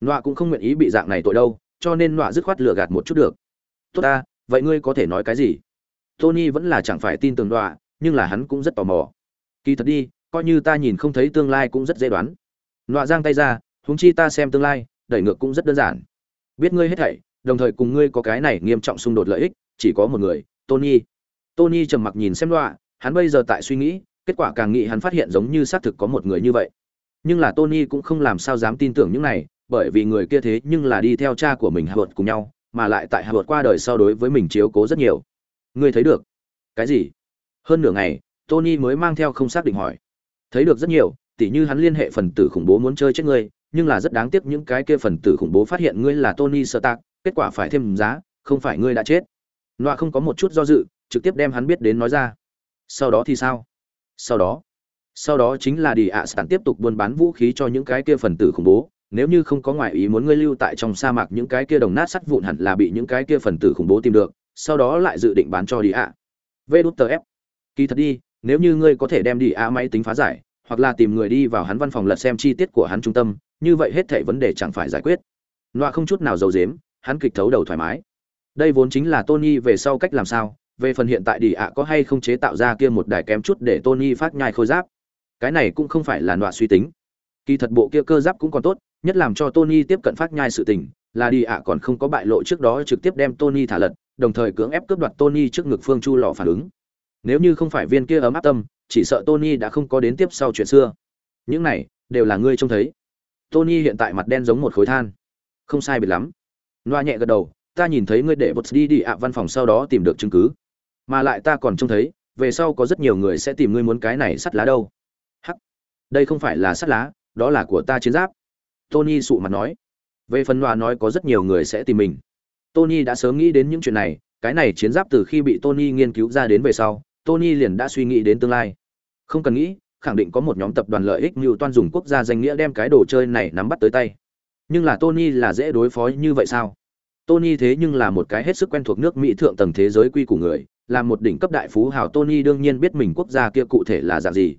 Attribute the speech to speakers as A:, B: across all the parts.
A: nọa cũng không nguyện ý bị dạng này tội đâu, cho nên nọa dứt khoát lừa gạt một chút được. Tốt ta, vậy ngươi có thể nói cái gì? Tony vẫn là chẳng phải tin tưởng nọa, nhưng là hắn cũng rất tò mò. Kỳ thật đi, coi như ta nhìn không thấy tương lai cũng rất dễ đoán. Nọa giang tay ra, huống chi ta xem tương lai, đẩy ngược cũng rất đơn giản. Biết ngươi hết thảy, đồng thời cùng ngươi có cái này nghiêm trọng xung đột lợi ích, chỉ có một người, tony. Tony trầm mặc nhìn xem nọa, hắn bây giờ tại suy nghĩ, kết quả càng nghĩ hắn phát hiện giống như xác thực có một người như vậy. Nhưng là tony cũng không làm sao dám tin tưởng những này bởi vì người kia thế nhưng là đi theo cha của mình hạ vợt cùng nhau, mà lại tại hạ vợt qua đời sau đối với mình chiếu cố rất nhiều. Ngươi thấy được? Cái gì? Hơn nửa ngày, tony mới mang theo không xác định hỏi. Thấy được rất nhiều, tỉ như hắn liên hệ phần tử khủng bố muốn chơi chết ngươi, nhưng là rất đáng tiếc những cái kia phần tử khủng bố phát hiện ngươi là tony sơ tạc kết quả phải thêm giá, không phải ngươi đã chết. Loa không có một chút do dự, trực tiếp đem hắn biết đến nói ra. Sau đó thì sao? Sau đó? Sau đó chính là đi ạ sản tiếp tục buôn bán vũ khí cho những cái kia phần tử khủng bố nếu như không có ngoại ý muốn ngươi lưu tại trong sa mạc những cái kia đồng nát sắt vụn hẳn là bị những cái kia phần tử khủng bố tìm được sau đó lại dự định bán cho đi ạ. Vê đút tờ ép. Kỳ thật đi nếu như ngươi có thể đem đi ạ máy tính phá giải hoặc là tìm người đi vào hắn văn phòng lật xem chi tiết của hắn trung tâm như vậy hết thảy vấn đề chẳng phải giải quyết. Loa không chút nào giấu giếm, hắn kịch thấu đầu thoải mái. Đây vốn chính là tony về sau cách làm sao về phần hiện tại đi ạ có hay không chế tạo ra kia một đài kém chút để tony phát nhai khôi giáp. Cái này cũng không phải là nọa suy tính kỳ thật bộ kia cơ giáp cũng còn tốt, nhất làm cho tony tiếp cận phát nhai sự tình, là đi ạ còn không có bại lộ trước đó trực tiếp đem tony thả lật, đồng thời cưỡng ép cướp đoạt tony trước ngực phương chu lò phản ứng. Nếu như không phải viên kia ấm áp tâm, chỉ sợ tony đã không có đến tiếp sau chuyện xưa. Những này, đều là ngươi trông thấy. Tony hiện tại mặt đen giống một khối than. Không sai biệt lắm. Loa nhẹ gật đầu, ta nhìn thấy ngươi để bột đi đi ạ, văn phòng sau đó tìm được chứng cứ. Mà lại ta còn trông thấy, về sau có rất nhiều người sẽ tìm ngươi muốn cái này sắt lá đâu. Hắc. Đây không phải là sắt lá đó là của ta chiến giáp. Tony sụ mặt nói. Về phần loa nói có rất nhiều người sẽ tìm mình. Tony đã sớm nghĩ đến những chuyện này, cái này chiến giáp từ khi bị tony nghiên cứu ra đến về sau, tony liền đã suy nghĩ đến tương lai. Không cần nghĩ, khẳng định có một nhóm tập đoàn lợi ích như toan dùng quốc gia danh nghĩa đem cái đồ chơi này nắm bắt tới tay. Nhưng là tony là dễ đối phó như vậy sao? Tony thế nhưng là một cái hết sức quen thuộc nước mỹ thượng tầng thế giới quy của người, là một đỉnh cấp đại phú hào. Tony đương nhiên biết mình quốc gia kia cụ thể là dạng gì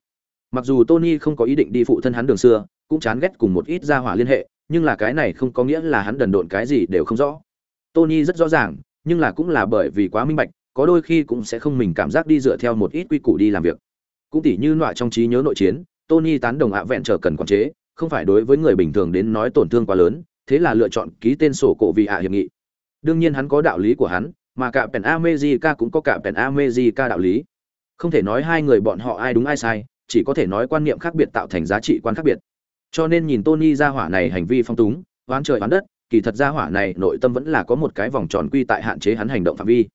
A: mặc dù tony không có ý định đi phụ thân hắn đường xưa, cũng chán ghét cùng một ít gia hỏa liên hệ, nhưng là cái này không có nghĩa là hắn đần độn cái gì đều không rõ. Tony rất rõ ràng, nhưng là cũng là bởi vì quá minh bạch, có đôi khi cũng sẽ không mình cảm giác đi dựa theo một ít quy củ đi làm việc. Cũng tỉ như nọa trong trí nhớ nội chiến, tony tán đồng ạ vẹn trở cần quản chế, không phải đối với người bình thường đến nói tổn thương quá lớn, thế là lựa chọn ký tên sổ cổ vì ạ hiệp nghị. Đương nhiên hắn có đạo lý của hắn, mà cả pèn amejica cũng có cả pèn amejica đạo lý. Không thể nói hai người bọn họ ai đúng ai sai chỉ có thể nói quan niệm khác biệt tạo thành giá trị quan khác biệt. Cho nên nhìn tony ra hỏa này hành vi phong túng, oán trời oán đất, kỳ thật ra hỏa này nội tâm vẫn là có một cái vòng tròn quy tại hạn chế hắn hành động phạm vi.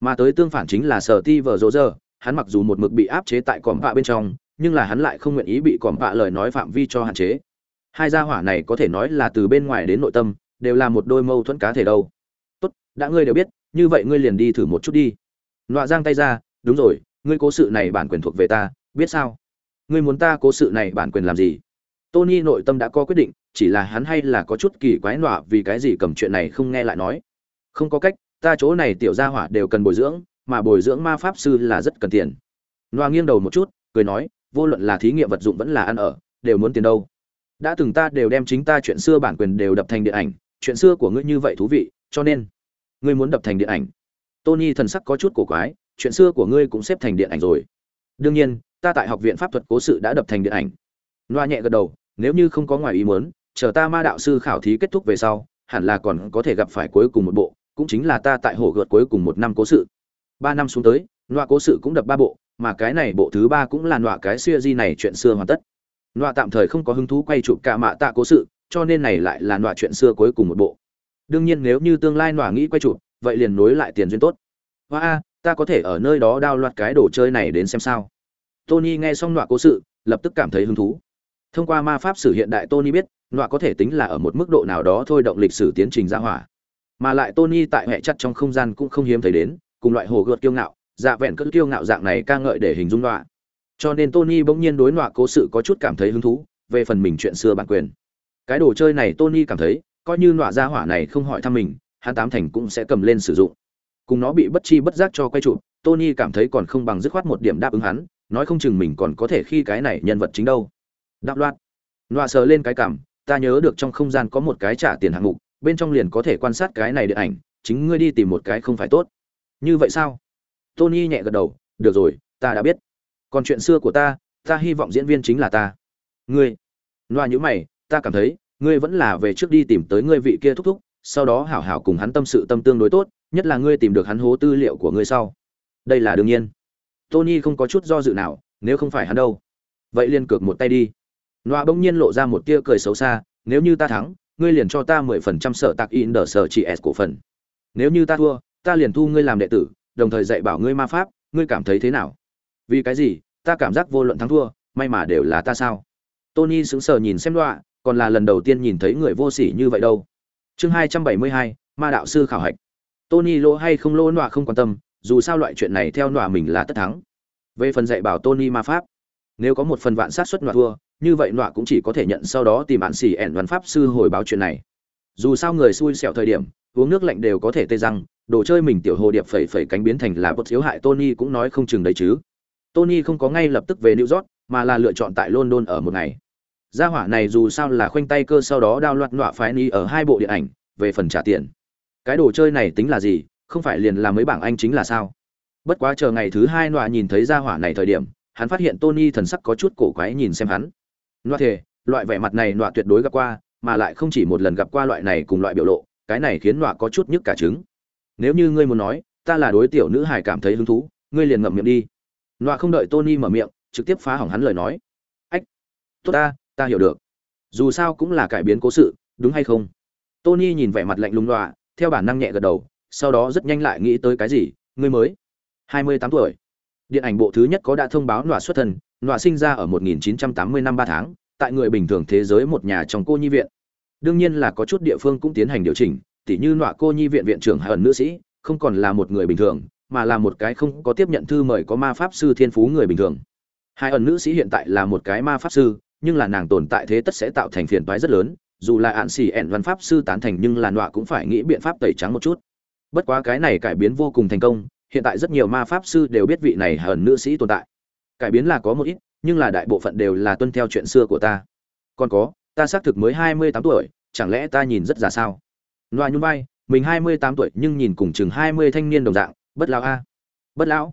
A: Mà tới tương phản chính là sở ti vờ rô rơ, hắn mặc dù một mực bị áp chế tại còm vạ bên trong, nhưng là hắn lại không nguyện ý bị còm vạ lời nói phạm vi cho hạn chế. Hai gia hỏa này có thể nói là từ bên ngoài đến nội tâm, đều là một đôi mâu thuẫn cá thể đâu. Tốt, đã ngươi đều biết, như vậy ngươi liền đi thử một chút đi. Nọa giang tay ra, đúng rồi, ngươi cố sự này bản quyền thuộc về ta, biết sao? Ngươi muốn ta cố sự này bản quyền làm gì? Tony nội tâm đã có quyết định, chỉ là hắn hay là có chút kỳ quái nọa vì cái gì cầm chuyện này không nghe lại nói. Không có cách, ta chỗ này tiểu gia hỏa đều cần bồi dưỡng, mà bồi dưỡng ma pháp sư là rất cần tiền. Nọa nghiêng đầu một chút, cười nói, vô luận là thí nghiệm vật dụng vẫn là ăn ở, đều muốn tiền đâu. Đã từng ta đều đem chính ta chuyện xưa bản quyền đều đập thành điện ảnh, chuyện xưa của ngươi như vậy thú vị, cho nên, ngươi muốn đập thành điện ảnh. Tony thần sắc có chút cổ quái, chuyện xưa của ngươi cũng xếp thành điện ảnh rồi đương nhiên, ta tại học viện pháp thuật cố sự đã đập thành điện ảnh. Loa nhẹ gật đầu, nếu như không có ngoài ý muốn, chờ ta ma đạo sư khảo thí kết thúc về sau, hẳn là còn có thể gặp phải cuối cùng một bộ, cũng chính là ta tại hồ gợt cuối cùng một năm cố sự. Ba năm xuống tới, loa cố sự cũng đập ba bộ, mà cái này bộ thứ ba cũng là loa cái xuya di này chuyện xưa hoàn tất. Loa tạm thời không có hứng thú quay chụp cả mạ tạ cố sự, cho nên này lại là loa chuyện xưa cuối cùng một bộ. Đương nhiên nếu như tương lai loa nghĩ quay chụp, vậy liền nối lại tiền duyên tốt. Hoa a ta có thể ở nơi đó đao loạt cái đồ chơi này đến xem sao. Tony nghe xong nọa cố sự, lập tức cảm thấy hứng thú. Thông qua ma pháp sử hiện đại tony biết, nọa có thể tính là ở một mức độ nào đó thôi động lịch sử tiến trình ra hỏa. Mà lại tony tại hệ chặt trong không gian cũng không hiếm thấy đến, cùng loại hồ gợt kiêu ngạo dạ vẹn cỡ kiêu ngạo dạng này ca ngợi để hình dung nọa. Cho nên tony bỗng nhiên đối nọa cố sự có chút cảm thấy hứng thú, về phần mình chuyện xưa bản quyền. Cái đồ chơi này tony cảm thấy, coi như nọa gia hỏa này không hỏi thăm mình, hắn tám thành cũng sẽ cầm lên sử dụng cùng nó bị bất chi bất giác cho quay trụ. tony cảm thấy còn không bằng dứt khoát một điểm đáp ứng hắn, nói không chừng mình còn có thể khi cái này nhân vật chính đâu. Đạo loạt. Loa sờ lên cái cảm, ta nhớ được trong không gian có một cái trả tiền hạng mục, bên trong liền có thể quan sát cái này điện ảnh, chính ngươi đi tìm một cái không phải tốt. Như vậy sao? Tony nhẹ gật đầu, được rồi, ta đã biết. Còn chuyện xưa của ta ta hy vọng diễn viên chính là ta. Ngươi. Loa nhữ mày, ta cảm thấy, ngươi vẫn là về trước đi tìm tới ngươi vị kia thúc thúc, sau đó hảo hảo cùng hắn tâm sự tâm tương đối tốt nhất là ngươi tìm được hắn hố tư liệu của ngươi sau. Đây là đương nhiên. Tony không có chút do dự nào, nếu không phải hắn đâu. Vậy liền cược một tay đi. Noa bỗng nhiên lộ ra một tia cười xấu xa, nếu như ta thắng, ngươi liền cho ta mười phần trăm sở tạc in đờ sở chị s cổ phần. Nếu như ta thua, ta liền thu ngươi làm đệ tử, đồng thời dạy bảo ngươi ma pháp, ngươi cảm thấy thế nào? Vì cái gì, ta cảm giác vô luận thắng thua, may mà đều là ta sao? Tony sững sờ nhìn xem đọa còn là lần đầu tiên nhìn thấy người vô sỉ như vậy đâu. Chương hai trăm bảy mươi hai, ma đạo sư khảo hạch tony lỗ hay không lỗ nọa không quan tâm, dù sao loại chuyện này theo nọa mình là tất thắng. Về phần dạy bảo tony ma pháp, nếu có một phần vạn sát suất nọa thua, như vậy nọa cũng chỉ có thể nhận sau đó tìm bạn xỉ ẻn văn pháp sư hồi báo chuyện này. Dù sao người xui xẻo thời điểm, uống nước lạnh đều có thể tê răng, đồ chơi mình tiểu hồ điệp phẩy phẩy cánh biến thành là bất thiếu hại tony cũng nói không chừng đấy chứ. Tony không có ngay lập tức về new york, mà là lựa chọn tại london ở một ngày. Gia hỏa này dù sao là khoanh tay cơ sau đó đao loạt nọa phái ni ở hai bộ điện ảnh, về phần trả tiền cái đồ chơi này tính là gì, không phải liền là mấy bảng anh chính là sao? Bất quá chờ ngày thứ hai nọa nhìn thấy gia hỏa này thời điểm, hắn phát hiện tony thần sắc có chút cổ quái nhìn xem hắn. Nọa thề, loại vẻ mặt này nọa tuyệt đối gặp qua, mà lại không chỉ một lần gặp qua loại này cùng loại biểu lộ, cái này khiến nọa có chút nhức cả trứng. Nếu như ngươi muốn nói, ta là đối tiểu nữ hài cảm thấy hứng thú, ngươi liền ngậm miệng đi. Nọa không đợi tony mở miệng, trực tiếp phá hỏng hắn lời nói. Ách, tốt ta ta hiểu được. Dù sao cũng là cải biến cố sự, đúng hay không? Tony nhìn vẻ mặt lạnh lùng nọa theo bản năng nhẹ gật đầu, sau đó rất nhanh lại nghĩ tới cái gì, ngươi mới hai mươi tám tuổi. Điện ảnh bộ thứ nhất có đã thông báo nọa xuất thân, nọa sinh ra ở một nghìn chín trăm tám mươi năm ba tháng, tại người bình thường thế giới một nhà trong cô nhi viện. Đương nhiên là có chút địa phương cũng tiến hành điều chỉnh, tỉ như nọa cô nhi viện viện trưởng hai ẩn nữ sĩ, không còn là một người bình thường, mà là một cái không có tiếp nhận thư mời có ma pháp sư thiên phú người bình thường. Hai ẩn nữ sĩ hiện tại là một cái ma pháp sư, nhưng là nàng tồn tại thế tất sẽ tạo thành phiền toái rất lớn dù là ạn xỉ ẻn văn pháp sư tán thành nhưng là nọa cũng phải nghĩ biện pháp tẩy trắng một chút. Bất quá cái này cải biến vô cùng thành công, hiện tại rất nhiều ma pháp sư đều biết vị này hờn nữ sĩ tồn tại. Cải biến là có một ít, nhưng là đại bộ phận đều là tuân theo chuyện xưa của ta. Còn có, ta xác thực mới hai mươi tám tuổi, chẳng lẽ ta nhìn rất già sao? Loa nhún vai, mình hai mươi tám tuổi nhưng nhìn cùng chừng hai mươi thanh niên đồng dạng, bất lão a. Bất lão.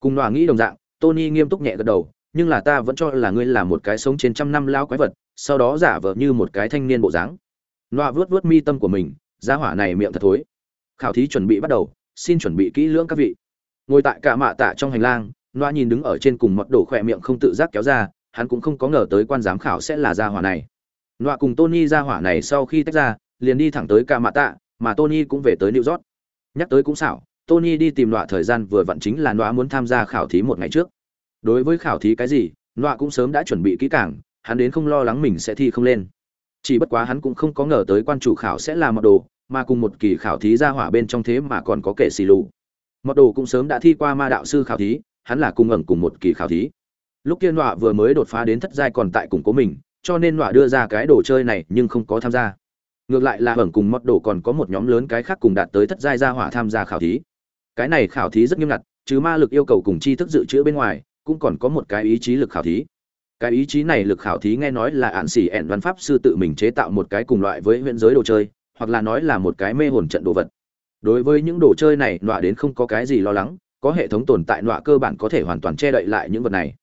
A: Cùng loa nghĩ đồng dạng, tony nghiêm túc nhẹ gật đầu, nhưng là ta vẫn cho là ngươi là một cái sống trên trăm năm lao quái vật sau đó giả vờ như một cái thanh niên bộ dáng. Loa vớt vớt mi tâm của mình giá hỏa này miệng thật thối. Khảo thí chuẩn bị bắt đầu, xin chuẩn bị kỹ lưỡng các vị. Ngồi tại cả mạ tạ trong hành lang, loa nhìn đứng ở trên cùng mật đổ khỏe miệng không tự giác kéo ra, hắn cũng không có ngờ tới quan giám khảo sẽ là gia hỏa này. Loa cùng tony gia hỏa này sau khi tách ra, liền đi thẳng tới cả mạ tạ, mà tony cũng về tới new york. Nhắc tới cũng xảo, tony đi tìm loa thời gian vừa vặn chính là loa muốn tham gia khảo thí một ngày trước. Đối với khảo thí cái gì, loa cũng sớm đã chuẩn bị kỹ càng hắn đến không lo lắng mình sẽ thi không lên. Chỉ bất quá hắn cũng không có ngờ tới quan chủ khảo sẽ là mật đồ, mà cùng một kỳ khảo thí ra hỏa bên trong thế mà còn có kẻ xì lù. Mật đồ cũng sớm đã thi qua ma đạo sư khảo thí, hắn là cùng ẩn cùng một kỳ khảo thí. Lúc kia nọa vừa mới đột phá đến thất giai còn tại củng cố mình, cho nên nọa đưa ra cái đồ chơi này nhưng không có tham gia. Ngược lại là ẩn cùng mật đồ còn có một nhóm lớn cái khác cùng đạt tới thất giai ra hỏa tham gia khảo thí. Cái này khảo thí rất nghiêm ngặt chứ ma lực yêu cầu cùng chi thức dự trữ bên ngoài, cũng còn có một cái ý chí lực khảo thí cái ý chí này lực khảo thí nghe nói là ạn xỉ ẹn văn pháp sư tự mình chế tạo một cái cùng loại với huyện giới đồ chơi, hoặc là nói là một cái mê hồn trận đồ vật. Đối với những đồ chơi này, nọa đến không có cái gì lo lắng, có hệ thống tồn tại nọa cơ bản có thể hoàn toàn che đậy lại những vật này.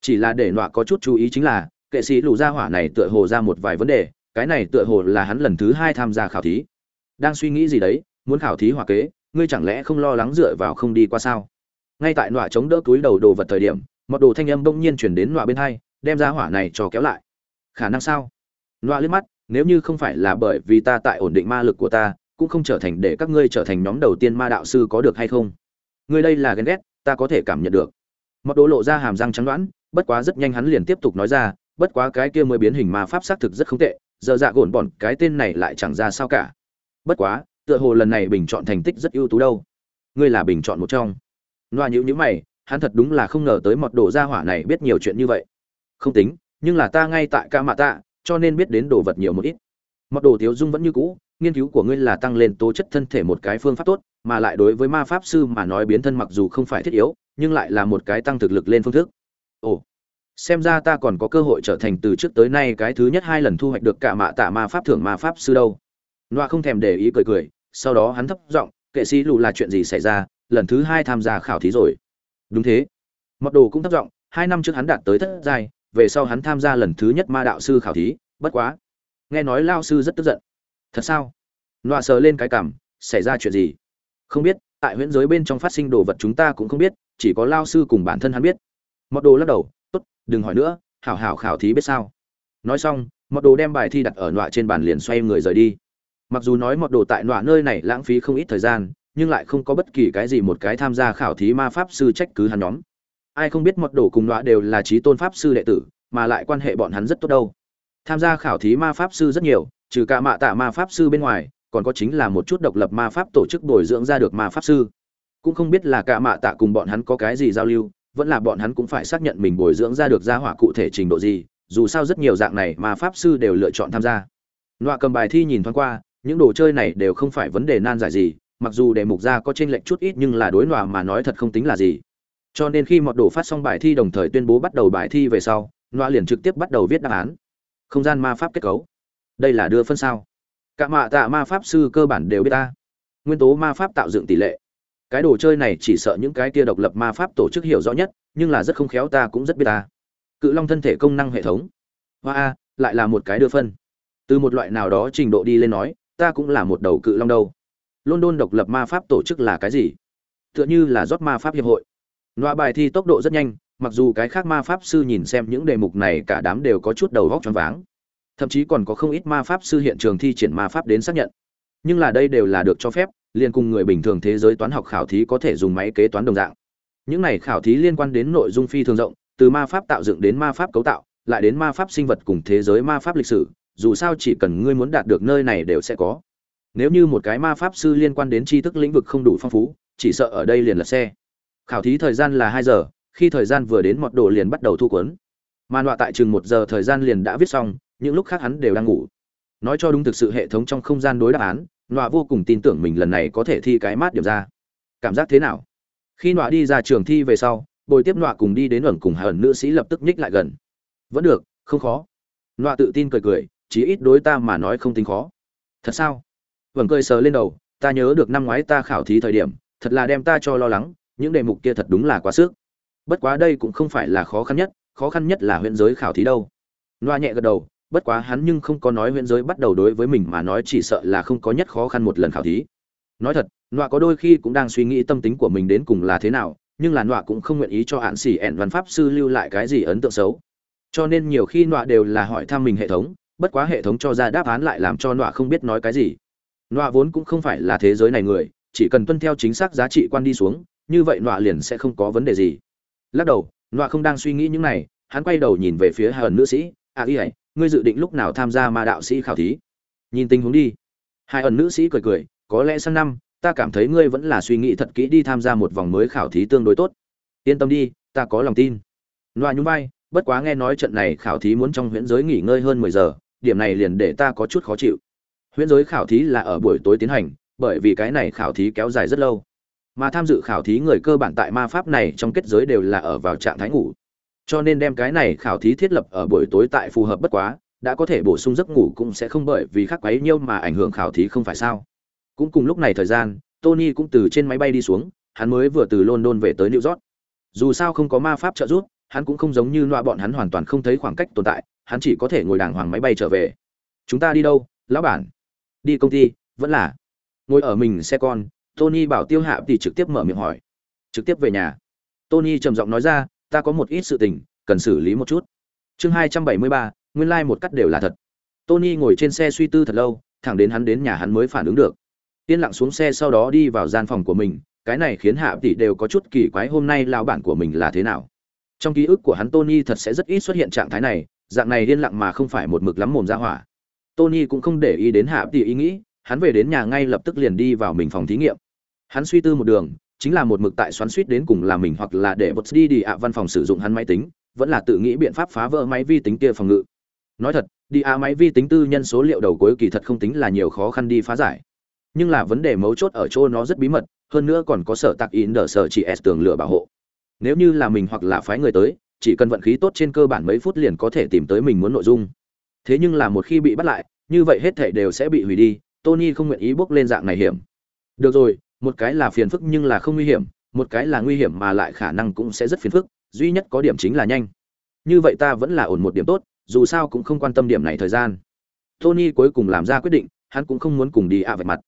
A: Chỉ là để nọa có chút chú ý chính là, kệ sĩ lù gia hỏa này tựa hồ ra một vài vấn đề, cái này tựa hồ là hắn lần thứ hai tham gia khảo thí. Đang suy nghĩ gì đấy, muốn khảo thí hòa kế, ngươi chẳng lẽ không lo lắng dựa vào không đi qua sao? Ngay tại nọa chống đỡ túi đầu đồ vật thời điểm, một đồ thanh âm bỗng nhiên chuyển đến nọa bên hai đem ra hỏa này cho kéo lại. Khả năng sao? Loa liếc mắt, nếu như không phải là bởi vì ta tại ổn định ma lực của ta, cũng không trở thành để các ngươi trở thành nhóm đầu tiên ma đạo sư có được hay không? Ngươi đây là ghen ghét, ta có thể cảm nhận được. Mọt đồ lộ ra hàm răng trắng đoãn bất quá rất nhanh hắn liền tiếp tục nói ra, bất quá cái kia mới biến hình ma pháp xác thực rất không tệ, giờ dạ gồn bọn cái tên này lại chẳng ra sao cả. Bất quá, tựa hồ lần này bình chọn thành tích rất ưu tú đâu. Ngươi là bình chọn một trong. Loa nhữ nhữ mày, hắn thật đúng là không ngờ tới mọt đồ gia hỏa này biết nhiều chuyện như vậy không tính, nhưng là ta ngay tại ca mạ tạ, cho nên biết đến đồ vật nhiều một ít. Mặc đồ thiếu dung vẫn như cũ, nghiên cứu của ngươi là tăng lên tố chất thân thể một cái phương pháp tốt, mà lại đối với ma pháp sư mà nói biến thân mặc dù không phải thiết yếu, nhưng lại là một cái tăng thực lực lên phương thức. Ồ, xem ra ta còn có cơ hội trở thành từ trước tới nay cái thứ nhất hai lần thu hoạch được cả mạ tạ ma pháp thưởng ma pháp sư đâu. Noa không thèm để ý cười cười, sau đó hắn thấp giọng, kệ sĩ lù là chuyện gì xảy ra? Lần thứ hai tham gia khảo thí rồi. Đúng thế. Mật đồ cũng thấp giọng, hai năm trước hắn đạt tới thất giai về sau hắn tham gia lần thứ nhất ma đạo sư khảo thí, bất quá. Nghe nói lao sư rất tức giận. Thật sao? Nọa sờ lên cái cảm, xảy ra chuyện gì? Không biết, tại huyễn giới bên trong phát sinh đồ vật chúng ta cũng không biết, chỉ có lao sư cùng bản thân hắn biết. Mật đồ lắc đầu, tốt, đừng hỏi nữa, hảo hảo khảo thí biết sao. Nói xong mật đồ đem bài thi đặt ở nọa trên bàn liền xoay người rời đi. Mặc dù nói mật đồ tại nọa nơi này lãng phí không ít thời gian, nhưng lại không có bất kỳ cái gì một cái tham gia khảo thí ma pháp sư trách cứ hắn nhóm ai không biết mật đồ cùng nọa đều là trí tôn pháp sư đệ tử, mà lại quan hệ bọn hắn rất tốt đâu. Tham gia khảo thí ma pháp sư rất nhiều, trừ cả mạ tạ ma pháp sư bên ngoài, còn có chính là một chút độc lập ma pháp tổ chức bồi dưỡng ra được ma pháp sư. Cũng không biết là cả mạ tạ cùng bọn hắn có cái gì giao lưu, vẫn là bọn hắn cũng phải xác nhận mình bồi dưỡng ra được gia hỏa cụ thể trình độ gì, dù sao rất nhiều dạng này mà pháp sư đều lựa chọn tham gia. Nọa cầm bài thi nhìn thoáng qua, những đồ chơi này đều không phải vấn đề nan giải gì, mặc dù đề mục ra có chênh lệch chút ít nhưng là đối nọa mà nói thật không tính là gì cho nên khi mọt đồ phát xong bài thi đồng thời tuyên bố bắt đầu bài thi về sau nọa liền trực tiếp bắt đầu viết đáp án. Không gian ma pháp kết cấu. Đây là đưa phân sao. Cả mạ tạ ma pháp sư cơ bản đều biết ta. Nguyên tố ma pháp tạo dựng tỷ lệ. Cái đồ chơi này chỉ sợ những cái kia độc lập ma pháp tổ chức hiểu rõ nhất, nhưng là rất không khéo ta cũng rất biết ta. Cự long thân thể công năng hệ thống. Hoa a, lại là một cái đưa phân. Từ một loại nào đó trình độ đi lên nói, ta cũng là một đầu cự long đâu. London độc lập ma pháp tổ chức là cái gì? Tựa như là rót ma pháp hiệp hội loại bài thi tốc độ rất nhanh, mặc dù cái khác ma pháp sư nhìn xem những đề mục này cả đám đều có chút đầu góc choáng váng. Thậm chí còn có không ít ma pháp sư hiện trường thi triển ma pháp đến xác nhận. Nhưng là đây đều là được cho phép liên cùng người bình thường thế giới toán học khảo thí có thể dùng máy kế toán đồng dạng. Những này khảo thí liên quan đến nội dung phi thường rộng, từ ma pháp tạo dựng đến ma pháp cấu tạo, lại đến ma pháp sinh vật cùng thế giới ma pháp lịch sử, dù sao chỉ cần ngươi muốn đạt được nơi này đều sẽ có. Nếu như một cái ma pháp sư liên quan đến tri thức lĩnh vực không đủ phong phú, chỉ sợ ở đây liền là xe khảo thí thời gian là hai giờ, khi thời gian vừa đến mọt đồ liền bắt đầu thu cuốn. Man họa tại chừng một giờ thời gian liền đã viết xong, những lúc khác hắn đều đang ngủ. Nói cho đúng thực sự hệ thống trong không gian đối đáp án, nọa vô cùng tin tưởng mình lần này có thể thi cái mát điểm ra. Cảm giác thế nào? Khi nọa đi ra trường thi về sau bồi tiếp nọa cùng đi đến ẩn cùng hờn nữ sĩ lập tức nhích lại gần. Vẫn được, không khó. Nọa tự tin cười cười chí ít đối ta mà nói không tính khó. Thật sao? Vẩn cười sờ lên đầu, ta nhớ được năm ngoái ta khảo thí thời điểm, thật là đem ta cho lo lắng những đề mục kia thật đúng là quá sức. Bất quá đây cũng không phải là khó khăn nhất, khó khăn nhất là huyện giới khảo thí đâu. Loa nhẹ gật đầu, bất quá hắn nhưng không có nói huyện giới bắt đầu đối với mình mà nói chỉ sợ là không có nhất khó khăn một lần khảo thí. Nói thật loa có đôi khi cũng đang suy nghĩ tâm tính của mình đến cùng là thế nào, nhưng là loa cũng không nguyện ý cho hạn xỉ ẻn văn pháp sư lưu lại cái gì ấn tượng xấu. Cho nên nhiều khi loa đều là hỏi thăm mình hệ thống, bất quá hệ thống cho ra đáp án lại làm cho loa không biết nói cái gì. Loa vốn cũng không phải là thế giới này người, chỉ cần tuân theo chính xác giá trị quan đi xuống như vậy nọa liền sẽ không có vấn đề gì. Lắc đầu, nọa không đang suy nghĩ những này, hắn quay đầu nhìn về phía hai ẩn nữ sĩ. À y ấy, ngươi dự định lúc nào tham gia ma đạo sĩ khảo thí? Nhìn tình huống đi. Hai ẩn nữ sĩ cười cười, có lẽ sang năm, ta cảm thấy ngươi vẫn là suy nghĩ thật kỹ đi tham gia một vòng mới khảo thí tương đối tốt. Yên tâm đi, ta có lòng tin. Loa nhún vai, bất quá nghe nói trận này khảo thí muốn trong huyễn giới nghỉ ngơi hơn mười giờ, điểm này liền để ta có chút khó chịu. Huyễn giới khảo thí là ở buổi tối tiến hành, bởi vì cái này khảo thí kéo dài rất lâu mà tham dự khảo thí người cơ bản tại ma pháp này trong kết giới đều là ở vào trạng thái ngủ. Cho nên đem cái này khảo thí thiết lập ở buổi tối tại phù hợp bất quá, đã có thể bổ sung giấc ngủ cũng sẽ không bởi vì khắc quấy nhiêu mà ảnh hưởng khảo thí không phải sao. Cũng cùng lúc này thời gian, tony cũng từ trên máy bay đi xuống, hắn mới vừa từ london về tới new york. Dù sao không có ma pháp trợ giúp, hắn cũng không giống như loa bọn hắn hoàn toàn không thấy khoảng cách tồn tại, hắn chỉ có thể ngồi đàng hoàng máy bay trở về. Chúng ta đi đâu, lão bản? Đi công ty, vẫn là. Ngồi ở mình xe con tony bảo tiêu hạ thì trực tiếp mở miệng hỏi. Trực tiếp về nhà. Tony trầm giọng nói ra, ta có một ít sự tình, cần xử lý một chút. Chương hai trăm bảy mươi ba, nguyên cắt đều là thật. Tony ngồi trên xe suy tư thật lâu, thẳng đến hắn đến nhà hắn mới phản ứng được. Tiên lặng xuống xe sau đó đi vào gian phòng của mình, cái này khiến hạ tỷ đều có chút kỳ quái hôm nay lao bản của mình là thế nào. Trong ký ức của hắn tony thật sẽ rất ít xuất hiện trạng thái này, dạng này điên lặng mà không phải một mực lắm mồm ra hỏa. Tony cũng không để ý đến hạ tỷ ý nghĩ, hắn về đến nhà ngay lập tức liền đi vào mình phòng thí nghiệm hắn suy tư một đường, chính là một mực tại xoắn suýt đến cùng là mình hoặc là để bật đi đi ạ văn phòng sử dụng hắn máy tính, vẫn là tự nghĩ biện pháp phá vỡ máy vi tính kia phòng ngự. Nói thật, đi ạ máy vi tính tư nhân số liệu đầu cuối kỳ thật không tính là nhiều khó khăn đi phá giải. Nhưng là vấn đề mấu chốt ở chỗ nó rất bí mật, hơn nữa còn có sở tạc in đờ sở chỉ s tường lửa bảo hộ. Nếu như là mình hoặc là phái người tới, chỉ cần vận khí tốt trên cơ bản mấy phút liền có thể tìm tới mình muốn nội dung. Thế nhưng là một khi bị bắt lại, như vậy hết thể đều sẽ bị hủy đi, tony không nguyện ý bước lên dạng này hiểm. Được rồi một cái là phiền phức nhưng là không nguy hiểm, một cái là nguy hiểm mà lại khả năng cũng sẽ rất phiền phức, duy nhất có điểm chính là nhanh. Như vậy ta vẫn là ổn một điểm tốt, dù sao cũng không quan tâm điểm này thời gian. Tony cuối cùng làm ra quyết định, hắn cũng không muốn cùng đi ạ à vạch mặt.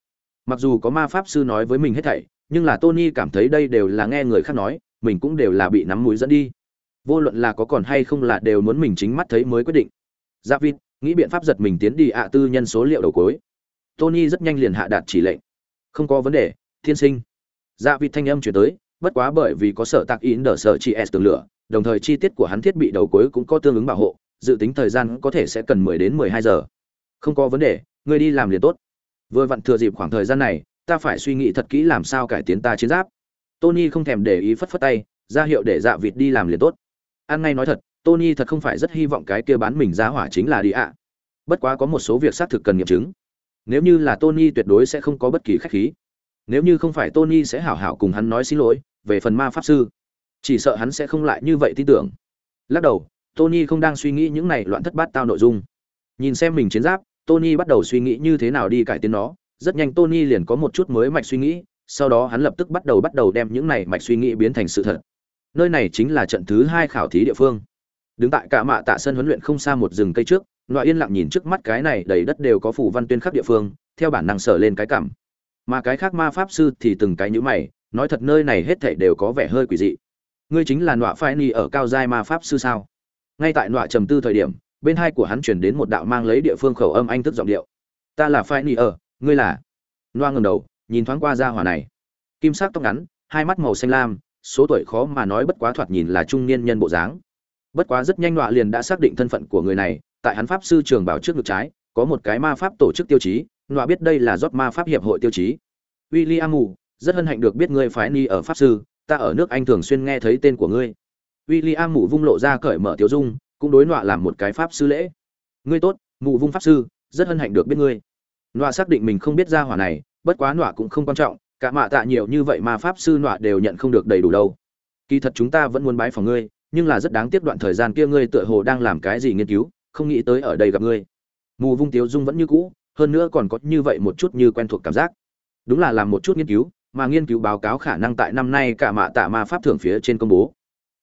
A: Mặc dù có ma pháp sư nói với mình hết thảy, nhưng là tony cảm thấy đây đều là nghe người khác nói, mình cũng đều là bị nắm mũi dẫn đi. Vô luận là có còn hay không là đều muốn mình chính mắt thấy mới quyết định. Giáp vịt, nghĩ biện pháp giật mình tiến đi ạ tư nhân số liệu đầu cuối. Tony rất nhanh liền hạ đạt chỉ lệnh. Không có vấn đề thiên sinh. Dạ vị thanh âm chuyển tới, bất quá bởi vì có sở tạc in nở sở chị s tường lửa, đồng thời chi tiết của hắn thiết bị đầu cuối cũng có tương ứng bảo hộ, dự tính thời gian có thể sẽ cần 10 đến 12 giờ. Không có vấn đề, ngươi đi làm liền tốt. Vừa vặn thừa dịp khoảng thời gian này, ta phải suy nghĩ thật kỹ làm sao cải tiến ta chiến giáp. Tony không thèm để ý phất phất tay, ra hiệu để dạ vịt đi làm liền tốt. Ăn ngay nói thật, tony thật không phải rất hy vọng cái kia bán mình ra hỏa chính là đi ạ. Bất quá có một số việc xác thực cần nghiệm chứng. Nếu như là tony tuyệt đối sẽ không có bất kỳ khách khí nếu như không phải tony sẽ hảo hảo cùng hắn nói xin lỗi về phần ma pháp sư, chỉ sợ hắn sẽ không lại như vậy tin tưởng. Lắc đầu, tony không đang suy nghĩ những này loạn thất bát tao nội dung. Nhìn xem mình chiến giáp, tony bắt đầu suy nghĩ như thế nào đi cải tiến nó. Rất nhanh tony liền có một chút mới mạch suy nghĩ, sau đó hắn lập tức bắt đầu bắt đầu đem những này mạch suy nghĩ biến thành sự thật. Nơi này chính là trận thứ hai khảo thí địa phương. Đứng tại cả mạ tạ sân huấn luyện không xa một rừng cây trước loại yên lặng nhìn trước mắt cái này, đầy đất đều có phủ văn tuyên khắp địa phương, theo bản năng sở lên cái cảm mà cái khác ma pháp sư thì từng cái nhữ mày, nói thật nơi này hết thảy đều có vẻ hơi quỷ dị. Ngươi chính là nọa phai ni ở cao giai ma pháp sư sao? Ngay tại nọa trầm tư thời điểm, bên hai của hắn chuyển đến một đạo mang lấy địa phương khẩu âm anh tức giọng điệu. Ta là phai ni ở, ngươi là? Nọa ngầm đầu, nhìn thoáng qua ra hỏa này. Kim sắc tóc ngắn, hai mắt màu xanh lam, số tuổi khó mà nói bất quá thoạt nhìn là trung niên nhân bộ dáng. Bất quá rất nhanh nọa liền đã xác định thân phận của người này, tại hắn pháp sư trường bảo trước ngực trái có một cái ma pháp tổ chức tiêu chí nọa biết đây là rót ma pháp hiệp hội tiêu chí William Mù, rất hân hạnh được biết ngươi phái ni ở pháp sư, ta ở nước Anh thường xuyên nghe thấy tên của ngươi. William Mù vung lộ ra cởi mở tiêu dung, cũng đối nọa làm một cái pháp sư lễ. Ngươi tốt, Mù vung pháp sư, rất hân hạnh được biết ngươi. Nọa xác định mình không biết ra hỏa này, bất quá nọa cũng không quan trọng, cả mạ tạ nhiều như vậy mà pháp sư nọa đều nhận không được đầy đủ đâu. Kỳ thật chúng ta vẫn muốn bái phòng ngươi, nhưng là rất đáng tiếc đoạn thời gian kia ngươi tựa hồ đang làm cái gì nghiên cứu, không nghĩ tới ở đây gặp ngươi. Mù vung tiếu dung vẫn như cũ, hơn nữa còn có như vậy một chút như quen thuộc cảm giác. Đúng là làm một chút nghiên cứu mà nghiên cứu báo cáo khả năng tại năm nay cả mạ tạ ma pháp thưởng phía trên công bố.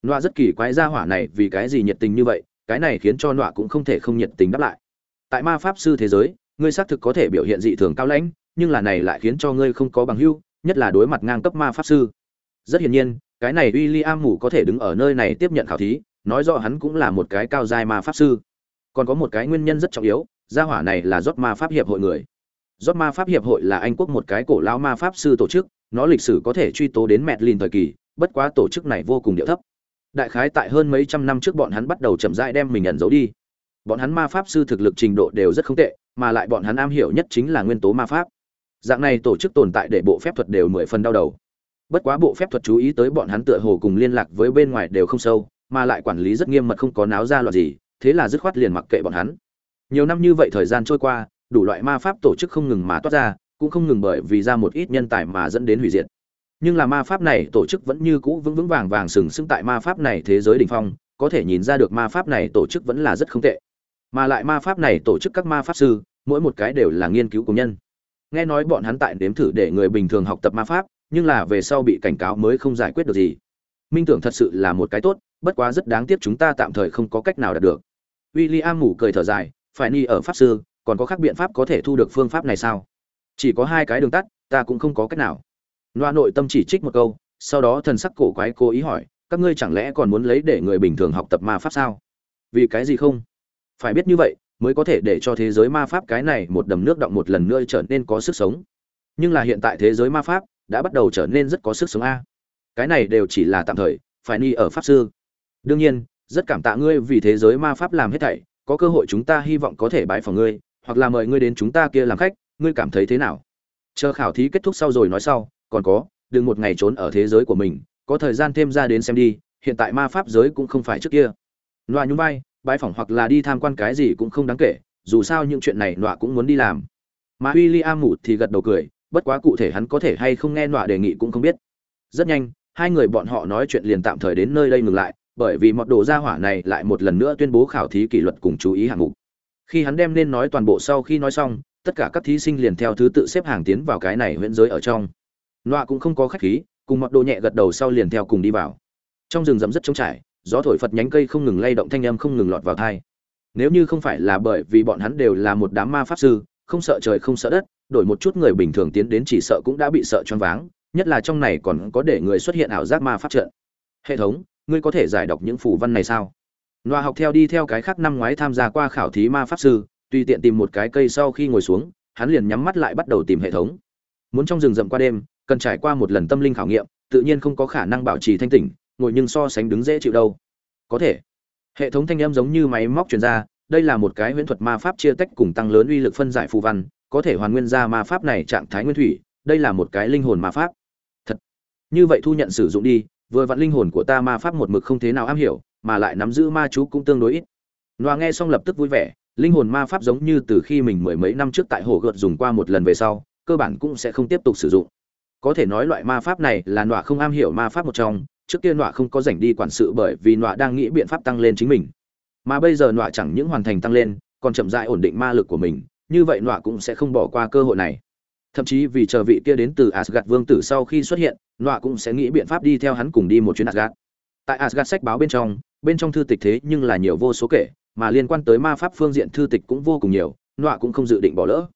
A: Nọa rất kỳ quái ra hỏa này vì cái gì nhiệt tình như vậy cái này khiến cho nọa cũng không thể không nhiệt tình đáp lại. Tại ma pháp sư thế giới ngươi xác thực có thể biểu hiện dị thường cao lãnh nhưng là này lại khiến cho ngươi không có bằng hưu nhất là đối mặt ngang cấp ma pháp sư. Rất hiển nhiên cái này w i l l i am mù có thể đứng ở nơi này tiếp nhận khảo thí nói rõ hắn cũng là một cái cao giai ma pháp sư. Còn có một cái nguyên nhân rất trọng yếu gia hỏa này là rót ma pháp hiệp hội người. Rót ma pháp hiệp hội là anh quốc một cái cổ lao ma pháp sư tổ chức, nó lịch sử có thể truy tố đến mẹt lìn thời kỳ, bất quá tổ chức này vô cùng điệu thấp. Đại khái tại hơn mấy trăm năm trước bọn hắn bắt đầu chậm rãi đem mình ẩn giấu đi. Bọn hắn ma pháp sư thực lực trình độ đều rất không tệ, mà lại bọn hắn am hiểu nhất chính là nguyên tố ma pháp. Dạng này tổ chức tồn tại để bộ phép thuật đều mười phần đau đầu. Bất quá bộ phép thuật chú ý tới bọn hắn tựa hồ cùng liên lạc với bên ngoài đều không sâu, mà lại quản lý rất nghiêm mật không có náo ra loạt gì, thế là dứt khoát liền mặc kệ bọn hắn nhiều năm như vậy thời gian trôi qua, đủ loại ma pháp tổ chức không ngừng mà toát ra, cũng không ngừng bởi vì ra một ít nhân tài mà dẫn đến hủy diệt. Nhưng là ma pháp này tổ chức vẫn như cũ vững vững vàng vàng sừng sững tại ma pháp này thế giới đỉnh phong, có thể nhìn ra được ma pháp này tổ chức vẫn là rất không tệ. Mà lại ma pháp này tổ chức các ma pháp sư, mỗi một cái đều là nghiên cứu công nhân. Nghe nói bọn hắn tại nếm thử để người bình thường học tập ma pháp, nhưng là về sau bị cảnh cáo mới không giải quyết được gì. Minh tưởng thật sự là một cái tốt, bất quá rất đáng tiếc chúng ta tạm thời không có cách nào đạt được. W i l l i am mủ cười thở dài phải ni ở pháp sư, còn có khác biện pháp có thể thu được phương pháp này sao? Chỉ có hai cái đường tắt, ta cũng không có cách nào. Loa nội tâm chỉ trích một câu, sau đó thần sắc cổ quái cố ý hỏi, các ngươi chẳng lẽ còn muốn lấy để người bình thường học tập ma pháp sao? Vì cái gì không? Phải biết như vậy, mới có thể để cho thế giới ma pháp cái này một đầm nước động một lần nữa trở nên có sức sống. Nhưng là hiện tại thế giới ma pháp đã bắt đầu trở nên rất có sức sống a. Cái này đều chỉ là tạm thời, phải ni ở pháp sư. Đương nhiên, rất cảm tạ ngươi vì thế giới ma pháp làm hết thảy có cơ hội chúng ta hy vọng có thể bái phòng ngươi, hoặc là mời ngươi đến chúng ta kia làm khách, ngươi cảm thấy thế nào? Chờ khảo thí kết thúc sau rồi nói sau, còn có, đừng một ngày trốn ở thế giới của mình, có thời gian thêm ra đến xem đi, hiện tại ma pháp giới cũng không phải trước kia. Loa nhún vai bãi phỏng hoặc là đi tham quan cái gì cũng không đáng kể, dù sao những chuyện này nọa cũng muốn đi làm. Mà w i l l i am mụt thì gật đầu cười, bất quá cụ thể hắn có thể hay không nghe nọa đề nghị cũng không biết. Rất nhanh, hai người bọn họ nói chuyện liền tạm thời đến nơi đây ngừng lại bởi vì mọt đồ gia hỏa này lại một lần nữa tuyên bố khảo thí kỷ luật cùng chú ý hạng mục. Khi hắn đem nên nói toàn bộ sau khi nói xong, tất cả các thí sinh liền theo thứ tự xếp hàng tiến vào cái này huyễn giới ở trong. Loa cũng không có khách khí, cùng mọt đồ nhẹ gật đầu sau liền theo cùng đi vào. Trong rừng rậm rất trống trải, gió thổi phật nhánh cây không ngừng lay động thanh âm không ngừng lọt vào thai nếu như không phải là bởi vì bọn hắn đều là một đám ma pháp sư, không sợ trời không sợ đất, đổi một chút người bình thường tiến đến chỉ sợ cũng đã bị sợ choáng váng, nhất là trong này còn có để người xuất hiện ảo giác ma pháp trận. Hệ thống ngươi có thể giải đọc những phù văn này sao? Loa học theo đi theo cái khác năm ngoái tham gia qua khảo thí ma pháp sư, tùy tiện tìm một cái cây sau khi ngồi xuống, hắn liền nhắm mắt lại bắt đầu tìm hệ thống. Muốn trong rừng rậm qua đêm, cần trải qua một lần tâm linh khảo nghiệm, tự nhiên không có khả năng bảo trì thanh tỉnh, ngồi nhưng so sánh đứng dễ chịu đâu. Có thể. Hệ thống thanh âm giống như máy móc truyền ra, đây là một cái huyễn thuật ma pháp chia tách cùng tăng lớn uy lực phân giải phù văn, có thể hoàn nguyên ra ma pháp này trạng thái nguyên thủy, đây là một cái linh hồn ma pháp. Thật. Như vậy thu nhận sử dụng đi vừa vặn linh hồn của ta ma pháp một mực không thế nào am hiểu mà lại nắm giữ ma chú cũng tương đối ít Noa nghe xong lập tức vui vẻ, linh hồn ma pháp giống như từ khi mình mười mấy năm trước tại hồ gợt dùng qua một lần về sau, cơ bản cũng sẽ không tiếp tục sử dụng. Có thể nói loại ma pháp này là Noa không am hiểu ma pháp một trong, trước kia Noa không có rảnh đi quản sự bởi vì Noa đang nghĩ biện pháp tăng lên chính mình. Mà bây giờ Noa chẳng những hoàn thành tăng lên, còn chậm rãi ổn định ma lực của mình, như vậy Noa cũng sẽ không bỏ qua cơ hội này. Thậm chí vì chờ vị kia đến từ Asgard vương tử sau khi xuất hiện, Nọa cũng sẽ nghĩ biện pháp đi theo hắn cùng đi một chuyến Asgard. Tại Asgard sách báo bên trong, bên trong thư tịch thế nhưng là nhiều vô số kể, mà liên quan tới ma pháp phương diện thư tịch cũng vô cùng nhiều nọa cũng không dự định bỏ lỡ.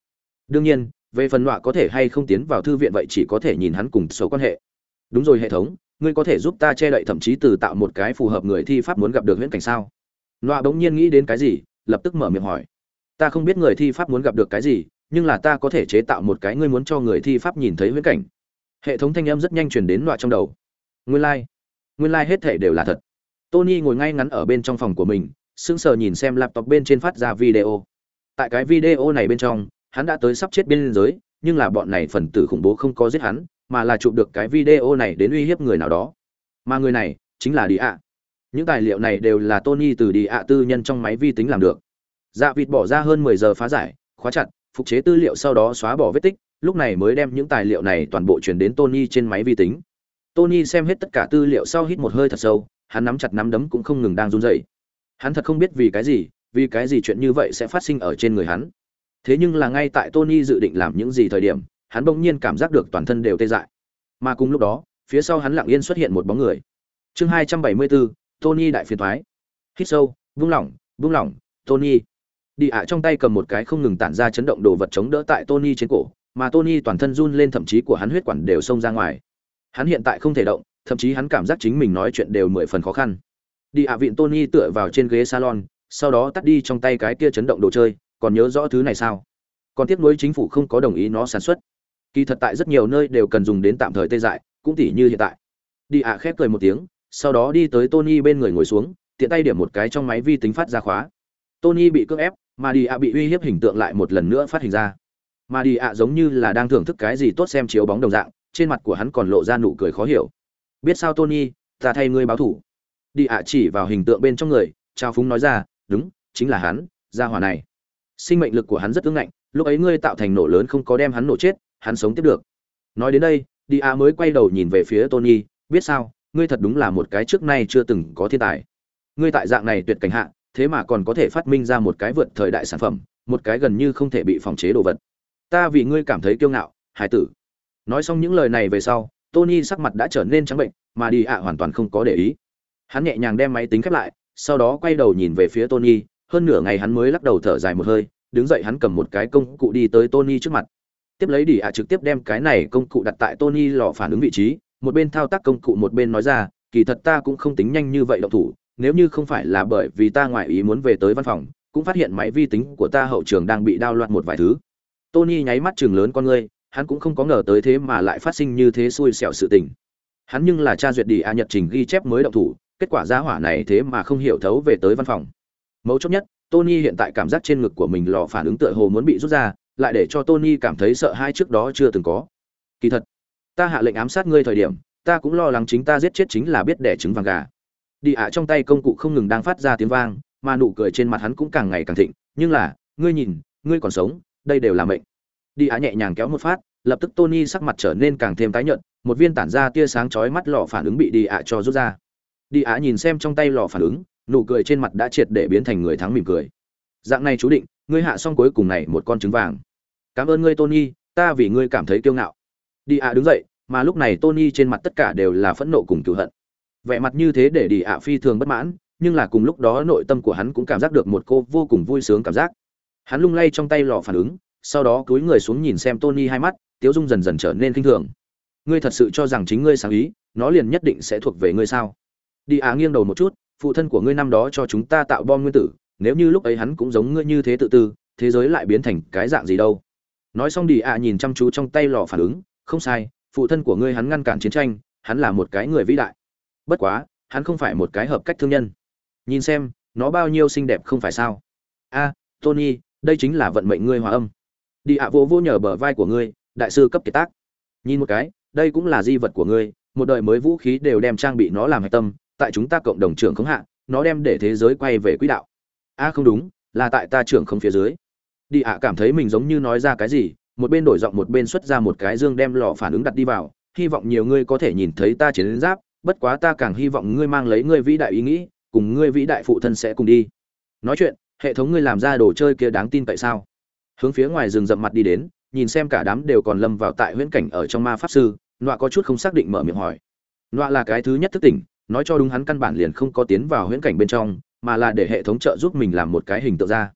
A: Đương nhiên về phần nọa có thể hay không tiến vào thư viện vậy chỉ có thể nhìn hắn cùng số quan hệ. Đúng rồi hệ thống ngươi có thể giúp ta che đậy thậm chí từ tạo một cái phù hợp người thi pháp muốn gặp được huyễn cảnh sao? Nọa bỗng nhiên nghĩ đến cái gì lập tức mở miệng hỏi. Ta không biết người thi pháp muốn gặp được cái gì nhưng là ta có thể chế tạo một cái ngươi muốn cho người thi pháp nhìn thấy huyễn cảnh hệ thống thanh âm rất nhanh truyền đến loại trong đầu nguyên lai、like. nguyên lai、like、hết thể đều là thật tony ngồi ngay ngắn ở bên trong phòng của mình sững sờ nhìn xem laptop bên trên phát ra video. Tại cái video này bên trong, hắn đã tới sắp chết bên giới, nhưng là bọn này phần tử khủng bố không có giết hắn, mà là chụp được cái video này đến uy hiếp người nào đó. Mà người này chính là Đi ạ. Những tài liệu này đều là Tony từ Đi ạ tư nhân trong máy vi tính làm được. Dạ vịt bỏ ra hơn 10 giờ phá giải, khóa chặt, phục chế tư liệu sau đó xóa bỏ vết tích, lúc này mới đem những tài liệu này toàn bộ chuyển đến Tony trên máy vi tính. Tony xem hết tất cả tư liệu sau hít một hơi thật sâu, hắn nắm chặt nắm đấm cũng không ngừng đang run rẩy. Hắn thật không biết vì cái gì vì cái gì chuyện như vậy sẽ phát sinh ở trên người hắn. Thế nhưng là ngay tại tony dự định làm những gì thời điểm hắn bỗng nhiên cảm giác được toàn thân đều tê dại. Mà cùng lúc đó phía sau hắn lặng yên xuất hiện một bóng người. Chương hai trăm bảy mươi bốn tony đại phiền toái. Hít sâu vung lỏng vung lỏng tony đi ạ trong tay cầm một cái không ngừng tản ra chấn động đồ vật chống đỡ tại tony trên cổ, mà tony toàn thân run lên thậm chí của hắn huyết quản đều xông ra ngoài. Hắn hiện tại không thể động, thậm chí hắn cảm giác chính mình nói chuyện đều mười phần khó khăn. Đi ạ à vịn tony tựa vào trên ghế salon, sau đó tắt đi trong tay cái kia chấn động đồ chơi, còn nhớ rõ thứ này sao? Còn tiếp nối chính phủ không có đồng ý nó sản xuất. Kỳ thật tại rất nhiều nơi đều cần dùng đến tạm thời tê dại, cũng tỉ như hiện tại. Đi ạ khép cười một tiếng, sau đó đi tới tony bên người ngồi xuống, tiện tay điểm một cái trong máy vi tính phát ra khóa. Tony bị cưỡng ép mà đi ạ bị uy hiếp hình tượng lại một lần nữa phát hình ra. Mà đi ạ giống như là đang thưởng thức cái gì tốt xem chiếu bóng đồng dạng, trên mặt của hắn còn lộ ra nụ cười khó hiểu. Biết sao tony, ta thay ngươi báo thủ. Đi ạ chỉ vào hình tượng bên trong người, trao phúng nói ra, đúng, chính là hắn, gia hỏa này. Sinh mệnh lực của hắn rất ưng ngạnh, lúc ấy ngươi tạo thành nổ lớn không có đem hắn nổ chết, hắn sống tiếp được. Nói đến đây, đi ạ mới quay đầu nhìn về phía tony, biết sao, ngươi thật đúng là một cái trước nay chưa từng có thiên tài. Ngươi tại dạng này tuyệt cảnh hạ thế mà còn có thể phát minh ra một cái vượt thời đại sản phẩm, một cái gần như không thể bị phòng chế đồ vật. Ta vì ngươi cảm thấy kiêu ngạo, hải tử. Nói xong những lời này về sau, tony sắc mặt đã trở nên trắng bệnh, mà đi ạ hoàn toàn không có để ý. Hắn nhẹ nhàng đem máy tính khép lại, sau đó quay đầu nhìn về phía tony, hơn nửa ngày hắn mới lắc đầu thở dài một hơi, đứng dậy hắn cầm một cái công cụ đi tới tony trước mặt. Tiếp lấy đi ạ trực tiếp đem cái này công cụ đặt tại tony lò phản ứng vị trí, một bên thao tác công cụ một bên nói ra, kỳ thật ta cũng không tính nhanh như vậy động thủ nếu như không phải là bởi vì ta ngoại ý muốn về tới văn phòng, cũng phát hiện máy vi tính của ta hậu trường đang bị đao loạn một vài thứ. Tony nháy mắt chừng lớn con ngươi, hắn cũng không có ngờ tới thế mà lại phát sinh như thế xui xẻo sự tình. Hắn nhưng là cha duyệt đi a nhật trình ghi chép mới động thủ, kết quả giá hỏa này thế mà không hiểu thấu về tới văn phòng. Mấu chốt nhất, tony hiện tại cảm giác trên ngực của mình lò phản ứng tựa hồ muốn bị rút ra, lại để cho tony cảm thấy sợ hai trước đó chưa từng có. Kỳ thật, ta hạ lệnh ám sát ngươi thời điểm, ta cũng lo lắng chính ta giết chết chính là biết đẻ trứng vàng gà đi ạ, trong tay công cụ không ngừng đang phát ra tiếng vang, mà nụ cười trên mặt hắn cũng càng ngày càng thịnh. Nhưng là, ngươi nhìn, ngươi còn sống, đây đều là mệnh. Đi ạ nhẹ nhàng kéo một phát, lập tức tony sắc mặt trở nên càng thêm tái nhợt, một viên tản ra tia sáng chói mắt lọ phản ứng bị đi ạ cho rút ra. Đi ạ nhìn xem trong tay lò phản ứng, nụ cười trên mặt đã triệt để biến thành người thắng mỉm cười. Dạng này chú định, ngươi hạ xong cuối cùng này một con trứng vàng. Cảm ơn ngươi, tony, ta vì ngươi cảm thấy kiêu ngạo. Đi ạ đứng dậy, mà lúc này tony trên mặt tất cả đều là phẫn nộ cùng cựu hận vẻ mặt như thế để đi ạ phi thường bất mãn, nhưng là cùng lúc đó nội tâm của hắn cũng cảm giác được một cô vô cùng vui sướng cảm giác. Hắn lung lay trong tay lò phản ứng, sau đó cúi người xuống nhìn xem tony hai mắt, tiếu dung dần dần trở nên kinh thường. Ngươi thật sự cho rằng chính ngươi sáng ý, nó liền nhất định sẽ thuộc về ngươi sao? Đi ạ nghiêng đầu một chút, phụ thân của ngươi năm đó cho chúng ta tạo bom nguyên tử, nếu như lúc ấy hắn cũng giống ngươi như thế tự tư, thế giới lại biến thành cái dạng gì đâu? Nói xong đi ạ nhìn chăm chú trong tay lò phản ứng, không sai, phụ thân của ngươi hắn ngăn cản chiến tranh, hắn là một cái người vĩ đại bất quá, hắn không phải một cái hợp cách thương nhân. Nhìn xem, nó bao nhiêu xinh đẹp không phải sao? A, tony, đây chính là vận mệnh ngươi hòa âm. Đi ạ, vô vô nhờ bờ vai của ngươi, đại sư cấp kiệt tác. Nhìn một cái, đây cũng là di vật của ngươi, một đời mới vũ khí đều đem trang bị nó làm hạch tâm, tại chúng ta cộng đồng trưởng khống hạ, nó đem để thế giới quay về quỹ đạo. A, không đúng, là tại ta trưởng không phía dưới. Đi ạ, cảm thấy mình giống như nói ra cái gì, một bên đổi giọng một bên xuất ra một cái dương đem lò phản ứng đặt đi vào, hy vọng nhiều ngươi có thể nhìn thấy ta chiến giáp bất quá ta càng hy vọng ngươi mang lấy ngươi vĩ đại ý nghĩ, cùng ngươi vĩ đại phụ thân sẽ cùng đi. Nói chuyện, hệ thống ngươi làm ra đồ chơi kia đáng tin tại sao? Hướng phía ngoài rừng rậm mặt đi đến, nhìn xem cả đám đều còn lâm vào tại huyễn cảnh ở trong ma pháp sư, nọa có chút không xác định mở miệng hỏi. Nọa là cái thứ nhất thức tỉnh, nói cho đúng hắn căn bản liền không có tiến vào huyễn cảnh bên trong, mà là để hệ thống trợ giúp mình làm một cái hình tượng ra.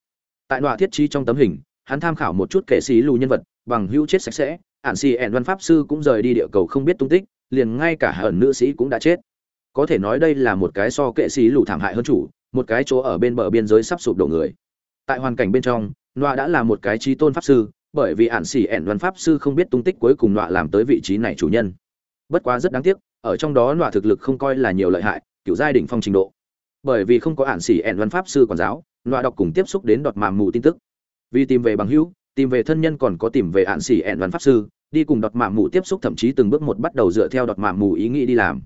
A: Tại nọa thiết trí trong tấm hình, hắn tham khảo một chút kệ sĩ lù nhân vật, bằng hữu chết sạch sẽ ạn xì ẹn văn pháp sư cũng rời đi địa cầu không biết tung tích liền ngay cả hởn nữ sĩ cũng đã chết. Có thể nói đây là một cái so kệ sĩ lù thảm hại hơn chủ, một cái chỗ ở bên bờ biên giới sắp sụp đổ người. Tại hoàn cảnh bên trong, nọa đã là một cái trí tôn pháp sư, bởi vì ạn xỉ ẻn văn pháp sư không biết tung tích cuối cùng nọa làm tới vị trí này chủ nhân. Bất quá rất đáng tiếc, ở trong đó nọa thực lực không coi là nhiều lợi hại, kiểu giai đỉnh phong trình độ. Bởi vì không có ạn xỉ ẻn văn pháp sư quản giáo, nọa đọc cùng tiếp xúc đến đọt màm mù tin tức. Vì tìm về bằng hữu, tìm về thân nhân còn có tìm về ạn xỉ ẻn văn pháp sư đi cùng đọt mạ mù tiếp xúc, thậm chí từng bước một bắt đầu dựa theo đọt mạ mù ý nghĩ đi làm.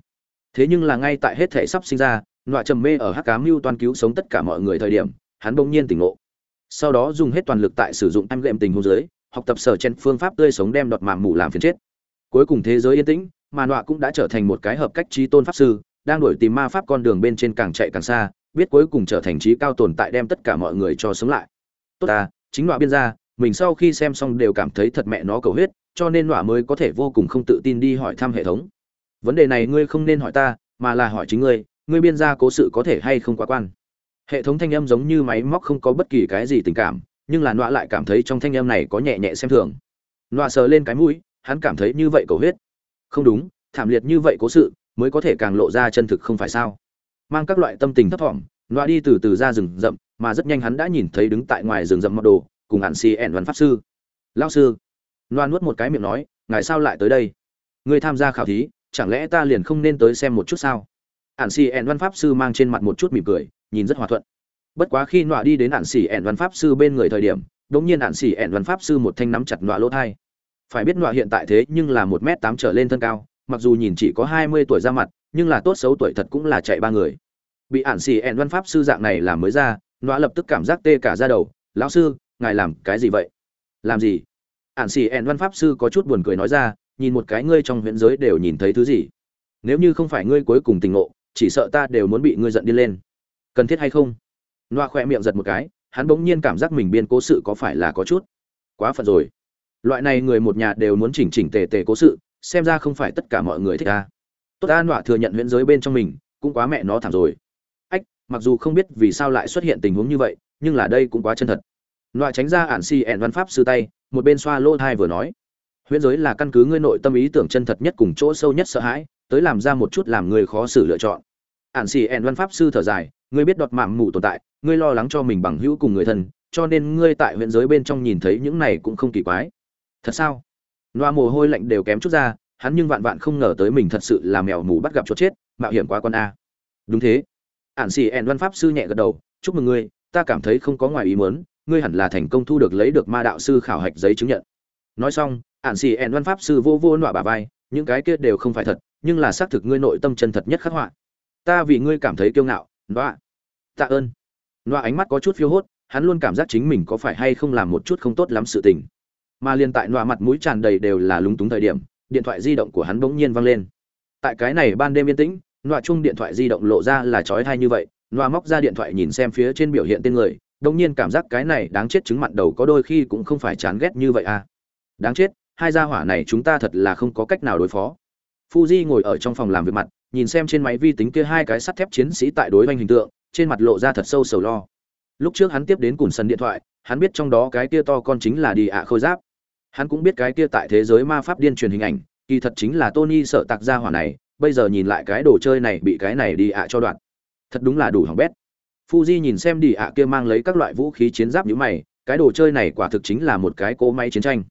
A: Thế nhưng là ngay tại hết thể sắp sinh ra, nọa trầm mê ở hắc cá mưu toàn cứu sống tất cả mọi người thời điểm, hắn bỗng nhiên tỉnh ngộ. Sau đó dùng hết toàn lực tại sử dụng em lệm tình hôn giới, học tập sở chen phương pháp tươi sống đem đọt mạ mù làm phiền chết. Cuối cùng thế giới yên tĩnh, mà nọa cũng đã trở thành một cái hợp cách trí tôn pháp sư, đang đuổi tìm ma pháp con đường bên trên càng chạy càng xa, biết cuối cùng trở thành trí cao tồn tại đem tất cả mọi người cho sống lại. Tốt ta, chính nọa biên ra, mình sau khi xem xong đều cảm thấy thật mẹ nó cầu huyết cho nên nọa mới có thể vô cùng không tự tin đi hỏi thăm hệ thống. Vấn đề này ngươi không nên hỏi ta, mà là hỏi chính ngươi ngươi biên ra cố sự có thể hay không quá quan. Hệ thống thanh âm giống như máy móc không có bất kỳ cái gì tình cảm, nhưng là nọa lại cảm thấy trong thanh âm này có nhẹ nhẹ xem thường. Nọa sờ lên cái mũi, hắn cảm thấy như vậy cầu huyết. Không đúng, thảm liệt như vậy cố sự, mới có thể càng lộ ra chân thực không phải sao. Mang các loại tâm tình thấp thỏm, nọa đi từ từ ra rừng rậm, mà rất nhanh hắn đã nhìn thấy đứng tại ngoài rừng rậm mặc đồ, cùng hạn si ẻn văn pháp sư. Lao sư loan nuốt một cái miệng nói, ngài sao lại tới đây? Người tham gia khảo thí, chẳng lẽ ta liền không nên tới xem một chút sao? Ạn xì ẻn văn pháp sư mang trên mặt một chút mỉm cười, nhìn rất hòa thuận. Bất quá khi nọa đi đến ạn xì ẻn văn pháp sư bên người thời điểm đ ỗ n g nhiên ạn xì ẻn văn pháp sư một thanh nắm chặt nọa lỗ thai. Phải biết nọa hiện tại thế nhưng là một m tám trở lên thân cao, mặc dù nhìn chỉ có hai mươi tuổi ra mặt, nhưng là tốt xấu tuổi thật cũng là chạy ba người. Bị ạn xì ẻn văn pháp sư dạng này làm mới ra, nọa lập tức cảm giác tê cả ra đầu. Lão sư, ngài làm cái gì vậy? Làm gì? Ạn xì ẻn văn pháp sư có chút buồn cười nói ra, nhìn một cái ngươi trong huyện giới đều nhìn thấy thứ gì. Nếu như không phải ngươi cuối cùng tình ngộ, chỉ sợ ta đều muốn bị ngươi giận điên lên. Cần thiết hay không? Loa khoe miệng giật một cái, hắn bỗng nhiên cảm giác mình biên cố sự có phải là có chút quá phận rồi. Loại này người một nhà đều muốn chỉnh chỉnh tề tề cố sự, xem ra không phải tất cả mọi người thích ta. Tốt ta nọa thừa nhận huyễn giới bên trong mình, cũng quá mẹ nó thảm rồi. Ách, mặc dù không biết vì sao lại xuất hiện tình huống như vậy, nhưng là đây cũng quá chân thật. Nọa tránh ra ạn si ẹn văn pháp sư tay một bên xoa lô thai vừa nói, huyễn giới là căn cứ ngươi nội tâm ý tưởng chân thật nhất cùng chỗ sâu nhất sợ hãi, tới làm ra một chút làm người khó xử lựa chọn. Ản xì ẹn văn pháp sư thở dài, ngươi biết đọt mạng mù tồn tại, ngươi lo lắng cho mình bằng hữu cùng người thân, cho nên ngươi tại huyện giới bên trong nhìn thấy những này cũng không kỳ quái. Thật sao? Loa mồ hôi lạnh đều kém chút ra, hắn nhưng vạn vạn không ngờ tới mình thật sự là mèo mù bắt gặp chốt chết, mạo hiểm quá con a. Đúng thế. Ản xì ẹn văn pháp sư nhẹ gật đầu, chúc mừng ngươi, ta cảm thấy không có ngoài ý muốn ngươi hẳn là thành công thu được lấy được ma đạo sư khảo hạch giấy chứng nhận. Nói xong ạn xì ẹn văn pháp sư vô vô nọa bà vai, những cái kia đều không phải thật, nhưng là xác thực ngươi nội tâm chân thật nhất khắc họa. Ta vì ngươi cảm thấy kiêu ngạo, nọa. Tạ ơn. Nọa ánh mắt có chút phiêu hốt, hắn luôn cảm giác chính mình có phải hay không làm một chút không tốt lắm sự tình. Mà liền tại nọa mặt mũi tràn đầy đều là lúng túng thời điểm, điện thoại di động của hắn bỗng nhiên vang lên. Tại cái này ban đêm yên tĩnh, nọa chung điện thoại di động lộ ra là chói tai như vậy, nọa móc ra điện thoại nhìn xem phía trên biểu hiện tên người đông nhiên cảm giác cái này đáng chết chứng mặn đầu có đôi khi cũng không phải chán ghét như vậy à. Đáng chết, hai gia hỏa này chúng ta thật là không có cách nào đối phó. Fuji ngồi ở trong phòng làm việc mặt, nhìn xem trên máy vi tính kia hai cái sắt thép chiến sĩ tại đối oanh hình tượng, trên mặt lộ ra thật sâu sầu lo. Lúc trước hắn tiếp đến cùn sân điện thoại, hắn biết trong đó cái kia to con chính là đi ạ khôi giáp. Hắn cũng biết cái kia tại thế giới ma pháp điên truyền hình ảnh, kỳ thật chính là tony sợ tạc gia hỏa này, bây giờ nhìn lại cái đồ chơi này bị cái này đi ạ cho đoạn. Thật đúng là đủ hỏng bét fuji nhìn xem đi ạ kia mang lấy các loại vũ khí chiến giáp như mày cái đồ chơi này quả thực chính là một cái cỗ máy chiến tranh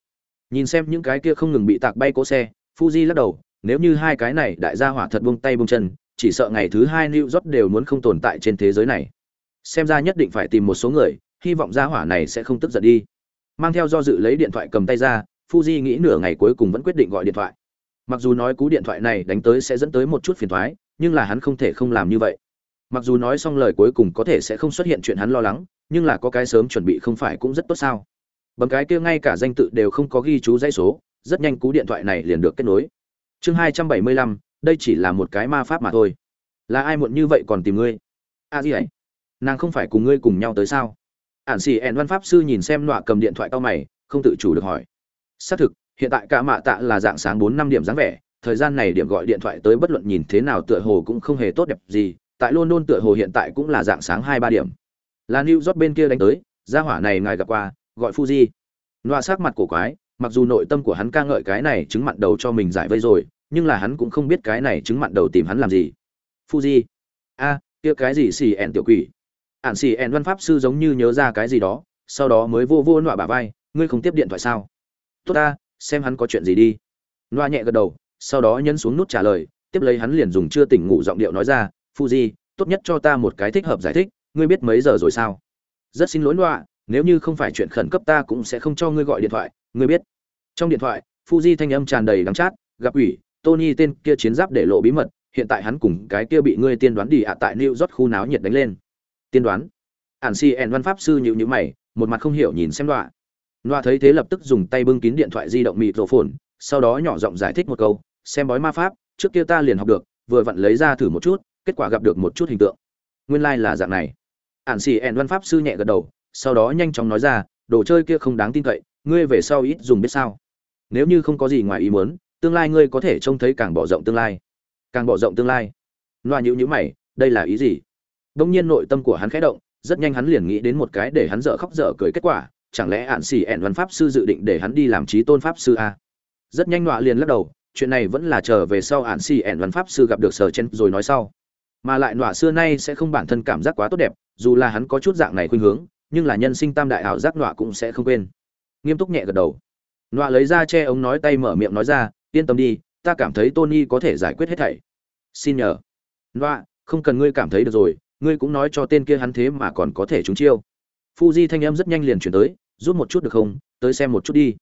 A: nhìn xem những cái kia không ngừng bị tạc bay cỗ xe fuji lắc đầu nếu như hai cái này đại gia hỏa thật buông tay buông chân chỉ sợ ngày thứ hai New York đều muốn không tồn tại trên thế giới này. Xem ra nhất định phải tìm một số người, hy vọng gia hỏa này sẽ không tức giận đi. Mang theo do dự lấy điện thoại cầm tay ra, Fuji nghĩ nửa ngày cuối cùng vẫn quyết định gọi điện thoại. Mặc dù nói cú điện thoại này đánh tới sẽ dẫn tới một chút phiền toái, nhưng là hắn không thể không làm như vậy. Mặc dù nói xong lời cuối cùng có thể sẽ không xuất hiện chuyện hắn lo lắng, nhưng là có cái sớm chuẩn bị không phải cũng rất tốt sao? Bấm cái kia ngay cả danh tự đều không có ghi chú dãy số, rất nhanh cú điện thoại này liền được kết nối. Chương 275, đây chỉ là một cái ma pháp mà thôi là ai muộn như vậy còn tìm ngươi a à gì ấy nàng không phải cùng ngươi cùng nhau tới sao ản xì ẹn văn pháp sư nhìn xem nọa cầm điện thoại cao mày không tự chủ được hỏi xác thực hiện tại cả mạ tạ là dạng sáng bốn năm điểm dáng vẻ thời gian này điểm gọi điện thoại tới bất luận nhìn thế nào tựa hồ cũng không hề tốt đẹp gì tại london tựa hồ hiện tại cũng là dạng sáng hai ba điểm. Là new york bên kia đánh tới, gia hỏa này ngài gặp qua, gọi fuji. Loa sắc mặt cổ quái, mặc dù nội tâm của hắn ca ngợi cái này chứng mặn đầu cho mình giải vây rồi, nhưng là hắn cũng không biết cái này chứng mặn đầu tìm hắn làm gì. Fuji. A, kia cái gì xì ẻn tiểu quỷ? Ản xì ẻn văn pháp sư giống như nhớ ra cái gì đó, sau đó mới vô vô nọa bả vai, ngươi không tiếp điện thoại sao? Tốt ta, xem hắn có chuyện gì đi. Loa nhẹ gật đầu, sau đó nhấn xuống nút trả lời, tiếp lấy hắn liền dùng chưa tỉnh ngủ giọng điệu nói ra fuji tốt nhất cho ta một cái thích hợp giải thích ngươi biết mấy giờ rồi sao rất xin lỗi nọa nếu như không phải chuyện khẩn cấp ta cũng sẽ không cho ngươi gọi điện thoại ngươi biết trong điện thoại fuji thanh âm tràn đầy đắng chát gặp ủy tony tên kia chiến giáp để lộ bí mật hiện tại hắn cùng cái kia bị ngươi tiên đoán đi ạ tại New York khu náo nhiệt đánh lên. Tiên đoán? Ản Si En văn pháp sư nhíu nhíu mày, một mặt không hiểu nhìn xem Đoạ. Đoạ thấy thế lập tức dùng tay bưng kín điện thoại di động mịt rộ phồn, sau đó nhỏ giọng giải thích một câu, xem bói ma pháp, trước kia ta liền học được, vừa vặn lấy ra thử một chút, kết quả gặp được một chút hình tượng. Nguyên lai là dạng này. Ản xì ẹn văn pháp sư nhẹ gật đầu, sau đó nhanh chóng nói ra, đồ chơi kia không đáng tin cậy, ngươi về sau ít dùng biết sao? Nếu như không có gì ngoài ý muốn, tương lai ngươi có thể trông thấy càng bỏ rộng tương lai càng bỏ rộng tương lai loa nhữ nhữ mày đây là ý gì đông nhiên nội tâm của hắn khẽ động rất nhanh hắn liền nghĩ đến một cái để hắn dở khóc dở cười kết quả chẳng lẽ ạn xì ẹn văn pháp sư dự định để hắn đi làm trí tôn pháp sư a rất nhanh loa liền lắc đầu chuyện này vẫn là chờ về sau ạn xì ẹn văn pháp sư gặp được sở chen rồi nói sau mà lại nọa xưa nay sẽ không bản thân cảm giác quá tốt đẹp dù là hắn có chút dạng này khuynh hướng nhưng là nhân sinh tam đại ảo giác nọa cũng sẽ không quên nghiêm túc nhẹ gật đầu nọa lấy ra che ống nói tay mở miệng nói ra yên tâm đi ta cảm thấy Tony có thể giải quyết hết thảy. Xin nhờ. nọa không cần ngươi cảm thấy được rồi, ngươi cũng nói cho tên kia hắn thế mà còn có thể trúng chiêu. Fuji thanh em rất nhanh liền chuyển tới, rút một chút được không, tới xem một chút đi.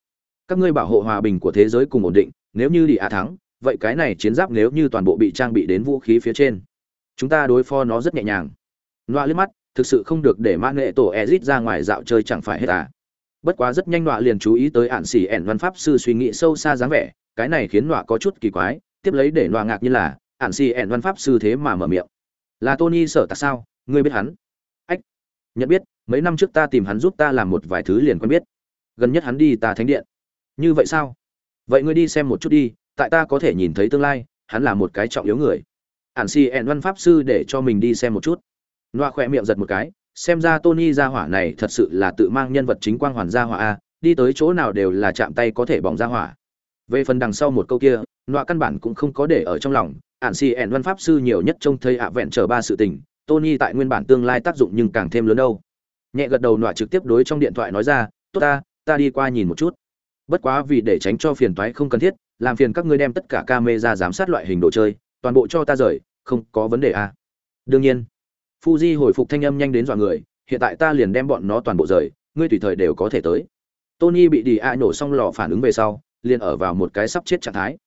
A: Các ngươi bảo hộ hòa bình của thế giới cùng ổn định, nếu như đi á thắng, vậy cái này chiến giáp nếu như toàn bộ bị trang bị đến vũ khí phía trên, chúng ta đối phó nó rất nhẹ nhàng. Loa liếc mắt, thực sự không được để mang nghệ tổ Ezit ra ngoài dạo chơi chẳng phải hết à. Bất quá rất nhanh Loa liền chú ý tới ạn xỉ ẻn văn pháp sư suy nghĩ sâu xa dáng vẻ, cái này khiến Loa có chút kỳ quái tiếp lấy để Loa ngạc như là ạn xỉ ẻn văn pháp sư thế mà mở miệng. Là tony sở tạc sao? Ngươi biết hắn? Ách nhận biết mấy năm trước ta tìm hắn giúp ta làm một vài thứ liền quen biết. Gần nhất hắn đi ta thánh điện. Như vậy sao? Vậy ngươi đi xem một chút đi tại ta có thể nhìn thấy tương lai hắn là một cái trọng yếu người ản xì ẹn văn pháp sư để cho mình đi xem một chút. Nọa khỏe miệng giật một cái, xem ra tony gia hỏa này thật sự là tự mang nhân vật chính quang hoàn gia hỏa a, đi tới chỗ nào đều là chạm tay có thể bỏng gia hỏa. Về phần đằng sau một câu kia nọa căn bản cũng không có để ở trong lòng ạn xì ẹn văn pháp sư nhiều nhất trông thấy ạ vẹn trở ba sự tình, tony tại nguyên bản tương lai tác dụng nhưng càng thêm lớn đâu. Nhẹ gật đầu nọa trực tiếp đối trong điện thoại nói ra, tốt ta ta đi qua nhìn một chút. Bất quá vì để tránh cho phiền toái không cần thiết, làm phiền các ngươi đem tất cả camera giám sát loại hình đồ chơi toàn bộ cho ta rời, không có vấn đề à. đương nhiên, fuji hồi phục thanh âm nhanh đến dọa người, hiện tại ta liền đem bọn nó toàn bộ rời, ngươi tùy thời đều có thể tới. Tony bị đi a nổ xong lò phản ứng về sau, liền ở vào một cái sắp chết trạng thái.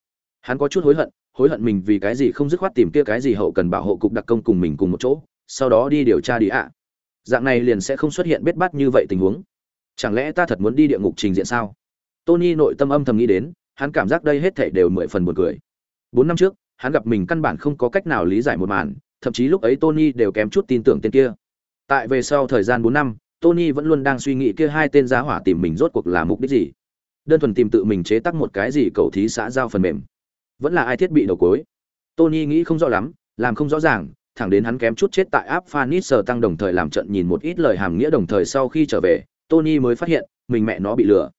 A: Hắn có chút hối hận hối hận mình vì cái gì không dứt khoát tìm kia cái gì hậu cần bảo hộ cục đặc công cùng mình cùng một chỗ, sau đó đi điều tra đi ạ dạng này liền sẽ không xuất hiện bết bát như vậy tình huống. Chẳng lẽ ta thật muốn đi địa ngục trình diện sao? Tony nội tâm âm thầm nghĩ đến, hắn cảm giác đây hết thảy đều mười phần buồn cười. Bốn năm trước hắn gặp mình căn bản không có cách nào lý giải một màn, thậm chí lúc ấy tony đều kém chút tin tưởng tên kia. Tại về sau thời gian bốn năm, tony vẫn luôn đang suy nghĩ kia hai tên giá hỏa tìm mình rốt cuộc là mục đích gì. Đơn thuần tìm tự mình chế tác một cái gì cầu thí xã giao phần mềm. Vẫn là ai thiết bị đầu cuối tony nghĩ không rõ lắm, làm không rõ ràng, thẳng đến hắn kém chút chết tại áp phanis tăng đồng thời làm trận nhìn một ít lời hàm nghĩa đồng thời sau khi trở về, tony mới phát hiện, mình mẹ nó bị lừa.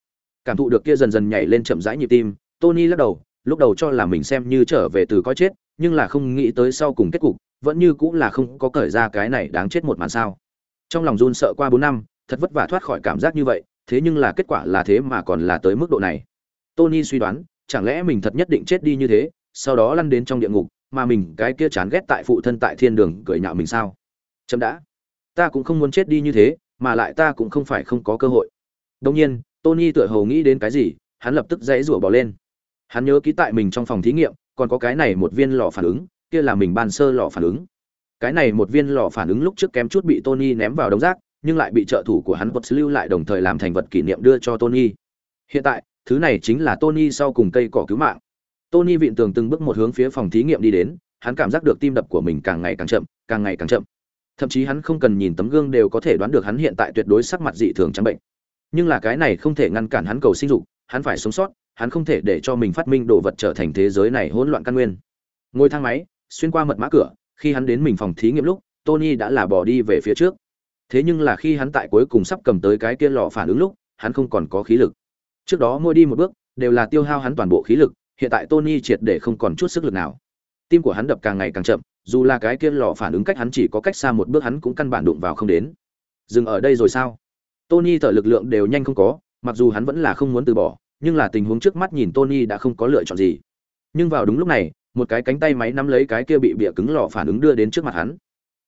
A: Cảm thụ được kia dần dần nhảy lên chậm rãi nhịp tim, tony lắc đầu lúc đầu cho là mình xem như trở về từ coi chết, nhưng là không nghĩ tới sau cùng kết cục, vẫn như cũng là không có cởi ra cái này đáng chết một màn sao. Trong lòng run sợ qua bốn năm, thật vất vả thoát khỏi cảm giác như vậy, thế nhưng là kết quả là thế mà còn là tới mức độ này. Tony suy đoán, chẳng lẽ mình thật nhất định chết đi như thế, sau đó lăn đến trong địa ngục, mà mình cái kia chán ghét tại phụ thân tại thiên đường cười nhạo mình sao? Chậm đã. Ta cũng không muốn chết đi như thế, mà lại ta cũng không phải không có cơ hội. Đông nhiên, tony tựa hồ nghĩ đến cái gì, hắn lập tức dãy rủa bỏ lên hắn nhớ ký tại mình trong phòng thí nghiệm, còn có cái này một viên lò phản ứng, kia là mình ban sơ lò phản ứng. Cái này một viên lò phản ứng lúc trước kém chút bị tony ném vào đống rác, nhưng lại bị trợ thủ của hắn vật lưu lại đồng thời làm thành vật kỷ niệm đưa cho tony. Hiện tại, thứ này chính là tony sau cùng cây cỏ cứu mạng. Tony vịn tường từng bước một hướng phía phòng thí nghiệm đi đến, hắn cảm giác được tim đập của mình càng ngày càng chậm, càng ngày càng chậm. Thậm chí hắn không cần nhìn tấm gương đều có thể đoán được hắn hiện tại tuyệt đối sắc mặt dị thường trắng bệnh. Nhưng là cái này không thể ngăn cản hắn cầu sinh dục, hắn phải sống sót hắn không thể để cho mình phát minh đồ vật trở thành thế giới này hỗn loạn căn nguyên. Ngồi thang máy, xuyên qua mật mã cửa, khi hắn đến mình phòng thí nghiệm lúc, tony đã là bỏ đi về phía trước. Thế nhưng là khi hắn tại cuối cùng sắp cầm tới cái kia lò phản ứng lúc, hắn không còn có khí lực. Trước đó mỗi đi một bước, đều là tiêu hao hắn toàn bộ khí lực, hiện tại tony triệt để không còn chút sức lực nào. Tim của hắn đập càng ngày càng chậm, dù là cái kia lò phản ứng cách hắn chỉ có cách xa một bước hắn cũng căn bản đụng vào không đến. Dừng ở đây rồi sao? Tony thở lực lượng đều nhanh không có, mặc dù hắn vẫn là không muốn từ bỏ nhưng là tình huống trước mắt nhìn tony đã không có lựa chọn gì. Nhưng vào đúng lúc này một cái cánh tay máy nắm lấy cái kia bị bịa cứng lò phản ứng đưa đến trước mặt hắn.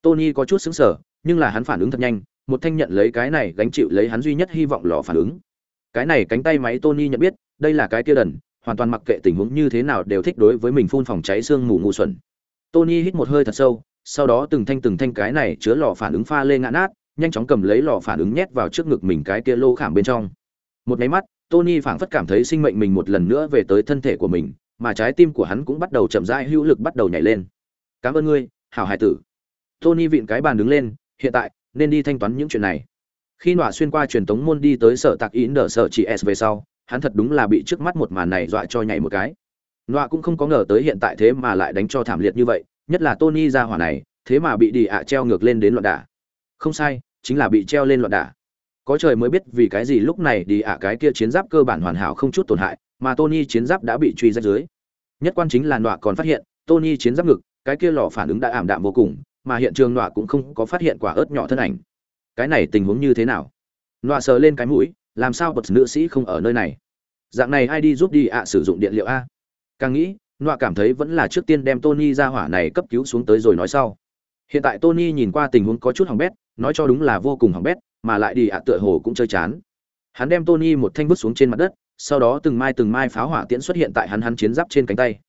A: Tony có chút sững sờ, nhưng là hắn phản ứng thật nhanh một thanh nhận lấy cái này gánh chịu lấy hắn duy nhất hy vọng lò phản ứng. Cái này cánh tay máy tony nhận biết đây là cái kia đần hoàn toàn mặc kệ tình huống như thế nào đều thích đối với mình phun phòng cháy xương mù ngu xuẩn. Tony hít một hơi thật sâu sau đó từng thanh từng thanh cái này chứa lò phản ứng pha lên ngã nát nhanh chóng cầm lấy lò phản ứng nhét vào trước ngực mình cái kia lô khảm bên trong. Một máy mắt tony phảng phất cảm thấy sinh mệnh mình một lần nữa về tới thân thể của mình, mà trái tim của hắn cũng bắt đầu chậm rãi, hữu lực bắt đầu nhảy lên. Cảm ơn ngươi, hảo hải tử. Tony vịn cái bàn đứng lên, hiện tại, nên đi thanh toán những chuyện này. Khi nọa xuyên qua truyền tống môn đi tới sở tạc yến nở sở chỉ s về sau, hắn thật đúng là bị trước mắt một màn này dọa cho nhảy một cái. Nọa cũng không có ngờ tới hiện tại thế mà lại đánh cho thảm liệt như vậy, nhất là tony ra hỏa này, thế mà bị đi ạ treo ngược lên đến loạn đả. Không sai, chính là bị treo lên loạn đả có trời mới biết vì cái gì lúc này đi ạ, cái kia chiến giáp cơ bản hoàn hảo không chút tổn hại, mà tony chiến giáp đã bị truy ra dưới. Nhất quan chính là nọa còn phát hiện, tony chiến giáp ngực, cái kia lò phản ứng đã ảm đạm vô cùng, mà hiện trường nọa cũng không có phát hiện quả ớt nhỏ thân ảnh. Cái này tình huống như thế nào? Nọa sờ lên cái mũi, làm sao bật nữ sĩ không ở nơi này? Dạng này ai đi giúp đi ạ, sử dụng điện liệu a? Càng nghĩ, nọa cảm thấy vẫn là trước tiên đem tony ra hỏa này cấp cứu xuống tới rồi nói sau. Hiện tại tony nhìn qua tình huống có chút hỏng bét, nói cho đúng là vô cùng hỏng bét mà lại đi ạ tựa hồ cũng chơi chán. Hắn đem tony một thanh vứt xuống trên mặt đất, sau đó từng mai từng mai pháo hỏa tiễn xuất hiện tại hắn hắn chiến giáp trên cánh tay.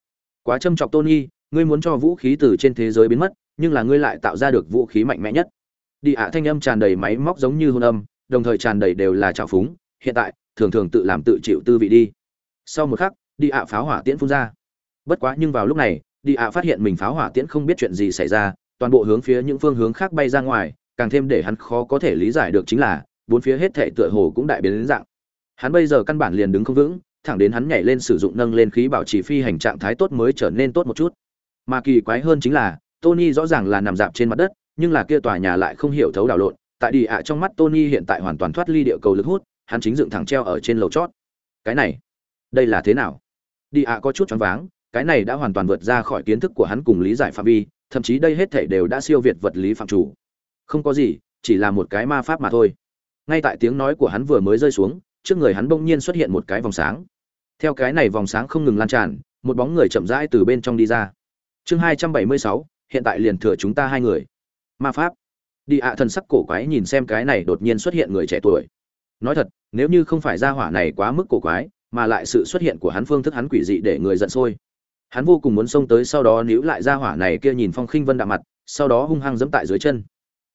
A: Quá châm chọc tony, ngươi muốn cho vũ khí từ trên thế giới biến mất, nhưng là ngươi lại tạo ra được vũ khí mạnh mẽ nhất. Đi ạ thanh âm tràn đầy máy móc giống như hôn âm, đồng thời tràn đầy đều là trào phúng, hiện tại, thường thường tự làm tự chịu tư vị đi. Sau một khắc, đi ạ pháo hỏa tiễn phun ra. Bất quá nhưng vào lúc này, đi ạ phát hiện mình pháo hỏa tiễn không biết chuyện gì xảy ra, toàn bộ hướng phía những phương hướng khác bay ra ngoài càng thêm để hắn khó có thể lý giải được chính là, bốn phía hết thảy tựa hồ cũng đại biến đến dạng. Hắn bây giờ căn bản liền đứng không vững, thẳng đến hắn nhảy lên sử dụng nâng lên khí bảo trì phi hành trạng thái tốt mới trở nên tốt một chút. Mà kỳ quái hơn chính là, tony rõ ràng là nằm dạp trên mặt đất, nhưng là kia tòa nhà lại không hiểu thấu đảo lộn, tại đi ạ trong mắt tony hiện tại hoàn toàn thoát ly địa cầu lực hút, hắn chính dựng thẳng treo ở trên lầu chót. Cái này, đây là thế nào? Đi ạ có chút choáng váng, cái này đã hoàn toàn vượt ra khỏi kiến thức của hắn cùng lý giải phạm vi, thậm chí đây hết thảy đều đã siêu việt vật lý phạm chủ không có gì, chỉ là một cái ma pháp mà thôi. Ngay tại tiếng nói của hắn vừa mới rơi xuống, trước người hắn bỗng nhiên xuất hiện một cái vòng sáng. Theo cái này vòng sáng không ngừng lan tràn, một bóng người chậm rãi từ bên trong đi ra. Chương hai trăm bảy mươi sáu, hiện tại liền thừa chúng ta hai người. Ma pháp. Đi ạ, thần sắc cổ quái nhìn xem cái này đột nhiên xuất hiện người trẻ tuổi. Nói thật, nếu như không phải gia hỏa này quá mức cổ quái, mà lại sự xuất hiện của hắn phương thức hắn quỷ dị để người giận sôi. Hắn vô cùng muốn xông tới sau đó níu lại gia hỏa này kia nhìn phong khinh vân đạm mặt, sau đó hung hăng dẫm tại dưới chân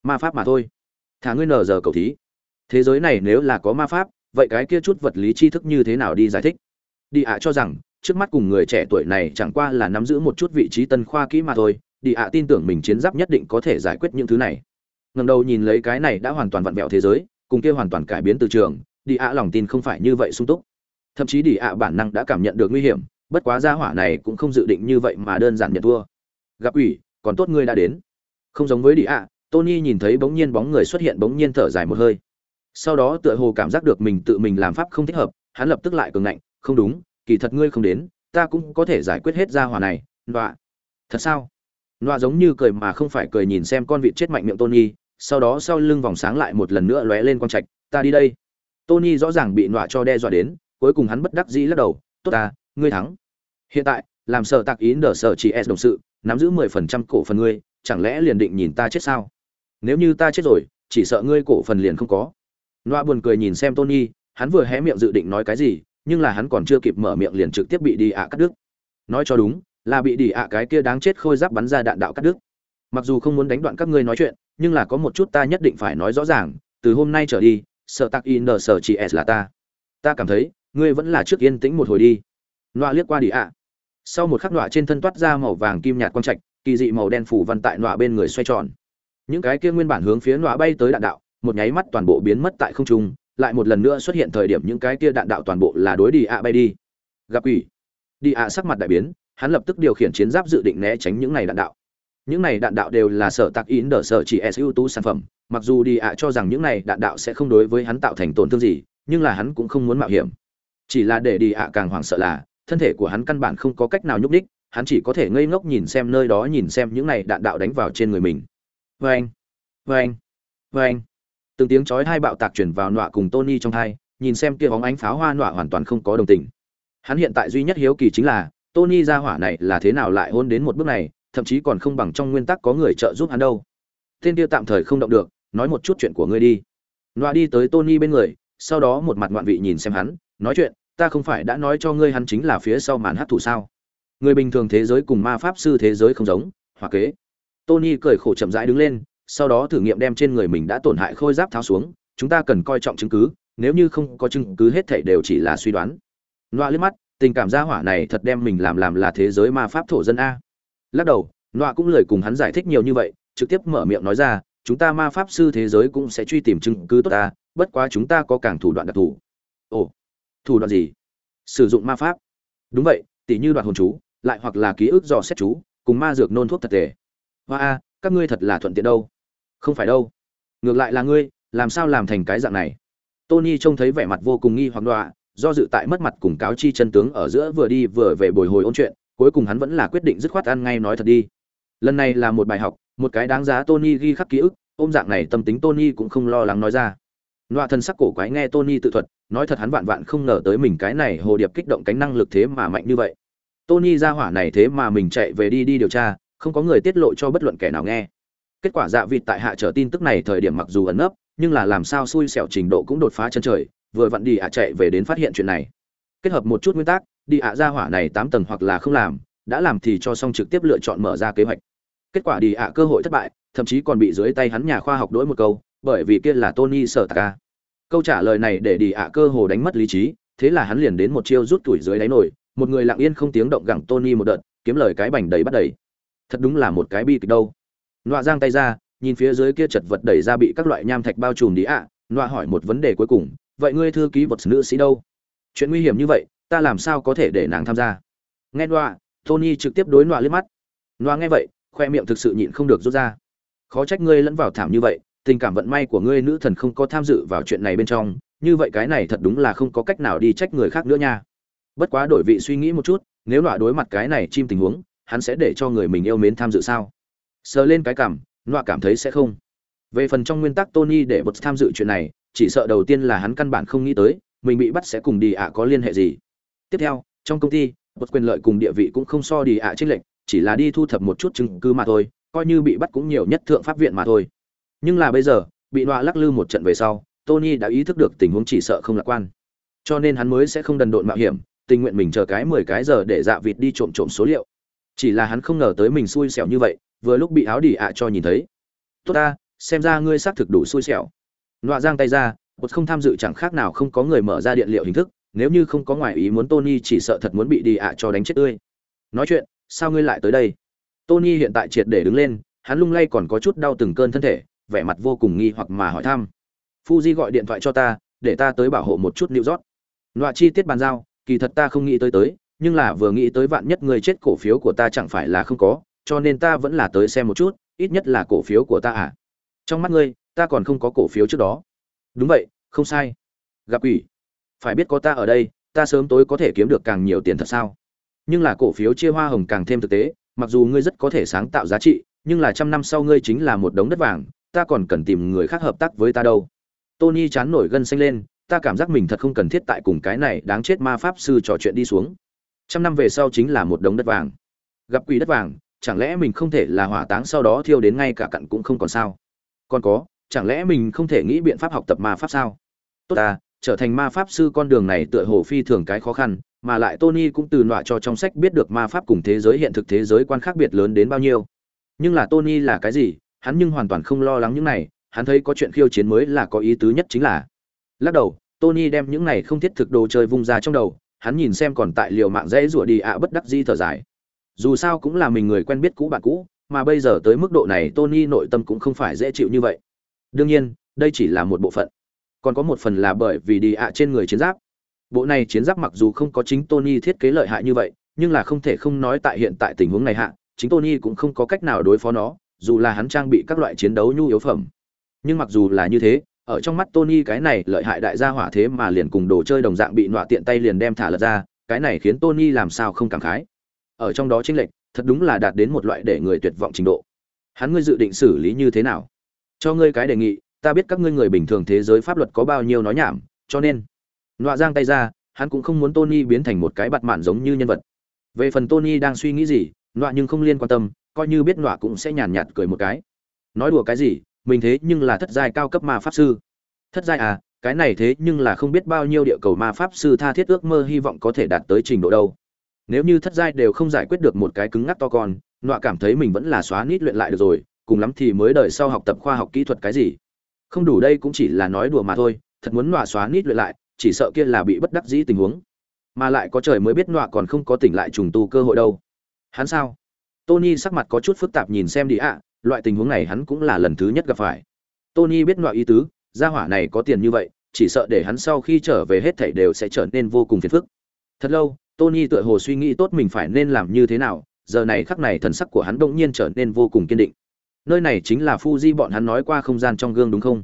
A: ma pháp mà thôi. Thả ngươi nở giờ cầu thí. Thế giới này nếu là có ma pháp, vậy cái kia chút vật lý tri thức như thế nào đi giải thích? Đi ạ cho rằng, trước mắt cùng người trẻ tuổi này chẳng qua là nắm giữ một chút vị trí tân khoa kỹ mà thôi. Đi ạ tin tưởng mình chiến giáp nhất định có thể giải quyết những thứ này. Ngầm đầu nhìn lấy cái này đã hoàn toàn vặn vẹo thế giới, cùng kia hoàn toàn cải biến từ trường, đi ạ lòng tin không phải như vậy sung túc. Thậm chí đi ạ bản năng đã cảm nhận được nguy hiểm, bất quá gia hỏa này cũng không dự định như vậy mà đơn giản nhận thua. Gặp ủy, còn tốt ngươi đã đến. Không giống với đi ạ tony nhìn thấy bỗng nhiên bóng người xuất hiện bỗng nhiên thở dài một hơi. Sau đó tựa hồ cảm giác được mình tự mình làm pháp không thích hợp, hắn lập tức lại cường ngạnh, không đúng, kỳ thật ngươi không đến, ta cũng có thể giải quyết hết gia hỏa này, nọa. Thật sao? Nọa giống như cười mà không phải cười nhìn xem con vịt chết mạnh miệng tony, sau đó sau lưng vòng sáng lại một lần nữa lóe lên quang trạch, ta đi đây. Tony rõ ràng bị nọa cho đe dọa đến, cuối cùng hắn bất đắc dĩ lắc đầu, tốt ta, ngươi thắng. Hiện tại, làm sở tạc ý nở sở chỉ s đồng sự, nắm giữ mười phần trăm cổ phần ngươi, chẳng lẽ liền định nhìn ta chết sao? Nếu như ta chết rồi, chỉ sợ ngươi cổ phần liền không có. Nọa buồn cười nhìn xem tony, hắn vừa hé miệng dự định nói cái gì, nhưng là hắn còn chưa kịp mở miệng liền trực tiếp bị đi ạ cắt đứt. Nói cho đúng, là bị đi ạ cái kia đáng chết khôi giáp bắn ra đạn đạo cắt đứt. Mặc dù không muốn đánh đoạn các ngươi nói chuyện, nhưng là có một chút ta nhất định phải nói rõ ràng, từ hôm nay trở đi, sợ tặc in nờ sợ chỉ s là ta. Ta cảm thấy, ngươi vẫn là trước yên tĩnh một hồi đi. Nọa liếc qua đi ạ. Sau một khắc nọa trên thân toát ra màu vàng kim nhạt quang trạch, kỳ dị màu đen phủ văn tại nọa bên người xoay tròn những cái kia nguyên bản hướng phía nọa bay tới đạn đạo, một nháy mắt toàn bộ biến mất tại không trung, lại một lần nữa xuất hiện thời điểm những cái kia đạn đạo toàn bộ là đối đi ạ bay đi. Gặp quỷ. Đi ạ sắc mặt đại biến, hắn lập tức điều khiển chiến giáp dự định né tránh những này đạn đạo. Những này đạn đạo đều là sở tạc ý đỡ sở chỉ s ưu tú sản phẩm, mặc dù đi ạ cho rằng những này đạn đạo sẽ không đối với hắn tạo thành tổn thương gì, nhưng là hắn cũng không muốn mạo hiểm. Chỉ là để đi ạ càng hoảng sợ là, thân thể của hắn căn bản không có cách nào nhúc đích hắn chỉ có thể ngây ngốc nhìn xem nơi đó, nhìn xem những này đạn đạo đánh vào trên người mình vê anh vê từng tiếng chói hai bạo tạc chuyển vào nọa cùng tony trong hai, nhìn xem kia bóng ánh pháo hoa nọa hoàn toàn không có đồng tình. Hắn hiện tại duy nhất hiếu kỳ chính là, tony ra hỏa này là thế nào lại hôn đến một bước này, thậm chí còn không bằng trong nguyên tắc có người trợ giúp hắn đâu. Tên kia tạm thời không động được, nói một chút chuyện của ngươi đi. Nọa đi tới tony bên người, sau đó một mặt ngoạn vị nhìn xem hắn, nói chuyện, ta không phải đã nói cho ngươi hắn chính là phía sau màn hát thủ sao? Người bình thường thế giới cùng ma pháp sư thế giới không giống, hòa kế tony cười khổ chậm rãi đứng lên, sau đó thử nghiệm đem trên người mình đã tổn hại khôi giáp tháo xuống, chúng ta cần coi trọng chứng cứ, nếu như không có chứng cứ hết thảy đều chỉ là suy đoán. Loa liếc mắt, tình cảm gia hỏa này thật đem mình làm làm là thế giới ma pháp thổ dân a. Lắc đầu loa cũng lời cùng hắn giải thích nhiều như vậy, trực tiếp mở miệng nói ra, chúng ta ma pháp sư thế giới cũng sẽ truy tìm chứng cứ tốt ta bất quá chúng ta có càng thủ đoạn đặc thù. Ồ, thủ đoạn gì? Sử dụng ma pháp. Đúng vậy, tỉ như đoạn hồn chú, lại hoặc là ký ức dò xét chú, cùng ma dược nôn thuốc thật tệ hoa a các ngươi thật là thuận tiện đâu. Không phải đâu. Ngược lại là ngươi làm sao làm thành cái dạng này? Tony trông thấy vẻ mặt vô cùng nghi hoặc đọa do dự tại mất mặt cùng cáo chi chân tướng ở giữa vừa đi vừa về bồi hồi ôn chuyện cuối cùng hắn vẫn là quyết định dứt khoát ăn ngay nói thật đi. Lần này là một bài học một cái đáng giá tony ghi khắc ký ức ôm dạng này tâm tính tony cũng không lo lắng nói ra. Loa thân sắc cổ quái nghe Tony tự thuật, nói thật hắn vạn vạn không ngờ tới mình cái này hồ điệp kích động cánh năng lực thế mà mạnh như vậy. Tony ra hỏa này thế mà mình chạy về đi đi điều tra, không có người tiết lộ cho bất luận kẻ nào nghe. Kết quả dạ vịt tại hạ trở tin tức này thời điểm mặc dù ẩn nấp, nhưng là làm sao xui xẻo trình độ cũng đột phá chân trời, vừa vặn đi ạ chạy về đến phát hiện chuyện này. Kết hợp một chút nguyên tắc, đi ạ ra hỏa này tám tầng hoặc là không làm, đã làm thì cho xong trực tiếp lựa chọn mở ra kế hoạch. Kết quả đi ạ cơ hội thất bại, thậm chí còn bị dưới tay hắn nhà khoa học đổi một câu, bởi vì kia là Tony sở tạc câu trả lời này để đi ạ cơ hồ đánh mất lý trí thế là hắn liền đến một chiêu rút tuổi dưới đáy nổi một người lặng yên không tiếng động gẳng tony một đợt kiếm lời cái bành đầy bắt đầy thật đúng là một cái bi kịch đâu. Nọa giang tay ra, nhìn phía dưới kia chật vật đẩy ra bị các loại nham thạch bao trùm đi ạ. Nọa hỏi một vấn đề cuối cùng, vậy ngươi thư ký vật nữ sĩ đâu? Chuyện nguy hiểm như vậy, ta làm sao có thể để nàng tham gia? Nghe nọa, tony trực tiếp đối nọa liếc mắt. Nọa nghe vậy, khoe miệng thực sự nhịn không được rút ra. Khó trách ngươi lẫn vào thảm như vậy, tình cảm vận may của ngươi nữ thần không có tham dự vào chuyện này bên trong, như vậy cái này thật đúng là không có cách nào đi trách người khác nữa nha. Bất quá đổi vị suy nghĩ một chút, nếu nọa đối mặt cái này chim tình huống hắn sẽ để cho người mình yêu mến tham dự sao? Sờ lên cái cảm, nọa cảm thấy sẽ không. Về phần trong nguyên tắc tony để bật tham dự chuyện này, chỉ sợ đầu tiên là hắn căn bản không nghĩ tới, mình bị bắt sẽ cùng đi ạ có liên hệ gì. Tiếp theo, trong công ty, bật quyền lợi cùng địa vị cũng không so đi ạ trích lệnh chỉ là đi thu thập một chút chứng cứ mà thôi, coi như bị bắt cũng nhiều nhất thượng pháp viện mà thôi. Nhưng là bây giờ, bị nọa lắc lư một trận về sau, tony đã ý thức được tình huống chỉ sợ không lạc quan. Cho nên hắn mới sẽ không đần độn mạo hiểm, tình nguyện mình chờ cái mười cái giờ để dạ vịt đi trộm trộm số liệu chỉ là hắn không ngờ tới mình xui xẻo như vậy, vừa lúc bị áo đỉ ạ cho nhìn thấy. Tốt ta, xem ra ngươi xác thực đủ xui xẻo. Nọa giang tay ra bột không tham dự chẳng khác nào không có người mở ra điện liệu hình thức, nếu như không có ngoại ý muốn tony chỉ sợ thật muốn bị đi ạ cho đánh chết tươi. Nói chuyện, sao ngươi lại tới đây? Tony hiện tại triệt để đứng lên, hắn lung lay còn có chút đau từng cơn thân thể, vẻ mặt vô cùng nghi hoặc mà hỏi thăm. Fuji gọi điện thoại cho ta, để ta tới bảo hộ một chút nịu rót nọa chi tiết bàn giao, kỳ thật ta không nghĩ tới tới nhưng là vừa nghĩ tới vạn nhất người chết cổ phiếu của ta chẳng phải là không có cho nên ta vẫn là tới xem một chút ít nhất là cổ phiếu của ta à? Trong mắt ngươi ta còn không có cổ phiếu trước đó. Đúng vậy không sai. Gặp quỷ, phải biết có ta ở đây ta sớm tối có thể kiếm được càng nhiều tiền thật sao? Nhưng là cổ phiếu chia hoa hồng càng thêm thực tế mặc dù ngươi rất có thể sáng tạo giá trị nhưng là trăm năm sau ngươi chính là một đống đất vàng ta còn cần tìm người khác hợp tác với ta đâu. Tony chán nổi gân xanh lên ta cảm giác mình thật không cần thiết tại cùng cái này đáng chết ma pháp sư trò chuyện đi xuống trăm năm về sau chính là một đống đất vàng. Gặp quỷ đất vàng, chẳng lẽ mình không thể là hỏa táng sau đó thiêu đến ngay cả cặn cũng không còn sao? Còn có, chẳng lẽ mình không thể nghĩ biện pháp học tập ma pháp sao? Tốt ta, trở thành ma pháp sư con đường này tựa hồ phi thường cái khó khăn, mà lại tony cũng từ nọa cho trong sách biết được ma pháp cùng thế giới hiện thực thế giới quan khác biệt lớn đến bao nhiêu. Nhưng là tony là cái gì? Hắn nhưng hoàn toàn không lo lắng những này, hắn thấy có chuyện khiêu chiến mới là có ý tứ nhất chính là. Lắc đầu, tony đem những này không thiết thực đồ chơi vung ra trong đầu hắn nhìn xem còn tại liều mạng dễ rủa đi ạ bất đắc di thở dài. Dù sao cũng là mình người quen biết cũ bạn cũ, mà bây giờ tới mức độ này tony nội tâm cũng không phải dễ chịu như vậy. Đương nhiên, đây chỉ là một bộ phận. Còn có một phần là bởi vì đi ạ trên người chiến giáp. Bộ này chiến giáp mặc dù không có chính tony thiết kế lợi hại như vậy, nhưng là không thể không nói tại hiện tại tình huống này hạ, chính tony cũng không có cách nào đối phó nó, dù là hắn trang bị các loại chiến đấu nhu yếu phẩm. Nhưng mặc dù là như thế ở trong mắt tony cái này lợi hại đại gia hỏa thế mà liền cùng đồ chơi đồng dạng bị nọa tiện tay liền đem thả lật ra cái này khiến tony làm sao không cảm khái. Ở trong đó chính lệnh, thật đúng là đạt đến một loại để người tuyệt vọng trình độ. Hắn ngươi dự định xử lý như thế nào? Cho ngươi cái đề nghị ta biết các ngươi người bình thường thế giới pháp luật có bao nhiêu nói nhảm cho nên. Nọa giang tay ra hắn cũng không muốn tony biến thành một cái bạt mạn giống như nhân vật. Về phần tony đang suy nghĩ gì nọa nhưng không liên quan tâm coi như biết nọa cũng sẽ nhàn nhạt cười một cái. Nói đùa cái gì mình thế nhưng là thất giai cao cấp ma pháp sư. Thất giai à cái này thế nhưng là không biết bao nhiêu địa cầu ma pháp sư tha thiết ước mơ hy vọng có thể đạt tới trình độ đâu. Nếu như thất giai đều không giải quyết được một cái cứng ngắc to con, nọa cảm thấy mình vẫn là xóa nít luyện lại được rồi, cùng lắm thì mới đợi sau học tập khoa học kỹ thuật cái gì. Không đủ đây cũng chỉ là nói đùa mà thôi, thật muốn nọa xóa nít luyện lại, chỉ sợ kia là bị bất đắc dĩ tình huống. Mà lại có trời mới biết nọa còn không có tỉnh lại trùng tu cơ hội đâu. Hắn sao? Tony sắc mặt có chút phức tạp nhìn xem đi ạ loại tình huống này hắn cũng là lần thứ nhất gặp phải. Tony biết loại ý tứ, gia hỏa này có tiền như vậy, chỉ sợ để hắn sau khi trở về hết thảy đều sẽ trở nên vô cùng phiền phức. Thật lâu, tony tựa hồ suy nghĩ tốt mình phải nên làm như thế nào, giờ này khắc này thần sắc của hắn đột nhiên trở nên vô cùng kiên định. Nơi này chính là Fuji bọn hắn nói qua không gian trong gương đúng không?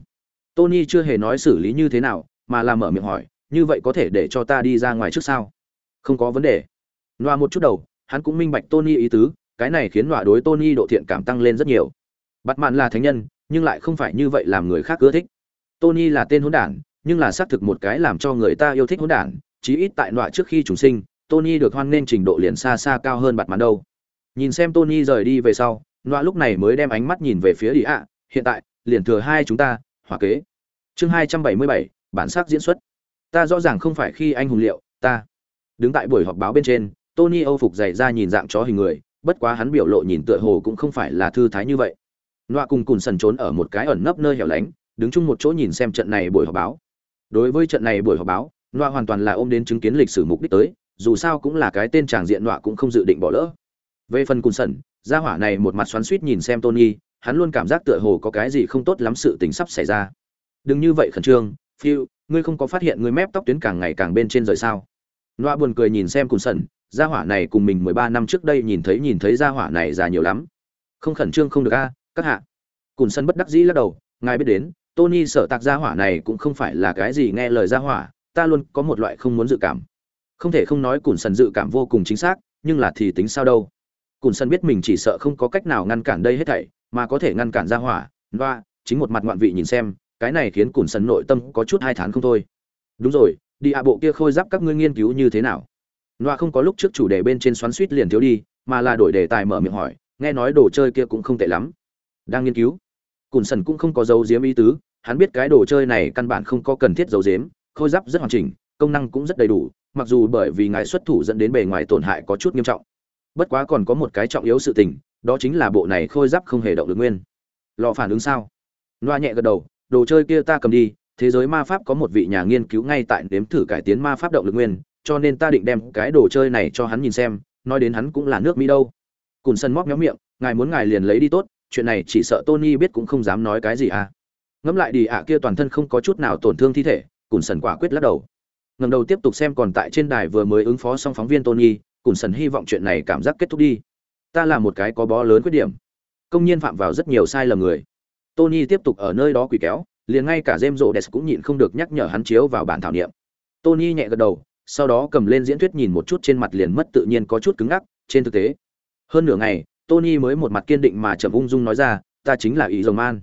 A: Tony chưa hề nói xử lý như thế nào, mà là mở miệng hỏi, như vậy có thể để cho ta đi ra ngoài trước sao? Không có vấn đề. Loa một chút đầu, hắn cũng minh bạch tony ý tứ cái này khiến nọa đối tony độ thiện cảm tăng lên rất nhiều. Bắt mạn là thánh nhân, nhưng lại không phải như vậy làm người khác ưa thích. Tony là tên hỗn đản, nhưng là xác thực một cái làm cho người ta yêu thích hỗn đản, chí ít tại nọa trước khi chúng sinh, tony được hoan nên trình độ liền xa xa cao hơn bạt mạn đâu. Nhìn xem tony rời đi về sau, nọa lúc này mới đem ánh mắt nhìn về phía đi ạ, hiện tại, liền thừa hai chúng ta hỏa kế. Chương hai trăm bảy mươi bảy, bản sắc diễn xuất. Ta rõ ràng không phải khi anh hùng liệu, ta. Đứng tại buổi họp báo bên trên, tony âu phục dày ra nhìn dạng chó hình người bất quá hắn biểu lộ nhìn tựa hồ cũng không phải là thư thái như vậy. Nọa cùng cùn sần trốn ở một cái ẩn nấp nơi hẻo lánh, đứng chung một chỗ nhìn xem trận này buổi họp báo. Đối với trận này buổi họp báo, nọa hoàn toàn là ôm đến chứng kiến lịch sử mục đích tới, dù sao cũng là cái tên tràng diện nọa cũng không dự định bỏ lỡ. Về phần cùn sần, gia hỏa này một mặt xoắn suýt nhìn xem tony, hắn luôn cảm giác tựa hồ có cái gì không tốt lắm sự tình sắp xảy ra. Đừng như vậy khẩn trương phiêu ngươi không có phát hiện ngươi mép tóc tuyến càng ngày càng bên trên rời sao? Nọa buồn cười nhìn xem cùn sần gia hỏa này cùng mình mười ba năm trước đây nhìn thấy nhìn thấy gia hỏa này già nhiều lắm. Không khẩn trương không được a, các hạ. Cùn sân bất đắc dĩ lắc đầu, ngài biết đến, tony sợ tạc gia hỏa này cũng không phải là cái gì nghe lời gia hỏa, ta luôn có một loại không muốn dự cảm. Không thể không nói cùn sân dự cảm vô cùng chính xác, nhưng là thì tính sao đâu. Cùn sân biết mình chỉ sợ không có cách nào ngăn cản đây hết thảy, mà có thể ngăn cản gia hỏa và chính một mặt ngoạn vị nhìn xem, cái này khiến cùn sân nội tâm có chút hai tháng không thôi. Đúng rồi, đi ạ, bộ kia khôi giáp các ngươi nghiên cứu như thế nào? Noa không có lúc trước chủ đề bên trên xoắn suýt liền thiếu đi, mà là đổi đề tài mở miệng hỏi, nghe nói đồ chơi kia cũng không tệ lắm. Đang nghiên cứu. Cùn sần cũng không có dấu diếm ý tứ, hắn biết cái đồ chơi này căn bản không có cần thiết dấu diếm khôi giáp rất hoàn chỉnh, công năng cũng rất đầy đủ, mặc dù bởi vì ngài xuất thủ dẫn đến bề ngoài tổn hại có chút nghiêm trọng. Bất quá còn có một cái trọng yếu sự tình, đó chính là bộ này khôi giáp không hề động được nguyên. Lò phản ứng sao? Noa nhẹ gật đầu, đồ chơi kia ta cầm đi, thế giới ma pháp có một vị nhà nghiên cứu ngay tại nếm thử cải tiến ma pháp động lực nguyên cho nên ta định đem cái đồ chơi này cho hắn nhìn xem, nói đến hắn cũng là nước mỹ đâu. Cùn sân móc méo miệng, ngài muốn ngài liền lấy đi tốt, chuyện này chỉ sợ tony biết cũng không dám nói cái gì à. Ngẫm lại đi ạ à, kia toàn thân không có chút nào tổn thương thi thể, cùn sần quả quyết lắc đầu. Ngầm đầu tiếp tục xem còn tại trên đài vừa mới ứng phó xong phóng viên tony, cùn sần hy vọng chuyện này cảm giác kết thúc đi. Ta là một cái có bó lớn khuyết điểm. Công nhiên phạm vào rất nhiều sai lầm người. Tony tiếp tục ở nơi đó quỷ kéo, liền ngay cả jem rộ cũng nhịn không được nhắc nhở hắn chiếu vào bản thảo niệm. Tony nhẹ gật đầu sau đó cầm lên diễn thuyết nhìn một chút trên mặt liền mất tự nhiên có chút cứng ngắc, trên thực tế. Hơn nửa ngày, tony mới một mặt kiên định mà chậm ung dung nói ra, ta chính là ý rồng man.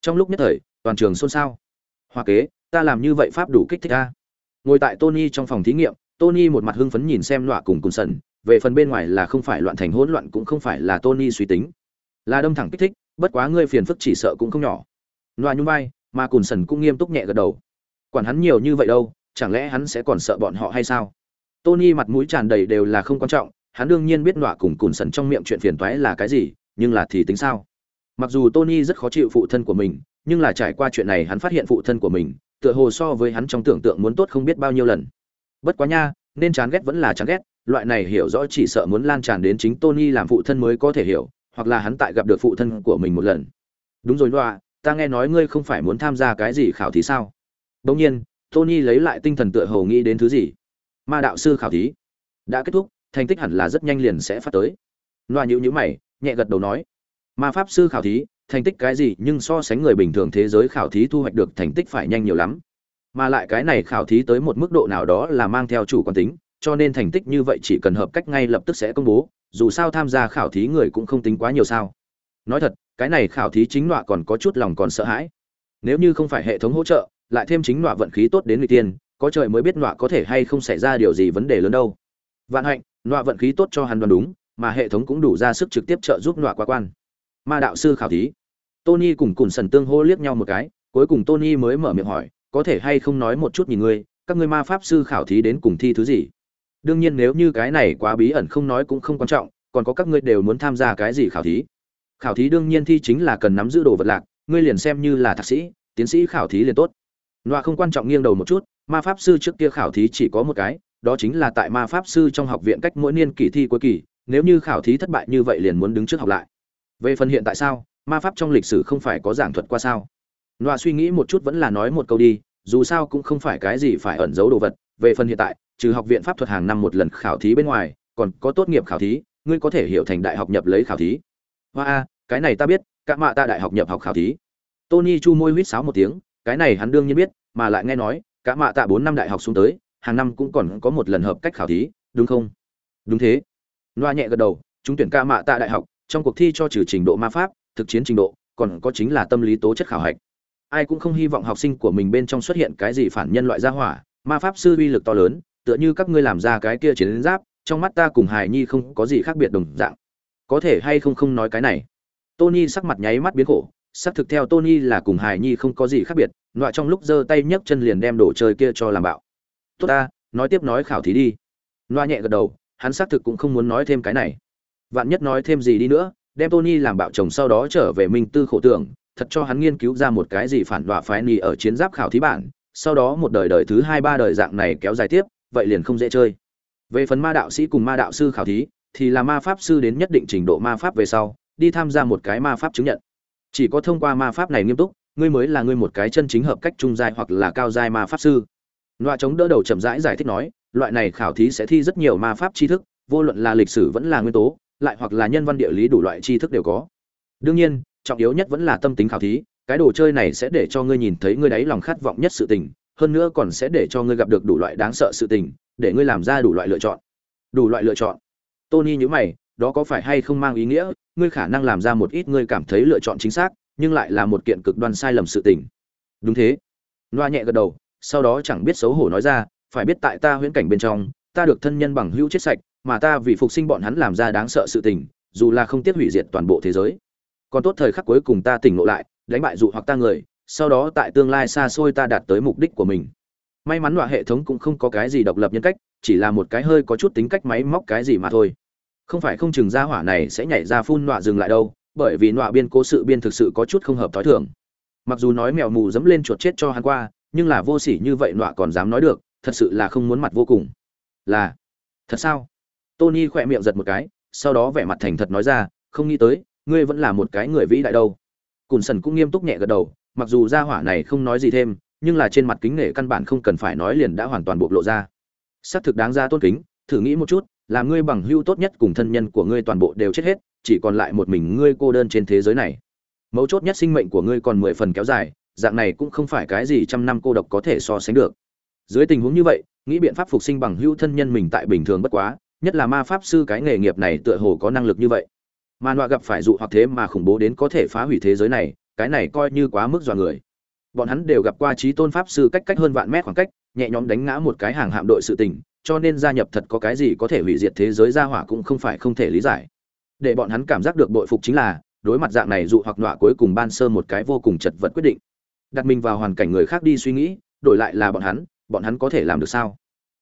A: Trong lúc nhất thời, toàn trường xôn xao. Hoa kế, ta làm như vậy pháp đủ kích thích ta. Ngồi tại tony trong phòng thí nghiệm, tony một mặt hưng phấn nhìn xem nọa cùng cùng sần, về phần bên ngoài là không phải loạn thành hỗn loạn cũng không phải là tony suy tính. Là đâm thẳng kích thích, bất quá ngươi phiền phức chỉ sợ cũng không nhỏ. Nọa nhung vai, mà cùn sần cũng nghiêm túc nhẹ gật đầu. Quản hắn nhiều như vậy đâu chẳng lẽ hắn sẽ còn sợ bọn họ hay sao? Tony mặt mũi tràn đầy đều là không quan trọng, hắn đương nhiên biết nọa cùng cùn sần trong miệng chuyện phiền toái là cái gì, nhưng là thì tính sao? Mặc dù tony rất khó chịu phụ thân của mình, nhưng là trải qua chuyện này hắn phát hiện phụ thân của mình, tựa hồ so với hắn trong tưởng tượng muốn tốt không biết bao nhiêu lần. Bất quá nha, nên chán ghét vẫn là chán ghét, loại này hiểu rõ chỉ sợ muốn lan tràn đến chính tony làm phụ thân mới có thể hiểu, hoặc là hắn tại gặp được phụ thân của mình một lần. Đúng rồi loa ta nghe nói ngươi không phải muốn tham gia cái gì khảo thí sao? Đông nhiên tony lấy lại tinh thần tựa hồ nghĩ đến thứ gì. Ma đạo sư khảo thí. Đã kết thúc, thành tích hẳn là rất nhanh liền sẽ phát tới. Loa nhíu nhíu mày, nhẹ gật đầu nói. Ma pháp sư khảo thí, thành tích cái gì nhưng so sánh người bình thường thế giới khảo thí thu hoạch được thành tích phải nhanh nhiều lắm. Mà lại cái này khảo thí tới một mức độ nào đó là mang theo chủ quan tính, cho nên thành tích như vậy chỉ cần hợp cách ngay lập tức sẽ công bố, dù sao tham gia khảo thí người cũng không tính quá nhiều sao. Nói thật, cái này khảo thí chính loại còn có chút lòng còn sợ hãi. Nếu như không phải hệ thống hỗ trợ lại thêm chính nọa vận khí tốt đến người tiên, có trời mới biết nọa có thể hay không xảy ra điều gì vấn đề lớn đâu. Vạn hạnh, nọa vận khí tốt cho hắn đoán đúng, mà hệ thống cũng đủ ra sức trực tiếp trợ giúp nọa qua quan. Ma đạo sư khảo thí. Tony cùng cùng sần tương hô liếc nhau một cái, cuối cùng tony mới mở miệng hỏi, có thể hay không nói một chút nhìn ngươi, các ngươi ma pháp sư khảo thí đến cùng thi thứ gì? Đương nhiên nếu như cái này quá bí ẩn không nói cũng không quan trọng, còn có các ngươi đều muốn tham gia cái gì khảo thí? Khảo thí đương nhiên thi chính là cần nắm giữ đồ vật lạc, ngươi liền xem như là thạc sĩ, tiến sĩ khảo thí liền tốt nọa không quan trọng nghiêng đầu một chút, ma pháp sư trước kia khảo thí chỉ có một cái, đó chính là tại ma pháp sư trong học viện cách mỗi niên kỳ thi cuối kỳ, nếu như khảo thí thất bại như vậy liền muốn đứng trước học lại. Về phần hiện tại sao, ma pháp trong lịch sử không phải có giảng thuật qua sao? Nọa suy nghĩ một chút vẫn là nói một câu đi, dù sao cũng không phải cái gì phải ẩn giấu đồ vật, về phần hiện tại, trừ học viện pháp thuật hàng năm một lần khảo thí bên ngoài, còn có tốt nghiệp khảo thí, ngươi có thể hiểu thành đại học nhập lấy khảo thí. Hoa a, cái này ta biết các mạ ta đại học nhập học khảo thí. Tony chu môi huýt sáo một tiếng cái này hắn đương nhiên biết, mà lại nghe nói, cả mạ tạ bốn năm đại học xuống tới, hàng năm cũng còn có một lần hợp cách khảo thí, đúng không? Đúng thế. Loa nhẹ gật đầu chúng tuyển ca mạ tạ đại học, trong cuộc thi cho trừ trình độ ma pháp, thực chiến trình độ, còn có chính là tâm lý tố chất khảo hạch. Ai cũng không hy vọng học sinh của mình bên trong xuất hiện cái gì phản nhân loại gia hỏa, ma pháp sư uy lực to lớn, tựa như các ngươi làm ra cái kia chiến giáp, trong mắt ta cùng Hải nhi không có gì khác biệt đồng dạng. Có thể hay không không nói cái này. Tony sắc mặt nháy mắt biến khổ xác thực theo tony là cùng Hải nhi không có gì khác biệt, nọa trong lúc giơ tay nhấc chân liền đem đồ chơi kia cho làm bạo. Tốt ta, nói tiếp nói khảo thí đi. Nọa nhẹ gật đầu, hắn xác thực cũng không muốn nói thêm cái này. Vạn nhất nói thêm gì đi nữa, đem tony làm bạo chồng sau đó trở về minh tư khổ tưởng, thật cho hắn nghiên cứu ra một cái gì phản đọa phái ni ở chiến giáp khảo thí bản, sau đó một đời đời thứ hai ba đời dạng này kéo dài tiếp, vậy liền không dễ chơi. Về phần ma đạo sĩ cùng ma đạo sư khảo thí, thì là ma pháp sư đến nhất định trình độ ma pháp về sau, đi tham gia một cái ma pháp chứng nhận chỉ có thông qua ma pháp này nghiêm túc, ngươi mới là ngươi một cái chân chính hợp cách trung giai hoặc là cao giai ma pháp sư. Loại chống đỡ đầu chậm rãi giải thích nói, loại này khảo thí sẽ thi rất nhiều ma pháp tri thức, vô luận là lịch sử vẫn là nguyên tố, lại hoặc là nhân văn địa lý đủ loại tri thức đều có. Đương nhiên, trọng yếu nhất vẫn là tâm tính khảo thí, cái đồ chơi này sẽ để cho ngươi nhìn thấy ngươi đáy lòng khát vọng nhất sự tình, hơn nữa còn sẽ để cho ngươi gặp được đủ loại đáng sợ sự tình, để ngươi làm ra đủ loại lựa chọn. Đủ loại lựa chọn. Tony nhữ mày đó có phải hay không mang ý nghĩa, ngươi khả năng làm ra một ít ngươi cảm thấy lựa chọn chính xác, nhưng lại là một kiện cực đoan sai lầm sự tình. Đúng thế. Loa nhẹ gật đầu, sau đó chẳng biết xấu hổ nói ra, phải biết tại ta huyễn cảnh bên trong, ta được thân nhân bằng hữu chết sạch, mà ta vì phục sinh bọn hắn làm ra đáng sợ sự tình, dù là không tiếc hủy diệt toàn bộ thế giới. Còn tốt thời khắc cuối cùng ta tỉnh ngộ lại, đánh bại dụ hoặc ta người, sau đó tại tương lai xa xôi ta đạt tới mục đích của mình. May mắn loại hệ thống cũng không có cái gì độc lập nhân cách, chỉ là một cái hơi có chút tính cách máy móc cái gì mà thôi không phải không chừng ra hỏa này sẽ nhảy ra phun nọa dừng lại đâu, bởi vì nọa biên cố sự biên thực sự có chút không hợp thói thường. Mặc dù nói mèo mù dẫm lên chuột chết cho hắn qua, nhưng là vô sỉ như vậy nọa còn dám nói được, thật sự là không muốn mặt vô cùng. Là, thật sao? Tony khỏe miệng giật một cái, sau đó vẻ mặt thành thật nói ra, không nghĩ tới, ngươi vẫn là một cái người vĩ đại đâu. Cùn sần cũng nghiêm túc nhẹ gật đầu, mặc dù gia hỏa này không nói gì thêm, nhưng là trên mặt kính nể căn bản không cần phải nói liền đã hoàn toàn bộc lộ ra. Xác thực đáng ra tôn kính, thử nghĩ một chút là ngươi bằng hữu tốt nhất cùng thân nhân của ngươi toàn bộ đều chết hết, chỉ còn lại một mình ngươi cô đơn trên thế giới này. Mấu chốt nhất sinh mệnh của ngươi còn mười phần kéo dài, dạng này cũng không phải cái gì trăm năm cô độc có thể so sánh được. Dưới tình huống như vậy, nghĩ biện pháp phục sinh bằng hữu thân nhân mình tại bình thường bất quá, nhất là ma pháp sư cái nghề nghiệp này tựa hồ có năng lực như vậy. Mà nọa gặp phải dụ hoặc thế mà khủng bố đến có thể phá hủy thế giới này, cái này coi như quá mức dọa người. Bọn hắn đều gặp qua trí tôn pháp sư cách cách hơn vạn mét khoảng cách, nhẹ nhõm đánh ngã một cái hàng hạm đội sự tình cho nên gia nhập thật có cái gì có thể hủy diệt thế giới gia hỏa cũng không phải không thể lý giải. Để bọn hắn cảm giác được bội phục chính là, đối mặt dạng này dụ hoặc nọa cuối cùng ban sơ một cái vô cùng chật vật quyết định. Đặt mình vào hoàn cảnh người khác đi suy nghĩ, đổi lại là bọn hắn bọn hắn có thể làm được sao?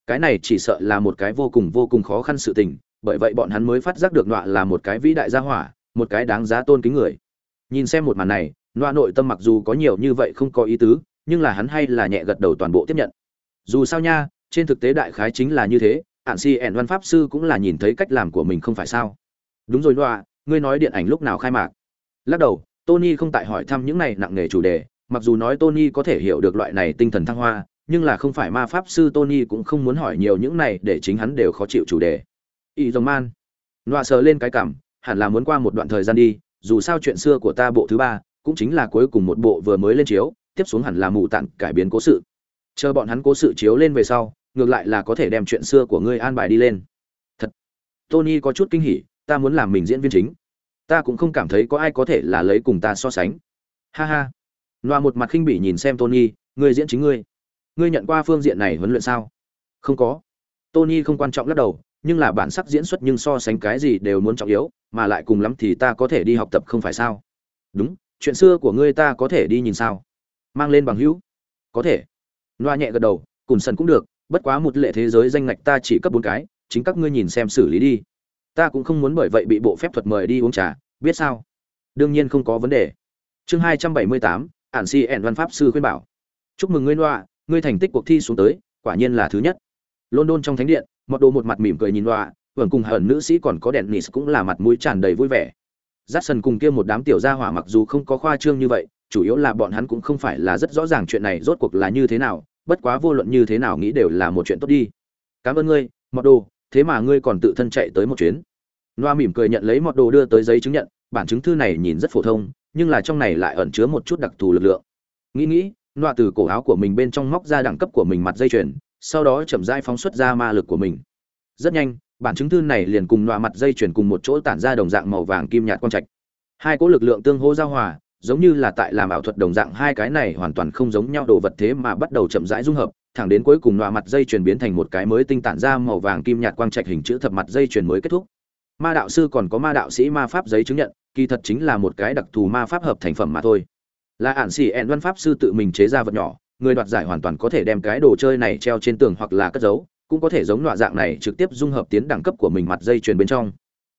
A: Cái này chỉ sợ là một cái vô cùng vô cùng khó khăn sự tình, bởi vậy bọn hắn mới phát giác được nọa là một cái vĩ đại gia hỏa, một cái đáng giá tôn kính người. Nhìn xem một màn này, nọa nội tâm mặc dù có nhiều như vậy không có ý tứ, nhưng là hắn hay là nhẹ gật đầu toàn bộ tiếp nhận. Dù sao nha trên thực tế đại khái chính là như thế, ạn si ẻn văn pháp sư cũng là nhìn thấy cách làm của mình không phải sao. Đúng rồi loa, ngươi nói điện ảnh lúc nào khai mạc? Lắc đầu, tony không tại hỏi thăm những này nặng nề chủ đề, mặc dù nói tony có thể hiểu được loại này tinh thần thăng hoa, nhưng là không phải ma pháp sư tony cũng không muốn hỏi nhiều những này để chính hắn đều khó chịu chủ đề. Y dòng man. Loa sờ lên cái cảm, hẳn là muốn qua một đoạn thời gian đi, dù sao chuyện xưa của ta bộ thứ ba, cũng chính là cuối cùng một bộ vừa mới lên chiếu, tiếp xuống hẳn là mù tặng cải biến cố sự. Chờ bọn hắn cố sự chiếu lên về sau ngược lại là có thể đem chuyện xưa của ngươi an bài đi lên. Thật. Tony có chút kinh hỉ, ta muốn làm mình diễn viên chính. Ta cũng không cảm thấy có ai có thể là lấy cùng ta so sánh. Ha ha. Loa một mặt khinh bỉ nhìn xem tony, ngươi diễn chính ngươi. Ngươi nhận qua phương diện này huấn luyện sao? Không có. Tony không quan trọng lắc đầu, nhưng là bản sắc diễn xuất nhưng so sánh cái gì đều muốn trọng yếu, mà lại cùng lắm thì ta có thể đi học tập không phải sao? Đúng, chuyện xưa của ngươi ta có thể đi nhìn sao? Mang lên bằng hữu. Có thể. Loa nhẹ gật đầu cùn sần cũng được bất quá một lệ thế giới danh ngạch ta chỉ cấp bốn cái, chính các ngươi nhìn xem xử lý đi. Ta cũng không muốn bởi vậy bị bộ phép thuật mời đi uống trà, biết sao? Đương nhiên không có vấn đề. Chương hai trăm bảy mươi tám, ản si ẻn văn pháp sư khuyên bảo. Chúc mừng ngươi loa ngươi thành tích cuộc thi xuống tới, quả nhiên là thứ nhất. London trong thánh điện, mọt đồ một mặt mỉm cười nhìn loa vườn cùng hởn nữ sĩ còn có đèn nis cũng là mặt mũi tràn đầy vui vẻ. Dát sần cùng kia một đám tiểu gia hỏa mặc dù không có khoa trương như vậy, chủ yếu là bọn hắn cũng không phải là rất rõ ràng chuyện này rốt cuộc là như thế nào bất quá vô luận như thế nào nghĩ đều là một chuyện tốt đi. Cảm ơn ngươi, mọt đồ, thế mà ngươi còn tự thân chạy tới một chuyến. Loa mỉm cười nhận lấy mọt đồ đưa tới giấy chứng nhận, bản chứng thư này nhìn rất phổ thông, nhưng là trong này lại ẩn chứa một chút đặc thù lực lượng. Nghĩ nghĩ loa từ cổ áo của mình bên trong móc ra đẳng cấp của mình mặt dây chuyền, sau đó chậm rãi phóng xuất ra ma lực của mình. Rất nhanh, bản chứng thư này liền cùng loa mặt dây chuyền cùng một chỗ tản ra đồng dạng màu vàng kim nhạt quang trạch. Hai cỗ lực lượng tương hô giao hòa giống như là tại làm ảo thuật đồng dạng, hai cái này hoàn toàn không giống nhau đồ vật thế mà bắt đầu chậm rãi dung hợp, thẳng đến cuối cùng nọa mặt dây chuyền biến thành một cái mới tinh tản ra màu vàng kim nhạt quang trạch hình chữ thập mặt dây chuyền mới kết thúc. Ma đạo sư còn có ma đạo sĩ ma pháp giấy chứng nhận, kỳ thật chính là một cái đặc thù ma pháp hợp thành phẩm mà thôi. Là ản xỉ ẹn văn pháp sư tự mình chế ra vật nhỏ, người đoạt giải hoàn toàn có thể đem cái đồ chơi này treo trên tường hoặc là cất giấu, cũng có thể giống loại dạng này trực tiếp dung hợp tiến đẳng cấp của mình mặt dây chuyền bên trong.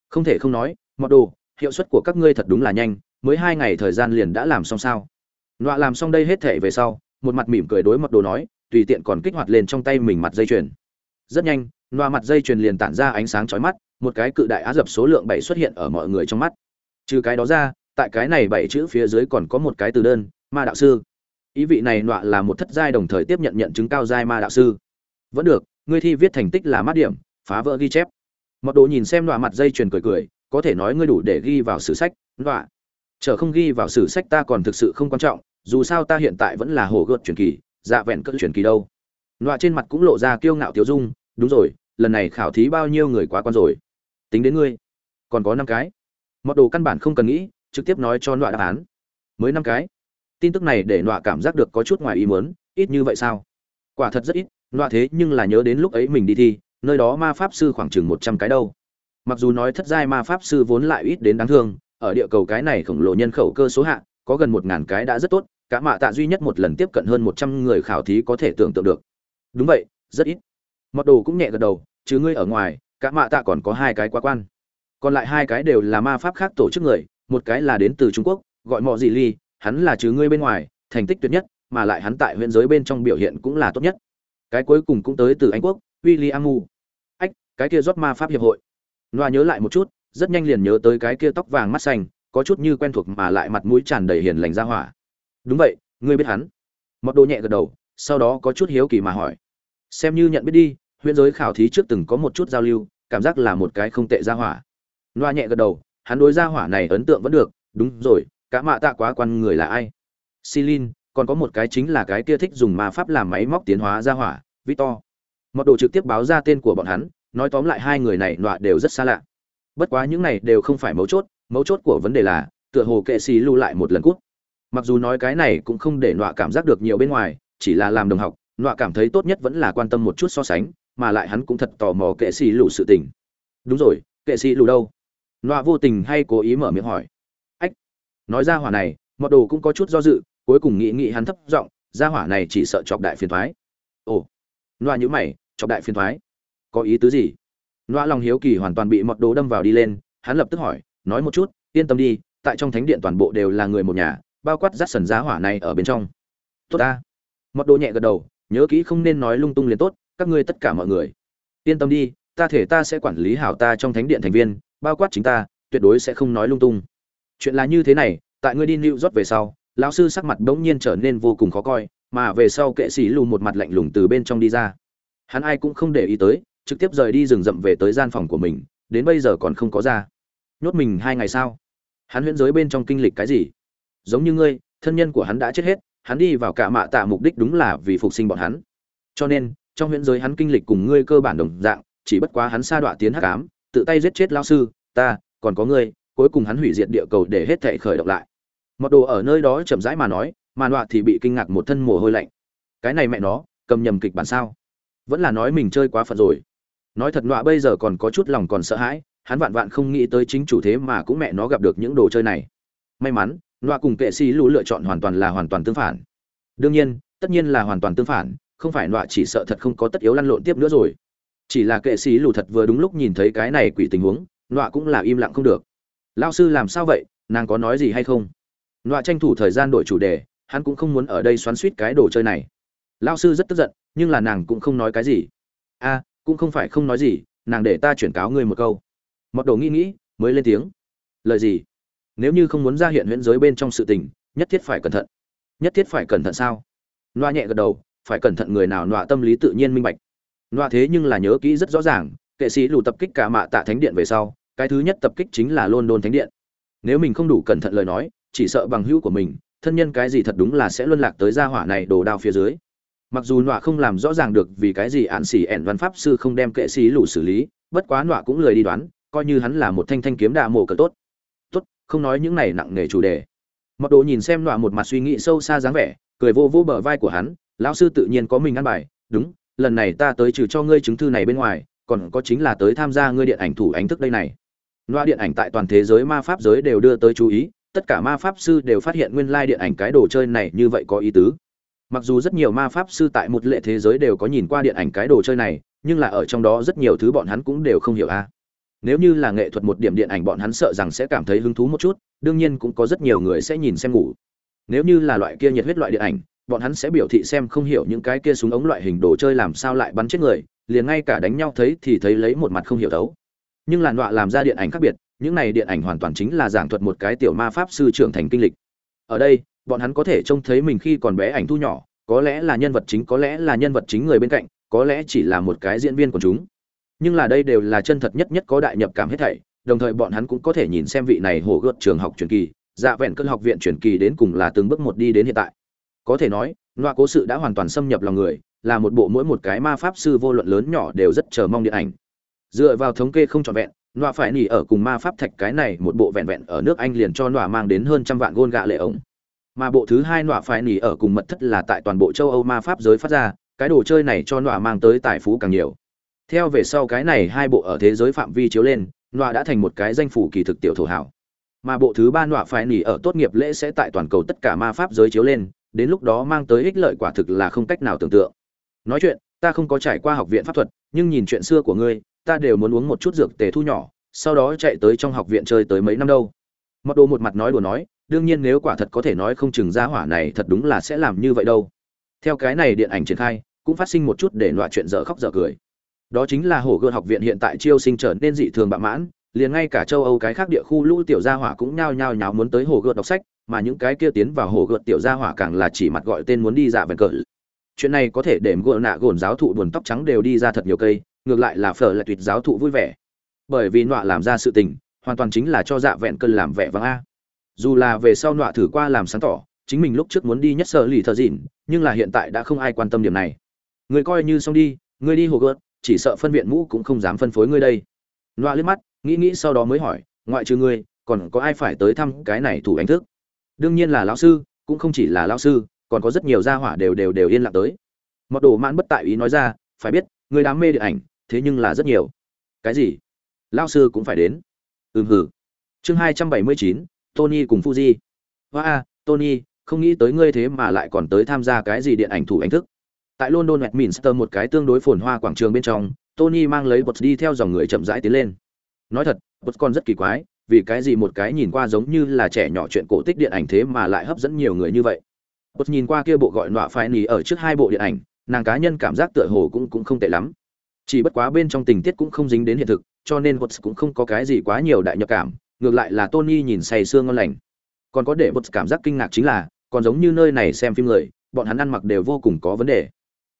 A: Không thể không nói mọi đồ, hiệu suất của các ngươi thật đúng là nhanh mới hai ngày thời gian liền đã làm xong sao. Nọa làm xong đây hết thể về sau, một mặt mỉm cười đối mặt đồ nói, tùy tiện còn kích hoạt lên trong tay mình mặt dây chuyền. Rất nhanh, nọa mặt dây chuyền liền tản ra ánh sáng chói mắt, một cái cự đại á dập số lượng bảy xuất hiện ở mọi người trong mắt. Trừ cái đó ra, tại cái này bảy chữ phía dưới còn có một cái từ đơn, ma đạo sư. Ý vị này nọa là một thất giai đồng thời tiếp nhận nhận chứng cao giai ma đạo sư. Vẫn được, ngươi thi viết thành tích là mát điểm, phá vỡ ghi chép. Mật đồ nhìn xem nọa mặt dây chuyền cười cười, có thể nói ngươi đủ để ghi vào sử sách, nọa chờ không ghi vào sử sách ta còn thực sự không quan trọng, dù sao ta hiện tại vẫn là hồ gợt truyền kỳ dạ vẹn cỡ truyền kỳ đâu. Nọa trên mặt cũng lộ ra kiêu ngạo tiểu dung, đúng rồi, lần này khảo thí bao nhiêu người quá quan rồi? Tính đến ngươi, còn có năm cái. Mọt đồ căn bản không cần nghĩ, trực tiếp nói cho nọa đáp án. Mới năm cái. Tin tức này để nọa cảm giác được có chút ngoài ý muốn, ít như vậy sao? Quả thật rất ít, nọa thế nhưng là nhớ đến lúc ấy mình đi thi, nơi đó ma pháp sư khoảng chừng một trăm cái đâu. Mặc dù nói thất giai ma pháp sư vốn lại ít đến đáng thương ở địa cầu cái này khổng lồ nhân khẩu cơ số hạ, có gần một ngàn cái đã rất tốt, cả mạ tạ duy nhất một lần tiếp cận hơn một trăm người khảo thí có thể tưởng tượng được. Đúng vậy, rất ít. Mọt đồ cũng nhẹ gật đầu, chứ ngươi ở ngoài, cả mạ tạ còn có hai cái quá quan. Còn lại hai cái đều là ma pháp khác tổ chức người, một cái là đến từ trung quốc, gọi mọ dị ly, hắn là chứ ngươi bên ngoài, thành tích tuyệt nhất, mà lại hắn tại huyện giới bên trong biểu hiện cũng là tốt nhất. Cái cuối cùng cũng tới từ anh quốc William Mu. ách, cái kia rót ma pháp hiệp hội. Loa nhớ lại một chút rất nhanh liền nhớ tới cái kia tóc vàng mắt xanh có chút như quen thuộc mà lại mặt mũi tràn đầy hiền lành ra hỏa. Đúng vậy ngươi biết hắn. Mọt đồ nhẹ gật đầu sau đó có chút hiếu kỳ mà hỏi. Xem như nhận biết đi huyện giới khảo thí trước từng có một chút giao lưu cảm giác là một cái không tệ ra hỏa. Loa nhẹ gật đầu hắn đối ra hỏa này ấn tượng vẫn được đúng rồi cả mạ tạ quá quan người là ai? Silin, còn có một cái chính là cái kia thích dùng ma pháp làm máy móc tiến hóa ra hỏa Victor. Mật độ trực tiếp báo ra tên của bọn hắn, nói tóm lại hai người này loa đều rất xa lạ. Bất quá những này đều không phải mấu chốt, mấu chốt của vấn đề là, tựa hồ kệ sĩ lưu lại một lần cút. Mặc dù nói cái này cũng không để nọa cảm giác được nhiều bên ngoài, chỉ là làm đồng học, nọa cảm thấy tốt nhất vẫn là quan tâm một chút so sánh, mà lại hắn cũng thật tò mò kệ sĩ lù sự tình. Đúng rồi, kệ sĩ lù đâu? Nọa vô tình hay cố ý mở miệng hỏi. Ách. Nói ra hỏa này, mọi đồ cũng có chút do dự, cuối cùng nghĩ nghĩ hắn thấp giọng, ra hỏa này chỉ sợ chọc đại phiền thoái Ồ, nọa nhữ mày chọc đại phiền thoái có ý tứ gì loa lòng hiếu kỳ hoàn toàn bị mọt đồ đâm vào đi lên, hắn lập tức hỏi, nói một chút, yên tâm đi, tại trong thánh điện toàn bộ đều là người một nhà, bao quát rắc sần giá hỏa này ở bên trong. Tốt ta. Mọt đồ nhẹ gật đầu, nhớ kỹ không nên nói lung tung liền tốt, các ngươi tất cả mọi người. Yên tâm đi, ta thể ta sẽ quản lý hảo ta trong thánh điện thành viên, bao quát chính ta, tuyệt đối sẽ không nói lung tung. Chuyện là như thế này, tại ngươi đi lưu rót về sau, lão sư sắc mặt bỗng nhiên trở nên vô cùng khó coi, mà về sau kệ sĩ lù một mặt lạnh lùng từ bên trong đi ra. Hắn ai cũng không để ý tới trực tiếp rời đi rừng rậm về tới gian phòng của mình, đến bây giờ còn không có ra. Nhốt mình hai ngày sau. Hắn huyễn giới bên trong kinh lịch cái gì? Giống như ngươi, thân nhân của hắn đã chết hết, hắn đi vào cả mạ tạ mục đích đúng là vì phục sinh bọn hắn. Cho nên, trong huyễn giới hắn kinh lịch cùng ngươi cơ bản đồng dạng, chỉ bất quá hắn sa đọa tiến hắc ám, tự tay giết chết lao sư, ta, còn có ngươi, cuối cùng hắn hủy diệt địa cầu để hết thệ khởi động lại. Mọt đồ ở nơi đó chậm rãi mà nói, mà đọa thì bị kinh ngạc một thân mồ hôi lạnh. Cái này mẹ nó, cầm nhầm kịch bản sao? Vẫn là nói mình chơi quá phận rồi nói thật nọa bây giờ còn có chút lòng còn sợ hãi, hắn vạn vạn không nghĩ tới chính chủ thế mà cũng mẹ nó gặp được những đồ chơi này. May mắn, nọa cùng kệ sĩ lũ lựa chọn hoàn toàn là hoàn toàn tương phản. Đương nhiên, tất nhiên là hoàn toàn tương phản, không phải nọa chỉ sợ thật không có tất yếu lăn lộn tiếp nữa rồi. Chỉ là kệ sĩ lù thật vừa đúng lúc nhìn thấy cái này quỷ tình huống, nọa cũng là im lặng không được. Lao sư làm sao vậy, nàng có nói gì hay không? Nọa tranh thủ thời gian đổi chủ đề, hắn cũng không muốn ở đây xoắn suýt cái đồ chơi này. Lao sư rất tức giận, nhưng là nàng cũng không nói cái gì. A cũng không phải không nói gì, nàng để ta chuyển cáo ngươi một câu. Mọt đồ nghĩ nghĩ, mới lên tiếng. Lời gì? Nếu như không muốn ra hiện huyễn giới bên trong sự tình, nhất thiết phải cẩn thận. Nhất thiết phải cẩn thận sao? Loa nhẹ gật đầu, phải cẩn thận người nào nọa tâm lý tự nhiên minh bạch. Loa thế nhưng là nhớ kỹ rất rõ ràng, kệ sĩ lù tập kích cả mạ tạ thánh điện về sau, cái thứ nhất tập kích chính là london thánh điện. Nếu mình không đủ cẩn thận lời nói, chỉ sợ bằng hữu của mình, thân nhân cái gì thật đúng là sẽ luân lạc tới gia hỏa này đồ đao phía dưới mặc dù nọa không làm rõ ràng được vì cái gì ạn xỉ ẻn văn pháp sư không đem kệ sĩ lù xử lý, bất quá nọa cũng lười đi đoán, coi như hắn là một thanh thanh kiếm đạ mộ cờ tốt. Tốt, không nói những này nặng nề chủ đề. Mặc đồ nhìn xem nọa một mặt suy nghĩ sâu xa dáng vẻ, cười vô vô bờ vai của hắn, lão sư tự nhiên có mình ăn bài, đúng, lần này ta tới trừ cho ngươi chứng thư này bên ngoài, còn có chính là tới tham gia ngươi điện ảnh thủ ánh thức đây này. Loa điện ảnh tại toàn thế giới ma pháp giới đều đưa tới chú ý, tất cả ma pháp sư đều phát hiện nguyên lai điện ảnh cái đồ chơi này như vậy có ý tứ mặc dù rất nhiều ma pháp sư tại một lệ thế giới đều có nhìn qua điện ảnh cái đồ chơi này, nhưng là ở trong đó rất nhiều thứ bọn hắn cũng đều không hiểu a. Nếu như là nghệ thuật một điểm điện ảnh bọn hắn sợ rằng sẽ cảm thấy hứng thú một chút, đương nhiên cũng có rất nhiều người sẽ nhìn xem ngủ. Nếu như là loại kia nhiệt huyết loại điện ảnh, bọn hắn sẽ biểu thị xem không hiểu những cái kia súng ống loại hình đồ chơi làm sao lại bắn chết người, liền ngay cả đánh nhau thấy thì thấy lấy một mặt không hiểu đấu. Nhưng làn đọa làm ra điện ảnh khác biệt, những này điện ảnh hoàn toàn chính là giảng thuật một cái tiểu ma pháp sư trưởng thành kinh lịch. Ở đây bọn hắn có thể trông thấy mình khi còn bé ảnh thu nhỏ, có lẽ là nhân vật chính, có lẽ là nhân vật chính người bên cạnh, có lẽ chỉ là một cái diễn viên của chúng. Nhưng là đây đều là chân thật nhất nhất có đại nhập cảm hết thảy, đồng thời bọn hắn cũng có thể nhìn xem vị này hổ gợt trường học truyền kỳ dạ vẹn cơn học viện truyền kỳ đến cùng là từng bước một đi đến hiện tại. Có thể nói, loa cố sự đã hoàn toàn xâm nhập lòng người, là một bộ mỗi một cái ma pháp sư vô luận lớn nhỏ đều rất chờ mong điện ảnh. Dựa vào thống kê không trọn vẹn, loa phải nỉ ở cùng ma pháp thạch cái này một bộ vẹn vẹn ở nước anh liền cho loa mang đến hơn trăm vạn gôn gạ lệ ống mà bộ thứ hai nọa phải nỉ ở cùng mật thất là tại toàn bộ châu âu ma pháp giới phát ra, cái đồ chơi này cho nọa mang tới tài phú càng nhiều. Theo về sau cái này hai bộ ở thế giới phạm vi chiếu lên, nọa đã thành một cái danh phủ kỳ thực tiểu thổ hảo. Mà bộ thứ ba nọa phải nỉ ở tốt nghiệp lễ sẽ tại toàn cầu tất cả ma pháp giới chiếu lên, đến lúc đó mang tới ích lợi quả thực là không cách nào tưởng tượng. Nói chuyện, ta không có trải qua học viện pháp thuật, nhưng nhìn chuyện xưa của ngươi, ta đều muốn uống một chút dược tề thu nhỏ, sau đó chạy tới trong học viện chơi tới mấy năm đâu. Mặc đồ một mặt nói đùa nói đương nhiên nếu quả thật có thể nói không chừng gia hỏa này thật đúng là sẽ làm như vậy đâu. Theo cái này điện ảnh triển khai, cũng phát sinh một chút để loại chuyện dở khóc dở cười. Đó chính là hồ gươm học viện hiện tại chiêu sinh trở nên dị thường bạ mãn, liền ngay cả châu âu cái khác địa khu lũ tiểu gia hỏa cũng nhao nhao nháo muốn tới hồ gươm đọc sách, mà những cái kia tiến vào hồ gươm tiểu gia hỏa càng là chỉ mặt gọi tên muốn đi dạ vẹn cỡ chuyện này có thể để gươm nạ gồn giáo thụ buồn tóc trắng đều đi ra thật nhiều cây, ngược lại là phở lại tuyệt giáo thụ vui vẻ. Bởi vì nọa làm ra sự tình, hoàn toàn chính là cho dạ vẹn cơn làm vẻ vang a dù là về sau nọa thử qua làm sáng tỏ, chính mình lúc trước muốn đi nhất sở lì thợ dịn, nhưng là hiện tại đã không ai quan tâm điểm này. Người coi như xong đi, người đi hồ gợt, chỉ sợ phân viện mũ cũng không dám phân phối ngươi đây. Nọa liếc mắt, nghĩ nghĩ sau đó mới hỏi, ngoại trừ ngươi còn có ai phải tới thăm cái này thủ đánh thức? Đương nhiên là lão sư, cũng không chỉ là lão sư, còn có rất nhiều gia hỏa đều đều đều yên lặng tới. Mọt đồ mãn bất tại ý nói ra, phải biết, người đam mê điện ảnh, thế nhưng là rất nhiều. Cái gì? Lão sư cũng phải đến. Ừm hử chương hai trăm bảy mươi chín tony cùng fuji. Hoa a tony, không nghĩ tới ngươi thế mà lại còn tới tham gia cái gì điện ảnh thủ ảnh thức. Tại london, westminster, một cái tương đối phồn hoa quảng trường bên trong, tony mang lấy bột đi theo dòng người chậm rãi tiến lên. Nói thật bột còn rất kỳ quái, vì cái gì một cái nhìn qua giống như là trẻ nhỏ chuyện cổ tích điện ảnh thế mà lại hấp dẫn nhiều người như vậy. Bột nhìn qua kia bộ gọi nọa phai nỉ ở trước hai bộ điện ảnh, nàng cá nhân cảm giác tựa hồ cũng cũng không tệ lắm. Chỉ bất quá bên trong tình tiết cũng không dính đến hiện thực, cho nên bột cũng không có cái gì quá nhiều đại nhập cảm ngược lại là tony nhìn say xương ngon lành. Còn có để bột cảm giác kinh ngạc chính là, còn giống như nơi này xem phim người, bọn hắn ăn mặc đều vô cùng có vấn đề.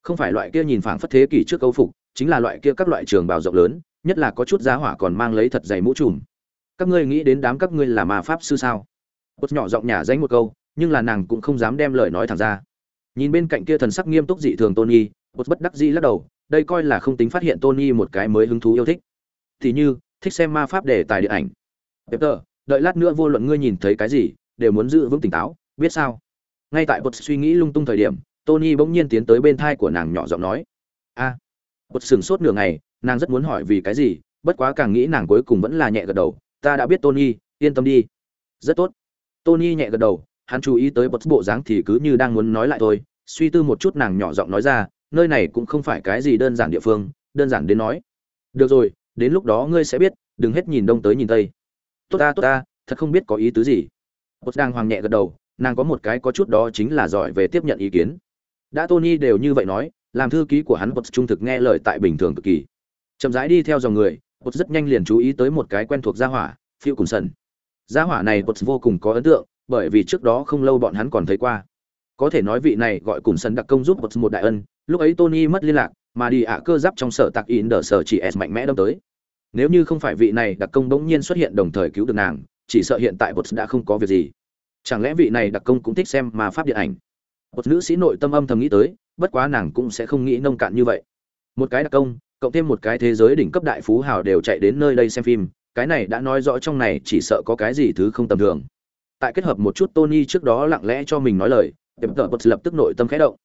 A: Không phải loại kia nhìn phảng phất thế kỷ trước câu phục, chính là loại kia các loại trường bào rộng lớn, nhất là có chút giá hỏa còn mang lấy thật dày mũ trùm. Các ngươi nghĩ đến đám các ngươi là ma pháp sư sao? Bột nhỏ giọng nhả danh một câu, nhưng là nàng cũng không dám đem lời nói thẳng ra. Nhìn bên cạnh kia thần sắc nghiêm túc dị thường tony bột bất đắc dĩ lắc đầu, đây coi là không tính phát hiện tony một cái mới hứng thú yêu thích. Thì như, thích xem ma pháp để tài điện ảnh. Peter, đợi lát nữa vô luận ngươi nhìn thấy cái gì đều muốn giữ vững tỉnh táo biết sao? Ngay tại bột suy nghĩ lung tung thời điểm tony bỗng nhiên tiến tới bên thai của nàng nhỏ giọng nói. A! À. bột sửng sốt nửa ngày nàng rất muốn hỏi vì cái gì bất quá càng nghĩ nàng cuối cùng vẫn là nhẹ gật đầu. Ta đã biết tony yên tâm đi. Rất tốt. Tony nhẹ gật đầu hắn chú ý tới bột bộ dáng thì cứ như đang muốn nói lại thôi. Suy tư một chút nàng nhỏ giọng nói ra nơi này cũng không phải cái gì đơn giản địa phương đơn giản đến nói. Được rồi đến lúc đó ngươi sẽ biết đừng hết nhìn đông tới nhìn tây tốt ta tốt ta, thật không biết có ý tứ gì. Bột đang hoàng nhẹ gật đầu, nàng có một cái có chút đó chính là giỏi về tiếp nhận ý kiến. Đã tony đều như vậy nói, làm thư ký của hắn bột trung thực nghe lời tại bình thường cực kỳ. Chậm rãi đi theo dòng người, bột rất nhanh liền chú ý tới một cái quen thuộc gia hỏa phiêu cùng sần. Gia hỏa này bột vô cùng có ấn tượng, bởi vì trước đó không lâu bọn hắn còn thấy qua. Có thể nói vị này gọi cùng sân đặc công giúp bột một đại ân, lúc ấy tony mất liên lạc, mà đi ạ cơ giáp trong sở tạc in đờ sở chỉ s mạnh mẽ đâm tới nếu như không phải vị này đặc công bỗng nhiên xuất hiện đồng thời cứu được nàng, chỉ sợ hiện tại bột đã không có việc gì. Chẳng lẽ vị này đặc công cũng thích xem mà pháp điện ảnh? Một nữ sĩ nội tâm âm thầm nghĩ tới, bất quá nàng cũng sẽ không nghĩ nông cạn như vậy. Một cái đặc công, cộng thêm một cái thế giới đỉnh cấp đại phú hào đều chạy đến nơi đây xem phim, cái này đã nói rõ trong này chỉ sợ có cái gì thứ không tầm thường. Tại kết hợp một chút tony trước đó lặng lẽ cho mình nói lời tiệm tợ bột lập tức nội tâm khẽ động.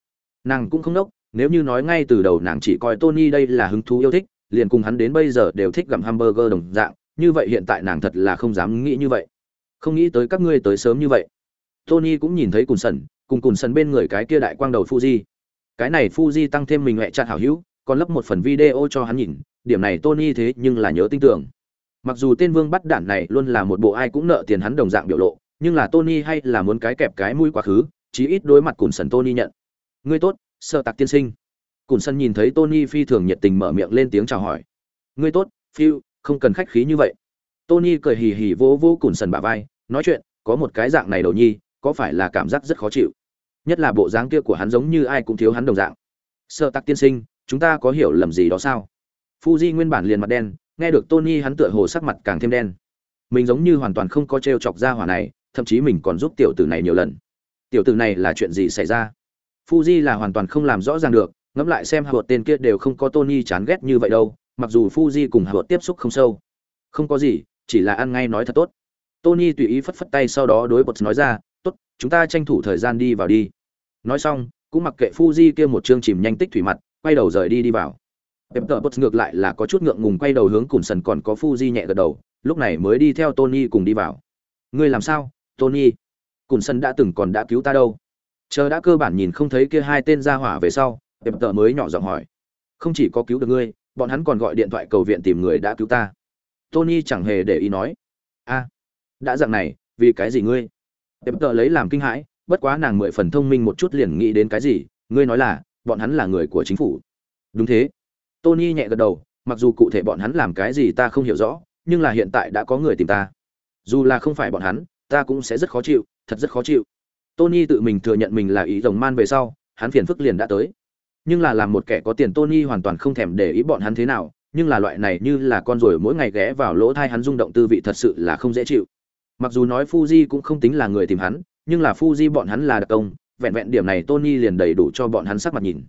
A: Nàng cũng không đốc nếu như nói ngay từ đầu nàng chỉ coi tony đây là hứng thú yêu thích liền cùng hắn đến bây giờ đều thích gặm hamburger đồng dạng, như vậy hiện tại nàng thật là không dám nghĩ như vậy. Không nghĩ tới các ngươi tới sớm như vậy. Tony cũng nhìn thấy cùn sần, cùng cùn sần bên người cái kia đại quang đầu fuji. Cái này fuji tăng thêm mình mẹ chặt hảo hữu, còn lấp một phần video cho hắn nhìn, điểm này tony thế nhưng là nhớ tin tưởng. Mặc dù tên vương bắt đản này luôn là một bộ ai cũng nợ tiền hắn đồng dạng biểu lộ, nhưng là tony hay là muốn cái kẹp cái mũi quá khứ, chí ít đối mặt cùn sần tony nhận. Ngươi tốt sơ tạc tiên sinh cùn sân nhìn thấy tony phi thường nhiệt tình mở miệng lên tiếng chào hỏi. Ngươi tốt Phil, không cần khách khí như vậy. Tony cười hì hì vỗ vỗ cùn sân bả vai nói chuyện có một cái dạng này đầu nhi có phải là cảm giác rất khó chịu? Nhất là bộ dáng kia của hắn giống như ai cũng thiếu hắn đồng dạng. Sơ tắc tiên sinh chúng ta có hiểu lầm gì đó sao? Fuji nguyên bản liền mặt đen nghe được tony hắn tựa hồ sắc mặt càng thêm đen. Mình giống như hoàn toàn không có trêu chọc ra hỏa này thậm chí mình còn giúp tiểu tử này nhiều lần. Tiểu tử này là chuyện gì xảy ra? Fuji là hoàn toàn không làm rõ ràng được ngẫm lại xem hạ tên kia đều không có tony chán ghét như vậy đâu, mặc dù fuji cùng hạ tiếp xúc không sâu. Không có gì, chỉ là ăn ngay nói thật tốt. Tony tùy ý phất phất tay sau đó đối bột nói ra, tốt, chúng ta tranh thủ thời gian đi vào đi. Nói xong, cũng mặc kệ fuji kia một chương chìm nhanh tích thủy mặt, quay đầu rời đi đi vào. Pep tờ bột ngược lại là có chút ngượng ngùng quay đầu hướng cùn sần còn có fuji nhẹ gật đầu, lúc này mới đi theo tony cùng đi vào. Ngươi làm sao, tony? Cùn sần đã từng còn đã cứu ta đâu? Chờ đã cơ bản nhìn không thấy kia hai tên gia hỏa về sau Pep tờ mới nhỏ giọng hỏi. Không chỉ có cứu được ngươi, bọn hắn còn gọi điện thoại cầu viện tìm người đã cứu ta. Tony chẳng hề để ý nói. A, đã dạng này, vì cái gì ngươi? Tệp tợ lấy làm kinh hãi, bất quá nàng mười phần thông minh một chút liền nghĩ đến cái gì, ngươi nói là, bọn hắn là người của chính phủ. Đúng thế. Tony nhẹ gật đầu, mặc dù cụ thể bọn hắn làm cái gì ta không hiểu rõ, nhưng là hiện tại đã có người tìm ta. Dù là không phải bọn hắn, ta cũng sẽ rất khó chịu, thật rất khó chịu. Tony tự mình thừa nhận mình là ý rồng man về sau, hắn phiền phức liền đã tới nhưng là làm một kẻ có tiền tony hoàn toàn không thèm để ý bọn hắn thế nào nhưng là loại này như là con ruồi mỗi ngày ghé vào lỗ thai hắn rung động tư vị thật sự là không dễ chịu. Mặc dù nói fuji cũng không tính là người tìm hắn nhưng là fuji bọn hắn là đặc công vẹn vẹn điểm này tony liền đầy đủ cho bọn hắn sắc mặt nhìn.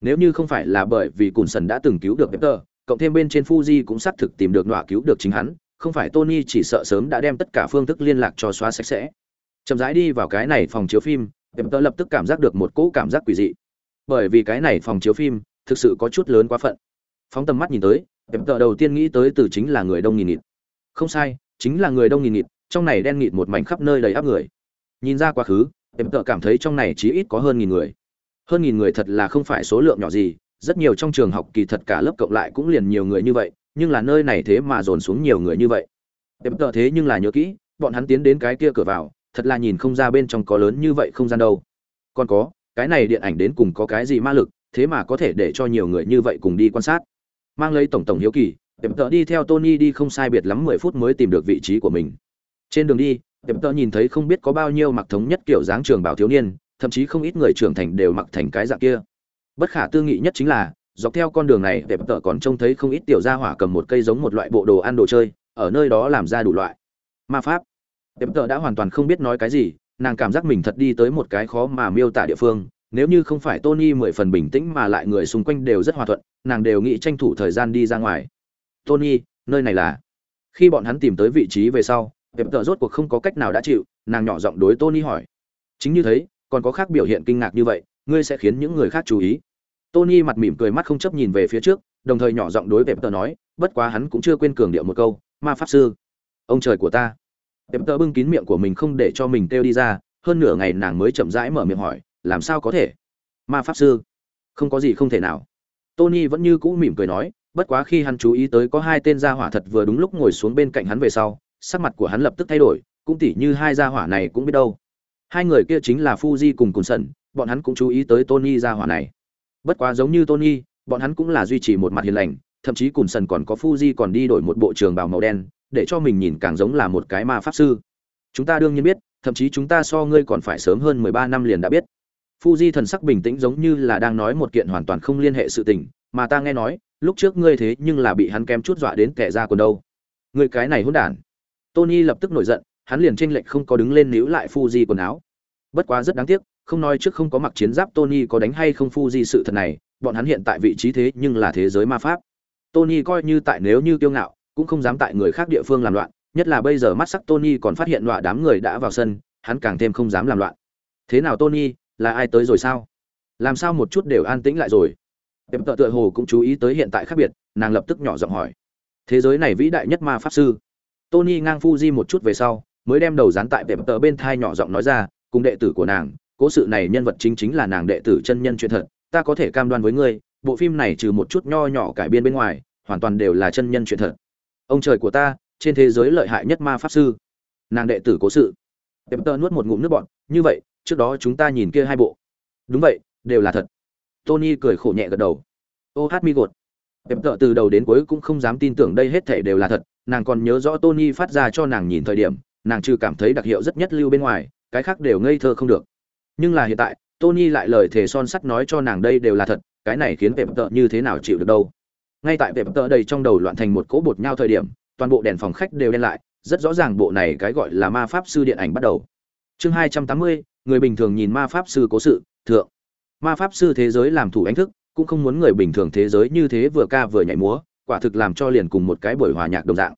A: Nếu như không phải là bởi vì cùn sần đã từng cứu được Peter, cộng thêm bên trên fuji cũng xác thực tìm được nọa cứu được chính hắn không phải tony chỉ sợ sớm đã đem tất cả phương thức liên lạc cho xóa sạch sẽ. Chậm rãi đi vào cái này phòng chiếu phim Peter lập tức cảm giác được một cỗ cảm giác quỷ dị bởi vì cái này phòng chiếu phim thực sự có chút lớn quá phận. Phóng tầm mắt nhìn tới, em Peter đầu tiên nghĩ tới từ chính là người đông nghìn nghịt. Không sai, chính là người đông nghìn nghịt, trong này đen nghịt một mảnh khắp nơi đầy áp người. Nhìn ra quá khứ, em tợ cảm thấy trong này chí ít có hơn nghìn người. Hơn nghìn người thật là không phải số lượng nhỏ gì, rất nhiều trong trường học kỳ thật cả lớp cộng lại cũng liền nhiều người như vậy, nhưng là nơi này thế mà dồn xuống nhiều người như vậy. Em tợ thế nhưng là nhớ kỹ, bọn hắn tiến đến cái kia cửa vào, thật là nhìn không ra bên trong có lớn như vậy không gian đâu. Còn có cái này điện ảnh đến cùng có cái gì ma lực, thế mà có thể để cho nhiều người như vậy cùng đi quan sát. Mang lấy tổng tổng hiếu kỳ em tợ đi theo tony đi không sai biệt lắm mười phút mới tìm được vị trí của mình. Trên đường đi, tiệm tợ nhìn thấy không biết có bao nhiêu mặc thống nhất kiểu dáng trường bảo thiếu niên, thậm chí không ít người trưởng thành đều mặc thành cái dạng kia. Bất khả tư nghị nhất chính là, dọc theo con đường này, tiệm tợ còn trông thấy không ít tiểu gia hỏa cầm một cây giống một loại bộ đồ ăn đồ chơi, ở nơi đó làm ra đủ loại ma pháp. Tiệm tợ đã hoàn toàn không biết nói cái gì nàng cảm giác mình thật đi tới một cái khó mà miêu tả địa phương nếu như không phải tony mười phần bình tĩnh mà lại người xung quanh đều rất hòa thuận nàng đều nghĩ tranh thủ thời gian đi ra ngoài tony nơi này là khi bọn hắn tìm tới vị trí về sau Pep tợ rốt cuộc không có cách nào đã chịu, nàng nhỏ giọng đối Tony hỏi. Chính như thế, còn có khác biểu hiện kinh ngạc như vậy, ngươi sẽ khiến những người khác chú ý. Tony mặt mỉm cười mắt không chấp nhìn về phía trước, đồng thời nhỏ giọng đối Pep tợ nói, bất quá hắn cũng chưa quên cường điệu một câu, ma pháp sư. Ông trời của ta. Pep tơ bưng kín miệng của mình không để cho mình kêu đi ra, hơn nửa ngày nàng mới chậm rãi mở miệng hỏi, làm sao có thể? Ma pháp sư? Không có gì không thể nào. Tony vẫn như cũ mỉm cười nói, bất quá khi hắn chú ý tới có hai tên gia hỏa thật vừa đúng lúc ngồi xuống bên cạnh hắn về sau, sắc mặt của hắn lập tức thay đổi, cũng tỉ như hai gia hỏa này cũng biết đâu. Hai người kia chính là Fuji cùng Cùn Sẩn, bọn hắn cũng chú ý tới Tony gia hỏa này. Bất quá giống như Tony, bọn hắn cũng là duy trì một mặt hiền lành, thậm chí Cùn Sẩn còn có Fuji còn đi đổi một bộ trường bào màu đen, để cho mình nhìn càng giống là một cái ma pháp sư. Chúng ta đương nhiên biết, thậm chí chúng ta so ngươi còn phải sớm hơn 13 năm liền đã biết. Fuji thần sắc bình tĩnh giống như là đang nói một kiện hoàn toàn không liên hệ sự tình, mà ta nghe nói, lúc trước ngươi thế nhưng là bị hắn kém chút dọa đến kẻ ra quần đâu. Ngươi cái này hỗn đản. Tony lập tức nổi giận, hắn liền chênh lệch không có đứng lên níu lại Fuji quần áo. Bất quá rất đáng tiếc, không nói trước không có mặc chiến giáp Tony có đánh hay không Fuji sự thật này, bọn hắn hiện tại vị trí thế nhưng là thế giới ma pháp. Tony coi như tại nếu như kiêu ngạo, cũng không dám tại người khác địa phương làm loạn, nhất là bây giờ mắt sắc Tony còn phát hiện loạn đám người đã vào sân, hắn càng thêm không dám làm loạn. Thế nào Tony, là ai tới rồi sao? Làm sao một chút đều an tĩnh lại rồi? em tợ tựa hồ cũng chú ý tới hiện tại khác biệt, nàng lập tức nhỏ giọng hỏi. Thế giới này vĩ đại nhất ma pháp sư, Tony ngang Fuji một chút về sau, mới đem đầu dán tại bẹp tờ bên thai nhỏ giọng nói ra, cùng đệ tử của nàng, cố sự này nhân vật chính chính là nàng đệ tử chân nhân chuyện thật, ta có thể cam đoan với ngươi, bộ phim này trừ một chút nho nhỏ cải biên bên ngoài, hoàn toàn đều là chân nhân chuyện thật. Ông trời của ta, trên thế giới lợi hại nhất ma pháp sư. Nàng đệ tử cố sự. tệp tơ nuốt một ngụm nước bọt, như vậy, trước đó chúng ta nhìn kia hai bộ. Đúng vậy, đều là thật. Tony cười khổ nhẹ gật đầu. Ô hát mi gột. tệp tơ từ đầu đến cuối cũng không dám tin tưởng đây hết thể đều là thật, nàng còn nhớ rõ Tony phát ra cho nàng nhìn thời điểm, nàng chưa cảm thấy đặc hiệu rất nhất lưu bên ngoài, cái khác đều ngây thơ không được. Nhưng là hiện tại, Tony lại lời thề son sắt nói cho nàng đây đều là thật, cái này khiến tệp tơ như thế nào chịu được đâu. Ngay tại vẹp Tợ đầy trong đầu loạn thành một cỗ bột nhau thời điểm, toàn bộ đèn phòng khách đều đen lại, rất rõ ràng bộ này cái gọi là ma pháp sư điện ảnh bắt đầu. Chương 280, người bình thường nhìn ma pháp sư cố sự, thượng. Ma pháp sư thế giới làm thủ ánh thức, cũng không muốn người bình thường thế giới như thế vừa ca vừa nhảy múa, quả thực làm cho liền cùng một cái buổi hòa nhạc đồng dạng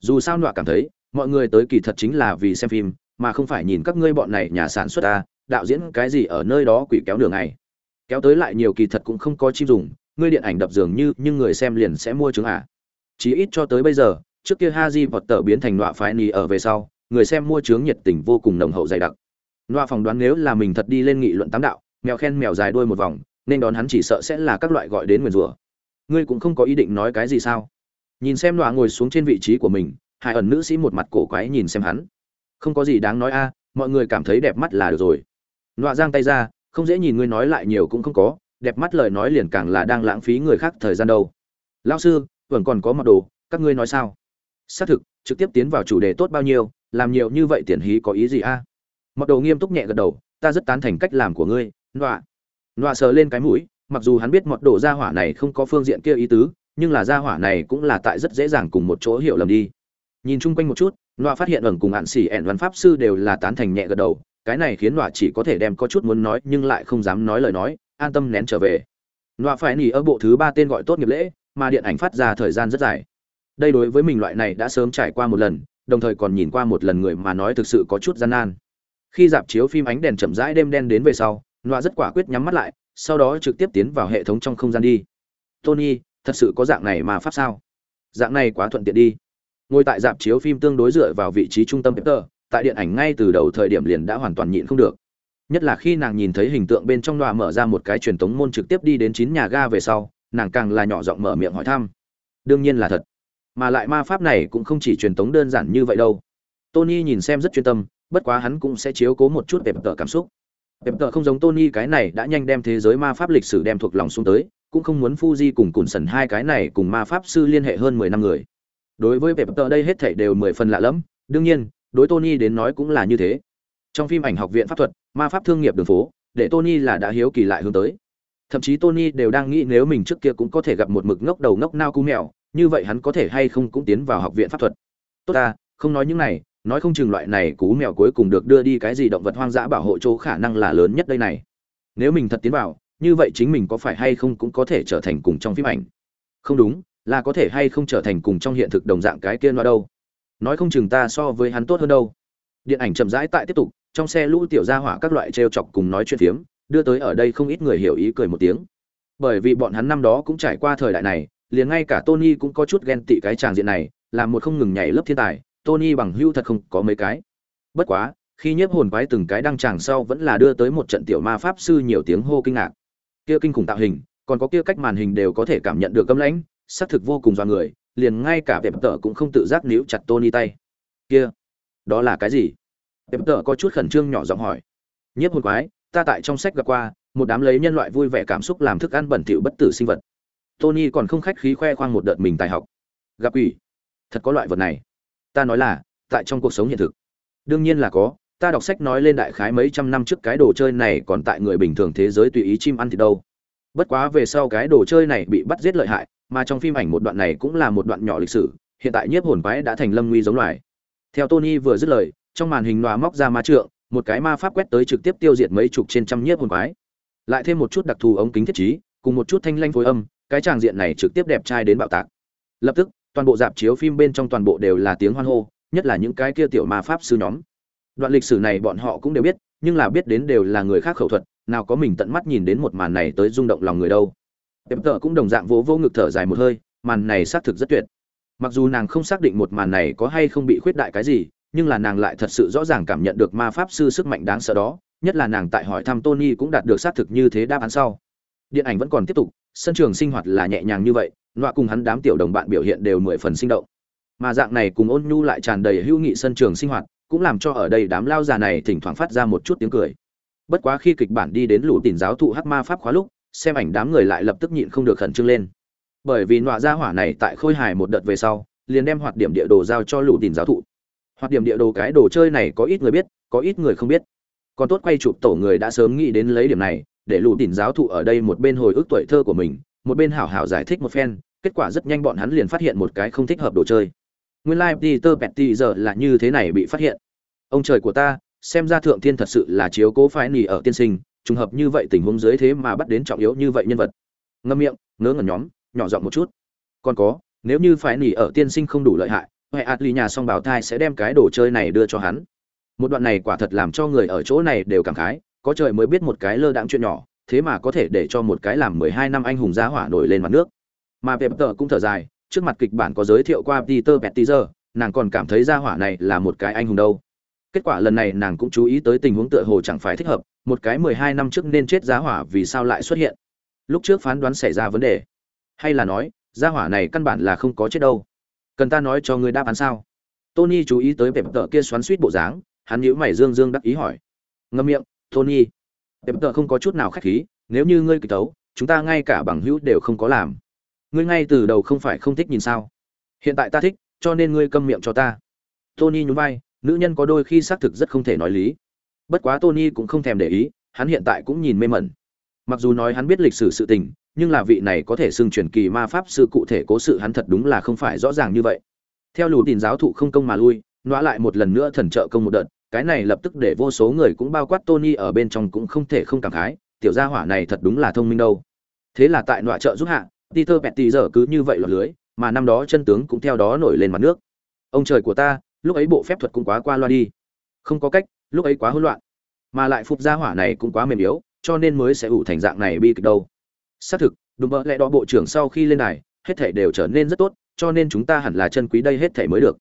A: dù sao nọa cảm thấy mọi người tới kỳ thật chính là vì xem phim mà không phải nhìn các ngươi bọn này nhà sản xuất ta đạo diễn cái gì ở nơi đó quỷ kéo đường này kéo tới lại nhiều kỳ thật cũng không có chim dùng ngươi điện ảnh đập dường như nhưng người xem liền sẽ mua chứng à. Chỉ ít cho tới bây giờ, trước kia Haji vọt tờ biến thành nọa phái nì ở về sau, người xem mua chứng nhiệt tình vô cùng nồng hậu dày đặc. Nọa phỏng đoán nếu là mình thật đi lên nghị luận tám đạo, mèo khen mèo dài đuôi một vòng, nên đón hắn chỉ sợ sẽ là các loại gọi đến nguyền rủa. Ngươi cũng không có ý định nói cái gì sao? Nhìn xem nọa ngồi xuống trên vị trí của mình, hai ẩn nữ sĩ một mặt cổ quái nhìn xem hắn. Không có gì đáng nói a, mọi người cảm thấy đẹp mắt là được rồi. Nọa giang tay ra, không dễ nhìn ngươi nói lại nhiều cũng không có đẹp mắt lời nói liền càng là đang lãng phí người khác thời gian đâu. Lão sư, vẫn còn có mặc đồ, các ngươi nói sao? Xác thực, trực tiếp tiến vào chủ đề tốt bao nhiêu, làm nhiều như vậy tiền hí có ý gì a? À? mặc đồ nghiêm túc nhẹ gật đầu, ta rất tán thành cách làm của ngươi, nọa. Nọa sờ lên cái mũi, mặc dù hắn biết mọt đồ gia hỏa này không có phương diện kia ý tứ, nhưng là gia hỏa này cũng là tại rất dễ dàng cùng một chỗ hiểu lầm đi. Nhìn chung quanh một chút, nọa phát hiện ẩn cùng hạn xỉ ẹn văn pháp sư đều là tán thành nhẹ gật đầu, cái này khiến nọa chỉ có thể đem có chút muốn nói nhưng lại không dám nói lời nói an tâm nén trở về. Nọa phải nỉ ở bộ thứ ba tên gọi tốt nghiệp lễ mà điện ảnh phát ra thời gian rất dài. Đây đối với mình loại này đã sớm trải qua một lần đồng thời còn nhìn qua một lần người mà nói thực sự có chút gian nan. Khi dạp chiếu phim ánh đèn chậm rãi đêm đen đến về sau nọa rất quả quyết nhắm mắt lại sau đó trực tiếp tiến vào hệ thống trong không gian đi. Tony thật sự có dạng này mà pháp sao? Dạng này quá thuận tiện đi. Ngồi tại dạp chiếu phim tương đối dựa vào vị trí trung tâm Peter, tại điện ảnh ngay từ đầu thời điểm liền đã hoàn toàn nhịn không được nhất là khi nàng nhìn thấy hình tượng bên trong đòa mở ra một cái truyền tống môn trực tiếp đi đến chín nhà ga về sau nàng càng là nhỏ giọng mở miệng hỏi thăm đương nhiên là thật mà lại ma pháp này cũng không chỉ truyền tống đơn giản như vậy đâu tony nhìn xem rất chuyên tâm bất quá hắn cũng sẽ chiếu cố một chút về tờ cảm xúc đẹp tợ không giống Tony cái này đã nhanh đem thế giới ma pháp lịch sử đem thuộc lòng xuống tới, cũng không muốn Fuji cùng Cùn Sần hai cái này cùng ma pháp sư liên hệ hơn 10 năm người. Đối với Pep tợ đây hết thảy đều 10 phần lạ lắm, đương nhiên, đối Tony đến nói cũng là như thế. Trong phim ảnh học viện pháp thuật, ma pháp thương nghiệp đường phố, để Tony là đã hiếu kỳ lại hướng tới. Thậm chí Tony đều đang nghĩ nếu mình trước kia cũng có thể gặp một mực ngốc đầu ngốc nao cú mèo, như vậy hắn có thể hay không cũng tiến vào học viện pháp thuật. Tốt ta, không nói những này, nói không chừng loại này cú mèo cuối cùng được đưa đi cái gì động vật hoang dã bảo hộ chỗ khả năng là lớn nhất đây này nếu mình thật tiến vào như vậy chính mình có phải hay không cũng có thể trở thành cùng trong phim ảnh không đúng là có thể hay không trở thành cùng trong hiện thực đồng dạng cái kia nó đâu nói không chừng ta so với hắn tốt hơn đâu điện ảnh chậm rãi tại tiếp tục trong xe lũ tiểu gia hỏa các loại trêu chọc cùng nói chuyện phiếm đưa tới ở đây không ít người hiểu ý cười một tiếng bởi vì bọn hắn năm đó cũng trải qua thời đại này liền ngay cả tony cũng có chút ghen tị cái chàng diện này làm một không ngừng nhảy lớp thiên tài Tony bằng hưu thật không có mấy cái. Bất quá, khi nhiếp hồn quái từng cái đăng tràng sau vẫn là đưa tới một trận tiểu ma pháp sư nhiều tiếng hô kinh ngạc. Kia kinh khủng tạo hình, còn có kia cách màn hình đều có thể cảm nhận được cấm lãnh, xác thực vô cùng doa người, liền ngay cả vẻ tợ cũng không tự giác níu chặt Tony tay. Kia, đó là cái gì? Pep tợ có chút khẩn trương nhỏ giọng hỏi. Nhiếp hồn quái, ta tại trong sách gặp qua, một đám lấy nhân loại vui vẻ cảm xúc làm thức ăn bẩn thỉu bất tử sinh vật. Tony còn không khách khí khoe khoang một đợt mình tài học. Gặp quỷ, thật có loại vật này ta nói là tại trong cuộc sống hiện thực đương nhiên là có ta đọc sách nói lên đại khái mấy trăm năm trước cái đồ chơi này còn tại người bình thường thế giới tùy ý chim ăn thì đâu bất quá về sau cái đồ chơi này bị bắt giết lợi hại mà trong phim ảnh một đoạn này cũng là một đoạn nhỏ lịch sử hiện tại nhiếp hồn quái đã thành lâm nguy giống loài theo tony vừa dứt lời trong màn hình nòa móc ra ma trượng, một cái ma pháp quét tới trực tiếp tiêu diệt mấy chục trên trăm nhiếp hồn quái. Lại thêm một chút đặc thù ống kính thiết trí, cùng một chút thanh lanh phối âm, cái tràng diện này trực tiếp đẹp trai đến bạo tạc. Lập tức, toàn bộ dạp chiếu phim bên trong toàn bộ đều là tiếng hoan hô, nhất là những cái kia tiểu ma pháp sư nhóm. Đoạn lịch sử này bọn họ cũng đều biết, nhưng là biết đến đều là người khác khẩu thuật, nào có mình tận mắt nhìn đến một màn này tới rung động lòng người đâu. Em tợ cũng đồng dạng vỗ vô ngực thở dài một hơi, màn này xác thực rất tuyệt. Mặc dù nàng không xác định một màn này có hay không bị khuyết đại cái gì nhưng là nàng lại thật sự rõ ràng cảm nhận được ma pháp sư sức mạnh đáng sợ đó, nhất là nàng tại hỏi thăm tony cũng đạt được xác thực như thế đáp án sau. Điện ảnh vẫn còn tiếp tục, sân trường sinh hoạt là nhẹ nhàng như vậy, nọa cùng hắn đám tiểu đồng bạn biểu hiện đều mười phần sinh động. Mà dạng này cùng ôn nhu lại tràn đầy hữu nghị sân trường sinh hoạt, cũng làm cho ở đây đám lao già này thỉnh thoảng phát ra một chút tiếng cười. Bất quá khi kịch bản đi đến lũ tìm giáo thụ hát ma pháp khóa lúc, xem ảnh đám người lại lập tức nhịn không được khẩn trương lên. Bởi vì nọa gia hỏa này tại khôi hài một đợt về sau, liền đem hoạt điểm địa đồ giao cho lũ tìm giáo thụ hoạt điểm địa đồ cái đồ chơi này có ít người biết, có ít người không biết. Còn tốt quay chụp tổ người đã sớm nghĩ đến lấy điểm này, để lũ tìm giáo thụ ở đây một bên hồi ức tuổi thơ của mình, một bên hảo hảo giải thích một phen, kết quả rất nhanh bọn hắn liền phát hiện một cái không thích hợp đồ chơi. Nguyên lai like peter petty giờ là như thế này bị phát hiện. Ông trời của ta, xem ra thượng thiên thật sự là chiếu cố phái nỉ ở tiên sinh, trùng hợp như vậy tình huống dưới thế mà bắt đến trọng yếu như vậy nhân vật. Ngâm miệng, ngớ ngẩn nhóm, nhỏ giọng một chút. Còn có, nếu như phái nỉ ở tiên sinh không đủ lợi hại huệ ạt ly nhà song bảo thai sẽ đem cái đồ chơi này đưa cho hắn. Một đoạn này quả thật làm cho người ở chỗ này đều cảm khái, có trời mới biết một cái lơ đãng chuyện nhỏ, thế mà có thể để cho một cái làm mười hai năm anh hùng giá hỏa nổi lên mặt nước. Mà vẹp tờ cũng thở dài, trước mặt kịch bản có giới thiệu qua peter pettizer, nàng còn cảm thấy gia hỏa này là một cái anh hùng đâu. Kết quả lần này nàng cũng chú ý tới tình huống tựa hồ chẳng phải thích hợp, một cái mười hai năm trước nên chết giá hỏa vì sao lại xuất hiện. Lúc trước phán đoán xảy ra vấn đề. Hay là nói, gia hỏa này căn bản là không có chết đâu cần ta nói cho ngươi đáp án sao? Tony chú ý tới pep tợ kia xoắn suýt bộ dáng, hắn nhíu mày dương dương đắc ý hỏi. Ngâm miệng, tony. Tệp tợ không có chút nào khách khí, nếu như ngươi kịch tấu, chúng ta ngay cả bằng hữu đều không có làm. Ngươi ngay từ đầu không phải không thích nhìn sao? Hiện tại ta thích, cho nên ngươi câm miệng cho ta. Tony nhún vai, nữ nhân có đôi khi xác thực rất không thể nói lý. Bất quá tony cũng không thèm để ý, hắn hiện tại cũng nhìn mê mẩn mặc dù nói hắn biết lịch sử sự tình, nhưng là vị này có thể xưng truyền kỳ ma pháp sư cụ thể cố sự hắn thật đúng là không phải rõ ràng như vậy. Theo lù tin giáo thụ không công mà lui, nọa lại một lần nữa thần trợ công một đợt, cái này lập tức để vô số người cũng bao quát tony ở bên trong cũng không thể không cảm khái, tiểu gia hỏa này thật đúng là thông minh đâu. Thế là tại nọa trợ giúp hạ, peter petty giờ cứ như vậy lọt lưới, mà năm đó chân tướng cũng theo đó nổi lên mặt nước. Ông trời của ta, lúc ấy bộ phép thuật cũng quá qua loa đi. Không có cách, lúc ấy quá hỗn loạn, mà lại phục gia hỏa này cũng quá mềm yếu cho nên mới sẽ ủ thành dạng này bi kịch đâu. Xác thực, đùm bỡ lẽ đó bộ trưởng sau khi lên này hết thể đều trở nên rất tốt, cho nên chúng ta hẳn là chân quý đây hết thể mới được.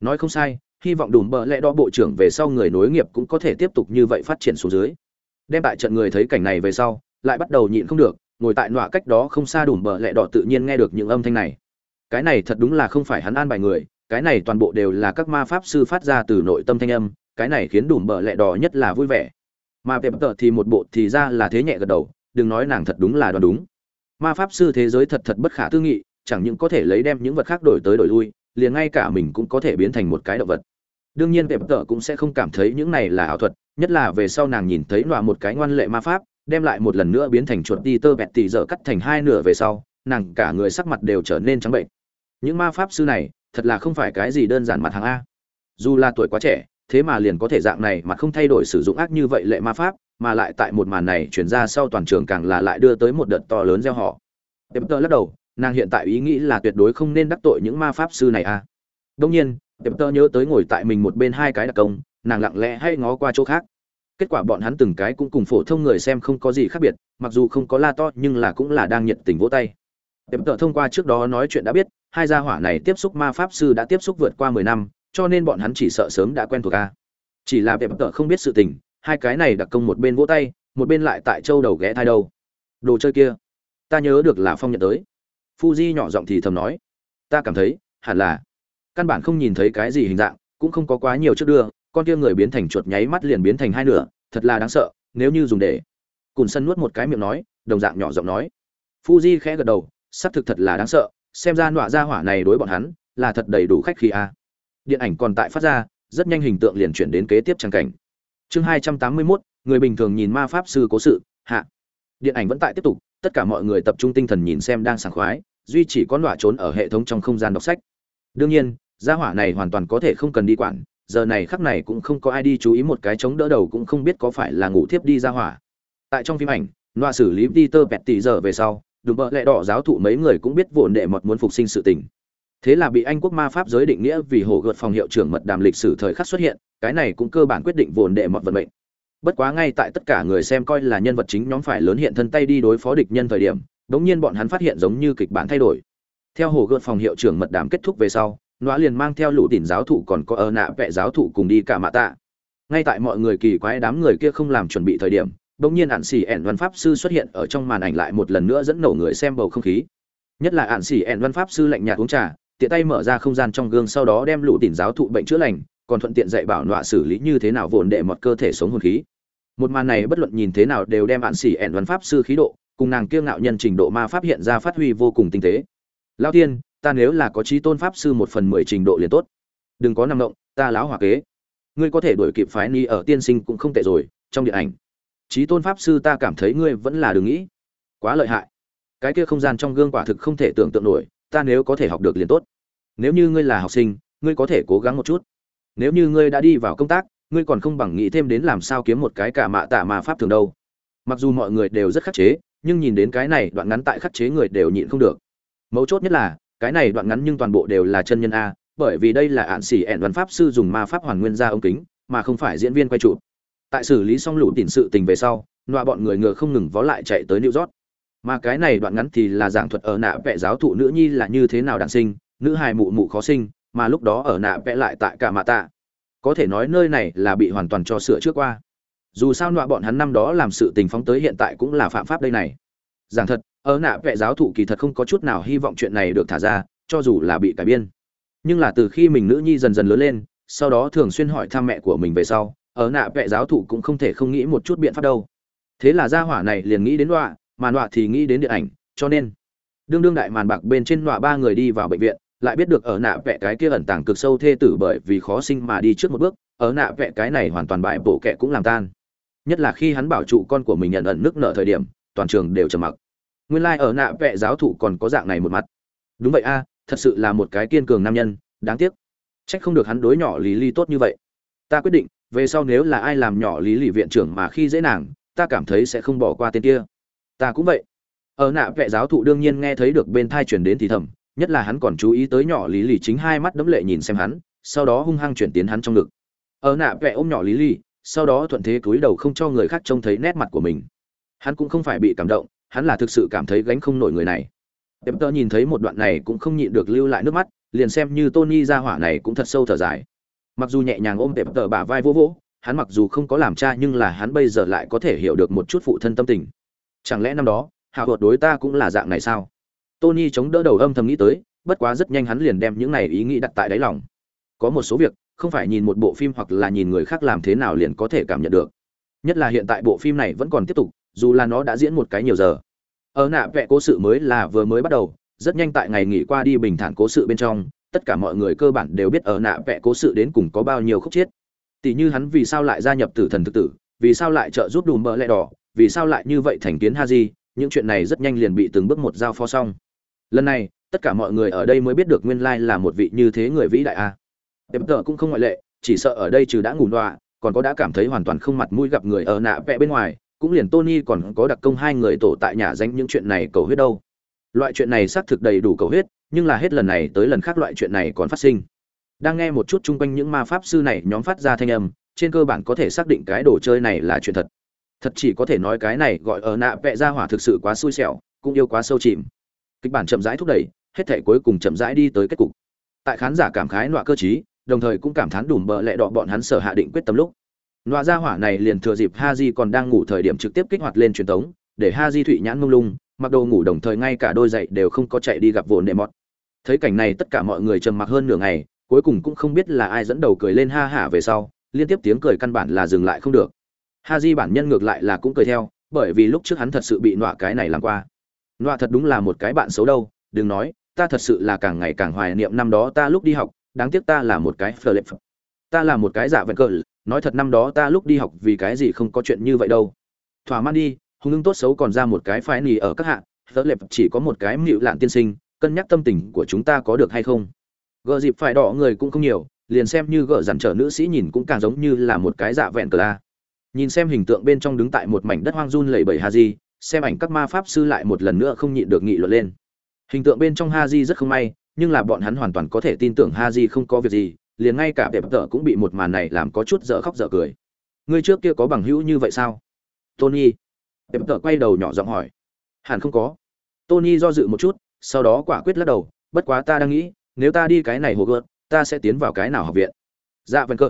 A: Nói không sai, hy vọng đùm bỡ lẽ đó bộ trưởng về sau người nối nghiệp cũng có thể tiếp tục như vậy phát triển xuống dưới. Đem tại trận người thấy cảnh này về sau, lại bắt đầu nhịn không được, ngồi tại nọa cách đó không xa đùm bợ lẽ đỏ tự nhiên nghe được những âm thanh này. Cái này thật đúng là không phải hắn an bài người, cái này toàn bộ đều là các ma pháp sư phát ra từ nội tâm thanh âm, cái này khiến đùm bợ lẽ đỏ nhất là vui vẻ mà vẹp tợ thì một bộ thì ra là thế nhẹ gật đầu, đừng nói nàng thật đúng là đoán đúng. Ma pháp sư thế giới thật thật bất khả tư nghị, chẳng những có thể lấy đem những vật khác đổi tới đổi lui, liền ngay cả mình cũng có thể biến thành một cái động vật. Đương nhiên vẹp tợ cũng sẽ không cảm thấy những này là ảo thuật, nhất là về sau nàng nhìn thấy nọa một cái ngoan lệ ma pháp, đem lại một lần nữa biến thành chuột đi tơ bẹt tỉ dở cắt thành hai nửa về sau, nàng cả người sắc mặt đều trở nên trắng bệnh. Những ma pháp sư này, thật là không phải cái gì đơn giản mặt hàng a. Dù là tuổi quá trẻ thế mà liền có thể dạng này mà không thay đổi sử dụng ác như vậy lệ ma pháp, mà lại tại một màn này chuyển ra sau toàn trường càng là lại đưa tới một đợt to lớn gieo họ. Tệp tơ lắc đầu, nàng hiện tại ý nghĩ là tuyệt đối không nên đắc tội những ma pháp sư này à. đông nhiên tệp tơ nhớ tới ngồi tại mình một bên hai cái đặc công, nàng lặng lẽ hay ngó qua chỗ khác. Kết quả bọn hắn từng cái cũng cùng phổ thông người xem không có gì khác biệt, mặc dù không có la to, nhưng là cũng là đang nhiệt tình vỗ tay. Tệp tơ thông qua trước đó nói chuyện đã biết, hai gia hỏa này tiếp xúc ma pháp sư đã tiếp xúc vượt qua mười năm cho nên bọn hắn chỉ sợ sớm đã quen thuộc a. Chỉ là tệp tợ không biết sự tình, hai cái này đặc công một bên vỗ tay, một bên lại tại châu đầu ghé thai đâu. Đồ chơi kia, ta nhớ được là phong nhận tới. Fuji nhỏ giọng thì thầm nói, ta cảm thấy, hẳn là, căn bản không nhìn thấy cái gì hình dạng, cũng không có quá nhiều trước đưa, con kia người biến thành chuột nháy mắt liền biến thành hai nửa, thật là đáng sợ, nếu như dùng để. Cùn sân nuốt một cái miệng nói, đồng dạng nhỏ giọng nói. Fuji khẽ gật đầu, xác thực thật là đáng sợ, xem ra nọa ra hỏa này đối bọn hắn là thật đầy đủ khách khí a điện ảnh còn tại phát ra rất nhanh hình tượng liền chuyển đến kế tiếp trang cảnh. Chương hai trăm tám mươi 281, người bình thường nhìn ma pháp sư cố sự hạ. Điện ảnh vẫn tại tiếp tục tất cả mọi người tập trung tinh thần nhìn xem đang sảng khoái duy chỉ có nọa trốn ở hệ thống trong không gian đọc sách. Đương nhiên gia hỏa này hoàn toàn có thể không cần đi quản giờ này khắc này cũng không có ai đi chú ý một cái chống đỡ đầu cũng không biết có phải là ngủ thiếp đi ra hỏa. Tại trong phim ảnh loa xử lý peter pẹt tỷ giờ về sau đùm bợ lẹ đỏ giáo thụ mấy người cũng biết vụn đệ mọt muốn phục sinh sự tình thế là bị anh quốc ma pháp giới định nghĩa vì hồ gợt phòng hiệu trưởng mật đàm lịch sử thời khắc xuất hiện, cái này cũng cơ bản quyết định vồn đệ mọt vận mệnh. Bất quá ngay tại tất cả người xem coi là nhân vật chính nhóm phải lớn hiện thân tay đi đối phó địch nhân thời điểm, đống nhiên bọn hắn phát hiện giống như kịch bản thay đổi. Theo hồ gợt phòng hiệu trưởng mật đàm kết thúc về sau nó liền mang theo lũ tỉn giáo thụ còn có ơ nạ vẽ giáo thụ cùng đi cả mạ tạ. Ngay tại mọi người kỳ quái đám người kia không làm chuẩn bị thời điểm bỗng nhiên ạn xỉ ẻn văn pháp sư xuất hiện ở trong màn ảnh lại một lần nữa dẫn nổ người xem bầu không khí. Nhất là ạn xỉ ẻn văn pháp sư lạnh nhạt uống trà tiện tay mở ra không gian trong gương sau đó đem lũ tỉn giáo thụ bệnh chữa lành, còn thuận tiện dạy bảo nọa xử lý như thế nào vồn đệ một cơ thể sống hồn khí. Một màn này bất luận nhìn thế nào đều đem bạn xỉ ẻn văn pháp sư khí độ, cùng nàng kiêng ngạo nhân trình độ ma pháp hiện ra phát huy vô cùng tinh tế. Lao tiên, ta nếu là có trí tôn pháp sư một phần mười trình độ liền tốt. Đừng có năng động, ta láo hòa kế. Ngươi có thể đuổi kịp phái ni ở tiên sinh cũng không tệ rồi, trong điện ảnh. Trí tôn pháp sư ta cảm thấy ngươi vẫn là đừng nghĩ. Quá lợi hại. Cái kia không gian trong gương quả thực không thể tưởng tượng nổi ta nếu có thể học được liền tốt. Nếu như ngươi là học sinh, ngươi có thể cố gắng một chút. Nếu như ngươi đã đi vào công tác, ngươi còn không bằng nghĩ thêm đến làm sao kiếm một cái cả mạ tạ mà pháp thường đâu. Mặc dù mọi người đều rất khắc chế, nhưng nhìn đến cái này đoạn ngắn tại khắc chế người đều nhịn không được. Mấu chốt nhất là, cái này đoạn ngắn nhưng toàn bộ đều là chân nhân a, bởi vì đây là ạn xỉ ẹn văn pháp sư dùng ma pháp hoàn nguyên ra ống kính, mà không phải diễn viên quay trụ tại xử lý xong lũ tỉn sự tình về sau, nọa bọn người ngựa không ngừng vó lại chạy tới new york mà cái này đoạn ngắn thì là giảng thuật ở nạ vẽ giáo thụ nữ nhi là như thế nào đàn sinh, nữ hài mụ mụ khó sinh, mà lúc đó ở nạ vẽ lại tại cả mạ tạ. Có thể nói nơi này là bị hoàn toàn cho sửa trước qua. Dù sao nọa bọn hắn năm đó làm sự tình phóng tới hiện tại cũng là phạm pháp đây này. Giảng thật, ở nạ vẽ giáo thụ kỳ thật không có chút nào hy vọng chuyện này được thả ra, cho dù là bị cải biên. Nhưng là từ khi mình nữ nhi dần dần lớn lên, sau đó thường xuyên hỏi thăm mẹ của mình về sau, ở nạ vẽ giáo thụ cũng không thể không nghĩ một chút biện pháp đâu. Thế là gia hỏa này liền nghĩ đến đoạn mà nọa thì nghĩ đến điện ảnh, cho nên đương đương đại màn bạc bên trên nọa ba người đi vào bệnh viện, lại biết được ở nạ vẽ cái kia ẩn tàng cực sâu thê tử bởi vì khó sinh mà đi trước một bước, ở nạ vẽ cái này hoàn toàn bại bộ kệ cũng làm tan. Nhất là khi hắn bảo trụ con của mình nhận ẩn nước nợ thời điểm, toàn trường đều trầm mặc. Nguyên lai ở nạ vẽ giáo thụ còn có dạng này một mặt. Đúng vậy a, thật sự là một cái kiên cường nam nhân, đáng tiếc. Trách không được hắn đối nhỏ lý ly tốt như vậy. Ta quyết định, về sau nếu là ai làm nhỏ lý lì viện trưởng mà khi dễ nàng, ta cảm thấy sẽ không bỏ qua tên kia ta cũng vậy ở nạ vệ giáo thụ đương nhiên nghe thấy được bên thai chuyển đến thì thầm nhất là hắn còn chú ý tới nhỏ lý lì chính hai mắt đấm lệ nhìn xem hắn sau đó hung hăng chuyển tiến hắn trong ngực ở nạ vệ ôm nhỏ lý lì sau đó thuận thế cúi đầu không cho người khác trông thấy nét mặt của mình hắn cũng không phải bị cảm động hắn là thực sự cảm thấy gánh không nổi người này Đẹp tơ nhìn thấy một đoạn này cũng không nhịn được lưu lại nước mắt, liền xem như Tony ra hỏa này cũng thật sâu thở dài. Mặc dù nhẹ nhàng ôm đẹp tơ bả vai vô vỗ, hắn mặc dù không có làm cha nhưng là hắn bây giờ lại có thể hiểu được một chút phụ thân tâm tình. Chẳng lẽ năm đó, hạ hột đối ta cũng là dạng này sao? Tony chống đỡ đầu âm thầm nghĩ tới, bất quá rất nhanh hắn liền đem những này ý nghĩ đặt tại đáy lòng. Có một số việc, không phải nhìn một bộ phim hoặc là nhìn người khác làm thế nào liền có thể cảm nhận được. Nhất là hiện tại bộ phim này vẫn còn tiếp tục, dù là nó đã diễn một cái nhiều giờ ở nạ vẽ cố sự mới là vừa mới bắt đầu rất nhanh tại ngày nghỉ qua đi bình thản cố sự bên trong tất cả mọi người cơ bản đều biết ở nạ vẽ cố sự đến cùng có bao nhiêu khúc chiết tỷ như hắn vì sao lại gia nhập tử thần thực tử vì sao lại trợ giúp đùm bỡ lẹ đỏ vì sao lại như vậy thành kiến ha di những chuyện này rất nhanh liền bị từng bước một giao phó xong lần này tất cả mọi người ở đây mới biết được nguyên lai là một vị như thế người vĩ đại a Em tờ cũng không ngoại lệ chỉ sợ ở đây trừ đã ngủ đọa còn có đã cảm thấy hoàn toàn không mặt mũi gặp người ở nạ vẽ bên ngoài cũng liền Tony còn có đặc công hai người tổ tại nhà danh những chuyện này cầu huyết đâu. Loại chuyện này xác thực đầy đủ cầu huyết, nhưng là hết lần này tới lần khác loại chuyện này còn phát sinh. Đang nghe một chút chung quanh những ma pháp sư này nhóm phát ra thanh âm, trên cơ bản có thể xác định cái đồ chơi này là chuyện thật. Thật chỉ có thể nói cái này gọi ở nạ vẽ ra hỏa thực sự quá xui xẻo, cũng yêu quá sâu chìm. Kịch bản chậm rãi thúc đẩy, hết thể cuối cùng chậm rãi đi tới kết cục. Tại khán giả cảm khái nọa cơ trí, đồng thời cũng cảm thán đùm bợ lẹ đọ bọn hắn sở hạ định quyết tâm lúc Nọa ra hỏa này liền thừa dịp ha di còn đang ngủ thời điểm trực tiếp kích hoạt lên truyền thống để ha di thụy nhãn mông lung, mặc đồ ngủ đồng thời ngay cả đôi giày đều không có chạy đi gặp vồn nệ mọt. Thấy cảnh này tất cả mọi người trầm mặc hơn nửa ngày, cuối cùng cũng không biết là ai dẫn đầu cười lên ha hả về sau, liên tiếp tiếng cười căn bản là dừng lại không được ha di bản nhân ngược lại là cũng cười theo, bởi vì lúc trước hắn thật sự bị nọa cái này làm qua. Nọa thật đúng là một cái bạn xấu đâu, đừng nói, ta thật sự là càng ngày càng hoài niệm năm đó ta lúc đi học, đáng tiếc ta là một cái flip. Ta là một cái giả vẹn cờ, nói thật năm đó ta lúc đi học vì cái gì không có chuyện như vậy đâu thỏa man đi hùng ưng tốt xấu còn ra một cái phái nì ở các hạng phờ lệp chỉ có một cái mịu lạn tiên sinh cân nhắc tâm tình của chúng ta có được hay không gợ dịp phải đỏ người cũng không nhiều liền xem như gợ dằn trở nữ sĩ nhìn cũng càng giống như là một cái dạ vẹn cờ la nhìn xem hình tượng bên trong đứng tại một mảnh đất hoang run lẩy bẩy Haji, xem ảnh các ma pháp sư lại một lần nữa không nhịn được nghị luận lên. Hình tượng bên trong Haji rất không may nhưng là bọn hắn hoàn toàn có thể tin tưởng Haji không có việc gì liền ngay cả đẹp tợ cũng bị một màn này làm có chút dở khóc dở cười. Ngươi trước kia có bằng hữu như vậy sao? Tony. Đẹp tợ quay đầu nhỏ giọng hỏi. Hẳn không có. Tony do dự một chút sau đó quả quyết lắc đầu bất quá ta đang nghĩ nếu ta đi cái này hồ gợt ta sẽ tiến vào cái nào học viện? Dạ vân cỡ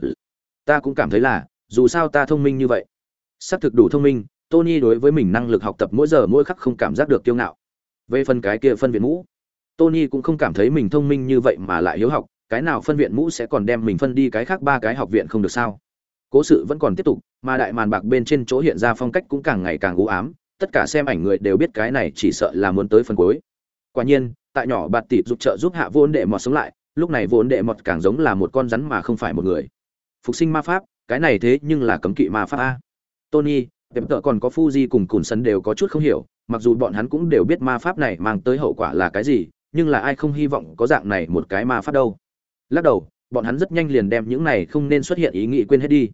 A: ta cũng cảm thấy là dù sao ta thông minh như vậy. Xác thực đủ thông minh, tony đối với mình năng lực học tập mỗi giờ mỗi khắc không cảm giác được kiêu ngạo. Về phần cái kia phân viện mũ, tony cũng không cảm thấy mình thông minh như vậy mà lại hiếu học, cái nào phân viện mũ sẽ còn đem mình phân đi cái khác ba cái học viện không được sao? Cố sự vẫn còn tiếp tục, mà đại màn bạc bên trên chỗ hiện ra phong cách cũng càng ngày càng u ám, tất cả xem ảnh người đều biết cái này chỉ sợ là muốn tới phần cuối. Quả nhiên, tại nhỏ bạt tịt giúp trợ giúp hạ vốn đệ mọt sống lại, lúc này vốn đệ mọt càng giống là một con rắn mà không phải một người. Phục sinh ma pháp cái này thế nhưng là cấm kỵ ma pháp a. Tony, tiệm tợ còn có Fuji cùng cùn sân đều có chút không hiểu, mặc dù bọn hắn cũng đều biết ma pháp này mang tới hậu quả là cái gì, nhưng là ai không hy vọng có dạng này một cái ma pháp đâu. Lắc đầu, bọn hắn rất nhanh liền đem những này không nên xuất hiện ý nghĩ quên hết đi.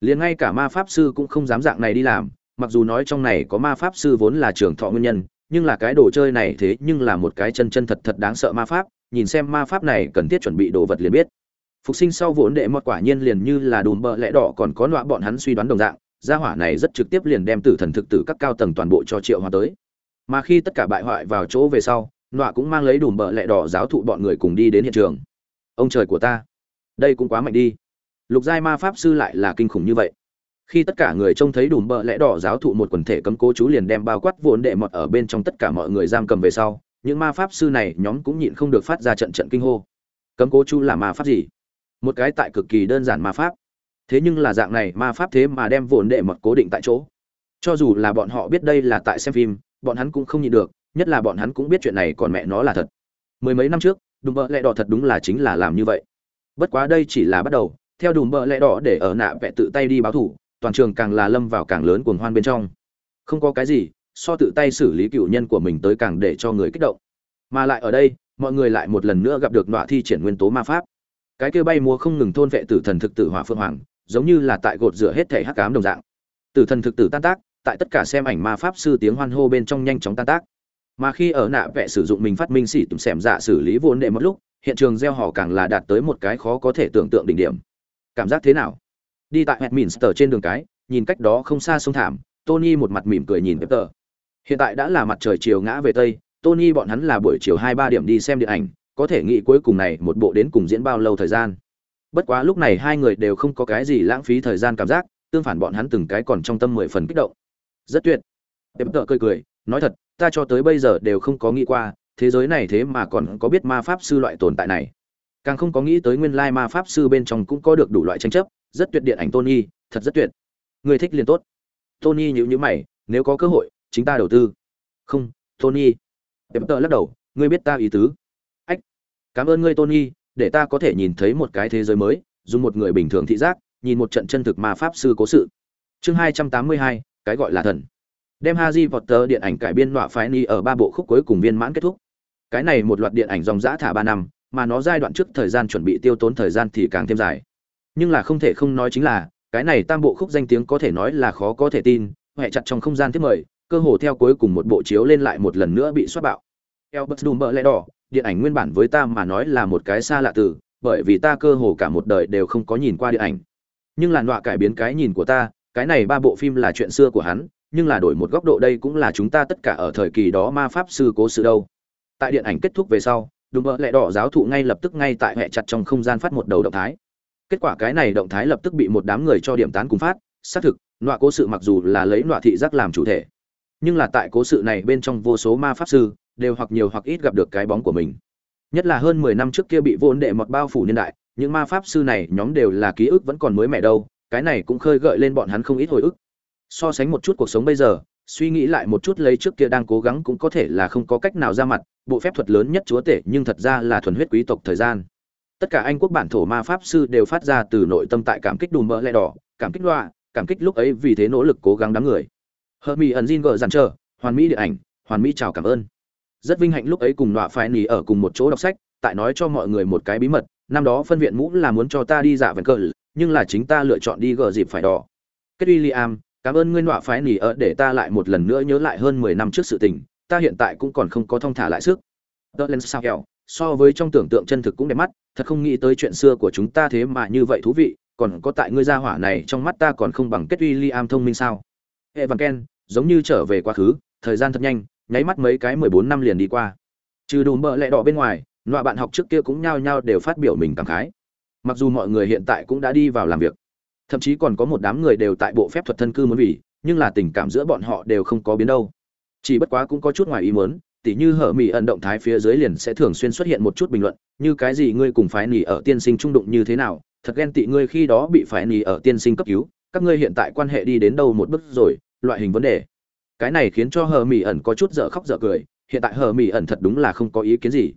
A: Liền ngay cả ma pháp sư cũng không dám dạng này đi làm, mặc dù nói trong này có ma pháp sư vốn là trường thọ nguyên nhân, nhưng là cái đồ chơi này thế nhưng là một cái chân chân thật thật đáng sợ ma pháp, nhìn xem ma pháp này cần thiết chuẩn bị đồ vật liền biết phục sinh sau vốn đệ mọt quả nhiên liền như là đùm bợ lẽ đỏ còn có nọa bọn hắn suy đoán đồng dạng, gia hỏa này rất trực tiếp liền đem tử thần thực tử các cao tầng toàn bộ cho triệu hòa tới. Mà khi tất cả bại hoại vào chỗ về sau, nọa cũng mang lấy đùm bợ lẽ đỏ giáo thụ bọn người cùng đi đến hiện trường. Ông trời của ta, đây cũng quá mạnh đi. Lục giai ma pháp sư lại là kinh khủng như vậy. Khi tất cả người trông thấy đùm bợ lẽ đỏ giáo thụ một quần thể cấm cố chú liền đem bao quát vốn đệ mọt ở bên trong tất cả mọi người giam cầm về sau, những ma pháp sư này nhóm cũng nhịn không được phát ra trận trận kinh hô. Cấm cố chú là ma pháp gì? Một cái tại cực kỳ đơn giản ma pháp. Thế nhưng là dạng này ma pháp thế mà đem vồn đệ mật cố định tại chỗ. Cho dù là bọn họ biết đây là tại xem phim, bọn hắn cũng không nhịn được, nhất là bọn hắn cũng biết chuyện này còn mẹ nó là thật. Mười mấy năm trước, đùm bợ lẹ đỏ thật đúng là chính là làm như vậy. Bất quá đây chỉ là bắt đầu, theo đùm bợ lẹ đỏ để ở nạ vẽ tự tay đi báo thủ, toàn trường càng là lâm vào càng lớn cuồng hoan bên trong. Không có cái gì, so tự tay xử lý cựu nhân của mình tới càng để cho người kích động. Mà lại ở đây, mọi người lại một lần nữa gặp được nọa thi triển nguyên tố ma pháp cái kia bay múa không ngừng thôn vệ tử thần thực tử hỏa phượng hoàng, giống như là tại gột rửa hết thể hắc cám đồng dạng. Tử thần thực tử tan tác, tại tất cả xem ảnh ma pháp sư tiếng hoan hô bên trong nhanh chóng tan tác. Mà khi ở nạ vẽ sử dụng mình phát minh xỉ tùm xẻm dạ xử lý vốn đệ mất lúc, hiện trường gieo họ càng là đạt tới một cái khó có thể tưởng tượng đỉnh điểm. Cảm giác thế nào? Đi tại Westminster trên đường cái, nhìn cách đó không xa sông thảm, tony một mặt mỉm cười nhìn peter. Hiện tại đã là mặt trời chiều ngã về tây, tony bọn hắn là buổi chiều hai ba điểm đi xem điện ảnh có thể nghĩ cuối cùng này một bộ đến cùng diễn bao lâu thời gian. Bất quá lúc này hai người đều không có cái gì lãng phí thời gian cảm giác, tương phản bọn hắn từng cái còn trong tâm mười phần kích động. Rất tuyệt. Peter cười cười, nói thật, ta cho tới bây giờ đều không có nghĩ qua, thế giới này thế mà còn có biết ma pháp sư loại tồn tại này. Càng không có nghĩ tới nguyên lai ma pháp sư bên trong cũng có được đủ loại tranh chấp, rất tuyệt điện ảnh tony, thật rất tuyệt. Người thích liền tốt. Tony nhữ nhữ mày, nếu có cơ hội, chính ta đầu tư. Không, tony. Em tờ lắc đầu, ngươi biết ta ý tứ cảm ơn ngươi tony để ta có thể nhìn thấy một cái thế giới mới dùng một người bình thường thị giác nhìn một trận chân thực mà pháp sư cố sự chương hai trăm tám mươi hai cái gọi là thần đem Harry Potter điện ảnh cải biên nọa phái ni ở ba bộ khúc cuối cùng viên mãn kết thúc. Cái này một loạt điện ảnh dòng dã thả 3 năm, mà nó giai đoạn trước thời gian chuẩn bị tiêu tốn thời gian thì càng thêm dài. Nhưng là không thể không nói chính là, cái này tam bộ khúc danh tiếng có thể nói là khó có thể tin, hệ chặt trong không gian tiếp mời, cơ hồ theo cuối cùng một bộ chiếu lên lại một lần nữa bị xoát bạo. Albert Dumbledore, điện ảnh nguyên bản với ta mà nói là một cái xa lạ từ, bởi vì ta cơ hồ cả một đời đều không có nhìn qua điện ảnh. Nhưng là nọa cải biến cái nhìn của ta, cái này ba bộ phim là chuyện xưa của hắn, nhưng là đổi một góc độ đây cũng là chúng ta tất cả ở thời kỳ đó ma pháp sư cố sự đâu tại điện ảnh kết thúc về sau đúng mơ lẹ đỏ giáo thụ ngay lập tức ngay tại hệ chặt trong không gian phát một đầu động thái kết quả cái này động thái lập tức bị một đám người cho điểm tán cùng phát xác thực nọa cố sự mặc dù là lấy nọa thị giác làm chủ thể nhưng là tại cố sự này bên trong vô số ma pháp sư đều hoặc nhiều hoặc ít gặp được cái bóng của mình. Nhất là hơn mười năm trước kia bị vốn đệ mọt bao phủ niên đại, những ma pháp sư này nhóm đều là ký ức vẫn còn mới mẻ đâu, cái này cũng khơi gợi lên bọn hắn không ít hồi ức. So sánh một chút cuộc sống bây giờ, suy nghĩ lại một chút lấy trước kia đang cố gắng cũng có thể là không có cách nào ra mặt, bộ phép thuật lớn nhất chúa tể nhưng thật ra là thuần huyết quý tộc thời gian. Tất cả anh quốc bản thổ ma pháp sư đều phát ra từ nội tâm tại cảm kích đùm mỡ lẹ đỏ, cảm kích loa cảm kích lúc ấy vì thế nỗ lực cố gắng đám người. Hơ mỹ ẩn gờ dằn trờ hoàn mỹ điện ảnh, hoàn mỹ chào cảm ơn rất vinh hạnh lúc ấy cùng nọa phải nỉ ở cùng một chỗ đọc sách tại nói cho mọi người một cái bí mật năm đó phân viện mũ là muốn cho ta đi dạ vần cờ nhưng là chính ta lựa chọn đi gờ dịp phải đỏ. Kết William, cảm ơn ngươi nọa phái nỉ ở để ta lại một lần nữa nhớ lại hơn mười năm trước sự tình ta hiện tại cũng còn không có thong thả lại sức. Tớ lên sao kẹo so với trong tưởng tượng chân thực cũng đẹp mắt thật không nghĩ tới chuyện xưa của chúng ta thế mà như vậy thú vị còn có tại ngươi gia hỏa này trong mắt ta còn không bằng kết uy liam thông minh sao? Hệ vàng ken giống như trở về quá khứ thời gian thật nhanh nháy mắt mấy cái mười bốn năm liền đi qua. Trừ đùm bợ lẹ đỏ bên ngoài, nọa bạn học trước kia cũng nhao nhao đều phát biểu mình cảm khái. Mặc dù mọi người hiện tại cũng đã đi vào làm việc, thậm chí còn có một đám người đều tại bộ phép thuật thân cư muốn vì, nhưng là tình cảm giữa bọn họ đều không có biến đâu. Chỉ bất quá cũng có chút ngoài ý muốn, tỉ như hở mỹ ẩn động thái phía dưới liền sẽ thường xuyên xuất hiện một chút bình luận, như cái gì ngươi cùng phái nỉ ở tiên sinh trung đụng như thế nào, thật ghen tị ngươi khi đó bị phái nỉ ở tiên sinh cấp cứu, các ngươi hiện tại quan hệ đi đến đâu một bước rồi, loại hình vấn đề cái này khiến cho hờ mỹ ẩn có chút dở khóc dở cười, hiện tại hờ mỹ ẩn thật đúng là không có ý kiến gì.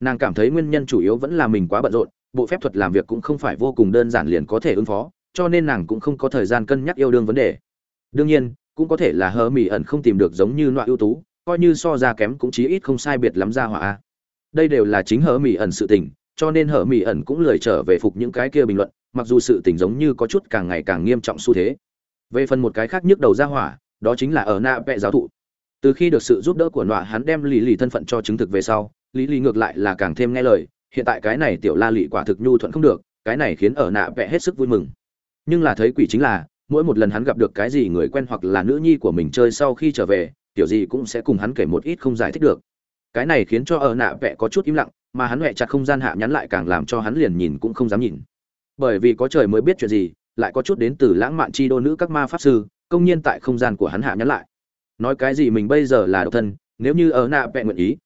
A: Nàng cảm thấy nguyên nhân chủ yếu vẫn là mình quá bận rộn, bộ phép thuật làm việc cũng không phải vô cùng đơn giản liền có thể ứng phó, cho nên nàng cũng không có thời gian cân nhắc yêu đương vấn đề. Đương nhiên, cũng có thể là hờ mỹ ẩn không tìm được giống như loại ưu tú, coi như so ra kém cũng chí ít không sai biệt lắm ra hỏa đây đều là chính hờ mỹ ẩn sự tình, cho nên hờ mỹ ẩn cũng lười trở về phục những cái kia bình luận, mặc dù sự tình giống như có chút càng ngày càng nghiêm trọng xu thế. Về phần một cái khác nhức đầu ra hỏa đó chính là ở nạ vẽ giáo thụ. Từ khi được sự giúp đỡ của nọa, hắn đem lì lì thân phận cho chứng thực về sau, lý lì ngược lại là càng thêm nghe lời, hiện tại cái này tiểu la lị quả thực nhu thuận không được, cái này khiến ở nạ vẽ hết sức vui mừng. Nhưng là thấy quỷ chính là, mỗi một lần hắn gặp được cái gì người quen hoặc là nữ nhi của mình chơi sau khi trở về, tiểu gì cũng sẽ cùng hắn kể một ít không giải thích được. Cái này khiến cho ở nạ vẽ có chút im lặng, mà hắn huệ chặt không gian hạ nhắn lại càng làm cho hắn liền nhìn cũng không dám nhìn. Bởi vì có trời mới biết chuyện gì, lại có chút đến từ lãng mạn chi đô nữ các ma pháp sư công nhiên tại không gian của hắn hạ nhắn lại. Nói cái gì mình bây giờ là độc thân, nếu như ở nạ vẽ nguyện ý,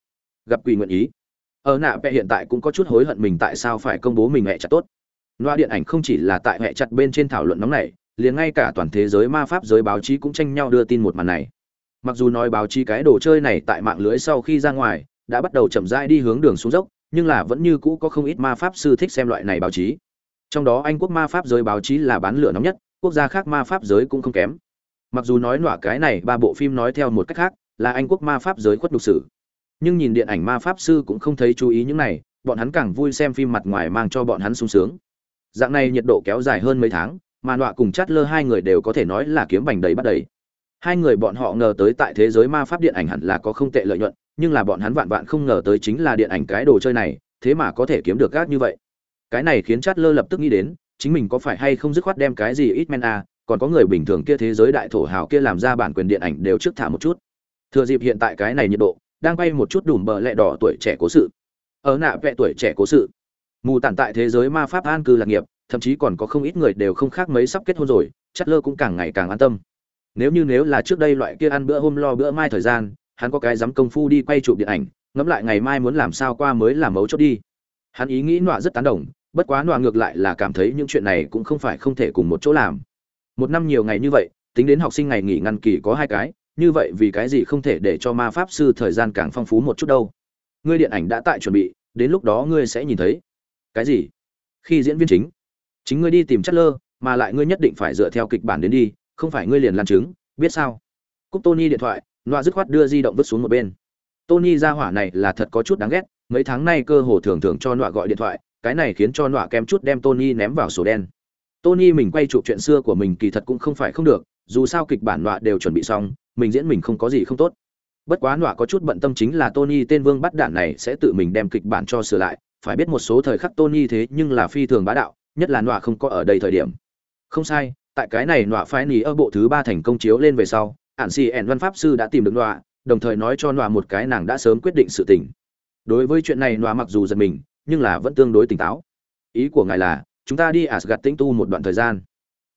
A: gặp quỷ nguyện ý, ở nạ vẽ hiện tại cũng có chút hối hận mình tại sao phải công bố mình mẹ chặt tốt. Loa điện ảnh không chỉ là tại mẹ chặt bên trên thảo luận nóng này liền ngay cả toàn thế giới ma pháp giới báo chí cũng tranh nhau đưa tin một màn này. Mặc dù nói báo chí cái đồ chơi này tại mạng lưới sau khi ra ngoài, đã bắt đầu chậm rãi đi hướng đường xuống dốc, nhưng là vẫn như cũ có không ít ma pháp sư thích xem loại này báo chí. Trong đó anh quốc ma pháp giới báo chí là bán lửa nóng nhất, quốc gia khác ma pháp giới cũng không kém mặc dù nói nọa cái này ba bộ phim nói theo một cách khác, là anh quốc ma pháp giới khuất đục sử. Nhưng nhìn điện ảnh ma pháp sư cũng không thấy chú ý những này, bọn hắn càng vui xem phim mặt ngoài mang cho bọn hắn sung sướng. Dạng này nhiệt độ kéo dài hơn mấy tháng, mà nọa cùng chát lơ hai người đều có thể nói là kiếm bành đầy bắt đầy. Hai người bọn họ ngờ tới tại thế giới ma pháp điện ảnh hẳn là có không tệ lợi nhuận, nhưng là bọn hắn vạn vạn không ngờ tới chính là điện ảnh cái đồ chơi này, thế mà có thể kiếm được gác như vậy. Cái này khiến chát lơ lập tức nghĩ đến, chính mình có phải hay không dứt khoát đem cái gì ít men a còn có người bình thường kia thế giới đại thổ hào kia làm ra bản quyền điện ảnh đều trước thả một chút. Thừa dịp hiện tại cái này nhiệt độ, đang quay một chút đùm bờ lẹ đỏ tuổi trẻ cố sự. Ở nạ vẽ tuổi trẻ cố sự. Mù tản tại thế giới ma pháp an cư lạc nghiệp, thậm chí còn có không ít người đều không khác mấy sắp kết hôn rồi, chất lơ cũng càng ngày càng an tâm. Nếu như nếu là trước đây loại kia ăn bữa hôm lo bữa mai thời gian, hắn có cái dám công phu đi quay chụp điện ảnh, ngẫm lại ngày mai muốn làm sao qua mới làm mấu chốt đi. Hắn ý nghĩ nọa rất tán đồng, bất quá nọa ngược lại là cảm thấy những chuyện này cũng không phải không thể cùng một chỗ làm một năm nhiều ngày như vậy, tính đến học sinh ngày nghỉ ngăn kỳ có hai cái, như vậy vì cái gì không thể để cho ma pháp sư thời gian càng phong phú một chút đâu? Ngươi điện ảnh đã tại chuẩn bị, đến lúc đó ngươi sẽ nhìn thấy. Cái gì? Khi diễn viên chính. Chính ngươi đi tìm chất lơ mà lại ngươi nhất định phải dựa theo kịch bản đến đi, không phải ngươi liền lan chứng biết sao? Cúc tony điện thoại, loa dứt khoát đưa di động vứt xuống một bên. Tony ra hỏa này là thật có chút đáng ghét, mấy tháng nay cơ hồ thường thường cho loa gọi điện thoại, cái này khiến cho loa kém chút đem tony ném vào sổ đen tony mình quay chụp chuyện xưa của mình kỳ thật cũng không phải không được, dù sao kịch bản nọa đều chuẩn bị xong, mình diễn mình không có gì không tốt. Bất quá nọa có chút bận tâm chính là tony tên vương bắt đạn này sẽ tự mình đem kịch bản cho sửa lại. Phải biết một số thời khắc tony thế nhưng là phi thường bá đạo, nhất là nọa không có ở đây thời điểm. Không sai, tại cái này nọa phái ní ở bộ thứ ba thành công chiếu lên về sau ản si ẻn văn pháp sư đã tìm được nọa, đồng thời nói cho nọa một cái nàng đã sớm quyết định sự tình. Đối với chuyện này nọa mặc dù giật mình, nhưng là vẫn tương đối tỉnh táo. Ý của ngài là chúng ta đi Asgard tĩnh tu một đoạn thời gian.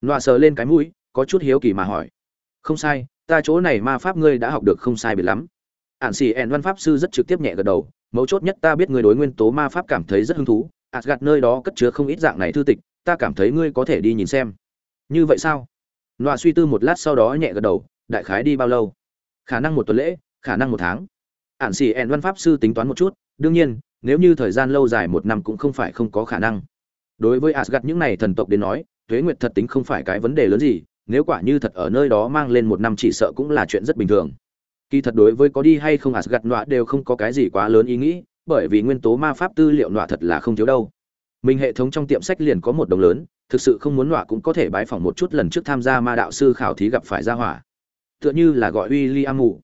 A: loa sờ lên cái mũi, có chút hiếu kỳ mà hỏi. Không sai, ta chỗ này ma pháp ngươi đã học được không sai biệt lắm. Ản Sĩ En văn pháp sư rất trực tiếp nhẹ gật đầu, mấu chốt nhất ta biết ngươi đối nguyên tố ma pháp cảm thấy rất hứng thú, Asgard nơi đó cất chứa không ít dạng này thư tịch, ta cảm thấy ngươi có thể đi nhìn xem. Như vậy sao? loa suy tư một lát sau đó nhẹ gật đầu, đại khái đi bao lâu? Khả năng một tuần lễ, khả năng một tháng. Ản Sĩ En văn pháp sư tính toán một chút, đương nhiên, nếu như thời gian lâu dài một năm cũng không phải không có khả năng đối với Asgard những này thần tộc đến nói thuế nguyệt thật tính không phải cái vấn đề lớn gì, nếu quả như thật ở nơi đó mang lên một năm chỉ sợ cũng là chuyện rất bình thường. Kỳ thật đối với có đi hay không Asgard nọa đều không có cái gì quá lớn ý nghĩ, bởi vì nguyên tố ma pháp tư liệu nọa thật là không thiếu đâu. Mình hệ thống trong tiệm sách liền có một đồng lớn, thực sự không muốn nọa cũng có thể bái phỏng một chút lần trước tham gia ma đạo sư khảo thí gặp phải gia hỏa. Tựa như là gọi William ngủ mù.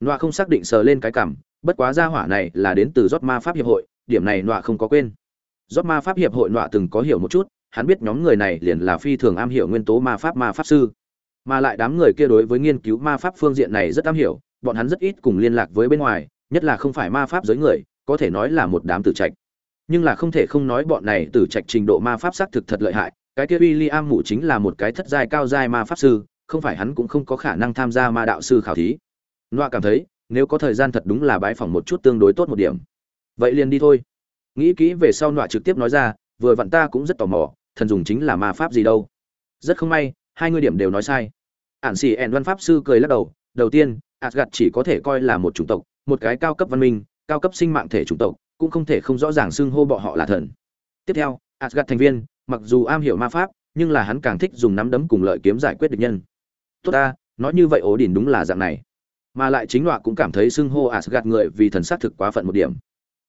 A: Nọa không xác định sờ lên cái cảm, bất quá gia hỏa này là đến từ rót ma pháp hiệp hội, điểm này nọa không có quên. Rốt ma pháp hiệp hội nọa từng có hiểu một chút, hắn biết nhóm người này liền là phi thường am hiểu nguyên tố ma pháp ma pháp sư. Mà lại đám người kia đối với nghiên cứu ma pháp phương diện này rất am hiểu, bọn hắn rất ít cùng liên lạc với bên ngoài, nhất là không phải ma pháp giới người, có thể nói là một đám tử trạch. Nhưng là không thể không nói bọn này tử trạch trình độ ma pháp xác thực thật lợi hại, cái kia William mụ chính là một cái thất giai cao giai ma pháp sư, không phải hắn cũng không có khả năng tham gia ma đạo sư khảo thí. Noa cảm thấy, nếu có thời gian thật đúng là bái phỏng một chút tương đối tốt một điểm. Vậy liền đi thôi nghĩ kỹ về sau nọa trực tiếp nói ra, vừa vặn ta cũng rất tò mò, thần dùng chính là ma pháp gì đâu. Rất không may, hai ngươi điểm đều nói sai. Ản xì ẹn văn pháp sư cười lắc đầu đầu tiên gạt chỉ có thể coi là một chủng tộc, một cái cao cấp văn minh, cao cấp sinh mạng thể chủng tộc, cũng không thể không rõ ràng xưng hô bọ họ là thần. Tiếp theo gạt thành viên, mặc dù am hiểu ma pháp, nhưng là hắn càng thích dùng nắm đấm cùng lợi kiếm giải quyết địch nhân. Tốt ta, nói như vậy ổ đỉnh đúng là dạng này. Mà lại chính loại cũng cảm thấy xưng hô gạt người vì thần xác thực quá phận một điểm.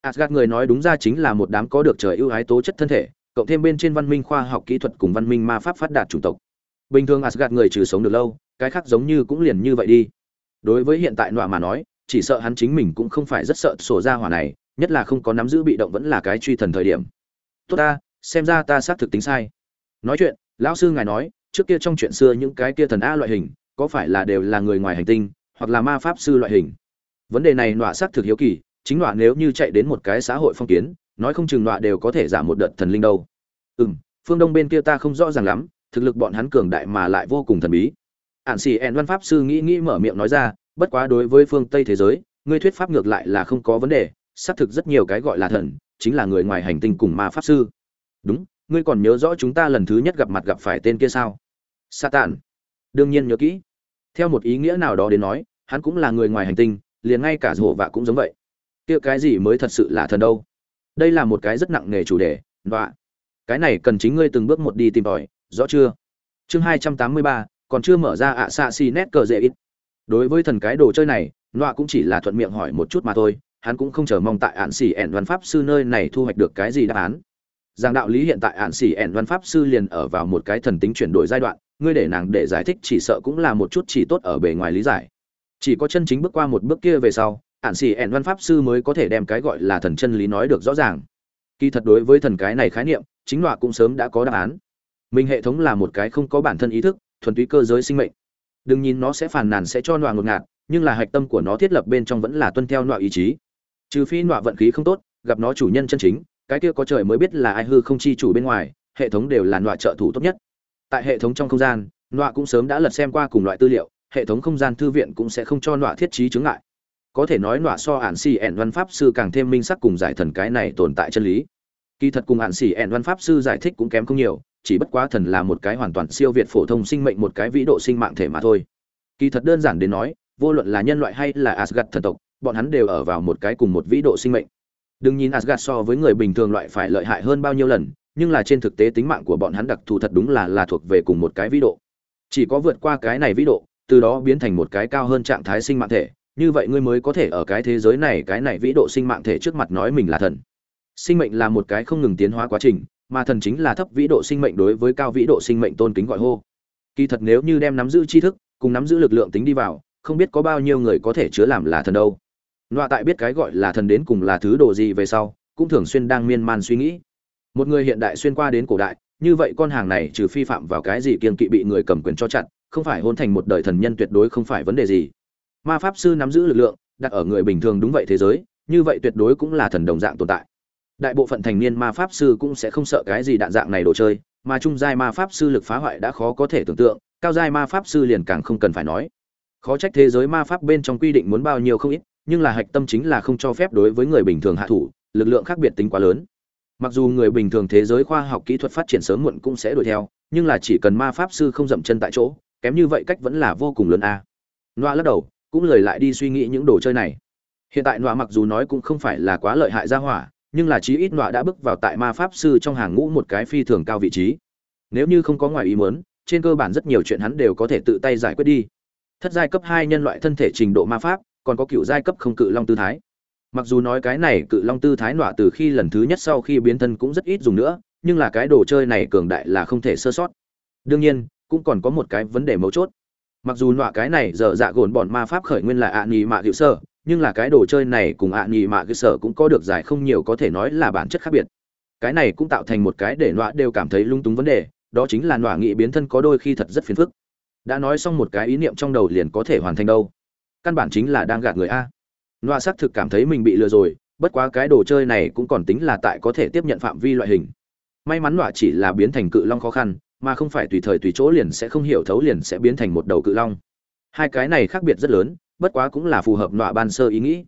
A: Asgard người nói đúng ra chính là một đám có được trời ưu ái tố chất thân thể, cộng thêm bên trên văn minh khoa học kỹ thuật cùng văn minh ma pháp phát đạt chủng tộc. Bình thường Asgard người trừ sống được lâu, cái khác giống như cũng liền như vậy đi. Đối với hiện tại nọa mà nói, chỉ sợ hắn chính mình cũng không phải rất sợ sổ ra hỏa này, nhất là không có nắm giữ bị động vẫn là cái truy thần thời điểm. Tốt ta, xem ra ta xác thực tính sai. Nói chuyện, lão sư ngài nói, trước kia trong chuyện xưa những cái kia thần a loại hình, có phải là đều là người ngoài hành tinh, hoặc là ma pháp sư loại hình? Vấn đề này nọa xác thực hiếu kỳ, chính loạn nếu như chạy đến một cái xã hội phong kiến, nói không chừng loạn đều có thể giảm một đợt thần linh đâu. Ừ phương đông bên kia ta không rõ ràng lắm, thực lực bọn hắn cường đại mà lại vô cùng thần bí. Ạn xì ẹn văn pháp sư nghĩ nghĩ mở miệng nói ra, bất quá đối với phương tây thế giới, ngươi thuyết pháp ngược lại là không có vấn đề, xác thực rất nhiều cái gọi là thần, chính là người ngoài hành tinh cùng ma pháp sư. Đúng, ngươi còn nhớ rõ chúng ta lần thứ nhất gặp mặt gặp phải tên kia sao? Sa tản đương nhiên nhớ kỹ. Theo một ý nghĩa nào đó đến nói, hắn cũng là người ngoài hành tinh, liền ngay cả rổ vạ cũng giống vậy kia cái gì mới thật sự là thần đâu? Đây là một cái rất nặng nề chủ đề và cái này cần chính ngươi từng bước một đi tìm tòi, rõ chưa? Chương hai trăm tám mươi ba, còn chưa mở ra ạ xạ xì nét cờ dễ ít. Đối với thần cái đồ chơi này, nọa cũng chỉ là thuận miệng hỏi một chút mà thôi, hắn cũng không chờ mong tại ạn xỉ ẻn văn pháp sư nơi này thu hoạch được cái gì đáp án. Rằng đạo lý hiện tại ạn xỉ ẻn văn pháp sư liền ở vào một cái thần tính chuyển đổi giai đoạn, ngươi để nàng để giải thích chỉ sợ cũng là một chút chỉ tốt ở bề ngoài lý giải. Chỉ có chân chính bước qua một bước kia về sau ạn xì ẻn văn pháp sư mới có thể đem cái gọi là thần chân lý nói được rõ ràng. Kỳ thật đối với thần cái này khái niệm, chính loại cũng sớm đã có đáp án. Mình hệ thống là một cái không có bản thân ý thức, thuần túy cơ giới sinh mệnh. Đừng nhìn nó sẽ phàn nàn sẽ cho loại ngột ngạt, nhưng là hạch tâm của nó thiết lập bên trong vẫn là tuân theo loại ý chí. Trừ phi loại vận khí không tốt, gặp nó chủ nhân chân chính, cái kia có trời mới biết là ai hư không chi chủ bên ngoài, hệ thống đều là loại trợ thủ tốt nhất. Tại hệ thống trong không gian loại cũng sớm đã lật xem qua cùng loại tư liệu, hệ thống không gian thư viện cũng sẽ không cho loại thiết trí chứng ngại có thể nói nọa so ản xì ẻn văn pháp sư càng thêm minh sắc cùng giải thần cái này tồn tại chân lý. Kỳ thật cùng ản xì ẻn văn pháp sư giải thích cũng kém không nhiều, chỉ bất quá thần là một cái hoàn toàn siêu việt phổ thông sinh mệnh một cái vĩ độ sinh mạng thể mà thôi. Kỳ thật đơn giản đến nói, vô luận là nhân loại hay là asgad thần tộc, bọn hắn đều ở vào một cái cùng một vĩ độ sinh mệnh. Đừng nhìn asgad so với người bình thường loại phải lợi hại hơn bao nhiêu lần, nhưng là trên thực tế tính mạng của bọn hắn đặc thù thật đúng là là thuộc về cùng một cái vĩ độ. Chỉ có vượt qua cái này vĩ độ, từ đó biến thành một cái cao hơn trạng thái sinh mạng thể như vậy ngươi mới có thể ở cái thế giới này, cái này vĩ độ sinh mạng thể trước mặt nói mình là thần. Sinh mệnh là một cái không ngừng tiến hóa quá trình, mà thần chính là thấp vĩ độ sinh mệnh đối với cao vĩ độ sinh mệnh tôn kính gọi hô. Kỳ thật nếu như đem nắm giữ tri thức, cùng nắm giữ lực lượng tính đi vào, không biết có bao nhiêu người có thể chứa làm là thần đâu. Loạ tại biết cái gọi là thần đến cùng là thứ đồ gì về sau, cũng thường xuyên đang miên man suy nghĩ. Một người hiện đại xuyên qua đến cổ đại, như vậy con hàng này trừ phi phạm vào cái gì kiên kỵ bị người cầm quyền cho chặn, không phải hôn thành một đời thần nhân tuyệt đối không phải vấn đề gì ma pháp sư nắm giữ lực lượng, đặt ở người bình thường đúng vậy thế giới, như vậy tuyệt đối cũng là thần đồng dạng tồn tại. Đại bộ phận thành niên ma pháp sư cũng sẽ không sợ cái gì đạn dạng này đồ chơi, mà trung giai ma pháp sư lực phá hoại đã khó có thể tưởng tượng, cao giai ma pháp sư liền càng không cần phải nói. Khó trách thế giới ma pháp bên trong quy định muốn bao nhiêu không ít, nhưng là hạch tâm chính là không cho phép đối với người bình thường hạ thủ, lực lượng khác biệt tính quá lớn. Mặc dù người bình thường thế giới khoa học kỹ thuật phát triển sớm muộn cũng sẽ đuổi theo, nhưng là chỉ cần ma pháp sư không dậm chân tại chỗ, kém như vậy cách vẫn là vô cùng lớn a. À. noa lắc đầu cũng lời lại đi suy nghĩ những đồ chơi này. Hiện tại nọa mặc dù nói cũng không phải là quá lợi hại ra hỏa, nhưng là chí ít nọa đã bước vào tại ma pháp sư trong hàng ngũ một cái phi thường cao vị trí. Nếu như không có ngoài ý muốn, trên cơ bản rất nhiều chuyện hắn đều có thể tự tay giải quyết đi. Thất giai cấp hai nhân loại thân thể trình độ ma pháp, còn có cựu giai cấp không cự long tư thái. Mặc dù nói cái này cự long tư thái nọa từ khi lần thứ nhất sau khi biến thân cũng rất ít dùng nữa, nhưng là cái đồ chơi này cường đại là không thể sơ sót. Đương nhiên, cũng còn có một cái vấn đề mấu chốt mặc dù nọa cái này giờ dạ gồn bọn ma pháp khởi nguyên là ạ nghỉ nhì mạ hữu sơ nhưng là cái đồ chơi này cùng ạ nghỉ nhì mạ hữu sở cũng có được giải không nhiều có thể nói là bản chất khác biệt. Cái này cũng tạo thành một cái để nọa đều cảm thấy lung túng vấn đề, đó chính là nọa nghị biến thân có đôi khi thật rất phiền phức. Đã nói xong một cái ý niệm trong đầu liền có thể hoàn thành đâu. Căn bản chính là đang gạt người a. Nọa xác thực cảm thấy mình bị lừa rồi, bất quá cái đồ chơi này cũng còn tính là tại có thể tiếp nhận phạm vi loại hình. May mắn nọa chỉ là biến thành cự long khó khăn mà không phải tùy thời tùy chỗ liền sẽ không hiểu thấu liền sẽ biến thành một đầu cự long. Hai cái này khác biệt rất lớn, bất quá cũng là phù hợp nọa ban sơ ý nghĩ.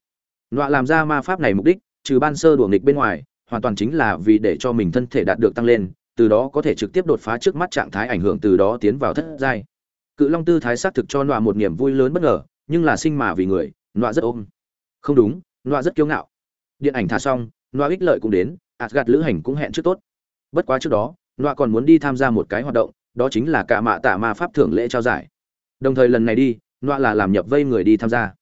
A: Nọa làm ra ma pháp này mục đích, trừ ban sơ đuổi nghịch bên ngoài, hoàn toàn chính là vì để cho mình thân thể đạt được tăng lên, từ đó có thể trực tiếp đột phá trước mắt trạng thái ảnh hưởng từ đó tiến vào thất giai. Cự long tư thái xác thực cho nọa một niềm vui lớn bất ngờ, nhưng là sinh mà vì người, nọa rất ôm. Không đúng, nọa rất kiêu ngạo. Điện ảnh thả xong, nọa ích lợi cũng đến gạt lữ hành cũng hẹn trước tốt. Bất quá trước đó nọa còn muốn đi tham gia một cái hoạt động, đó chính là cả mạ tạ ma pháp thưởng lễ trao giải. Đồng thời lần này đi, nọa là làm nhập vây người đi tham gia.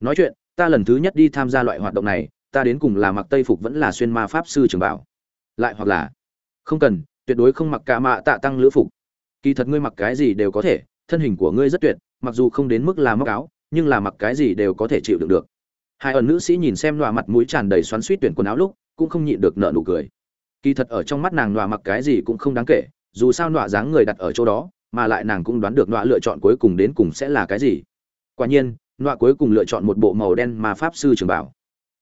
A: Nói chuyện, ta lần thứ nhất đi tham gia loại hoạt động này, ta đến cùng là mặc tây phục vẫn là xuyên ma pháp sư trường bảo. Lại hoặc là, không cần, tuyệt đối không mặc cả mạ tạ tăng lữ phục. Kỳ thật ngươi mặc cái gì đều có thể, thân hình của ngươi rất tuyệt, mặc dù không đến mức là móc áo, nhưng là mặc cái gì đều có thể chịu đựng được. Hai ẩn nữ sĩ nhìn xem nọa mặt mũi tràn đầy xoắn suýt tuyển quần áo lúc, cũng không nhịn được nợ nụ cười kỳ thật ở trong mắt nàng nọa mặc cái gì cũng không đáng kể, dù sao nọa dáng người đặt ở chỗ đó, mà lại nàng cũng đoán được nọa lựa chọn cuối cùng đến cùng sẽ là cái gì. Quả nhiên, nọa cuối cùng lựa chọn một bộ màu đen ma pháp sư trường bảo.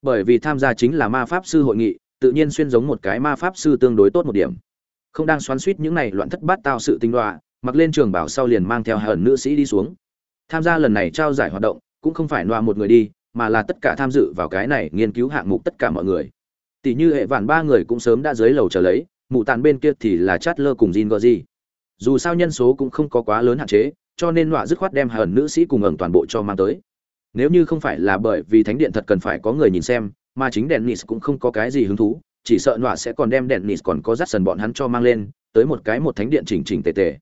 A: Bởi vì tham gia chính là ma pháp sư hội nghị, tự nhiên xuyên giống một cái ma pháp sư tương đối tốt một điểm. Không đang xoắn suýt những này loạn thất bát tạo sự tinh đoạ mặc lên trường bảo sau liền mang theo hờn nữ sĩ đi xuống. Tham gia lần này trao giải hoạt động, cũng không phải nọa một người đi, mà là tất cả tham dự vào cái này nghiên cứu hạng mục tất cả mọi người tỷ như hệ vạn ba người cũng sớm đã dưới lầu chờ lấy mụ tàn bên kia thì là chát lơ cùng Jin gì. Dù sao nhân số cũng không có quá lớn hạn chế, cho nên nọa dứt khoát đem hờn nữ sĩ cùng ẩn toàn bộ cho mang tới. Nếu như không phải là bởi vì thánh điện thật cần phải có người nhìn xem, mà chính đèn nis cũng không có cái gì hứng thú, chỉ sợ nọa sẽ còn đem đèn nis còn có dắt sần bọn hắn cho mang lên, tới một cái một thánh điện chỉnh chỉnh tề tề.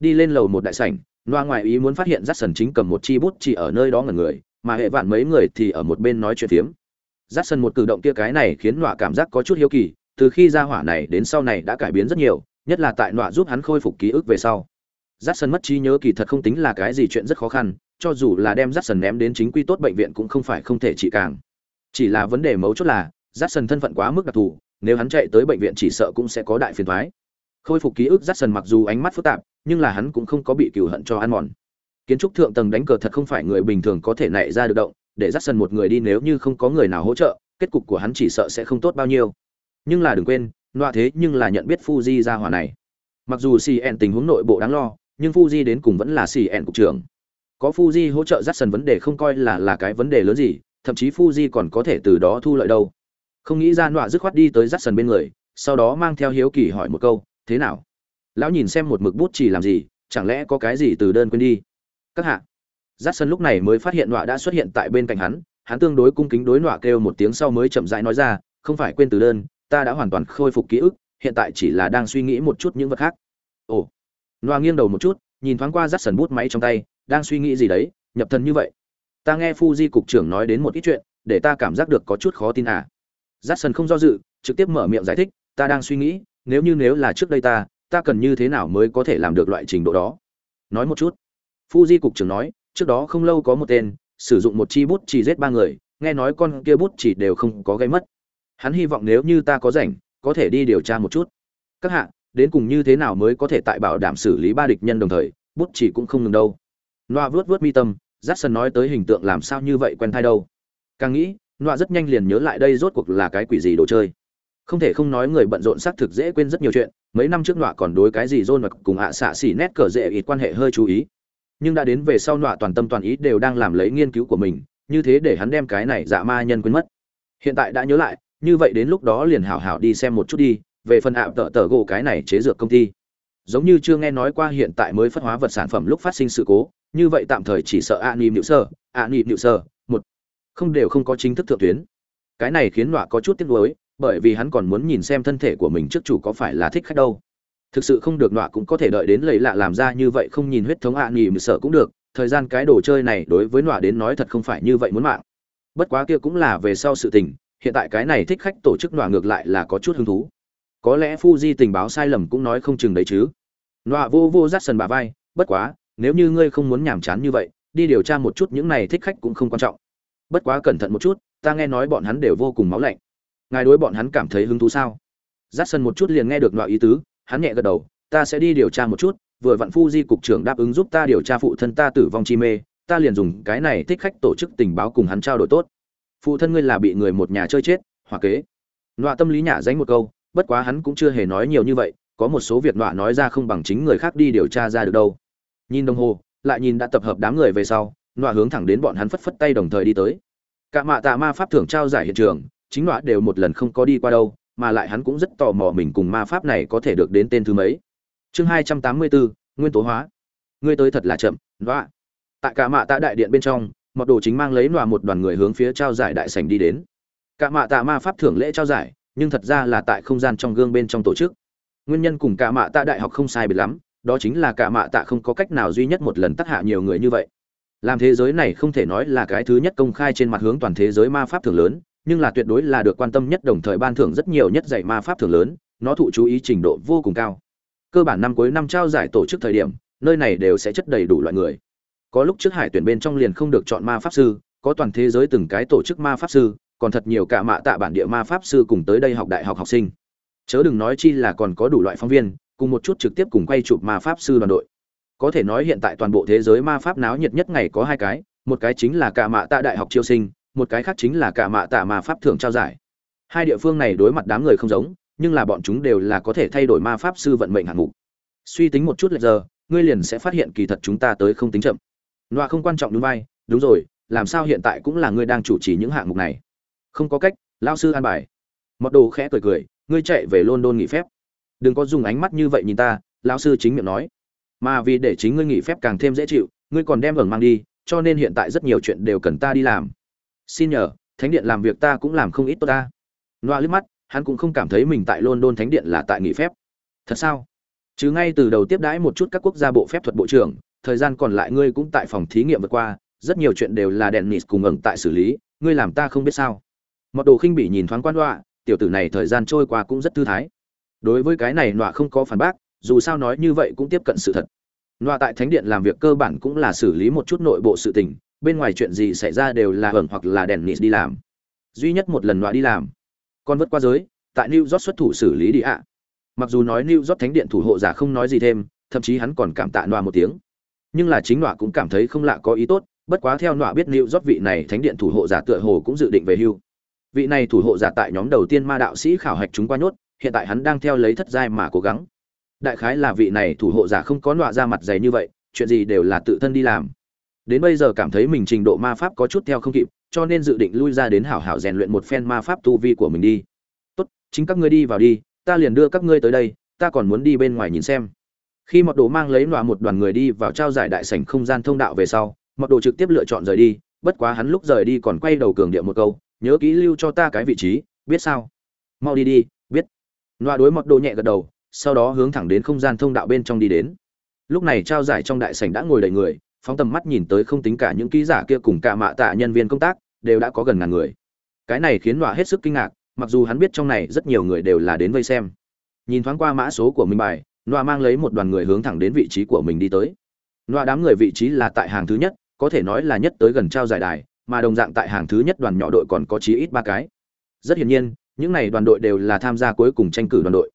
A: Đi lên lầu một đại sảnh, nọa ngoài ý muốn phát hiện dắt sần chính cầm một chi bút chỉ ở nơi đó ngẩn người, mà hệ vạn mấy người thì ở một bên nói chuyện phiếm Dát sân một cử động kia cái này khiến nọa cảm giác có chút hiếu kỳ, từ khi ra hỏa này đến sau này đã cải biến rất nhiều, nhất là tại nọa giúp hắn khôi phục ký ức về sau. Dát sân mất trí nhớ kỳ thật không tính là cái gì chuyện rất khó khăn, cho dù là đem Dát sân ném đến chính quy tốt bệnh viện cũng không phải không thể trị càng. Chỉ là vấn đề mấu chốt là, Dát sân thân phận quá mức đặc thù, nếu hắn chạy tới bệnh viện chỉ sợ cũng sẽ có đại phiền toái. Khôi phục ký ức Dát sân mặc dù ánh mắt phức tạp, nhưng là hắn cũng không có bị cừu hận cho ăn mòn. Kiến trúc thượng tầng đánh cờ thật không phải người bình thường có thể nảy ra được động, để dắt sân một người đi nếu như không có người nào hỗ trợ, kết cục của hắn chỉ sợ sẽ không tốt bao nhiêu. Nhưng là đừng quên loa thế nhưng là nhận biết fuji ra hỏa này. Mặc dù cn tình huống nội bộ đáng lo, nhưng fuji đến cùng vẫn là cn cục trưởng. Có fuji hỗ trợ dắt sân vấn đề không coi là là cái vấn đề lớn gì, thậm chí fuji còn có thể từ đó thu lợi đâu. Không nghĩ ra nọa dứt khoát đi tới dắt sân bên người, sau đó mang theo hiếu kỳ hỏi một câu, thế nào? Lão nhìn xem một mực bút chỉ làm gì, chẳng lẽ có cái gì từ đơn quên đi? Các hạ Dát sân lúc này mới phát hiện nọa đã xuất hiện tại bên cạnh hắn, hắn tương đối cung kính đối nọa kêu một tiếng sau mới chậm rãi nói ra, không phải quên từ đơn, ta đã hoàn toàn khôi phục ký ức, hiện tại chỉ là đang suy nghĩ một chút những vật khác. Ồ. Nọa nghiêng đầu một chút, nhìn thoáng qua Dát sân bút máy trong tay, đang suy nghĩ gì đấy, nhập thần như vậy. Ta nghe Fuji cục trưởng nói đến một ít chuyện, để ta cảm giác được có chút khó tin à. Dát sân không do dự, trực tiếp mở miệng giải thích, ta đang suy nghĩ, nếu như nếu là trước đây ta, ta cần như thế nào mới có thể làm được loại trình độ đó. Nói một chút. Fuji cục trưởng nói, trước đó không lâu có một tên, sử dụng một chi bút chỉ giết ba người, nghe nói con kia bút chỉ đều không có gây mất. Hắn hy vọng nếu như ta có rảnh, có thể đi điều tra một chút. Các hạ, đến cùng như thế nào mới có thể tại bảo đảm xử lý ba địch nhân đồng thời, bút chỉ cũng không ngừng đâu. Noa vớt vớt mi tâm j sân nói tới hình tượng làm sao như vậy quen thai đâu. Càng nghĩ noa rất nhanh liền nhớ lại đây rốt cuộc là cái quỷ gì đồ chơi. Không thể không nói người bận rộn xác thực dễ quên rất nhiều chuyện, mấy năm trước loa còn đối cái gì rôn và cùng ạ xạ xỉ nét cờ dễ ít quan hệ hơi chú ý nhưng đã đến về sau nọa toàn tâm toàn ý đều đang làm lấy nghiên cứu của mình, như thế để hắn đem cái này dạ ma nhân quên mất. Hiện tại đã nhớ lại, như vậy đến lúc đó liền hảo hảo đi xem một chút đi, về phần ảo tợ tờ gỗ cái này chế dược công ty. Giống như chưa nghe nói qua hiện tại mới phát hóa vật sản phẩm lúc phát sinh sự cố, như vậy tạm thời chỉ sợ ạ, nịp nhự sơ, ạ, nịp nhự sơ, một. Không đều không có chính thức thượng tuyến. Cái này khiến nọa có chút tiếc nuối, bởi vì hắn còn muốn nhìn xem thân thể của mình trước chủ có phải là thích khách đâu thực sự không được nọa cũng có thể đợi đến lấy lạ làm ra như vậy không nhìn huyết thống ạ à nghỉ mười sợ cũng được, thời gian cái đồ chơi này đối với nọa đến nói thật không phải như vậy muốn mạng. Bất quá kia cũng là về sau sự tình, hiện tại cái này thích khách tổ chức nọa ngược lại là có chút hứng thú. Có lẽ Fuji tình báo sai lầm cũng nói không chừng đấy chứ. Nọa vô vô rát sần bà vai, bất quá, nếu như ngươi không muốn nhàm chán như vậy, đi điều tra một chút những này thích khách cũng không quan trọng. Bất quá cẩn thận một chút, ta nghe nói bọn hắn đều vô cùng máu lạnh. Ngài đối bọn hắn cảm thấy hứng thú sao? Rát sần một chút liền nghe được nọa ý tứ hắn nhẹ gật đầu, ta sẽ đi điều tra một chút, vừa vặn Fuji cục trưởng đáp ứng giúp ta điều tra phụ thân ta tử vong chi mê, ta liền dùng cái này thích khách tổ chức tình báo cùng hắn trao đổi tốt. Phụ thân ngươi là bị người một nhà chơi chết, hoặc kế. Nọa tâm lý nhả dánh một câu, bất quá hắn cũng chưa hề nói nhiều như vậy, có một số việc nọa nói ra không bằng chính người khác đi điều tra ra được đâu. Nhìn đồng hồ, lại nhìn đã tập hợp đám người về sau, nọa hướng thẳng đến bọn hắn phất phất tay đồng thời đi tới. Cả mạ tạ ma pháp thưởng trao giải hiện trường, chính nọa đều một lần không có đi qua đâu, mà lại hắn cũng rất tò mò mình cùng ma pháp này có thể được đến tên thứ mấy. Chương hai trăm tám mươi bốn nguyên tố hóa. Ngươi tới thật là chậm loa tại cả mạ tạ đại điện bên trong, mọt đồ chính mang lấy loa một đoàn người hướng phía trao giải đại sảnh đi đến. Cả mạ tạ ma pháp thưởng lễ trao giải, nhưng thật ra là tại không gian trong gương bên trong tổ chức. Nguyên nhân cùng cả mạ tạ đại học không sai biệt lắm, đó chính là cả mạ tạ không có cách nào duy nhất một lần tác hạ nhiều người như vậy. Làm thế giới này không thể nói là cái thứ nhất công khai trên mặt hướng toàn thế giới ma pháp thưởng lớn nhưng là tuyệt đối là được quan tâm nhất đồng thời ban thưởng rất nhiều nhất dạy ma pháp thưởng lớn, nó thụ chú ý trình độ vô cùng cao. Cơ bản năm cuối năm trao giải tổ chức thời điểm, nơi này đều sẽ chất đầy đủ loại người. Có lúc trước hải tuyển bên trong liền không được chọn ma pháp sư, có toàn thế giới từng cái tổ chức ma pháp sư, còn thật nhiều cả mạ tạ bản địa ma pháp sư cùng tới đây học đại học học sinh. Chớ đừng nói chi là còn có đủ loại phóng viên, cùng một chút trực tiếp cùng quay chụp ma pháp sư đoàn đội. Có thể nói hiện tại toàn bộ thế giới ma pháp náo nhiệt nhất ngày có hai cái, một cái chính là cả mạ tạ đại học chiêu sinh, một cái khác chính là cả mạ tạ ma pháp thưởng trao giải. Hai địa phương này đối mặt đám người không giống, nhưng là bọn chúng đều là có thể thay đổi ma pháp sư vận mệnh hạng mục. Suy tính một chút lệch giờ, ngươi liền sẽ phát hiện kỳ thật chúng ta tới không tính chậm. Loa không quan trọng đúng vai, đúng rồi, làm sao hiện tại cũng là ngươi đang chủ trì những hạng mục này? Không có cách lao sư an bài. Mọt đồ khẽ cười cười, ngươi chạy về london nghỉ phép. Đừng có dùng ánh mắt như vậy nhìn ta, lão sư chính miệng nói. Mà vì để chính ngươi nghỉ phép càng thêm dễ chịu, ngươi còn đem ẩn mang đi, cho nên hiện tại rất nhiều chuyện đều cần ta đi làm xin nhờ, thánh điện làm việc ta cũng làm không ít tốt ta. Loa liếc mắt, hắn cũng không cảm thấy mình tại london thánh điện là tại nghỉ phép. Thật sao? Chứ ngay từ đầu tiếp đãi một chút các quốc gia bộ phép thuật bộ trưởng, thời gian còn lại ngươi cũng tại phòng thí nghiệm vượt qua, rất nhiều chuyện đều là đèn nịt cùng ẩn tại xử lý, ngươi làm ta không biết sao. Mọt đồ khinh bỉ nhìn thoáng quan đoạ tiểu tử này thời gian trôi qua cũng rất thư thái. Đối với cái này nọa không có phản bác, dù sao nói như vậy cũng tiếp cận sự thật. Nọa tại thánh điện làm việc cơ bản cũng là xử lý một chút nội bộ sự tình bên ngoài chuyện gì xảy ra đều là hưởng hoặc là đèn nịt đi làm. Duy nhất một lần loại đi làm. Con vượt qua giới, tại new york xuất thủ xử lý đi ạ. Mặc dù nói new york thánh điện thủ hộ giả không nói gì thêm, thậm chí hắn còn cảm tạ nọa một tiếng. Nhưng là chính nọa cũng cảm thấy không lạ có ý tốt, bất quá theo nọa biết new york vị này thánh điện thủ hộ giả tựa hồ cũng dự định về hưu. Vị này thủ hộ giả tại nhóm đầu tiên ma đạo sĩ khảo hạch chúng qua nhốt, hiện tại hắn đang theo lấy thất giai mà cố gắng. Đại khái là vị này thủ hộ giả không có nọa ra mặt dày như vậy, chuyện gì đều là tự thân đi làm đến bây giờ cảm thấy mình trình độ ma pháp có chút theo không kịp, cho nên dự định lui ra đến hảo hảo rèn luyện một phen ma pháp tu vi của mình đi. Tốt, chính các ngươi đi vào đi, ta liền đưa các ngươi tới đây, ta còn muốn đi bên ngoài nhìn xem. Khi mọt đồ mang lấy nọa một đoàn người đi vào trao giải đại sảnh không gian thông đạo về sau mọt đồ trực tiếp lựa chọn rời đi, bất quá hắn lúc rời đi còn quay đầu cường điệu một câu, nhớ kỹ lưu cho ta cái vị trí, biết sao? Mau đi đi, biết. Nọa đối mọt đồ nhẹ gật đầu, sau đó hướng thẳng đến không gian thông đạo bên trong đi đến. Lúc này trao giải trong đại sảnh đã ngồi đầy người phóng tầm mắt nhìn tới không tính cả những ký giả kia cùng cả mạ tạ nhân viên công tác, đều đã có gần ngàn người. Cái này khiến đọa hết sức kinh ngạc, mặc dù hắn biết trong này rất nhiều người đều là đến vây xem. Nhìn thoáng qua mã số của mình bài, nọa mang lấy một đoàn người hướng thẳng đến vị trí của mình đi tới. Nọa đám người vị trí là tại hàng thứ nhất, có thể nói là nhất tới gần trao giải đài, mà đồng dạng tại hàng thứ nhất đoàn nhỏ đội còn có chí ít ba cái. Rất hiển nhiên, những này đoàn đội đều là tham gia cuối cùng tranh cử đoàn đội.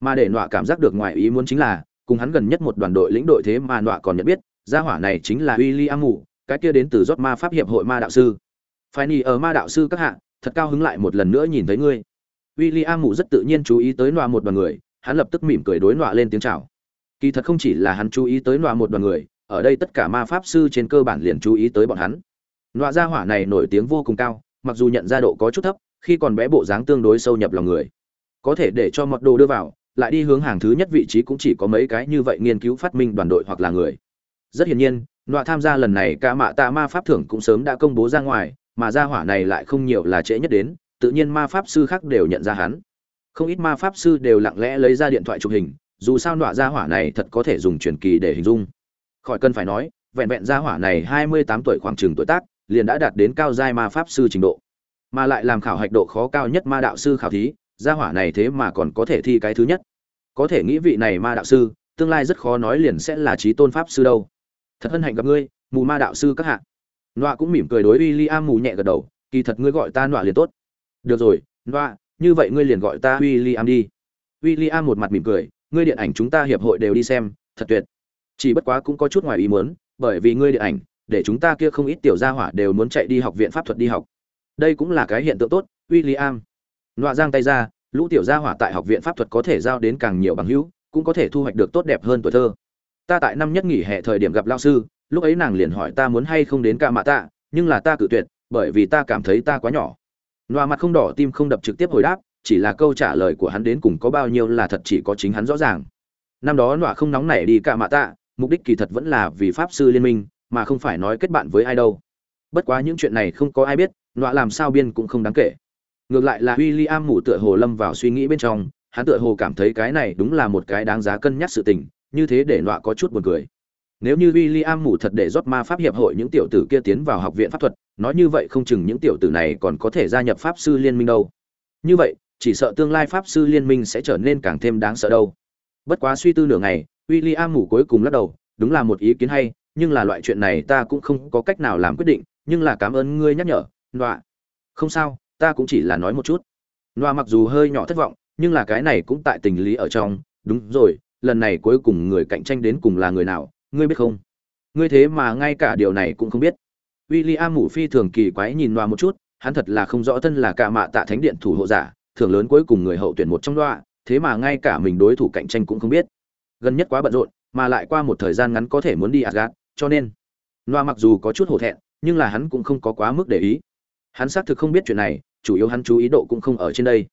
A: Mà để nọa cảm giác được ngoài ý muốn chính là, cùng hắn gần nhất một đoàn đội lĩnh đội thế mà nọa còn nhận biết gia hỏa này chính là William Ngủ, cái kia đến từ Rốt Ma Pháp hiệp hội ma đạo sư. Phải nhì ở ma đạo sư các hạ, thật cao hứng lại một lần nữa nhìn thấy ngươi. William Ngủ rất tự nhiên chú ý tới nọa một đoàn người, hắn lập tức mỉm cười đối nọa lên tiếng chào. Kỳ thật không chỉ là hắn chú ý tới nọa một đoàn người, ở đây tất cả ma pháp sư trên cơ bản liền chú ý tới bọn hắn. Nọa gia hỏa này nổi tiếng vô cùng cao, mặc dù nhận ra độ có chút thấp, khi còn bé bộ dáng tương đối sâu nhập lòng người. Có thể để cho mọt đồ đưa vào, lại đi hướng hàng thứ nhất vị trí cũng chỉ có mấy cái như vậy nghiên cứu phát minh đoàn đội hoặc là người rất hiển nhiên, nọa tham gia lần này cả mạ tạ ma pháp thưởng cũng sớm đã công bố ra ngoài, mà gia hỏa này lại không nhiều là trễ nhất đến, tự nhiên ma pháp sư khác đều nhận ra hắn. Không ít ma pháp sư đều lặng lẽ lấy ra điện thoại chụp hình, dù sao nọa gia hỏa này thật có thể dùng truyền kỳ để hình dung. Khỏi cần phải nói, vẹn vẹn gia hỏa này hai mươi tám tuổi khoảng chừng tuổi tác, liền đã đạt đến cao giai ma pháp sư trình độ. Mà lại làm khảo hạch độ khó cao nhất ma đạo sư khảo thí, gia hỏa này thế mà còn có thể thi cái thứ nhất. Có thể nghĩ vị này ma đạo sư, tương lai rất khó nói liền sẽ là trí tôn pháp sư đâu thật hân hạnh gặp ngươi, mù ma đạo sư các hạ. Nọa cũng mỉm cười đối w i l l i am mù nhẹ gật đầu, kỳ thật ngươi gọi ta nọa liền tốt. Được rồi, nọa, như vậy ngươi liền gọi ta w i l l i am đi. W i l l i am một mặt mỉm cười, ngươi điện ảnh chúng ta hiệp hội đều đi xem, thật tuyệt. Chỉ bất quá cũng có chút ngoài ý muốn, bởi vì ngươi điện ảnh, để chúng ta kia không ít tiểu gia hỏa đều muốn chạy đi học viện pháp thuật đi học. Đây cũng là cái hiện tượng tốt w i l l i am nọa giang tay ra, lũ tiểu gia hỏa tại học viện pháp thuật có thể giao đến càng nhiều bằng hữu, cũng có thể thu hoạch được tốt đẹp hơn tuổi thơ ta tại năm nhất nghỉ hè thời điểm gặp lao sư, lúc ấy nàng liền hỏi ta muốn hay không đến ca mạ tạ, nhưng là ta cự tuyệt, bởi vì ta cảm thấy ta quá nhỏ. Loa mặt không đỏ, tim không đập trực tiếp hồi đáp, chỉ là câu trả lời của hắn đến cùng có bao nhiêu là thật chỉ có chính hắn rõ ràng. Năm đó loa không nóng nảy đi ca mạ tạ, mục đích kỳ thật vẫn là vì pháp sư liên minh, mà không phải nói kết bạn với ai đâu. Bất quá những chuyện này không có ai biết, loa làm sao biên cũng không đáng kể. Ngược lại là w i l l i am mủ tựa hồ lâm vào suy nghĩ bên trong, hắn tựa hồ cảm thấy cái này đúng là một cái đáng giá cân nhắc sự tình như thế để nọa có chút buồn cười. Nếu như William mù thật để rót ma pháp hiệp hội những tiểu tử kia tiến vào học viện pháp thuật, nói như vậy không chừng những tiểu tử này còn có thể gia nhập pháp sư liên minh đâu. Như vậy, chỉ sợ tương lai pháp sư liên minh sẽ trở nên càng thêm đáng sợ đâu. Bất quá suy tư nửa ngày, William mù cuối cùng lắc đầu, đúng là một ý kiến hay, nhưng là loại chuyện này ta cũng không có cách nào làm quyết định, nhưng là cảm ơn ngươi nhắc nhở, Nọa. Không sao, ta cũng chỉ là nói một chút. Nọa mặc dù hơi nhỏ thất vọng, nhưng là cái này cũng tại tình lý ở trong, đúng rồi, lần này cuối cùng người cạnh tranh đến cùng là người nào, ngươi biết không? Ngươi thế mà ngay cả điều này cũng không biết. William Mủ Phi thường kỳ quái nhìn loa một chút, hắn thật là không rõ thân là cả mạ tạ thánh điện thủ hộ giả, thường lớn cuối cùng người hậu tuyển một trong loa, thế mà ngay cả mình đối thủ cạnh tranh cũng không biết. Gần nhất quá bận rộn, mà lại qua một thời gian ngắn có thể muốn đi Asgard, cho nên loa mặc dù có chút hổ thẹn, nhưng là hắn cũng không có quá mức để ý. Hắn xác thực không biết chuyện này, chủ yếu hắn chú ý độ cũng không ở trên đây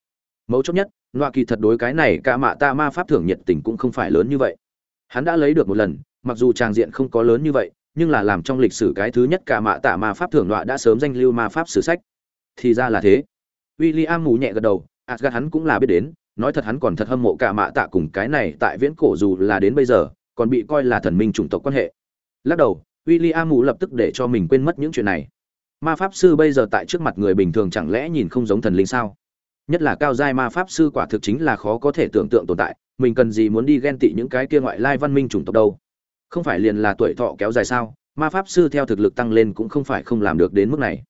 A: mấu chốt nhất loa kỳ thật đối cái này cả mạ tạ ma pháp thưởng nhiệt tình cũng không phải lớn như vậy. Hắn đã lấy được một lần, mặc dù tràng diện không có lớn như vậy, nhưng là làm trong lịch sử cái thứ nhất cả mạ tạ ma pháp thưởng loa đã sớm danh lưu ma pháp sử sách. Thì ra là thế. William mù nhẹ gật đầu, Asgard hắn cũng là biết đến, nói thật hắn còn thật hâm mộ cả mạ tạ cùng cái này tại viễn cổ dù là đến bây giờ, còn bị coi là thần minh chủng tộc quan hệ. Lắc đầu, William mù lập tức để cho mình quên mất những chuyện này. Ma pháp sư bây giờ tại trước mặt người bình thường chẳng lẽ nhìn không giống thần linh sao? Nhất là cao giai ma pháp sư quả thực chính là khó có thể tưởng tượng tồn tại, mình cần gì muốn đi ghen tị những cái kia ngoại lai văn minh chủng tộc đâu. Không phải liền là tuổi thọ kéo dài sao, ma pháp sư theo thực lực tăng lên cũng không phải không làm được đến mức này.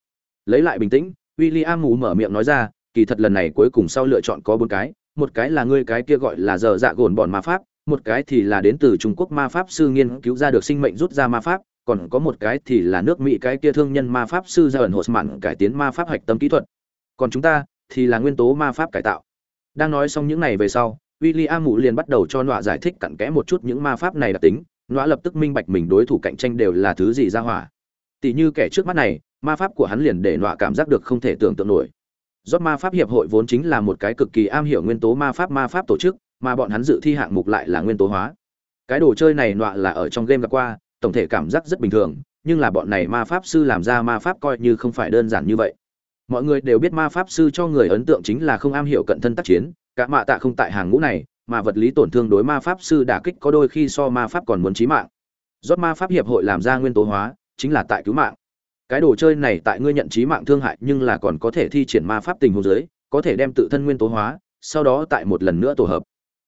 A: Lấy lại bình tĩnh w i l l i am mù mở miệng nói ra, kỳ thật lần này cuối cùng sau lựa chọn có bốn cái, một cái là ngươi cái kia gọi là giờ dạ gồn bọn ma pháp, một cái thì là đến từ trung quốc ma pháp sư nghiên cứu ra được sinh mệnh rút ra ma pháp, còn có một cái thì là nước mỹ cái kia thương nhân ma pháp sư ra ẩn hộ mặn cải tiến ma pháp hạch tâm kỹ thuật. Còn chúng ta thì là nguyên tố ma pháp cải tạo đang nói xong những này về sau William Mụ liền bắt đầu cho nọa giải thích cặn kẽ một chút những ma pháp này đặc tính, nọa lập tức minh bạch mình đối thủ cạnh tranh đều là thứ gì ra hỏa. Tỷ như kẻ trước mắt này, ma pháp của hắn liền để nọa cảm giác được không thể tưởng tượng nổi. Rốt ma pháp hiệp hội vốn chính là một cái cực kỳ am hiểu nguyên tố ma pháp ma pháp tổ chức, mà bọn hắn dự thi hạng mục lại là nguyên tố hóa. Cái đồ chơi này nọa là ở trong game gặp qua, tổng thể cảm giác rất bình thường, nhưng là bọn này ma pháp sư làm ra ma pháp coi như không phải đơn giản như vậy mọi người đều biết ma pháp sư cho người ấn tượng chính là không am hiểu cận thân tác chiến, cả mạ tạ không tại hàng ngũ này, mà vật lý tổn thương đối ma pháp sư đả kích có đôi khi so ma pháp còn muốn chí mạng. Rót ma pháp hiệp hội làm ra nguyên tố hóa, chính là tại cứu mạng. Cái đồ chơi này tại ngươi nhận chí mạng thương hại nhưng là còn có thể thi triển ma pháp tình huống dưới, có thể đem tự thân nguyên tố hóa, sau đó tại một lần nữa tổ hợp.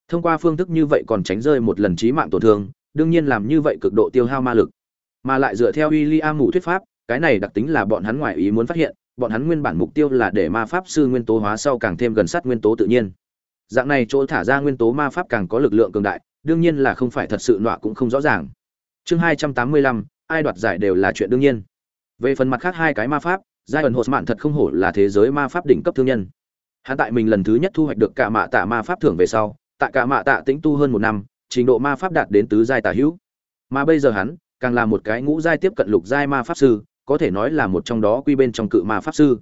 A: Thông qua phương thức như vậy còn tránh rơi một lần chí mạng tổn thương, đương nhiên làm như vậy cực độ tiêu hao ma lực. Mà lại dựa theo William mù thuyết pháp, cái này đặc tính là bọn hắn ngoài ý muốn phát hiện bọn hắn nguyên bản mục tiêu là để ma pháp sư nguyên tố hóa sau càng thêm gần sát nguyên tố tự nhiên. Dạng này chỗ thả ra nguyên tố ma pháp càng có lực lượng cường đại, đương nhiên là không phải thật sự nọa cũng không rõ ràng. Chương hai trăm tám mươi lăm, ai đoạt giải đều là chuyện đương nhiên. Về phần mặt khác hai cái ma pháp giai ẩn hột mạn thật không hổ là thế giới ma pháp đỉnh cấp thương nhân. Hắn tại mình lần thứ nhất thu hoạch được cả mạ tạ ma pháp thưởng về sau, tại cả mạ tạ tĩnh tu hơn một năm, trình độ ma pháp đạt đến tứ giai tả hữu. Mà bây giờ hắn, càng là một cái ngũ giai tiếp cận lục giai ma pháp sư có thể nói là một trong đó quy bên trong cự ma pháp sư.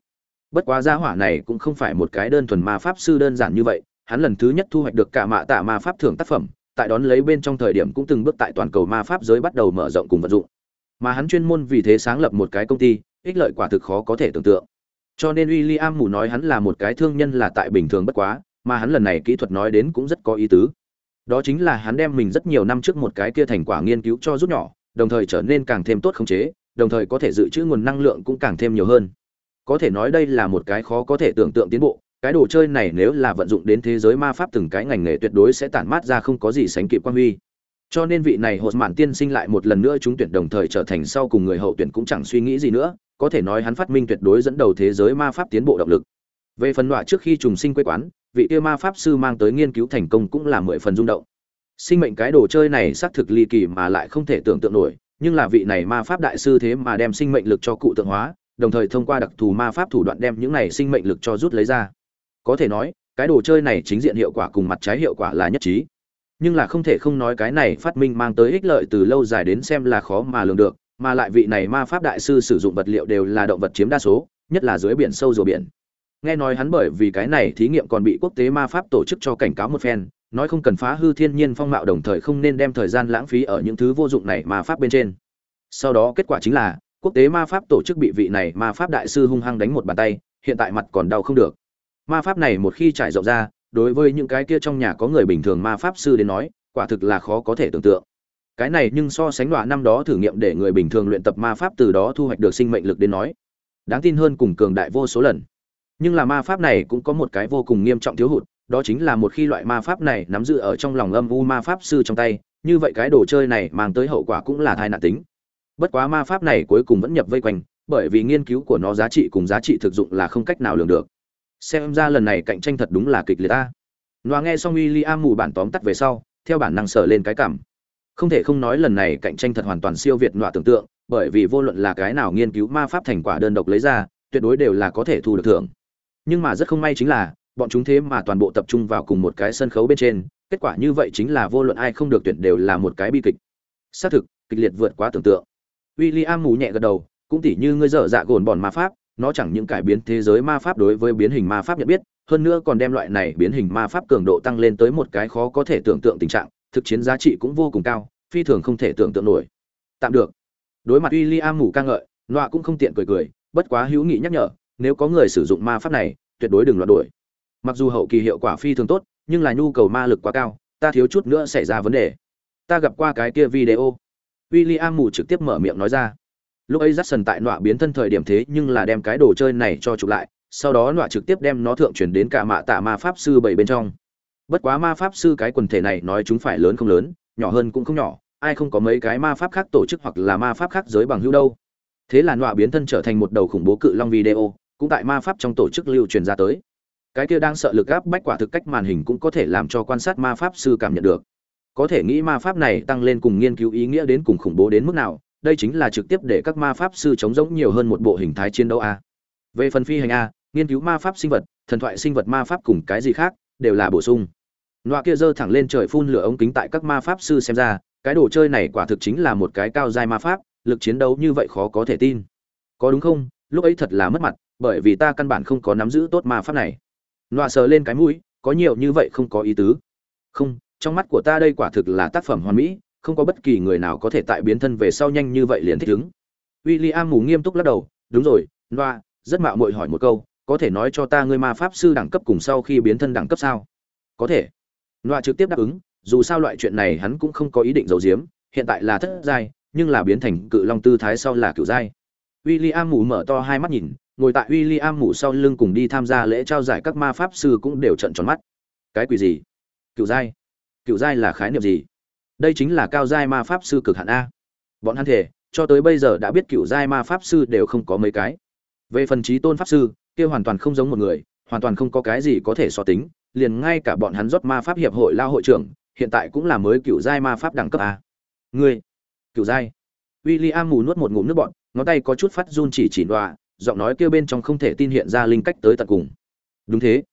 A: Bất quá gia hỏa này cũng không phải một cái đơn thuần ma pháp sư đơn giản như vậy, hắn lần thứ nhất thu hoạch được cả mạ tạ ma pháp thưởng tác phẩm, tại đón lấy bên trong thời điểm cũng từng bước tại toàn cầu ma pháp giới bắt đầu mở rộng cùng vận dụng. Mà hắn chuyên môn vì thế sáng lập một cái công ty, ích lợi quả thực khó có thể tưởng tượng. Cho nên William mù nói hắn là một cái thương nhân là tại bình thường bất quá, mà hắn lần này kỹ thuật nói đến cũng rất có ý tứ. Đó chính là hắn đem mình rất nhiều năm trước một cái kia thành quả nghiên cứu cho rút nhỏ, đồng thời trở nên càng thêm tốt khống chế đồng thời có thể dự trữ nguồn năng lượng cũng càng thêm nhiều hơn. Có thể nói đây là một cái khó có thể tưởng tượng tiến bộ, cái đồ chơi này nếu là vận dụng đến thế giới ma pháp từng cái ngành nghề tuyệt đối sẽ tản mát ra không có gì sánh kịp quan huy. Cho nên vị này hột mạn tiên sinh lại một lần nữa chúng tuyển đồng thời trở thành sau cùng người hậu tuyển cũng chẳng suy nghĩ gì nữa, có thể nói hắn phát minh tuyệt đối dẫn đầu thế giới ma pháp tiến bộ động lực. Về phần loại trước khi trùng sinh quê quán, vị kia ma pháp sư mang tới nghiên cứu thành công cũng là mười phần rung động. Sinh mệnh cái đồ chơi này xác thực ly kỳ mà lại không thể tưởng tượng nổi nhưng là vị này ma pháp đại sư thế mà đem sinh mệnh lực cho cụ tượng hóa, đồng thời thông qua đặc thù ma pháp thủ đoạn đem những này sinh mệnh lực cho rút lấy ra. Có thể nói, cái đồ chơi này chính diện hiệu quả cùng mặt trái hiệu quả là nhất trí. Nhưng là không thể không nói cái này phát minh mang tới ích lợi từ lâu dài đến xem là khó mà lường được, mà lại vị này ma pháp đại sư sử dụng vật liệu đều là động vật chiếm đa số, nhất là dưới biển sâu rùa biển. Nghe nói hắn bởi vì cái này thí nghiệm còn bị quốc tế ma pháp tổ chức cho cảnh cáo một phen nói không cần phá hư thiên nhiên phong mạo đồng thời không nên đem thời gian lãng phí ở những thứ vô dụng này ma pháp bên trên. Sau đó kết quả chính là, quốc tế ma pháp tổ chức bị vị này ma pháp đại sư hung hăng đánh một bàn tay, hiện tại mặt còn đau không được. Ma pháp này một khi trải rộng ra, đối với những cái kia trong nhà có người bình thường ma pháp sư đến nói, quả thực là khó có thể tưởng tượng. Cái này nhưng so sánh đoạn năm đó thử nghiệm để người bình thường luyện tập ma pháp từ đó thu hoạch được sinh mệnh lực đến nói, đáng tin hơn cùng cường đại vô số lần. Nhưng là ma pháp này cũng có một cái vô cùng nghiêm trọng thiếu hụt đó chính là một khi loại ma pháp này nắm giữ ở trong lòng âm u ma pháp sư trong tay như vậy cái đồ chơi này mang tới hậu quả cũng là thai nạn tính bất quá ma pháp này cuối cùng vẫn nhập vây quanh bởi vì nghiên cứu của nó giá trị cùng giá trị thực dụng là không cách nào lường được xem ra lần này cạnh tranh thật đúng là kịch liệt ta nó nghe xong William mù bản tóm tắt về sau, theo bản năng sở lên cái cảm. Không thể không nói lần này cạnh tranh thật hoàn toàn siêu việt nọa tưởng tượng, bởi vì vô luận là cái nào nghiên cứu ma pháp thành quả đơn độc lấy ra, tuyệt đối đều là có thể thu được thưởng. Nhưng mà rất không may chính là, bọn chúng thế mà toàn bộ tập trung vào cùng một cái sân khấu bên trên, kết quả như vậy chính là vô luận ai không được tuyển đều là một cái bi kịch. Xác thực, kịch liệt vượt quá tưởng tượng. William mù nhẹ gật đầu, cũng tỉ như ngươi dở dạ gồn bọn ma pháp, nó chẳng những cải biến thế giới ma pháp đối với biến hình ma pháp nhận biết, hơn nữa còn đem loại này biến hình ma pháp cường độ tăng lên tới một cái khó có thể tưởng tượng tình trạng thực chiến giá trị cũng vô cùng cao phi thường không thể tưởng tượng nổi tạm được đối mặt w i l l i am mù ca ngợi nọa cũng không tiện cười cười bất quá hữu nghị nhắc nhở nếu có người sử dụng ma pháp này tuyệt đối đừng loạt đuổi mặc dù hậu kỳ hiệu quả phi thường tốt, nhưng là nhu cầu ma lực quá cao, ta thiếu chút nữa xảy ra vấn đề. Ta gặp qua cái kia video. W i l l i am mù trực tiếp mở miệng nói ra. Lúc ấy j a c k s o n tại nọa biến thân thời điểm thế nhưng là đem cái đồ chơi này cho chụp lại, sau đó nọa trực tiếp đem nó thượng chuyển đến cả mạ tạ ma pháp sư bảy bên trong. Bất quá ma pháp sư cái quần thể này nói chúng phải lớn không lớn, nhỏ hơn cũng không nhỏ, ai không có mấy cái ma pháp khác tổ chức hoặc là ma pháp khác giới bằng hữu đâu. Thế là nọa biến thân trở thành một đầu khủng bố cự long video, cũng tại ma pháp trong tổ chức lưu truyền ra tới cái kia đang sợ lực áp bách quả thực cách màn hình cũng có thể làm cho quan sát ma pháp sư cảm nhận được. Có thể nghĩ ma pháp này tăng lên cùng nghiên cứu ý nghĩa đến cùng khủng bố đến mức nào, đây chính là trực tiếp để các ma pháp sư chống giống nhiều hơn một bộ hình thái chiến đấu a. Về phần phi hành a, nghiên cứu ma pháp sinh vật, thần thoại sinh vật ma pháp cùng cái gì khác, đều là bổ sung. Nọa kia giơ thẳng lên trời phun lửa ống kính tại các ma pháp sư xem ra, cái đồ chơi này quả thực chính là một cái cao giai ma pháp, lực chiến đấu như vậy khó có thể tin. Có đúng không? Lúc ấy thật là mất mặt, bởi vì ta căn bản không có nắm giữ tốt ma pháp này nọa sờ lên cái mũi, có nhiều như vậy không có ý tứ. Không, trong mắt của ta đây quả thực là tác phẩm hoàn mỹ, không có bất kỳ người nào có thể tại biến thân về sau nhanh như vậy liền thích ứng. W i l l i am mù nghiêm túc lắc đầu, đúng rồi nọa rất mạo muội hỏi một câu, có thể nói cho ta ngươi ma pháp sư đẳng cấp cùng sau khi biến thân đẳng cấp sao? Có thể. Nọa trực tiếp đáp ứng, dù sao loại chuyện này hắn cũng không có ý định giấu giếm, hiện tại là thất giai, nhưng là biến thành cự long tư thái sau là cựu giai. W i l l i am mù mở to hai mắt nhìn ngồi tại w i l l i am mủ sau lưng cùng đi tham gia lễ trao giải các ma pháp sư cũng đều trận tròn mắt. Cái quỷ gì? Cựu giai. Cựu giai là khái niệm gì? Đây chính là cao giai ma pháp sư cực hạn a. Bọn hắn thể cho tới bây giờ đã biết cựu giai ma pháp sư đều không có mấy cái. Về phần trí tôn pháp sư, kia hoàn toàn không giống một người, hoàn toàn không có cái gì có thể so tính, liền ngay cả bọn hắn rót ma pháp hiệp hội lao hội trưởng, hiện tại cũng là mới cựu giai ma pháp đẳng cấp a. Ngươi, cựu giai. W i l l i am mù nuốt một ngụm nước bọn ngón tay có chút phát run chỉ chỉ đọa giọng nói kêu bên trong không thể tin hiện ra linh cách tới tận cùng. Đúng thế.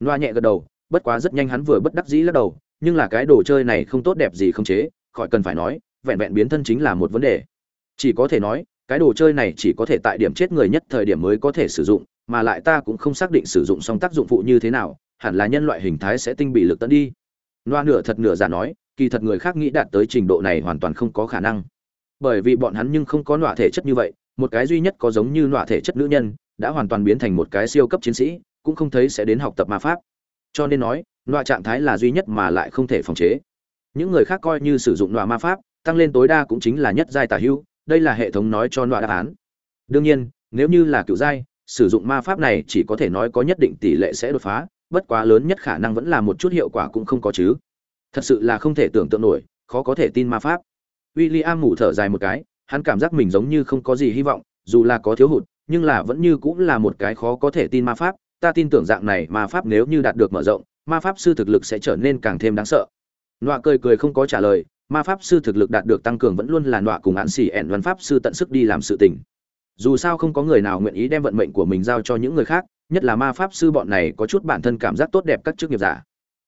A: Loa nhẹ gật đầu, bất quá rất nhanh hắn vừa bất đắc dĩ lắc đầu, nhưng là cái đồ chơi này không tốt đẹp gì không chế, khỏi cần phải nói, vẹn vẹn biến thân chính là một vấn đề. Chỉ có thể nói, cái đồ chơi này chỉ có thể tại điểm chết người nhất thời điểm mới có thể sử dụng, mà lại ta cũng không xác định sử dụng xong tác dụng phụ như thế nào, hẳn là nhân loại hình thái sẽ tinh bị lực tận đi. Loa nửa thật nửa giả nói, kỳ thật người khác nghĩ đạt tới trình độ này hoàn toàn không có khả năng. Bởi vì bọn hắn nhưng không có nọa thể chất như vậy một cái duy nhất có giống như nọa thể chất nữ nhân, đã hoàn toàn biến thành một cái siêu cấp chiến sĩ, cũng không thấy sẽ đến học tập ma pháp. Cho nên nói, nọa trạng thái là duy nhất mà lại không thể phòng chế. Những người khác coi như sử dụng nọa ma pháp, tăng lên tối đa cũng chính là nhất giai tả hưu, đây là hệ thống nói cho nọa đáp án. Đương nhiên, nếu như là cựu giai, sử dụng ma pháp này chỉ có thể nói có nhất định tỷ lệ sẽ đột phá, bất quá lớn nhất khả năng vẫn là một chút hiệu quả cũng không có chứ. Thật sự là không thể tưởng tượng nổi, khó có thể tin ma pháp. W i l l i am ngủ thở dài một cái hắn cảm giác mình giống như không có gì hy vọng, dù là có thiếu hụt, nhưng là vẫn như cũng là một cái khó có thể tin ma pháp. Ta tin tưởng dạng này ma pháp nếu như đạt được mở rộng, ma pháp sư thực lực sẽ trở nên càng thêm đáng sợ. Nọa cười cười không có trả lời, ma pháp sư thực lực đạt được tăng cường vẫn luôn là nọa cùng án xỉ ẻn văn pháp sư tận sức đi làm sự tình. Dù sao không có người nào nguyện ý đem vận mệnh của mình giao cho những người khác, nhất là ma pháp sư bọn này có chút bản thân cảm giác tốt đẹp các chức nghiệp giả.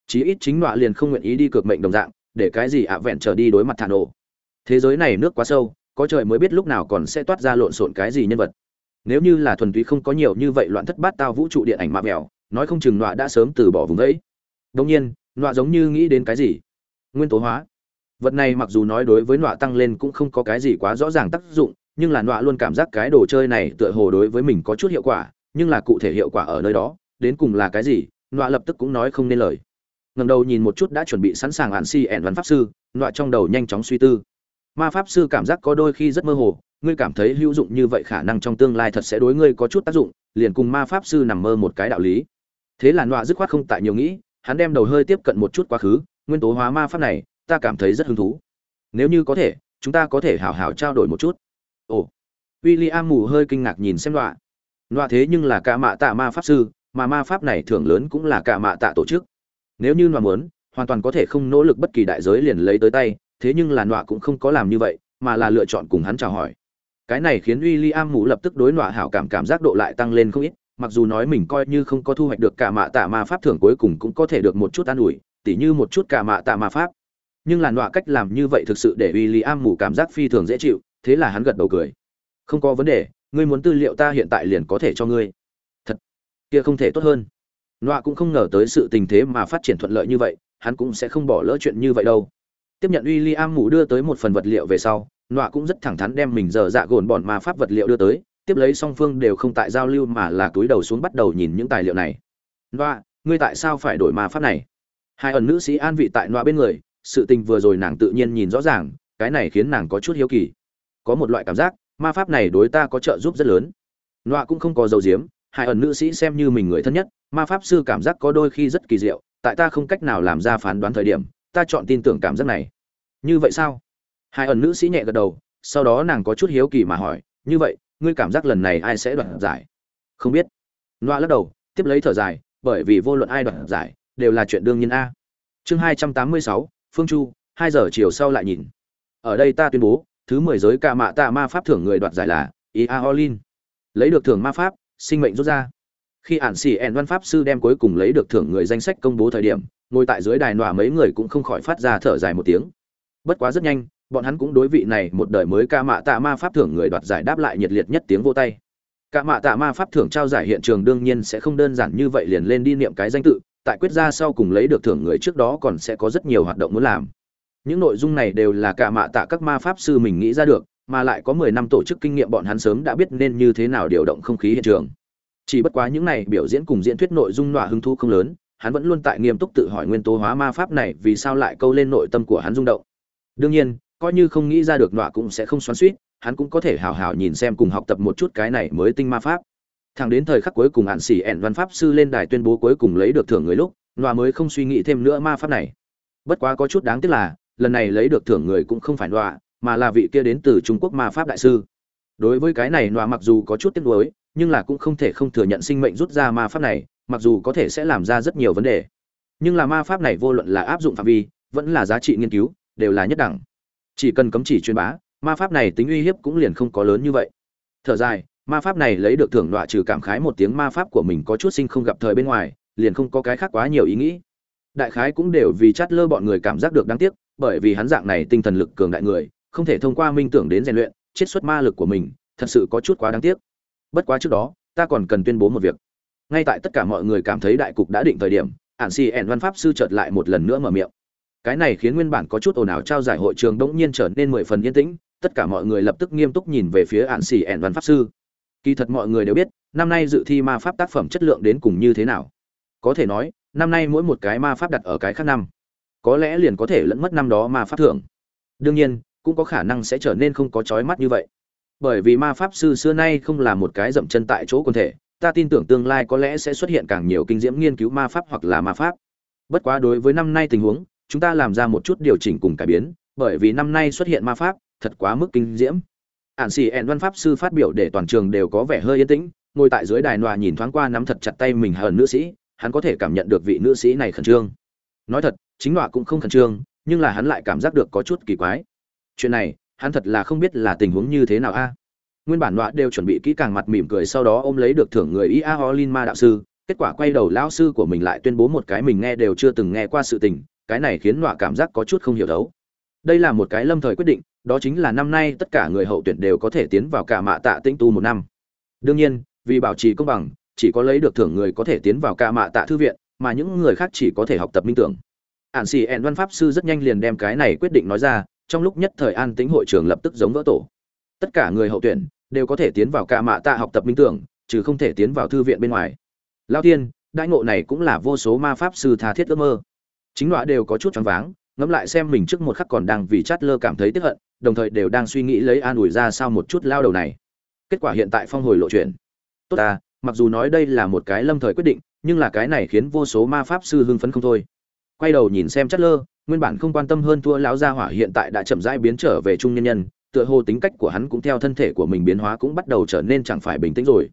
A: Chí ít chính nọa liền không nguyện ý đi cược mệnh đồng dạng, để cái gì ạ vẹn trở đi đối mặt thản ổ thế giới này nước quá sâu có trời mới biết lúc nào còn sẽ toát ra lộn xộn cái gì nhân vật. Nếu như là thuần túy không có nhiều như vậy loạn thất bát tao vũ trụ điện ảnh mạ mèo, nói không chừng nọa đã sớm từ bỏ vùng ấy đông nhiên, nọa giống như nghĩ đến cái gì? Nguyên tố hóa. Vật này mặc dù nói đối với nọa tăng lên cũng không có cái gì quá rõ ràng tác dụng, nhưng là nọa luôn cảm giác cái đồ chơi này tựa hồ đối với mình có chút hiệu quả, nhưng là cụ thể hiệu quả ở nơi đó, đến cùng là cái gì, nọa lập tức cũng nói không nên lời. Ngầm đầu nhìn một chút đã chuẩn bị sẵn sàng hạn si ẻn văn pháp sư, nọa trong đầu nhanh chóng suy tư ma pháp sư cảm giác có đôi khi rất mơ hồ, ngươi cảm thấy hữu dụng như vậy khả năng trong tương lai thật sẽ đối ngươi có chút tác dụng, liền cùng ma pháp sư nằm mơ một cái đạo lý. Thế là nọa dứt khoát không tại nhiều nghĩ, hắn đem đầu hơi tiếp cận một chút quá khứ, nguyên tố hóa ma pháp này, ta cảm thấy rất hứng thú. Nếu như có thể, chúng ta có thể hào hào trao đổi một chút. Ồ. W i l l i am mù hơi kinh ngạc nhìn xem nọa. Nọa thế nhưng là cả mạ tạ ma pháp sư, mà ma pháp này thường lớn cũng là cả mạ tạ tổ chức. Nếu như nọa muốn, hoàn toàn có thể không nỗ lực bất kỳ đại giới liền lấy tới tay thế nhưng là nọa cũng không có làm như vậy, mà là lựa chọn cùng hắn chào hỏi. Cái này khiến w i l l i am lập tức đối nọa hảo cảm cảm giác độ lại tăng lên không ít, mặc dù nói mình coi như không có thu hoạch được cả mạ tạ ma pháp thưởng cuối cùng cũng có thể được một chút an ủi, tỉ như một chút cả mạ tạ ma pháp. Nhưng là nọa cách làm như vậy thực sự để w i l l i am cảm giác phi thường dễ chịu, thế là hắn gật đầu cười. Không có vấn đề, ngươi muốn tư liệu ta hiện tại liền có thể cho ngươi. Thật, kia không thể tốt hơn. Nọa cũng không ngờ tới sự tình thế mà phát triển thuận lợi như vậy, hắn cũng sẽ không bỏ lỡ chuyện như vậy đâu tiếp nhận w i l l i am mù đưa tới một phần vật liệu về sau, nọa cũng rất thẳng thắn đem mình giờ dạ gồn bọn ma pháp vật liệu đưa tới, tiếp lấy song phương đều không tại giao lưu mà là túi đầu xuống bắt đầu nhìn những tài liệu này. Nọa, ngươi tại sao phải đổi ma pháp này? Hai ẩn nữ sĩ an vị tại nọa bên người, sự tình vừa rồi nàng tự nhiên nhìn rõ ràng, cái này khiến nàng có chút hiếu kỳ. Có một loại cảm giác, ma pháp này đối ta có trợ giúp rất lớn. Nọa cũng không có dầu diếm hai ẩn nữ sĩ xem như mình người thân nhất, ma pháp sư cảm giác có đôi khi rất kỳ diệu, tại ta không cách nào làm ra phán đoán thời điểm ta chọn tin tưởng cảm giác này. Như vậy sao? Hai ẩn nữ sĩ nhẹ gật đầu, sau đó nàng có chút hiếu kỳ mà hỏi, như vậy, ngươi cảm giác lần này ai sẽ đoạt giải? Không biết. Loa lắc đầu, tiếp lấy thở dài, bởi vì vô luận ai đoạt giải, đều là chuyện đương nhiên a. Chương hai trăm tám mươi sáu, phương chu, hai giờ chiều sau lại nhìn. Ở đây ta tuyên bố, thứ mười giới ca mạ tạ ma pháp thưởng người đoạt giải là ia olin lấy được thưởng ma pháp, sinh mệnh rút ra khi ản xì ẻn văn pháp sư đem cuối cùng lấy được thưởng người danh sách công bố thời điểm, ngồi tại dưới đài nọa mấy người cũng không khỏi phát ra thở dài một tiếng. Bất quá rất nhanh, bọn hắn cũng đối vị này một đời mới ca mạ tạ ma pháp thưởng người đoạt giải đáp lại nhiệt liệt nhất tiếng vô tay. Ca mạ tạ ma pháp thưởng trao giải hiện trường đương nhiên sẽ không đơn giản như vậy liền lên đi niệm cái danh tự, tại quyết ra sau cùng lấy được thưởng người trước đó còn sẽ có rất nhiều hoạt động muốn làm. Những nội dung này đều là ca mạ tạ các ma pháp sư mình nghĩ ra được, mà lại có mười năm tổ chức kinh nghiệm bọn hắn sớm đã biết nên như thế nào điều động không khí hiện trường chỉ bất quá những này biểu diễn cùng diễn thuyết nội dung nọa hứng thu không lớn, hắn vẫn luôn tại nghiêm túc tự hỏi nguyên tố hóa ma pháp này vì sao lại câu lên nội tâm của hắn rung động. Đương nhiên, coi như không nghĩ ra được nọa cũng sẽ không xoắn suýt hắn cũng có thể hào hào nhìn xem cùng học tập một chút cái này mới tinh ma pháp. Thẳng đến thời khắc cuối cùng hạn xỉ ẻn văn pháp sư lên đài tuyên bố cuối cùng lấy được thưởng người lúc, nọa mới không suy nghĩ thêm nữa ma pháp này. Bất quá có chút đáng tiếc là, lần này lấy được thưởng người cũng không phải nọa, mà là vị kia đến từ trung quốc ma pháp đại sư. Đối với cái này nọa mặc dù có chút tiếc nuối nhưng là cũng không thể không thừa nhận sinh mệnh rút ra ma pháp này, mặc dù có thể sẽ làm ra rất nhiều vấn đề. Nhưng là ma pháp này vô luận là áp dụng phạm vi, vẫn là giá trị nghiên cứu, đều là nhất đẳng. Chỉ cần cấm chỉ truyền bá, ma pháp này tính uy hiếp cũng liền không có lớn như vậy. Thở dài, ma pháp này lấy được thưởng đọa trừ cảm khái một tiếng ma pháp của mình có chút sinh không gặp thời bên ngoài, liền không có cái khác quá nhiều ý nghĩ. Đại khái cũng đều vì chát lơ bọn người cảm giác được đáng tiếc, bởi vì hắn dạng này tinh thần lực cường đại người, không thể thông qua minh tưởng đến rèn luyện, chiết xuất ma lực của mình, thật sự có chút quá đáng tiếc bất quá trước đó, ta còn cần tuyên bố một việc. Ngay tại tất cả mọi người cảm thấy đại cục đã định thời điểm ản xì ẻn văn pháp sư chợt lại một lần nữa mở miệng. Cái này khiến nguyên bản có chút ồn ào trao giải hội trường đống nhiên trở nên mười phần yên tĩnh, tất cả mọi người lập tức nghiêm túc nhìn về phía ạn xỉ ẻn văn pháp sư. Kỳ thật mọi người đều biết, năm nay dự thi ma pháp tác phẩm chất lượng đến cùng như thế nào. Có thể nói, năm nay mỗi một cái ma pháp đặt ở cái khác năm, có lẽ liền có thể lẫn mất năm đó ma pháp thưởng. Đương nhiên, cũng có khả năng sẽ trở nên không có trói mắt như vậy bởi vì ma pháp sư xưa nay không là một cái dậm chân tại chỗ quần thể, ta tin tưởng tương lai có lẽ sẽ xuất hiện càng nhiều kinh diễm nghiên cứu ma pháp hoặc là ma pháp. Bất quá đối với năm nay tình huống, chúng ta làm ra một chút điều chỉnh cùng cải biến, bởi vì năm nay xuất hiện ma pháp, thật quá mức kinh diễm. Ạn xì ẹn văn pháp sư phát biểu để toàn trường đều có vẻ hơi yên tĩnh, ngồi tại dưới đài nòa nhìn thoáng qua nắm thật chặt tay mình hờn nữ sĩ, hắn có thể cảm nhận được vị nữ sĩ này khẩn trương. Nói thật, chính nọa cũng không khẩn trương, nhưng là hắn lại cảm giác được có chút kỳ quái. Chuyện này hắn thật là không biết là tình huống như thế nào a. Nguyên bản nọa đều chuẩn bị kỹ càng mặt mỉm cười sau đó ôm lấy được thưởng người ia holin ma đạo sư, kết quả quay đầu lão sư của mình lại tuyên bố một cái mình nghe đều chưa từng nghe qua sự tình, cái này khiến nọa cảm giác có chút không hiểu đấu. đây là một cái lâm thời quyết định, đó chính là năm nay tất cả người hậu tuyển đều có thể tiến vào cả mạ tạ tĩnh tu một năm. Đương nhiên, vì bảo trì công bằng, chỉ có lấy được thưởng người có thể tiến vào cả mạ tạ thư viện, mà những người khác chỉ có thể học tập minh tưởng. Ản xì ẹn văn pháp sư rất nhanh liền đem cái này quyết định nói ra trong lúc nhất thời an tĩnh hội trường lập tức giống vỡ tổ. Tất cả người hậu tuyển đều có thể tiến vào ca mạ tạ học tập minh tưởng, chứ không thể tiến vào thư viện bên ngoài. Lao tiên đại ngộ này cũng là vô số ma pháp sư tha thiết ước mơ. Chính loại đều có chút choáng váng, ngẫm lại xem mình trước một khắc còn đang vì chát lơ cảm thấy tiếc hận, đồng thời đều đang suy nghĩ lấy an ủi ra sao một chút lao đầu này. Kết quả hiện tại phong hồi lộ chuyện. Tốt ta, mặc dù nói đây là một cái lâm thời quyết định, nhưng là cái này khiến vô số ma pháp sư hưng phấn không thôi. Quay đầu nhìn xem chát lơ nguyên bản không quan tâm hơn thua lão gia hỏa hiện tại đã chậm rãi biến trở về trung nhân nhân, tựa hồ tính cách của hắn cũng theo thân thể của mình biến hóa cũng bắt đầu trở nên chẳng phải bình tĩnh rồi.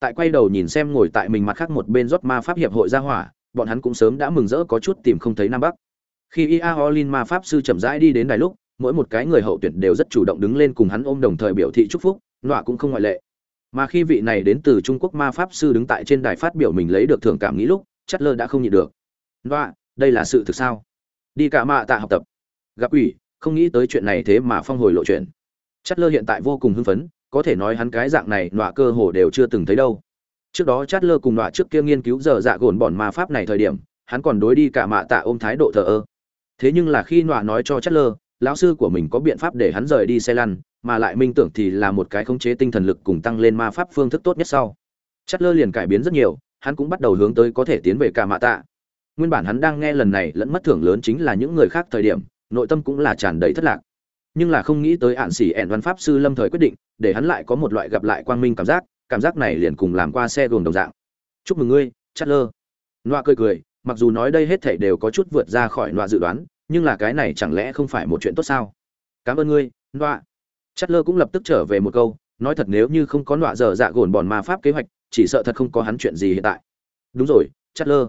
A: Tại quay đầu nhìn xem ngồi tại mình mặt khác một bên rốt ma pháp hiệp hội gia hỏa, bọn hắn cũng sớm đã mừng rỡ có chút tìm không thấy nam bắc. Khi ia holin ma pháp sư chậm rãi đi đến đài lúc, mỗi một cái người hậu tuyển đều rất chủ động đứng lên cùng hắn ôm đồng thời biểu thị chúc phúc, nọa cũng không ngoại lệ. Mà khi vị này đến từ trung quốc ma pháp sư đứng tại trên đài phát biểu mình lấy được thưởng cảm nghĩ lúc chất lơ đã không nhịn được. Nọa, đây là sự thực sao? Đi cả mạ tạ học tập. Gặp ủy không nghĩ tới chuyện này thế mà phong hồi lộ chuyện. Chất lơ hiện tại vô cùng hưng phấn, có thể nói hắn cái dạng này nọa cơ hồ đều chưa từng thấy đâu. Trước đó chát lơ cùng nọa trước kia nghiên cứu giờ dạ gồn bọn ma pháp này thời điểm, hắn còn đối đi cả mạ tạ ôm thái độ thờ ơ. Thế nhưng là khi nọa nói cho chát lơ lão sư của mình có biện pháp để hắn rời đi xe lăn, mà lại minh tưởng thì là một cái khống chế tinh thần lực cùng tăng lên ma pháp phương thức tốt nhất sau. Chát lơ liền cải biến rất nhiều, hắn cũng bắt đầu hướng tới có thể tiến về cả mạ tạ nguyên bản hắn đang nghe lần này lẫn mất thưởng lớn chính là những người khác thời điểm, nội tâm cũng là tràn đầy thất lạc. Nhưng là không nghĩ tới ạn xỉ ẹn văn pháp sư lâm thời quyết định, để hắn lại có một loại gặp lại quang minh cảm giác cảm giác này liền cùng làm qua xe gồm đồng dạng. Chúc mừng ngươi chát lơ noa cười cười, mặc dù nói đây hết thảy đều có chút vượt ra khỏi noa dự đoán, nhưng là cái này chẳng lẽ không phải một chuyện tốt sao? Cảm ơn ngươi noa chát lơ cũng lập tức trở về một câu, nói thật nếu như không có nọa dở dạ gồn bòn ma pháp kế hoạch, chỉ sợ thật không có hắn chuyện gì hiện tại. Đúng rồi chát lơ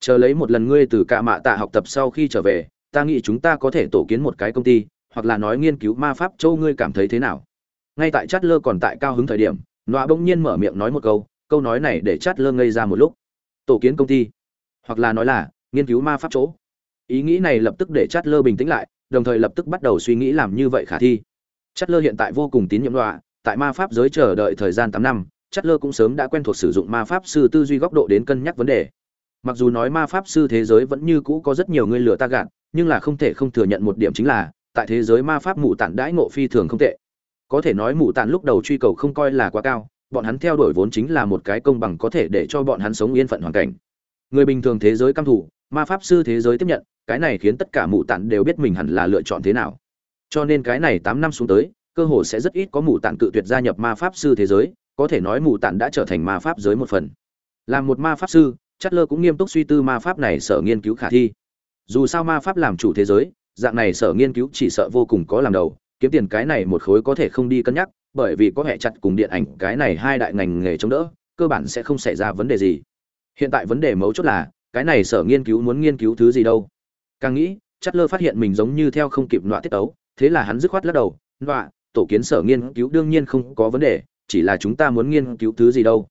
A: chờ lấy một lần ngươi từ cạ mạ tạ học tập sau khi trở về, ta nghĩ chúng ta có thể tổ kiến một cái công ty, hoặc là nói nghiên cứu ma pháp, châu ngươi cảm thấy thế nào? Ngay tại chát lơ còn tại cao hứng thời điểm nọa bỗng nhiên mở miệng nói một câu câu nói này để chát lơ ngây ra một lúc. Tổ kiến công ty, hoặc là nói là nghiên cứu ma pháp chỗ. Ý nghĩ này lập tức để chát lơ bình tĩnh lại, đồng thời lập tức bắt đầu suy nghĩ làm như vậy khả thi. Chát lơ hiện tại vô cùng tín nhiệm nọa tại ma pháp giới chờ đợi thời gian tám năm chát lơ cũng sớm đã quen thuộc sử dụng ma pháp sư tư duy góc độ đến cân nhắc vấn đề mặc dù nói ma pháp sư thế giới vẫn như cũ có rất nhiều người lừa ta gạt, nhưng là không thể không thừa nhận một điểm chính là, tại thế giới ma pháp mù tản đãi ngộ phi thường không tệ. Có thể nói mù tản lúc đầu truy cầu không coi là quá cao, bọn hắn theo đuổi vốn chính là một cái công bằng có thể để cho bọn hắn sống yên phận hoàn cảnh. Người bình thường thế giới căm thủ ma pháp sư thế giới tiếp nhận, cái này khiến tất cả mù tản đều biết mình hẳn là lựa chọn thế nào. Cho nên cái này tám năm xuống tới, cơ hồ sẽ rất ít có mù tản cự tuyệt gia nhập ma pháp sư thế giới, có thể nói mù tản đã trở thành ma pháp giới một phần. Làm một ma pháp sư chất lơ cũng nghiêm túc suy tư ma pháp này sở nghiên cứu khả thi. Dù sao ma pháp làm chủ thế giới, dạng này sở nghiên cứu chỉ sợ vô cùng có làm đầu, kiếm tiền cái này một khối có thể không đi cân nhắc, bởi vì có hệ chặt cùng điện ảnh cái này hai đại ngành nghề chống đỡ, cơ bản sẽ không xảy ra vấn đề gì. Hiện tại vấn đề mấu chốt là, cái này sở nghiên cứu muốn nghiên cứu thứ gì đâu? Càng nghĩ, chất lơ phát hiện mình giống như theo không kịp nọa tiết tấu, thế là hắn dứt khoát lắc đầu, nọa, tổ kiến sở nghiên cứu đương nhiên không có vấn đề, chỉ là chúng ta muốn nghiên cứu thứ gì đâu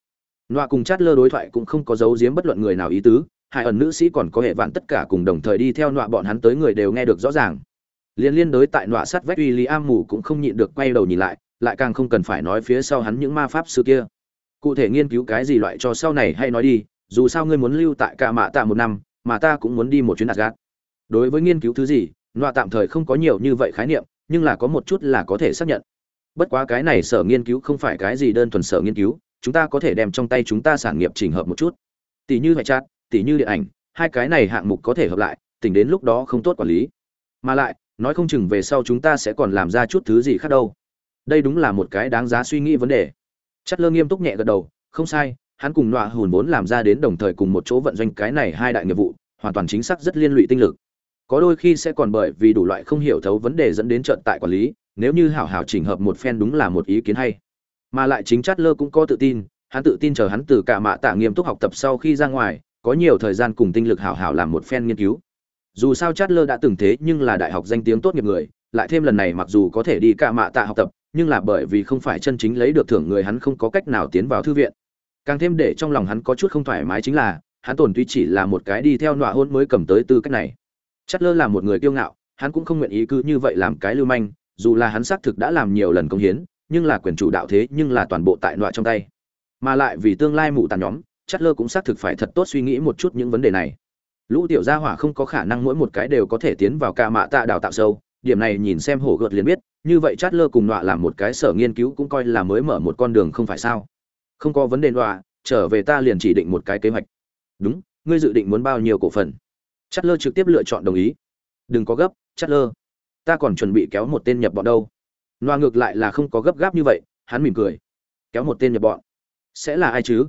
A: nọa cùng chát lơ đối thoại cũng không có giấu giếm bất luận người nào ý tứ, hai ẩn nữ sĩ còn có hệ vạn tất cả cùng đồng thời đi theo nọa bọn hắn tới người đều nghe được rõ ràng. Liên liên đối tại nọa sát vách uy lý am mù cũng không nhịn được quay đầu nhìn lại lại càng không cần phải nói phía sau hắn những ma pháp sư kia. Cụ thể nghiên cứu cái gì loại cho sau này hay nói đi, dù sao ngươi muốn lưu tại cả mạ tạ một năm, mà ta cũng muốn đi một chuyến gạt đối với nghiên cứu thứ gì, nọa tạm thời không có nhiều như vậy khái niệm, nhưng là có một chút là có thể xác nhận. Bất quá cái này sở nghiên cứu không phải cái gì đơn thuần sở nghiên cứu chúng ta có thể đem trong tay chúng ta sản nghiệp chỉnh hợp một chút. Tỷ như hệ chat tỷ như điện ảnh, hai cái này hạng mục có thể hợp lại tỉnh đến lúc đó không tốt quản lý. Mà lại, nói không chừng về sau chúng ta sẽ còn làm ra chút thứ gì khác đâu. Đây đúng là một cái đáng giá suy nghĩ vấn đề. Chất lơ nghiêm túc nhẹ gật đầu, không sai, hắn cùng nọa hùn vốn làm ra đến đồng thời cùng một chỗ vận doanh cái này hai đại nghiệp vụ, hoàn toàn chính xác rất liên lụy tinh lực. Có đôi khi sẽ còn bởi vì đủ loại không hiểu thấu vấn đề dẫn đến trận tại quản lý, nếu như hảo hảo chỉnh hợp một phen đúng là một ý kiến hay mà lại chính chát lơ cũng có tự tin, hắn tự tin chờ hắn từ cả mạ tạ nghiêm túc học tập sau khi ra ngoài, có nhiều thời gian cùng tinh lực hảo hảo làm một phen nghiên cứu. Dù sao chát lơ đã từng thế nhưng là đại học danh tiếng tốt nghiệp người, lại thêm lần này mặc dù có thể đi cả mạ tạ học tập, nhưng là bởi vì không phải chân chính lấy được thưởng người hắn không có cách nào tiến vào thư viện. Càng thêm để trong lòng hắn có chút không thoải mái chính là, hắn tồn tuy chỉ là một cái đi theo nọa hôn mới cầm tới tư cách này. Chát lơ là một người kiêu ngạo, hắn cũng không nguyện ý cứ như vậy làm cái lưu manh, dù là hắn xác thực đã làm nhiều lần công hiến nhưng là quyền chủ đạo thế nhưng là toàn bộ tại nọa trong tay. Mà lại vì tương lai mụ tàn nhóm chất lơ cũng xác thực phải thật tốt suy nghĩ một chút những vấn đề này. Lũ tiểu gia hỏa không có khả năng mỗi một cái đều có thể tiến vào ca mạ tạ đào tạo sâu, điểm này nhìn xem hổ gợt liền biết, như vậy chát lơ cùng nọa làm một cái sở nghiên cứu cũng coi là mới mở một con đường không phải sao. Không có vấn đề nọa, trở về ta liền chỉ định một cái kế hoạch. Đúng, ngươi dự định muốn bao nhiêu cổ phần? Chát lơ trực tiếp lựa chọn đồng ý. Đừng có gấp chát lơ. Ta còn chuẩn bị kéo một tên nhập bọn đâu. Noa ngược lại là không có gấp gáp như vậy, hắn mỉm cười. Kéo một tên nhập bọn. Sẽ là ai chứ?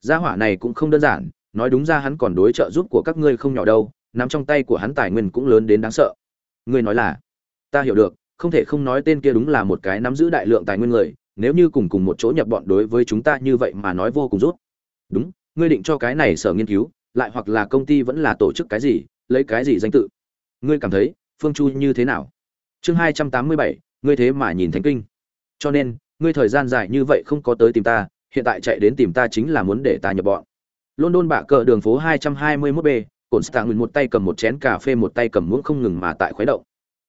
A: Gia hỏa này cũng không đơn giản, nói đúng ra hắn còn đối trợ giúp của các ngươi không nhỏ đâu, nắm trong tay của hắn tài nguyên cũng lớn đến đáng sợ. Ngươi nói là? Ta hiểu được, không thể không nói tên kia đúng là một cái nắm giữ đại lượng tài nguyên người, nếu như cùng cùng một chỗ nhập bọn đối với chúng ta như vậy mà nói vô cùng rút. Đúng, ngươi định cho cái này sở nghiên cứu, lại hoặc là công ty vẫn là tổ chức cái gì, lấy cái gì danh tự? Ngươi cảm thấy, Phương Chu như thế nào? Chương hai trăm tám mươi bảy ngươi thế mà nhìn thánh kinh. Cho nên, ngươi thời gian dài như vậy không có tới tìm ta, hiện tại chạy đến tìm ta chính là muốn để ta nhập bọn. London bạ cờ đường phố 221 b cồn stạng một tay cầm một chén cà phê, một tay cầm muỗng không ngừng mà tại khuấy động.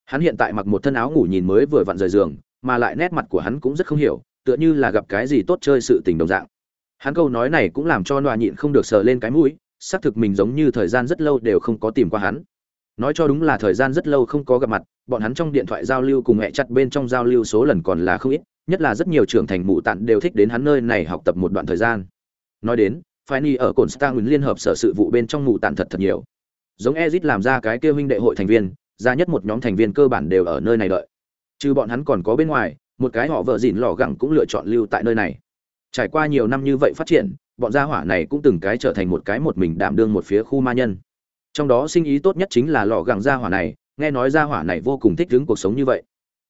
A: Hắn hiện tại mặc một thân áo ngủ nhìn mới vừa vặn rời giường, mà lại nét mặt của hắn cũng rất không hiểu, tựa như là gặp cái gì tốt chơi sự tình đồng dạng. Hắn câu nói này cũng làm cho nọa nhịn không được sờ lên cái mũi, xác thực mình giống như thời gian rất lâu đều không có tìm qua hắn nói cho đúng là thời gian rất lâu không có gặp mặt, bọn hắn trong điện thoại giao lưu cùng mẹ chặt bên trong giao lưu số lần còn là không ít, nhất là rất nhiều trưởng thành mụ tạn đều thích đến hắn nơi này học tập một đoạn thời gian. Nói đến phái ni ở cồn star liên hợp sở sự vụ bên trong mụ tạn thật thật nhiều. Giống ezit làm ra cái kêu huynh đệ hội thành viên, ra nhất một nhóm thành viên cơ bản đều ở nơi này đợi. Trừ bọn hắn còn có bên ngoài, một cái họ vợ dìn lò gẳng cũng lựa chọn lưu tại nơi này. Trải qua nhiều năm như vậy phát triển, bọn gia hỏa này cũng từng cái trở thành một cái một mình đảm đương một phía khu ma nhân trong đó sinh ý tốt nhất chính là lò gẳng gia hỏa này, nghe nói gia hỏa này vô cùng thích ứng cuộc sống như vậy.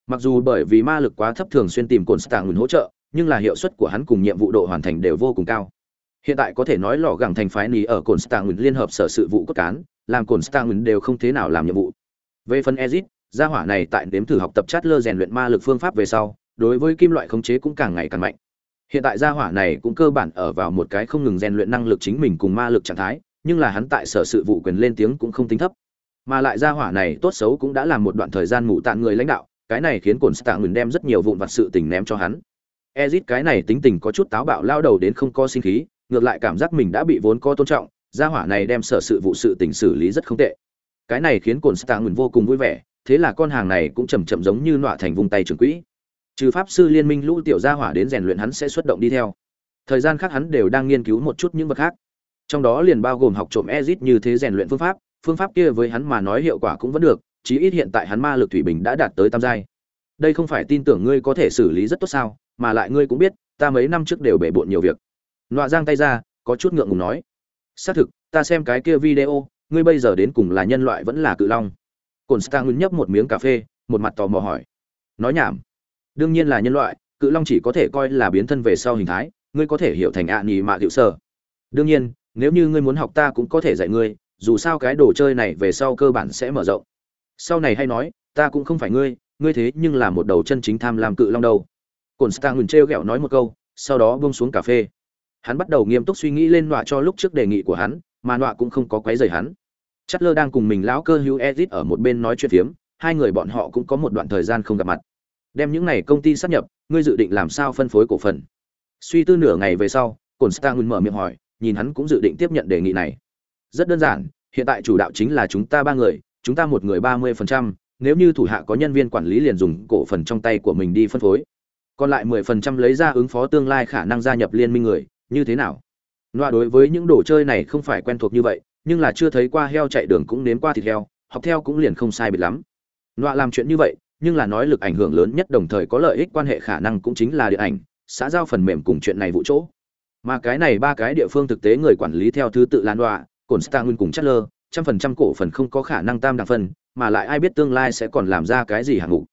A: Mặc dù bởi vì ma lực quá thấp thường xuyên tìm cồn stạng hỗ trợ, nhưng là hiệu suất của hắn cùng nhiệm vụ độ hoàn thành đều vô cùng cao. Hiện tại có thể nói lò gẳng thành phái nì ở cồn stạng liên hợp sở sự vụ cốt cán, làm cồn stạng đều không thế nào làm nhiệm vụ. Về phần ezit gia hỏa này tại đếm thử học tập chát lơ rèn luyện ma lực phương pháp về sau, đối với kim loại khống chế cũng càng ngày càng mạnh. Hiện tại gia hỏa này cũng cơ bản ở vào một cái không ngừng rèn luyện năng lực chính mình cùng ma lực trạng thái nhưng là hắn tại sở sự vụ quyền lên tiếng cũng không tính thấp. Mà lại gia hỏa này tốt xấu cũng đã làm một đoạn thời gian mù tạng người lãnh đạo, cái này khiến cồn stạng ngừng đem rất nhiều vụn vặt sự tình ném cho hắn. Ezit cái này tính tình có chút táo bạo lao đầu đến không có sinh khí, ngược lại cảm giác mình đã bị vốn có tôn trọng, gia hỏa này đem sở sự vụ sự tình xử lý rất không tệ. Cái này khiến cồn stạng ngừng vô cùng vui vẻ, thế là con hàng này cũng chầm chậm giống như nọa thành vùng tay trường quỹ. Trừ pháp sư liên minh lũ tiểu gia hỏa đến rèn luyện hắn sẽ xuất động đi theo. Thời gian khác hắn đều đang nghiên cứu một chút những vật khác trong đó liền bao gồm học trộm ezit như thế rèn luyện phương pháp phương pháp kia với hắn mà nói hiệu quả cũng vẫn được, chí ít hiện tại hắn ma lực thủy bình đã đạt tới tam giai. Đây không phải tin tưởng ngươi có thể xử lý rất tốt sao, mà lại ngươi cũng biết, ta mấy năm trước đều bể bộn nhiều việc. Nọa giang tay ra, có chút ngượng ngùng nói. Xác thực, ta xem cái kia video, ngươi bây giờ đến cùng là nhân loại vẫn là cự long. Cồn stang nhấp một miếng cà phê, một mặt tò mò hỏi. Nói nhảm. Đương nhiên là nhân loại, cự long chỉ có thể coi là biến thân về sau hình thái, ngươi có thể hiểu thành ạ à nhì mạ hiệu sơ đương nhiên nếu như ngươi muốn học ta cũng có thể dạy ngươi, dù sao cái đồ chơi này về sau cơ bản sẽ mở rộng. Sau này hay nói, ta cũng không phải ngươi ngươi thế nhưng là một đầu chân chính tham làm cự long đầu cồn stang ngừng trêu ghẹo nói một câu, sau đó bông xuống cà phê. Hắn bắt đầu nghiêm túc suy nghĩ lên nọa cho lúc trước đề nghị của hắn, mà nọa cũng không có quấy rầy hắn. Chất lơ đang cùng mình lão cơ hữu edit ở một bên nói chuyện phiếm, hai người bọn họ cũng có một đoạn thời gian không gặp mặt. Đem những này công ty sát nhập, ngươi dự định làm sao phân phối cổ phần? Suy tư nửa ngày về sau cồn stang mở miệng hỏi nhìn hắn cũng dự định tiếp nhận đề nghị này. Rất đơn giản, hiện tại chủ đạo chính là chúng ta ba người, chúng ta một người ba mươi phần trăm, nếu như thủ hạ có nhân viên quản lý liền dùng cổ phần trong tay của mình đi phân phối. Còn lại mười phần trăm lấy ra ứng phó tương lai khả năng gia nhập liên minh người, như thế nào? Loa đối với những đồ chơi này không phải quen thuộc như vậy, nhưng là chưa thấy qua heo chạy đường cũng nếm qua thịt heo, học theo cũng liền không sai biệt lắm. Loa làm chuyện như vậy, nhưng là nói lực ảnh hưởng lớn nhất đồng thời có lợi ích quan hệ khả năng cũng chính là điện ảnh, xã giao phần mềm cùng chuyện này vụ chỗ mà cái này ba cái địa phương thực tế người quản lý theo thứ tự lan đoạ, cồn stang cùng chất lơ trăm phần trăm cổ phần không có khả năng tam đẳng phân mà lại ai biết tương lai sẽ còn làm ra cái gì hạng mục.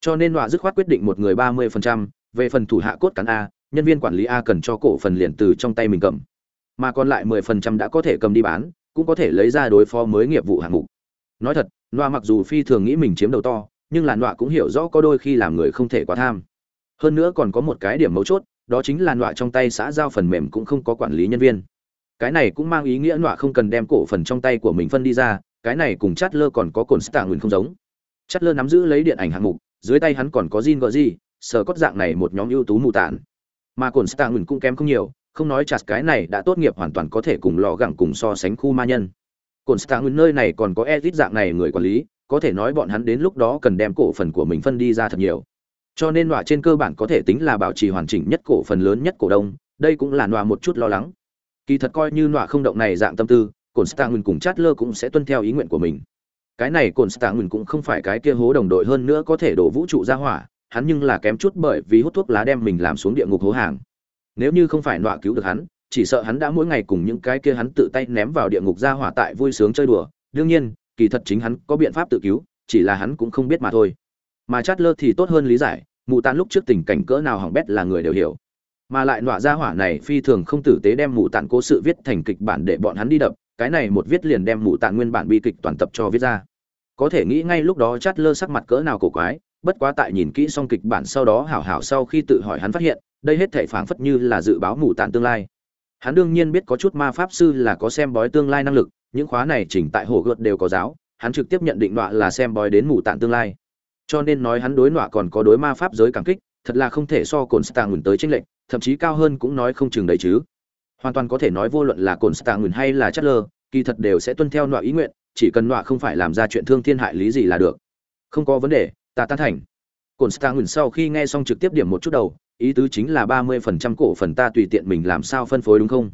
A: Cho nên đoạ dứt khoát quyết định một người ba mươi phần trăm về phần thủ hạ cốt cán a nhân viên quản lý a cần cho cổ phần liền từ trong tay mình cầm. Mà còn lại mười phần trăm đã có thể cầm đi bán cũng có thể lấy ra đối phó mới nghiệp vụ hạng mục. Nói thật loa mặc dù phi thường nghĩ mình chiếm đầu to nhưng là loa cũng hiểu rõ có đôi khi làm người không thể quá tham. Hơn nữa còn có một cái điểm mấu chốt đó chính là nọa trong tay xã giao phần mềm cũng không có quản lý nhân viên. Cái này cũng mang ý nghĩa nọa không cần đem cổ phần trong tay của mình phân đi ra, cái này cùng chát lơ còn có cồn stạng nguyên không giống. Chát lơ nắm giữ lấy điện ảnh hạng mục, dưới tay hắn còn có Jin gọi gì sở cốt dạng này một nhóm ưu tú mù tản mà cồn stạng nguyên cũng kém không nhiều, không nói chặt cái này đã tốt nghiệp hoàn toàn có thể cùng lò gẳng cùng so sánh khu ma nhân. Cồn stạng nguyên nơi này còn có edit dạng này người quản lý, có thể nói bọn hắn đến lúc đó cần đem cổ phần của mình phân đi ra thật nhiều cho nên nọa trên cơ bản có thể tính là bảo trì hoàn chỉnh nhất cổ phần lớn nhất cổ đông, đây cũng là nọa một chút lo lắng. Kỳ thật coi như nọa không động này dạng tâm tư cồn cùng chatler cũng sẽ tuân theo ý nguyện của mình. Cái này cồn cũng không phải cái kia hố đồng đội hơn nữa có thể đổ vũ trụ ra hỏa, hắn nhưng là kém chút bởi vì hút thuốc lá đem mình làm xuống địa ngục hố hàng. Nếu như không phải nọa cứu được hắn, chỉ sợ hắn đã mỗi ngày cùng những cái kia hắn tự tay ném vào địa ngục ra hỏa tại vui sướng chơi đùa. Đương nhiên, kỳ thật chính hắn có biện pháp tự cứu, chỉ là hắn cũng không biết mà thôi. Mà chát lơ thì tốt hơn lý giải mụ tàn lúc trước tình cảnh cỡ nào hỏng bét là người đều hiểu. Mà lại nọa ra hỏa này phi thường không tử tế đem mụ tàn cố sự viết thành kịch bản để bọn hắn đi đập, cái này một viết liền đem mụ tàn nguyên bản bi kịch toàn tập cho viết ra. Có thể nghĩ ngay lúc đó chát lơ sắc mặt cỡ nào cổ quái, bất quá tại nhìn kỹ xong kịch bản sau đó hảo hảo sau khi tự hỏi hắn phát hiện, đây hết thể phảng phất như là dự báo mù tàn tương lai. Hắn đương nhiên biết có chút ma pháp sư là có xem bói tương lai năng lực, những khóa này chỉnh tại hồ gợt đều có giáo, hắn trực tiếp nhận định đọa là xem bói đến mù tàn tương lai cho nên nói hắn đối nọa còn có đối ma pháp giới cảm kích, thật là không thể so cồn stạng tới tranh lệnh thậm chí cao hơn cũng nói không chừng đấy chứ. Hoàn toàn có thể nói vô luận là cồn stạng nguyền hay là chất lơ kỳ thật đều sẽ tuân theo nọa ý nguyện, chỉ cần nọa không phải làm ra chuyện thương thiên hại lý gì là được. Không có vấn đề, ta tán thành. Cồn stạng nguyền sau khi nghe xong trực tiếp điểm một chút đầu, ý tứ chính là ba mươi phần trăm cổ phần ta tùy tiện mình làm sao phân phối đúng không?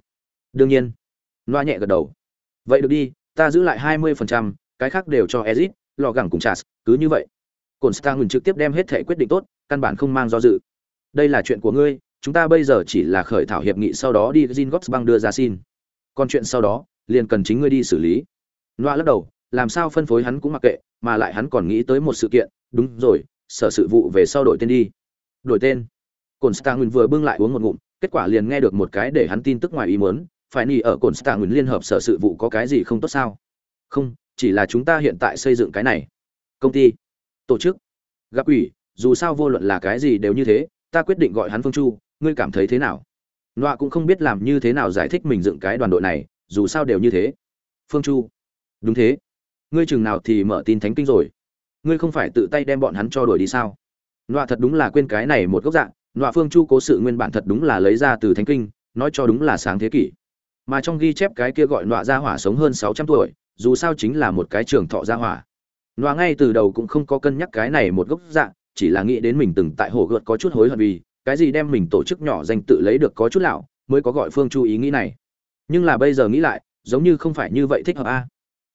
A: Đương nhiên. Nọa nhẹ gật đầu. Vậy được đi, ta giữ lại hai mươi phần trăm, cái khác đều cho ezit lò gẳng cùng chas, cứ như vậy. Cổn stạng trực tiếp đem hết thể quyết định tốt căn bản không mang do dự đây là chuyện của ngươi chúng ta bây giờ chỉ là khởi thảo hiệp nghị sau đó đi Jin Gots băng đưa ra xin. Còn chuyện sau đó, liền cần chính ngươi đi xử lý. Noa lắc đầu, làm sao phân phối hắn cũng mặc kệ, mà lại hắn còn nghĩ tới một sự kiện, đúng rồi, sở sự vụ về sau đổi tên đi. Đổi tên. Constantine vừa bưng lại uống một ngụm, kết quả liền nghe được một cái để hắn tin tức ngoài ý muốn, phải nỉ ở Constantine liên hợp sở sự vụ có cái gì không tốt sao? Không, chỉ là chúng ta hiện tại xây dựng cái này. Công ty, tổ chức, gặp ủy, dù sao vô luận là cái gì đều như thế, ta quyết định gọi hắn Phương Chu, ngươi cảm thấy thế nào? Nọa cũng không biết làm như thế nào giải thích mình dựng cái đoàn đội này dù sao đều như thế. Phương chu. Đúng thế. Ngươi chừng nào thì mở tin thánh kinh rồi. Ngươi không phải tự tay đem bọn hắn cho đuổi đi sao? Nọa thật đúng là quên cái này một gốc dạng nọa phương chu cố sự nguyên bản thật đúng là lấy ra từ thánh kinh nói cho đúng là sáng thế kỷ. Mà trong ghi chép cái kia gọi nọa Ra hỏa sống hơn sáu trăm tuổi dù sao chính là một cái trường thọ Ra hỏa. Noa ngay từ đầu cũng không có cân nhắc cái này một gốc dạng chỉ là nghĩ đến mình từng tại hồ gợt có chút hối hận vì, cái gì đem mình tổ chức nhỏ danh tự lấy được có chút lão, mới có gọi phương chu ý nghĩ này. Nhưng là bây giờ nghĩ lại, giống như không phải như vậy thích hợp a.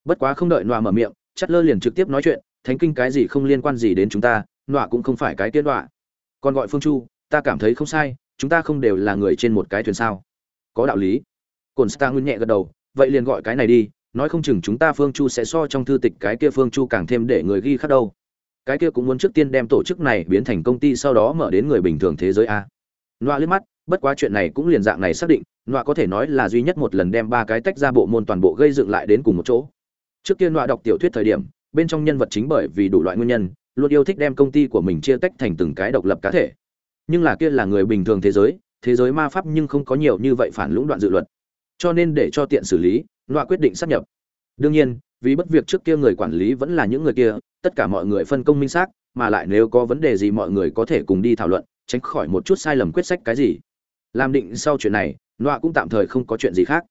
A: Bất quá không đợi Noa mở miệng chắt lơ liền trực tiếp nói chuyện, thánh kinh cái gì không liên quan gì đến chúng ta Noa cũng không phải cái tiên đọa còn gọi phương chu, ta cảm thấy không sai, chúng ta không đều là người trên một cái thuyền sao? Có đạo lý. Cổn star nguyên nhẹ gật đầu, vậy liền gọi cái này đi nói không chừng chúng ta phương chu sẽ so trong thư tịch cái kia phương chu càng thêm để người ghi khắc đâu. Cái kia cũng muốn trước tiên đem tổ chức này biến thành công ty sau đó mở đến người bình thường thế giới a. Loa liếc mắt, bất quá chuyện này cũng liền dạng này xác định loa có thể nói là duy nhất một lần đem ba cái tách ra bộ môn toàn bộ gây dựng lại đến cùng một chỗ. Trước kia loa đọc tiểu thuyết thời điểm, bên trong nhân vật chính bởi vì đủ loại nguyên nhân, luôn yêu thích đem công ty của mình chia tách thành từng cái độc lập cá thể. Nhưng là kia là người bình thường thế giới thế giới ma pháp nhưng không có nhiều như vậy phản lũng đoạn dự luật. Cho nên để cho tiện xử lý loa quyết định sắp nhập. Đương nhiên, vì bất việc trước kia người quản lý vẫn là những người kia, tất cả mọi người phân công minh xác, mà lại nếu có vấn đề gì mọi người có thể cùng đi thảo luận, tránh khỏi một chút sai lầm quyết sách cái gì. Làm định sau chuyện này, loa cũng tạm thời không có chuyện gì khác.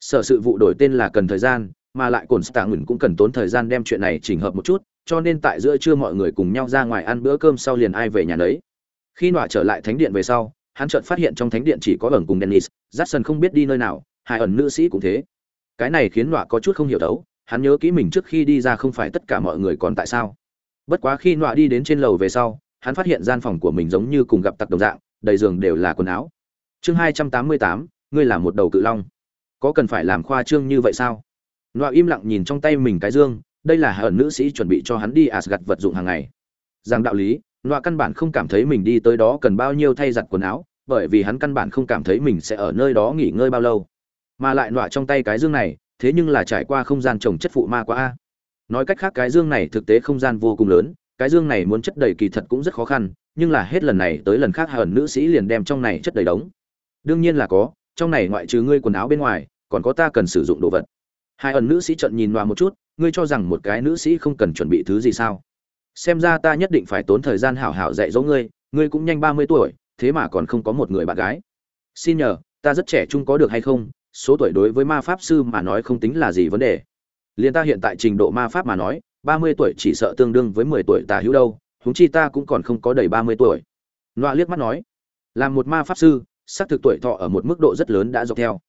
A: Sở sự vụ đổi tên là cần thời gian, mà lại cồn stạng ngừng cũng cần tốn thời gian đem chuyện này chỉnh hợp một chút, cho nên tại giữa trưa mọi người cùng nhau ra ngoài ăn bữa cơm sau liền ai về nhà đấy khi nọa trở lại thánh điện về sau, hắn chợt phát hiện trong thánh điện chỉ có ẩn cùng dennis, jackson không biết đi nơi nào, hai ẩn nữ sĩ cũng thế cái này khiến nọa có chút không hiểu đấu, hắn nhớ kỹ mình trước khi đi ra không phải tất cả mọi người còn tại sao. Bất quá khi nọa đi đến trên lầu về sau, hắn phát hiện gian phòng của mình giống như cùng gặp tặc đồng dạng, đầy giường đều là quần áo. Chương hai trăm tám mươi tám, ngươi là một đầu cự long. Có cần phải làm khoa trương như vậy sao? Nọa im lặng nhìn trong tay mình cái dương, đây là hờn nữ sĩ chuẩn bị cho hắn đi asgad vật dụng hàng ngày. Rằng đạo lý, nọa căn bản không cảm thấy mình đi tới đó cần bao nhiêu thay giặt quần áo, bởi vì hắn căn bản không cảm thấy mình sẽ ở nơi đó nghỉ ngơi bao lâu mà lại nọa trong tay cái dương này, thế nhưng là trải qua không gian trồng chất phụ ma quá a. Nói cách khác, cái dương này thực tế không gian vô cùng lớn, cái dương này muốn chất đầy kỳ thật cũng rất khó khăn, nhưng là hết lần này tới lần khác hờn nữ sĩ liền đem trong này chất đầy đống. Đương nhiên là có, trong này ngoại trừ ngươi quần áo bên ngoài, còn có ta cần sử dụng đồ vật. Hai ẩn nữ sĩ trận nhìn vào một chút, ngươi cho rằng một cái nữ sĩ không cần chuẩn bị thứ gì sao? Xem ra ta nhất định phải tốn thời gian hảo hảo dạy dỗ ngươi ngươi cũng nhanh ba mươi tuổi, thế mà còn không có một người bạn gái. Xin nhờ, ta rất trẻ trung có được hay không số tuổi đối với ma pháp sư mà nói không tính là gì vấn đề. Liên ta hiện tại trình độ ma pháp mà nói, ba mươi tuổi chỉ sợ tương đương với mười tuổi tà hữu đâu, huống chi ta cũng còn không có đầy ba mươi tuổi. Loa liếc mắt nói làm một ma pháp sư, xác thực tuổi thọ ở một mức độ rất lớn đã dọc theo.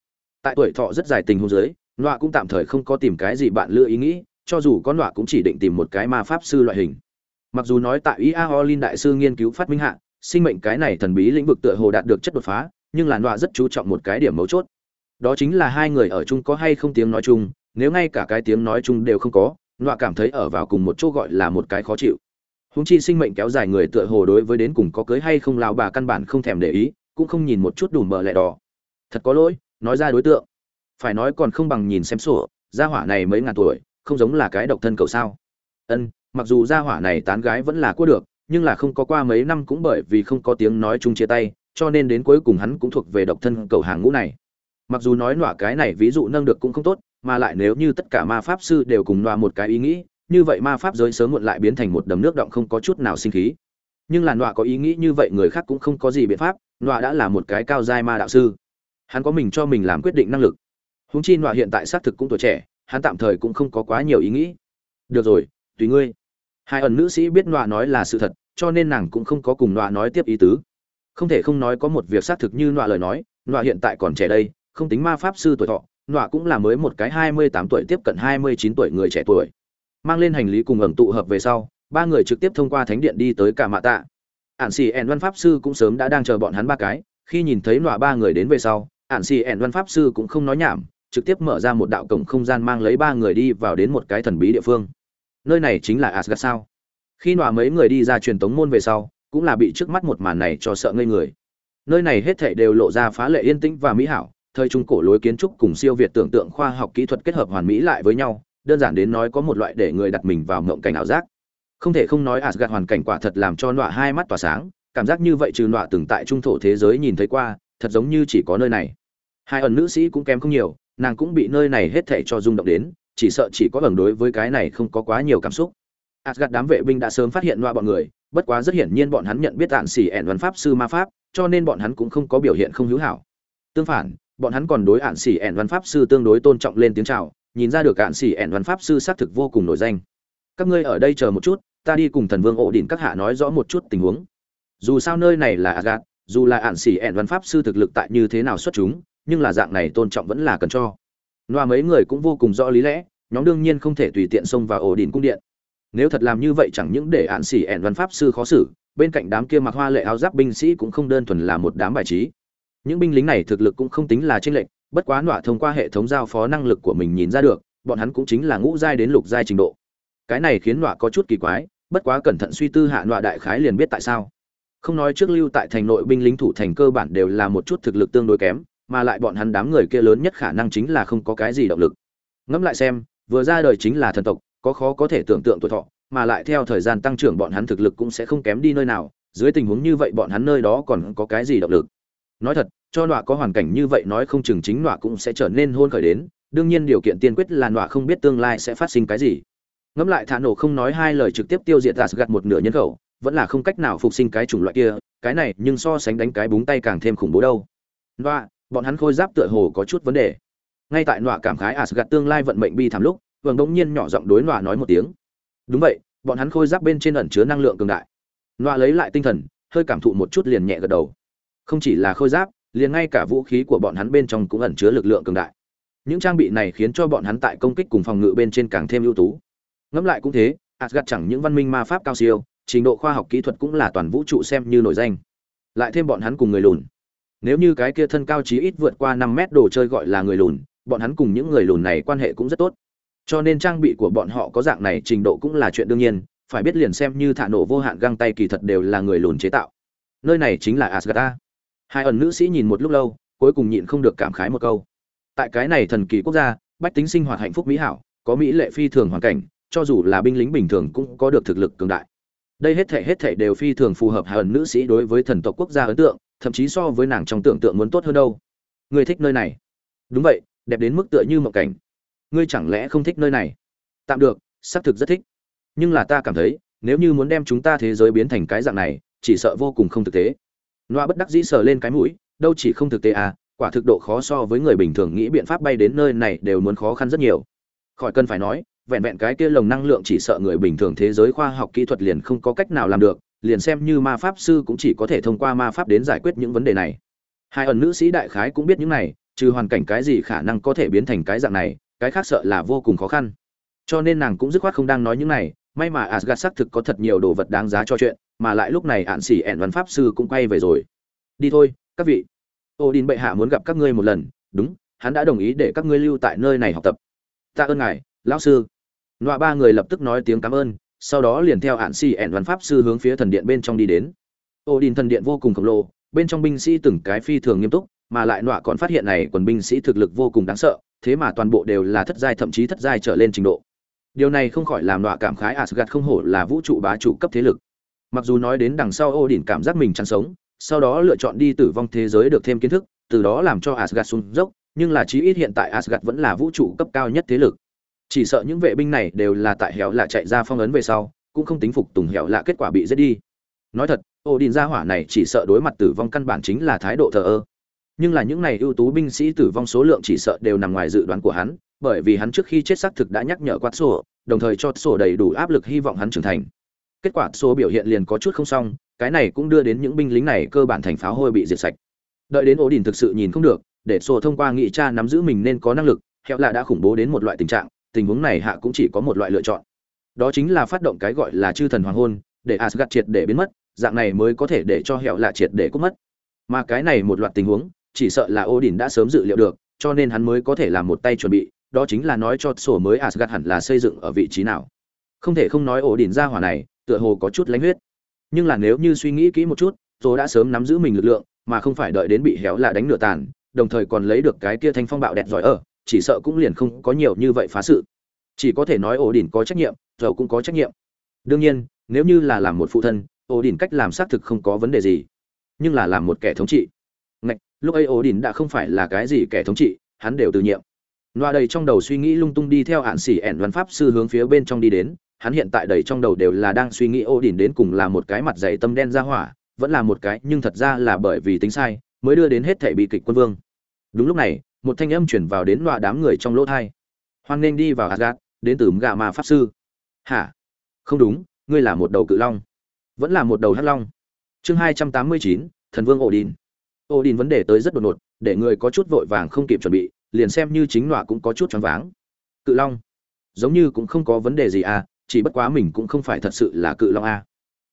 A: Tại tuổi thọ rất dài tình huống dưới, loa cũng tạm thời không có tìm cái gì bạn lựa ý nghĩ, cho dù có loa cũng chỉ định tìm một cái ma pháp sư loại hình. Mặc dù nói tại ia holin đại sư nghiên cứu phát minh hạ, sinh mệnh cái này thần bí lĩnh vực tựa hồ đạt được chất đột phá, nhưng là loa rất chú trọng một cái điểm mấu chốt đó chính là hai người ở chung có hay không tiếng nói chung, nếu ngay cả cái tiếng nói chung đều không có, nọa cảm thấy ở vào cùng một chỗ gọi là một cái khó chịu. Húng chi sinh mệnh kéo dài người tựa hồ đối với đến cùng có cưới hay không lao bà căn bản không thèm để ý, cũng không nhìn một chút đủ mờ lẹ đỏ. Thật có lỗi, nói ra đối tượng. Phải nói còn không bằng nhìn xem sổ, gia hỏa này mấy ngàn tuổi, không giống là cái độc thân cầu sao. Ân, mặc dù gia hỏa này tán gái vẫn là cua được, nhưng là không có qua mấy năm cũng bởi vì không có tiếng nói chung chia tay, cho nên đến cuối cùng hắn cũng thuộc về độc thân cầu hàng ngũ này mặc dù nói nọa cái này ví dụ nâng được cũng không tốt, mà lại nếu như tất cả ma pháp sư đều cùng nọa một cái ý nghĩ, như vậy ma pháp giới sớm muộn lại biến thành một đầm nước động không có chút nào sinh khí. Nhưng là nọa có ý nghĩ như vậy người khác cũng không có gì biện pháp, nọa đã là một cái cao giai ma đạo sư. Hắn có mình cho mình làm quyết định năng lực. Húng chi nọa hiện tại xác thực cũng tuổi trẻ, hắn tạm thời cũng không có quá nhiều ý nghĩ. Được rồi, tùy ngươi. Hai ẩn nữ sĩ biết nọa nói là sự thật, cho nên nàng cũng không có cùng nọa nói tiếp ý tứ. Không thể không nói có một việc xác thực như nọa lời nói, nọa hiện tại còn trẻ đây không tính ma pháp sư tuổi thọ, nọa cũng là mới một cái hai mươi tám tuổi tiếp cận hai mươi chín tuổi người trẻ tuổi. Mang lên hành lý cùng ẩn tụ hợp về sau, ba người trực tiếp thông qua thánh điện đi tới cả mạ tạ. Ản xì ẻn văn pháp sư cũng sớm đã đang chờ bọn hắn ba cái, khi nhìn thấy nọa ba người đến về sau, ản xì ẻn văn pháp sư cũng không nói nhảm, trực tiếp mở ra một đạo cổng không gian mang lấy ba người đi vào đến một cái thần bí địa phương. Nơi này chính là asgad sao? Khi nọa mấy người đi ra truyền tống môn về sau, cũng là bị trước mắt một màn này cho sợ ngây người. Nơi này hết thảy đều lộ ra phá lệ yên tĩnh và mỹ hảo thời trung cổ lối kiến trúc cùng siêu việt tưởng tượng khoa học kỹ thuật kết hợp hoàn mỹ lại với nhau, đơn giản đến nói có một loại để người đặt mình vào mộng cảnh ảo giác. Không thể không nói Asgard hoàn cảnh quả thật làm cho nọa hai mắt tỏa sáng, cảm giác như vậy trừ nọa từng tại trung thổ thế giới nhìn thấy qua, thật giống như chỉ có nơi này. Hai ẩn nữ sĩ cũng kém không nhiều, nàng cũng bị nơi này hết thảy cho rung động đến, chỉ sợ chỉ có bằng đối với cái này không có quá nhiều cảm xúc. Asgard đám vệ binh đã sớm phát hiện nọa bọn người, bất quá rất hiển nhiên bọn hắn nhận biết tạn xỉ ẻn văn pháp, sư ma pháp, cho nên bọn hắn cũng không có biểu hiện không hữu hảo. Tương phản bọn hắn còn đối ạn xỉ ẻn văn pháp sư tương đối tôn trọng lên tiếng chào, nhìn ra được ạn xỉ ẻn văn pháp sư xác thực vô cùng nổi danh. Các ngươi ở đây chờ một chút, ta đi cùng thần vương ổ đỉnh các hạ nói rõ một chút tình huống. Dù sao nơi này là agat dù là ạn xỉ ẻn văn pháp sư thực lực tại như thế nào xuất chúng, nhưng là dạng này tôn trọng vẫn là cần cho. Loa mấy người cũng vô cùng rõ lý lẽ, nhóm đương nhiên không thể tùy tiện xông vào ổ đỉnh cung điện. Nếu thật làm như vậy chẳng những để ạn xỉ ẻn văn pháp sư khó xử, bên cạnh đám kia mặc hoa lệ áo giáp binh sĩ cũng không đơn thuần là một đám bài trí những binh lính này thực lực cũng không tính là chênh lệch, bất quá nọa thông qua hệ thống giao phó năng lực của mình nhìn ra được, bọn hắn cũng chính là ngũ giai đến lục giai trình độ. Cái này khiến nọa có chút kỳ quái, bất quá cẩn thận suy tư hạ nọa đại khái liền biết tại sao. Không nói trước lưu tại thành nội binh lính thủ thành cơ bản đều là một chút thực lực tương đối kém, mà lại bọn hắn đám người kia lớn nhất khả năng chính là không có cái gì động lực. Ngẫm lại xem, vừa ra đời chính là thần tộc, có khó có thể tưởng tượng tuổi thọ, mà lại theo thời gian tăng trưởng bọn hắn thực lực cũng sẽ không kém đi nơi nào, dưới tình huống như vậy bọn hắn nơi đó còn có cái gì động lực? Nói thật, cho nọa có hoàn cảnh như vậy nói không chừng chính nọa cũng sẽ trở nên hôn khởi đến. Đương nhiên điều kiện tiên quyết là nọa không biết tương lai sẽ phát sinh cái gì. Ngẫm lại thả nổ không nói hai lời trực tiếp tiêu diệt gạt một nửa nhân khẩu, vẫn là không cách nào phục sinh cái chủng loại kia, cái này nhưng so sánh đánh cái búng tay càng thêm khủng bố đâu. Nọa, bọn hắn khôi giáp tựa hồ có chút vấn đề. Ngay tại nọa cảm khái Asgard tương lai vận mệnh bi thảm lúc vầng đống nhiên nhỏ giọng đối nọa nói một tiếng. Đúng vậy, bọn hắn khôi giáp bên trên ẩn chứa năng lượng cường đại. Nọa lấy lại tinh thần, hơi cảm thụ một chút liền nhẹ gật đầu không chỉ là khôi giáp, liền ngay cả vũ khí của bọn hắn bên trong cũng ẩn chứa lực lượng cường đại. Những trang bị này khiến cho bọn hắn tại công kích cùng phòng ngự bên trên càng thêm ưu tú. Ngẫm lại cũng thế asgad chẳng những văn minh ma pháp cao siêu, trình độ khoa học kỹ thuật cũng là toàn vũ trụ xem như nổi danh. Lại thêm bọn hắn cùng người lùn. Nếu như cái kia thân cao chí ít vượt qua năm mét đồ chơi gọi là người lùn, bọn hắn cùng những người lùn này quan hệ cũng rất tốt. Cho nên trang bị của bọn họ có dạng này trình độ cũng là chuyện đương nhiên, phải biết liền xem như thả nổ vô hạn găng tay kỳ thật đều là người lùn chế tạo. Nơi này chính là asgad hai ẩn nữ sĩ nhìn một lúc lâu, cuối cùng nhịn không được cảm khái một câu. Tại cái này thần kỳ quốc gia, bách tính sinh hoạt hạnh phúc mỹ hảo, có mỹ lệ phi thường hoàn cảnh, cho dù là binh lính bình thường cũng có được thực lực cường đại. Đây hết thể hết thể đều phi thường phù hợp hai ẩn nữ sĩ đối với thần tộc quốc gia ấn tượng, thậm chí so với nàng trong tưởng tượng muốn tốt hơn đâu. Ngươi thích nơi này. Đúng vậy, đẹp đến mức tựa như một cảnh. Ngươi chẳng lẽ không thích nơi này? Tạm được, xác thực rất thích. Nhưng là ta cảm thấy, nếu như muốn đem chúng ta thế giới biến thành cái dạng này, chỉ sợ vô cùng không thực tế. Noa bất đắc dĩ sờ lên cái mũi, đâu chỉ không thực tế à quả thực độ khó so với người bình thường nghĩ biện pháp bay đến nơi này đều muốn khó khăn rất nhiều. Khỏi cần phải nói, vẹn vẹn cái kia lồng năng lượng chỉ sợ người bình thường thế giới khoa học kỹ thuật liền không có cách nào làm được, liền xem như ma pháp sư cũng chỉ có thể thông qua ma pháp đến giải quyết những vấn đề này. Hai ẩn nữ sĩ đại khái cũng biết những này, trừ hoàn cảnh cái gì khả năng có thể biến thành cái dạng này, cái khác sợ là vô cùng khó khăn. Cho nên nàng cũng dứt khoát không đang nói những này, may mà Asgard xác thực có thật nhiều đồ vật đáng giá cho chuyện mà lại lúc này ạn xỉ ẹn văn pháp sư cũng quay về rồi. Đi thôi, các vị. Ô đin bệ hạ muốn gặp các ngươi một lần. Đúng, hắn đã đồng ý để các ngươi lưu tại nơi này học tập. Tạ ơn ngài, lão sư. Nọa ba người lập tức nói tiếng cảm ơn, sau đó liền theo ạn xỉ ẹn văn pháp sư hướng phía thần điện bên trong đi đến. Ô đin thần điện vô cùng khổng lồ, bên trong binh sĩ từng cái phi thường nghiêm túc, mà lại nọa còn phát hiện này quần binh sĩ thực lực vô cùng đáng sợ, thế mà toàn bộ đều là thất giai, thậm chí thất giai trở lên trình độ. Điều này không khỏi làm nọa cảm khái asgad không hổ là vũ trụ bá chủ cấp thế lực mặc dù nói đến đằng sau ô đỉnh cảm giác mình chán sống, sau đó lựa chọn đi tử vong thế giới được thêm kiến thức, từ đó làm cho asgad xuống dốc, nhưng là chí ít hiện tại asgad vẫn là vũ trụ cấp cao nhất thế lực. Chỉ sợ những vệ binh này đều là tại hẻo lạ chạy ra phong ấn về sau, cũng không tính phục tùng hẻo lạ kết quả bị giết đi. Nói thật ô đình gia hỏa này chỉ sợ đối mặt tử vong căn bản chính là thái độ thờ ơ. Nhưng là những này ưu tú binh sĩ tử vong số lượng chỉ sợ đều nằm ngoài dự đoán của hắn, bởi vì hắn trước khi chết xác thực đã nhắc nhở quát sổ đồng thời cho sổ đầy đủ áp lực hy vọng hắn trưởng thành kết quả số biểu hiện liền có chút không xong cái này cũng đưa đến những binh lính này cơ bản thành pháo hôi bị diệt sạch. Đợi đến ổ đình thực sự nhìn không được để sổ thông qua nghị tra nắm giữ mình nên có năng lực hẹo lạ đã khủng bố đến một loại tình trạng tình huống này hạ cũng chỉ có một loại lựa chọn. Đó chính là phát động cái gọi là chư thần hoàng hôn để asgad triệt để biến mất dạng này mới có thể để cho hẹo lạ triệt để cút mất. Mà cái này một loạt tình huống chỉ sợ là Odin đã sớm dự liệu được, cho nên hắn mới có thể làm một tay chuẩn bị, đó chính là nói cho sổ mới Asgard hẳn là xây dựng ở vị trí nào. Không thể không nói Odin ra hỏa này, tựa hồ có chút lãnh huyết. Nhưng là nếu như suy nghĩ kỹ một chút, tôi đã sớm nắm giữ mình lực lượng, mà không phải đợi đến bị héo là đánh nửa tàn, đồng thời còn lấy được cái kia thanh phong bạo đẹp giỏi ở, chỉ sợ cũng liền không có nhiều như vậy phá sự. Chỉ có thể nói Odin có trách nhiệm, rồi cũng có trách nhiệm. Đương nhiên, nếu như là làm một phụ thân, Odin cách làm xác thực không có vấn đề gì, nhưng là làm một kẻ thống trị. Ngạch, lúc ấy ổ đỉnh đã không phải là cái gì kẻ thống trị hắn đều từ nhiệm loa đầy trong đầu suy nghĩ lung tung đi theo hạn xỉ ẻn văn pháp sư hướng phía bên trong đi đến hắn hiện tại đầy trong đầu đều là đang suy nghĩ ô đỉnh đến cùng là một cái mặt dày tâm đen ra hỏa, vẫn là một cái, nhưng thật ra là bởi vì tính sai, mới đưa đến hết thể bị kịch quân vương. Đúng lúc này, một thanh âm chuyển vào đến loa đám người trong lỗ thai. Hoan nên đi vào asgad đến từ gà mà pháp sư. Hả? Không đúng, ngươi là một đầu cự long. Vẫn là một đầu hắc long. Chương hai trăm tám mươi chín, thần vương ổ đỉnh ổ đình vấn đề tới rất đột ngột, để người có chút vội vàng không kịp chuẩn bị, liền xem như chính nọa cũng có chút choáng váng. Cự long. Giống như cũng không có vấn đề gì à chỉ bất quá mình cũng không phải thật sự là cự long a.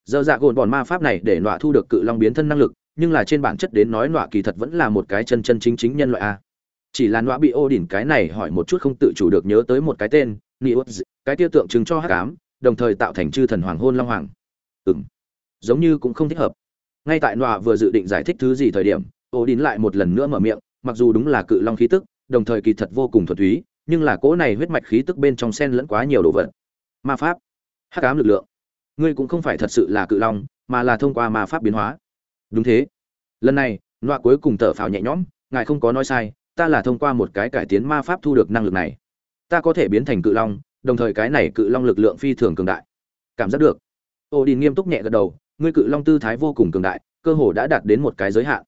A: Dơ dạ gồn bọn ma pháp này để nọa thu được cự long biến thân năng lực, nhưng là trên bản chất đến nói nọa kỳ thật vẫn là một cái chân chân chính chính nhân loại a. Chỉ là nọa bị ô đỉnh cái này hỏi một chút không tự chủ được nhớ tới một cái tên nios cái tiêu tượng trưng cho hắc ám, đồng thời tạo thành chư thần hoàng hôn long hoàng. Ừng giống như cũng không thích hợp. Ngay tại nọa vừa dự định giải thích thứ gì thời điểm, ô đỉnh lại một lần nữa mở miệng, mặc dù đúng là cự long khí tức, đồng thời kỳ thật vô cùng thuật túy, nhưng là cỗ này huyết mạch khí tức bên trong sen lẫn quá nhiều đồ vật ma pháp. Hắc ám lực lượng. Ngươi cũng không phải thật sự là cự long, mà là thông qua ma pháp biến hóa. Đúng thế. Lần này, nọa cuối cùng thở phào nhẹ nhõm, ngài không có nói sai, ta là thông qua một cái cải tiến ma pháp thu được năng lực này. Ta có thể biến thành cự long, đồng thời cái này cự long lực lượng phi thường cường đại. Cảm giác được. Ô đình nghiêm túc nhẹ gật đầu, ngươi cự long tư thái vô cùng cường đại, cơ hồ đã đạt đến một cái giới hạn.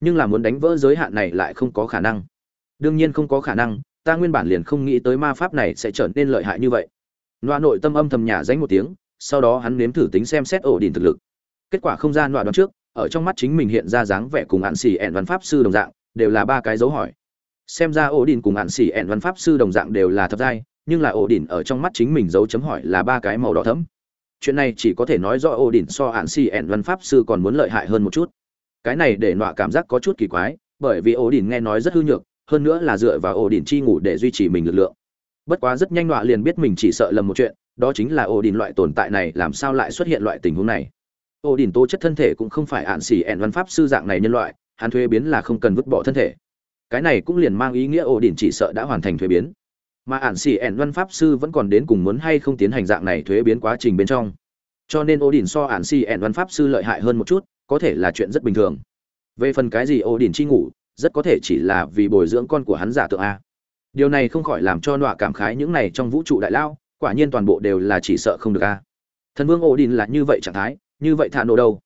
A: Nhưng là muốn đánh vỡ giới hạn này lại không có khả năng. Đương nhiên không có khả năng, ta nguyên bản liền không nghĩ tới ma pháp này sẽ trở nên lợi hại như vậy loa nội tâm âm thầm nhả danh một tiếng, sau đó hắn nếm thử tính xem xét ổ đỉnh thực lực. Kết quả không gian loa đoán trước, ở trong mắt chính mình hiện ra dáng vẻ cùng hạn sĩ ẹn văn pháp sư đồng dạng, đều là ba cái dấu hỏi. Xem ra ổ đỉnh cùng hạn sĩ ẹn văn pháp sư đồng dạng đều là thập giai nhưng là ổ đỉnh ở trong mắt chính mình dấu chấm hỏi là ba cái màu đỏ thẫm. Chuyện này chỉ có thể nói rõ ổ đỉnh so hạn sĩ ẹn văn pháp sư còn muốn lợi hại hơn một chút. Cái này để nọa cảm giác có chút kỳ quái, bởi vì ổ đỉnh nghe nói rất hư nhược, hơn nữa là dựa vào ổ đỉnh chi ngủ để duy trì mình lực lượng bất quá rất nhanh nọa liền biết mình chỉ sợ lầm một chuyện, đó chính là ổ đỉnh loại tồn tại này làm sao lại xuất hiện loại tình huống này. Ổ đỉnh tố chất thân thể cũng không phải ạn xỉ ẹn văn pháp sư dạng này nhân loại, hắn thuế biến là không cần vứt bỏ thân thể. Cái này cũng liền mang ý nghĩa ổ đỉnh chỉ sợ đã hoàn thành thuế biến. Mà ạn xỉ ẹn văn pháp sư vẫn còn đến cùng muốn hay không tiến hành dạng này thuế biến quá trình bên trong. Cho nên ổ đỉnh so ạn xỉ ẹn văn pháp sư lợi hại hơn một chút, có thể là chuyện rất bình thường. Về phần cái gì ổ đình chi ngủ, rất có thể chỉ là vì bồi dưỡng con của hắn giả tượng a điều này không khỏi làm cho nọa cảm khái những này trong vũ trụ đại lao, quả nhiên toàn bộ đều là chỉ sợ không được a. Thần vương ổ đình là như vậy trạng thái, như vậy thả nổ đâu?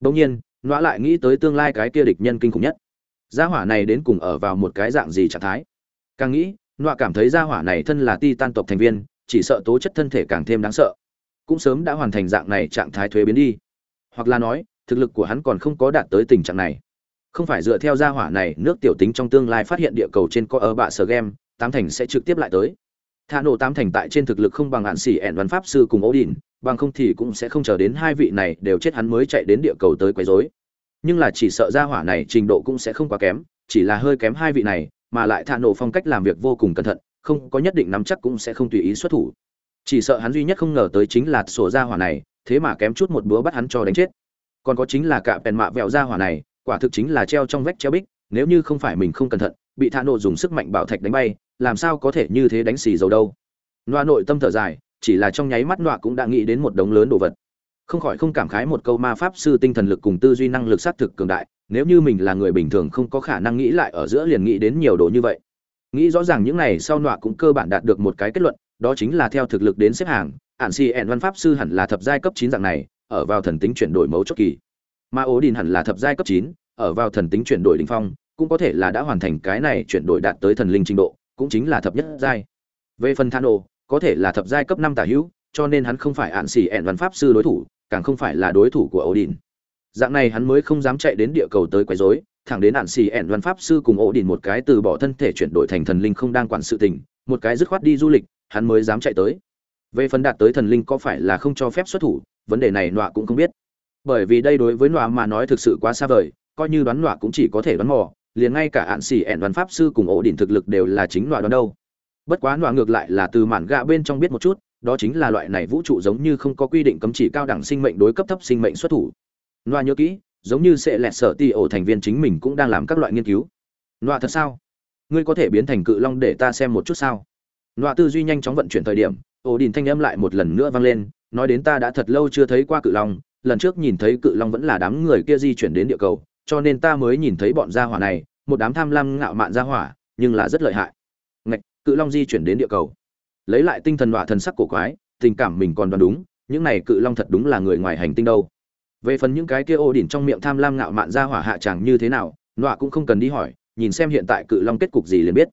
A: Bỗng nhiên, nọa lại nghĩ tới tương lai cái kia địch nhân kinh khủng nhất. Gia hỏa này đến cùng ở vào một cái dạng gì trạng thái? Càng nghĩ, nọa cảm thấy gia hỏa này thân là ti tan tộc thành viên, chỉ sợ tố chất thân thể càng thêm đáng sợ. Cũng sớm đã hoàn thành dạng này trạng thái thuế biến đi. Hoặc là nói, thực lực của hắn còn không có đạt tới tình trạng này. Không phải dựa theo gia hỏa này, nước tiểu tính trong tương lai phát hiện địa cầu trên có ở bạ sở game tám thành sẽ trực tiếp lại tới. Thả nổ tám thành tại trên thực lực không bằng hạn xỉ ẻn văn pháp sư cùng ố đình bằng không thì cũng sẽ không chờ đến hai vị này đều chết hắn mới chạy đến địa cầu tới quấy rối. Nhưng là chỉ sợ gia hỏa này trình độ cũng sẽ không quá kém, chỉ là hơi kém hai vị này, mà lại thả nổ phong cách làm việc vô cùng cẩn thận, không có nhất định nắm chắc cũng sẽ không tùy ý xuất thủ. Chỉ sợ hắn duy nhất không ngờ tới chính là sổ gia hỏa này, thế mà kém chút một búa bắt hắn cho đánh chết. Còn có chính là cả bèn mạ vẹo ra hỏa này, quả thực chính là treo trong vách treo bích, nếu như không phải mình không cẩn thận, bị thả nổ dùng sức mạnh bảo thạch đánh bay làm sao có thể như thế đánh xì dầu đâu. Loa nội tâm thở dài, chỉ là trong nháy mắt loa cũng đã nghĩ đến một đống lớn đồ vật. Không khỏi không cảm khái một câu ma pháp sư tinh thần lực cùng tư duy năng lực xác thực cường đại, nếu như mình là người bình thường không có khả năng nghĩ lại ở giữa liền nghĩ đến nhiều đồ như vậy. Nghĩ rõ ràng những này sau nọa cũng cơ bản đạt được một cái kết luận, đó chính là theo thực lực đến xếp hàng ạn xì ẹn văn pháp sư hẳn là thập giai cấp chín dạng này, ở vào thần tính chuyển đổi mấu chốt kỳ. Ma ố đình hẳn là thập giai cấp chín, ở vào thần tính chuyển đổi đ ỉ n h phong, cũng có thể là đã hoàn thành cái này chuyển đổi đạt tới thần linh trình độ cũng chính là thập nhất giai. Về phần thản đồ có thể là thập giai cấp năm tả hữu, cho nên hắn không phải ạn xỉ ẹn văn pháp sư đối thủ, càng không phải là đối thủ của odin. Dạng này hắn mới không dám chạy đến địa cầu tới quấy rối, thẳng đến ạn xỉ ẹn văn pháp sư cùng odin một cái từ bỏ thân thể chuyển đổi thành thần linh không đang quản sự tình, một cái dứt khoát đi du lịch, hắn mới dám chạy tới. Về phần đạt tới thần linh có phải là không cho phép xuất thủ, vấn đề này nọa cũng không biết. Bởi vì đây đối với nọa mà nói thực sự quá xa vời, coi như đoán nọa cũng chỉ có thể đoán mò liền ngay cả hạn xỉ ẻn văn pháp sư cùng ổ đỉnh thực lực đều là chính loại đoán đâu. Bất quá loại ngược lại là từ mản gạ bên trong biết một chút, đó chính là loại này vũ trụ giống như không có quy định cấm chỉ cao đẳng sinh mệnh đối cấp thấp sinh mệnh xuất thủ. Loại nhớ kỹ, giống như sẽ lẹt sở ti ổ thành viên chính mình cũng đang làm các loại nghiên cứu. Loại thật sao? Ngươi có thể biến thành cự long để ta xem một chút sao? Loại tư duy nhanh chóng vận chuyển thời điểm, ổ đỉnh thanh âm lại một lần nữa vang lên, nói đến ta đã thật lâu chưa thấy qua cự long, lần trước nhìn thấy cự long vẫn là đám người kia di chuyển đến địa cầu cho nên ta mới nhìn thấy bọn gia hỏa này, một đám tham lam ngạo mạn gia hỏa, nhưng là rất lợi hại. Ngạch, cự long di chuyển đến địa cầu. Lấy lại tinh thần đọa thần sắc cổ quái, tình cảm mình còn đoán đúng, những này cự long thật đúng là người ngoài hành tinh đâu. Về phần những cái kia ô đỉnh trong miệng tham lam ngạo mạn gia hỏa hạ chẳng như thế nào, nọa cũng không cần đi hỏi, nhìn xem hiện tại cự long kết cục gì liền biết.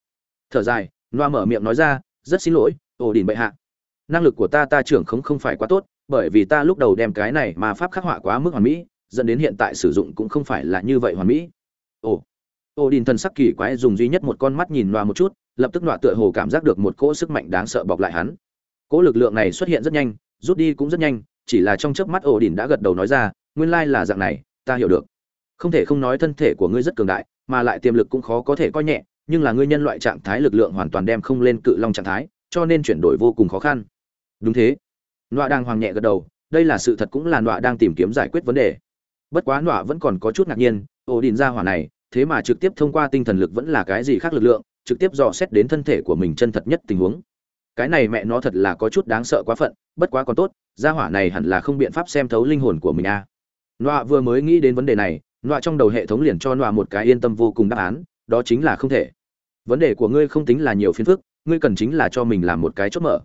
A: Thở dài, nọa mở miệng nói ra, rất xin lỗi, ô đỉnh bệ hạ. Năng lực của ta ta trưởng không không phải quá tốt, bởi vì ta lúc đầu đem cái này mà pháp khắc họa quá mức hoàn mỹ dẫn đến hiện tại sử dụng cũng không phải là như vậy hoàn mỹ. Ồ ô đình thần sắc kỳ quái dùng duy nhất một con mắt nhìn loa một chút, lập tức nọa tựa hồ cảm giác được một cỗ sức mạnh đáng sợ bọc lại hắn. Cỗ lực lượng này xuất hiện rất nhanh, rút đi cũng rất nhanh, chỉ là trong chớp mắt ổ đình đã gật đầu nói ra, nguyên lai là dạng này, ta hiểu được. Không thể không nói thân thể của ngươi rất cường đại, mà lại tiềm lực cũng khó có thể coi nhẹ, nhưng là ngươi nhân loại trạng thái lực lượng hoàn toàn đem không lên cự long trạng thái, cho nên chuyển đổi vô cùng khó khăn. Đúng thế. Nọa đang hoàng nhẹ gật đầu, đây là sự thật cũng là nọa đang tìm kiếm giải quyết vấn đề bất quá nọa vẫn còn có chút ngạc nhiên, ổ đỉnh ra hỏa này, thế mà trực tiếp thông qua tinh thần lực vẫn là cái gì khác lực lượng, trực tiếp dò xét đến thân thể của mình chân thật nhất tình huống. Cái này mẹ nó thật là có chút đáng sợ quá phận, bất quá còn tốt, gia hỏa này hẳn là không biện pháp xem thấu linh hồn của mình a. À. nọa vừa mới nghĩ đến vấn đề này, nọa trong đầu hệ thống liền cho nọa một cái yên tâm vô cùng đáp án, đó chính là không thể. Vấn đề của ngươi không tính là nhiều phiền phức, ngươi cần chính là cho mình làm một cái chốt mở.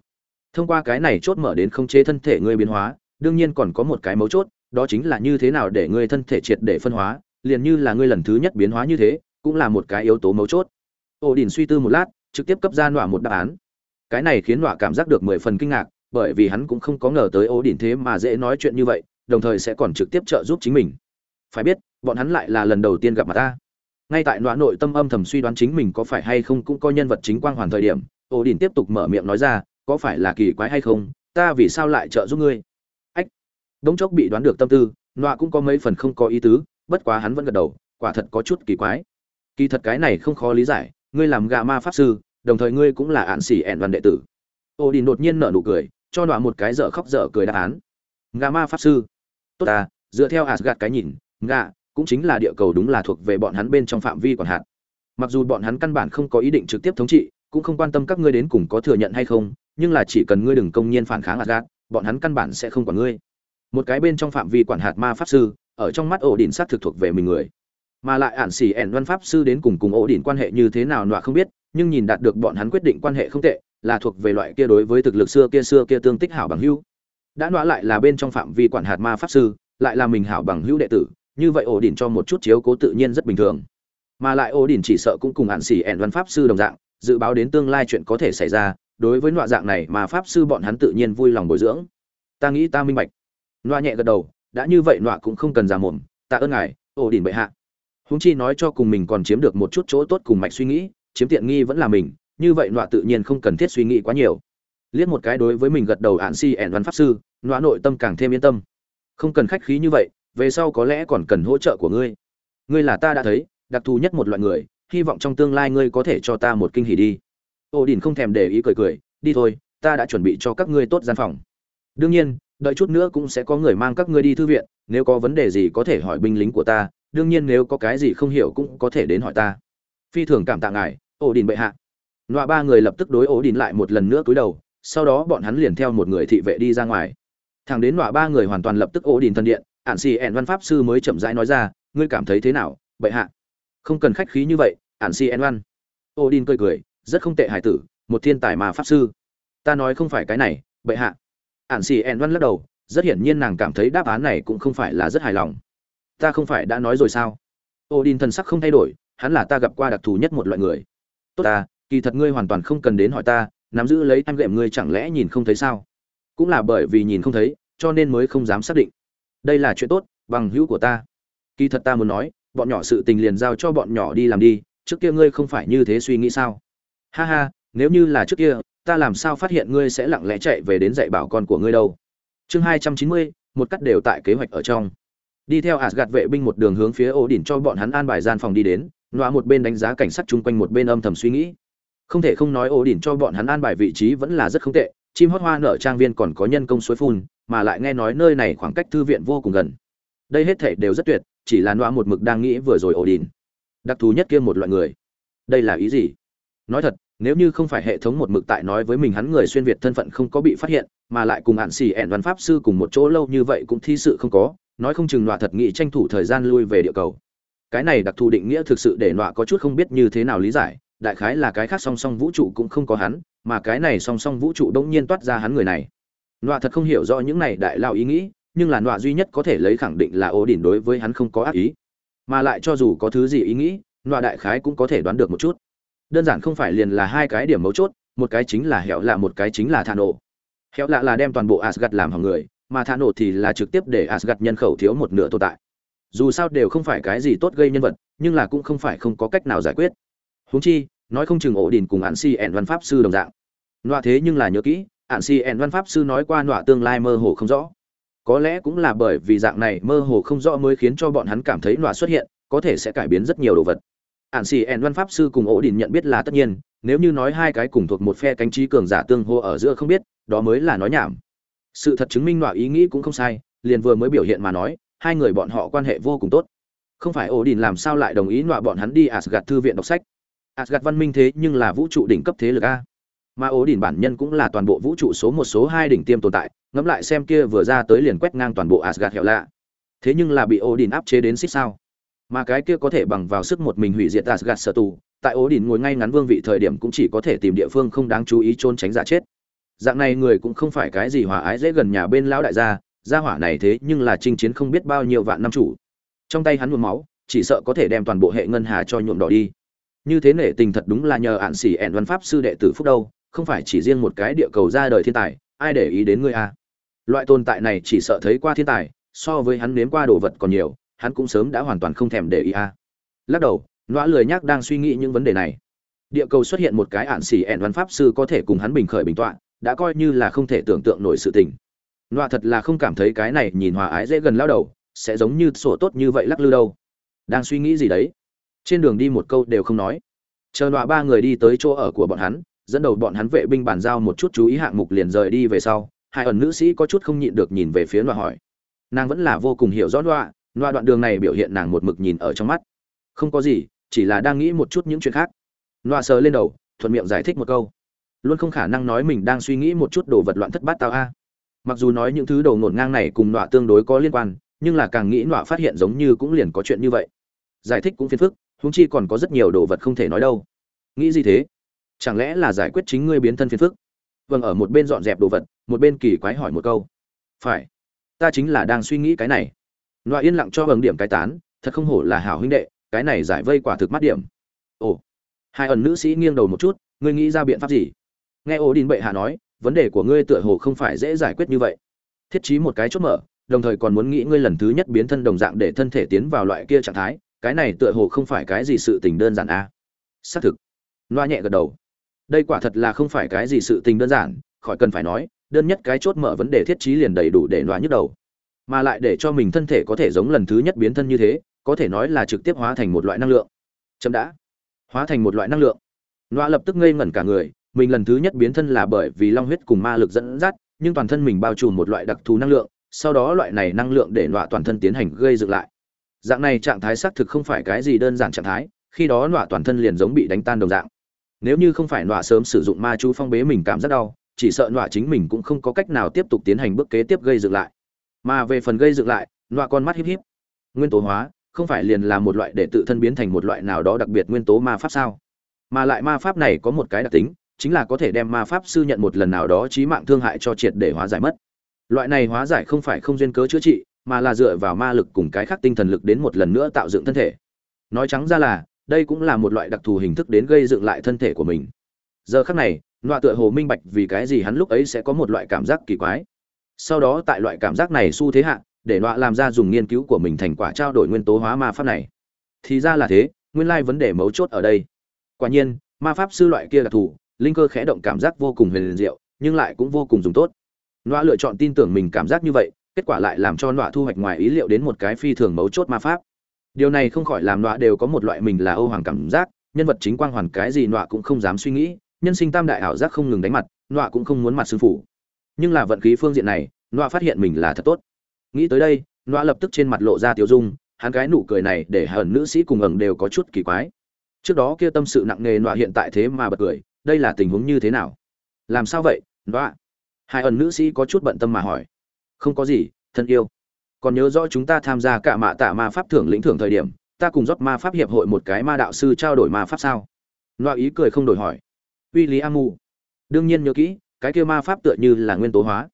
A: Thông qua cái này chốt mở đến không chế thân thể ngươi biến hóa, đương nhiên còn có một cái mấu chốt đó chính là như thế nào để ngươi thân thể triệt để phân hóa, liền như là ngươi lần thứ nhất biến hóa như thế, cũng là một cái yếu tố mấu chốt. Ổ đình suy tư một lát, trực tiếp cấp ra nọa một đáp án. Cái này khiến nọa cảm giác được mười phần kinh ngạc, bởi vì hắn cũng không có ngờ tới ổ đình thế mà dễ nói chuyện như vậy, đồng thời sẽ còn trực tiếp trợ giúp chính mình. Phải biết, bọn hắn lại là lần đầu tiên gặp mặt ta. Ngay tại nọa nội tâm âm thầm suy đoán chính mình có phải hay không cũng có nhân vật chính quang hoàn thời điểm ổ đình tiếp tục mở miệng nói ra, có phải là kỳ quái hay không, ta vì sao lại trợ giúp ngươi? Đống chốc bị đoán được tâm tư, nọa cũng có mấy phần không có ý tứ, bất quá hắn vẫn gật đầu, quả thật có chút kỳ quái. Kỳ thật cái này không khó lý giải, ngươi làm gà ma pháp sư, đồng thời ngươi cũng là ạn xỉ ẹn văn đệ tử. Ô đi đột nhiên nở nụ cười, cho nọa một cái dở khóc dở cười đáp án. Gà ma pháp sư. Tốt ta, dựa theo asgad cái nhìn, gà cũng chính là địa cầu đúng là thuộc về bọn hắn bên trong phạm vi còn hạn. Mặc dù bọn hắn căn bản không có ý định trực tiếp thống trị, cũng không quan tâm các ngươi đến cùng có thừa nhận hay không, nhưng là chỉ cần ngươi đừng công nhiên phản kháng asgad bọn hắn căn bản sẽ không quản ngươi một cái bên trong phạm vi quản hạt ma pháp sư, ở trong mắt ổ đỉnh sát thực thuộc về mình người. Mà lại ản xỉ ẻn văn pháp sư đến cùng cùng ổ đỉnh quan hệ như thế nào nọa không biết, nhưng nhìn đạt được bọn hắn quyết định quan hệ không tệ, là thuộc về loại kia đối với thực lực xưa kia xưa kia tương tích hảo bằng hữu. Đã nọa lại là bên trong phạm vi quản hạt ma pháp sư, lại là mình hảo bằng hữu đệ tử, như vậy ổ đỉnh cho một chút chiếu cố tự nhiên rất bình thường. Mà lại ổ đỉnh chỉ sợ cũng cùng ản xỉ ẻn văn pháp sư đồng dạng, dự báo đến tương lai chuyện có thể xảy ra, đối với nọa dạng này mà pháp sư bọn hắn tự nhiên vui lòng bồi dưỡng. Ta nghĩ ta minh bạch. Loa nhẹ gật đầu, đã như vậy loa cũng không cần giả mồm, tạ ơn ngài, ổ đỉnh bệ hạ. Huống chi nói cho cùng mình còn chiếm được một chút chỗ tốt cùng mạch suy nghĩ, chiếm tiện nghi vẫn là mình, như vậy loa tự nhiên không cần thiết suy nghĩ quá nhiều. Liếc một cái đối với mình gật đầu án si ẻn văn pháp sư loa nội tâm càng thêm yên tâm. Không cần khách khí như vậy, về sau có lẽ còn cần hỗ trợ của ngươi. Ngươi là ta đã thấy, đặc thù nhất một loại người, hy vọng trong tương lai ngươi có thể cho ta một kinh hỉ đi. Ô Điển không thèm để ý cười cười, đi thôi, ta đã chuẩn bị cho các ngươi tốt gian phòng. Đương nhiên đợi chút nữa cũng sẽ có người mang các ngươi đi thư viện, nếu có vấn đề gì có thể hỏi binh lính của ta, đương nhiên nếu có cái gì không hiểu cũng có thể đến hỏi ta. Phi thường cảm tạ ngài, ổ đình bệ hạ. Nọa ba người lập tức đối ổ đình lại một lần nữa cúi đầu, sau đó bọn hắn liền theo một người thị vệ đi ra ngoài. Thằng đến nọa ba người hoàn toàn lập tức ổ đình thân điện ạn xì ẹn văn pháp sư mới chậm rãi nói ra, ngươi cảm thấy thế nào, bệ hạ? Không cần khách khí như vậy ạn xì ẹn văn. Ổ đình cười cười, rất không tệ, hải tử, một thiên tài mà pháp sư. Ta nói không phải cái này, bệ hạ ạn xì ẻn văn lắc đầu, rất hiển nhiên nàng cảm thấy đáp án này cũng không phải là rất hài lòng. Ta không phải đã nói rồi sao? Ô đin thần sắc không thay đổi, hắn là ta gặp qua đặc thù nhất một loại người. Tốt ta, kỳ thật ngươi hoàn toàn không cần đến hỏi ta, nắm giữ lấy em gệm ngươi chẳng lẽ nhìn không thấy sao? Cũng là bởi vì nhìn không thấy, cho nên mới không dám xác định. Đây là chuyện tốt, bằng hữu của ta. Kỳ thật ta muốn nói, bọn nhỏ sự tình liền giao cho bọn nhỏ đi làm đi, trước kia ngươi không phải như thế suy nghĩ sao? Ha ha, nếu như là trước kia ta làm sao phát hiện ngươi sẽ lặng lẽ chạy về đến dạy bảo con của ngươi đâu? Chương hai trăm chín mươi, một cắt đều tại kế hoạch ở trong. Đi theo Asgard vệ binh một đường hướng phía ổ đỉnh cho bọn hắn an bài gian phòng đi đến, nọa một bên đánh giá cảnh sát chung quanh một bên âm thầm suy nghĩ. Không thể không nói ổ đỉnh cho bọn hắn an bài vị trí vẫn là rất không tệ, chim hót hoa nở trang viên còn có nhân công suối phun, mà lại nghe nói nơi này khoảng cách thư viện vô cùng gần. Đây hết thể đều rất tuyệt, chỉ là nọa một mực đang nghĩ vừa rồi ổ đỉnh đặc thù nhất kia một loại người. Đây là ý gì? Nói thật nếu như không phải hệ thống một mực tại nói với mình hắn người xuyên việt thân phận không có bị phát hiện, mà lại cùng hạn xì ẻn văn pháp sư cùng một chỗ lâu như vậy cũng thi sự không có, nói không chừng nọa thật nghị tranh thủ thời gian lui về địa cầu. Cái này đặc thù định nghĩa thực sự để nọa có chút không biết như thế nào lý giải, đại khái là cái khác song song vũ trụ cũng không có hắn, mà cái này song song vũ trụ đông nhiên toát ra hắn người này. Nọa thật không hiểu rõ những này đại lao ý nghĩ, nhưng là nọa duy nhất có thể lấy khẳng định là ố đỉnh đối với hắn không có ác ý. Mà lại cho dù có thứ gì ý nghĩ, nọa đại khái cũng có thể đoán được một chút đơn giản không phải liền là hai cái điểm mấu chốt, một cái chính là hẹo lạ, một cái chính là thà nổ. Hẹo lạ là đem toàn bộ asgad làm hỏng người, mà thà nổ thì là trực tiếp để asgad nhân khẩu thiếu một nửa tồn tại. Dù sao đều không phải cái gì tốt gây nhân vật, nhưng là cũng không phải không có cách nào giải quyết. Huống chi, nói không chừng ổ đình cùng hạn si ẻn văn pháp sư đồng dạng. Nọa thế nhưng là nhớ kỹ hạn si ẻn văn pháp sư nói qua nọa tương lai mơ hồ không rõ. Có lẽ cũng là bởi vì dạng này mơ hồ không rõ mới khiến cho bọn hắn cảm thấy nọa xuất hiện, có thể sẽ cải biến rất nhiều đồ vật ạn xì ẻn văn pháp sư cùng ổ đình nhận biết là tất nhiên, nếu như nói hai cái cùng thuộc một phe cánh trí cường giả tương hô ở giữa không biết, đó mới là nói nhảm. Sự thật chứng minh nọa ý nghĩ cũng không sai, liền vừa mới biểu hiện mà nói, hai người bọn họ quan hệ vô cùng tốt. Không phải ổ đình làm sao lại đồng ý nọa bọn hắn đi asgad thư viện đọc sách? Asgad văn minh thế nhưng là vũ trụ đỉnh cấp thế lực a. Mà ổ đình bản nhân cũng là toàn bộ vũ trụ số một số hai đỉnh tiêm tồn tại, ngẫm lại xem kia vừa ra tới liền quét ngang toàn bộ asgad hẹo lạ. Thế nhưng là bị ổ đình áp chế đến xích sao? Mà cái kia có thể bằng vào sức một mình hủy diệt Asgard sở tù, tại ố đỉnh ngồi ngay ngắn vương vị thời điểm cũng chỉ có thể tìm địa phương không đáng chú ý trốn tránh giả chết. Dạng này người cũng không phải cái gì hòa ái dễ gần nhà bên lão đại gia, gia hỏa này thế nhưng là chinh chiến không biết bao nhiêu vạn năm chủ. Trong tay hắn nhuộm máu, chỉ sợ có thể đem toàn bộ hệ ngân hà cho nhuộm đỏ đi. Như thế nể tình thật đúng là nhờ ạn sĩ ẻn văn pháp sư đệ tử phúc đâu, không phải chỉ riêng một cái địa cầu ra đời thiên tài, ai để ý đến ngươi à? Loại tồn tại này chỉ sợ thấy qua thiên tài, so với hắn nếm qua đồ vật còn nhiều, hắn cũng sớm đã hoàn toàn không thèm để ý a à. lắc đầu nọa lười nhác đang suy nghĩ những vấn đề này. Địa cầu xuất hiện một cái ạn xỉ ẹn văn pháp sư có thể cùng hắn bình khởi bình tọa, đã coi như là không thể tưởng tượng nổi sự tình. Nọa thật là không cảm thấy cái này nhìn hòa ái dễ gần lao đầu, sẽ giống như sổ tốt như vậy lắc lư đâu. Đang suy nghĩ gì đấy? Trên đường đi một câu đều không nói. Chờ nọa ba người đi tới chỗ ở của bọn hắn, dẫn đầu bọn hắn vệ binh bàn giao một chút chú ý hạng mục liền rời đi về sau, hai ẩn nữ sĩ có chút không nhịn được nhìn về phía nọa hỏi. Nàng vẫn là vô cùng hiểu rõ nọa loa đoạn đường này biểu hiện nàng một mực nhìn ở trong mắt. Không có gì, chỉ là đang nghĩ một chút những chuyện khác. Loa sờ lên đầu, thuận miệng giải thích một câu. Luôn không khả năng nói mình đang suy nghĩ một chút đồ vật loạn thất bát tao a. Mặc dù nói những thứ đầu ngổn ngang này cùng loa tương đối có liên quan, nhưng là càng nghĩ loa phát hiện giống như cũng liền có chuyện như vậy. Giải thích cũng phiền phức húng chi còn có rất nhiều đồ vật không thể nói đâu. Nghĩ gì thế? Chẳng lẽ là giải quyết chính ngươi biến thân phiền phức? Vâng ở một bên dọn dẹp đồ vật, một bên kỳ quái hỏi một câu. Phải. Ta chính là đang suy nghĩ cái này. Nọa yên lặng cho bằng điểm cái tán, thật không hổ là hảo huynh đệ, cái này giải vây quả thực mắt điểm. Ồ. Hai ẩn nữ sĩ nghiêng đầu một chút, ngươi nghĩ ra biện pháp gì? Nghe Ổ Đình bệ hạ nói, vấn đề của ngươi tựa hồ không phải dễ giải quyết như vậy. Thiết trí một cái chốt mở, đồng thời còn muốn nghĩ ngươi lần thứ nhất biến thân đồng dạng để thân thể tiến vào loại kia trạng thái, cái này tựa hồ không phải cái gì sự tình đơn giản a. À? Xác thực. Loa nhẹ gật đầu. Đây quả thật là không phải cái gì sự tình đơn giản, khỏi cần phải nói, đơn nhất cái chốt mở vấn đề thiết trí liền đầy đủ để loa nhức đầu mà lại để cho mình thân thể có thể giống lần thứ nhất biến thân như thế, có thể nói là trực tiếp hóa thành một loại năng lượng. Chậm đã. Hóa thành một loại năng lượng. Loa lập tức ngây ngẩn cả người, mình lần thứ nhất biến thân là bởi vì long huyết cùng ma lực dẫn dắt, nhưng toàn thân mình bao trùm một loại đặc thù năng lượng, sau đó loại này năng lượng để loa toàn thân tiến hành gây dựng lại. Dạng này trạng thái xác thực không phải cái gì đơn giản trạng thái, khi đó loa toàn thân liền giống bị đánh tan đồng dạng. Nếu như không phải loa sớm sử dụng ma chú phong bế mình cảm rất đau, chỉ sợ loa chính mình cũng không có cách nào tiếp tục tiến hành bước kế tiếp gây dựng lại mà về phần gây dựng lại loại con mắt híp híp. Nguyên tố hóa, không phải liền là một loại để tự thân biến thành một loại nào đó đặc biệt nguyên tố ma pháp sao? Mà lại ma pháp này có một cái đặc tính, chính là có thể đem ma pháp sư nhận một lần nào đó trí mạng thương hại cho triệt để hóa giải mất. Loại này hóa giải không phải không duyên cớ chữa trị, mà là dựa vào ma lực cùng cái khác tinh thần lực đến một lần nữa tạo dựng thân thể. Nói trắng ra là, đây cũng là một loại đặc thù hình thức đến gây dựng lại thân thể của mình. Giờ khắc này, nọa tựa hồ minh bạch vì cái gì hắn lúc ấy sẽ có một loại cảm giác kỳ quái sau đó tại loại cảm giác này xu thế hạ, để nọa làm ra dùng nghiên cứu của mình thành quả trao đổi nguyên tố hóa ma pháp này. Thì ra là thế, nguyên lai vấn đề mấu chốt ở đây. Quả nhiên, ma pháp sư loại kia đặc thù linh cơ khẽ động cảm giác vô cùng huyền diệu, nhưng lại cũng vô cùng dùng tốt. Nọa lựa chọn tin tưởng mình cảm giác như vậy, kết quả lại làm cho nọa thu hoạch ngoài ý liệu đến một cái phi thường mấu chốt ma pháp. Điều này không khỏi làm nọa đều có một loại mình là âu hoàng cảm giác, nhân vật chính quang hoàn cái gì nọa cũng không dám suy nghĩ, nhân sinh tam đại ảo giác không ngừng đánh mặt, nọa cũng không muốn mặt sư phụ nhưng là vận khí phương diện này nọa phát hiện mình là thật tốt. Nghĩ tới đây nọa lập tức trên mặt lộ ra tiêu dung, hắn cái nụ cười này để hờn nữ sĩ cùng ẩn đều có chút kỳ quái. Trước đó kia tâm sự nặng nề nọa hiện tại thế mà bật cười, đây là tình huống như thế nào? Làm sao vậy nọa hai ẩn nữ sĩ có chút bận tâm mà hỏi. Không có gì, thân yêu. Còn nhớ rõ chúng ta tham gia cả mạ tạ ma pháp thưởng lĩnh thưởng thời điểm, ta cùng rót ma pháp hiệp hội một cái ma đạo sư trao đổi ma pháp sao? Nọa ý cười không đổi hỏi. Uy lý am mù đương nhiên nhớ kỹ cái kia ma pháp tựa như là nguyên tố hóa.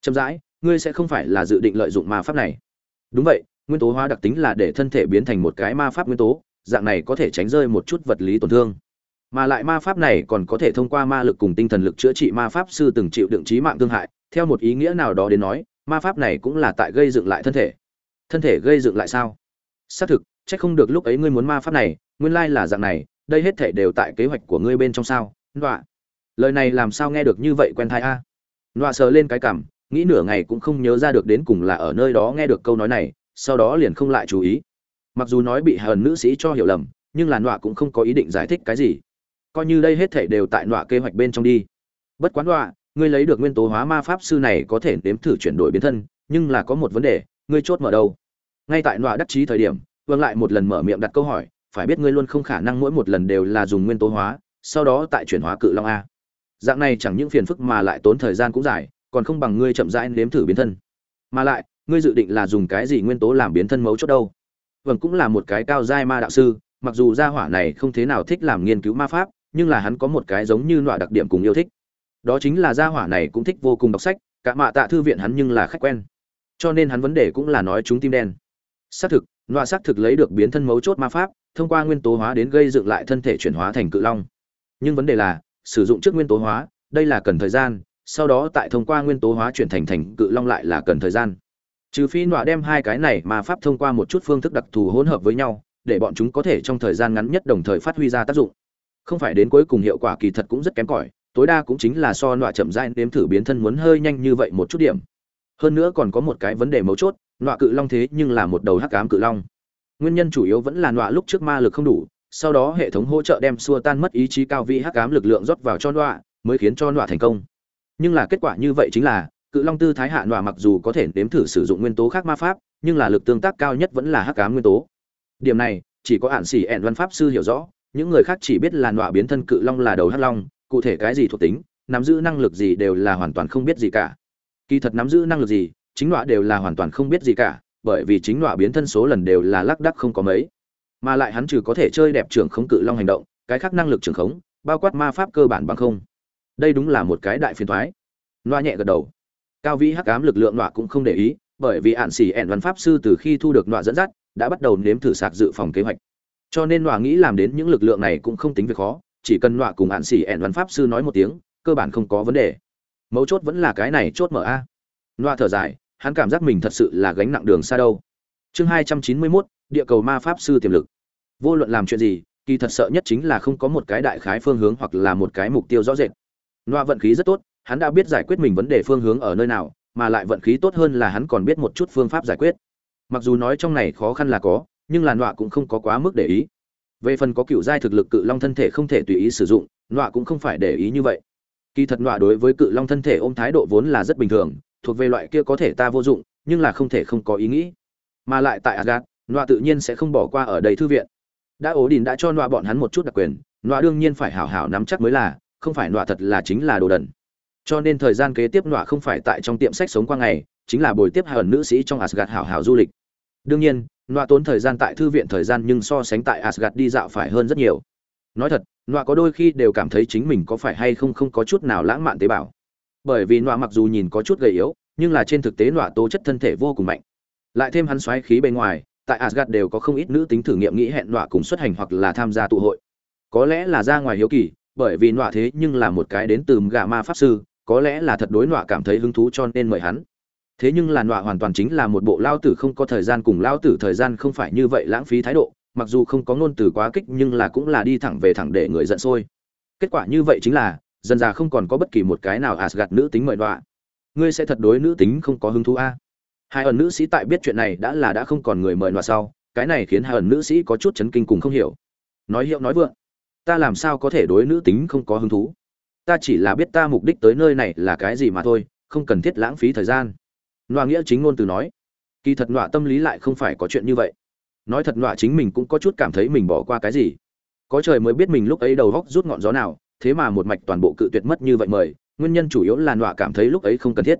A: Chậm rãi, ngươi sẽ không phải là dự định lợi dụng ma pháp này. Đúng vậy, nguyên tố hóa đặc tính là để thân thể biến thành một cái ma pháp nguyên tố, dạng này có thể tránh rơi một chút vật lý tổn thương. Mà lại ma pháp này còn có thể thông qua ma lực cùng tinh thần lực chữa trị ma pháp sư từng chịu đựng trí mạng thương hại, theo một ý nghĩa nào đó đến nói, ma pháp này cũng là tại gây dựng lại thân thể. Thân thể gây dựng lại sao? Xác thực c h ắ c không được lúc ấy ngươi muốn ma pháp này, nguyên lai là dạng này, đây hết thể đều tại kế hoạch của ngươi bên trong sao? Nọa lời này làm sao nghe được như vậy quen thai a? À? nọa sờ lên cái cảm, nghĩ nửa ngày cũng không nhớ ra được đến cùng là ở nơi đó nghe được câu nói này, sau đó liền không lại chú ý. Mặc dù nói bị hờn nữ sĩ cho hiểu lầm, nhưng là nọa cũng không có ý định giải thích cái gì. Coi như đây hết thể đều tại nọa kế hoạch bên trong đi. Bất quán nọa, ngươi lấy được nguyên tố hóa ma pháp sư này có thể nếm thử chuyển đổi biến thân, nhưng là có một vấn đề, ngươi chốt mở đâu? Ngay tại nọa đắc chí thời điểm, vương lại một lần mở miệng đặt câu hỏi, phải biết ngươi luôn không khả năng mỗi một lần đều là dùng nguyên tố hóa, sau đó tại chuyển hóa cự long a dạng này chẳng những phiền phức mà lại tốn thời gian cũng dài, còn không bằng ngươi chậm rãi nếm thử biến thân. Mà lại, ngươi dự định là dùng cái gì nguyên tố làm biến thân mấu chốt đâu? Vâng cũng là một cái cao giai ma đạo sư, mặc dù gia hỏa này không thế nào thích làm nghiên cứu ma pháp, nhưng là hắn có một cái giống như loại đặc điểm cùng yêu thích. Đó chính là gia hỏa này cũng thích vô cùng đọc sách, cả mạ tạ thư viện hắn nhưng là khách quen. Cho nên hắn vấn đề cũng là nói chúng tim đen. Xác thực, loại xác thực lấy được biến thân mấu chốt ma pháp, thông qua nguyên tố hóa đến gây dựng lại thân thể chuyển hóa thành cự long. Nhưng vấn đề là sử dụng trước nguyên tố hóa, đây là cần thời gian, sau đó tại thông qua nguyên tố hóa chuyển thành thành cự long lại là cần thời gian. Trừ phi nọa đem hai cái này mà pháp thông qua một chút phương thức đặc thù hỗn hợp với nhau, để bọn chúng có thể trong thời gian ngắn nhất đồng thời phát huy ra tác dụng. Không phải đến cuối cùng hiệu quả kỳ thật cũng rất kém cỏi, tối đa cũng chính là so nọa chậm rãi nếm thử biến thân muốn hơi nhanh như vậy một chút điểm. Hơn nữa còn có một cái vấn đề mấu chốt, nọa cự long thế nhưng là một đầu hắc ám cự long. Nguyên nhân chủ yếu vẫn là nọa lúc trước ma lực không đủ sau đó hệ thống hỗ trợ đem xua tan mất ý chí cao vi hắc ám lực lượng rót vào cho nọa mới khiến cho nọa thành công. Nhưng là kết quả như vậy chính là, cự long tư thái hạ nọa mặc dù có thể nếm thử sử dụng nguyên tố khác ma pháp, nhưng là lực tương tác cao nhất vẫn là hắc ám nguyên tố. Điểm này, chỉ có ản xỉ ẹn văn pháp sư hiểu rõ, những người khác chỉ biết là nọa biến thân cự long là đầu hắc long, cụ thể cái gì thuộc tính, nắm giữ năng lực gì đều là hoàn toàn không biết gì cả. Kỳ thật nắm giữ năng lực gì, chính nọa đều là hoàn toàn không biết gì cả, bởi vì chính nọa biến thân số lần đều là lác đắc không có mấy mà lại hắn trừ có thể chơi đẹp trưởng khống cự long hành động, cái khác năng lực trưởng khống, bao quát ma pháp cơ bản bằng không. Đây đúng là một cái đại phiền thoái loa nhẹ gật đầu. Cao vĩ hắc ám lực lượng loa cũng không để ý, bởi vì ạn xỉ ẹn văn pháp sư từ khi thu được loa dẫn dắt, đã bắt đầu nếm thử sạc dự phòng kế hoạch. Cho nên nọa nghĩ làm đến những lực lượng này cũng không tính việc khó, chỉ cần nọa cùng ạn xỉ ẹn văn pháp sư nói một tiếng, cơ bản không có vấn đề. Mấu chốt vẫn là cái này chốt mở a. Nọa thở dài, hắn cảm giác mình thật sự là gánh nặng đường xa đâu. Chương hai trăm chín mươi mốt địa cầu ma pháp sư tiềm lực. Vô luận làm chuyện gì, kỳ thật sợ nhất chính là không có một cái đại khái phương hướng hoặc là một cái mục tiêu rõ rệt. Loa vận khí rất tốt, hắn đã biết giải quyết mình vấn đề phương hướng ở nơi nào, mà lại vận khí tốt hơn là hắn còn biết một chút phương pháp giải quyết. Mặc dù nói trong này khó khăn là có, nhưng là nọa cũng không có quá mức để ý. Về phần có cựu giai thực lực cự long thân thể không thể tùy ý sử dụng nọa cũng không phải để ý như vậy. Kỳ thật nọa đối với cự long thân thể ôm thái độ vốn là rất bình thường, thuộc về loại kia có thể ta vô dụng, nhưng là không thể không có ý nghĩ. Mà lại tại agat nọa tự nhiên sẽ không bỏ qua ở đây thư viện. Đã ố đình đã cho nọa bọn hắn một chút đặc quyền, nọa đương nhiên phải hảo hảo nắm chắc mới là, không phải nọa thật là chính là đồ đần. Cho nên thời gian kế tiếp nọa không phải tại trong tiệm sách sống qua ngày, chính là buổi tiếp hờn nữ sĩ trong asgad hảo hảo du lịch. Đương nhiên, nọa tốn thời gian tại thư viện thời gian nhưng so sánh tại asgad đi dạo phải hơn rất nhiều. Nói thật, nọa có đôi khi đều cảm thấy chính mình có phải hay không không có chút nào lãng mạn tế bào. Bởi vì nọa mặc dù nhìn có chút gầy yếu, nhưng là trên thực tế nọa tố chất thân thể vô cùng mạnh. Lại thêm hắn xoáy khí bên ngoài tại Asgard đều có không ít nữ tính thử nghiệm nghĩ hẹn nọa cùng xuất hành hoặc là tham gia tụ hội có lẽ là ra ngoài hiếu kỳ, bởi vì nọa thế nhưng là một cái đến từ gã ma pháp sư, có lẽ là thật đối nọa cảm thấy hứng thú cho nên mời hắn thế nhưng là nọa hoàn toàn chính là một bộ lao tử không có thời gian cùng lao tử thời gian không phải như vậy lãng phí thái độ, mặc dù không có ngôn từ quá kích nhưng là cũng là đi thẳng về thẳng để người giận sôi kết quả như vậy chính là, dần già không còn có bất kỳ một cái nào Asgard nữ tính mời nọa. Ngươi sẽ thật đối nữ tính không có hứng thú a? Hai ẩn nữ sĩ tại biết chuyện này đã là đã không còn người mời đọa sau, cái này khiến hai ẩn nữ sĩ có chút chấn kinh cùng không hiểu. Nói hiệu nói vượng, ta làm sao có thể đối nữ tính không có hứng thú? Ta chỉ là biết ta mục đích tới nơi này là cái gì mà thôi, không cần thiết lãng phí thời gian. nọa nghĩa chính ngôn từ nói, kỳ thật nọa tâm lý lại không phải có chuyện như vậy. Nói thật nọa chính mình cũng có chút cảm thấy mình bỏ qua cái gì. Có trời mới biết mình lúc ấy đầu góc rút ngọn gió nào, thế mà một mạch toàn bộ cự tuyệt mất như vậy mời nguyên nhân chủ yếu là nọa cảm thấy lúc ấy không cần thiết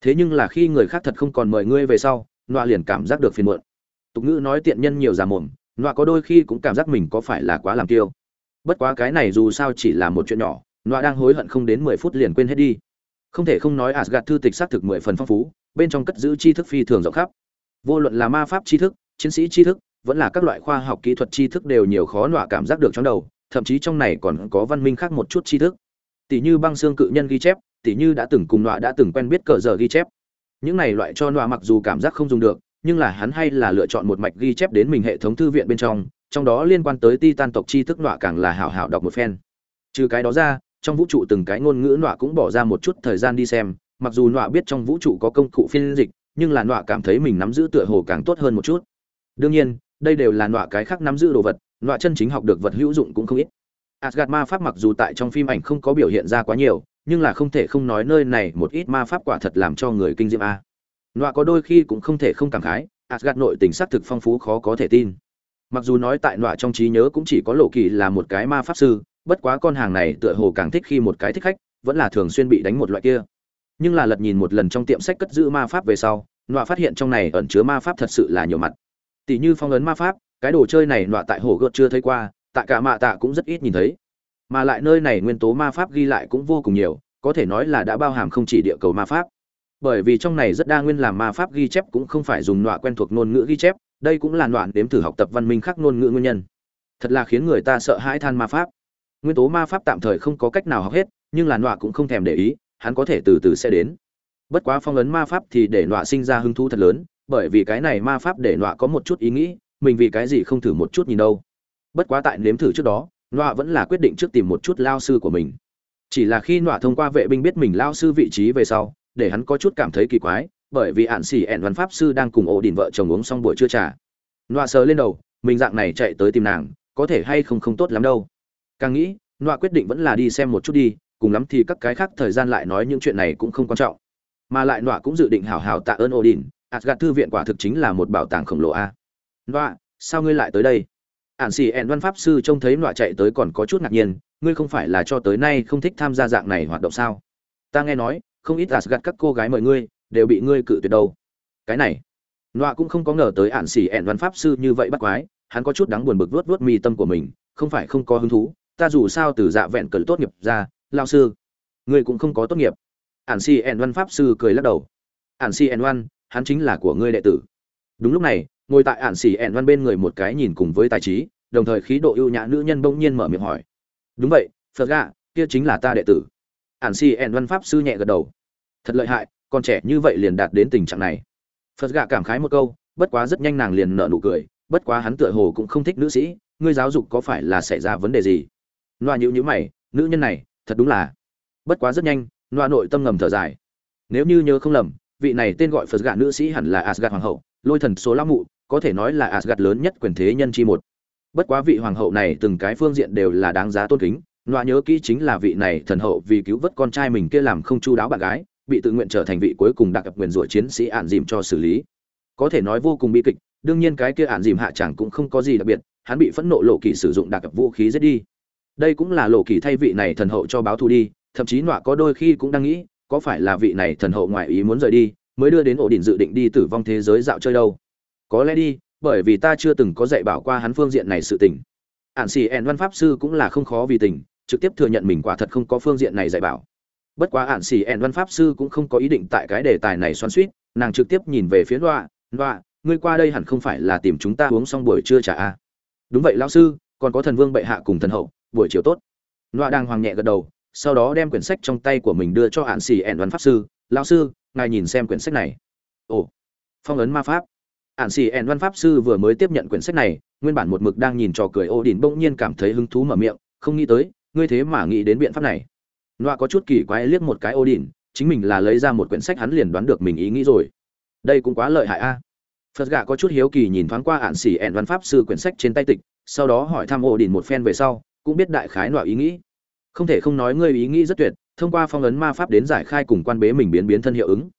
A: thế nhưng là khi người khác thật không còn mời ngươi về sau, nọa liền cảm giác được phiền muộn. Tục ngữ nói tiện nhân nhiều già mồm, nọa có đôi khi cũng cảm giác mình có phải là quá làm tiêu bất quá cái này dù sao chỉ là một chuyện nhỏ, nọa đang hối hận không đến mười phút liền quên hết đi. Không thể không nói asgad thư tịch xác thực mười phần phong phú, bên trong cất giữ tri thức phi thường rộng khắp. Vô luận là ma pháp tri thức, chiến sĩ tri thức, vẫn là các loại khoa học kỹ thuật tri thức đều nhiều khó nọa cảm giác được trong đầu, thậm chí trong này còn có văn minh khác một chút tri thức. Tỷ như băng xương cự nhân ghi chép tỉ như đã từng cùng nọa đã từng quen biết cờ giờ ghi chép. Những này loại cho nọa mặc dù cảm giác không dùng được, nhưng là hắn hay là lựa chọn một mạch ghi chép đến mình hệ thống thư viện bên trong trong đó liên quan tới ti tan tộc chi thức nọa càng là hảo hảo đọc một phen. Trừ cái đó ra, trong vũ trụ từng cái ngôn ngữ nọa cũng bỏ ra một chút thời gian đi xem, mặc dù nọa biết trong vũ trụ có công cụ phiên dịch, nhưng là nọa cảm thấy mình nắm giữ tựa hồ càng tốt hơn một chút. Đương nhiên, đây đều là nọa cái khác nắm giữ đồ vật, nọa chân chính học được vật hữu dụng cũng không ít. Asgard ma pháp mặc dù tại trong phim ảnh không có biểu hiện ra quá nhiều nhưng là không thể không nói nơi này một ít ma pháp quả thật làm cho người kinh diệm a. Nọa có đôi khi cũng không thể không cảm khái, Asgard nội tình xác thực phong phú khó có thể tin. Mặc dù nói tại nọa trong trí nhớ cũng chỉ có lộ kỳ là một cái ma pháp sư, bất quá con hàng này tựa hồ càng thích khi một cái thích khách, vẫn là thường xuyên bị đánh một loại kia. Nhưng là lật nhìn một lần trong tiệm sách cất giữ ma pháp về sau, nọa phát hiện trong này ẩn chứa ma pháp thật sự là nhiều mặt. Tỷ như phong ấn ma pháp, cái đồ chơi này nọa tại hồ gợt chưa thấy qua, tại cả mạ tạ cũng rất ít nhìn thấy mà lại nơi này nguyên tố ma pháp ghi lại cũng vô cùng nhiều, có thể nói là đã bao hàm không chỉ địa cầu ma pháp. Bởi vì trong này rất đa nguyên làm ma pháp ghi chép cũng không phải dùng nọa quen thuộc ngôn ngữ ghi chép, đây cũng là nọa đếm thử học tập văn minh khác ngôn ngữ nguyên nhân. Thật là khiến người ta sợ hãi than ma pháp. Nguyên tố ma pháp tạm thời không có cách nào học hết, nhưng là nọa cũng không thèm để ý, hắn có thể từ từ sẽ đến. Bất quá phong ấn ma pháp thì để nọa sinh ra hứng thú thật lớn, bởi vì cái này ma pháp để nọa có một chút ý nghĩ, mình vì cái gì không thử một chút nhìn đâu. Bất quá tại nếm thử trước đó nọa vẫn là quyết định trước tìm một chút lao sư của mình. Chỉ là khi nọa thông qua vệ binh biết mình lao sư vị trí về sau, để hắn có chút cảm thấy kỳ quái, bởi vì ạn xỉ ẹn văn pháp sư đang cùng ổ đình vợ chồng uống xong buổi trưa trà. Nọa sờ lên đầu, mình dạng này chạy tới tìm nàng, có thể hay không không tốt lắm đâu. Càng nghĩ, nọa quyết định vẫn là đi xem một chút đi, cùng lắm thì các cái khác thời gian lại nói những chuyện này cũng không quan trọng. Mà lại nọa cũng dự định hào hào tạ ơn ổ đình gạt thư viện quả thực chính là một bảo tàng khổng lồ a. Nọa, sao ngươi lại tới đây? Ản xì ẹn văn pháp sư trông thấy nọa chạy tới còn có chút ngạc nhiên, ngươi không phải là cho tới nay không thích tham gia dạng này hoạt động sao? Ta nghe nói, không ít gạt các cô gái mời ngươi, đều bị ngươi cự tuyệt đâu. Cái này, nọa cũng không có ngờ tới ản xì ẹn văn pháp sư như vậy bắt quái, hắn có chút đáng buồn bực vuốt vuốt mi tâm của mình, không phải không có hứng thú, ta dù sao từ dạ vẹn cờ tốt nghiệp ra lao sư, ngươi cũng không có tốt nghiệp. Ản xì ẹn văn pháp sư cười lắc đầu. Ản xì ẹn văn, hắn chính là của ngươi đệ tử. Đúng lúc này ngồi tại ạn xỉ ẹn văn bên người một cái nhìn cùng với tài trí, đồng thời khí độ ưu nhã nữ nhân bỗng nhiên mở miệng hỏi. Đúng vậy, phật gạ kia chính là ta đệ tử. Ạn xỉ ẹn văn pháp sư nhẹ gật đầu. Thật lợi hại còn trẻ như vậy liền đạt đến tình trạng này. Phật gạ cảm khái một câu, bất quá rất nhanh nàng liền nở nụ cười, bất quá hắn tựa hồ cũng không thích nữ sĩ, ngươi giáo dục có phải là xảy ra vấn đề gì? Loa nhữ nhữ mày, nữ nhân này, thật đúng là. Bất quá rất nhanh loa nội tâm ngầm thở dài. Nếu như nhớ không lầm, vị này tên gọi phật gạ nữ sĩ hẳn là asgad hoàng hậu, lôi thần số lão mụ có thể nói là Asgard lớn nhất quyền thế nhân chi một. Bất quá vị hoàng hậu này từng cái phương diện đều là đáng giá tôn kính, Loa nhớ kỹ chính là vị này thần hậu vì cứu vớt con trai mình kia làm không chu đáo bạn gái, bị tự nguyện trở thành vị cuối cùng đặc cập quyền rủa chiến sĩ ản dìm cho xử lý. Có thể nói vô cùng bi kịch, đương nhiên cái kia ản dìm hạ chẳng cũng không có gì đặc biệt, hắn bị phẫn nộ lộ kỳ sử dụng đặc cập vũ khí giết đi. Đây cũng là lộ kỳ thay vị này thần hậu cho báo thù đi, thậm chí Loa có đôi khi cũng đang nghĩ, có phải là vị này thần hậu ngoại ý muốn rời đi, mới đưa đến ổ đỉnh dự định đi tử vong thế giới dạo chơi đâu có lẽ đi, bởi vì ta chưa từng có dạy bảo qua hắn phương diện này sự tình. Ạn xì ẻn văn pháp sư cũng là không khó vì tình, trực tiếp thừa nhận mình quả thật không có phương diện này dạy bảo. Bất quá ạn xì ẻn văn pháp sư cũng không có ý định tại cái đề tài này xoắn suýt nàng trực tiếp nhìn về phía loa loa, ngươi qua đây hẳn không phải là tìm chúng ta uống xong buổi trưa trà a đúng vậy, lão sư, còn có thần vương bệ hạ cùng thần hậu, buổi chiều tốt. Loạ đang hoàng nhẹ gật đầu, sau đó đem quyển sách trong tay của mình đưa cho hạn xì ẻn văn pháp sư, lão sư, ngài nhìn xem quyển sách này. Ồ, phong ấn ma pháp. Ản sĩ En văn pháp sư vừa mới tiếp nhận quyển sách này nguyên bản một mực đang nhìn trò cười Odin bỗng nhiên cảm thấy hứng thú mở miệng không nghĩ tới ngươi thế mà nghĩ đến biện pháp này. Nọa có chút kỳ quái liếc một cái Odin, chính mình là lấy ra một quyển sách hắn liền đoán được mình ý nghĩ rồi. Đây cũng quá lợi hại a. Phật gạ có chút hiếu kỳ nhìn thoáng qua Ản sĩ En văn pháp sư quyển sách trên tay tịch sau đó hỏi thăm Odin đỉnh một phen về sau cũng biết đại khái nọa ý nghĩ. Không thể không nói ngươi ý nghĩ rất tuyệt thông qua phong ấn ma pháp đến giải khai cùng quan bế mình biến biến thân hiệu ứng.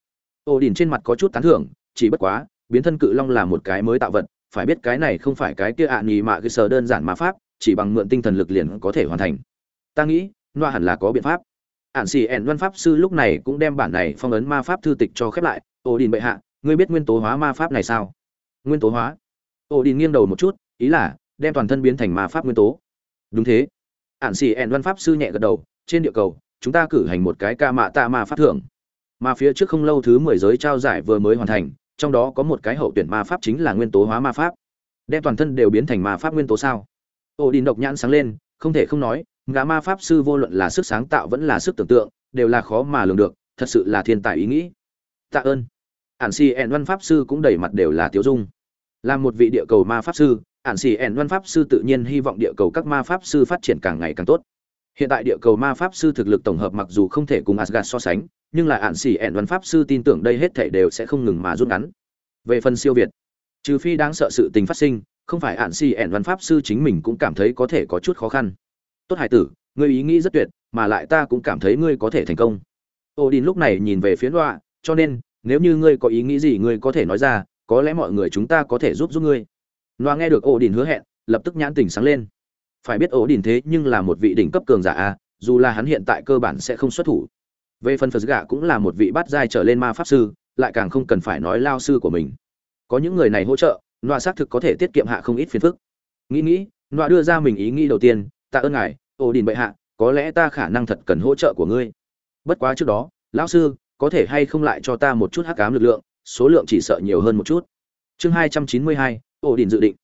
A: Odin đỉnh trên mặt có chút tán thưởng chỉ bất quá biến thân cự long là một cái mới tạo vật, phải biết cái này không phải cái kia ạ à nhì mạ cái sờ đơn giản ma pháp, chỉ bằng mượn tinh thần lực liền có thể hoàn thành. Ta nghĩ nọa hẳn là có biện pháp. Ạn xì ẻn văn pháp sư lúc này cũng đem bản này phong ấn ma pháp thư tịch cho khép lại. Ổ đình bệ hạ, ngươi biết nguyên tố hóa ma pháp này sao? Nguyên tố hóa? Ổ đình nghiêng đầu một chút, ý là đem toàn thân biến thành ma pháp nguyên tố. Đúng thế. Ạn xì ẻn văn pháp sư nhẹ gật đầu, trên địa cầu, chúng ta cử hành một cái ca mạ tạ ma pháp thưởng. Mà phía trước không lâu thứ mười giới trao giải vừa mới hoàn thành trong đó có một cái hậu tuyển ma pháp chính là nguyên tố hóa ma pháp. Đem toàn thân đều biến thành ma pháp nguyên tố sao? Ổ đình độc nhãn sáng lên, không thể không nói, ngã ma pháp sư vô luận là sức sáng tạo vẫn là sức tưởng tượng, đều là khó mà lường được, thật sự là thiên tài ý nghĩ. Tạ ơn. Ản xì ẹn văn pháp sư cũng đầy mặt đều là tiếu dung. Là một vị địa cầu ma pháp sư, ản xì ẹn văn pháp sư tự nhiên hy vọng địa cầu các ma pháp sư phát triển càng ngày càng tốt hiện tại địa cầu ma pháp sư thực lực tổng hợp mặc dù không thể cùng Asgard so sánh, nhưng là ản sĩ ẻn văn pháp sư tin tưởng đây hết thể đều sẽ không ngừng mà rút ngắn. Về phần siêu việt, trừ phi đang sợ sự tình phát sinh, không phải ản sĩ ẻn văn pháp sư chính mình cũng cảm thấy có thể có chút khó khăn. Tốt hải tử, ngươi ý nghĩ rất tuyệt, mà lại ta cũng cảm thấy ngươi có thể thành công. Ô lúc này nhìn về phía loa cho nên, nếu như ngươi có ý nghĩ gì ngươi có thể nói ra, có lẽ mọi người chúng ta có thể giúp giúp ngươi. Loa nghe được ô đình hứa hẹn, lập tức nhãn tỉnh sáng lên phải biết ổ Đỉnh thế nhưng là một vị đỉnh cấp cường giả a, dù là hắn hiện tại cơ bản sẽ không xuất thủ. Về phần phật gạ cũng là một vị bát giai trở lên ma pháp sư, lại càng không cần phải nói lao sư của mình. Có những người này hỗ trợ loa xác thực có thể tiết kiệm hạ không ít phiền phức. Nghĩ nghĩ loa đưa ra mình ý nghĩ đầu tiên, tạ ơn ngài, ổ Đỉnh bệ hạ, có lẽ ta khả năng thật cần hỗ trợ của ngươi. Bất quá trước đó, lão sư, có thể hay không lại cho ta một chút hắc cám lực lượng, số lượng chỉ sợ nhiều hơn một chút. Chương hai trăm chín mươi hai, ổ Đỉnh dự định.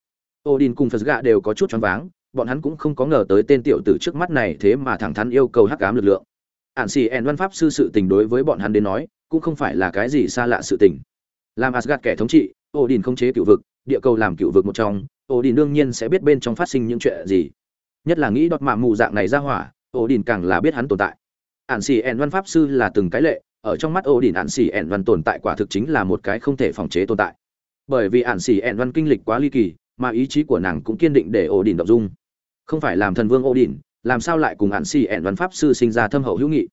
A: Ổ Đỉnh cùng phật gạ đều có chút choáng váng bọn hắn cũng không có ngờ tới tên tiểu tử trước mắt này thế mà thẳng thắn yêu cầu hắc ám lực lượng. Ản xì ẻn văn pháp sư sự tình đối với bọn hắn đến nói, cũng không phải là cái gì xa lạ sự tình. Làm asgad kẻ thống trị ổ đình không chế cựu vực, địa cầu làm cựu vực một trong ổ đình đương nhiên sẽ biết bên trong phát sinh những chuyện gì. Nhất là nghĩ đọt mạ mù dạng này ra hỏa ổ đình càng là biết hắn tồn tại. Ạn xì ẻn văn pháp sư là từng cái lệ, ở trong mắt ổ đình ạn xì ẻn văn tồn tại quả thực chính là một cái không thể phòng chế tồn tại. Bởi vì ạn xì ẻn văn kinh lịch quá ly kỳ mà ý chí của nàng cũng kiên định để ổ đỉnh động dung. Không phải làm thần vương ổ đỉnh làm sao lại cùng hạn xì ẻn văn pháp sư sinh ra thâm hậu hữu nghị?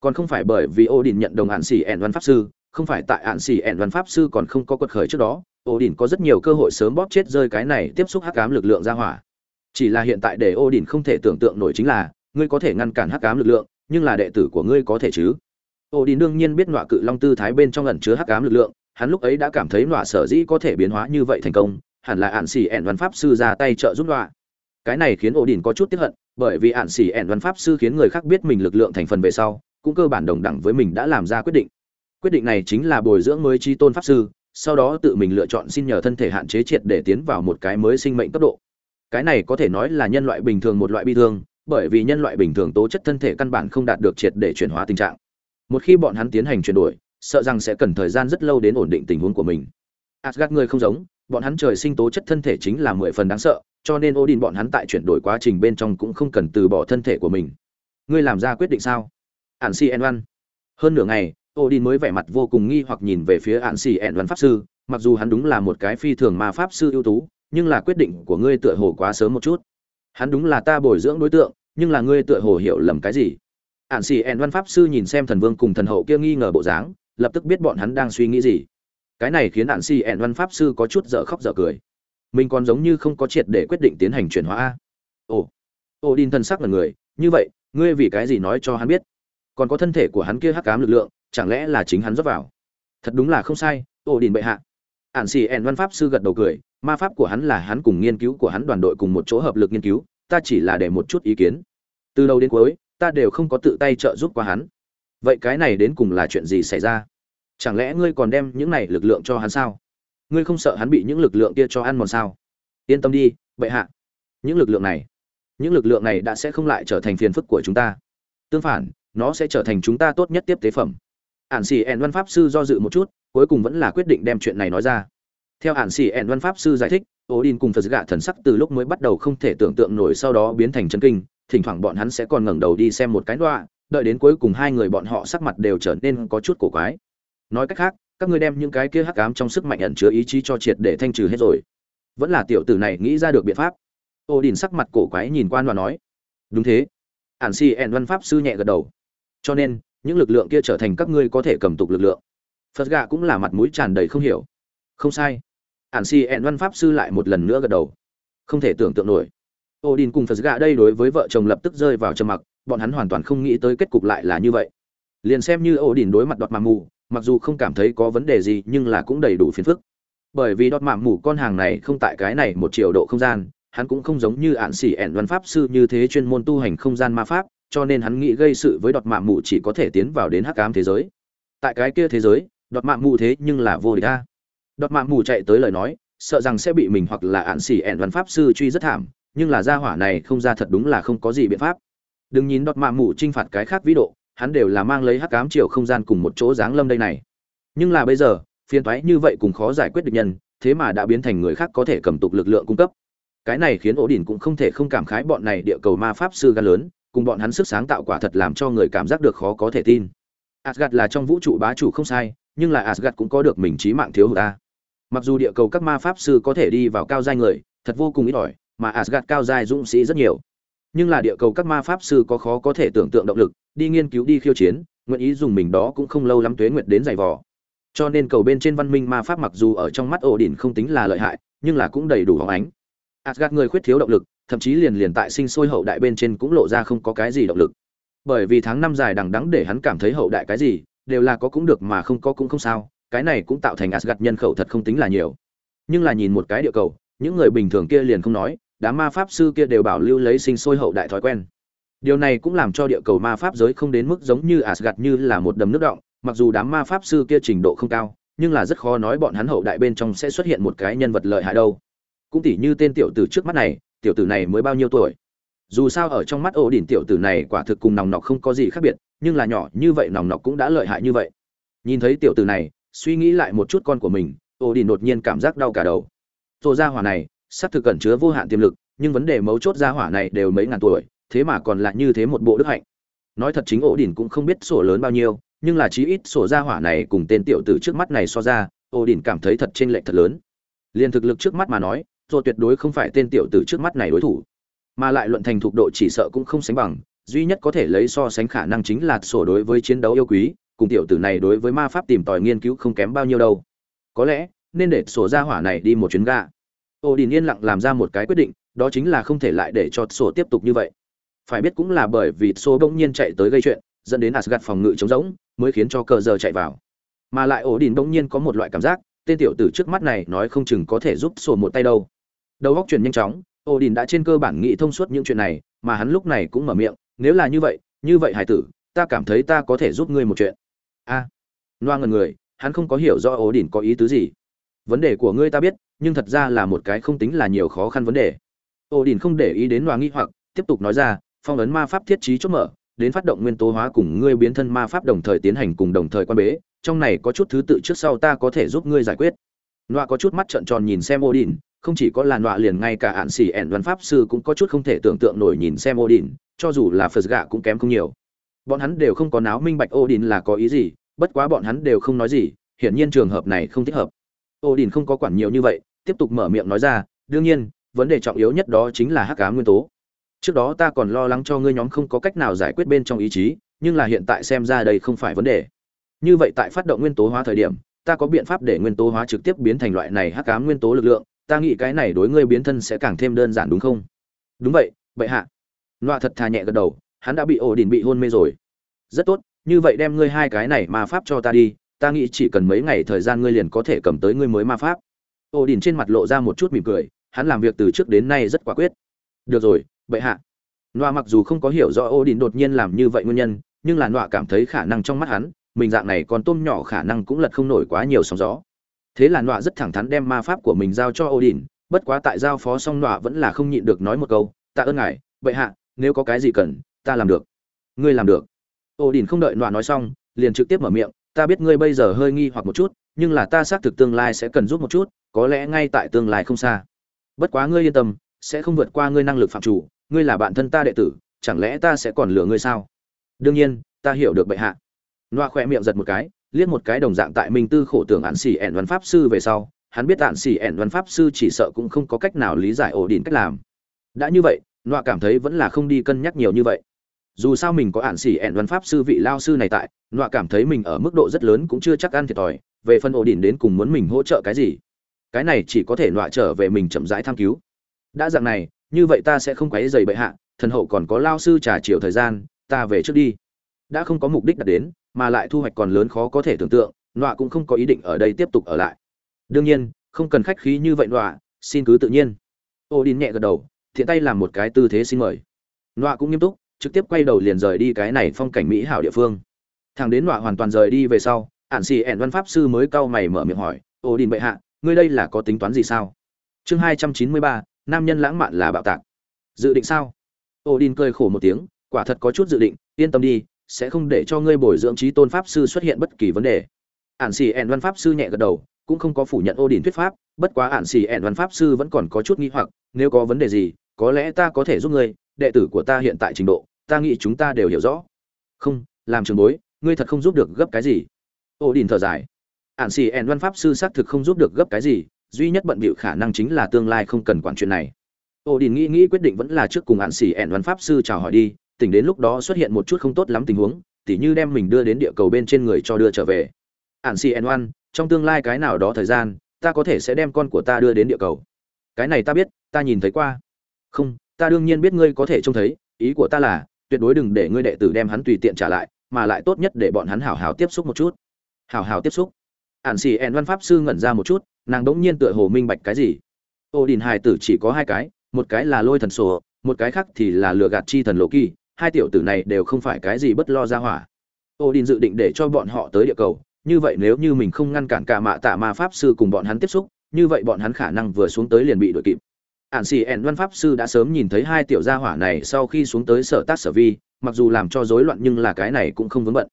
A: Còn không phải bởi vì ổ đỉnh nhận đồng hạn xì ẻn văn pháp sư, không phải tại hạn xì ẻn văn pháp sư còn không có quật khởi trước đó ổ đỉnh có rất nhiều cơ hội sớm bóp chết rơi cái này tiếp xúc hắc ám lực lượng ra hỏa. Chỉ là hiện tại để ổ đỉnh không thể tưởng tượng nổi chính là, ngươi có thể ngăn cản hắc ám lực lượng, nhưng là đệ tử của ngươi có thể chứ? Ổ đỉnh đương nhiên biết nọa cự long tư thái bên trong ẩn chứa hắc ám lực lượng, hắn lúc ấy đã cảm thấy nọa sở dĩ có thể biến hóa như vậy thành công hẳn là ạn xỉ ẻn văn pháp sư ra tay trợ giúp đọa. Cái này khiến ổ đình có chút tiếp hận, bởi vì ạn xỉ ẻn văn pháp sư khiến người khác biết mình lực lượng thành phần về sau, cũng cơ bản đồng đẳng với mình đã làm ra quyết định. Quyết định này chính là bồi dưỡng mới chi tôn pháp sư, sau đó tự mình lựa chọn xin nhờ thân thể hạn chế triệt để tiến vào một cái mới sinh mệnh cấp độ. Cái này có thể nói là nhân loại bình thường một loại bi thương, bởi vì nhân loại bình thường tố chất thân thể căn bản không đạt được triệt để chuyển hóa tình trạng. Một khi bọn hắn tiến hành chuyển đổi, sợ rằng sẽ cần thời gian rất lâu đến ổn định tình huống của mình. Asgad người không giống bọn hắn trời sinh tố chất thân thể chính là mười phần đáng sợ, cho nên odin bọn hắn tại chuyển đổi quá trình bên trong cũng không cần từ bỏ thân thể của mình. Ngươi làm ra quyết định sao? Ạn si en văn. Hơn nửa ngày, odin mới vẻ mặt vô cùng nghi hoặc nhìn về phía ạn si en văn pháp sư, mặc dù hắn đúng là một cái phi thường ma pháp sư ưu tú, nhưng là quyết định của ngươi tựa hồ quá sớm một chút. Hắn đúng là ta bồi dưỡng đối tượng, nhưng là ngươi tựa hồ hiểu lầm cái gì? Ạn xì ẹn văn pháp sư nhìn xem thần vương cùng thần hậu kia nghi ngờ bộ dáng, lập tức biết bọn hắn đang suy nghĩ gì cái này khiến nạn si ẹn văn pháp sư có chút dở khóc dở cười. Mình còn giống như không có triệt để quyết định tiến hành chuyển hóa ồ ồ đin thân sắc là người, như vậy, ngươi vì cái gì nói cho hắn biết? Còn có thân thể của hắn kia hắc cám lực lượng, chẳng lẽ là chính hắn rót vào? Thật đúng là không sai, ồ đin bệ hạ. Ạn xì ẹn văn pháp sư gật đầu cười, ma pháp của hắn là hắn cùng nghiên cứu của hắn đoàn đội cùng một chỗ hợp lực nghiên cứu, ta chỉ là để một chút ý kiến. Từ đầu đến cuối, ta đều không có tự tay trợ giúp qua hắn. Vậy cái này đến cùng là chuyện gì xảy ra? Chẳng lẽ ngươi còn đem những này lực lượng cho hắn sao? Ngươi không sợ hắn bị những lực lượng kia cho ăn mòn sao? Yên tâm đi bệ hạ. Những lực lượng này những lực lượng này đã sẽ không lại trở thành phiền phức của chúng ta. Tương phản nó sẽ trở thành chúng ta tốt nhất tiếp tế phẩm. Ản xì ẻn văn pháp sư do dự một chút cuối cùng vẫn là quyết định đem chuyện này nói ra. Theo ản xì ẻn văn pháp sư giải thích Odin cùng Phật gạ thần sắc từ lúc mới bắt đầu không thể tưởng tượng nổi sau đó biến thành chân kinh, thỉnh thoảng bọn hắn sẽ còn ngẩng đầu đi xem một cái đọa đợi đến cuối cùng hai người bọn họ sắc mặt đều trở nên có chút cổ quái. Nói cách khác, các ngươi đem những cái kia hắc ám trong sức mạnh ẩn chứa ý chí cho triệt để thanh trừ hết rồi. Vẫn là tiểu tử này nghĩ ra được biện pháp. Odin sắc mặt cổ quái nhìn quan và nói, đúng thế. Ản Si ẹn văn pháp sư nhẹ gật đầu. Cho nên, những lực lượng kia trở thành các ngươi có thể cầm tục lực lượng. Phật gạ cũng là mặt mũi tràn đầy không hiểu. Không sai ản si ẹn văn pháp sư lại một lần nữa gật đầu không thể tưởng tượng nổi odin cùng phật gạ đây đối với vợ chồng lập tức rơi vào trầm mặc bọn hắn hoàn toàn không nghĩ tới kết cục lại là như vậy liền xem như odin đối mặt đoạt mà mù mặc dù không cảm thấy có vấn đề gì nhưng là cũng đầy đủ phiền phức. Bởi vì đọt mạm mù con hàng này không tại cái này một triệu độ không gian, hắn cũng không giống như ạn xỉ ẹn văn pháp sư như thế chuyên môn tu hành không gian ma pháp, cho nên hắn nghĩ gây sự với đọt mạm mù chỉ có thể tiến vào đến hắc ám thế giới. Tại cái kia thế giới, đọt mạm mù thế nhưng là vô địch ta đọt mạng mù chạy tới lời nói, sợ rằng sẽ bị mình hoặc là ạn xỉ ẹn văn pháp sư truy rất thảm, nhưng là gia hỏa này không ra thật đúng là không có gì biện pháp. Đừng nhìn đọt mạng mù t r i n h phạt cái khác vĩ độ hắn đều là mang lấy hắc ám chiều không gian cùng một chỗ giáng lâm đây này. Nhưng là bây giờ phiền toái như vậy cùng khó giải quyết được nhân thế mà đã biến thành người khác có thể cầm tục lực lượng cung cấp. Cái này khiến ổ đỉnh cũng không thể không cảm khái bọn này địa cầu ma pháp sư gan lớn cùng bọn hắn sức sáng tạo quả thật làm cho người cảm giác được khó có thể tin. Asgad là trong vũ trụ bá chủ không sai nhưng là asgad cũng có được mình trí mạng thiếu hụt ta Mặc dù địa cầu các ma pháp sư có thể đi vào cao giai người, thật vô cùng ít ỏi, mà Asgard cao giai dũng sĩ rất nhiều. Nhưng là địa cầu các ma pháp sư có khó có thể tưởng tượng động lực, đi nghiên cứu đi khiêu chiến, nguyện ý dùng mình đó cũng không lâu lắm tuế nguyệt đến dày vò. Cho nên cầu bên trên văn minh ma pháp mặc dù ở trong mắt Odin không tính là lợi hại, nhưng là cũng đầy đủ hóng ánh. Asgard người khuyết thiếu động lực, thậm chí liền liền tại sinh sôi hậu đại bên trên cũng lộ ra không có cái gì động lực. Bởi vì tháng năm dài đằng đẵng để hắn cảm thấy hậu đại cái gì, đều là có cũng được mà không có cũng không sao, cái này cũng tạo thành Asgard nhân khẩu thật không tính là nhiều. Nhưng là nhìn một cái địa cầu, những người bình thường kia liền không nói, đám ma pháp sư kia đều bảo lưu lấy sinh sôi hậu đại thói quen. Điều này cũng làm cho địa cầu ma pháp giới không đến mức giống như Asgard như là một đầm nước động, mặc dù đám ma pháp sư kia trình độ không cao, nhưng là rất khó nói bọn hắn hậu đại bên trong sẽ xuất hiện một cái nhân vật lợi hại đâu. Cũng tỉ như tên tiểu tử trước mắt này, tiểu tử này mới bao nhiêu tuổi? Dù sao ở trong mắt ổ đỉnh tiểu tử này quả thực cùng nòng nọc không có gì khác biệt, nhưng là nhỏ như vậy nòng nọc cũng đã lợi hại như vậy. Nhìn thấy tiểu tử này, suy nghĩ lại một chút con của mình ổ Đỉnh đột nhiên cảm giác đau cả đầu Tổ gia hỏa này sắp thực cẩn chứa vô hạn tiềm lực nhưng vấn đề mấu chốt gia hỏa này đều mấy ngàn tuổi thế mà còn lại như thế một bộ đức hạnh. Nói thật chính ổ đỉnh cũng không biết sổ lớn bao nhiêu, nhưng là chí ít sổ ra hỏa này cùng tên tiểu tử trước mắt này so ra, ổ đỉnh cảm thấy thật trên lệch thật lớn. Liền thực lực trước mắt mà nói, rồi tuyệt đối không phải tên tiểu tử trước mắt này đối thủ. Mà lại luận thành thục độ chỉ sợ cũng không sánh bằng, duy nhất có thể lấy so sánh khả năng chính là sổ đối với chiến đấu yêu quý, cùng tiểu tử này đối với ma pháp tìm tòi nghiên cứu không kém bao nhiêu đâu. Có lẽ, nên để sổ ra hỏa này đi một chuyến ga ổ đỉnh yên lặng làm ra một cái quyết định, đó chính là không thể lại để cho sổ tiếp tục như vậy phải biết cũng là bởi vì số bỗng nhiên chạy tới gây chuyện dẫn đến asgad phòng ngự trống rỗng mới khiến cho cờ giờ chạy vào. Mà lại ổ đình bỗng nhiên có một loại cảm giác tên tiểu tử trước mắt này nói không chừng có thể giúp sổ một tay đâu. Đầu góc chuyển nhanh chóng ổ đình đã trên cơ bản nghĩ thông suốt những chuyện này mà hắn lúc này cũng mở miệng nếu là như vậy như vậy hải tử ta cảm thấy ta có thể giúp ngươi một chuyện. A. À, loa ngần người hắn không có hiểu do ổ đình có ý tứ gì. Vấn đề của ngươi ta biết nhưng thật ra là một cái không tính là nhiều khó khăn vấn đề. Ổ đình không để ý đến loa nghĩ hoặc tiếp tục nói ra phong ấn ma pháp thiết trí chốt mở, đến phát động nguyên tố hóa cùng ngươi biến thân ma pháp đồng thời tiến hành cùng đồng thời quan bế, trong này có chút thứ tự trước sau ta có thể giúp ngươi giải quyết. Nọa có chút mắt trợn tròn nhìn xem Odin, không chỉ có là nọa liền ngay cả ạn xỉ ẻn văn pháp sư cũng có chút không thể tưởng tượng nổi nhìn xem Odin, cho dù là phật gạ cũng kém không nhiều. Bọn hắn đều không có náo minh bạch Odin là có ý gì, bất quá bọn hắn đều không nói gì, hiển nhiên trường hợp này không thích hợp. Odin không có quản nhiều như vậy, tiếp tục mở miệng nói ra, đương nhiên, vấn đề trọng yếu nhất đó chính là hắc ám nguyên tố trước đó ta còn lo lắng cho ngươi nhóm không có cách nào giải quyết bên trong ý chí, nhưng là hiện tại xem ra đây không phải vấn đề. Như vậy tại phát động nguyên tố hóa thời điểm, ta có biện pháp để nguyên tố hóa trực tiếp biến thành loại này hắc ám nguyên tố lực lượng, ta nghĩ cái này đối ngươi biến thân sẽ càng thêm đơn giản đúng không? Đúng vậy, bệ hạ. Loa thật thà nhẹ gật đầu, hắn đã bị ổ đỉnh bị hôn mê rồi. Rất tốt, như vậy đem ngươi hai cái này ma pháp cho ta đi, ta nghĩ chỉ cần mấy ngày thời gian ngươi liền có thể cầm tới ngươi mới ma pháp. Ổ đỉnh trên mặt lộ ra một chút mỉm cười, hắn làm việc từ trước đến nay rất quả quyết. Được rồi bệ hạ. Nọa mặc dù không có hiểu rõ ô đình đột nhiên làm như vậy nguyên nhân, nhưng là nọa cảm thấy khả năng trong mắt hắn, mình dạng này còn tôm nhỏ khả năng cũng lật không nổi quá nhiều sóng gió. Thế là nọa rất thẳng thắn đem ma pháp của mình giao cho odin, bất quá tại giao phó xong nọa vẫn là không nhịn được nói một câu, tạ ơn ngài, bệ hạ, nếu có cái gì cần, ta làm được. Ngươi làm được. Odin không đợi nọa nói xong, liền trực tiếp mở miệng, ta biết ngươi bây giờ hơi nghi hoặc một chút, nhưng là ta xác thực tương lai sẽ cần giúp một chút, có lẽ ngay tại tương lai không xa. Bất quá ngươi yên tâm, sẽ không vượt qua ngươi năng lực phạm chủ ngươi là bạn thân ta đệ tử, chẳng lẽ ta sẽ còn lừa ngươi sao? Đương nhiên, ta hiểu được bệ hạ. Noa khỏe miệng giật một cái, liếc một cái đồng dạng tại minh tư khổ tưởng ạn xỉ ẻn văn pháp sư về sau, hắn biết ạn xỉ ẻn văn pháp sư chỉ sợ cũng không có cách nào lý giải ổ đỉnh cách làm. Đã như vậy, noa cảm thấy vẫn là không đi cân nhắc nhiều như vậy. Dù sao mình có ạn xỉ ẻn văn pháp sư vị lao sư này tại, noa cảm thấy mình ở mức độ rất lớn cũng chưa chắc ăn thiệt thòi, về phần ổ đỉnh đến cùng muốn mình hỗ trợ cái gì? Cái này chỉ có thể noa trở về mình chậm rãi tham cứu. Đã dạng này như vậy ta sẽ không quấy rầy bệ hạ, thần hậu còn có lao sư trả chiều thời gian, ta về trước đi. Đã không có mục đích đạt đến, mà lại thu hoạch còn lớn khó có thể tưởng tượng, nọa cũng không có ý định ở đây tiếp tục ở lại. Đương nhiên, không cần khách khí như vậy nọa, xin cứ tự nhiên. Odin nhẹ gật đầu, thiện tay làm một cái tư thế xin mời. Nọa cũng nghiêm túc, trực tiếp quay đầu liền rời đi cái này phong cảnh mỹ hảo địa phương. Thằng đến nọa hoàn toàn rời đi về sau, ản xì ẻn văn pháp sư mới cau mày mở miệng hỏi, Odin bệ hạ, ngươi đây là có tính toán gì sao? Chương hai trăm chín mươi ba nam nhân lãng mạn là bạo tạc. Dự định sao? Ô đin cười khổ một tiếng, quả thật có chút dự định, yên tâm đi, sẽ không để cho ngươi bồi dưỡng trí tôn pháp sư xuất hiện bất kỳ vấn đề. Ản xì ẻn văn pháp sư nhẹ gật đầu, cũng không có phủ nhận ô đình thuyết pháp, bất quá ản xì ẻn văn pháp sư vẫn còn có chút nghi hoặc, nếu có vấn đề gì, có lẽ ta có thể giúp ngươi, đệ tử của ta hiện tại trình độ, ta nghĩ chúng ta đều hiểu rõ. Không, làm trường bối, ngươi thật không giúp được gấp cái gì. Ô đình thở dài. Ản xì ẻn văn pháp sư xác thực không giúp được gấp cái gì duy nhất bận bịu khả năng chính là tương lai không cần quản chuyện này. Ô đình nghĩ nghĩ quyết định vẫn là trước cùng ản xỉ ẻn văn pháp sư chào hỏi đi, tỉnh đến lúc đó xuất hiện một chút không tốt lắm tình huống, tỉ như đem mình đưa đến địa cầu bên trên người cho đưa trở về. Ạn xỉ ẻn oan trong tương lai cái nào đó thời gian, ta có thể sẽ đem con của ta đưa đến địa cầu. Cái này ta biết, ta nhìn thấy qua. Không, ta đương nhiên biết ngươi có thể trông thấy, ý của ta là, tuyệt đối đừng để ngươi đệ tử đem hắn tùy tiện trả lại, mà lại tốt nhất để bọn hắn hảo hảo tiếp xúc một chút. Hảo hảo tiếp xúc. Ạn xì ẹn văn pháp sư ngẩn ra một chút nàng đ ỗ n g nhiên tựa hồ minh bạch cái gì. Ô đình hài tử chỉ có hai cái, một cái là lôi thần sổ, một cái khác thì là lừa gạt chi thần lộ kỳ, hai tiểu tử này đều không phải cái gì bất lo ra hỏa. Odin dự định để cho bọn họ tới địa cầu, như vậy nếu như mình không ngăn cản cả mạ tạ ma pháp sư cùng bọn hắn tiếp xúc, như vậy bọn hắn khả năng vừa xuống tới liền bị đuổi kịp. Ản xì ẻn văn pháp sư đã sớm nhìn thấy hai tiểu gia hỏa này sau khi xuống tới sở tác sở vi, mặc dù làm cho rối loạn nhưng là cái này cũng không vướng bận.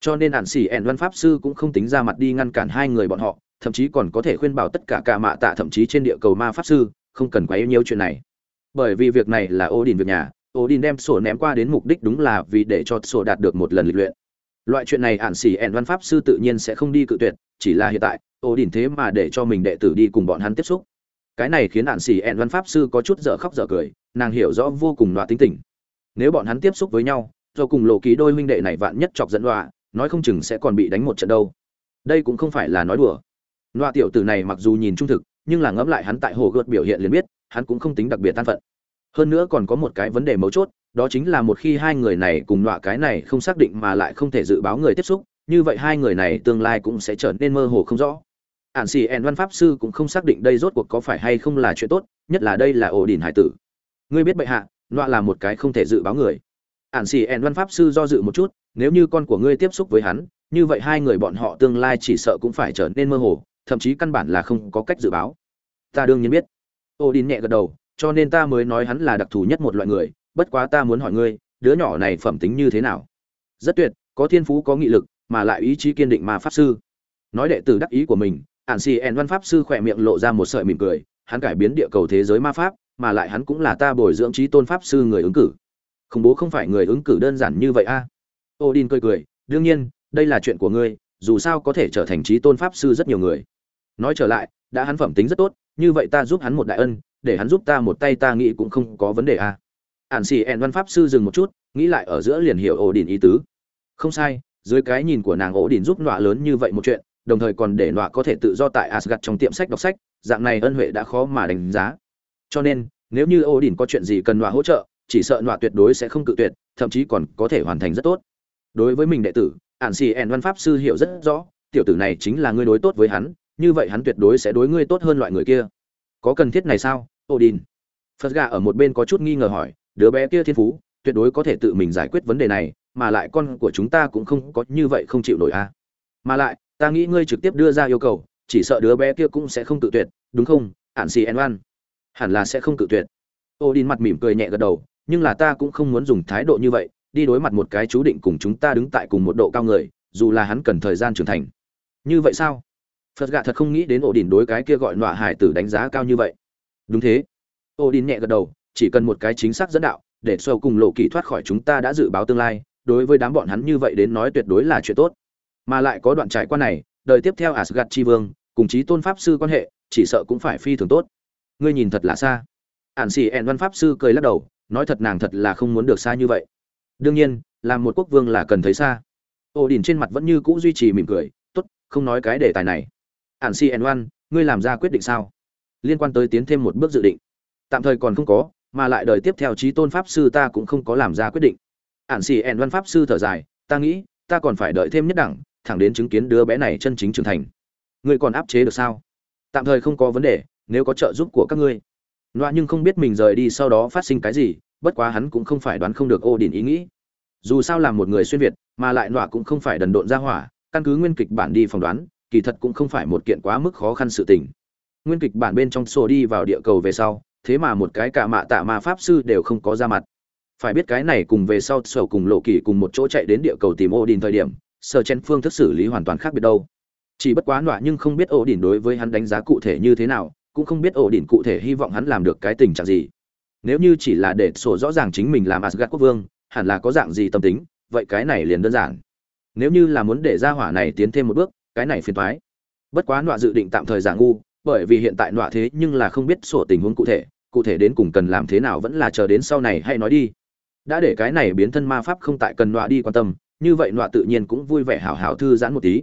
A: Cho nên ản xì ẻn văn pháp sư cũng không tính ra mặt đi ngăn cản hai người bọn họ thậm chí còn có thể khuyên bảo tất cả cả mạ tạ thậm chí trên địa cầu ma pháp sư không cần quá yêu nhiều chuyện này bởi vì việc này là ô đình việc nhà Odin đem sổ ném qua đến mục đích đúng là vì để cho sổ đạt được một lần lịch luyện. Loại chuyện này ạn sĩ ẹn văn pháp sư tự nhiên sẽ không đi cự tuyệt, chỉ là hiện tại, Odin thế mà để cho mình đệ tử đi cùng bọn hắn tiếp xúc. Cái này khiến ạn sĩ ẹn văn pháp sư có chút dở khóc dở cười, nàng hiểu rõ vô cùng loạ tính tình. Nếu bọn hắn tiếp xúc với nhau, do cùng lộ ký đôi huynh đệ này vạn nhất chọc giận loa, nói không chừng sẽ còn bị đánh một trận đâu. Đây cũng không phải là nói đùa. Loa tiểu tử này mặc dù nhìn trung thực, nhưng là ngẫm lại hắn tại hồ gợt biểu hiện liền biết, hắn cũng không tính đặc biệt tan phận. Hơn nữa còn có một cái vấn đề mấu chốt đó chính là một khi hai người này cùng loa cái này không xác định mà lại không thể dự báo người tiếp xúc như vậy hai người này tương lai cũng sẽ trở nên mơ hồ không rõ. Ạn xì ẻn văn pháp sư cũng không xác định đây rốt cuộc có phải hay không là chuyện tốt nhất là đây là ổ đỉnh hải tử. Ngươi biết bệ hạ loa là một cái không thể dự báo người. Ạn xì ẻn văn pháp sư do dự một chút nếu như con của ngươi tiếp xúc với hắn như vậy hai người bọn họ tương lai chỉ sợ cũng phải trở nên mơ hồ thậm chí căn bản là không có cách dự báo. Ta đương nhiên biết. Odin nhẹ gật đầu, cho nên ta mới nói hắn là đặc thù nhất một loại người, bất quá ta muốn hỏi ngươi, đứa nhỏ này phẩm tính như thế nào? Rất tuyệt, có thiên phú, có nghị lực, mà lại ý chí kiên định mà pháp sư. Nói đệ tử đắc ý của mình, ản xì ẻn văn pháp sư khỏe miệng lộ ra một sợi mỉm cười, hắn cải biến địa cầu thế giới ma pháp, mà lại hắn cũng là ta bồi dưỡng trí tôn pháp sư người ứng cử. Khủng bố không phải người ứng cử đơn giản như vậy a. À? odin cười cười, đương nhiên, đây là chuyện của ngươi, dù sao có thể trở thành trí tôn pháp sư rất nhiều người nói trở lại, đã hắn phẩm tính rất tốt, như vậy ta giúp hắn một đại ân, để hắn giúp ta một tay ta nghĩ cũng không có vấn đề à. ản xì ẹn văn pháp sư dừng một chút, nghĩ lại ở giữa liền hiểu ổ đỉnh ý tứ. Không sai, dưới cái nhìn của nàng ổ đỉnh giúp nọa lớn như vậy một chuyện, đồng thời còn để nọa có thể tự do tại asgad trong tiệm sách đọc sách, dạng này ân huệ đã khó mà đánh giá. Cho nên, nếu như ổ đỉnh có chuyện gì cần nọa hỗ trợ, chỉ sợ nọa tuyệt đối sẽ không cự tuyệt, thậm chí còn có thể hoàn thành rất tốt. Đối với mình đệ tử, ản xì ẹn văn pháp sư hiểu rất rõ, tiểu tử này chính là ngươi đối tốt với hắn như vậy hắn tuyệt đối sẽ đối ngươi tốt hơn loại người kia. Có cần thiết này sao, odin? Phật gà ở một bên có chút nghi ngờ hỏi, đứa bé kia thiên phú, tuyệt đối có thể tự mình giải quyết vấn đề này, mà lại con của chúng ta cũng không có như vậy không chịu nổi a à. mà lại, ta nghĩ ngươi trực tiếp đưa ra yêu cầu, chỉ sợ đứa bé kia cũng sẽ không tự tuyệt, đúng không, ản xì en oan hẳn là sẽ không tự tuyệt. Odin mặt mỉm cười nhẹ gật đầu, nhưng là ta cũng không muốn dùng thái độ như vậy, đi đối mặt một cái chú định cùng chúng ta đứng tại cùng một độ cao người, dù là hắn cần thời gian trưởng thành. Như vậy sao? Phật gạ thật không nghĩ đến ổ đỉnh đối cái kia gọi nọa hải tử đánh giá cao như vậy. Đúng thế. Ổ đỉnh nhẹ gật đầu, chỉ cần một cái chính xác dẫn đạo, để sâu cùng lộ kỳ thoát khỏi chúng ta đã dự báo tương lai, đối với đám bọn hắn như vậy đến nói tuyệt đối là chuyện tốt. Mà lại có đoạn trải qua này, đời tiếp theo asgad chi vương, cùng chí tôn pháp sư quan hệ, chỉ sợ cũng phải phi thường tốt. Ngươi nhìn thật là xa. Ản xì ẹn văn pháp sư cười lắc đầu, nói thật nàng thật là không muốn được xa như vậy. Đương nhiên, làm một quốc vương là cần thấy xa. Ổ đỉnh trên mặt vẫn như cũ duy trì mỉm cười, tốt, không nói cái đề tài này ản Si ẹn văn ngươi làm ra quyết định sao? Liên quan tới tiến thêm một bước dự định. Tạm thời còn không có, mà lại đời tiếp theo trí tôn pháp sư ta cũng không có làm ra quyết định. Ản Si ẹn văn pháp sư thở dài, ta nghĩ, ta còn phải đợi thêm nhất đẳng, thẳng đến chứng kiến đứa bé này chân chính trưởng thành. Ngươi còn áp chế được sao? Tạm thời không có vấn đề, nếu có trợ giúp của các ngươi. Loa nhưng không biết mình rời đi sau đó phát sinh cái gì, bất quá hắn cũng không phải đoán không được ô đình ý nghĩ. Dù sao là một người xuyên việt, mà lại loa cũng không phải đần độn ra hỏa, căn cứ nguyên kịch bản đi phỏng đoán kỳ thật cũng không phải một kiện quá mức khó khăn sự tình. Nguyên kịch bản bên trong sổ đi vào địa cầu về sau, thế mà một cái cả mạ tạ ma pháp sư đều không có ra mặt. Phải biết cái này cùng về sau sổ cùng lộ kỳ cùng một chỗ chạy đến địa cầu tìm ô đình thời điểm sở chen phương thức xử lý hoàn toàn khác biệt đâu. Chỉ bất quá nọa nhưng không biết ổ đỉnh đối với hắn đánh giá cụ thể như thế nào, cũng không biết ổ đỉnh cụ thể hy vọng hắn làm được cái tình trạng gì. Nếu như chỉ là để sổ rõ ràng chính mình làm asgad quốc vương, hẳn là có dạng gì tâm tính, vậy cái này liền đơn giản. Nếu như là muốn để ra hỏa này tiến thêm một bước cái này phiền toái. Bất quá nọa dự định tạm thời giả ngu, bởi vì hiện tại nọa thế nhưng là không biết sổ tình huống cụ thể cụ thể đến cùng cần làm thế nào vẫn là chờ đến sau này hay nói đi. Đã để cái này biến thân ma pháp không tại cần nọa đi quan tâm, như vậy nọa tự nhiên cũng vui vẻ hảo hảo thư giãn một tí.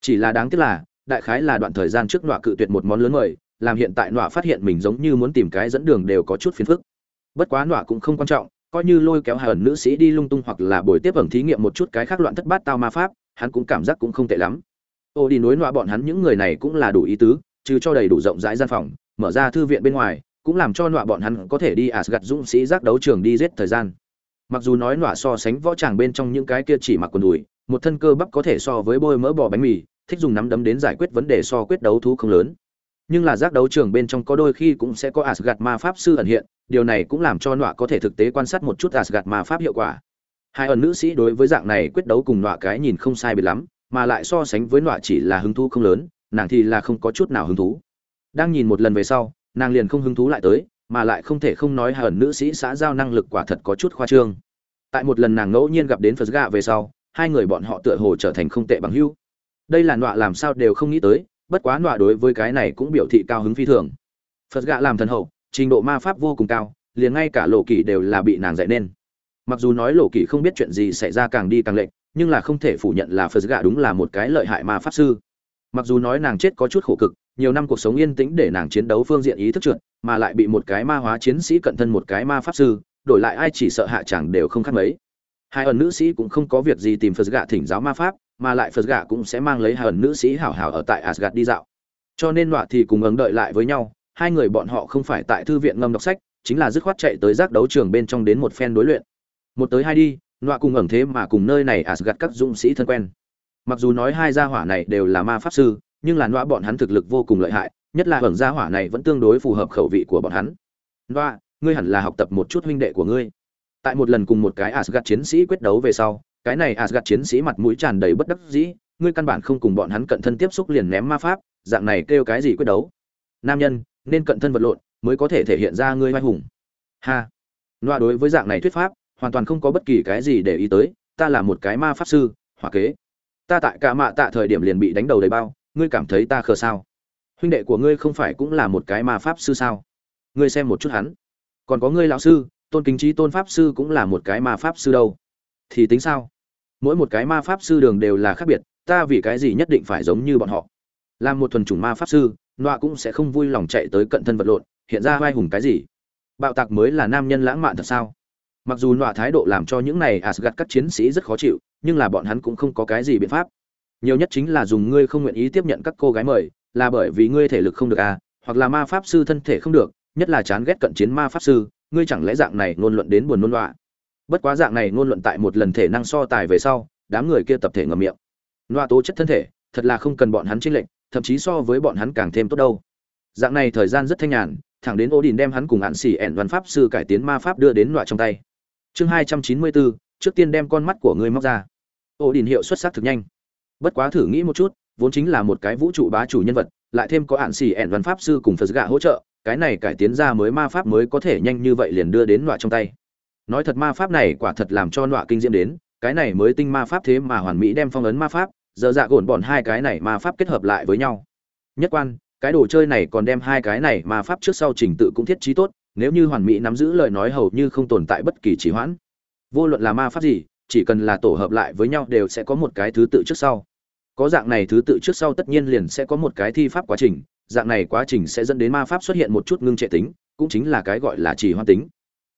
A: Chỉ là đáng tiếc là, đại khái là đoạn thời gian trước nọa cự tuyệt một món lớn mời, làm hiện tại nọa phát hiện mình giống như muốn tìm cái dẫn đường đều có chút phiền phức. Bất quá nọa cũng không quan trọng, coi như lôi kéo hờn nữ sĩ đi lung tung hoặc là buổi tiếp ẩm thí nghiệm một chút cái khác loạn thất bát tao ma pháp, hắn cũng cảm giác cũng không tệ lắm ô đi nối nọa bọn hắn những người này cũng là đủ ý tứ chứ cho đầy đủ rộng rãi gian phòng, mở ra thư viện bên ngoài, cũng làm cho nọa bọn hắn có thể đi Asgard dũng sĩ giác đấu trường đi giết thời gian. Mặc dù nói nọa so sánh võ tràng bên trong những cái kia chỉ mặc quần đùi, một thân cơ bắp có thể so với bôi mỡ bò bánh mì, thích dùng nắm đấm đến giải quyết vấn đề so quyết đấu thú không lớn. Nhưng là giác đấu trường bên trong có đôi khi cũng sẽ có Asgard ma pháp sư ẩn hiện, điều này cũng làm cho nọa có thể thực tế quan sát một chút Asgard ma pháp hiệu quả. Hai ẩn nữ sĩ đối với dạng này quyết đấu cùng nọa cái nhìn không sai biệt lắm mà lại so sánh với nọa chỉ là hứng thú không lớn, nàng thì là không có chút nào hứng thú. Đang nhìn một lần về sau, nàng liền không hứng thú lại tới, mà lại không thể không nói hờn nữ sĩ xã giao năng lực quả thật có chút khoa trương. Tại một lần nàng ngẫu nhiên gặp đến phật gà về sau, hai người bọn họ tựa hồ trở thành không tệ bằng hữu. Đây là nọa làm sao đều không nghĩ tới, bất quá nọa đối với cái này cũng biểu thị cao hứng phi thường. Phật gà làm thần hậu, trình độ ma pháp vô cùng cao, liền ngay cả lộ kỳ đều là bị nàng dạy nên. Mặc dù nói lộ kỳ không biết chuyện gì xảy ra càng đi càng lệch nhưng là không thể phủ nhận là phật gạ đúng là một cái lợi hại ma pháp sư. Mặc dù nói nàng chết có chút khổ cực, nhiều năm cuộc sống yên tĩnh để nàng chiến đấu phương diện ý thức trượt, mà lại bị một cái ma hóa chiến sĩ cận thân một cái ma pháp sư, đổi lại ai chỉ sợ hạ chẳng đều không khác mấy. Hai ẩn nữ sĩ cũng không có việc gì tìm phật gạ thỉnh giáo ma pháp, mà lại phật gạ cũng sẽ mang lấy hai ẩn nữ sĩ hảo hảo ở tại asgad đi dạo. Cho nên nọa thì cùng ứng đợi lại với nhau, hai người bọn họ không phải tại thư viện ngâm đọc sách, chính là dứt khoát chạy tới giác đấu trường bên trong đến một phen đối luyện. Một tới hai đi nọa cùng ẩn thế mà cùng nơi này asgad các dũng sĩ thân quen mặc dù nói hai gia hỏa này đều là ma pháp sư nhưng là nọa bọn hắn thực lực vô cùng lợi hại nhất là ẩn gia hỏa này vẫn tương đối phù hợp khẩu vị của bọn hắn nọa ngươi hẳn là học tập một chút huynh đệ của ngươi tại một lần cùng một cái Asgard chiến sĩ quyết đấu về sau, cái này Asgard chiến sĩ mặt mũi tràn đầy bất đắc dĩ, ngươi căn bản không cùng bọn hắn cận thân tiếp xúc liền ném ma pháp, dạng này kêu cái gì quyết đấu? Nam nhân, nên cận thân vật lộn, mới có thể thể hiện ra ngươi oai hùng. Ha. Loa đối với dạng này thuyết pháp, hoàn toàn không có bất kỳ cái gì để ý tới, ta là một cái ma pháp sư, hỏa kế. Ta tại cả mạ tạ thời điểm liền bị đánh đầu đầy bao, ngươi cảm thấy ta khờ sao? Huynh đệ của ngươi không phải cũng là một cái ma pháp sư sao? Ngươi xem một chút hắn. Còn có ngươi lão sư, tôn kính trí tôn pháp sư cũng là một cái ma pháp sư đâu thì tính sao mỗi một cái ma pháp sư đường đều là khác biệt ta vì cái gì nhất định phải giống như bọn họ làm một thuần chủng ma pháp sư nọa cũng sẽ không vui lòng chạy tới cận thân vật lộn hiện ra vai hùng cái gì bạo tạc mới là nam nhân lãng mạn thật sao mặc dù nọa thái độ làm cho những này asgad các chiến sĩ rất khó chịu, nhưng là bọn hắn cũng không có cái gì biện pháp. Nhiều nhất chính là dùng ngươi không nguyện ý tiếp nhận các cô gái mời, là bởi vì ngươi thể lực không được à hoặc là ma pháp sư thân thể không được, nhất là chán ghét cận chiến ma pháp sư, ngươi chẳng lẽ dạng này ngôn luận đến buồn nôn loạ bất quá dạng này ngôn luận tại một lần thể năng so tài về sau, đám người kia tập thể ngầm miệng. Loa tố chất thân thể, thật là không cần bọn hắn chênh lệnh thậm chí so với bọn hắn càng thêm tốt đâu. Dạng này thời gian rất thanh nhàn, thẳng đến Odin đem hắn cùng hạn xỉ ẻn văn pháp sư cải tiến ma pháp đưa đến loại trong tay. Chương 294, trước tiên đem con mắt của ngươi móc ra. Odin hiệu xuất sắc thực nhanh. Bất quá thử nghĩ một chút, vốn chính là một cái vũ trụ bá chủ nhân vật, lại thêm có hạn xì ẻn văn pháp sư cùng Phật gạ hỗ trợ, cái này cải tiến ra mới ma pháp mới có thể nhanh như vậy liền đưa đến loại trong tay. Nói thật ma pháp này quả thật làm cho loại kinh diễm đến, cái này mới tinh ma pháp thế mà hoàn mỹ đem phong ấn ma pháp, giờ dạ gồn bọn hai cái này ma pháp kết hợp lại với nhau. Nhất quan, cái đồ chơi này còn đem hai cái này ma pháp trước sau trình tự cũng thiết trí tốt nếu như hoàn mỹ nắm giữ lời nói hầu như không tồn tại bất kỳ trì hoãn. Vô luận là ma pháp gì, chỉ cần là tổ hợp lại với nhau đều sẽ có một cái thứ tự trước sau. Có dạng này thứ tự trước sau tất nhiên liền sẽ có một cái thi pháp quá trình, dạng này quá trình sẽ dẫn đến ma pháp xuất hiện một chút ngưng trệ tính, cũng chính là cái gọi là trì hoãn tính.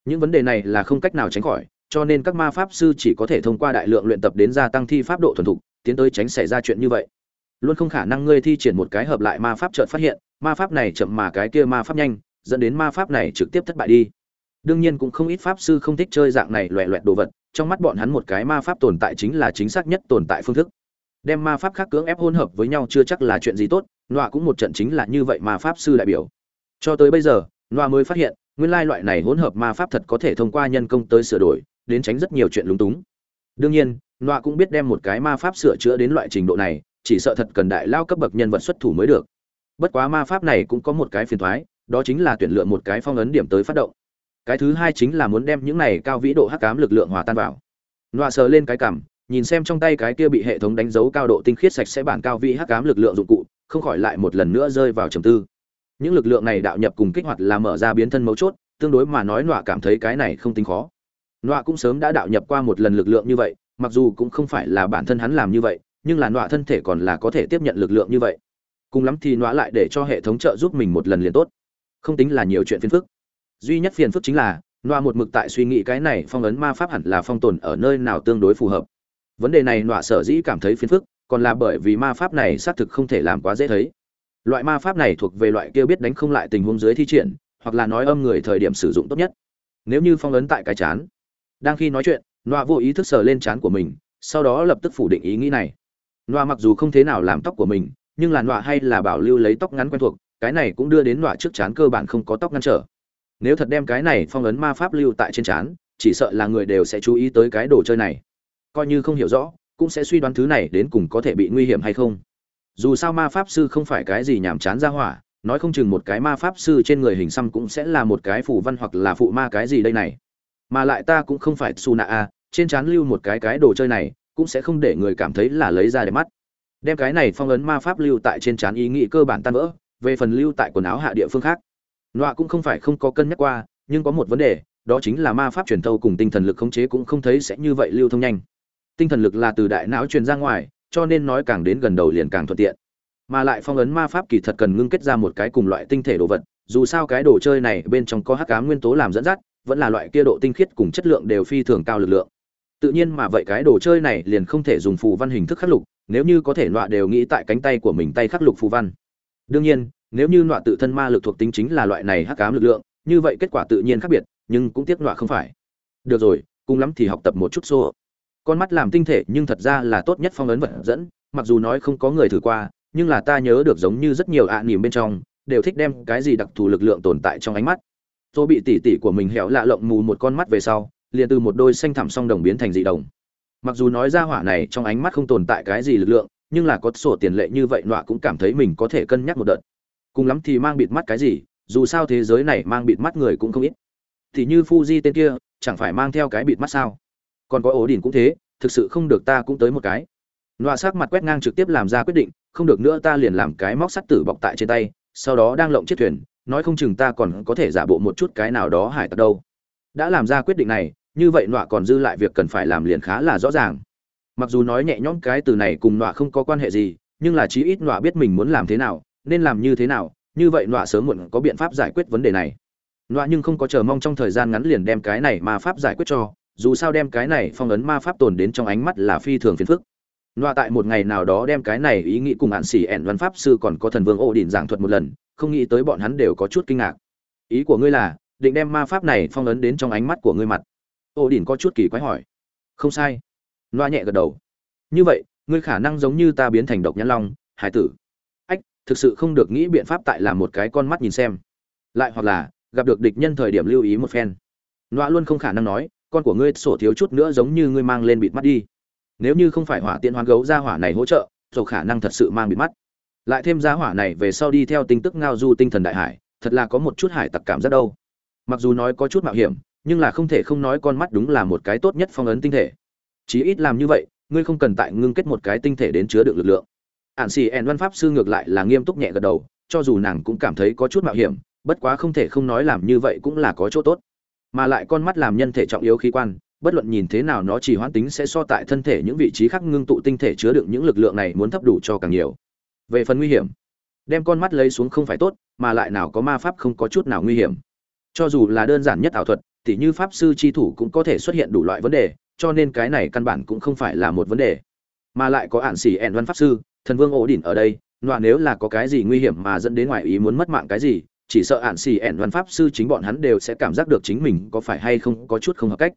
A: Những vấn đề này là không cách nào tránh khỏi, cho nên các ma pháp sư chỉ có thể thông qua đại lượng luyện tập đến gia tăng thi pháp độ thuần thục, tiến tới tránh xảy ra chuyện như vậy. Luôn không khả năng ngươi thi triển một cái hợp lại ma pháp chợt phát hiện, ma pháp này chậm mà cái kia ma pháp nhanh dẫn đến ma pháp này trực tiếp thất bại đi. Đương nhiên cũng không ít pháp sư không thích chơi dạng này loẹ loẹt đồ vật, trong mắt bọn hắn một cái ma pháp tồn tại chính là chính xác nhất tồn tại phương thức. Đem ma pháp khác cưỡng ép hỗn hợp với nhau chưa chắc là chuyện gì tốt, nọa cũng một trận chính là như vậy ma pháp sư đại biểu. Cho tới bây giờ, nọa mới phát hiện, nguyên lai loại này hỗn hợp ma pháp thật có thể thông qua nhân công tới sửa đổi, đến tránh rất nhiều chuyện lúng túng. Đương nhiên, nọa cũng biết đem một cái ma pháp sửa chữa đến loại trình độ này, chỉ sợ thật cần đại lao cấp bậc nhân vật xuất thủ mới được. Bất quá ma pháp này cũng có một cái phiền thoái đó chính là tuyển lựa một cái phong ấn điểm tới phát động. Cái thứ hai chính là muốn đem những này cao vĩ độ hắc cám lực lượng hòa tan vào. Nọa sờ lên cái cảm nhìn xem trong tay cái kia bị hệ thống đánh dấu cao độ tinh khiết sạch sẽ bản cao vĩ hắc cám lực lượng dụng cụ, không khỏi lại một lần nữa rơi vào trầm tư. Những lực lượng này đạo nhập cùng kích hoạt là mở ra biến thân mấu chốt, tương đối mà nói nọa cảm thấy cái này không tính khó. Nọa cũng sớm đã đạo nhập qua một lần lực lượng như vậy, mặc dù cũng không phải là bản thân hắn làm như vậy, nhưng là nọa thân thể còn là có thể tiếp nhận lực lượng như vậy. Cùng lắm thì nọa lại để cho hệ thống trợ giúp mình một lần liền tốt không tính là nhiều chuyện phiền phức. Duy nhất phiền phức chính là nọa một mực tại suy nghĩ cái này phong ấn ma pháp hẳn là phong tồn ở nơi nào tương đối phù hợp. Vấn đề này nọa sở dĩ cảm thấy phiền phức, còn là bởi vì ma pháp này xác thực không thể làm quá dễ thấy. Loại ma pháp này thuộc về loại kia biết đánh không lại tình huống dưới thi triển, hoặc là nói âm người thời điểm sử dụng tốt nhất. Nếu như phong ấn tại cái chán, đang khi nói chuyện nọa vô ý thức sờ lên chán của mình, sau đó lập tức phủ định ý nghĩ này. Nọa mặc dù không thế nào làm tóc của mình, nhưng là nọa hay là bảo lưu lấy tóc ngắn quen thuộc cái này cũng đưa đến nọa trước chán cơ bản không có tóc ngăn trở. Nếu thật đem cái này phong ấn ma pháp lưu tại trên chán, chỉ sợ là người đều sẽ chú ý tới cái đồ chơi này. Coi như không hiểu rõ, cũng sẽ suy đoán thứ này đến cùng có thể bị nguy hiểm hay không. Dù sao ma pháp sư không phải cái gì nhàm chán ra hỏa, nói không chừng một cái ma pháp sư trên người hình xăm cũng sẽ là một cái phù văn hoặc là phụ ma cái gì đây này. Mà lại ta cũng không phải xù nạ a trên trán lưu một cái cái đồ chơi này, cũng sẽ không để người cảm thấy là lấy ra để mắt. Đem cái này phong ấn ma pháp lưu tại trên trán ý nghĩ cơ bản tan vỡ về phần lưu tại quần áo hạ địa phương khác. Nọa cũng không phải không có cân nhắc qua, nhưng có một vấn đề, đó chính là ma pháp truyền thâu cùng tinh thần lực khống chế cũng không thấy sẽ như vậy lưu thông nhanh. Tinh thần lực là từ đại não truyền ra ngoài, cho nên nói càng đến gần đầu liền càng thuận tiện. Mà lại phong ấn ma pháp kỳ thật cần ngưng kết ra một cái cùng loại tinh thể đồ vật, dù sao cái đồ chơi này bên trong có hắc cá nguyên tố làm dẫn dắt, vẫn là loại kia độ tinh khiết cùng chất lượng đều phi thường cao lực lượng. Tự nhiên mà vậy cái đồ chơi này liền không thể dùng phù văn hình thức khắc lục, nếu như có thể nọa đều nghĩ tại cánh tay của mình tay khắc lục phù văn đương nhiên, nếu như nọa tự thân ma lực thuộc tính chính là loại này hắc ám lực lượng, như vậy kết quả tự nhiên khác biệt, nhưng cũng tiếc nọa không phải. Được rồi, cùng lắm thì học tập một chút xô. Con mắt làm tinh thể nhưng thật ra là tốt nhất phong ấn vật dẫn, mặc dù nói không có người thử qua, nhưng là ta nhớ được giống như rất nhiều ạ à nỉm bên trong, đều thích đem cái gì đặc thù lực lượng tồn tại trong ánh mắt. Tôi bị tỉ tỉ của mình hẻo lạ lộng mù một con mắt về sau, liền từ một đôi xanh thẳm song đồng biến thành dị đồng. Mặc dù nói ra hỏa này trong ánh mắt không tồn tại cái gì lực lượng nhưng là có sổ tiền lệ như vậy nọa cũng cảm thấy mình có thể cân nhắc một đợt. Cùng lắm thì mang bịt mắt cái gì, dù sao thế giới này mang bịt mắt người cũng không ít. Thì như Fuji tên kia, chẳng phải mang theo cái bịt mắt sao? Còn có ổ đỉnh cũng thế, thực sự không được ta cũng tới một cái. Nọa sắc mặt quét ngang trực tiếp làm ra quyết định, không được nữa ta liền làm cái móc sắt tử bọc tại trên tay, sau đó đang lộng chiếc thuyền, nói không chừng ta còn có thể giả bộ một chút cái nào đó hải tặc đâu. Đã làm ra quyết định này, như vậy nọa còn dư lại việc cần phải làm liền khá là rõ ràng mặc dù nói nhẹ nhõm cái từ này cùng nọa không có quan hệ gì, nhưng là chí ít nọa biết mình muốn làm thế nào, nên làm như thế nào, như vậy nọa sớm muộn có biện pháp giải quyết vấn đề này. Nọa nhưng không có chờ mong trong thời gian ngắn liền đem cái này ma pháp giải quyết cho, dù sao đem cái này phong ấn ma pháp tồn đến trong ánh mắt là phi thường phiền phức. Nọa tại một ngày nào đó đem cái này ý nghĩ cùng hạn xỉ ẻn văn pháp sư còn có thần vương ổ đỉnh giảng thuật một lần, không nghĩ tới bọn hắn đều có chút kinh ngạc. Ý của ngươi là, định đem ma pháp này phong ấn đến trong ánh mắt của ngươi mặt. Ổ đỉnh có chút kỳ quái hỏi. Không sai loa nhẹ gật đầu. Như vậy, ngươi khả năng giống như ta biến thành độc nhãn long, hải tử. Ách, thực sự không được nghĩ biện pháp tại là một cái con mắt nhìn xem. Lại hoặc là, gặp được địch nhân thời điểm lưu ý một phen. Loa luôn không khả năng nói, con của ngươi sổ thiếu chút nữa giống như ngươi mang lên bịt mắt đi. Nếu như không phải hỏa tiện hoán gấu ra hỏa này hỗ trợ rồi khả năng thật sự mang bịt mắt. Lại thêm giá hỏa này về sau đi theo tinh tức ngao du tinh thần đại hải, thật là có một chút hải tặc cảm giác đâu. Mặc dù nói có chút mạo hiểm, nhưng là không thể không nói con mắt đúng là một cái tốt nhất phong ấn tinh thể chí ít làm như vậy, ngươi không cần tại ngưng kết một cái tinh thể đến chứa được lực lượng. Ạn xì ẻn văn pháp sư ngược lại là nghiêm túc nhẹ gật đầu, cho dù nàng cũng cảm thấy có chút mạo hiểm, bất quá không thể không nói làm như vậy cũng là có chỗ tốt. Mà lại con mắt làm nhân thể trọng yếu khí quan, bất luận nhìn thế nào nó chỉ hoãn tính sẽ so tại thân thể những vị trí khác ngưng tụ tinh thể chứa đựng những lực lượng này muốn thấp đủ cho càng nhiều. Về phần nguy hiểm, đem con mắt lấy xuống không phải tốt, mà lại nào có ma pháp không có chút nào nguy hiểm. Cho dù là đơn giản nhất ảo thuật thì như pháp sư chi thủ cũng có thể xuất hiện đủ loại vấn đề cho nên cái này căn bản cũng không phải là một vấn đề. Mà lại có ạn xỉ ẻn văn pháp sư, thần vương ổ đỉnh ở đây loạn nếu là có cái gì nguy hiểm mà dẫn đến ngoài ý muốn mất mạng cái gì, chỉ sợ ạn xỉ ẻn văn pháp sư chính bọn hắn đều sẽ cảm giác được chính mình có phải hay không có chút không hợp cách.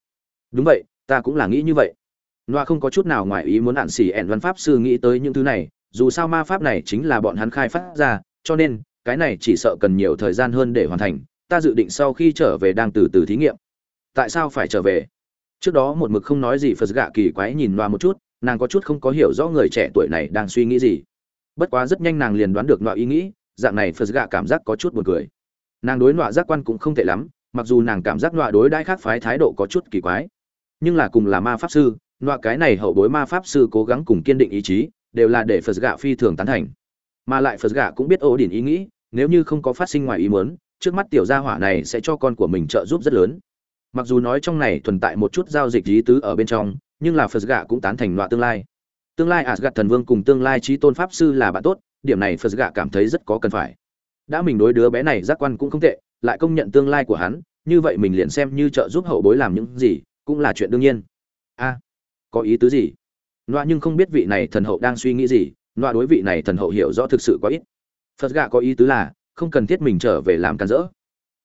A: Đúng vậy, ta cũng là nghĩ như vậy. Loạn không có chút nào ngoài ý muốn ạn xỉ ẻn văn pháp sư nghĩ tới những thứ này, dù sao ma pháp này chính là bọn hắn khai phát ra, cho nên, cái này chỉ sợ cần nhiều thời gian hơn để hoàn thành, ta dự định sau khi trở về đang từ từ thí nghiệm. Tại sao phải trở về? Trước đó một mực không nói gì phật gạ kỳ quái nhìn loa một chút, nàng có chút không có hiểu rõ người trẻ tuổi này đang suy nghĩ gì. Bất quá rất nhanh nàng liền đoán được loa ý nghĩ, dạng này phật gạ cảm giác có chút buồn cười. Nàng đối loa giác quan cũng không tệ lắm, mặc dù nàng cảm giác loa đối đãi khác phái thái độ có chút kỳ quái. Nhưng là cùng là ma pháp sư loa cái này hậu bối ma pháp sư cố gắng cùng kiên định ý chí, đều là để phật gạ phi thường tán thành. Mà lại phật gạ cũng biết ổ điển ý nghĩ, nếu như không có phát sinh ngoài ý muốn, trước mắt tiểu gia hỏa này sẽ cho con của mình trợ giúp rất lớn mặc dù nói trong này tồn tại một chút giao dịch lý tứ ở bên trong, nhưng là phật gạ cũng tán thành loại tương lai. Tương lai asgad thần vương cùng tương lai trí tôn pháp sư là bạn tốt, điểm này phật gạ cảm thấy rất có cần phải. Đã mình đối đứa bé này giác quan cũng không tệ, lại công nhận tương lai của hắn, như vậy mình liền xem như trợ giúp hậu bối làm những gì, cũng là chuyện đương nhiên. A, có ý tứ gì? Loa nhưng không biết vị này thần hậu đang suy nghĩ gì loa đối vị này thần hậu hiểu rõ thực sự có ít. Phật gạ có ý tứ là, không cần thiết mình trở về làm cản rỡ.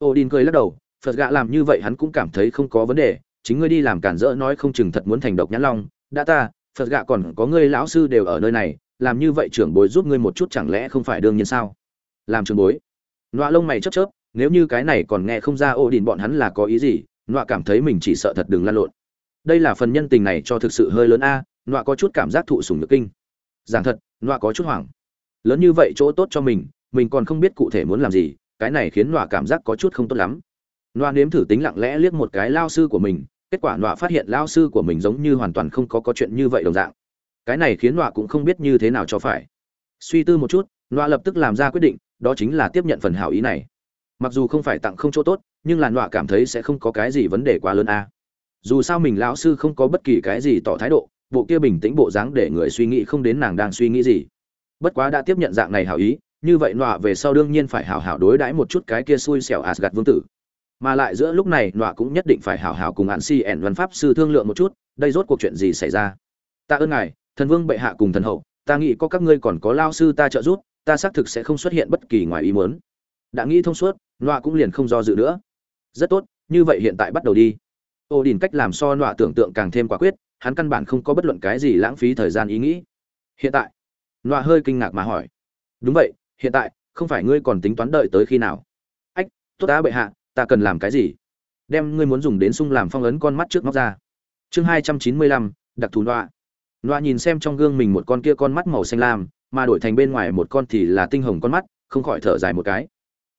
A: Odin cười lắc đầu phật gạ làm như vậy hắn cũng cảm thấy không có vấn đề, chính ngươi đi làm cản rỡ nói không chừng thật muốn thành độc nhãn long. Đã ta, phật gạ còn có ngươi lão sư đều ở nơi này, làm như vậy trưởng bối giúp ngươi một chút chẳng lẽ không phải đương nhiên sao? Làm trưởng bối. Nọa lông mày chớp chớp, nếu như cái này còn nghe không ra ô đình bọn hắn là có ý gì, nọa cảm thấy mình chỉ sợ thật đừng lăn lộn. Đây là phần nhân tình này cho thực sự hơi lớn a, nọa có chút cảm giác thụ sùng nhược kinh. Giảng thật, nọa có chút hoảng. Lớn như vậy chỗ tốt cho mình mình còn không biết cụ thể muốn làm gì, cái này khiến nọa cảm giác có chút không tốt lắm nọa nếm thử tính lặng lẽ liếc một cái lao sư của mình, kết quả Noa phát hiện lao sư của mình giống như hoàn toàn không có có chuyện như vậy đồng dạng. Cái này khiến Noa cũng không biết như thế nào cho phải. Suy tư một chút Noa lập tức làm ra quyết định, đó chính là tiếp nhận phần hảo ý này. Mặc dù không phải tặng không chỗ tốt, nhưng là Noa cảm thấy sẽ không có cái gì vấn đề quá lớn a. Dù sao mình lão sư không có bất kỳ cái gì tỏ thái độ, bộ kia bình tĩnh bộ dáng để người suy nghĩ không đến nàng đang suy nghĩ gì. Bất quá đã tiếp nhận dạng này hảo ý, như vậy Noa về sau đương nhiên phải hảo hảo đối đãi một chút cái kia xui xẻo Asgard vương tử mà lại giữa lúc này nọa cũng nhất định phải hảo hảo cùng hạn si ẻn văn pháp sư thương lượng một chút, đây rốt cuộc chuyện gì xảy ra? Ta ơn ngài, thần vương bệ hạ cùng thần hậu, ta nghĩ có các ngươi còn có lao sư ta trợ giúp, ta xác thực sẽ không xuất hiện bất kỳ ngoài ý muốn. Đã nghĩ thông suốt, nọa cũng liền không do dự nữa. Rất tốt, như vậy hiện tại bắt đầu đi. Ô đình cách làm so nọa tưởng tượng càng thêm quả quyết, hắn căn bản không có bất luận cái gì lãng phí thời gian ý nghĩ. Hiện tại, nọa hơi kinh ngạc mà hỏi. Đúng vậy, hiện tại, không phải ngươi còn tính toán đợi tới khi nào? Ách, tốt đã bệ hạ ta cần làm cái gì? Đem ngươi muốn dùng đến sung làm phong ấn con mắt trước móc ra. Chương hai trăm chín mươi lăm, đặc thù nọa nọa nhìn xem trong gương mình một con kia con mắt màu xanh lam, mà đổi thành bên ngoài một con thì là tinh hồng con mắt, không khỏi thở dài một cái.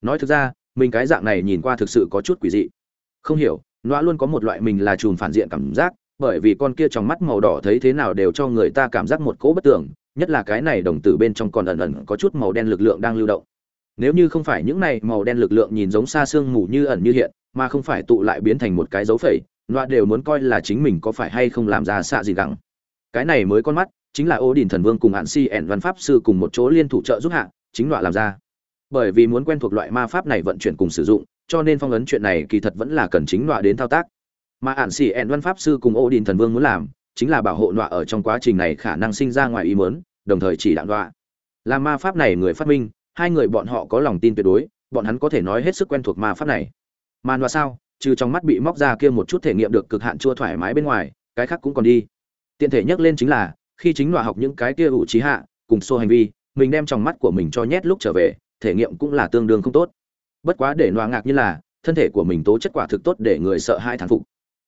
A: Nói thực ra, mình cái dạng này nhìn qua thực sự có chút quỷ dị. Không hiểu nọa luôn có một loại mình là chùm phản diện cảm giác, bởi vì con kia trong mắt màu đỏ thấy thế nào đều cho người ta cảm giác một cỗ bất tưởng nhất là cái này đồng tử bên trong còn ẩn ẩn có chút màu đen lực lượng đang lưu động nếu như không phải những này màu đen lực lượng nhìn giống xa xương mù như ẩn như hiện, mà không phải tụ lại biến thành một cái dấu phẩy loa đều muốn coi là chính mình có phải hay không làm ra xạ gì gẳng. cái này mới con mắt, chính là ô đình thần vương cùng hạn si ẻn văn pháp sư cùng một chỗ liên thủ trợ giúp hạ, chính loại làm ra. Bởi vì muốn quen thuộc loại ma pháp này vận chuyển cùng sử dụng, cho nên phong ấn chuyện này kỳ thật vẫn là cần chính loại đến thao tác. Mà hạn si ẻn văn pháp sư cùng ô đình thần vương muốn làm, chính là bảo hộ loại ở trong quá trình này khả năng sinh ra ngoài ý muốn, đồng thời chỉ đạo loại làm ma pháp này người phát minh hai người bọn họ có lòng tin tuyệt đối, bọn hắn có thể nói hết sức quen thuộc ma pháp này. Màn và sao, trừ trong mắt bị móc ra kia một chút thể nghiệm được cực hạn chua thoải mái bên ngoài, cái khác cũng còn đi. Tiện thể nhắc lên chính là, khi chính loại học những cái kia ủ trí hạ, cùng xô hành vi, mình đem trong mắt của mình cho nhét lúc trở về, thể nghiệm cũng là tương đương không tốt. Bất quá để loại ngạc như là, thân thể của mình tố chất quả thực tốt để người sợ hai thán phục.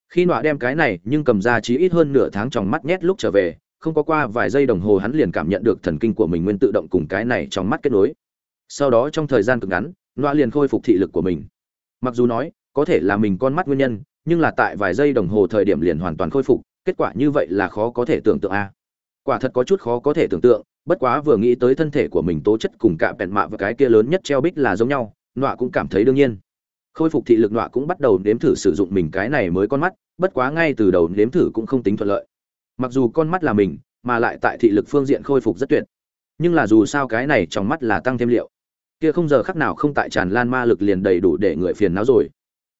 A: Khi nọa đem cái này nhưng cầm ra chí ít hơn nửa tháng trong mắt nhét lúc trở về, không có qua vài giây đồng hồ hắn liền cảm nhận được thần kinh của mình nguyên tự động cùng cái này trong mắt kết nối sau đó trong thời gian cực ngắn nọa liền khôi phục thị lực của mình. Mặc dù nói, có thể là mình con mắt nguyên nhân, nhưng là tại vài giây đồng hồ thời điểm liền hoàn toàn khôi phục, kết quả như vậy là khó có thể tưởng tượng a. Quả thật có chút khó có thể tưởng tượng, bất quá vừa nghĩ tới thân thể của mình tố chất cùng cả bẹn mạ và cái kia lớn nhất treo bích là giống nhau nọa cũng cảm thấy đương nhiên. Khôi phục thị lực nọa cũng bắt đầu nếm thử sử dụng mình cái này mới con mắt, bất quá ngay từ đầu nếm thử cũng không tính thuận lợi. Mặc dù con mắt là mình, mà lại tại thị lực phương diện khôi phục rất tuyệt. Nhưng là dù sao cái này trong mắt là tăng thêm liệu kia không giờ khắc nào không tại tràn lan ma lực liền đầy đủ để người phiền não rồi.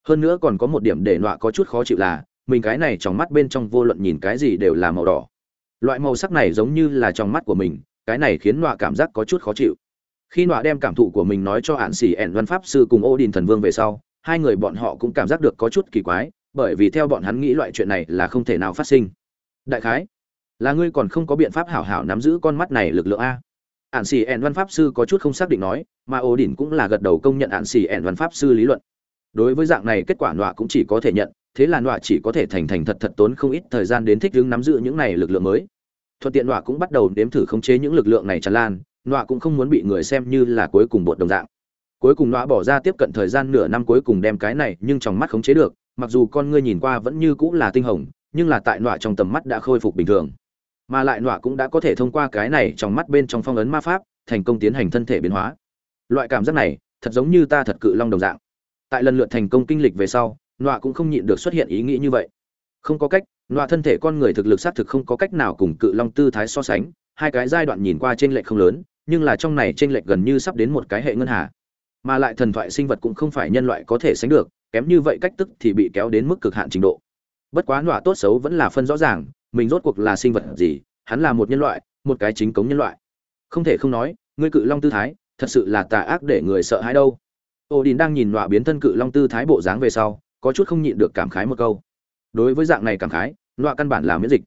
A: Hơn nữa còn có một điểm để nọa có chút khó chịu là, mình cái này trong mắt bên trong vô luận nhìn cái gì đều là màu đỏ. Loại màu sắc này giống như là trong mắt của mình, cái này khiến nọa cảm giác có chút khó chịu. Khi nọa đem cảm thụ của mình nói cho hạn xỉ ẻn văn pháp sư cùng ô đình thần vương về sau, hai người bọn họ cũng cảm giác được có chút kỳ quái, bởi vì theo bọn hắn nghĩ loại chuyện này là không thể nào phát sinh. Đại khái, là ngươi còn không có biện pháp hảo hảo nắm giữ con mắt này lực lượng a ạn xỉ ẻn văn pháp sư có chút không xác định nói, mà ổ đỉnh cũng là gật đầu công nhận ạn xỉ ẻn văn pháp sư lý luận. Đối với dạng này kết quả nọa cũng chỉ có thể nhận, thế là nọa chỉ có thể thành thành thật thật tốn không ít thời gian đến thích ứng nắm giữ những này lực lượng mới. Thuận tiện nọa cũng bắt đầu đếm thử khống chế những lực lượng này tràn lan, nọa cũng không muốn bị người xem như là cuối cùng bột đồng dạng. Cuối cùng nọa bỏ ra tiếp cận thời gian nửa năm cuối cùng đem cái này nhưng trong mắt khống chế được, mặc dù con ngươi nhìn qua vẫn như cũng là tinh hồng, nhưng là tại nọa trong tầm mắt đã khôi phục bình thường mà lại nọa cũng đã có thể thông qua cái này trong mắt bên trong phong ấn ma pháp, thành công tiến hành thân thể biến hóa. Loại cảm giác này, thật giống như ta thật cự long đồng dạng. Tại lần lượt thành công kinh lịch về sau, nọa cũng không nhịn được xuất hiện ý nghĩ như vậy. Không có cách, nọa thân thể con người thực lực xác thực không có cách nào cùng cự long tư thái so sánh, hai cái giai đoạn nhìn qua t r ê n lệch không lớn, nhưng là trong này t r ê n lệch gần như sắp đến một cái hệ ngân hà. Mà lại thần thoại sinh vật cũng không phải nhân loại có thể sánh được, kém như vậy cách tức thì bị kéo đến mức cực hạn trình độ. Bất quá nọa tốt xấu vẫn là phân rõ ràng mình rốt cuộc là sinh vật gì, hắn là một nhân loại, một cái chính cống nhân loại. Không thể không nói, ngươi cự long tư thái, thật sự là tà ác để người sợ hãi đâu. Ô đình đang nhìn nọa biến thân cự long tư thái bộ dáng về sau, có chút không nhịn được cảm khái một câu. Đối với dạng này cảm khái, nọa căn bản là miễn dịch.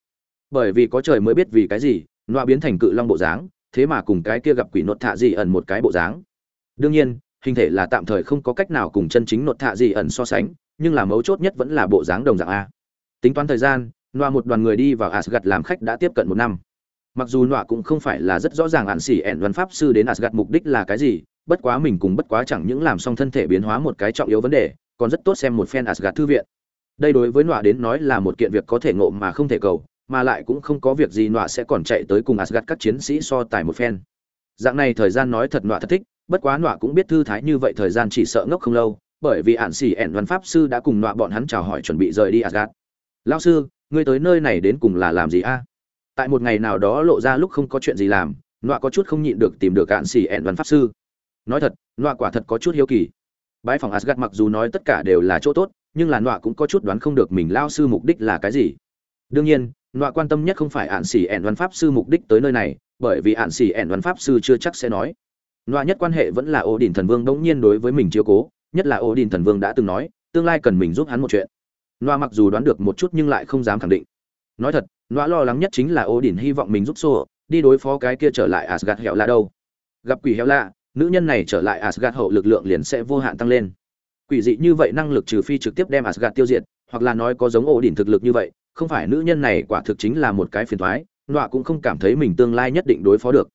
A: Bởi vì có trời mới biết vì cái gì, nọa biến thành cự long bộ dáng, thế mà cùng cái kia gặp quỷ nột thạ gì ẩn một cái bộ dáng. Đương nhiên, hình thể là tạm thời không có cách nào cùng chân chính nột thạ gì ẩn so sánh, nhưng là mấu chốt nhất vẫn là bộ dáng đồng dạng a. Tính toán thời gian nọa một đoàn người đi vào Asgard làm khách đã tiếp cận một năm mặc dù nọa cũng không phải là rất rõ ràng ản xỉ ẻn văn pháp sư đến Asgard mục đích là cái gì bất quá mình cũng bất quá chẳng những làm xong thân thể biến hóa một cái trọng yếu vấn đề, còn rất tốt xem một phen Asgard thư viện. Đây đối với nọa đến nói là một kiện việc có thể ngộ mà không thể cầu, mà lại cũng không có việc gì nọa sẽ còn chạy tới cùng Asgard các chiến sĩ so tài một phen. Dạng này thời gian nói thật nọa thật thích, bất quá nọa cũng biết thư thái như vậy thời gian chỉ sợ ngốc không lâu, bởi vì ản sĩ ẻn văn pháp sư đã cùng nọa bọn hắn chào hỏi chuẩn bị rời đi Asgard. Lão sư, ngươi tới nơi này đến cùng là làm gì a? Tại một ngày nào đó lộ ra lúc không có chuyện gì làm, nọa có chút không nhịn được tìm được cạn xỉ ẹn văn pháp sư. Nói thật nọa quả thật có chút hiếu kỳ. Bãi phòng asgad mặc dù nói tất cả đều là chỗ tốt nhưng là nọa cũng có chút đoán không được mình lao sư mục đích là cái gì. Đương nhiên nọa quan tâm nhất không phải ạn xỉ ẹn văn pháp sư mục đích tới nơi này bởi vì ạn xỉ ẹn văn pháp sư chưa chắc sẽ nói. Nọa nhất quan hệ vẫn là ổ đình thần vương đống nhiên đối với mình chiếu cố nhất là ổ đình thần vương đã từng nói tương lai cần mình giúp hắn một chuyện. Noa mặc dù đoán được một chút nhưng lại không dám khẳng định nói thật Noa lo lắng nhất chính là Odin hy vọng mình giúp Sô đi đối phó cái kia trở lại Asgard hẻo lạ đâu gặp quỷ hẻo lạ nữ nhân này trở lại Asgard hậu lực lượng liền sẽ vô hạn tăng lên. Quỷ dị như vậy năng lực trừ phi trực tiếp đem Asgard tiêu diệt, hoặc là nói có giống Odin thực lực như vậy, không phải nữ nhân này quả thực chính là một cái phiền toái, Noa cũng không cảm thấy mình tương lai nhất định đối phó được.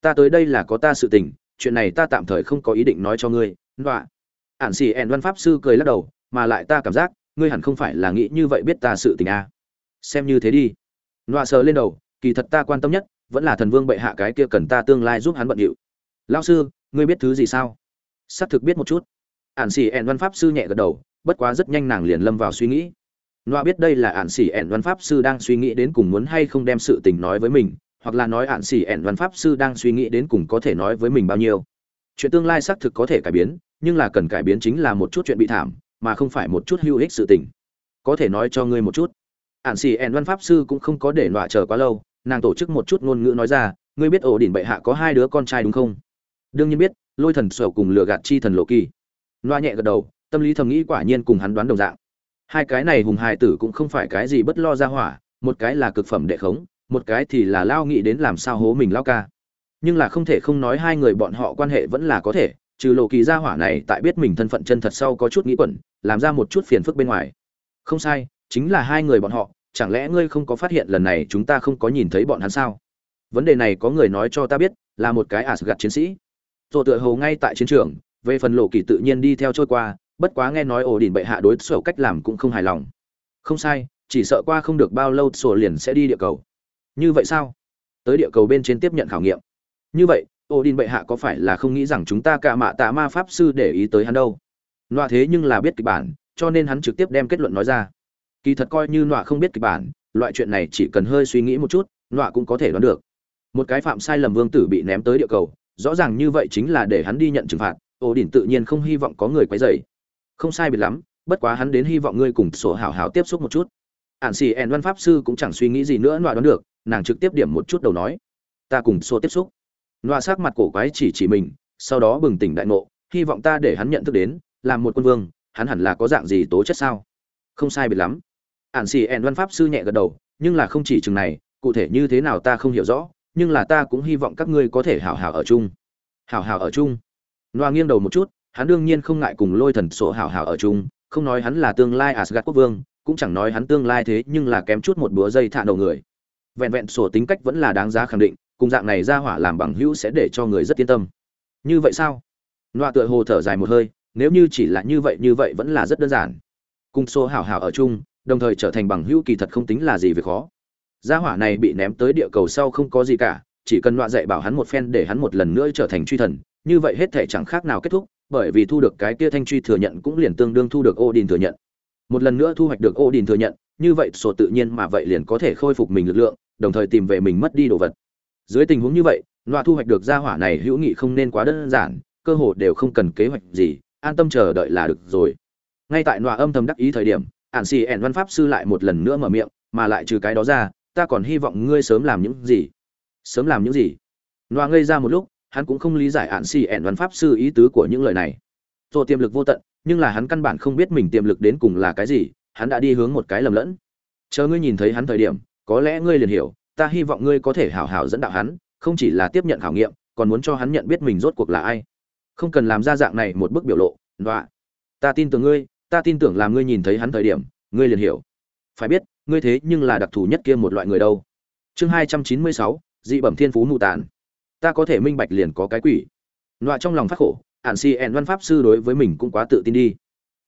A: Ta tới đây là có ta sự tình, chuyện này ta tạm thời không có ý định nói cho ngươi, Noa. Ản Sĩ En Văn pháp sư cười lắc đầu, mà lại ta cảm giác, ngươi hẳn không phải là nghĩ như vậy biết ta sự tình à? Xem như thế đi. Nọa sờ lên đầu, kỳ thật ta quan tâm nhất, vẫn là thần vương bệ hạ cái kia cần ta tương lai giúp hắn bận điệu. Lão sư, ngươi biết thứ gì sao xác thực biết một chút ản xỉ ẹn văn pháp sư nhẹ gật đầu bất quá rất nhanh nàng liền lâm vào suy nghĩ noa biết đây là ản xỉ ẹn văn pháp sư đang suy nghĩ đến cùng muốn hay không đem sự tình nói với mình hoặc là nói ản xỉ ẹn văn pháp sư đang suy nghĩ đến cùng có thể nói với mình bao nhiêu chuyện tương lai xác thực có thể cải biến nhưng là cần cải biến chính là một chút chuyện bị thảm mà không phải một chút hữu ích sự tình. Có thể nói cho ngươi một chút. Ản xỉ ẻn văn pháp sư cũng không có để nọa chờ quá lâu, nàng tổ chức một chút ngôn ngữ nói ra, ngươi biết ổ đỉnh bệ hạ có hai đứa con trai đúng không? Đương nhiên biết, lôi thần sổ cùng lừa gạt chi thần lộ kỳ. Loa nhẹ gật đầu, tâm lý thầm nghĩ quả nhiên cùng hắn đoán đồng dạng. Hai cái này hùng hài tử cũng không phải cái gì bất lo ra hỏa, một cái là cực phẩm đệ khống, một cái thì là lao nghĩ đến làm sao hố mình lao ca. Nhưng là không thể không nói hai người bọn họ quan hệ vẫn là có thể trừ lộ kỳ gia hỏa này tại biết mình thân phận chân thật sau có chút nghĩ quẩn, làm ra một chút phiền phức bên ngoài. Không sai, chính là hai người bọn họ, chẳng lẽ ngươi không có phát hiện lần này chúng ta không có nhìn thấy bọn hắn sao? Vấn đề này có người nói cho ta biết, là một cái asgad chiến sĩ. Rồi tựa hồ ngay tại chiến trường, về phần lộ kỳ tự nhiên đi theo trôi qua, bất quá nghe nói ổ đỉnh bệ hạ đối sổ cách làm cũng không hài lòng. Không sai, chỉ sợ qua không được bao lâu sổ liền sẽ đi địa cầu. Như vậy sao? Tới địa cầu bên trên tiếp nhận khảo nghiệm. Như vậy ô đin bệ hạ có phải là không nghĩ rằng chúng ta cả mạ tạ ma pháp sư để ý tới hắn đâu? Nọa thế nhưng là biết kịch bản, cho nên hắn trực tiếp đem kết luận nói ra. Kỳ thật coi như nọa không biết kịch bản, loại chuyện này chỉ cần hơi suy nghĩ một chút, nọa cũng có thể đoán được. Một cái phạm sai lầm vương tử bị ném tới địa cầu, rõ ràng như vậy chính là để hắn đi nhận trừng phạt ô đỉnh tự nhiên không hy vọng có người quấy rầy. Không sai biệt lắm, bất quá hắn đến hy vọng ngươi cùng sổ hảo hảo tiếp xúc một chút. Ạn xì ẻn văn pháp sư cũng chẳng suy nghĩ gì nữa nọa đoán được, nàng trực tiếp điểm một chút đầu nói. Ta cùng sổ tiếp xúc nọa sắc mặt cổ quái chỉ chỉ mình, sau đó bừng tỉnh đại ngộ, hy vọng ta để hắn nhận thức đến, làm một quân vương, hắn hẳn là có dạng gì tố chất sao? Không sai biệt lắm. Ản xì ẻn văn pháp sư nhẹ gật đầu, nhưng là không chỉ chừng này, cụ thể như thế nào ta không hiểu rõ, nhưng là ta cũng hy vọng các ngươi có thể hảo hảo ở chung. Hảo hảo ở chung. Noa nghiêng đầu một chút, hắn đương nhiên không ngại cùng lôi thần sổ hảo hảo ở chung, không nói hắn là tương lai Asgard quốc vương, cũng chẳng nói hắn tương lai thế, nhưng là kém chút một búa dây thả đầu người. Vẹn vẹn sổ tính cách vẫn là đáng giá khẳng định cùng dạng này ra hỏa làm bằng hữu sẽ để cho người rất yên tâm như vậy sao nọa tựa hồ thở dài một hơi nếu như chỉ là như vậy như vậy vẫn là rất đơn giản cùng xô hảo hảo ở chung đồng thời trở thành bằng hữu kỳ thật không tính là gì về khó gia hỏa này bị ném tới địa cầu sau không có gì cả chỉ cần loạ dạy bảo hắn một phen để hắn một lần nữa trở thành truy thần như vậy hết thể chẳng khác nào kết thúc bởi vì thu được cái kia thanh truy thừa nhận cũng liền tương đương thu được Odin thừa nhận. Một lần nữa thu hoạch được Odin thừa nhận, như vậy sổ tự nhiên mà vậy liền có thể khôi phục mình lực lượng, đồng thời tìm về mình mất đi đồ vật. Dưới tình huống như vậy, loại thu hoạch được gia hỏa này hữu nghị không nên quá đơn giản, cơ hội đều không cần kế hoạch gì, an tâm chờ đợi là được rồi. Ngay tại loại âm thầm đắc ý thời điểm, Ản xì ẻn văn pháp sư lại một lần nữa mở miệng, mà lại trừ cái đó ra, ta còn hy vọng ngươi sớm làm những gì? Sớm làm những gì? loại ngây ra một lúc, hắn cũng không lý giải ản xì ẻn văn pháp sư ý tứ của những lời này rồi tiềm lực vô tận nhưng là hắn căn bản không biết mình tiềm lực đến cùng là cái gì hắn đã đi hướng một cái lầm lẫn chờ ngươi nhìn thấy hắn thời điểm có lẽ ngươi liền hiểu ta hy vọng ngươi có thể hảo hảo dẫn đạo hắn, không chỉ là tiếp nhận khảo nghiệm, còn muốn cho hắn nhận biết mình rốt cuộc là ai. Không cần làm ra dạng này một bức biểu lộ đọa ta tin tưởng ngươi, ta tin tưởng làm ngươi nhìn thấy hắn thời điểm, ngươi liền hiểu. Phải biết, ngươi thế nhưng là đặc thù nhất kia một loại người đâu. Chương hai trăm chín mươi sáu, dị bẩm thiên phú mù tàn. Ta có thể minh bạch liền có cái quỷ. Nọa trong lòng phát khổ Hàn si ẹn văn pháp sư đối với mình cũng quá tự tin đi.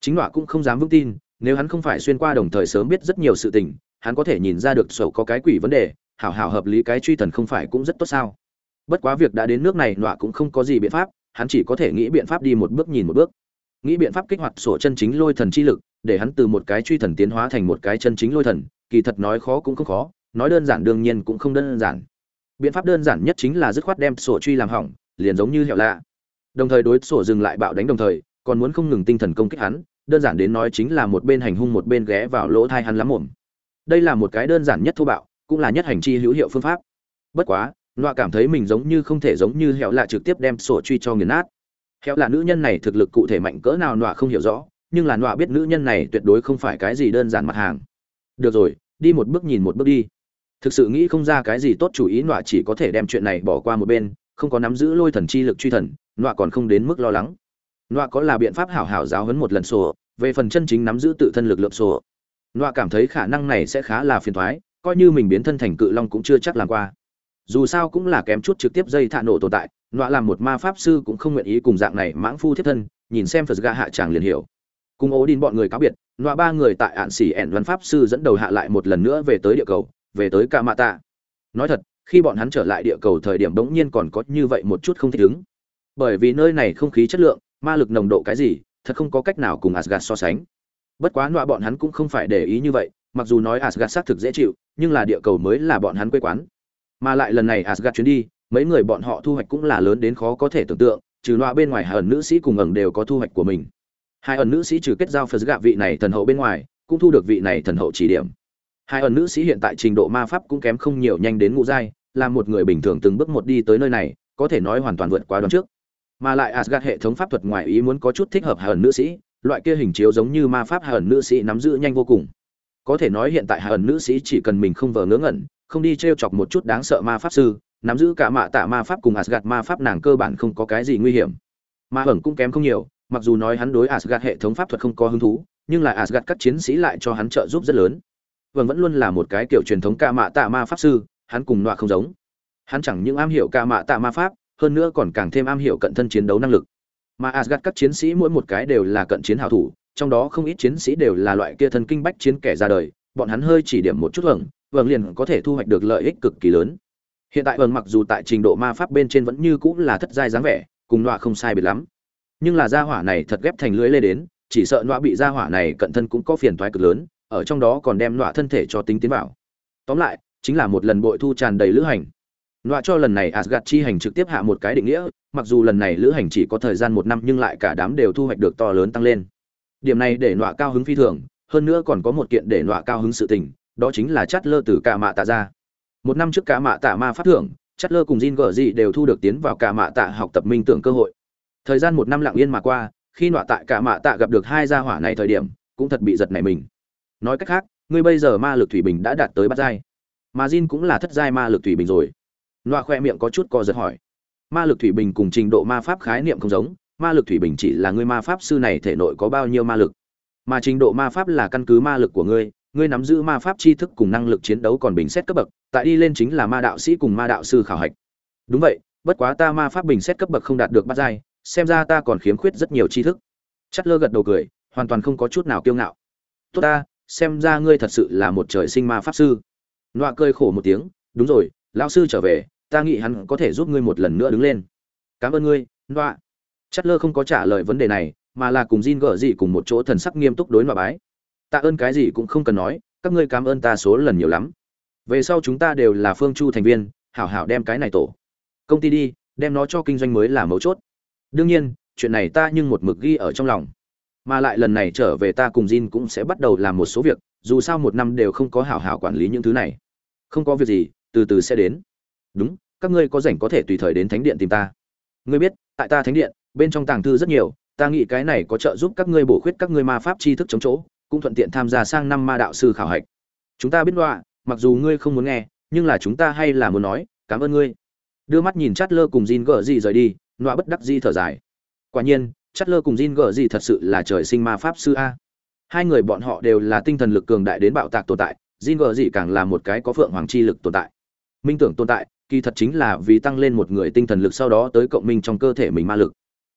A: Chính nọa cũng không dám vững tin, nếu hắn không phải xuyên qua đồng thời sớm biết rất nhiều sự tình, hắn có thể nhìn ra được sầu có cái quỷ vấn đề hảo hảo hợp lý cái truy thần không phải cũng rất tốt sao? Bất quá việc đã đến nước này nọa cũng không có gì biện pháp, hắn chỉ có thể nghĩ biện pháp đi một bước nhìn một bước. Nghĩ biện pháp kích hoạt sổ chân chính lôi thần chi lực, để hắn từ một cái truy thần tiến hóa thành một cái chân chính lôi thần, kỳ thật nói khó cũng không khó, nói đơn giản đương nhiên cũng không đơn giản. Biện pháp đơn giản nhất chính là dứt khoát đem sổ truy làm hỏng, liền giống như hẹo lạ. Đồng thời đối sổ dừng lại bạo đánh đồng thời, còn muốn không ngừng tinh thần công kích hắn, đơn giản đến nói chính là một bên hành hung một bên ghé vào lỗ thai hắn lắm mồm. Đây là một cái đơn giản nhất thô bạo cũng là nhất hành chi hữu hiệu phương pháp. Bất quá, nọa cảm thấy mình giống như không thể giống như hẹo lạ trực tiếp đem sổ truy cho nghiền nát. Hẹo là nữ nhân này thực lực cụ thể mạnh cỡ nào nọa không hiểu rõ, nhưng là nọa biết nữ nhân này tuyệt đối không phải cái gì đơn giản mặt hàng. Được rồi, đi một bước nhìn một bước đi. Thực sự nghĩ không ra cái gì tốt chủ ý nọa chỉ có thể đem chuyện này bỏ qua một bên, không có nắm giữ lôi thần chi lực truy thần, nọa còn không đến mức lo lắng. Nọa có là biện pháp hảo hảo giáo hấn một lần sổ, về phần chân chính nắm giữ tự thân lực lượng sổ. Nọa cảm thấy khả năng này sẽ khá là phiền thoái coi như mình biến thân thành cự long cũng chưa chắc làm qua. Dù sao cũng là kém chút trực tiếp dây thạ nổ tồn tại, nọa làm một ma pháp sư cũng không nguyện ý cùng dạng này mãng phu thiết thân, nhìn xem phật gà hạ tràng liền hiểu. Cùng ố đin bọn người cáo biệt, nọa ba người tại ạn xỉ ẻn văn pháp sư dẫn đầu hạ lại một lần nữa về tới địa cầu, về tới ca mạ tạ. Nói thật, khi bọn hắn trở lại địa cầu thời điểm bỗng nhiên còn có như vậy một chút không thích ứng. Bởi vì nơi này không khí chất lượng, ma lực nồng độ cái gì, thật không có cách nào cùng asgad so sánh. Bất quá nọa bọn hắn cũng không phải để ý như vậy mặc dù nói Asgard xác thực dễ chịu, nhưng là địa cầu mới là bọn hắn quê quán. Mà lại lần này Asgard chuyến đi, mấy người bọn họ thu hoạch cũng là lớn đến khó có thể tưởng tượng, trừ loại bên ngoài hai ẩn nữ sĩ cùng ẩn đều có thu hoạch của mình. Hai ẩn nữ sĩ trừ kết giao phật gạ vị này thần hậu bên ngoài, cũng thu được vị này thần hậu chỉ điểm. Hai ẩn nữ sĩ hiện tại trình độ ma pháp cũng kém không nhiều nhanh đến ngũ giai, là một người bình thường từng bước một đi tới nơi này, có thể nói hoàn toàn vượt qua đoạn trước. Mà lại Asgard hệ thống pháp thuật ngoài ý muốn có chút thích hợp hai ẩn nữ sĩ, loại kia hình chiếu giống như ma pháp hai ẩn nữ sĩ nắm giữ nhanh vô cùng có thể nói hiện tại hai ẩn nữ sĩ chỉ cần mình không vờ ngớ ngẩn, không đi t chọc một chút đáng sợ ma pháp sư, nắm giữ cả mạ tạ ma pháp cùng asgad ma pháp nàng cơ bản không có cái gì nguy hiểm. Ma ẩn cũng kém không nhiều, mặc dù nói hắn đối asgad hệ thống pháp thuật không có hứng thú, nhưng là asgad các chiến sĩ lại cho hắn trợ giúp rất lớn. Vâng vẫn luôn là một cái kiểu truyền thống ca mạ tạ ma pháp sư, hắn cùng nọa không giống. Hắn chẳng những am hiểu ca mạ tạ ma pháp, hơn nữa còn càng thêm am hiểu cận thân chiến đấu năng lực. Mà asgad các chiến sĩ mỗi một cái đều là cận chiến hảo thủ trong đó không ít chiến sĩ đều là loại kia thần kinh bách chiến kẻ ra đời bọn hắn hơi chỉ điểm một chút vầng, vầng liền có thể thu hoạch được lợi ích cực kỳ lớn. Hiện tại vầng mặc dù tại trình độ ma pháp bên trên vẫn như cũng là thất giai dáng vẻ cùng loại không sai biệt lắm. Nhưng là gia hỏa này thật ghép thành lưới lê đến chỉ sợ nọa bị gia hỏa này cận thân cũng có phiền toái cực lớn ở trong đó còn đem nọa thân thể cho tính tiến vào. Tóm lại chính là một lần bội thu tràn đầy lữ hành. Nọa cho lần này Asgard chi hành trực tiếp hạ một cái định nghĩa mặc dù lần này lữ hành chỉ có thời gian một năm nhưng lại cả đám đều thu hoạch được to lớn tăng lên điểm này để nọa cao hứng phi thường, hơn nữa còn có một kiện để nọa cao hứng sự tình, đó chính là chát lơ từ cả mạ tạ ra. Một năm trước cả mạ tạ ma phát thưởng, chát lơ cùng jin gờ gì đều thu được tiến vào cả mạ tạ học tập minh tưởng cơ hội. Thời gian một năm lặng yên mà qua, khi nọa tại cả mạ tạ gặp được hai gia hỏa này thời điểm, cũng thật bị giật nảy mình. Nói cách khác, ngươi bây giờ ma lực thủy bình đã đạt tới bát giai, mà jin cũng là thất giai ma lực thủy bình rồi. Nọa khoe miệng có chút co giật hỏi. Ma lực thủy bình cùng trình độ ma pháp khái niệm không giống ma lực thủy bình chỉ là ngươi ma pháp sư này thể nội có bao nhiêu ma lực. Mà trình độ ma pháp là căn cứ ma lực của ngươi ngươi nắm giữ ma pháp tri thức cùng năng lực chiến đấu còn bình xét cấp bậc, tại đi lên chính là ma đạo sĩ cùng ma đạo sư khảo hạch. Đúng vậy, bất quá ta ma pháp bình xét cấp bậc không đạt được bắt giai, xem ra ta còn khiếm khuyết rất nhiều tri thức. Chất lơ gật đầu cười, hoàn toàn không có chút nào kiêu ngạo. Tốt ta, xem ra ngươi thật sự là một trời sinh ma pháp sư. Nọa cơi khổ một tiếng, đúng rồi, lão sư trở về, ta nghĩ hắn có thể giúp ngươi một lần nữa đứng lên. Cảm ơn ngươi, nọa chất lơ không có trả lời vấn đề này, mà là cùng Jin gở gì cùng một chỗ thần sắc nghiêm túc đối mà bái. Tạ ơn cái gì cũng không cần nói, các ngươi cảm ơn ta số lần nhiều lắm. Về sau chúng ta đều là phương chu thành viên, hảo hảo đem cái này tổ. Công ty đi, đem nó cho kinh doanh mới là mấu chốt. Đương nhiên, chuyện này ta nhưng một mực ghi ở trong lòng. Mà lại lần này trở về ta cùng Jin cũng sẽ bắt đầu làm một số việc, dù sao một năm đều không có hảo hảo quản lý những thứ này. Không có việc gì, từ từ sẽ đến. Đúng, các ngươi có rảnh có thể tùy thời đến thánh điện tìm ta. Ngươi biết, tại ta thánh điện bên trong tàng thư rất nhiều, ta nghĩ cái này có trợ giúp các ngươi bổ khuyết các ngươi ma pháp tri thức chống chỗ, cũng thuận tiện tham gia sang năm ma đạo sư khảo hạch. Chúng ta biết đọa mặc dù ngươi không muốn nghe, nhưng là chúng ta hay là muốn nói, cảm ơn ngươi. Đưa mắt nhìn chát lơ cùng Jin gờ gì rời đi nọa bất đắc di thở dài. Quả nhiên chát lơ cùng Jin gờ gì thật sự là trời sinh ma pháp sư a. Hai người bọn họ đều là tinh thần lực cường đại đến bạo tạc tồn tại, Jin gờ gì càng là một cái có phượng hoàng chi lực tồn tại. Minh tưởng tồn tại, kỳ thật chính là vì tăng lên một người tinh thần lực sau đó tới cộng minh trong cơ thể mình ma lực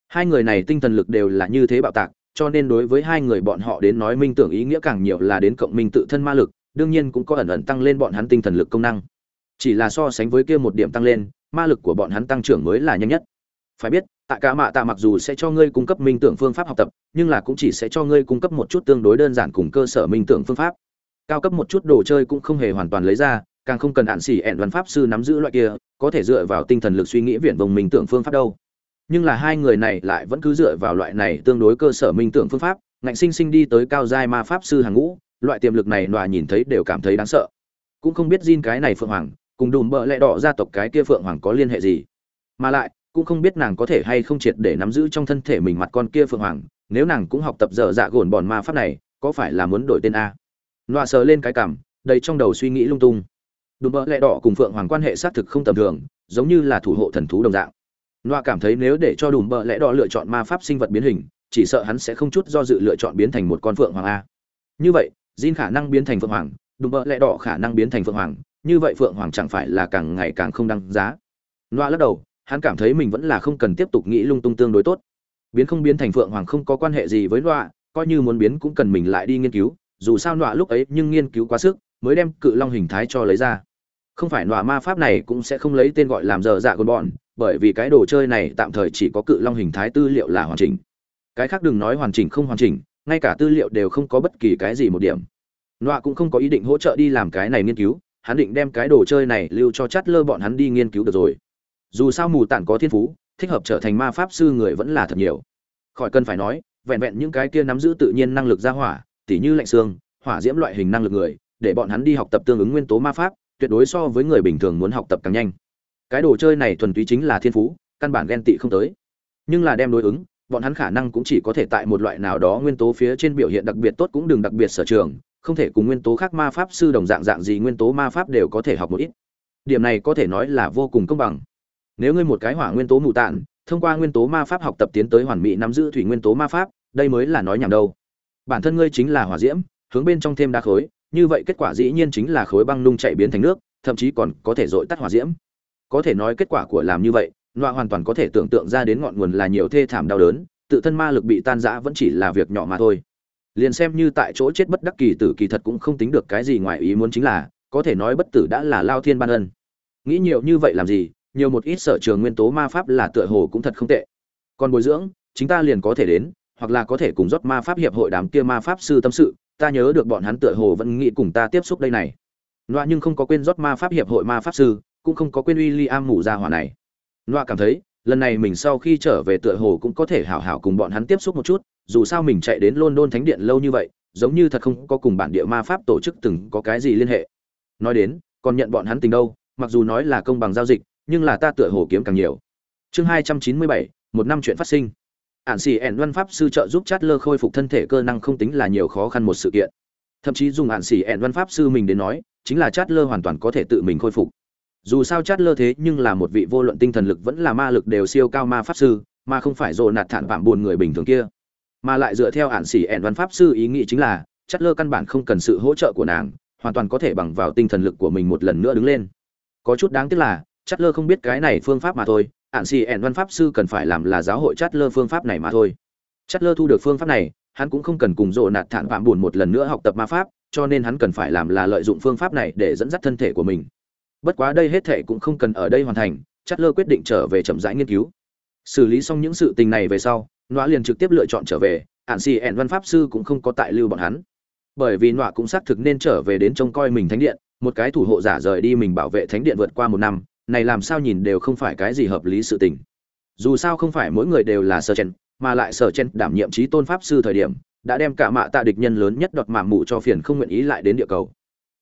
A: hai người này tinh thần lực đều là như thế bạo tạc, cho nên đối với hai người bọn họ đến nói minh tưởng ý nghĩa càng nhiều là đến cộng minh tự thân ma lực, đương nhiên cũng có ẩn ẩn tăng lên bọn hắn tinh thần lực công năng. Chỉ là so sánh với kia một điểm tăng lên, ma lực của bọn hắn tăng trưởng mới là nhanh nhất. Phải biết, Tạ cả mạ tạ mặc dù sẽ cho ngươi cung cấp minh tưởng phương pháp học tập, nhưng là cũng chỉ sẽ cho ngươi cung cấp một chút tương đối đơn giản cùng cơ sở minh tưởng phương pháp. Cao cấp một chút đồ chơi cũng không hề hoàn toàn lấy ra, càng không cần hạn xỉ ẹn văn pháp sư nắm giữ loại kia, có thể dựa vào tinh thần lực suy nghĩ viển vông minh tưởng phương pháp đâu nhưng là hai người này lại vẫn cứ dựa vào loại này tương đối cơ sở minh tưởng phương pháp, ngạnh sinh sinh đi tới cao giai ma pháp sư hàng ngũ, loại tiềm lực này nòa nhìn thấy đều cảm thấy đáng sợ. Cũng không biết Jin cái này phượng hoàng, cùng đùm bợ lẹ đỏ gia tộc cái kia phượng hoàng có liên hệ gì. Mà lại, cũng không biết nàng có thể hay không triệt để nắm giữ trong thân thể mình mặt con kia phượng hoàng, nếu nàng cũng học tập dở dạ gồn bòn ma pháp này, có phải là muốn đổi tên a? Nọa sờ lên cái cảm đầy trong đầu suy nghĩ lung tung. Đùm bợ lẹ đỏ cùng phượng hoàng quan hệ xác thực không tầm thường, giống như là thủ hộ thần thú đồng dạng. Noa cảm thấy nếu để cho đùm bợ lẽ đỏ lựa chọn ma pháp sinh vật biến hình, chỉ sợ hắn sẽ không chút do dự lựa chọn biến thành một con phượng hoàng a. Như vậy, Jin khả năng biến thành phượng hoàng, đùm bợ lẽ đỏ khả năng biến thành phượng hoàng, như vậy phượng hoàng chẳng phải là càng ngày càng không đăng giá. Noa lắc đầu, hắn cảm thấy mình vẫn là không cần tiếp tục nghĩ lung tung tương đối tốt. Biến không biến thành phượng hoàng không có quan hệ gì với Noa, coi như muốn biến cũng cần mình lại đi nghiên cứu, dù sao Noa lúc ấy nhưng nghiên cứu quá sức, mới đem cự long hình thái cho lấy ra. Không phải nọa ma pháp này cũng sẽ không lấy tên gọi làm giờ dạ con bọn, bởi vì cái đồ chơi này tạm thời chỉ có cự long hình thái tư liệu là hoàn chỉnh. Cái khác đừng nói hoàn chỉnh không hoàn chỉnh ngay cả tư liệu đều không có bất kỳ cái gì một điểm. Nọa cũng không có ý định hỗ trợ đi làm cái này nghiên cứu hắn định đem cái đồ chơi này lưu cho chát lơ bọn hắn đi nghiên cứu được rồi. Dù sao mù tản có thiên phú thích hợp trở thành ma pháp sư người vẫn là thật nhiều. Khỏi cần phải nói vẹn vẹn những cái kia nắm giữ tự nhiên năng lực ra hỏa tỉ như lạnh xương hỏa diễm loại hình năng lực người để bọn hắn đi học tập tương ứng nguyên tố ma pháp tuyệt đối so với người bình thường muốn học tập càng nhanh. Cái đồ chơi này thuần túy chính là thiên phú, căn bản ghen tị không tới. Nhưng là đem đối ứng, bọn hắn khả năng cũng chỉ có thể tại một loại nào đó nguyên tố phía trên biểu hiện đặc biệt tốt cũng đừng đặc biệt sở trường, không thể cùng nguyên tố khác ma pháp sư đồng dạng dạng gì nguyên tố ma pháp đều có thể học một ít. Điểm này có thể nói là vô cùng công bằng. Nếu ngươi một cái hỏa nguyên tố mù tạn, thông qua nguyên tố ma pháp học tập tiến tới hoàn mỹ nắm giữ thủy nguyên tố ma pháp, đây mới là nói nhảm đâu. Bản thân ngươi chính là hỏa diễm, hướng bên trong thêm đá khối như vậy kết quả dĩ nhiên chính là khối băng nung chạy biến thành nước, thậm chí còn có thể dội tắt hỏa diễm. Có thể nói kết quả của làm như vậy, nọa hoàn toàn có thể tưởng tượng ra đến ngọn nguồn là nhiều thê thảm đau đớn, tự thân ma lực bị tan rã vẫn chỉ là việc nhỏ mà thôi. Liền xem như tại chỗ chết bất đắc kỳ tử kỳ thật cũng không tính được cái gì ngoài ý muốn chính là, có thể nói bất tử đã là lao thiên ban ân. Nghĩ nhiều như vậy làm gì, nhiều một ít sở trường nguyên tố ma pháp là tựa hồ cũng thật không tệ. Còn bồi dưỡng chúng ta liền có thể đến, hoặc là có thể cùng rót ma pháp hiệp hội đám kia ma pháp sư tâm sự ta nhớ được bọn hắn tựa hồ vẫn nghĩ cùng ta tiếp xúc đây này. Loa nhưng không có quên rót ma pháp hiệp hội ma pháp sư, cũng không có quên uy ngủ am mù ra hỏa này. Loa cảm thấy, lần này mình sau khi trở về tựa hồ cũng có thể hảo hảo cùng bọn hắn tiếp xúc một chút, dù sao mình chạy đến london thánh điện lâu như vậy, giống như thật không có cùng bản địa ma pháp tổ chức từng có cái gì liên hệ. Nói đến, còn nhận bọn hắn tình đâu, mặc dù nói là công bằng giao dịch, nhưng là ta tựa hồ kiếm càng nhiều. Chương hai trăm chín mươi bảy, một năm chuyện phát sinh ản xì ẻn văn pháp sư trợ giúp chát lơ khôi phục thân thể cơ năng không tính là nhiều khó khăn một sự kiện. Thậm chí dùng ản xì ẻn văn pháp sư mình đến nói, chính là chát lơ hoàn toàn có thể tự mình khôi phục. Dù sao chát lơ thế nhưng là một vị vô luận tinh thần lực vẫn là ma lực đều siêu cao ma pháp sư, mà không phải rồ nạt thản vạm buồn người bình thường kia. Mà lại dựa theo ản xì ẻn văn pháp sư ý nghĩ chính là chát lơ căn bản không cần sự hỗ trợ của nàng, hoàn toàn có thể bằng vào tinh thần lực của mình một lần nữa đứng lên. Có chút đáng tiếc là chát lơ không biết cái này phương pháp mà thôi ạn xì ẻn văn pháp sư cần phải làm là giáo hội chát lơ phương pháp này mà thôi. Chát lơ thu được phương pháp này, hắn cũng không cần cùng rộ nạt thản vạm buồn một lần nữa học tập ma pháp, cho nên hắn cần phải làm là lợi dụng phương pháp này để dẫn dắt thân thể của mình. Bất quá đây hết thể cũng không cần ở đây hoàn thành chát lơ quyết định trở về chậm rãi nghiên cứu. Xử lý xong những sự tình này về sau, nọa liền trực tiếp lựa chọn trở về, ạn xì ẻn văn pháp sư cũng không có tại lưu bọn hắn. Bởi vì nọa cũng xác thực nên trở về đến trông coi mình thánh điện, một cái thủ hộ giả rời đi mình bảo vệ thánh điện vượt qua một năm này làm sao nhìn đều không phải cái gì hợp lý sự tình. Dù sao không phải mỗi người đều là sở chen mà lại sở chen đảm nhiệm trí tôn pháp sư thời điểm, đã đem cả mạ tạ địch nhân lớn nhất đọt mạng mụ cho phiền không nguyện ý lại đến địa cầu.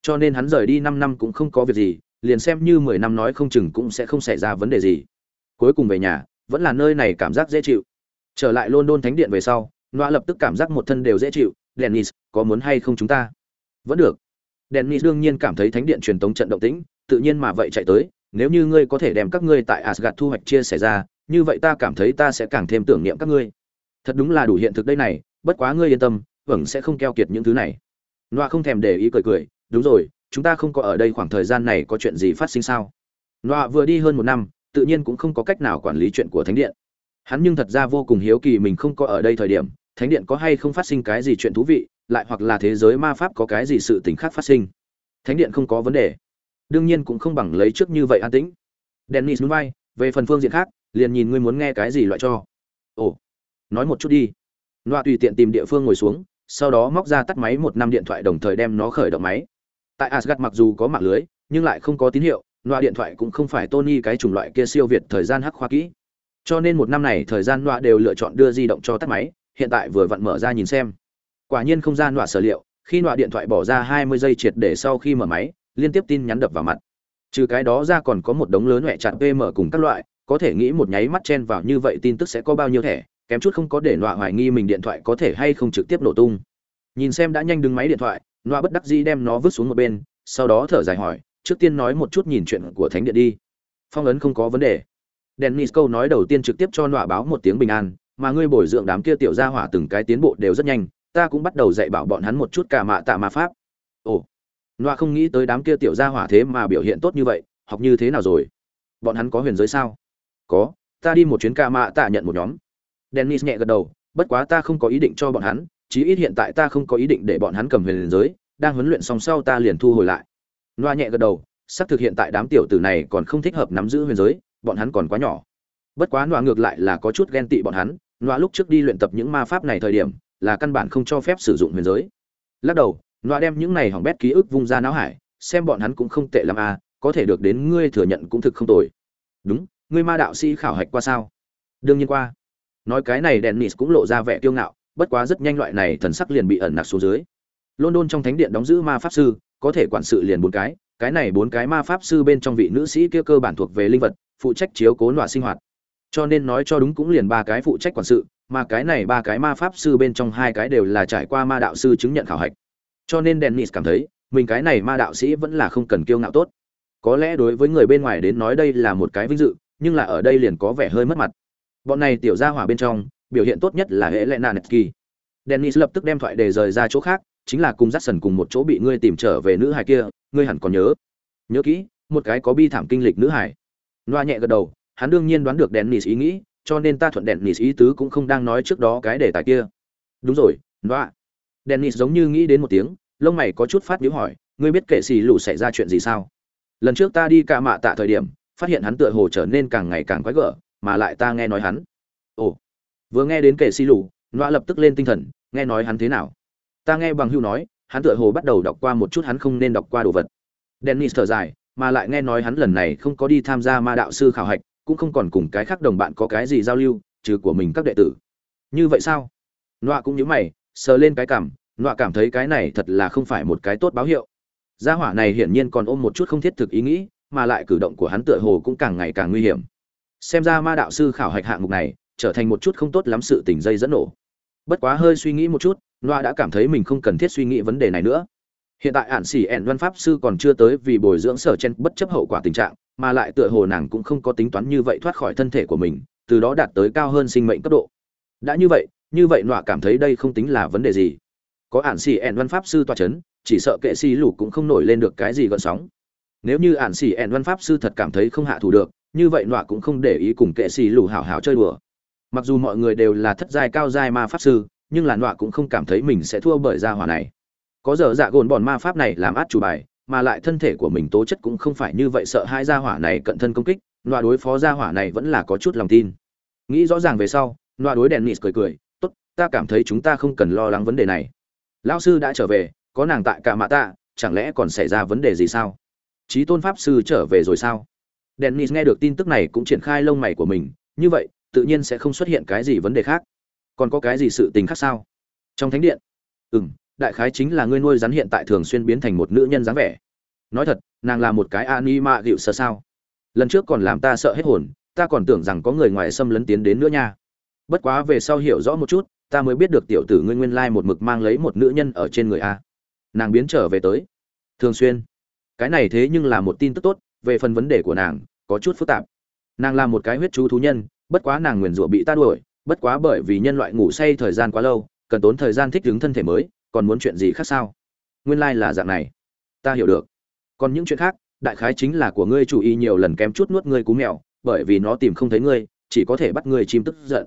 A: Cho nên hắn rời đi năm năm cũng không có việc gì, liền xem như mười năm nói không chừng cũng sẽ không xảy ra vấn đề gì. Cuối cùng về nhà, vẫn là nơi này cảm giác dễ chịu. Trở lại london thánh điện về sau, noa lập tức cảm giác một thân đều dễ chịu. Dennis, có muốn hay không chúng ta? Vẫn được. Dennis đương nhiên cảm thấy thánh điện truyền tống trận động tĩnh, tự nhiên mà vậy chạy tới nếu như ngươi có thể đem các ngươi tại Asgard thu hoạch chia sẻ ra, như vậy ta cảm thấy ta sẽ càng thêm tưởng niệm các ngươi. Thật đúng là đủ hiện thực đây này, bất quá ngươi yên tâm, vẫn sẽ không keo kiệt những thứ này. Noa không thèm để ý cười cười, đúng rồi, chúng ta không có ở đây khoảng thời gian này có chuyện gì phát sinh sao? Noa vừa đi hơn một năm, tự nhiên cũng không có cách nào quản lý chuyện của thánh điện. Hắn nhưng thật ra vô cùng hiếu kỳ mình không có ở đây thời điểm, thánh điện có hay không phát sinh cái gì chuyện thú vị, lại hoặc là thế giới ma pháp có cái gì sự tình khác phát sinh. Thánh điện không có vấn đề đương nhiên cũng không bằng lấy trước như vậy an tĩnh. Dennis nhún vai, về phần phương diện khác, liền nhìn ngươi muốn nghe cái gì loại cho. Ồ, nói một chút đi. Loa tùy tiện tìm địa phương ngồi xuống, sau đó móc ra tắt máy một năm điện thoại đồng thời đem nó khởi động máy. Tại Asgard mặc dù có mạng lưới, nhưng lại không có tín hiệu loa điện thoại cũng không phải tony cái chủng loại kia siêu việt thời gian hắc khoa kỹ. Cho nên một năm này thời gian loa đều lựa chọn đưa di động cho tắt máy, hiện tại vừa vặn mở ra nhìn xem. Quả nhiên không gian loa sở liệu, khi loa điện thoại bỏ ra 20 giây triệt để sau khi mở máy liên tiếp tin nhắn đập vào mặt. Trừ cái đó ra còn có một đống lớn huệ chặt pm cùng các loại, có thể nghĩ một nháy mắt chen vào như vậy tin tức sẽ có bao nhiêu thẻ, kém chút không có để nọa hoài nghi mình điện thoại có thể hay không trực tiếp nổ tung. Nhìn xem đã nhanh đứng máy điện thoại, nọa bất đắc dĩ đem nó vứt xuống một bên, sau đó thở dài hỏi, trước tiên nói một chút nhìn chuyện của thánh điện đi. Phong ấn không có vấn đề. Dennis câu nói đầu tiên trực tiếp cho nọa báo một tiếng bình an, mà ngươi bồi dưỡng đám kia tiểu gia hỏa từng cái tiến bộ đều rất nhanh, ta cũng bắt đầu dạy bảo bọn hắn một chút cả mạ tạ ma pháp. Ồ. Noa không nghĩ tới đám kia tiểu gia hỏa thế mà biểu hiện tốt như vậy, học như thế nào rồi? Bọn hắn có huyền giới sao? Có, ta đi một chuyến ca mạ tạ nhận một nhóm. Dennis nhẹ gật đầu, bất quá ta không có ý định cho bọn hắn, chí ít hiện tại ta không có ý định để bọn hắn cầm huyền giới, đang huấn luyện xong sau ta liền thu hồi lại. Noa nhẹ gật đầu, Sắp thực hiện tại đám tiểu tử này còn không thích hợp nắm giữ huyền giới, bọn hắn còn quá nhỏ. Bất quá Noa ngược lại là có chút ghen tị bọn hắn, Noa lúc trước đi luyện tập những ma pháp này thời điểm, là căn bản không cho phép sử dụng huyền giới. Lắc đầu, Loa đem những này hỏng bét ký ức vung ra não hải, xem bọn hắn cũng không tệ lắm à, có thể được đến ngươi thừa nhận cũng thực không tồi. Đúng, ngươi ma đạo sĩ khảo hạch qua sao? Đương nhiên qua. Nói cái này Dennis cũng lộ ra vẻ kiêu ngạo, bất quá rất nhanh loại này thần sắc liền bị ẩn nặc xuống dưới. London trong thánh điện đóng giữ ma pháp sư, có thể quản sự liền bốn cái, cái này bốn cái ma pháp sư bên trong vị nữ sĩ kia cơ bản thuộc về linh vật, phụ trách chiếu cố nọa sinh hoạt. Cho nên nói cho đúng cũng liền ba cái phụ trách quản sự, mà cái này ba cái ma pháp sư bên trong hai cái đều là trải qua ma đạo sư chứng nhận khảo hạch cho nên dennis cảm thấy, mình cái này ma đạo sĩ vẫn là không cần kiêu ngạo tốt. Có lẽ đối với người bên ngoài đến nói đây là một cái vinh dự, nhưng là ở đây liền có vẻ hơi mất mặt. Bọn này tiểu gia hỏa bên trong, biểu hiện tốt nhất là hệ lệ nạn kỳ. Dennis lập tức đem thoại đề rời ra chỗ khác, chính là cùng Jackson cùng một chỗ bị ngươi tìm trở về nữ hài kia, ngươi hẳn còn nhớ. Nhớ kỹ, một cái có bi thảm kinh lịch nữ hài. Loa nhẹ gật đầu, hắn đương nhiên đoán được dennis ý nghĩ, cho nên ta thuận dennis ý tứ cũng không đang nói trước đó cái đề tài kia. Đúng rồi, loa dennis giống như nghĩ đến một tiếng, lông mày có chút phát nhíu hỏi, ngươi biết kệ xì lù xảy ra chuyện gì sao? Lần trước ta đi cạ mạ tạ thời điểm, phát hiện hắn tựa hồ trở nên càng ngày càng quái gở, mà lại ta nghe nói hắn. Ồ, vừa nghe đến kệ xì lù Nọa lập tức lên tinh thần, nghe nói hắn thế nào? Ta nghe bằng hưu nói, hắn tựa hồ bắt đầu đọc qua một chút hắn không nên đọc qua đồ vật. Dennis thở dài, mà lại nghe nói hắn lần này không có đi tham gia ma đạo sư khảo hạch, cũng không còn cùng cái khác đồng bạn có cái gì giao lưu, trừ của mình các đệ tử. Như vậy sao? Nọa cũng nhớ mày sờ lên cái cảm, nọa cảm thấy cái này thật là không phải một cái tốt báo hiệu. Gia hỏa này hiển nhiên còn ôm một chút không thiết thực ý nghĩ, mà lại cử động của hắn tựa hồ cũng càng ngày càng nguy hiểm. Xem ra ma đạo sư khảo hạch hạng mục này, trở thành một chút không tốt lắm sự tình dây dẫn nổ. Bất quá hơi suy nghĩ một chút loa đã cảm thấy mình không cần thiết suy nghĩ vấn đề này nữa. Hiện tại ạn xỉ ẹn văn pháp sư còn chưa tới vì bồi dưỡng sở chen bất chấp hậu quả tình trạng, mà lại tựa hồ nàng cũng không có tính toán như vậy thoát khỏi thân thể của mình, từ đó đạt tới cao hơn sinh mệnh cấp độ. Đã như vậy như vậy nọa cảm thấy đây không tính là vấn đề gì. Có ạn xỉ ẹn văn pháp sư toa c h ấ n chỉ sợ kệ xì lù cũng không nổi lên được cái gì gợn sóng. Nếu như ạn xỉ ẹn văn pháp sư thật cảm thấy không hạ thủ được, như vậy nọa cũng không để ý cùng kệ xì lù hảo hảo chơi đùa. Mặc dù mọi người đều là thất giai cao giai ma pháp sư, nhưng là nọa cũng không cảm thấy mình sẽ thua bởi gia hỏa này. Có giờ dạ gồn bọn ma pháp này làm át chủ bài, mà lại thân thể của mình tố chất cũng không phải như vậy sợ hai gia hỏa này cận thân công kích, nọa đối phó gia hỏa này vẫn là có chút lòng tin. Nghĩ rõ ràng về sau, nọa đối đèn nịt cười cười ta cảm thấy chúng ta không cần lo lắng vấn đề này. Lão sư đã trở về có nàng tại cả mạ Tạ, chẳng lẽ còn xảy ra vấn đề gì sao? Trí tôn pháp sư trở về rồi sao? Dennis nghe được tin tức này cũng triển khai lông mày của mình như vậy tự nhiên sẽ không xuất hiện cái gì vấn đề khác. Còn có cái gì sự tình khác sao? Trong thánh điện. Ừ m đại khái chính là ngươi nuôi rắn hiện tại thường xuyên biến thành một nữ nhân dáng vẻ. Nói thật nàng là một cái anima dịu sơ sao? Lần trước còn làm ta sợ hết hồn ta còn tưởng rằng có người ngoài xâm lấn tiến đến nữa nha. Bất quá về sau hiểu rõ một chút ta mới biết được tiểu tử ngươi nguyên lai một mực mang lấy một nữ nhân ở trên người a. Nàng biến trở về tới. Thường xuyên. Cái này thế nhưng là một tin tức tốt, về phần vấn đề của nàng, có chút phức tạp. Nàng là một cái huyết chú thú nhân, bất quá nàng nguyền rủa bị ta đuổi, bất quá bởi vì nhân loại ngủ say thời gian quá lâu, cần tốn thời gian thích ứng thân thể mới, còn muốn chuyện gì khác sao? Nguyên lai là dạng này. Ta hiểu được. Còn những chuyện khác, đại khái chính là của ngươi chủ ý nhiều lần kém chút nuốt ngươi cú mèo, bởi vì nó tìm không thấy ngươi, chỉ có thể bắt ngươi chim tức giận.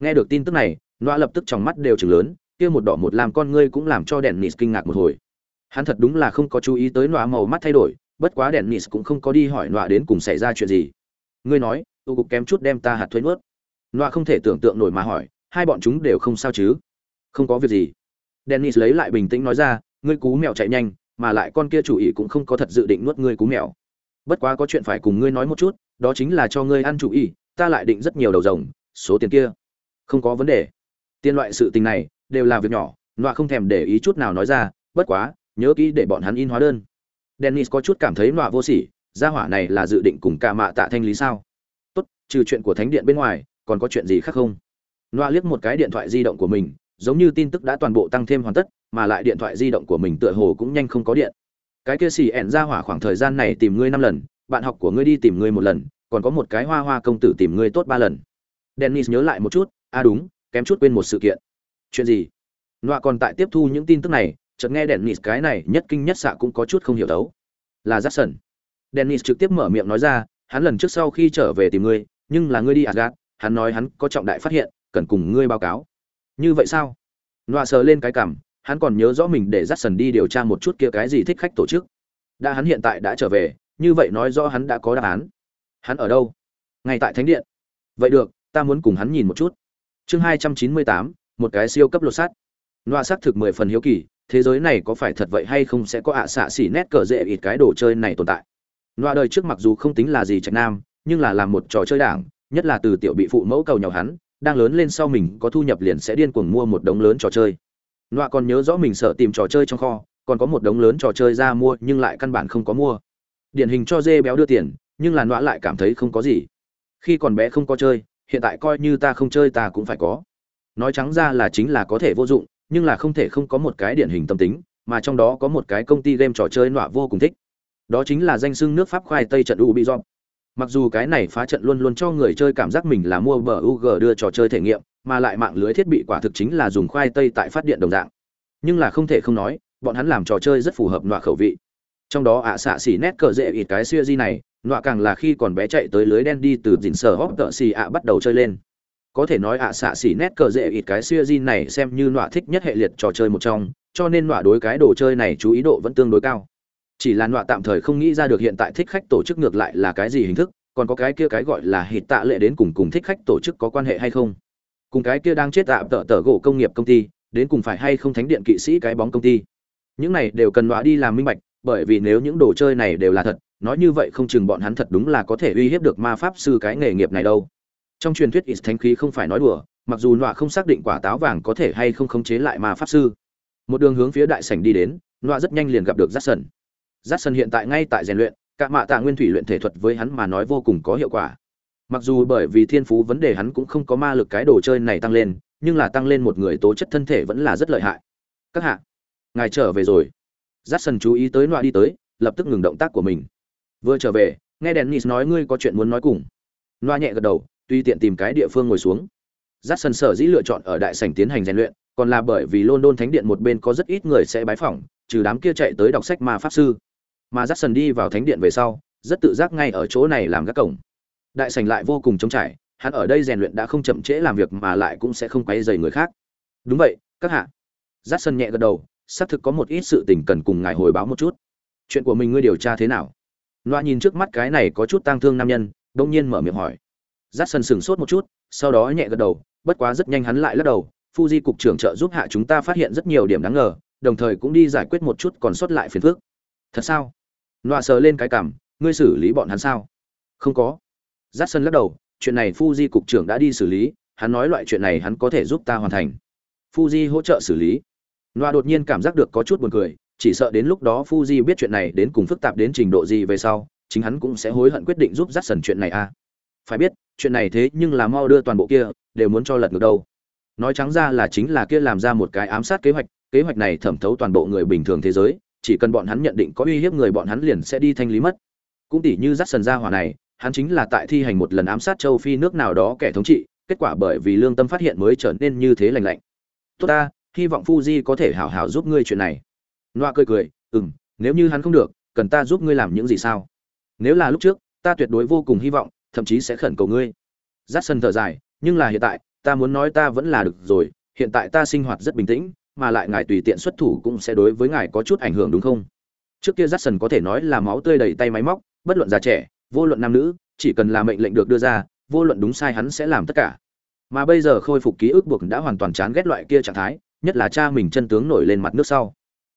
A: Nghe được tin tức này loa lập tức trong mắt đều chừng lớn, kia một đỏ một làm con ngươi cũng làm cho đèn nis kinh ngạc một hồi. Hắn thật đúng là không có chú ý tới loa màu mắt thay đổi, bất quá đèn nis cũng không có đi hỏi loa đến cùng xảy ra chuyện gì. Ngươi nói, tụ cục kém chút đem ta hạt thuế nuốt. Loa không thể tưởng tượng nổi mà hỏi, hai bọn chúng đều không sao chứ? Không có việc gì. Dennis lấy lại bình tĩnh nói ra, ngươi cú mèo chạy nhanh, mà lại con kia chủ ý cũng không có thật dự định nuốt ngươi cú mèo. Bất quá có chuyện phải cùng ngươi nói một chút, đó chính là cho ngươi ăn chủ ý, ta lại định rất nhiều đầu rồng, số tiền kia không có vấn đề tiền loại sự tình này, đều là việc nhỏ nọa không thèm để ý chút nào nói ra, bất quá, nhớ kỹ để bọn hắn in hóa đơn. Dennis có chút cảm thấy nọa vô sỉ, gia hỏa này là dự định cùng ca mạ tạ thanh lý sao? Tốt, trừ chuyện của thánh điện bên ngoài, còn có chuyện gì khác không? Nọa liếc một cái điện thoại di động của mình, giống như tin tức đã toàn bộ tăng thêm hoàn tất, mà lại điện thoại di động của mình tựa hồ cũng nhanh không có điện. Cái kia xì ẻn ra hỏa khoảng thời gian này tìm ngươi năm lần, bạn học của ngươi đi tìm ngươi một lần, còn có một cái hoa hoa công tử tìm ngươi tốt ba lần. Dennis nhớ lại một chút à đúng kém chút quên một sự kiện. Chuyện gì? Nọa còn tại tiếp thu những tin tức này, chợt nghe dennis cái này nhất kinh nhất xạ cũng có chút không hiểu đấu. Là jackson. Dennis trực tiếp mở miệng nói ra, hắn lần trước sau khi trở về tìm ngươi, nhưng là ngươi đi asgad hắn nói hắn có trọng đại phát hiện, cần cùng ngươi báo cáo. Như vậy sao? Nọa sờ lên cái cảm, hắn còn nhớ rõ mình để dắt sần đi điều tra một chút kia cái gì thích khách tổ chức. Đã hắn hiện tại đã trở về, như vậy nói rõ hắn đã có đáp án. Hắn ở đâu? Ngay tại thánh điện. Vậy được, ta muốn cùng hắn nhìn một chút chương hai trăm chín mươi tám, một cái siêu cấp lột sắt. Nọa xác thực mười phần hiếu kỳ, thế giới này có phải thật vậy hay không sẽ có ạ à xạ xỉ nét cờ dễ ít cái đồ chơi này tồn tại. Nọa đời trước mặc dù không tính là gì trạch nam, nhưng là làm một trò chơi đảng, nhất là từ tiểu bị phụ mẫu cầu nhỏ hắn, đang lớn lên sau mình có thu nhập liền sẽ điên cuồng mua một đống lớn trò chơi. Nọa còn nhớ rõ mình sợ tìm trò chơi trong kho, còn có một đống lớn trò chơi ra mua nhưng lại căn bản không có mua. Điển hình cho dê béo đưa tiền, nhưng là nọa lại cảm thấy không có gì. Khi còn bé không có chơi hiện tại coi như ta không chơi ta cũng phải có. Nói trắng ra là chính là có thể vô dụng, nhưng là không thể không có một cái điển hình tâm tính, mà trong đó có một cái công ty game trò chơi nọa vô cùng thích. Đó chính là danh sưng nước pháp khoai tây trận u bị dọn mặc dù cái này phá trận luôn luôn cho người chơi cảm giác mình là mua bờ ug đưa trò chơi thể nghiệm, mà lại mạng lưới thiết bị quả thực chính là dùng khoai tây tại phát điện đồng dạng. Nhưng là không thể không nói, bọn hắn làm trò chơi rất phù hợp nọa khẩu vị. Trong đó ạ xạ xỉ nét cờ dễ ít cái xuya di này nọa càng là khi còn bé chạy tới lưới đen đi từ dình sở hóc tợ xì ạ bắt đầu chơi lên. Có thể nói ạ xạ xỉ nét cờ dễ ít cái xuya di này xem như nọa thích nhất hệ liệt trò chơi một trong, cho nên nọa đối cái đồ chơi này chú ý độ vẫn tương đối cao. Chỉ là nọa tạm thời không nghĩ ra được hiện tại thích khách tổ chức ngược lại là cái gì hình thức, còn có cái kia cái gọi là hít tạ lệ đến cùng cùng thích khách tổ chức có quan hệ hay không? Cùng cái kia đang chết tạm tợ tờ gỗ công nghiệp công ty, đến cùng phải hay không thánh điện kỵ sĩ cái bóng công ty? Những này đều cần nọa đi làm minh bạch, bởi vì nếu những đồ chơi này đều là thật nói như vậy không chừng bọn hắn thật đúng là có thể uy hiếp được ma pháp sư cái nghề nghiệp này đâu. Trong truyền thuyết ít thánh khí không phải nói đùa, mặc dù nọa không xác định quả táo vàng có thể hay không khống chế lại ma pháp sư. Một đường hướng phía đại sảnh đi đến, nọa rất nhanh liền gặp được Jackson. Jackson hiện tại ngay tại rèn luyện, cả mạ tạ nguyên thủy luyện thể thuật với hắn mà nói vô cùng có hiệu quả. Mặc dù bởi vì thiên phú vấn đề hắn cũng không có ma lực cái đồ chơi này tăng lên, nhưng là tăng lên một người tố chất thân thể vẫn là rất lợi hại. Các hạ, ngài trở về rồi. Jackson chú ý tới nọa đi tới, lập tức ngừng động tác của mình vừa trở về nghe dennis nói ngươi có chuyện muốn nói cùng loa nhẹ gật đầu tuy tiện tìm cái địa phương ngồi xuống Jackson sở dĩ lựa chọn ở đại sảnh tiến hành rèn luyện còn là bởi vì London Thánh điện một bên có rất ít người sẽ bái phỏng, trừ đám kia chạy tới đọc sách ma pháp sư. Mà Jackson đi vào thánh điện về sau, rất tự giác ngay ở chỗ này làm các cổng. Đại sảnh lại vô cùng trống trải, hắn ở đây rèn luyện đã không chậm trễ làm việc mà lại cũng sẽ không quấy rầy người khác. Đúng vậy, các hạ. Jackson nhẹ gật đầu, xác thực có một ít sự tình cần cùng ngài hồi báo một chút. Chuyện của mình ngươi điều tra thế nào? Loa nhìn trước mắt cái này có chút tang thương nam nhân, đột nhiên mở miệng hỏi. Jackson sững sốt một chút, sau đó nhẹ gật đầu, bất quá rất nhanh hắn lại lắc đầu, Fuji cục trưởng trợ giúp hạ chúng ta phát hiện rất nhiều điểm đáng ngờ, đồng thời cũng đi giải quyết một chút còn sót lại phiền phức. Thật sao? Loa sờ lên cái cằm, ngươi xử lý bọn hắn sao? Không có. Jackson lắc đầu, chuyện này Fuji cục trưởng đã đi xử lý, hắn nói loại chuyện này hắn có thể giúp ta hoàn thành. Fuji hỗ trợ xử lý. Loa đột nhiên cảm giác được có chút buồn cười, chỉ sợ đến lúc đó Fuji biết chuyện này đến cùng phức tạp đến trình độ gì về sau, chính hắn cũng sẽ hối hận quyết định giúp Jackson chuyện này a. À. Phải biết, chuyện này thế nhưng là mau đưa toàn bộ kia, đều muốn cho lật ngược đâu nói trắng ra là chính là kia làm ra một cái ám sát kế hoạch kế hoạch này thẩm thấu toàn bộ người bình thường thế giới chỉ cần bọn hắn nhận định có uy hiếp người bọn hắn liền sẽ đi thanh lý mất cũng tỉ như dắt sần ra hỏa này hắn chính là tại thi hành một lần ám sát châu phi nước nào đó kẻ thống trị kết quả bởi vì lương tâm phát hiện mới trở nên như thế lành lạnh tốt ta hy vọng fuji có thể hảo hảo giúp ngươi chuyện này noa cười cười ừm, nếu như hắn không được cần ta giúp ngươi làm những gì sao? Nếu là lúc trước ta tuyệt đối vô cùng hy vọng thậm chí sẽ khẩn cầu ngươi. Jackson sân thở dài nhưng là hiện tại ta muốn nói ta vẫn là được rồi hiện tại ta sinh hoạt rất bình tĩnh mà lại ngài tùy tiện xuất thủ cũng sẽ đối với ngài có chút ảnh hưởng đúng không? Trước kia Jackson có thể nói là máu tươi đầy tay máy móc bất luận già trẻ vô luận nam nữ chỉ cần là mệnh lệnh được đưa ra vô luận đúng sai hắn sẽ làm tất cả. Mà bây giờ khôi phục ký ức buộc đã hoàn toàn chán ghét loại kia trạng thái nhất là cha mình chân tướng nổi lên mặt nước sau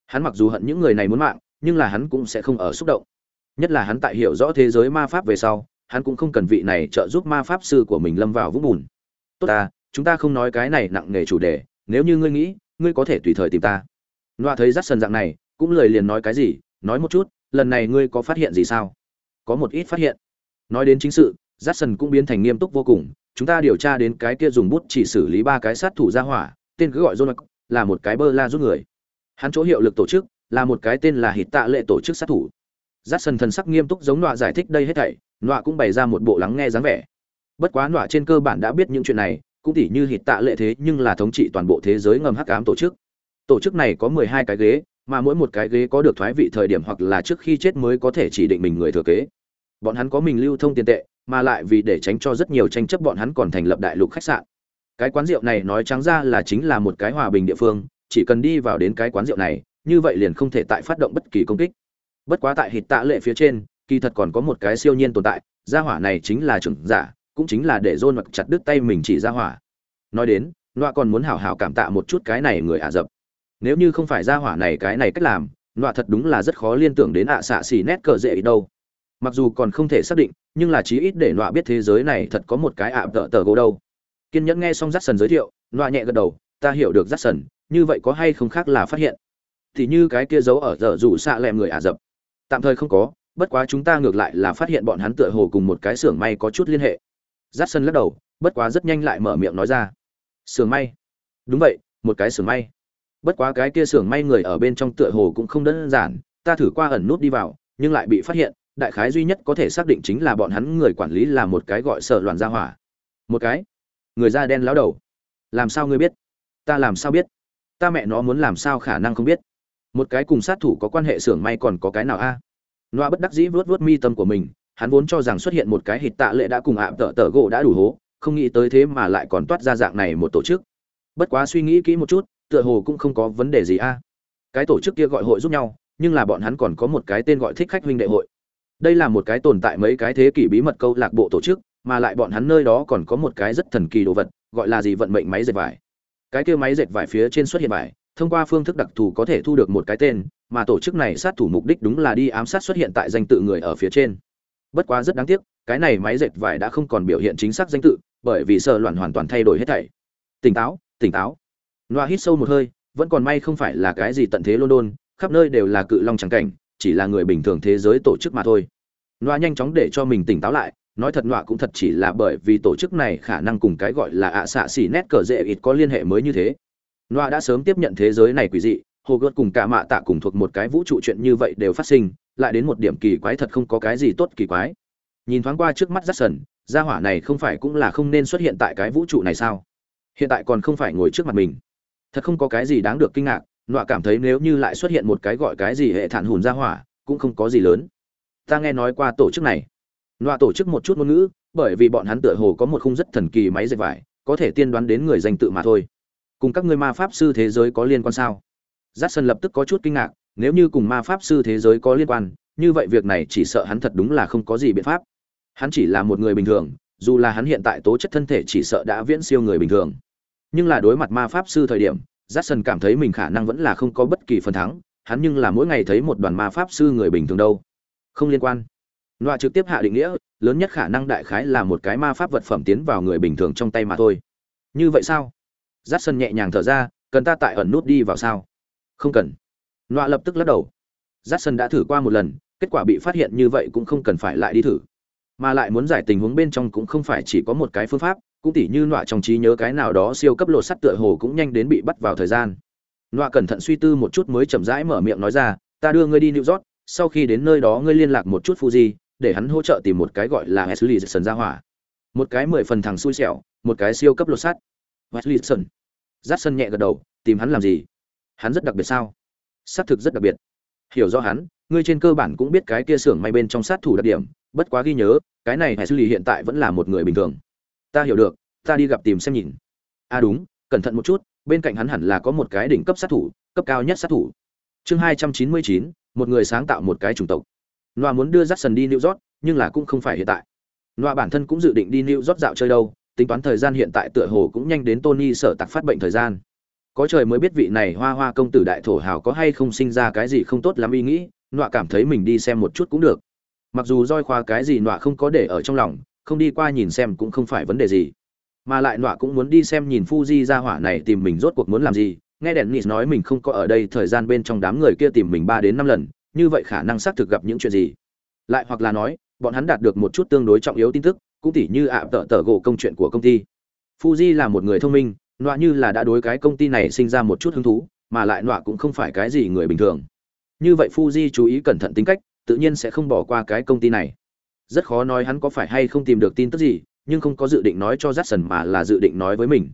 A: hắn mặc dù hận những người này muốn mạng nhưng là hắn cũng sẽ không ở xúc động. Nhất là hắn tại hiểu rõ thế giới ma pháp về sau hắn cũng không cần vị này trợ giúp ma pháp sư của mình lâm vào vũng bùn. Tốt ta chúng ta không nói cái này nặng nề chủ đề nếu như ngươi nghĩ ngươi có thể tùy thời tìm ta. Loa thấy rắt sần dạng này cũng lời liền nói cái gì nói một chút lần này ngươi có phát hiện gì sao? Có một ít phát hiện. Nói đến chính sự rắt sần cũng biến thành nghiêm túc vô cùng chúng ta điều tra đến cái kia dùng bút chỉ xử lý ba cái sát thủ ra hỏa tên cứ gọi Jonah, là một cái bơ la giúp người hắn chỗ hiệu lực tổ chức là một cái tên là hít tạ lệ tổ chức sát thủ. Giắt sần thần sắc nghiêm túc giống nọa giải thích đây hết thảy, nọa cũng bày ra một bộ lắng nghe dáng vẻ. Bất quá nọa trên cơ bản đã biết những chuyện này, cũng tỉ như hít tạ lệ thế nhưng là thống trị toàn bộ thế giới ngầm hắc ám tổ chức. Tổ chức này có mười hai cái ghế, mà mỗi một cái ghế có được thoái vị thời điểm hoặc là trước khi chết mới có thể chỉ định mình người thừa kế. Bọn hắn có mình lưu thông tiền tệ, mà lại vì để tránh cho rất nhiều tranh chấp bọn hắn còn thành lập đại lục khách sạn. Cái quán rượu này nói trắng ra là chính là một cái hòa bình địa phương chỉ cần đi vào đến cái quán rượu này như vậy liền không thể tại phát động bất kỳ công kích bất quá tại hít tạ lệ phía trên kỳ thật còn có một cái siêu nhiên tồn tại gia hỏa này chính là trưởng giả cũng chính là để dôn mặc chặt đứt tay mình chỉ ra hỏa. Nói đến, loa còn muốn hào hào cảm tạ một chút cái này người Ả Rập. Nếu như không phải ra hỏa này cái này cách làm, loa thật đúng là rất khó liên tưởng đến ạ xạ xì nét cờ dễ đâu. Mặc dù còn không thể xác định, nhưng là chí ít để loa biết thế giới này thật có một cái ạ tợ tờ gỗ đâu. Kiên nhẫn nghe xong Jackson giới thiệu, loa nhẹ gật đầu, ta hiểu được Jackson, như vậy có hay không khác là phát hiện. Thì như cái kia giấu ở giờ rủ xạ lẹm người Ả Rập. Tạm thời không có, bất quá chúng ta ngược lại là phát hiện bọn hắn tựa hồ cùng một cái xưởng may có chút liên hệ Dát sân lắc đầu, bất quá rất nhanh lại mở miệng nói ra. Xưởng may. Đúng vậy, một cái xưởng may. Bất quá cái kia xưởng may người ở bên trong tựa hồ cũng không đơn giản, ta thử qua ẩn nút đi vào, nhưng lại bị phát hiện đại khái duy nhất có thể xác định chính là bọn hắn người quản lý là một cái gọi sợ loạn gia hỏa một cái người da đen lão đầu làm sao ngươi biết ta làm sao biết ta mẹ nó muốn làm sao khả năng không biết. Một cái cùng sát thủ có quan hệ xưởng may còn có cái nào a? À? bất đắc dĩ vuốt vuốt mi tâm của mình, hắn vốn cho rằng xuất hiện một cái hịt tạ lệ đã cùng ạ tợ tợ gỗ đã đủ hố, không nghĩ tới thế mà lại còn toát ra dạng này một tổ chức. Bất quá suy nghĩ kỹ một chút, tựa hồ cũng không có vấn đề gì a. Cái tổ chức kia gọi hội giúp nhau, nhưng là bọn hắn còn có một cái tên gọi thích khách huynh đệ hội. Đây là một cái tồn tại mấy cái thế kỷ bí mật câu lạc bộ tổ chức, mà lại bọn hắn nơi đó còn có một cái rất thần kỳ đồ vật, gọi là gì vận mệnh máy dệt vải cái kia máy dệt vải phía trên xuất hiện vải, thông qua phương thức đặc thù có thể thu được một cái tên, mà tổ chức này sát thủ mục đích đúng là đi ám sát xuất hiện tại danh tự người ở phía trên. Bất quá rất đáng tiếc, cái này máy dệt vải đã không còn biểu hiện chính xác danh tự, bởi vì sợ loạn hoàn toàn thay đổi hết thảy. Tỉnh táo tỉnh táo. Loa hít sâu một hơi, vẫn còn may không phải là cái gì tận thế london, khắp nơi đều là cự long trắng cảnh, chỉ là người bình thường thế giới tổ chức mà thôi. Loa nhanh chóng để cho mình tỉnh táo lại nói thật nọa cũng thật chỉ là bởi vì tổ chức này khả năng cùng cái gọi là ạ xạ xỉ nét cờ dễ ít có liên hệ mới như thế. Nọa đã sớm tiếp nhận thế giới này quỷ dị, hồ gợt cùng cả mạ tạ cùng thuộc một cái vũ trụ chuyện như vậy đều phát sinh, lại đến một điểm kỳ quái thật không có cái gì tốt kỳ quái. Nhìn thoáng qua trước mắt rắt sần, gia hỏa này không phải cũng là không nên xuất hiện tại cái vũ trụ này sao? Hiện tại còn không phải ngồi trước mặt mình. Thật không có cái gì đáng được kinh ngạc, nọa cảm thấy nếu như lại xuất hiện một cái gọi cái gì hệ thản hùn gia hỏa, cũng không có gì lớn. Ta nghe nói qua tổ chức này nọa tổ chức một chút ngôn ngữ, bởi vì bọn hắn tựa hồ có một khung rất thần kỳ máy dệt vải, có thể tiên đoán đến người danh tự mà thôi. Cùng các ngươi ma pháp sư thế giới có liên quan sao? J a lập tức có chút kinh ngạc, nếu như cùng ma pháp sư thế giới có liên quan, như vậy việc này chỉ sợ hắn thật đúng là không có gì biện pháp. Hắn chỉ là một người bình thường, dù là hắn hiện tại tố chất thân thể chỉ sợ đã viễn siêu người bình thường. Nhưng là đối mặt ma pháp sư thời điểm j a cảm thấy mình khả năng vẫn là không có bất kỳ phần thắng, hắn nhưng là mỗi ngày thấy một đoàn ma pháp sư người bình thường đâu. Không liên quan nọa trực tiếp hạ định nghĩa, lớn nhất khả năng đại khái là một cái ma pháp vật phẩm tiến vào người bình thường trong tay mà thôi. Như vậy sao? J sân nhẹ nhàng thở ra, cần ta tại ẩn nút đi vào sao? Không cần. Nọa lập tức lắc đầu. J đã thử qua một lần, kết quả bị phát hiện như vậy cũng không cần phải lại đi thử. Mà lại muốn giải tình huống bên trong cũng không phải chỉ có một cái phương pháp, cũng tỉ như nọa trong trí nhớ cái nào đó siêu cấp lột sắt tựa hồ cũng nhanh đến bị bắt vào thời gian. Nọa cẩn thận suy tư một chút mới chậm rãi mở miệng nói ra, ta đưa ngươi đi new york, sau khi đến nơi đó ngươi liên lạc một chút fuji để hắn hỗ trợ tìm một cái gọi là Wesley sơn ra hỏa. Một cái mười phần thằng xui xẻo, một cái siêu cấp lột sắt. Wesley Sần. Dát sân nhẹ gật đầu, tìm hắn làm gì? Hắn rất đặc biệt sao? Sát thực rất đặc biệt. Hiểu rõ hắn, ngươi trên cơ bản cũng biết cái kia xưởng may bên trong sát thủ đặc điểm, bất quá ghi nhớ, cái này Wesley xử lý hiện tại vẫn là một người bình thường. Ta hiểu được, ta đi gặp tìm xem nhìn. À đúng, cẩn thận một chút, bên cạnh hắn hẳn là có một cái đỉnh cấp sát thủ, cấp cao nhất sát thủ. Chương hai trăm chín mươi chín, một người sáng tạo một cái chủng tộc noa muốn đưa Jackson đi new york, nhưng là cũng không phải hiện tại. Noa bản thân cũng dự định đi new york dạo chơi đâu, tính toán thời gian hiện tại tựa hồ cũng nhanh đến tony sở tặc phát bệnh thời gian. Có trời mới biết vị này hoa hoa công tử đại thổ hào có hay không sinh ra cái gì không tốt lắm ý nghĩ nọa cảm thấy mình đi xem một chút cũng được. Mặc dù roi khoa cái gì nọa không có để ở trong lòng, không đi qua nhìn xem cũng không phải vấn đề gì. Mà lại nọa cũng muốn đi xem nhìn Fuji ra hỏa này tìm mình rốt cuộc muốn làm gì. Nghe đèn nịt nói mình không có ở đây thời gian bên trong đám người kia tìm mình ba đến năm lần như vậy khả năng xác thực gặp những chuyện gì? Lại hoặc là nói, bọn hắn đạt được một chút tương đối trọng yếu tin tức, cũng tỉ như ạ tợ tợ gỗ công chuyện của công ty. Fuji là một người thông minh, nọa như là đã đối cái công ty này sinh ra một chút hứng thú, mà lại nọa cũng không phải cái gì người bình thường. Như vậy fuji chú ý cẩn thận tính cách, tự nhiên sẽ không bỏ qua cái công ty này. Rất khó nói hắn có phải hay không tìm được tin tức gì, nhưng không có dự định nói cho Jackson mà là dự định nói với mình.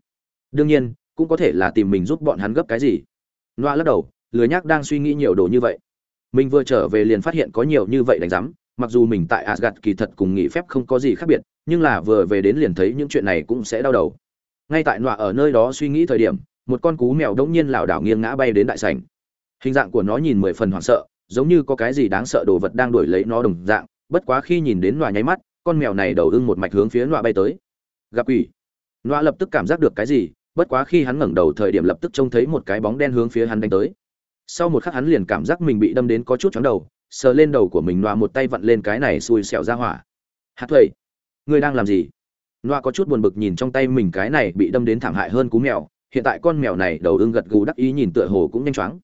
A: Đương nhiên, cũng có thể là tìm mình giúp bọn hắn gấp cái gì. Nọa lắc đầu, lười nhác đang suy nghĩ nhiều đồ như vậy mình vừa trở về liền phát hiện có nhiều như vậy đánh giám, mặc dù mình tại Asgard kỳ thật cùng nghỉ phép không có gì khác biệt, nhưng là vừa về đến liền thấy những chuyện này cũng sẽ đau đầu. Ngay tại nọa ở nơi đó suy nghĩ thời điểm, một con cú mèo đống nhiên lảo đảo nghiêng ngã bay đến đại sảnh. Hình dạng của nó nhìn mười phần hoảng sợ, giống như có cái gì đáng sợ đồ vật đang đuổi lấy nó đồng dạng, bất quá khi nhìn đến nọa nháy mắt, con mèo này đầu ưng một mạch hướng phía nọa bay tới. Gặp ủy nọa lập tức cảm giác được cái gì, bất quá khi hắn ngẩng đầu thời điểm lập tức trông thấy một cái bóng đen hướng phía hắn đánh tới sau một khắc hắn liền cảm giác mình bị đâm đến có chút chóng đầu sờ lên đầu của mình nọa một tay vặn lên cái này xui xẻo ra hỏa hát thuầy ngươi đang làm gì Noa có chút buồn bực nhìn trong tay mình cái này bị đâm đến thảm hại hơn cú mèo, hiện tại con mèo này đầu ưng gật gù đắc ý nhìn tựa hồ cũng nhanh chóng.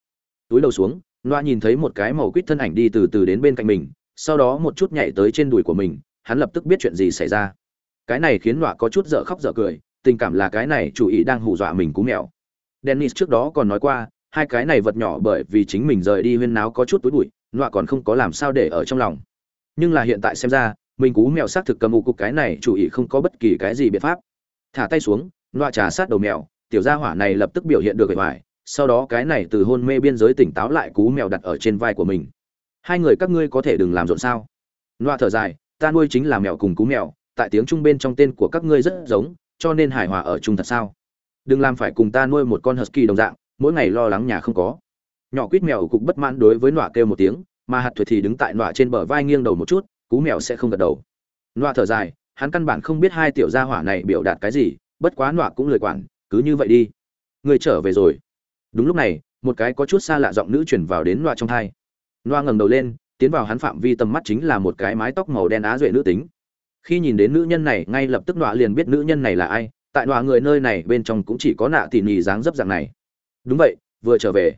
A: Túi đầu xuống, Noa nhìn thấy một cái màu quýt thân ảnh đi từ từ đến bên cạnh mình, sau đó một chút nhảy tới trên đùi của mình, hắn lập tức biết chuyện gì xảy ra. Cái này khiến Noa có chút dở khóc dở cười, tình cảm là cái này chủ ý đang hù dọa mình cú mèo. Dennis trước đó còn nói qua, hai cái này vật nhỏ bởi vì chính mình rời đi huyên náo có chút túi bụi, nọa còn không có làm sao để ở trong lòng. Nhưng là hiện tại xem ra mình cú mèo xác thực cầm ụ cục cái này chủ ý không có bất kỳ cái gì biện pháp. Thả tay xuống nọa trà sát đầu mèo tiểu gia hỏa này lập tức biểu hiện được vẻ vải sau đó cái này từ hôn mê biên giới tỉnh táo lại cú mèo đặt ở trên vai của mình. Hai người các ngươi có thể đừng làm rộn sao? Nọa thở dài ta nuôi chính là mèo cùng cú mèo tại tiếng trung bên trong tên của các ngươi rất giống cho nên hài hòa ở chung thật sao? Đừng làm phải cùng ta nuôi một con husky đồng dạng mỗi ngày lo lắng nhà không có. Nhỏ quýt mèo cục bất mãn đối với nọa kêu một tiếng, mà hạt thuệt thì đứng tại nọa trên bờ vai nghiêng đầu một chút, cú mèo sẽ không gật đầu. Nọa thở dài, hắn căn bản không biết hai tiểu gia hỏa này biểu đạt cái gì, bất quá nọa cũng lười quản, cứ như vậy đi. Người trở về rồi. Đúng lúc này, một cái có chút xa lạ giọng nữ chuyển vào đến nọa trong thai. Nọa ngẩng đầu lên, tiến vào hắn phạm vi tầm mắt chính là một cái mái tóc màu đen á duệ nữ tính. Khi nhìn đến nữ nhân này, ngay lập tức nọa liền biết nữ nhân này là ai, tại nọa người nơi này bên trong cũng chỉ có nạ tỉ nhì dáng dấp dạng này đúng vậy, vừa trở về.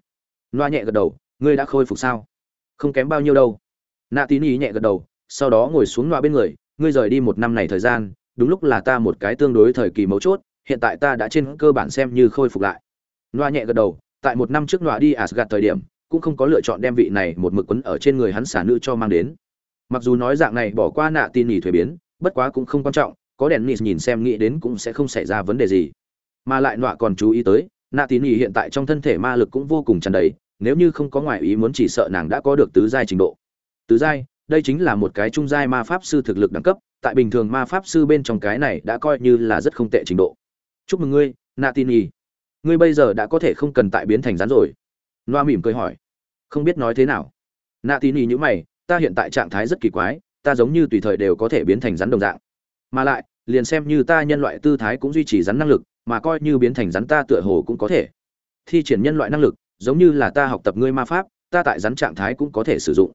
A: Loa nhẹ gật đầu, ngươi đã khôi phục sao? Không kém bao nhiêu đâu. Nạ tín ý nhẹ gật đầu, sau đó ngồi xuống loa bên người, ngươi rời đi một năm này thời gian, đúng lúc là ta một cái tương đối thời kỳ mấu chốt, hiện tại ta đã trên cơ bản xem như khôi phục lại. Loa nhẹ gật đầu, tại một năm trước loa đi asgad thời điểm, cũng không có lựa chọn đem vị này một mực quấn ở trên người hắn xả nữ cho mang đến. Mặc dù nói dạng này bỏ qua nạ tin nhì thuế biến, bất quá cũng không quan trọng, có đèn nịt nhìn xem nghĩ đến cũng sẽ không xảy ra vấn đề gì. Mà lại nọa còn chú ý tới nạ tín nhì hiện tại trong thân thể ma lực cũng vô cùng tràn đầy, nếu như không có ngoại ý muốn chỉ sợ nàng đã có được tứ giai trình độ. Tứ giai, đây chính là một cái trung giai ma pháp sư thực lực đẳng cấp, tại bình thường ma pháp sư bên trong cái này đã coi như là rất không tệ trình độ. Chúc mừng ngươi, nạ tin nhì ngươi bây giờ đã có thể không cần tại biến thành rắn rồi. Loa mỉm cười hỏi. Không biết nói thế nào. Nạ tín nhì nhữ mày, ta hiện tại trạng thái rất kỳ quái, ta giống như tùy thời đều có thể biến thành rắn đồng dạng. Mà lại liền xem như ta nhân loại tư thái cũng duy trì rắn năng lực, mà coi như biến thành rắn ta tựa hồ cũng có thể thi triển nhân loại năng lực, giống như là ta học tập ngươi ma pháp, ta tại rắn trạng thái cũng có thể sử dụng.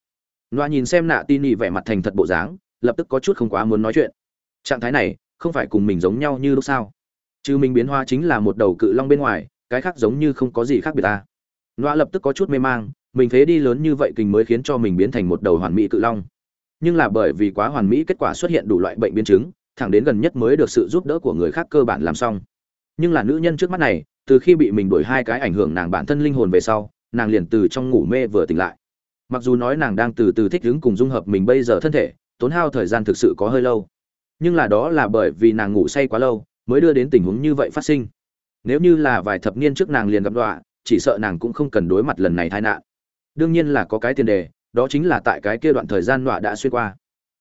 A: Loa nhìn xem nạ tin nhị vẻ mặt thành thật bộ dáng, lập tức có chút không quá muốn nói chuyện. Trạng thái này, không phải cùng mình giống nhau như lúc sao chứ mình biến hóa chính là một đầu cự long bên ngoài, cái khác giống như không có gì khác biệt ta. Loa lập tức có chút mê mang, mình phế đi lớn như vậy kình mới khiến cho mình biến thành một đầu hoàn mỹ cự long. Nhưng là bởi vì quá hoàn mỹ kết quả xuất hiện đủ loại bệnh biến chứng thẳng đến gần nhất mới được sự giúp đỡ của người khác cơ bản làm xong. Nhưng là nữ nhân trước mắt này, từ khi bị mình đổi hai cái ảnh hưởng nàng bản thân linh hồn về sau, nàng liền từ trong ngủ mê vừa tỉnh lại. Mặc dù nói nàng đang từ từ thích ứng cùng dung hợp mình bây giờ thân thể, tốn hao thời gian thực sự có hơi lâu. Nhưng là đó là bởi vì nàng ngủ say quá lâu, mới đưa đến tình huống như vậy phát sinh. Nếu như là vài thập niên trước nàng liền gặp đọa, chỉ sợ nàng cũng không cần đối mặt lần này tai nạn. Đương nhiên là có cái tiền đề, đó chính là tại cái kia đoạn thời gian nọa đã xuyên qua.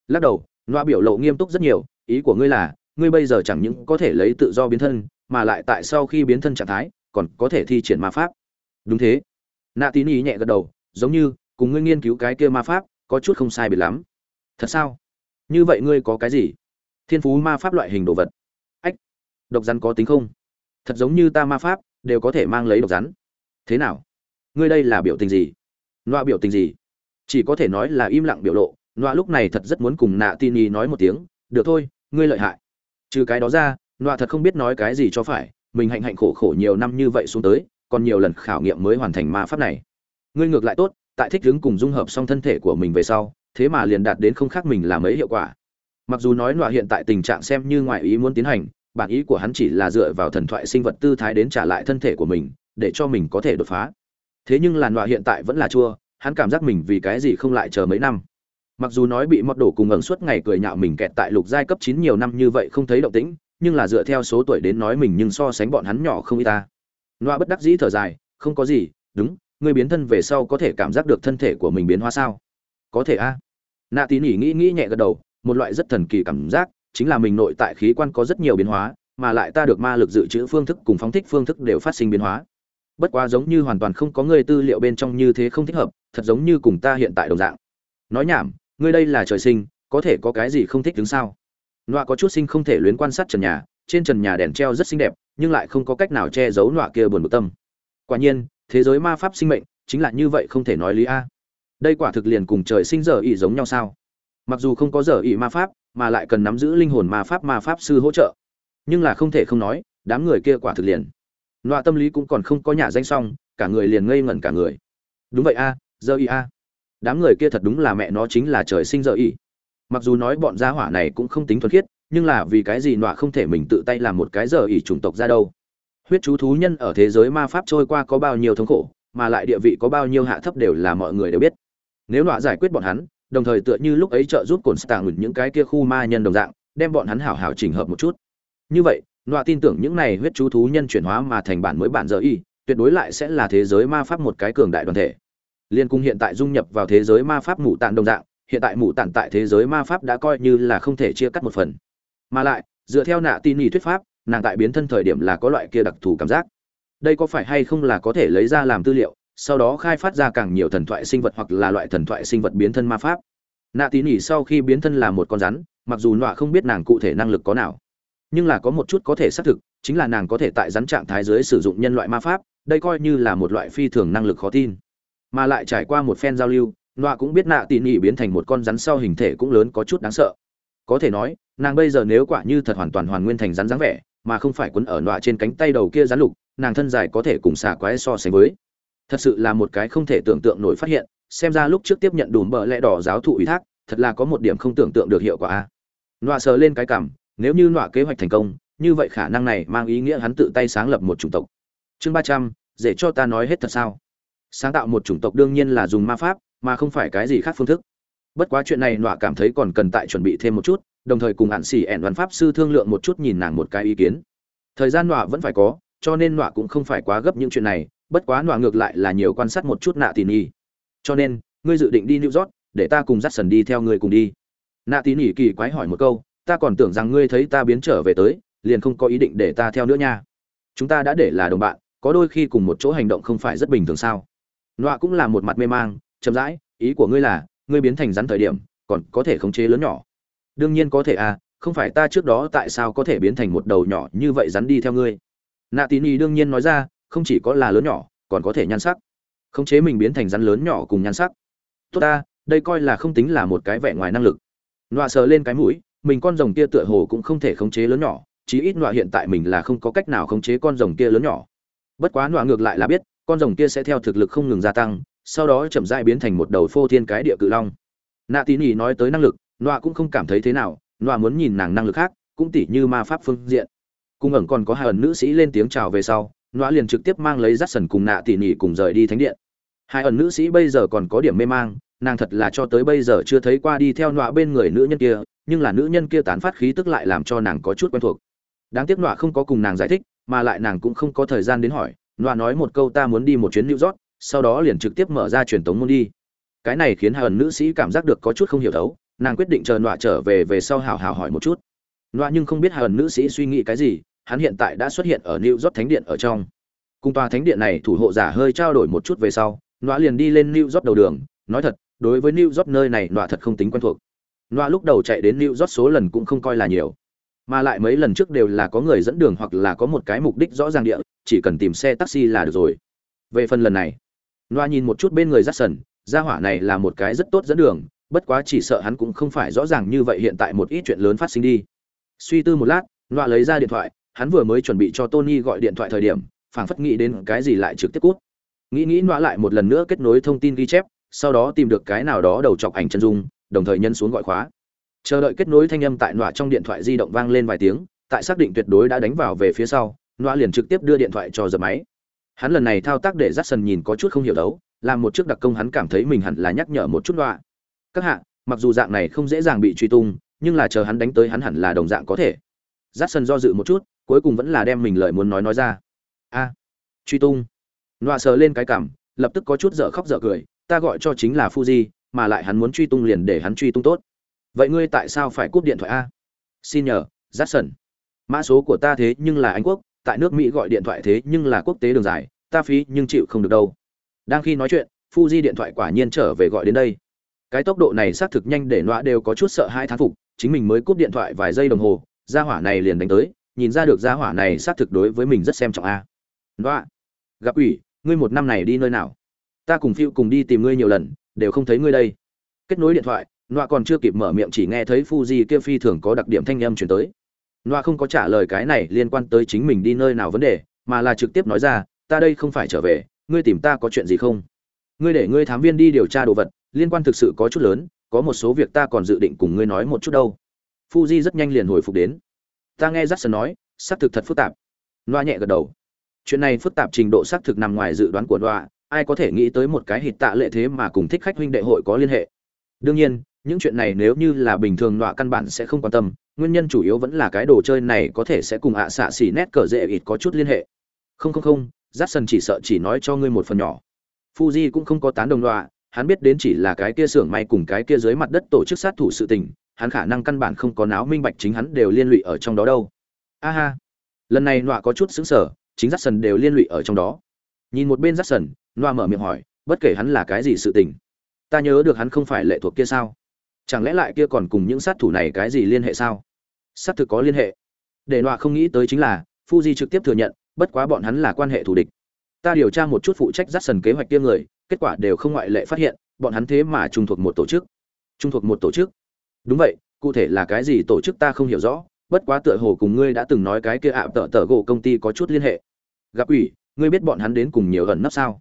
A: Lắc đầu nọa biểu lộ nghiêm túc rất nhiều ý của ngươi là, ngươi bây giờ chẳng những có thể lấy tự do biến thân, mà lại tại sau khi biến thân trạng thái, còn có thể thi triển ma pháp. Đúng thế. Nạ tín ý nhẹ gật đầu, giống như, cùng ngươi nghiên cứu cái kia ma pháp, có chút không sai biệt lắm. Thật sao? Như vậy ngươi có cái gì? Thiên phú ma pháp loại hình đồ vật. Ách, độc rắn có tính không? Thật giống như ta ma pháp, đều có thể mang lấy độc rắn. Thế nào? Ngươi đây là biểu tình gì? Loa biểu tình gì? Chỉ có thể nói là im lặng biểu lộ. Loa lúc này thật rất muốn cùng nạ tin y nói một tiếng, được thôi ngươi lợi hại. Trừ cái đó ra, nọa thật không biết nói cái gì cho phải, mình hạnh hạnh khổ khổ nhiều năm như vậy xuống tới, còn nhiều lần khảo nghiệm mới hoàn thành ma pháp này. Ngươi ngược lại tốt, tại thích ứng cùng dung hợp xong thân thể của mình về sau, thế mà liền đạt đến không khác mình làm ấy hiệu quả. Mặc dù nói nọa hiện tại tình trạng xem như ngoại ý muốn tiến hành, bản ý của hắn chỉ là dựa vào thần thoại sinh vật tư thái đến trả lại thân thể của mình, để cho mình có thể đột phá. Thế nhưng làn nọa hiện tại vẫn là chua, hắn cảm giác mình vì cái gì không lại chờ mấy năm mặc dù nói bị mọt đổ cùng ẩn suốt ngày cười nhạo mình kẹt tại lục giai cấp chín nhiều năm như vậy không thấy động tĩnh, nhưng là dựa theo số tuổi đến nói mình nhưng so sánh bọn hắn nhỏ không y ta. Loa bất đắc dĩ thở dài, không có gì, đúng người biến thân về sau có thể cảm giác được thân thể của mình biến hóa sao? Có thể a. Nạ tín ỉ nghĩ nghĩ nhẹ gật đầu, một loại rất thần kỳ cảm giác, chính là mình nội tại khí quan có rất nhiều biến hóa, mà lại ta được ma lực dự trữ phương thức cùng phóng thích phương thức đều phát sinh biến hóa. Bất quá giống như hoàn toàn không có người tư liệu bên trong như thế không thích hợp, thật giống như cùng ta hiện tại đồng dạng. Nói nhảm ngươi đây là trời sinh, có thể có cái gì không thích đứng sao? Nọa có chút sinh không thể luyến quan sát trần nhà, trên trần nhà đèn treo rất xinh đẹp, nhưng lại không có cách nào che giấu nọa kia buồn bực tâm. Quả nhiên, thế giới ma pháp sinh mệnh, chính là như vậy không thể nói lý a. Đây quả thực liền cùng trời sinh giờ ý giống nhau sao? Mặc dù không có giờ ý ma pháp, mà lại cần nắm giữ linh hồn ma pháp ma pháp sư hỗ trợ. Nhưng là không thể không nói, đám người kia quả thực liền. Nọa tâm lý cũng còn không có nhà danh xong, cả người liền ngây ngẩn cả người. Đúng vậy a, giờ ý a đám người kia thật đúng là mẹ nó chính là trời sinh dở ý. Mặc dù nói bọn gia hỏa này cũng không tính thuần khiết, nhưng là vì cái gì nọa không thể mình tự tay làm một cái giờ ý chủng tộc ra đâu. Huyết chú thú nhân ở thế giới ma pháp trôi qua có bao nhiêu thống khổ, mà lại địa vị có bao nhiêu hạ thấp đều là mọi người đều biết. Nếu nọa giải quyết bọn hắn, đồng thời tựa như lúc ấy trợ giúp cồn stạng những cái kia khu ma nhân đồng dạng, đem bọn hắn hảo hảo chỉnh hợp một chút. Như vậy, nọa tin tưởng những này huyết chú thú nhân chuyển hóa mà thành bản mới bản giờ y tuyệt đối lại sẽ là thế giới ma pháp một cái cường đại đoàn thể liên cung hiện tại dung nhập vào thế giới ma pháp mù tạn đồng dạng, hiện tại mù tạn tại thế giới ma pháp đã coi như là không thể chia cắt một phần. Mà lại, dựa theo nạ tin nhì thuyết pháp, nàng tại biến thân thời điểm là có loại kia đặc thù cảm giác. Đây có phải hay không là có thể lấy ra làm tư liệu, sau đó khai phát ra càng nhiều thần thoại sinh vật hoặc là loại thần thoại sinh vật biến thân ma pháp. Nạ tín nhì sau khi biến thân là một con rắn, mặc dù nọa không biết nàng cụ thể năng lực có nào, nhưng là có một chút có thể xác thực, chính là nàng có thể tại rắn trạng thái dưới sử dụng nhân loại ma pháp, đây coi như là một loại phi thường năng lực khó tin mà lại trải qua một phen giao lưu, nọa cũng biết nạ tỉ nỉ biến thành một con rắn sau hình thể cũng lớn có chút đáng sợ. Có thể nói, nàng bây giờ nếu quả như thật hoàn toàn hoàn nguyên thành rắn dáng vẻ, mà không phải quấn ở nọa trên cánh tay đầu kia rắn lục, nàng thân dài có thể cùng xà quái so sánh với. Thật sự là một cái không thể tưởng tượng nổi phát hiện, xem ra lúc trước tiếp nhận đùm bợ lẽ đỏ giáo thụ ủy thác, thật là có một điểm không tưởng tượng được hiệu quả a. Nọa sờ lên cái cảm, nếu như nọa kế hoạch thành công, như vậy khả năng này mang ý nghĩa hắn tự tay sáng lập một chủng tộc. Chương ba trăm, dễ cho ta nói hết thật sao? Sáng tạo một chủng tộc đương nhiên là dùng ma pháp, mà không phải cái gì khác phương thức. Bất quá chuyện này nọa cảm thấy còn cần tại chuẩn bị thêm một chút, đồng thời cùng hạn xỉ ẻn văn pháp sư thương lượng một chút nhìn nàng một cái ý kiến. Thời gian nọa vẫn phải có, cho nên nọa cũng không phải quá gấp những chuyện này, bất quá nọa ngược lại là nhiều quan sát một chút nạ tỉ nỉ. Cho nên, ngươi dự định đi new york, để ta cùng dắt sần đi theo ngươi cùng đi. Nạ tỉ nỉ kỳ quái hỏi một câu, ta còn tưởng rằng ngươi thấy ta biến trở về tới, liền không có ý định để ta theo nữa nha. Chúng ta đã để là đồng bạn, có đôi khi cùng một chỗ hành động không phải rất bình thường sao? Nọa cũng là một mặt mê mang, chậm rãi, ý của ngươi là, ngươi biến thành rắn thời điểm, còn có thể khống chế lớn nhỏ. Đương nhiên có thể à không phải ta trước đó tại sao có thể biến thành một đầu nhỏ như vậy rắn đi theo ngươi. Nạ tín ý đương nhiên nói ra, không chỉ có là lớn nhỏ, còn có thể nhan sắc. Khống chế mình biến thành rắn lớn nhỏ cùng nhan sắc. Tốt ta, đây coi là không tính là một cái vẻ ngoài năng lực. Nọa sờ lên cái mũi, mình con rồng kia tựa hồ cũng không thể khống chế lớn nhỏ, chí ít nọa hiện tại mình là không có cách nào khống chế con rồng kia lớn nhỏ. Bất quá nọa ngược lại là biết con rồng kia sẽ theo thực lực không ngừng gia tăng, sau đó chậm rãi biến thành một đầu phô thiên cái địa cự long. Nạ tín ý nói tới năng lực, nọa cũng không cảm thấy thế nào, nọa muốn nhìn nàng năng lực khác, cũng tỉ như ma pháp phương diện. Cung ẩn còn có hai ẩn nữ sĩ lên tiếng chào về sau, nọa liền trực tiếp mang lấy rắt sần cùng nạ tỉ nỉ cùng rời đi thánh điện. Hai ẩn nữ sĩ bây giờ còn có điểm mê mang, nàng thật là cho tới bây giờ chưa thấy qua đi theo nọa bên người nữ nhân kia, nhưng là nữ nhân kia tán phát khí tức lại làm cho nàng có chút quen thuộc. Đáng tiếc nọa không có cùng nàng giải thích, mà lại nàng cũng không có thời gian đến hỏi Loa nói một câu ta muốn đi một chuyến new york, sau đó liền trực tiếp mở ra truyền tống môn đi. Cái này khiến hai nữ sĩ cảm giác được có chút không hiểu thấu, nàng quyết định chờ Loa trở về về sau hào hào hỏi một chút. Loa nhưng không biết hai nữ sĩ suy nghĩ cái gì, hắn hiện tại đã xuất hiện ở new york thánh điện ở trong. Cùng tòa thánh điện này thủ hộ giả hơi trao đổi một chút về sau, Loa liền đi lên new york đầu đường. Nói thật, đối với new york nơi này Loa thật không tính quen thuộc. Loa lúc đầu chạy đến new york số lần cũng không coi là nhiều mà lại mấy lần trước đều là có người dẫn đường hoặc là có một cái mục đích rõ ràng địa, chỉ cần tìm xe taxi là được rồi. Về phần lần này, loa nhìn một chút bên người rắt sần gia hỏa này là một cái rất tốt dẫn đường, bất quá chỉ sợ hắn cũng không phải rõ ràng như vậy hiện tại một ít chuyện lớn phát sinh đi. Suy tư một lát, loa lấy ra điện thoại, hắn vừa mới chuẩn bị cho tony gọi điện thoại thời điểm, phảng phất nghĩ đến cái gì lại trực tiếp cút. Nghĩ nghĩ loa lại một lần nữa kết nối thông tin ghi chép, sau đó tìm được cái nào đó đầu chọc ảnh chân dung, đồng thời nhân xuống gọi khóa chờ đợi kết nối thanh âm tại nọa trong điện thoại di động vang lên vài tiếng, tại xác định tuyệt đối đã đánh vào về phía sau, nọa liền trực tiếp đưa điện thoại cho dập máy. Hắn lần này thao tác để j a c k s o n nhìn có chút không hiểu đấu, làm một chiếc đặc công hắn cảm thấy mình hẳn là nhắc nhở một chút nọa. Các hạ, mặc dù dạng này không dễ dàng bị truy tung, nhưng là chờ hắn đánh tới hắn hẳn là đồng dạng có thể. J a c k s o n do dự một chút, cuối cùng vẫn là đem mình lời muốn nói nói ra. A, truy tung. Nọa sờ lên cái cảm, lập tức có chút dở khóc dở cười, ta gọi cho chính là fuji, mà lại hắn muốn truy tung liền để hắn truy tung tốt vậy ngươi tại sao phải cúp điện thoại a? Xin nhờ, jackson. Mã số của ta thế nhưng là anh quốc, tại nước mỹ gọi điện thoại thế nhưng là quốc tế đường dài, ta phí nhưng chịu không được đâu. Đang khi nói chuyện, fuji điện thoại quả nhiên trở về gọi đến đây. Cái tốc độ này xác thực nhanh để nọa đều có chút sợ hai thán phục, chính mình mới cúp điện thoại vài giây đồng hồ, gia hỏa này liền đánh tới, nhìn ra được gia hỏa này xác thực đối với mình rất xem trọng a. Nọa gặp ủy, ngươi một năm này đi nơi nào? Ta cùng phiêu cùng đi tìm ngươi nhiều lần, đều không thấy ngươi đây. Kết nối điện thoại nọa còn chưa kịp mở miệng chỉ nghe thấy fuji kia phi thường có đặc điểm thanh âm truyền tới. Nọa không có trả lời cái này liên quan tới chính mình đi nơi nào vấn đề mà là trực tiếp nói ra ta đây không phải trở về ngươi tìm ta có chuyện gì không? Ngươi để ngươi thám viên đi điều tra đồ vật liên quan thực sự có chút lớn có một số việc ta còn dự định cùng ngươi nói một chút đâu. Fuji rất nhanh liền hồi phục đến. Ta nghe jackson nói xác thực thật phức tạp. Nọa nhẹ gật đầu. Chuyện này phức tạp trình độ xác thực nằm ngoài dự đoán của Nọa, ai có thể nghĩ tới một cái hịt tạ lệ thế mà cùng thích khách huynh đệ hội có liên hệ. Đương nhiên những chuyện này nếu như là bình thường nọa căn bản sẽ không quan tâm nguyên nhân chủ yếu vẫn là cái đồ chơi này có thể sẽ cùng ạ xạ xỉ nét cờ dễ ít có chút liên hệ. Không không không j a chỉ sợ chỉ nói cho ngươi một phần nhỏ. Fuji cũng không có tán đồng nọa hắn biết đến chỉ là cái kia xưởng may cùng cái kia dưới mặt đất tổ chức sát thủ sự tình hắn khả năng căn bản không có náo minh bạch chính hắn đều liên lụy ở trong đó đâu. Aha, lần này nọa có chút xứng sở chính j a đều liên lụy ở trong đó. Nhìn một bên j a nọa mở miệng hỏi bất kể hắn là cái gì sự tình ta nhớ được hắn không phải lệ thuộc kia sao? Chẳng lẽ lại kia còn cùng những sát thủ này cái gì liên hệ sao? Sát thực có liên hệ. Để nọa không nghĩ tới chính là, fuji trực tiếp thừa nhận, bất quá bọn hắn là quan hệ thù địch. Ta điều tra một chút phụ trách dắt sần kế hoạch kia người, kết quả đều không ngoại lệ phát hiện, bọn hắn thế mà trung thuộc một tổ chức. Trung thuộc một tổ chức? Đúng vậy, cụ thể là cái gì tổ chức ta không hiểu rõ, bất quá tựa hồ cùng ngươi đã từng nói cái kia ạ tợ tợ gỗ công ty có chút liên hệ. Gặp ủy, ngươi biết bọn hắn đến cùng nhiều gần nấp sao?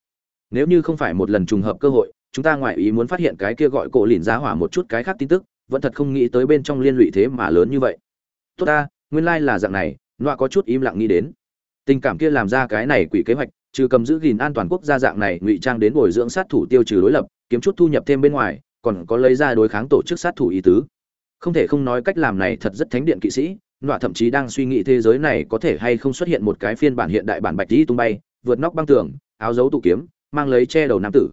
A: Nếu như không phải một lần trùng hợp cơ hội chúng ta ngoại ý muốn phát hiện cái kia gọi cổ lìn giá hỏa một chút cái khác tin tức, vẫn thật không nghĩ tới bên trong liên lụy thế mà lớn như vậy. Tốt ta, nguyên lai là dạng này, nọa có chút im lặng nghĩ đến. Tình cảm kia làm ra cái này quỷ kế hoạch, trừ cầm giữ gìn an toàn quốc gia dạng này, ngụy trang đến bồi dưỡng sát thủ tiêu trừ đối lập, kiếm chút thu nhập thêm bên ngoài, còn có lấy ra đối kháng tổ chức sát thủ ý tứ. Không thể không nói cách làm này thật rất thánh điện kỵ sĩ, nọa thậm chí đang suy nghĩ thế giới này có thể hay không xuất hiện một cái phiên bản hiện đại bản bạch tí tung bay, vượt nóc băng tường, áo dấu tụ kiếm, mang lấy che đầu nam tử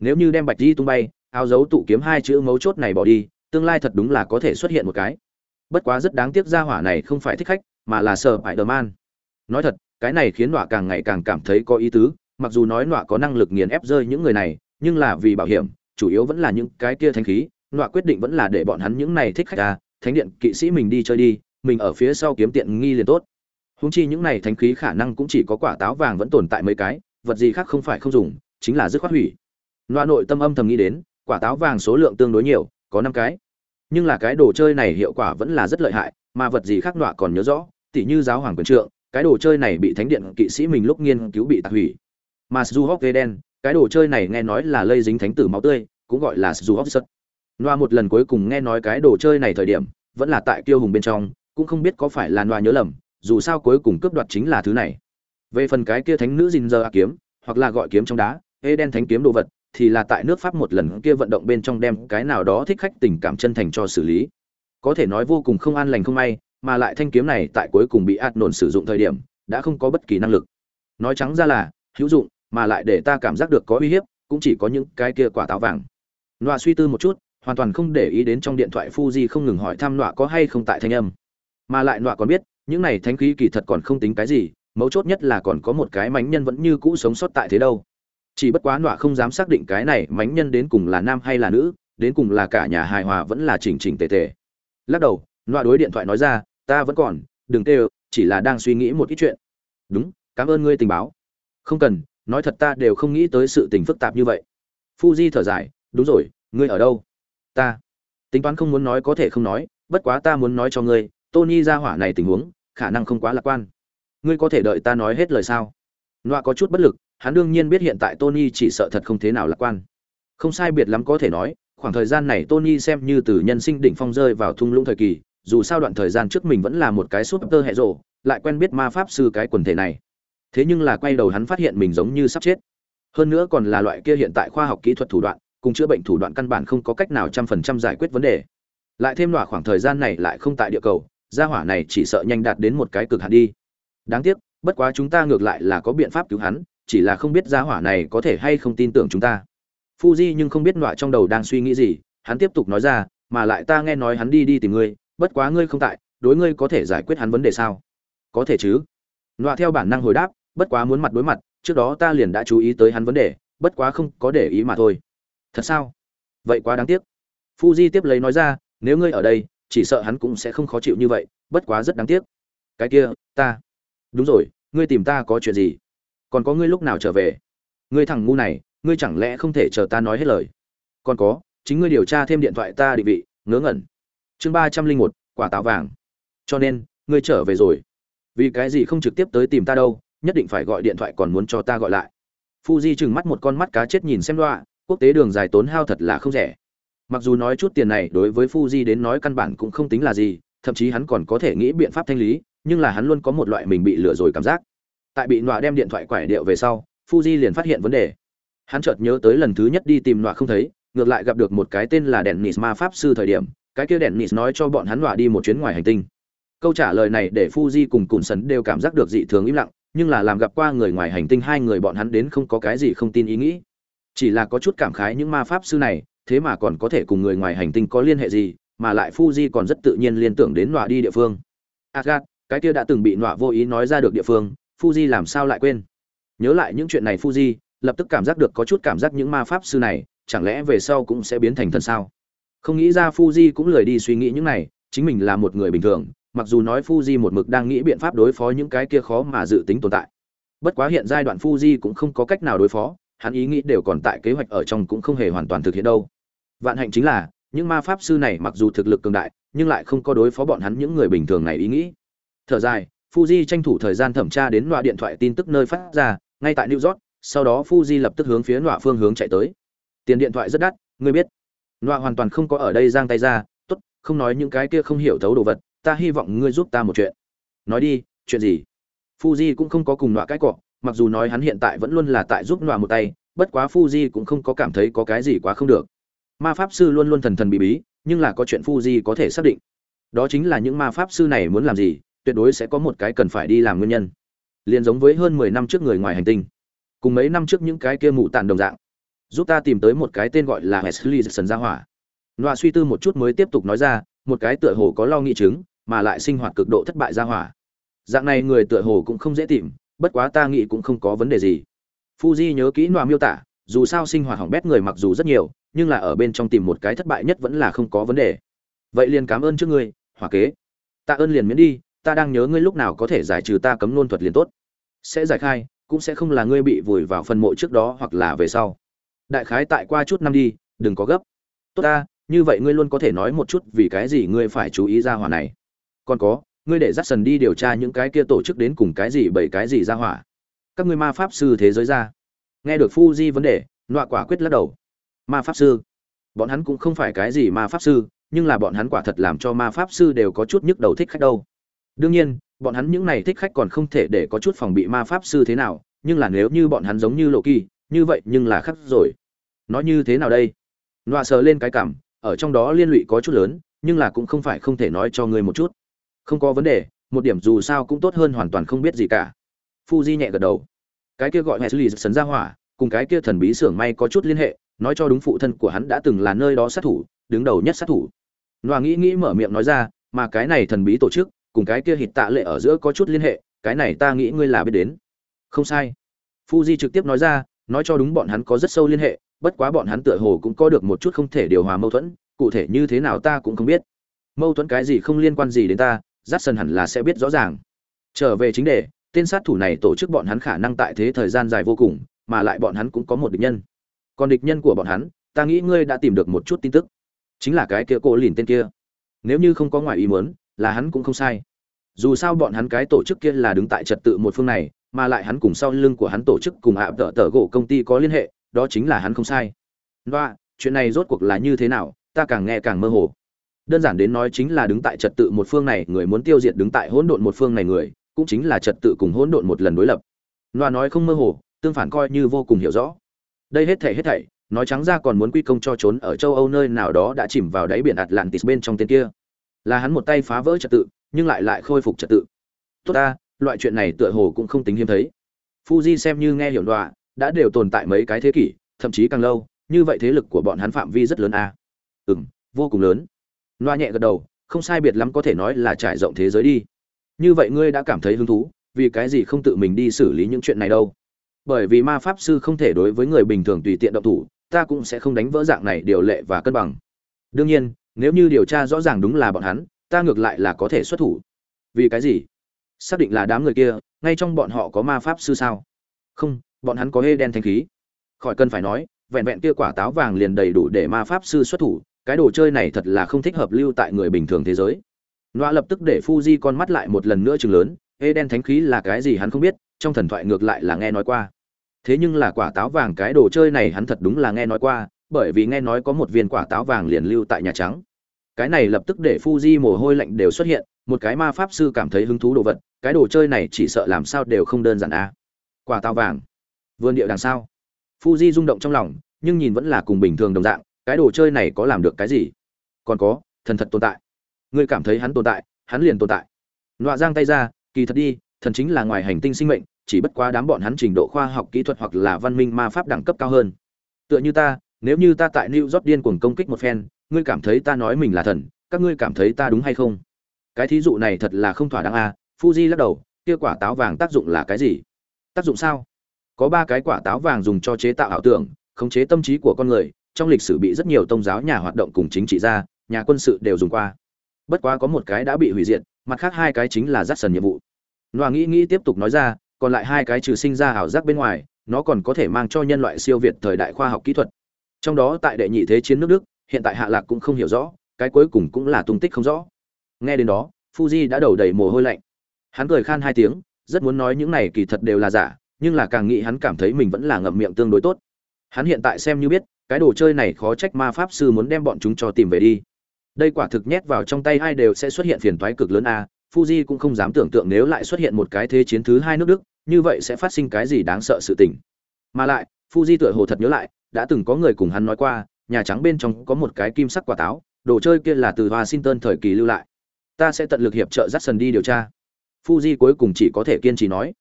A: nếu như đem bạch di tung bay, áo dấu tụ kiếm hai chữ mấu chốt này bỏ đi, tương lai thật đúng là có thể xuất hiện một cái. Bất quá rất đáng tiếc ra hỏa này không phải thích khách, mà là sợ hãi đờ man. Nói thật, cái này khiến nọa càng ngày càng cảm thấy có ý tứ, mặc dù nói nọa có năng lực nghiền ép rơi những người này, nhưng là vì bảo hiểm, chủ yếu vẫn là những cái kia thanh khí, nọa quyết định vẫn là để bọn hắn những này thích khách ra, thánh điện kỵ sĩ mình đi chơi đi, mình ở phía sau kiếm tiện nghi liền tốt. Húng chi những này thánh khí khả năng cũng chỉ có quả táo vàng vẫn tồn tại mấy cái, vật gì khác không phải không dùng, chính là dứt khoát hủy. Loa nội tâm âm thầm nghĩ đến, quả táo vàng số lượng tương đối nhiều, có năm cái. Nhưng là cái đồ chơi này hiệu quả vẫn là rất lợi hại, mà vật gì khác loa còn nhớ rõ, tỉ như giáo hoàng quyền trượng, cái đồ chơi này bị thánh điện kỵ sĩ mình lúc nghiên cứu bị tạc hủy. Mà Suhok cái đồ chơi này nghe nói là lây dính thánh tử máu tươi, cũng gọi là Suhok sật. loa một lần cuối cùng nghe nói cái đồ chơi này thời điểm, vẫn là tại Kiêu Hùng bên trong, cũng không biết có phải là loa nhớ lầm, dù sao cuối cùng cướp đoạt chính là thứ này. Về phần cái kia thánh nữ dình giờ kiếm, hoặc là gọi kiếm trong đá, Eden thánh kiếm đồ vật, thì là tại nước Pháp một lần kia vận động bên trong đem cái nào đó thích khách tình cảm chân thành cho xử lý. Có thể nói vô cùng không an lành không may, mà lại thanh kiếm này tại cuối cùng bị ạt nổn sử dụng thời điểm, đã không có bất kỳ năng lực. Nói trắng ra là hữu dụng, mà lại để ta cảm giác được có uy hiếp, cũng chỉ có những cái kia quả táo vàng. Nọa suy tư một chút, hoàn toàn không để ý đến trong điện thoại Fuji không ngừng hỏi thăm Nọa có hay không tại thanh âm. Mà lại Nọa còn biết, những này thánh khí kỳ thật còn không tính cái gì, mấu chốt nhất là còn có một cái mánh nhân vẫn như cũ sống sót tại thế đâu chỉ bất quá nọa không dám xác định cái này mánh nhân đến cùng là nam hay là nữ, đến cùng là cả nhà hài hòa vẫn là chỉnh chỉnh tề tề. Lắc đầu, nọa đối điện thoại nói ra, ta vẫn còn, đừng tê chỉ là đang suy nghĩ một ít chuyện. Đúng, cảm ơn ngươi tình báo. Không cần, nói thật ta đều không nghĩ tới sự tình phức tạp như vậy. Fuji thở dài, đúng rồi, ngươi ở đâu? Ta. Tính toán không muốn nói có thể không nói, bất quá ta muốn nói cho ngươi, tony ra hỏa này tình huống, khả năng không quá lạc quan. Ngươi có thể đợi ta nói hết lời sao? Nọa có chút bất lực hắn đương nhiên biết hiện tại Tony chỉ sợ thật không thế nào lạc quan. Không sai biệt lắm có thể nói, khoảng thời gian này Tony xem như từ nhân sinh đỉnh phong rơi vào thung lũng thời kỳ, dù sao đoạn thời gian trước mình vẫn là một cái super hệ rồ, lại quen biết ma pháp sư cái quần thể này. Thế nhưng là quay đầu hắn phát hiện mình giống như sắp chết. Hơn nữa còn là loại kia hiện tại khoa học kỹ thuật thủ đoạn, cùng chữa bệnh thủ đoạn căn bản không có cách nào trăm phần trăm giải quyết vấn đề. Lại thêm loại khoảng thời gian này lại không tại địa cầu, gia hỏa này chỉ sợ nhanh đạt đến một cái cực hạn đi. Đáng tiếc, bất quá chúng ta ngược lại là có biện pháp cứu hắn, chỉ là không biết gia hỏa này có thể hay không tin tưởng chúng ta. Fuji nhưng không biết nọa trong đầu đang suy nghĩ gì, hắn tiếp tục nói ra, mà lại ta nghe nói hắn đi đi tìm ngươi, bất quá ngươi không tại, đối ngươi có thể giải quyết hắn vấn đề sao? Có thể chứ. Nọa theo bản năng hồi đáp, bất quá muốn mặt đối mặt, trước đó ta liền đã chú ý tới hắn vấn đề, bất quá không có để ý mà thôi. Thật sao? Vậy quá đáng tiếc. Fuji tiếp lấy nói ra, nếu ngươi ở đây, chỉ sợ hắn cũng sẽ không khó chịu như vậy, bất quá rất đáng tiếc. Cái kia, ta. Đúng rồi, ngươi tìm ta có chuyện gì? Còn có ngươi lúc nào trở về? Ngươi thằng ngu này, ngươi chẳng lẽ không thể chờ ta nói hết lời? Còn có, chính ngươi điều tra thêm điện thoại ta định vị, ngớ ngẩn. Chương ba trăm linh một, quả táo vàng. Cho nên, ngươi trở về rồi. Vì cái gì không trực tiếp tới tìm ta đâu, nhất định phải gọi điện thoại còn muốn cho ta gọi lại. Fuji chừng mắt một con mắt cá chết nhìn xem đoạ quốc tế đường dài tốn hao thật là không rẻ. Mặc dù nói chút tiền này đối với Fuji đến nói căn bản cũng không tính là gì, thậm chí hắn còn có thể nghĩ biện pháp thanh lý, nhưng là hắn luôn có một loại mình bị lừa rồi cảm giác tại bị nọa đem điện thoại quải điệu về sau, fuji liền phát hiện vấn đề. Hắn chợt nhớ tới lần thứ nhất đi tìm nọa không thấy, ngược lại gặp được một cái tên là đèn nis ma pháp sư thời điểm, cái kia đèn nis nói cho bọn hắn nọa đi một chuyến ngoài hành tinh. Câu trả lời này để fuji cùng cùn sấn đều cảm giác được dị thường im lặng, nhưng là làm gặp qua người ngoài hành tinh hai người bọn hắn đến không có cái gì không tin ý nghĩ. Chỉ là có chút cảm khái những ma pháp sư này, thế mà còn có thể cùng người ngoài hành tinh có liên hệ gì, mà lại fuji còn rất tự nhiên liên tưởng đến nọa đi địa phương. Agat, cái kia đã từng bị nọa vô ý nói ra được địa phương fuji làm sao lại quên? Nhớ lại những chuyện này fuji, lập tức cảm giác được có chút cảm giác những ma pháp sư này, chẳng lẽ về sau cũng sẽ biến thành thần sao? Không nghĩ ra fuji cũng lười đi suy nghĩ những này, chính mình là một người bình thường, mặc dù nói fuji một mực đang nghĩ biện pháp đối phó những cái kia khó mà dự tính tồn tại. Bất quá hiện giai đoạn fuji cũng không có cách nào đối phó, hắn ý nghĩ đều còn tại kế hoạch ở trong cũng không hề hoàn toàn thực hiện đâu. Vạn hạnh chính là, những ma pháp sư này mặc dù thực lực cường đại, nhưng lại không có đối phó bọn hắn những người bình thường này ý nghĩ. Thở dài fuji tranh thủ thời gian thẩm tra đến loại điện thoại tin tức nơi phát ra ngay tại new york sau đó Fuji lập tức hướng phía loại phương hướng chạy tới. Tiền điện thoại rất đắt, ngươi biết. Loại hoàn toàn không có ở đây giang tay ra, tốt, không nói những cái kia không hiểu thấu đồ vật, ta hy vọng ngươi giúp ta một chuyện. Nói đi, chuyện gì? Fuji cũng không có cùng loại cái cọ, mặc dù nói hắn hiện tại vẫn luôn là tại giúp loại một tay, bất quá Fuji cũng không có cảm thấy có cái gì quá không được. Ma pháp sư luôn luôn thần thần bí bí, nhưng là có chuyện Fuji có thể xác định. Đó chính là những ma pháp sư này muốn làm gì, tuyệt đối sẽ có một cái cần phải đi làm nguyên nhân. Liên giống với hơn 10 năm trước người ngoài hành tinh cùng mấy năm trước những cái kia mụ tàn đồng dạng giúp ta tìm tới một cái tên gọi là Wesley Jackson ra hỏa. Loa suy tư một chút mới tiếp tục nói ra, một cái tựa hồ có lo nghĩ chứng, mà lại sinh hoạt cực độ thất bại ra hỏa. Dạng này người tựa hồ cũng không dễ tìm, bất quá ta nghĩ cũng không có vấn đề gì. Fuji nhớ kỹ Loa miêu tả, dù sao sinh hoạt hỏng bét người mặc dù rất nhiều, nhưng là ở bên trong tìm một cái thất bại nhất vẫn là không có vấn đề. Vậy liền cảm ơn trước ngươi, hỏa kế. Ta ơn liền miễn đi, ta đang nhớ ngươi lúc nào có thể giải trừ ta cấm luôn thuật liền tốt. Sẽ giải khai, cũng sẽ không là ngươi bị vùi vào phần mộ trước đó hoặc là về sau. Đại khái tại qua chút năm đi đừng có gấp. Tốt ta như vậy ngươi luôn có thể nói một chút vì cái gì ngươi phải chú ý ra hỏa này. Còn có ngươi để dắt sần đi điều tra những cái kia tổ chức đến cùng cái gì bởi cái gì ra hỏa. Các ngươi ma pháp sư thế giới ra. Nghe được phu di vấn đề nọa quả quyết lắc đầu. Ma pháp sư? Bọn hắn cũng không phải cái gì ma pháp sư nhưng là bọn hắn quả thật làm cho ma pháp sư đều có chút nhức đầu thích khách đâu đương nhiên, bọn hắn những này thích khách còn không thể để có chút phòng bị ma pháp sư thế nào, nhưng là nếu như bọn hắn giống như lộ kỳ, như vậy nhưng là khắc rồi. Nói như thế nào đây? Nọa sờ lên cái cảm, ở trong đó liên lụy có chút lớn, nhưng là cũng không phải không thể nói cho ngươi một chút. Không có vấn đề, một điểm dù sao cũng tốt hơn hoàn toàn không biết gì cả. Fuji nhẹ gật đầu. Cái kia gọi Wesley sấn ra hỏa, cùng cái kia thần bí xưởng may có chút liên hệ, nói cho đúng phụ thân của hắn đã từng là nơi đó sát thủ, đứng đầu nhất sát thủ. Nọa nghĩ nghĩ mở miệng nói ra, mà cái này thần bí tổ chức cùng cái kia hít tạ lệ ở giữa có chút liên hệ, cái này ta nghĩ ngươi là biết đến. Không sai. Fuji trực tiếp nói ra, nói cho đúng bọn hắn có rất sâu liên hệ, bất quá bọn hắn tựa hồ cũng có được một chút không thể điều hòa mâu thuẫn, cụ thể như thế nào ta cũng không biết. Mâu thuẫn cái gì không liên quan gì đến ta j a hẳn là sẽ biết rõ ràng. Trở về chính đề, tên sát thủ này tổ chức bọn hắn khả năng tại thế thời gian dài vô cùng, mà lại bọn hắn cũng có một địch nhân. Còn địch nhân của bọn hắn, ta nghĩ ngươi đã tìm được một chút tin tức. Chính là cái kia cô lìn tên kia. Nếu như không có ngoài ý muốn là hắn cũng không sai. Dù sao bọn hắn cái tổ chức kia là đứng tại trật tự một phương này, mà lại hắn cùng sau lưng của hắn tổ chức cùng hạ tợ tợ gỗ công ty có liên hệ, đó chính là hắn không sai. Và chuyện này rốt cuộc là như thế nào, ta càng nghe càng mơ hồ. Đơn giản đến nói chính là đứng tại trật tự một phương này, người muốn tiêu diệt đứng tại hỗn độn một phương này người, cũng chính là trật tự cùng hỗn độn một lần đối lập. Loa nói không mơ hồ, tương phản coi như vô cùng hiểu rõ. Đây hết thảy hết thảy, nói trắng ra còn muốn quy công cho trốn ở châu âu nơi nào đó đã chìm vào đáy biển atlantis bên trong tên kia là hắn một tay phá vỡ trật tự, nhưng lại lại khôi phục trật tự. Tốt ta, loại chuyện này tựa hồ cũng không tính hiếm thấy. Fuji xem như nghe hiểu đọa, đã đều tồn tại mấy cái thế kỷ, thậm chí càng lâu, như vậy thế lực của bọn hắn phạm vi rất lớn a. À? ừm, vô cùng lớn. Loa nhẹ gật đầu, không sai biệt lắm có thể nói là trải rộng thế giới đi. Như vậy ngươi đã cảm thấy hứng thú, vì cái gì không tự mình đi xử lý những chuyện này đâu? Bởi vì ma pháp sư không thể đối với người bình thường tùy tiện động thủ, ta cũng sẽ không đánh vỡ dạng này điều lệ và cân bằng. Đương nhiên nếu như điều tra rõ ràng đúng là bọn hắn, ta ngược lại là có thể xuất thủ. Vì cái gì? Xác định là đám người kia, ngay trong bọn họ có ma pháp sư sao? Không, bọn hắn có hê đen thanh khí. Khỏi cần phải nói, vẹn vẹn kia quả táo vàng liền đầy đủ để ma pháp sư xuất thủ, cái đồ chơi này thật là không thích hợp lưu tại người bình thường thế giới. Loa lập tức để Fuji con mắt lại một lần nữa chừng lớn, hê đen thánh khí là cái gì hắn không biết, trong thần thoại ngược lại là nghe nói qua. Thế nhưng là quả táo vàng cái đồ chơi này hắn thật đúng là nghe nói qua bởi vì nghe nói có một viên quả táo vàng liền lưu tại nhà trắng. Cái này lập tức để Fuji mồ hôi lạnh đều xuất hiện, một cái ma pháp sư cảm thấy hứng thú đồ vật, cái đồ chơi này chỉ sợ làm sao đều không đơn giản a à. quả táo vàng. Vườn địa đằng sau. Fuji rung động trong lòng, nhưng nhìn vẫn là cùng bình thường đồng dạng, cái đồ chơi này có làm được cái gì? Còn có, thần thật tồn tại. Ngươi cảm thấy hắn tồn tại, hắn liền tồn tại. Nọa giang tay ra, kỳ thật đi, thần chính là ngoài hành tinh sinh mệnh, chỉ bất quá đám bọn hắn trình độ khoa học kỹ thuật hoặc là văn minh ma pháp đẳng cấp cao hơn. Tựa như ta nếu như ta tại new york điên cuồng công kích một phen, ngươi cảm thấy ta nói mình là thần, các ngươi cảm thấy ta đúng hay không? Cái thí dụ này thật là không thỏa đáng a à. fuji lắc đầu, kia quả táo vàng tác dụng là cái gì? Tác dụng sao? Có ba cái quả táo vàng dùng cho chế tạo ảo tưởng, khống chế tâm trí của con người, trong lịch sử bị rất nhiều tôn giáo nhà hoạt động cùng chính trị gia, nhà quân sự đều dùng qua. Bất quá có một cái đã bị hủy diệt, mặt khác hai cái chính là dắt sần nhiệm vụ. Loa nghĩ nghĩ tiếp tục nói ra, còn lại hai cái trừ sinh ra ảo giác bên ngoài, nó còn có thể mang cho nhân loại siêu việt thời đại khoa học kỹ thuật trong đó tại đệ nhị thế chiến nước đức, hiện tại hạ lạc cũng không hiểu rõ, cái cuối cùng cũng là tung tích không rõ. Nghe đến đó, fuji đã đầu đầy mồ hôi lạnh. Hắn cười khan hai tiếng, rất muốn nói những này kỳ thật đều là giả, nhưng là càng nghĩ hắn cảm thấy mình vẫn là ngậm miệng tương đối tốt. Hắn hiện tại xem như biết, cái đồ chơi này khó trách ma pháp sư muốn đem bọn chúng cho tìm về đi. Đây quả thực nhét vào trong tay ai đều sẽ xuất hiện phiền toái cực lớn a, fuji cũng không dám tưởng tượng nếu lại xuất hiện một cái thế chiến thứ hai nước đức, như vậy sẽ phát sinh cái gì đáng sợ sự tình. Mà lại, fuji tựa hồ thật nhớ lại đã từng có người cùng hắn nói qua, nhà trắng bên trong có một cái kim sắc quả táo, đồ chơi kia là từ washington thời kỳ lưu lại. Ta sẽ tận lực hiệp trợ Jackson đi điều tra. Fuji cuối cùng chỉ có thể kiên trì nói.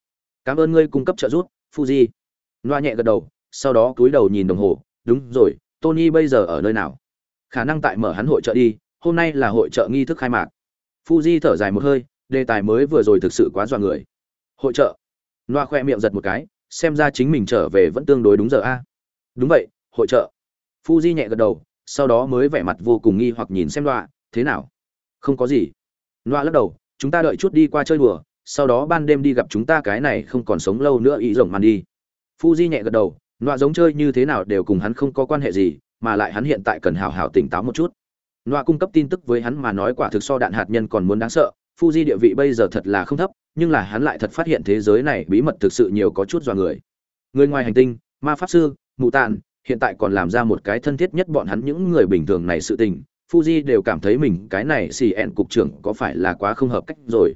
A: Cảm ơn ngươi cung cấp trợ giúp, fuji. Loa nhẹ gật đầu, sau đó cúi đầu nhìn đồng hồ. Đúng rồi, tony bây giờ ở nơi nào? Khả năng tại mở hắn hội trợ đi, hôm nay là hội trợ nghi thức khai mạc. Fuji thở dài một hơi, đề tài mới vừa rồi thực sự quá dọa người. Hội trợ. Loa khoe miệng giật một cái, xem ra chính mình trở về vẫn tương đối đúng giờ a đúng vậy, hội trợ. Fuji nhẹ gật đầu, sau đó mới vẻ mặt vô cùng nghi hoặc nhìn xem loa, thế nào? Không có gì. Loa lắc đầu, chúng ta đợi chút đi qua chơi đùa, sau đó ban đêm đi gặp chúng ta cái này không còn sống lâu nữa ý rồng màn đi. Fuji nhẹ gật đầu, loa giống chơi như thế nào đều cùng hắn không có quan hệ gì, mà lại hắn hiện tại cần hào hào tỉnh táo một chút. Loa cung cấp tin tức với hắn mà nói quả thực so đạn hạt nhân còn muốn đáng sợ, fuji địa vị bây giờ thật là không thấp, nhưng là hắn lại thật phát hiện thế giới này bí mật thực sự nhiều có chút dọa người. Người ngoài hành tinh, ma pháp sư mụ tàn hiện tại còn làm ra một cái thân thiết nhất bọn hắn những người bình thường này sự tình Fuji đều cảm thấy mình cái này xì ẹn cục trưởng có phải là quá không hợp cách rồi.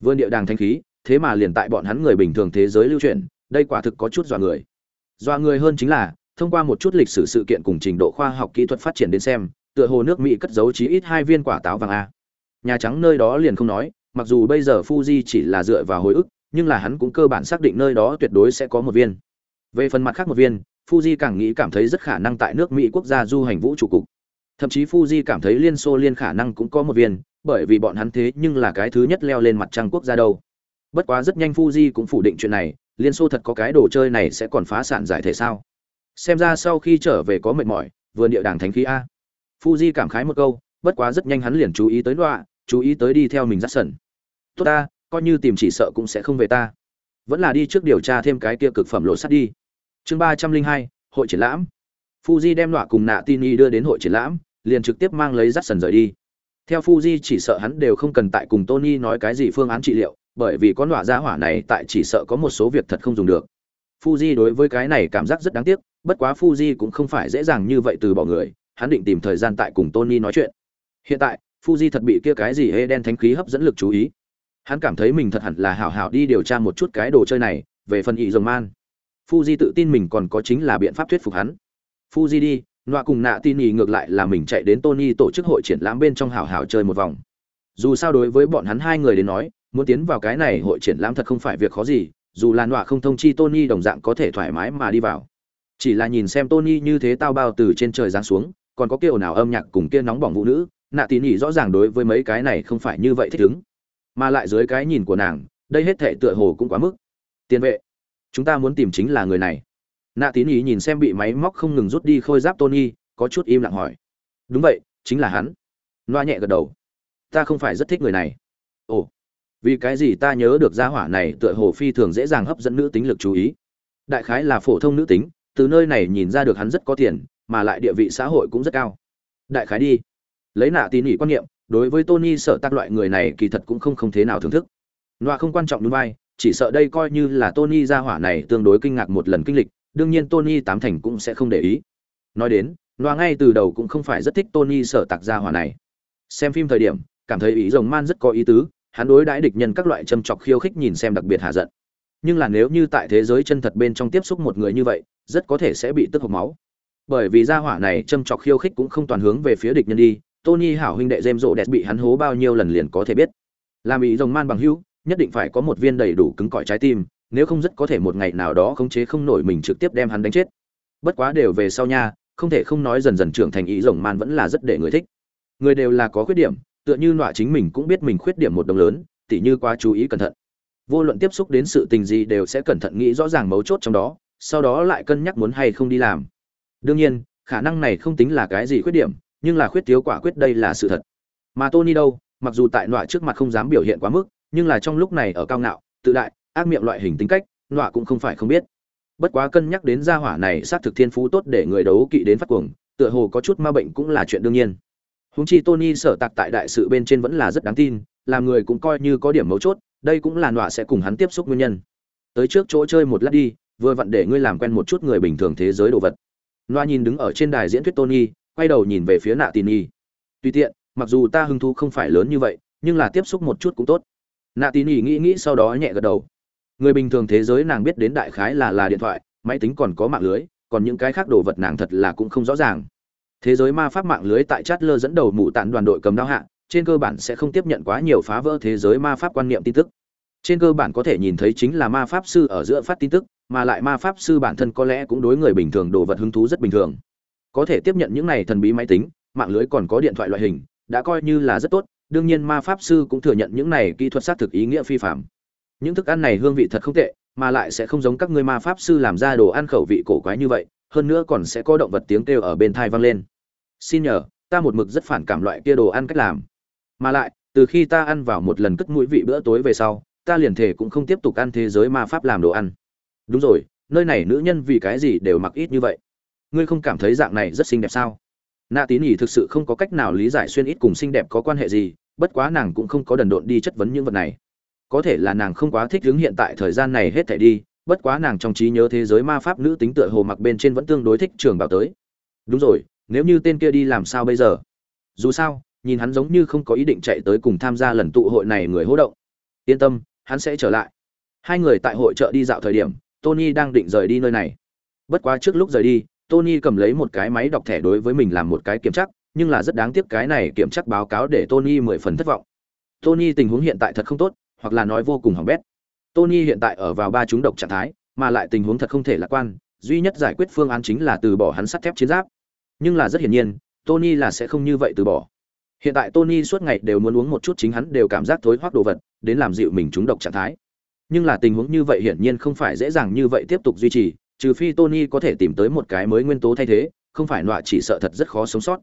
A: Vươn địa đàng thanh khí, thế mà liền tại bọn hắn người bình thường thế giới lưu truyền, đây quả thực có chút dọa người. Dọa người hơn chính là, thông qua một chút lịch sử sự kiện cùng trình độ khoa học kỹ thuật phát triển đến xem, tựa hồ nước Mỹ cất giấu chí ít hai viên quả táo vàng a. Nhà Trắng nơi đó liền không nói, mặc dù bây giờ Fuji chỉ là dựa vào hồi ức, nhưng là hắn cũng cơ bản xác định nơi đó tuyệt đối sẽ có một viên. Về phần mặt khác một viên, Fuji càng nghĩ cảm thấy rất khả năng tại nước Mỹ quốc gia du hành vũ trụ cục. Thậm chí Fuji cảm thấy Liên Xô liên khả năng cũng có một viên, bởi vì bọn hắn thế nhưng là cái thứ nhất leo lên mặt trăng quốc gia đâu. Bất quá rất nhanh Fuji cũng phủ định chuyện này, Liên Xô thật có cái đồ chơi này sẽ còn phá sản giải thể sao? Xem ra sau khi trở về có mệt mỏi, vườn địa đàng thánh khí a. Fuji cảm khái một câu, bất quá rất nhanh hắn liền chú ý tới đoạ, chú ý tới đi theo mình dắt sẩn. Tốt ta, coi như tìm chỉ sợ cũng sẽ không về ta. Vẫn là đi trước điều tra thêm cái kia cực phẩm lộ sắt đi. Chương ba trăm linh hai, hội triển lãm. Fuji đem đọa cùng nạ tin y đưa đến hội triển lãm, liền trực tiếp mang lấy Jackson rời đi. Theo Fuji chỉ sợ hắn đều không cần tại cùng Tony nói cái gì phương án trị liệu, bởi vì con hỏa gia hỏa này tại chỉ sợ có một số việc thật không dùng được. Fuji đối với cái này cảm giác rất đáng tiếc, bất quá Fuji cũng không phải dễ dàng như vậy từ bỏ người, hắn định tìm thời gian tại cùng Tony nói chuyện. Hiện tại, Fuji thật bị kia cái gì hê đen thánh khí hấp dẫn lực chú ý. Hắn cảm thấy mình thật hẳn là hảo hảo đi điều tra một chút cái đồ chơi này, về phần ý dòng man. Fuji tự tin mình còn có chính là biện pháp thuyết phục hắn. Fuji đi, Nọa cùng nạ tin nhì ngược lại là mình chạy đến Tony tổ chức hội triển lãm bên trong hào hào chơi một vòng. Dù sao đối với bọn hắn hai người đến nói, muốn tiến vào cái này hội triển lãm thật không phải việc khó gì, dù là nọa không thông chi Tony đồng dạng có thể thoải mái mà đi vào. Chỉ là nhìn xem Tony như thế tao bao từ trên trời giáng xuống, còn có kiểu nào âm nhạc cùng kia nóng bỏng vũ nữ, nạ tin nhì rõ ràng đối với mấy cái này không phải như vậy thích ứng. Mà lại dưới cái nhìn của nàng, đây hết thể tựa hồ cũng quá mức. Tiền vệ, chúng ta muốn tìm chính là người này. Nạ tín ý nhìn xem bị máy móc không ngừng rút đi khôi giáp tony, có chút im lặng hỏi. Đúng vậy, chính là hắn. Loa nhẹ gật đầu. Ta không phải rất thích người này. Ồ, vì cái gì ta nhớ được gia hỏa này tựa hồ phi thường dễ dàng hấp dẫn nữ tính lực chú ý. Đại khái là phổ thông nữ tính, từ nơi này nhìn ra được hắn rất có tiền, mà lại địa vị xã hội cũng rất cao. Đại khái đi. Lấy nạ tín ý quan niệm, đối với tony sợ tác loại người này kỳ thật cũng không không thế nào thưởng thức. Loa không quan trọng núi vai chỉ sợ đây coi như là tony ra hỏa này tương đối kinh ngạc một lần kinh lịch đương nhiên Tony tám thành cũng sẽ không để ý. Nói đến, Loa ngay từ đầu cũng không phải rất thích Tony sở tạc ra hỏa này. Xem phim thời điểm, cảm thấy ý rồng man rất có ý tứ, hắn đối đãi địch nhân các loại châm chọc khiêu khích nhìn xem đặc biệt hạ giận. nhưng là nếu như tại thế giới chân thật bên trong tiếp xúc một người như vậy rất có thể sẽ bị tức hộc máu bởi vì gia hỏa này châm chọc khiêu khích cũng không toàn hướng về phía địch nhân đi tony hảo huynh đệ James rộ bị hắn hố bao nhiêu lần liền có thể biết làm ý rồng man bằng hữu nhất định phải có một viên đầy đủ cứng cỏi trái tim, nếu không rất có thể một ngày nào đó khống chế không nổi mình trực tiếp đem hắn đánh chết. Bất quá đều về sau nha, không thể không nói dần dần trưởng thành ý rồng man vẫn là rất để người thích. Người đều là có khuyết điểm, tựa như nọa chính mình cũng biết mình khuyết điểm một đồng lớn, tỉ như quá chú ý cẩn thận. Vô luận tiếp xúc đến sự tình gì đều sẽ cẩn thận nghĩ rõ ràng mấu chốt trong đó, sau đó lại cân nhắc muốn hay không đi làm. Đương nhiên, khả năng này không tính là cái gì khuyết điểm, nhưng là khuyết thiếu quả quyết đây là sự thật. Mà tony đâu, mặc dù tại nọa trước mặt không dám biểu hiện quá mức nhưng là trong lúc này ở cao ngạo, tự đại, ác miệng loại hình tính cách, nọa cũng không phải không biết. Bất quá cân nhắc đến gia hỏa này sát thực thiên phú tốt để người đấu kỵ đến phát cuồng, tựa hồ có chút ma bệnh cũng là chuyện đương nhiên. Húng chi tony sở tạc tại đại sự bên trên vẫn là rất đáng tin, làm người cũng coi như có điểm mấu chốt, đây cũng là nọa sẽ cùng hắn tiếp xúc nguyên nhân. Tới trước chỗ chơi một lát đi, vừa vặn để ngươi làm quen một chút người bình thường thế giới đồ vật. Nọa nhìn đứng ở trên đài diễn thuyết tony, quay đầu nhìn về phía nạ tin y tuy tiện, mặc dù ta hứng thú không phải lớn như vậy, nhưng là tiếp xúc một chút cũng tốt nạ tín ý nghĩ nghĩ sau đó nhẹ gật đầu. Người bình thường thế giới nàng biết đến đại khái là là điện thoại, máy tính còn có mạng lưới, còn những cái khác đồ vật nàng thật là cũng không rõ ràng. Thế giới ma pháp mạng lưới tại chát lơ dẫn đầu mụ tản đoàn đội cầm đao hạ, trên cơ bản sẽ không tiếp nhận quá nhiều phá vỡ thế giới ma pháp quan niệm tin tức. Trên cơ bản có thể nhìn thấy chính là ma pháp sư ở giữa phát tin tức, mà lại ma pháp sư bản thân có lẽ cũng đối người bình thường đồ vật hứng thú rất bình thường. Có thể tiếp nhận những này thần bí máy tính, mạng lưới còn có điện thoại loại hình, đã coi như là rất tốt đương nhiên ma pháp sư cũng thừa nhận những này kỹ thuật xác thực ý nghĩa phi phạm. Những thức ăn này hương vị thật không tệ, mà lại sẽ không giống các ngươi ma pháp sư làm ra đồ ăn khẩu vị cổ quái như vậy, hơn nữa còn sẽ có động vật tiếng kêu ở bên thai vang lên. Xin nhờ, ta một mực rất phản cảm loại kia đồ ăn cách làm. Mà lại, từ khi ta ăn vào một lần cất mũi vị bữa tối về sau, ta liền thể cũng không tiếp tục ăn thế giới ma pháp làm đồ ăn. Đúng rồi, nơi này nữ nhân vì cái gì đều mặc ít như vậy? Ngươi không cảm thấy dạng này rất xinh đẹp sao? Nạ tín nhỉ thực sự không có cách nào lý giải xuyên ít cùng xinh đẹp có quan hệ gì, bất quá nàng cũng không có đần độn đi chất vấn những vật này. Có thể là nàng không quá thích ứng hiện tại thời gian này hết thảy đi, bất quá nàng trong trí nhớ thế giới ma pháp nữ tính tựa hồ mặc bên trên vẫn tương đối thích trường bảo tới. Đúng rồi, nếu như tên kia đi làm sao bây giờ? Dù sao, nhìn hắn giống như không có ý định chạy tới cùng tham gia lần tụ hội này người hỗ động. Yên tâm, hắn sẽ trở lại. Hai người tại hội trợ đi dạo thời điểm, tony đang định rời đi nơi này. Bất quá trước lúc rời đi tony cầm lấy một cái máy đọc thẻ đối với mình làm một cái kiểm tra, nhưng là rất đáng tiếc cái này kiểm tra báo cáo để tony mười phần thất vọng. Tony tình huống hiện tại thật không tốt, hoặc là nói vô cùng hỏng bét. Tony hiện tại ở vào ba chúng độc trạng thái, mà lại tình huống thật không thể lạc quan, duy nhất giải quyết phương án chính là từ bỏ hắn sắt thép chiến giáp. Nhưng là rất hiển nhiên, tony là sẽ không như vậy từ bỏ. Hiện tại tony suốt ngày đều muốn uống một chút chính hắn đều cảm giác thối hoắc đồ vật, đến làm dịu mình trúng độc trạng thái. Nhưng là tình huống như vậy hiển nhiên không phải dễ dàng như vậy tiếp tục duy trì trừ phi tony có thể tìm tới một cái mới nguyên tố thay thế, không phải nọa chỉ sợ thật rất khó sống sót.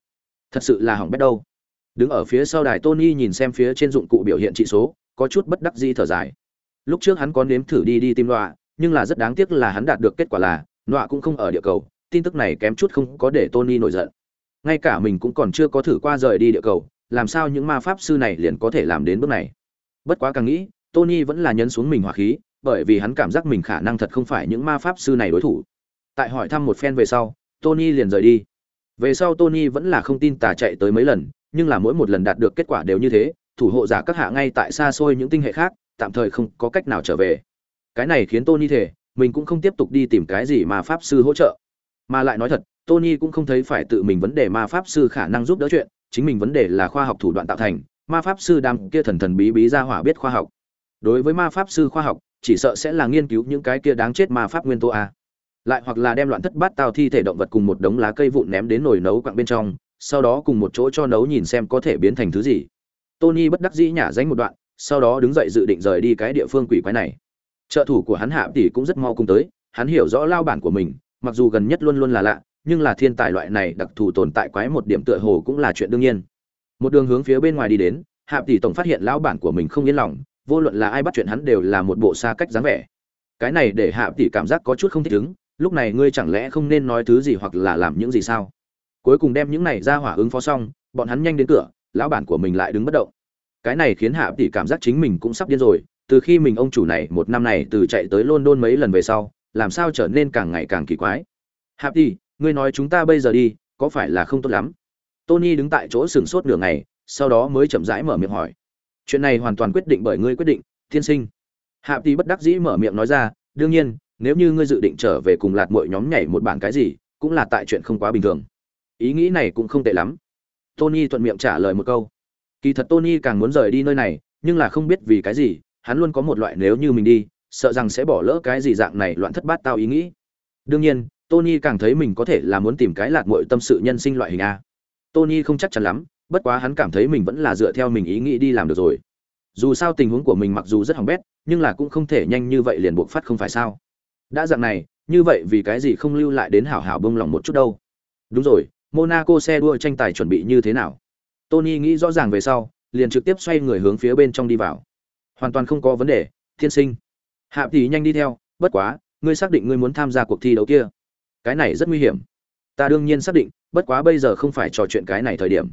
A: Thật sự là hỏng bét đâu. Đứng ở phía sau đài tony nhìn xem phía trên dụng cụ biểu hiện trị số, có chút bất đắc dĩ thở dài. Lúc trước hắn có nếm thử đi đi tìm nọa, nhưng là rất đáng tiếc là hắn đạt được kết quả là, nọa cũng không ở địa cầu, tin tức này kém chút không có để tony nổi giận. Ngay cả mình cũng còn chưa có thử qua rời đi địa cầu, làm sao những ma pháp sư này liền có thể làm đến bước này? Bất quá càng nghĩ, tony vẫn là nhấn xuống mình hỏa khí bởi vì hắn cảm giác mình khả năng thật không phải những ma pháp sư này đối thủ. Tại hỏi thăm một phen về sau, tony liền rời đi. Về sau tony vẫn là không tin tà chạy tới mấy lần, nhưng là mỗi một lần đạt được kết quả đều như thế, thủ hộ giả các hạ ngay tại xa xôi những tinh hệ khác, tạm thời không có cách nào trở về. Cái này khiến tony thể mình cũng không tiếp tục đi tìm cái gì mà pháp sư hỗ trợ. Mà lại nói thật, tony cũng không thấy phải tự mình vấn đề ma pháp sư khả năng giúp đỡ chuyện, chính mình vấn đề là khoa học thủ đoạn tạo thành, ma pháp sư đang kia thần thần bí bí ra hỏa biết khoa học. Đối với ma pháp sư khoa học chỉ sợ sẽ là nghiên cứu những cái kia đáng chết ma pháp nguyên tố a. Lại hoặc là đem loạn thất bát tao thi thể động vật cùng một đống lá cây vụn ném đến nồi nấu quặng bên trong, sau đó cùng một chỗ cho nấu nhìn xem có thể biến thành thứ gì. Tony bất đắc dĩ nhả danh một đoạn, sau đó đứng dậy dự định rời đi cái địa phương quỷ quái này. Trợ thủ của hắn hạ tỷ cũng rất mau cùng tới, hắn hiểu rõ lao bản của mình, mặc dù gần nhất luôn luôn là lạ, nhưng là thiên tài loại này đặc thù tồn tại quái một điểm tựa hồ cũng là chuyện đương nhiên. Một đường hướng phía bên ngoài đi đến, hạ tỷ tổng phát hiện lão bản của mình không yên lòng vô luận là ai bắt chuyện hắn đều là một bộ xa cách dáng vẻ. Cái này để hạ tỷ cảm giác có chút không thích ứng, lúc này ngươi chẳng lẽ không nên nói thứ gì hoặc là làm những gì sao? Cuối cùng đem những này ra hỏa ứng phó xong, bọn hắn nhanh đến cửa, lão bản của mình lại đứng bất động. Cái này khiến hạ tỷ cảm giác chính mình cũng sắp điên rồi, từ khi mình ông chủ này một năm này từ chạy tới london mấy lần về sau, làm sao trở nên càng ngày càng kỳ quái? Hạ tỷ, ngươi nói chúng ta bây giờ đi, có phải là không tốt lắm? Tony đứng tại chỗ sừng sốt nửa ngày, sau đó mới chậm rãi mở miệng hỏi chuyện này hoàn toàn quyết định bởi ngươi quyết định, tiên sinh. Hạ tỷ bất đắc dĩ mở miệng nói ra, đương nhiên, nếu như ngươi dự định trở về cùng lạt mọi nhóm nhảy một bản cái gì, cũng là tại chuyện không quá bình thường. Ý nghĩ này cũng không tệ lắm. Tony thuận miệng trả lời một câu. Kỳ thật tony càng muốn rời đi nơi này, nhưng là không biết vì cái gì, hắn luôn có một loại nếu như mình đi, sợ rằng sẽ bỏ lỡ cái gì dạng này loạn thất bát tao ý nghĩ. Đương nhiên, tony càng thấy mình có thể là muốn tìm cái lạc mội tâm sự nhân sinh loại hình a. Tony không chắc chắn lắm bất quá hắn cảm thấy mình vẫn là dựa theo mình ý nghĩ đi làm được rồi. Dù sao tình huống của mình mặc dù rất hỏng bét, nhưng là cũng không thể nhanh như vậy liền buộc phát không phải sao. Đã dạng này, như vậy vì cái gì không lưu lại đến hảo hảo bông lòng một chút đâu? Đúng rồi, monaco xe đua tranh tài chuẩn bị như thế nào? Tony nghĩ rõ ràng về sau, liền trực tiếp xoay người hướng phía bên trong đi vào. Hoàn toàn không có vấn đề, thiên sinh. Hạ thì nhanh đi theo, bất quá, ngươi xác định ngươi muốn tham gia cuộc thi đấu kia. Cái này rất nguy hiểm. Ta đương nhiên xác định, bất quá bây giờ không phải trò chuyện cái này thời điểm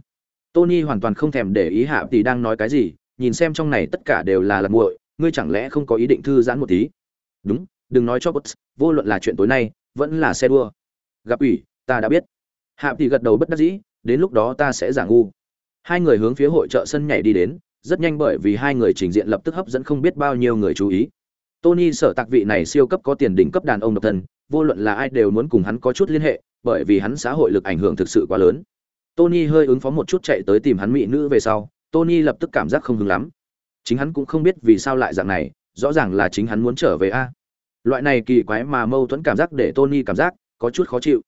A: tony hoàn toàn không thèm để ý hạ Tỷ đang nói cái gì, nhìn xem trong này tất cả đều là lật muội, ngươi chẳng lẽ không có ý định thư giãn một tí? Đúng, đừng nói cho bút vô luận là chuyện tối nay, vẫn là xe đua. Gặp ủy, ta đã biết. Hạ Tỷ gật đầu bất đắc dĩ, đến lúc đó ta sẽ giả ngu. Hai người hướng phía hội trợ sân nhảy đi đến, rất nhanh bởi vì hai người trình diện lập tức hấp dẫn không biết bao nhiêu người chú ý. Tony sở tạc vị này siêu cấp có tiền đỉnh cấp đàn ông độc thân, vô luận là ai đều muốn cùng hắn có chút liên hệ, bởi vì hắn xã hội lực ảnh hưởng thực sự quá lớn tony hơi ứng phó một chút chạy tới tìm hắn mỹ nữ về sau, tony lập tức cảm giác không hứng lắm. Chính hắn cũng không biết vì sao lại dạng này, rõ ràng là chính hắn muốn trở về a. Loại này kỳ quái mà mâu thuẫn cảm giác để tony cảm giác có chút khó chịu.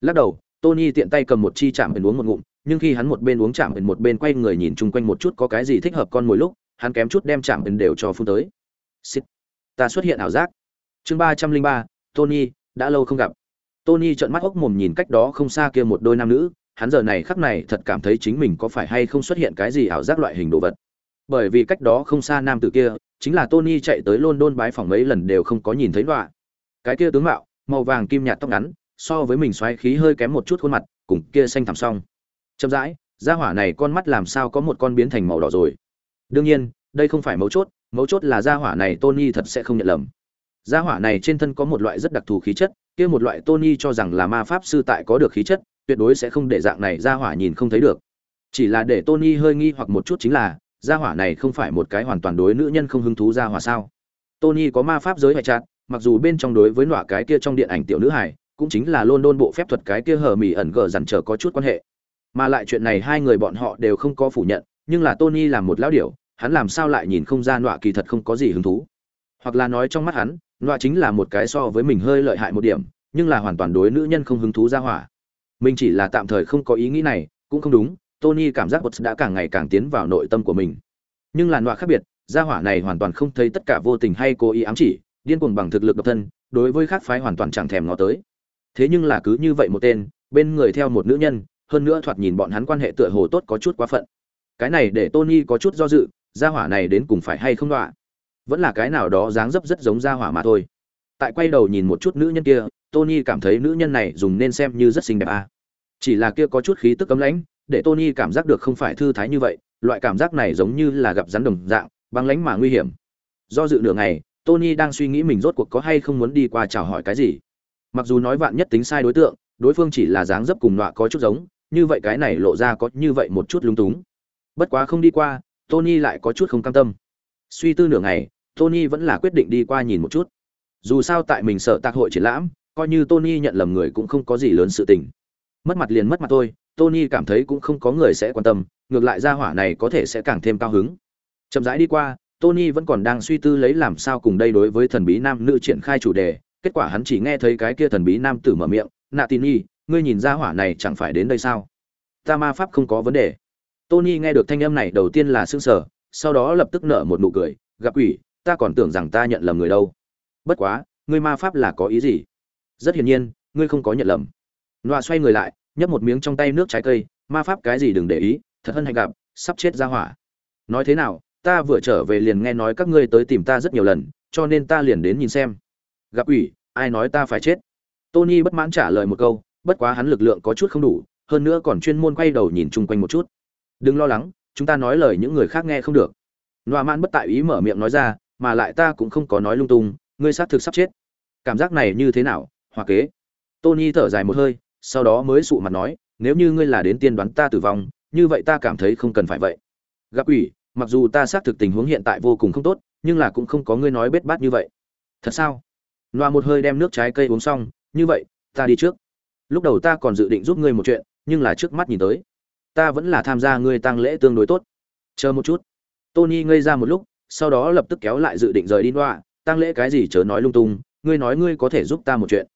A: Lắc đầu, tony tiện tay cầm một chi chạm ẩn uống một ngụm, nhưng khi hắn một bên uống chạm ẩn một bên quay người nhìn chung quanh một chút có cái gì thích hợp con mồi lúc, hắn kém chút đem chạm ẩn đều cho phun tới. Xịt. ta xuất hiện ảo giác. Chương ba trăm linh ba, tony, đã lâu không gặp. Tony trợn mắt ốc mồm nhìn cách đó không xa kia một đôi nam nữ hắn giờ này khắc này thật cảm thấy chính mình có phải hay không xuất hiện cái gì ảo giác loại hình đồ vật. Bởi vì cách đó không xa nam tử kia, chính là tony chạy tới london bái phòng mấy lần đều không có nhìn thấy đọa cái kia tướng mạo, màu vàng kim nhạt tóc ngắn, so với mình xoáy khí hơi kém một chút khuôn mặt, cùng kia xanh thẳm song. Chậm rãi, gia hỏa này con mắt làm sao có một con biến thành màu đỏ rồi? Đương nhiên, đây không phải mấu chốt mấu chốt là gia hỏa này tony thật sẽ không nhận lầm. Gia hỏa này trên thân có một loại rất đặc thù khí chất, kia một loại tony cho rằng là ma pháp sư tại có được khí chất tuyệt đối sẽ không để dạng này ra hỏa nhìn không thấy được chỉ là để tony hơi nghi hoặc một chút chính là ra hỏa này không phải một cái hoàn toàn đối nữ nhân không hứng thú ra hỏa sao tony có ma pháp giới hoại chặt mặc dù bên trong đối với nọa cái kia trong điện ảnh tiểu nữ hải cũng chính là luôn luôn bộ phép thuật cái kia hờ mỉ ẩn gở dằn trở có chút quan hệ. Mà lại chuyện này hai người bọn họ đều không có phủ nhận, nhưng là Tony làm một lão điểu, hắn làm sao lại nhìn không ra nọa kỳ thật không có gì hứng thú. Hoặc là nói trong mắt hắn, nọa chính là một cái so với mình hơi lợi hại một điểm, nhưng là hoàn toàn đối nữ nhân không hứng thú ra hỏa. Mình chỉ là tạm thời không có ý nghĩ này, cũng không đúng, Tony cảm giác Bột đã càng ngày càng tiến vào nội tâm của mình. Nhưng là đọa khác biệt, gia hỏa này hoàn toàn không thấy tất cả vô tình hay cố ý ám chỉ, điên cuồng bằng thực lực độc thân, đối với khác phái hoàn toàn chẳng thèm ngó tới. Thế nhưng là cứ như vậy một tên bên người theo một nữ nhân hơn nữa thoạt nhìn bọn hắn quan hệ tựa hồ tốt có chút quá phận. Cái này để tony có chút do dự gia hỏa này đến cùng phải hay không đọa vẫn là cái nào đó dáng dấp rất giống gia hỏa mà thôi. Tại quay đầu nhìn một chút nữ nhân kia tony cảm thấy nữ nhân này dùng nên xem như rất xinh đẹp à. chỉ là kia có chút khí tức cấm lãnh, để tony cảm giác được không phải thư thái như vậy, loại cảm giác này giống như là gặp rắn đồng dạng, băng lãnh mà nguy hiểm. Do dự nửa ngày, tony đang suy nghĩ mình rốt cuộc có hay không muốn đi qua chào hỏi cái gì. Mặc dù nói vạn nhất tính sai đối tượng, đối phương chỉ là dáng dấp cùng nọa có chút giống, như vậy cái này lộ ra có như vậy một chút lung túng. Bất quá không đi qua, tony lại có chút không cam tâm. Suy tư nửa ngày, tony vẫn là quyết định đi qua nhìn một chút. Dù sao tại mình sợ tạc hội triển lãm coi như tony nhận lầm người cũng không có gì lớn sự tình. Mất mặt liền mất mặt thôi tony cảm thấy cũng không có người sẽ quan tâm ngược lại ra hỏa này có thể sẽ càng thêm cao hứng. Chậm rãi đi qua tony vẫn còn đang suy tư lấy làm sao cùng đây đối với thần bí nam nữ triển khai chủ đề kết quả hắn chỉ nghe thấy cái kia thần bí nam tử mở miệng "Natini, ngươi nhìn ra hỏa này chẳng phải đến đây sao? Ta ma pháp không có vấn đề. Tony nghe được thanh âm này đầu tiên là sững sờ, sở sau đó lập tức nở một nụ cười gặp quỷ ta còn tưởng rằng ta nhận lầm người đâu. Bất quá ngươi ma pháp là có ý gì? Rất hiển nhiên, ngươi không có nhận lầm. Loa xoay người lại, nhấp một miếng trong tay nước trái cây, ma pháp cái gì đừng để ý, thật hân hạnh gặp, sắp chết ra hỏa. Nói thế nào, ta vừa trở về liền nghe nói các ngươi tới tìm ta rất nhiều lần, cho nên ta liền đến nhìn xem. Gặp ủy ai nói ta phải chết? Tony bất mãn trả lời một câu, bất quá hắn lực lượng có chút không đủ, hơn nữa còn chuyên môn quay đầu nhìn chung quanh một chút. Đừng lo lắng, chúng ta nói lời những người khác nghe không được. Loa man bất tại ý mở miệng nói ra, mà lại ta cũng không có nói lung tung, ngươi xác thực sắp chết. Cảm giác này như thế nào? Hoa kế. Tony thở dài một hơi, sau đó mới sụ mặt nói, nếu như ngươi là đến tiên đoán ta tử vong, như vậy ta cảm thấy không cần phải vậy. Gặp ủy mặc dù ta xác thực tình huống hiện tại vô cùng không tốt, nhưng là cũng không có ngươi nói bết bát như vậy. Thật sao? Loa một hơi đem nước trái cây uống xong, như vậy, ta đi trước. Lúc đầu ta còn dự định giúp ngươi một chuyện, nhưng là trước mắt nhìn tới, ta vẫn là tham gia ngươi tăng lễ tương đối tốt. Chờ một chút. Tony ngây ra một lúc, sau đó lập tức kéo lại dự định rời đi loa tăng lễ cái gì chớ nói lung tung, ngươi nói ngươi có thể giúp ta một chuyện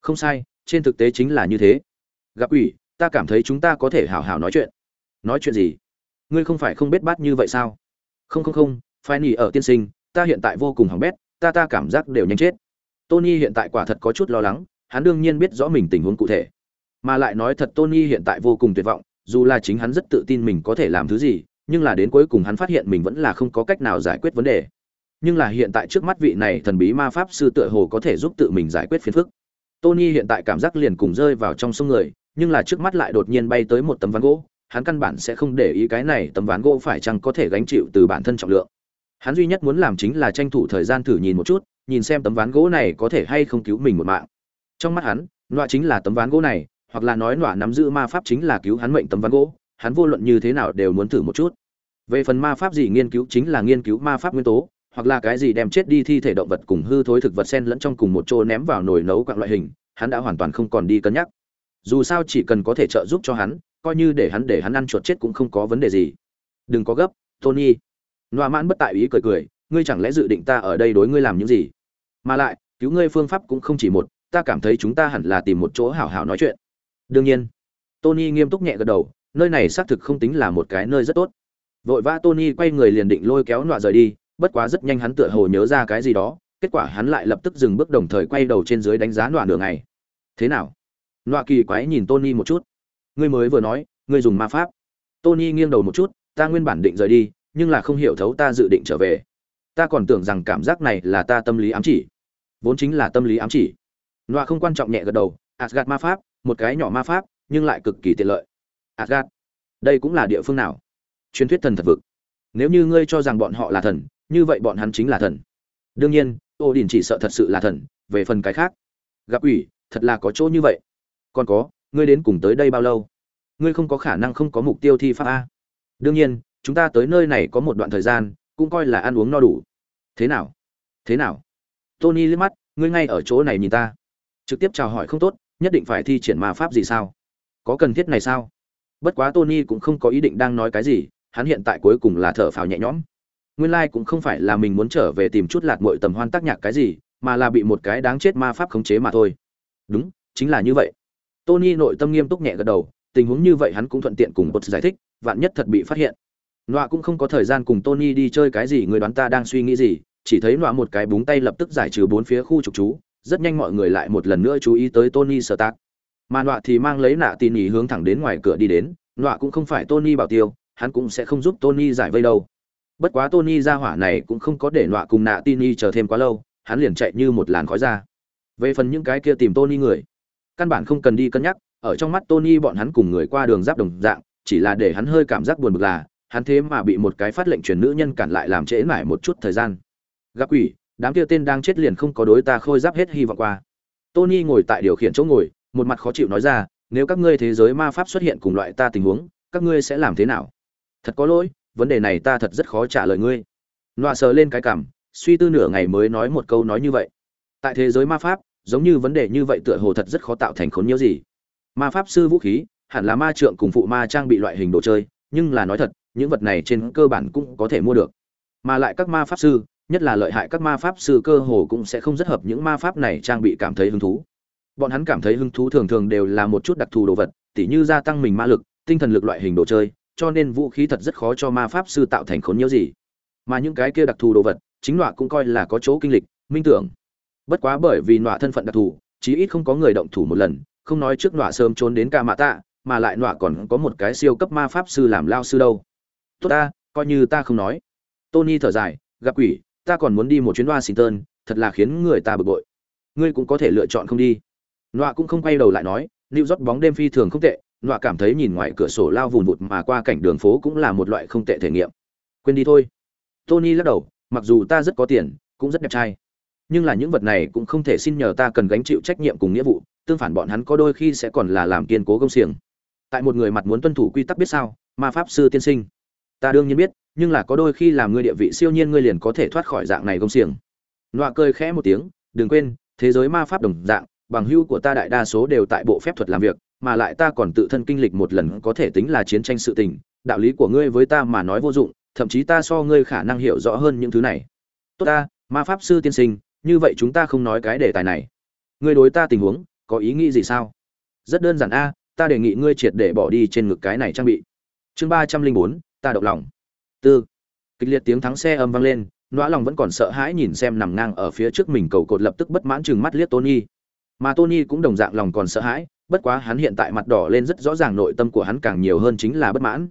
A: không sai, trên thực tế chính là như thế. Gặp ủy, ta cảm thấy chúng ta có thể hào hào nói chuyện. Nói chuyện gì? Ngươi không phải không biết bát như vậy sao? Không không không phải nỉ ở tiên sinh, ta hiện tại vô cùng hỏng bét, ta ta cảm giác đều nhanh chết. Tony hiện tại quả thật có chút lo lắng, hắn đương nhiên biết rõ mình tình huống cụ thể. Mà lại nói thật tony hiện tại vô cùng tuyệt vọng, dù là chính hắn rất tự tin mình có thể làm thứ gì, nhưng là đến cuối cùng hắn phát hiện mình vẫn là không có cách nào giải quyết vấn đề. Nhưng là hiện tại trước mắt vị này thần bí ma pháp sư tựa hồ có thể giúp tự mình giải quyết phiền phức tony hiện tại cảm giác liền cùng rơi vào trong sông người, nhưng là trước mắt lại đột nhiên bay tới một tấm ván gỗ, hắn căn bản sẽ không để ý cái này tấm ván gỗ phải chăng có thể gánh chịu từ bản thân trọng lượng. Hắn duy nhất muốn làm chính là tranh thủ thời gian thử nhìn một chút, nhìn xem tấm ván gỗ này có thể hay không cứu mình một mạng. Trong mắt hắn, nọa chính là tấm ván gỗ này, hoặc là nói nọa nắm giữ ma pháp chính là cứu hắn mệnh tấm ván gỗ, hắn vô luận như thế nào đều muốn thử một chút. Về phần ma pháp gì nghiên cứu chính là nghiên cứu ma pháp nguyên tố hoặc là cái gì đem chết đi thi thể động vật cùng hư thối thực vật xen lẫn trong cùng một chỗ ném vào nồi nấu quặng loại hình, hắn đã hoàn toàn không còn đi cân nhắc. Dù sao chỉ cần có thể trợ giúp cho hắn, coi như để hắn để hắn ăn chuột chết cũng không có vấn đề gì. Đừng có gấp, tony. Noa mãn bất tại ý cười cười, ngươi chẳng lẽ dự định ta ở đây đối ngươi làm những gì? Mà lại, cứu ngươi phương pháp cũng không chỉ một, ta cảm thấy chúng ta hẳn là tìm một chỗ hảo hảo nói chuyện. Đương nhiên. Tony nghiêm túc nhẹ gật đầu, nơi này xác thực không tính là một cái nơi rất tốt. Vội vã tony quay người liền định lôi kéo nọa rời đi bất quá rất nhanh hắn tựa hồ nhớ ra cái gì đó, kết quả hắn lại lập tức dừng bước đồng thời quay đầu trên dưới đánh giá nọa nửa ngày. Thế nào? Nọa kỳ quái nhìn tony một chút. Ngươi mới vừa nói, ngươi dùng ma pháp. Tony nghiêng đầu một chút, ta nguyên bản định rời đi, nhưng là không hiểu thấu ta dự định trở về. Ta còn tưởng rằng cảm giác này là ta tâm lý ám chỉ. Vốn chính là tâm lý ám chỉ. Nọa không quan trọng nhẹ gật đầu asgad ma pháp, một cái nhỏ ma pháp, nhưng lại cực kỳ tiện lợi. Asgad đây cũng là địa phương nào? Truyền thuyết thần thật vực. Nếu như ngươi cho rằng bọn họ là thần như vậy bọn hắn chính là thần. Đương nhiên ô đình chỉ sợ thật sự là thần, về phần cái khác. Gặp ủy, thật là có chỗ như vậy. Còn có, ngươi đến cùng tới đây bao lâu? Ngươi không có khả năng không có mục tiêu thi pháp a. Đương nhiên, chúng ta tới nơi này có một đoạn thời gian, cũng coi là ăn uống no đủ. Thế nào? Thế nào? Tony liếc mắt, ngươi ngay ở chỗ này nhìn ta. Trực tiếp chào hỏi không tốt, nhất định phải thi triển ma pháp gì sao? Có cần thiết này sao? Bất quá tony cũng không có ý định đang nói cái gì, hắn hiện tại cuối cùng là thở phào nhẹ nhõm nguyên lai cũng không phải là mình muốn trở về tìm chút lạt mội tầm hoan tác nhạc cái gì, mà là bị một cái đáng chết ma pháp khống chế mà thôi. Đúng, chính là như vậy. Tony nội tâm nghiêm túc nhẹ gật đầu, tình huống như vậy hắn cũng thuận tiện cùng bột giải thích, vạn nhất thật bị phát hiện. Nọa cũng không có thời gian cùng tony đi chơi cái gì, người đoán ta đang suy nghĩ gì, chỉ thấy nọa một cái búng tay lập tức giải trừ bốn phía khu trục chú, rất nhanh mọi người lại một lần nữa chú ý tới tony sơ tác. Mà nọa thì mang lấy nạ tin ý hướng thẳng đến ngoài cửa đi đến, nọa cũng không phải tony bảo tiêu, hắn cũng sẽ không giúp tony giải vây đâu bất quá tony ra hỏa này cũng không có để nọa cùng nạ tin y chờ thêm quá lâu, hắn liền chạy như một làn khói ra. Về phần những cái kia tìm tony người, căn bản không cần đi cân nhắc, ở trong mắt tony bọn hắn cùng người qua đường giáp đồng dạng, chỉ là để hắn hơi cảm giác buồn bực là, hắn thế mà bị một cái phát lệnh truyền nữ nhân cản lại làm trễ mãi một chút thời gian. Gặp quỷ, đám kia tên đang chết liền không có đối ta khôi giáp hết hy vọng qua. Tony ngồi tại điều khiển chỗ ngồi, một mặt khó chịu nói ra, nếu các ngươi thế giới ma pháp xuất hiện cùng loại ta tình huống, các ngươi sẽ làm thế nào? Thật có lỗi vấn đề này ta thật rất khó trả lời ngươi. Nọa sờ lên cái cảm, suy tư nửa ngày mới nói một câu nói như vậy. Tại thế giới ma pháp, giống như vấn đề như vậy tựa hồ thật rất khó tạo thành khốn nhiễu gì. Ma pháp sư vũ khí, hẳn là ma trượng cùng phụ ma trang bị loại hình đồ chơi, nhưng là nói thật, những vật này trên cơ bản cũng có thể mua được. Mà lại các ma pháp sư, nhất là lợi hại các ma pháp sư cơ hồ cũng sẽ không rất hợp những ma pháp này trang bị cảm thấy hứng thú. Bọn hắn cảm thấy hứng thú thường thường đều là một chút đặc thù đồ vật, tỉ như gia tăng mình ma lực, tinh thần lực loại hình đồ chơi cho nên vũ khí thật rất khó cho ma pháp sư tạo thành khốn nhiễu gì. Mà những cái kia đặc thù đồ vật, chính nọa cũng coi là có chỗ kinh lịch, minh tưởng. Bất quá bởi vì nọa thân phận đặc thù, chí ít không có người động thủ một lần, không nói trước nọa sớm trốn đến ca mạ tạ, mà lại nọa còn có một cái siêu cấp ma pháp sư làm lao sư đâu. Tốt ta, coi như ta không nói. Tony thở dài, gặp quỷ, ta còn muốn đi một chuyến washington, thật là khiến người ta bực bội. Ngươi cũng có thể lựa chọn không đi. Nọa cũng không quay đầu lại nói lưu rót bóng đêm phi thường không tệ nọa cảm thấy nhìn ngoài cửa sổ lao vùn vụt mà qua cảnh đường phố cũng là một loại không tệ thể nghiệm. Quên đi thôi. Tony lắc đầu, mặc dù ta rất có tiền, cũng rất đẹp trai. Nhưng là những vật này cũng không thể xin nhờ ta cần gánh chịu trách nhiệm cùng nghĩa vụ, tương phản bọn hắn có đôi khi sẽ còn là làm kiên cố công xiềng. Tại một người mặt muốn tuân thủ quy tắc biết sao ma pháp sư tiên sinh. Ta đương nhiên biết, nhưng là có đôi khi làm ngươi địa vị siêu nhiên ngươi liền có thể thoát khỏi dạng này công xiềng. Nọa cười khẽ một tiếng, đừng quên, thế giới ma pháp đồng dạng, bằng hưu của ta đại đa số đều tại bộ phép thuật làm việc mà lại ta còn tự thân kinh lịch một lần có thể tính là chiến tranh sự tình, đạo lý của ngươi với ta mà nói vô dụng, thậm chí ta so ngươi khả năng hiểu rõ hơn những thứ này. Tốt ta, ma pháp sư tiên sinh, như vậy chúng ta không nói cái đề tài này. Ngươi đối ta tình huống, có ý nghĩ gì sao? Rất đơn giản a, ta đề nghị ngươi triệt để bỏ đi trên ngực cái này trang bị. Chương ba trăm linh bốn, ta động lòng. Tư. Kịch liệt tiếng thắng xe âm vang lên nõa lòng vẫn còn sợ hãi nhìn xem nằm ngang ở phía trước mình cầu cột lập tức bất mãn chừng mắt liếc tony. Mà tony cũng đồng dạng lòng còn sợ hãi bất quá hắn hiện tại mặt đỏ lên rất rõ ràng nội tâm của hắn càng nhiều hơn chính là bất mãn.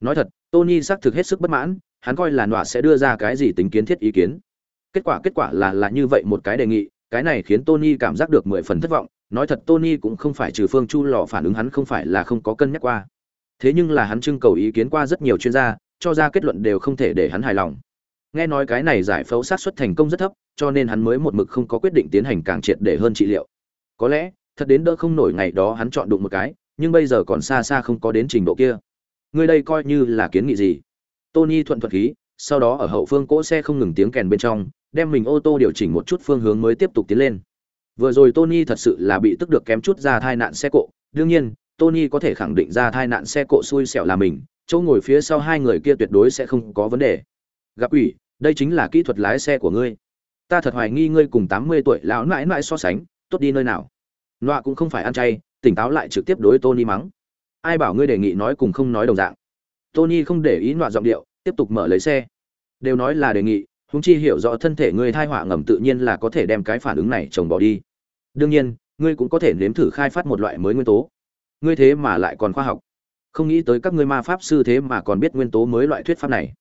A: Nói thật, tony xác thực hết sức bất mãn, hắn coi là nọa sẽ đưa ra cái gì tính kiến thiết ý kiến. Kết quả kết quả là là như vậy một cái đề nghị, cái này khiến tony cảm giác được mười phần thất vọng. Nói thật, tony cũng không phải trừ phương chu lò phản ứng hắn không phải là không có cân nhắc qua. Thế nhưng là hắn trưng cầu ý kiến qua rất nhiều chuyên gia, cho ra kết luận đều không thể để hắn hài lòng. Nghe nói cái này giải phẫu sát suất thành công rất thấp, cho nên hắn mới một mực không có quyết định tiến hành càng triệt để hơn trị liệu. Có lẽ thật đến đỡ không nổi ngày đó hắn chọn đụng một cái, nhưng bây giờ còn xa xa không có đến trình độ kia. Ngươi đây coi như là kiến nghị gì? Tony thuận thuật khí, sau đó ở hậu phương cỗ xe không ngừng tiếng kèn bên trong, đem mình ô tô điều chỉnh một chút phương hướng mới tiếp tục tiến lên. Vừa rồi tony thật sự là bị tức được kém chút ra tai nạn xe cộ, đương nhiên, tony có thể khẳng định ra tai nạn xe cộ xui xẻo là mình, chỗ ngồi phía sau hai người kia tuyệt đối sẽ không có vấn đề. Gặp ủy, đây chính là kỹ thuật lái xe của ngươi. Ta thật hoài nghi ngươi cùng tám mươi tuổi lão mãi mãi so sánh, tốt đi nơi nào nọa cũng không phải ăn chay, tỉnh táo lại trực tiếp đối tony mắng. Ai bảo ngươi đề nghị nói cùng không nói đồng dạng? Tony không để ý nọa giọng điệu, tiếp tục mở lấy xe. Đều nói là đề nghị húng chi hiểu rõ thân thể ngươi thai họa ngầm tự nhiên là có thể đem cái phản ứng này trồng bỏ đi. Đương nhiên, ngươi cũng có thể nếm thử khai phát một loại mới nguyên tố. Ngươi thế mà lại còn khoa học. Không nghĩ tới các ngươi ma pháp sư thế mà còn biết nguyên tố mới loại thuyết pháp này.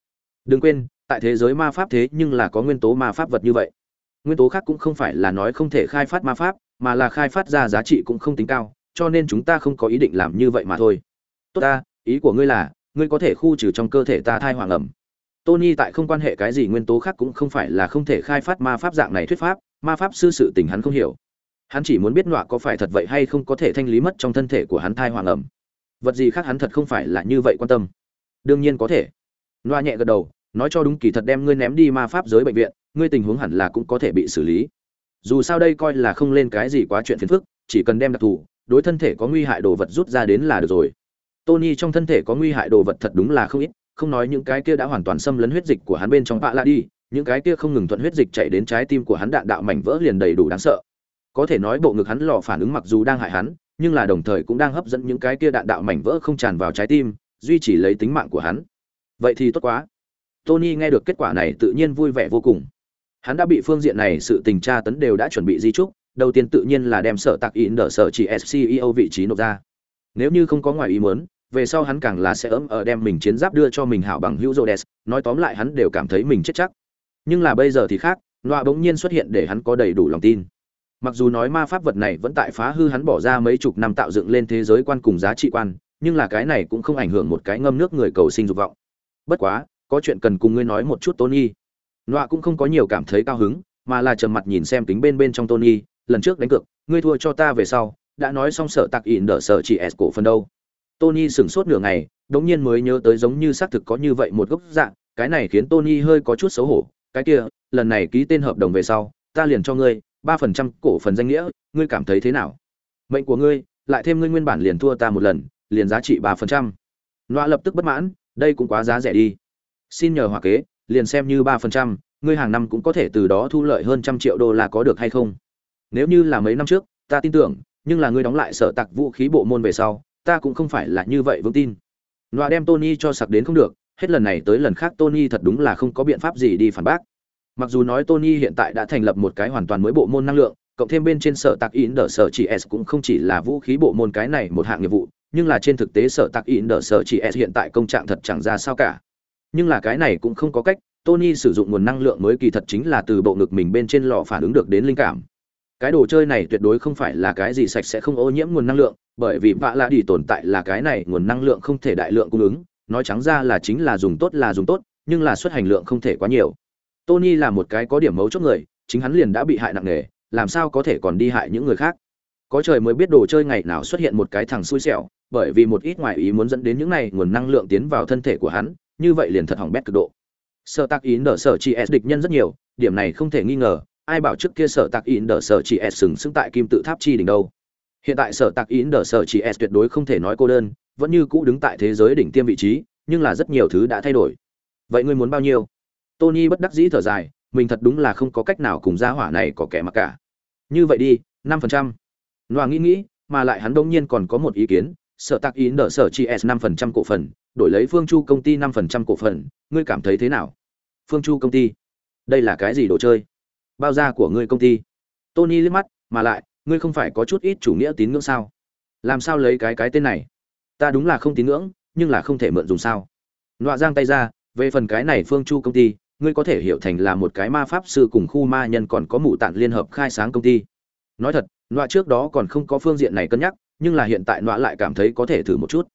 A: Đừng quên, tại thế giới ma pháp thế nhưng là có nguyên tố ma pháp vật như vậy. Nguyên tố khác cũng không phải là nói không thể khai phát ma pháp mà là khai phát ra giá trị cũng không tính cao, cho nên chúng ta không có ý định làm như vậy mà thôi. Tốt ta, ý của ngươi là, ngươi có thể khu trừ trong cơ thể ta thai hoàng ẩm. Tony tại không quan hệ cái gì nguyên tố khác cũng không phải là không thể khai phát ma pháp dạng này thuyết pháp, ma pháp sư sự tình hắn không hiểu. Hắn chỉ muốn biết nọa có phải thật vậy hay không có thể thanh lý mất trong thân thể của hắn thai hoàng ẩm. Vật gì khác hắn thật không phải là như vậy quan tâm. Đương nhiên có thể. Nọa nhẹ gật đầu, nói cho đúng kỳ thật đem ngươi ném đi ma pháp giới bệnh viện, ngươi tình huống hẳn là cũng có thể bị xử lý dù sao đây coi là không lên cái gì quá chuyện phiền phức, chỉ cần đem đặc thù, đối thân thể có nguy hại đồ vật rút ra đến là được rồi. Tony trong thân thể có nguy hại đồ vật thật đúng là không ít, không nói những cái kia đã hoàn toàn xâm lấn huyết dịch của hắn bên trong bạ lạ đi, những cái kia không ngừng thuận huyết dịch chạy đến trái tim của hắn đạn đạo mảnh vỡ liền đầy đủ đáng sợ. Có thể nói bộ ngực hắn lò phản ứng mặc dù đang hại hắn, nhưng là đồng thời cũng đang hấp dẫn những cái kia đạn đạo mảnh vỡ không tràn vào trái tim, duy trì lấy tính mạng của hắn. Vậy thì tốt quá. Tony nghe được kết quả này tự nhiên vui vẻ vô cùng hắn đã bị phương diện này sự tình tra tấn đều đã chuẩn bị di trúc đầu tiên tự nhiên là đem sở tạc in đỡ sở chỉ SCEO vị trí nộp ra nếu như không có ngoài ý muốn về sau hắn càng là sẽ ấm ở đem mình chiến giáp đưa cho mình hảo bằng hữu Rhodes, nói tóm lại hắn đều cảm thấy mình chết chắc. Nhưng là bây giờ thì khác, loa bỗng nhiên xuất hiện để hắn có đầy đủ lòng tin. Mặc dù nói ma pháp vật này vẫn tại phá hư hắn bỏ ra mấy chục năm tạo dựng lên thế giới quan cùng giá trị quan, nhưng là cái này cũng không ảnh hưởng một cái ngâm nước người cầu sinh dục vọng. Bất quá, có chuyện cần cùng ngươi nói một chút Tony. Noa cũng không có nhiều cảm thấy cao hứng, mà là trầm mặt nhìn xem kính bên bên trong Tony, lần trước đánh cược, ngươi thua cho ta về sau, đã nói xong sợ tạc ỉn đỡ sợ chị S cổ phần đâu. Tony sửng sốt nửa ngày, đống nhiên mới nhớ tới giống như xác thực có như vậy một gốc dạng, cái này khiến Tony hơi có chút xấu hổ. Cái kia, lần này ký tên hợp đồng về sau, ta liền cho ngươi ba phần trăm cổ phần danh nghĩa, ngươi cảm thấy thế nào? Mệnh của ngươi, lại thêm ngươi nguyên bản liền thua ta một lần, liền giá trị ba phần trăm. Loa lập tức bất mãn, đây cũng quá giá rẻ đi. Xin nhờ hòa kế, liền xem như ba phần trăm, ngươi hàng năm cũng có thể từ đó thu lợi hơn trăm triệu đô la có được hay không? Nếu như là mấy năm trước, ta tin tưởng, nhưng là ngươi đóng lại sở tạc vũ khí bộ môn về sau, ta cũng không phải là như vậy vững tin Nọa đem Tony cho sặc đến không được, hết lần này tới lần khác Tony thật đúng là không có biện pháp gì đi phản bác. Mặc dù nói Tony hiện tại đã thành lập một cái hoàn toàn mới bộ môn năng lượng, cộng thêm bên trên sở tạc in đỡ sở chỉ S cũng không chỉ là vũ khí bộ môn cái này một hạng nghiệp vụ, nhưng là trên thực tế sở tạc in đỡ sở chỉ S hiện tại công trạng thật chẳng ra sao cả. Nhưng là cái này cũng không có cách, Tony sử dụng nguồn năng lượng mới kỳ thật chính là từ bộ ngực mình bên trên lò phản ứng được đến linh cảm. Cái đồ chơi này tuyệt đối không phải là cái gì sạch sẽ không ô nhiễm nguồn năng lượng, bởi vì vạ lạ đi tồn tại là cái này nguồn năng lượng không thể đại lượng cung ứng nói trắng ra là chính là dùng tốt là dùng tốt nhưng là xuất hành lượng không thể quá nhiều tony là một cái có điểm mấu chốt người chính hắn liền đã bị hại nặng nề làm sao có thể còn đi hại những người khác có trời mới biết đồ chơi ngày nào xuất hiện một cái thằng xui xẻo bởi vì một ít ngoại ý muốn dẫn đến những này nguồn năng lượng tiến vào thân thể của hắn như vậy liền thật hỏng bét cực độ. Sở tạc ý nở sở chỉ s địch nhân rất nhiều, điểm này không thể nghi ngờ, ai bảo trước kia sở tạc ý nở sở chỉ s sừng sững tại kim tự tháp chi đỉnh đâu. Hiện tại sở tạc ý nở sở chỉ s tuyệt đối không thể nói cô đơn, vẫn như cũ đứng tại thế giới đỉnh tiêm vị trí, nhưng là rất nhiều thứ đã thay đổi. Vậy ngươi muốn bao nhiêu? Tony bất đắc dĩ thở dài, mình thật đúng là không có cách nào cùng gia hỏa này có kẻ mặc cả. Như vậy đi, năm phần trăm. Loa nghĩ nghĩ, mà lại hắn đông nhiên còn có một ý kiến, sở tạc ý nở sở chỉ s năm phần trăm cổ phần đổi lấy phương chu công ty năm phần trăm cổ phần, ngươi cảm thấy thế nào? Phương chu công ty, đây là cái gì đồ chơi? Bao gia của ngươi công ty? Tony liếc mắt, mà lại, ngươi không phải có chút ít chủ nghĩa tín ngưỡng sao? Làm sao lấy cái cái tên này? Ta đúng là không tín ngưỡng, nhưng là không thể mượn dùng sao? Nọa giang tay ra, về phần cái này phương chu công ty, ngươi có thể hiểu thành là một cái ma pháp sư cùng khu ma nhân còn có mụ tản liên hợp khai sáng công ty. Nói thật, nọa trước đó còn không có phương diện này cân nhắc, nhưng là hiện tại nọa lại cảm thấy có thể thử một chút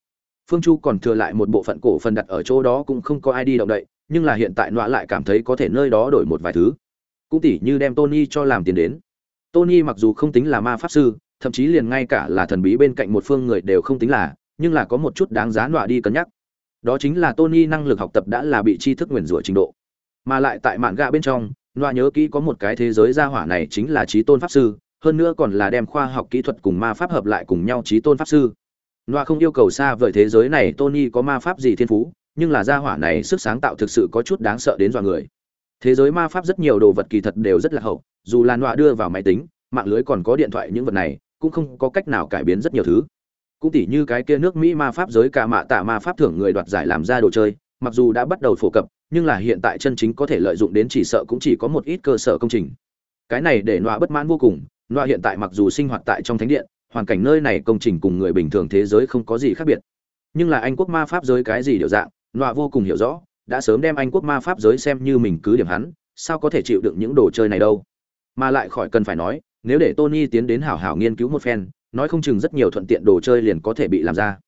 A: phương chu còn thừa lại một bộ phận cổ phần đặt ở chỗ đó cũng không có ai đi động đậy, nhưng là hiện tại nọa lại cảm thấy có thể nơi đó đổi một vài thứ. Cũng tỉ như đem tony cho làm tiền đến. Tony mặc dù không tính là ma pháp sư, thậm chí liền ngay cả là thần bí bên cạnh một phương người đều không tính là, nhưng là có một chút đáng giá nọa đi cân nhắc. Đó chính là tony năng lực học tập đã là bị tri thức nguyền rủa trình độ. Mà lại tại mạn gạ bên trong, nọa nhớ kỹ có một cái thế giới gia hỏa này chính là trí tôn pháp sư, hơn nữa còn là đem khoa học kỹ thuật cùng ma pháp hợp lại cùng nhau trí tôn pháp sư. Noa không yêu cầu xa vời thế giới này, tony có ma pháp gì thiên phú, nhưng là gia hỏa này sức sáng tạo thực sự có chút đáng sợ đến dọa người. Thế giới ma pháp rất nhiều đồ vật kỳ thật đều rất là hậu, dù là Noa đưa vào máy tính, mạng lưới còn có điện thoại những vật này, cũng không có cách nào cải biến rất nhiều thứ. Cũng tỉ như cái kia nước mỹ ma pháp giới cả mạ tạ ma pháp thưởng người đoạt giải làm ra đồ chơi, mặc dù đã bắt đầu phổ cập, nhưng là hiện tại chân chính có thể lợi dụng đến chỉ sợ cũng chỉ có một ít cơ sở công trình. Cái này để Noa bất mãn vô cùng, Noa hiện tại mặc dù sinh hoạt tại trong thánh điện hoàn cảnh nơi này công trình cùng người bình thường thế giới không có gì khác biệt. Nhưng là anh quốc ma pháp giới cái gì điều dạng, nọa vô cùng hiểu rõ, đã sớm đem anh quốc ma pháp giới xem như mình cứ điểm hắn, sao có thể chịu đựng những đồ chơi này đâu? Mà lại khỏi cần phải nói, nếu để tony tiến đến hảo hảo nghiên cứu một phen, nói không chừng rất nhiều thuận tiện đồ chơi liền có thể bị làm ra.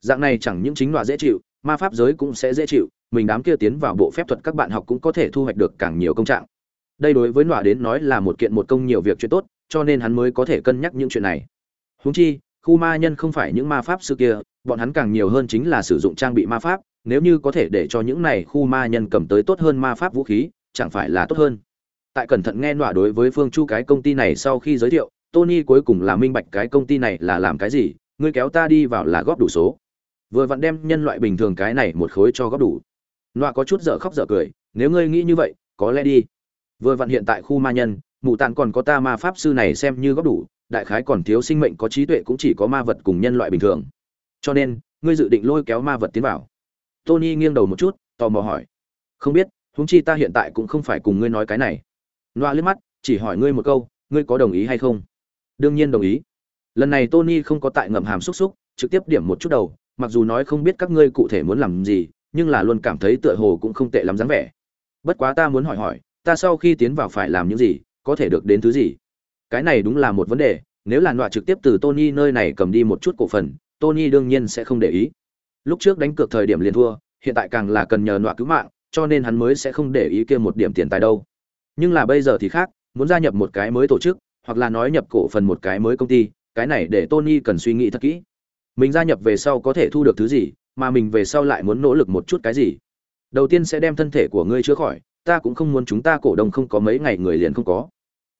A: Dạng này chẳng những chính nọa dễ chịu, ma pháp giới cũng sẽ dễ chịu, mình đám kia tiến vào bộ phép thuật các bạn học cũng có thể thu hoạch được càng nhiều công trạng. Đây đối với nọa đến nói là một kiện một công nhiều việc chuyện tốt, cho nên hắn mới có thể cân nhắc những chuyện này huống chi, khu ma nhân không phải những ma pháp sư kia, bọn hắn càng nhiều hơn chính là sử dụng trang bị ma pháp, nếu như có thể để cho những này khu ma nhân cầm tới tốt hơn ma pháp vũ khí, chẳng phải là tốt hơn. Tại cẩn thận nghe nọa đối với phương chu cái công ty này sau khi giới thiệu, tony cuối cùng là minh bạch cái công ty này là làm cái gì, ngươi kéo ta đi vào là góp đủ số. Vừa vặn đem nhân loại bình thường cái này một khối cho góp đủ. Nọa có chút dở khóc dở cười, nếu ngươi nghĩ như vậy, có lẽ đi. Vừa vặn hiện tại khu ma nhân, mụ tàn còn có ta ma pháp sư này xem như góp đủ đại khái còn thiếu sinh mệnh có trí tuệ cũng chỉ có ma vật cùng nhân loại bình thường. Cho nên, ngươi dự định lôi kéo ma vật tiến vào. Tony nghiêng đầu một chút, tò mò hỏi. Không biết, huống chi ta hiện tại cũng không phải cùng ngươi nói cái này. Loa liếc mắt, chỉ hỏi ngươi một câu, ngươi có đồng ý hay không? Đương nhiên đồng ý. Lần này tony không có tại ngậm hàm xúc xúc, trực tiếp điểm một chút đầu, mặc dù nói không biết các ngươi cụ thể muốn làm gì, nhưng là luôn cảm thấy tựa hồ cũng không tệ lắm dáng vẻ. Bất quá ta muốn hỏi hỏi, ta sau khi tiến vào phải làm những gì, có thể được đến thứ gì? Cái này đúng là một vấn đề, nếu là nọa trực tiếp từ tony nơi này cầm đi một chút cổ phần, tony đương nhiên sẽ không để ý. Lúc trước đánh cược thời điểm liền thua, hiện tại càng là cần nhờ nọa cứu mạng, cho nên hắn mới sẽ không để ý kia một điểm tiền tài đâu. Nhưng là bây giờ thì khác, muốn gia nhập một cái mới tổ chức, hoặc là nói nhập cổ phần một cái mới công ty, cái này để tony cần suy nghĩ thật kỹ. Mình gia nhập về sau có thể thu được thứ gì, mà mình về sau lại muốn nỗ lực một chút cái gì? Đầu tiên sẽ đem thân thể của ngươi chữa khỏi, ta cũng không muốn chúng ta cổ đông không có mấy ngày người liền không có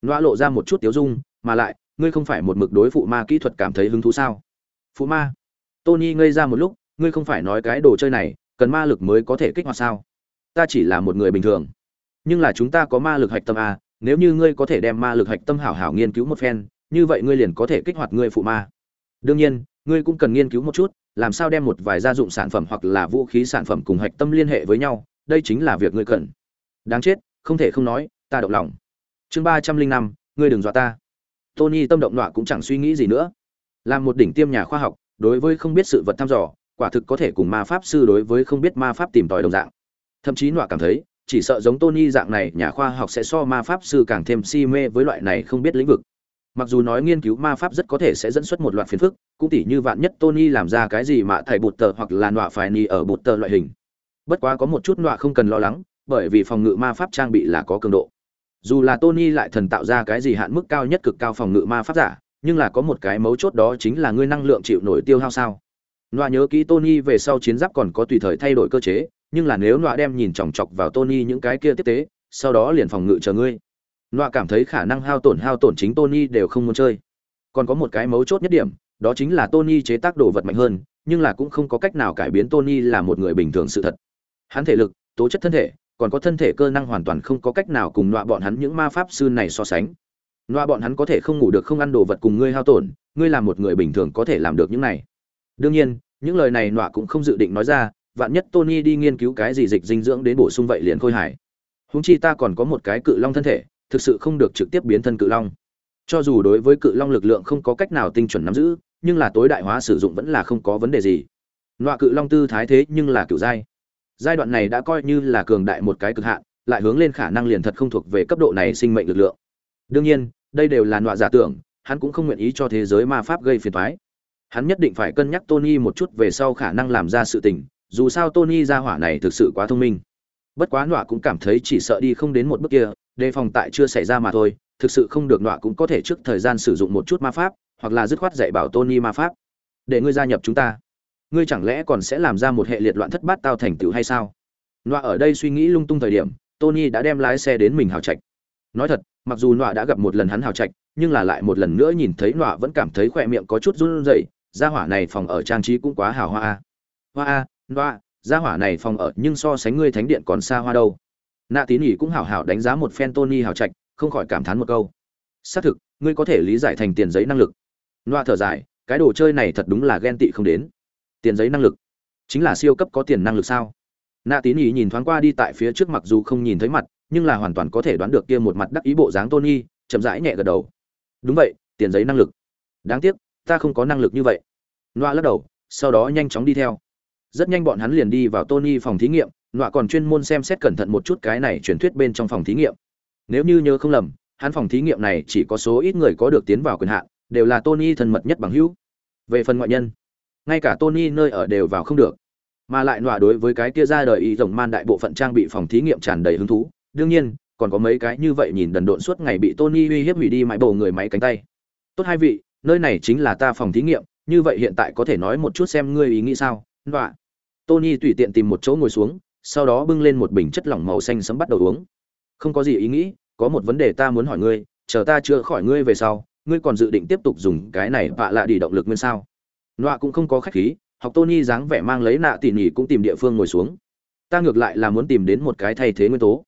A: loa lộ ra một chút tiếu dung, mà lại, ngươi không phải một mực đối phụ ma kỹ thuật cảm thấy hứng thú sao? Phụ ma? Tony ngây ra một lúc, ngươi không phải nói cái đồ chơi này, cần ma lực mới có thể kích hoạt sao? Ta chỉ là một người bình thường. Nhưng là chúng ta có ma lực hạch tâm a nếu như ngươi có thể đem ma lực hạch tâm hảo hảo nghiên cứu một phen, như vậy ngươi liền có thể kích hoạt ngươi phụ ma. Đương nhiên, ngươi cũng cần nghiên cứu một chút, làm sao đem một vài gia dụng sản phẩm hoặc là vũ khí sản phẩm cùng hạch tâm liên hệ với nhau, đây chính là việc ngươi cần. Đáng chết, không thể không nói, ta động lòng chương ba trăm linh năm, ngươi đừng dọa ta. Tony tâm động nọa cũng chẳng suy nghĩ gì nữa. Làm một đỉnh tiêm nhà khoa học, đối với không biết sự vật thăm dò, quả thực có thể cùng ma pháp sư đối với không biết ma pháp tìm tòi đồng dạng. Thậm chí nọa cảm thấy, chỉ sợ giống tony dạng này, nhà khoa học sẽ so ma pháp sư càng thêm si mê với loại này không biết lĩnh vực. Mặc dù nói nghiên cứu ma pháp rất có thể sẽ dẫn xuất một loạt phiền phức, cũng tỉ như vạn nhất tony làm ra cái gì mà thầy bụt tờ hoặc là nọa phải ni ở bụt tờ loại hình. Bất quá có một chút nọa không cần lo lắng, bởi vì phòng ngự ma pháp trang bị là có cường độ dù là tony lại thần tạo ra cái gì hạn mức cao nhất cực cao phòng ngự ma pháp giả nhưng là có một cái mấu chốt đó chính là ngươi năng lượng chịu nổi tiêu hao sao. Loa nhớ kỹ Tony về sau chiến giáp còn có tùy thời thay đổi cơ chế, nhưng là nếu loa đem nhìn chòng chọc vào tony những cái kia tiếp tế sau đó liền phòng ngự chờ ngươi. Loa cảm thấy khả năng hao tổn hao tổn chính tony đều không muốn chơi. Còn có một cái mấu chốt nhất điểm đó chính là tony chế tác đồ vật mạnh hơn nhưng là cũng không có cách nào cải biến tony là một người bình thường sự thật. Hắn thể lực tố chất thân thể còn có thân thể cơ năng hoàn toàn không có cách nào cùng nọa bọn hắn những ma pháp sư này so sánh. Nọa bọn hắn có thể không ngủ được, không ăn đồ vật cùng ngươi hao tổn, ngươi là một người bình thường có thể làm được những này. Đương nhiên, những lời này nọa cũng không dự định nói ra, vạn nhất tony đi nghiên cứu cái gì dịch dinh dưỡng đến bổ sung vậy liền khôi hài. Húng chi ta còn có một cái cự long thân thể, thực sự không được trực tiếp biến thân cự long. Cho dù đối với cự long lực lượng không có cách nào tinh chuẩn nắm giữ, nhưng là tối đại hóa sử dụng vẫn là không có vấn đề gì. Nọa cự long tư thái thế nhưng là kiểu dai giai đoạn này đã coi như là cường đại một cái cực hạn, lại hướng lên khả năng liền thật không thuộc về cấp độ này sinh mệnh lực lượng. Đương nhiên, đây đều là nọa giả tưởng, hắn cũng không nguyện ý cho thế giới ma pháp gây phiền toái. Hắn nhất định phải cân nhắc tony một chút về sau khả năng làm ra sự tình, dù sao tony ra hỏa này thực sự quá thông minh. Bất quá nọa cũng cảm thấy chỉ sợ đi không đến một bước kia, đề phòng tại chưa xảy ra mà thôi, thực sự không được nọa cũng có thể trước thời gian sử dụng một chút ma pháp, hoặc là dứt khoát dạy bảo tony ma pháp. Để ngươi gia nhập chúng ta ngươi chẳng lẽ còn sẽ làm ra một hệ liệt loạn thất bát tao thành tựu hay sao? Nọa ở đây suy nghĩ lung tung thời điểm, tony đã đem lái xe đến mình hào trạch. Nói thật, mặc dù nọa đã gặp một lần hắn hào trạch, nhưng là lại một lần nữa nhìn thấy nọa vẫn cảm thấy khỏe miệng có chút run rẩy, gia hỏa này phòng ở trang trí cũng quá hào hoa a. Hoa a, nọa, gia hỏa này phòng ở nhưng so sánh ngươi thánh điện còn xa hoa đâu. Nạ tín ỉ cũng hảo hảo đánh giá một phen tony hào trạch, không khỏi cảm thán một câu. Xác thực, ngươi có thể lý giải thành tiền giấy năng lực. Nọa thở dài, cái đồ chơi này thật đúng là ghen tị không đến tiền giấy năng lực. Chính là siêu cấp có tiền năng lực sao? Nạ tín ý nhìn thoáng qua đi tại phía trước mặc dù không nhìn thấy mặt, nhưng là hoàn toàn có thể đoán được kia một mặt đắc ý bộ dáng tony, chậm rãi nhẹ gật đầu. Đúng vậy, tiền giấy năng lực. Đáng tiếc, ta không có năng lực như vậy. Nọa lắc đầu, sau đó nhanh chóng đi theo. Rất nhanh bọn hắn liền đi vào tony phòng thí nghiệm, nọa còn chuyên môn xem xét cẩn thận một chút cái này truyền thuyết bên trong phòng thí nghiệm. Nếu như nhớ không lầm, hắn phòng thí nghiệm này chỉ có số ít người có được tiến vào quyền hạn, đều là tony thân mật nhất bằng hữu. Về phần ngoại nhân ngay cả tony nơi ở đều vào không được. Mà lại nọa đối với cái kia ra đời y rồng man đại bộ phận trang bị phòng thí nghiệm tràn đầy hứng thú. Đương nhiên, còn có mấy cái như vậy nhìn đần độn suốt ngày bị tony uy hiếp hủy đi mãi bầu người máy cánh tay. Tốt hai vị, nơi này chính là ta phòng thí nghiệm, như vậy hiện tại có thể nói một chút xem ngươi ý nghĩ sao, nọa. Tony tùy tiện tìm một chỗ ngồi xuống, sau đó bưng lên một bình chất lỏng màu xanh sẫm bắt đầu uống. Không có gì ý nghĩ, có một vấn đề ta muốn hỏi ngươi, chờ ta chữa khỏi ngươi về sau, ngươi còn dự định tiếp tục dùng cái này vạ lạ đi động lực nguyên sao? Nọa cũng không có khách khí, học tony dáng vẻ mang lấy nạ tỉ nỉ cũng tìm địa phương ngồi xuống. Ta ngược lại là muốn tìm đến một cái thay thế nguyên tố.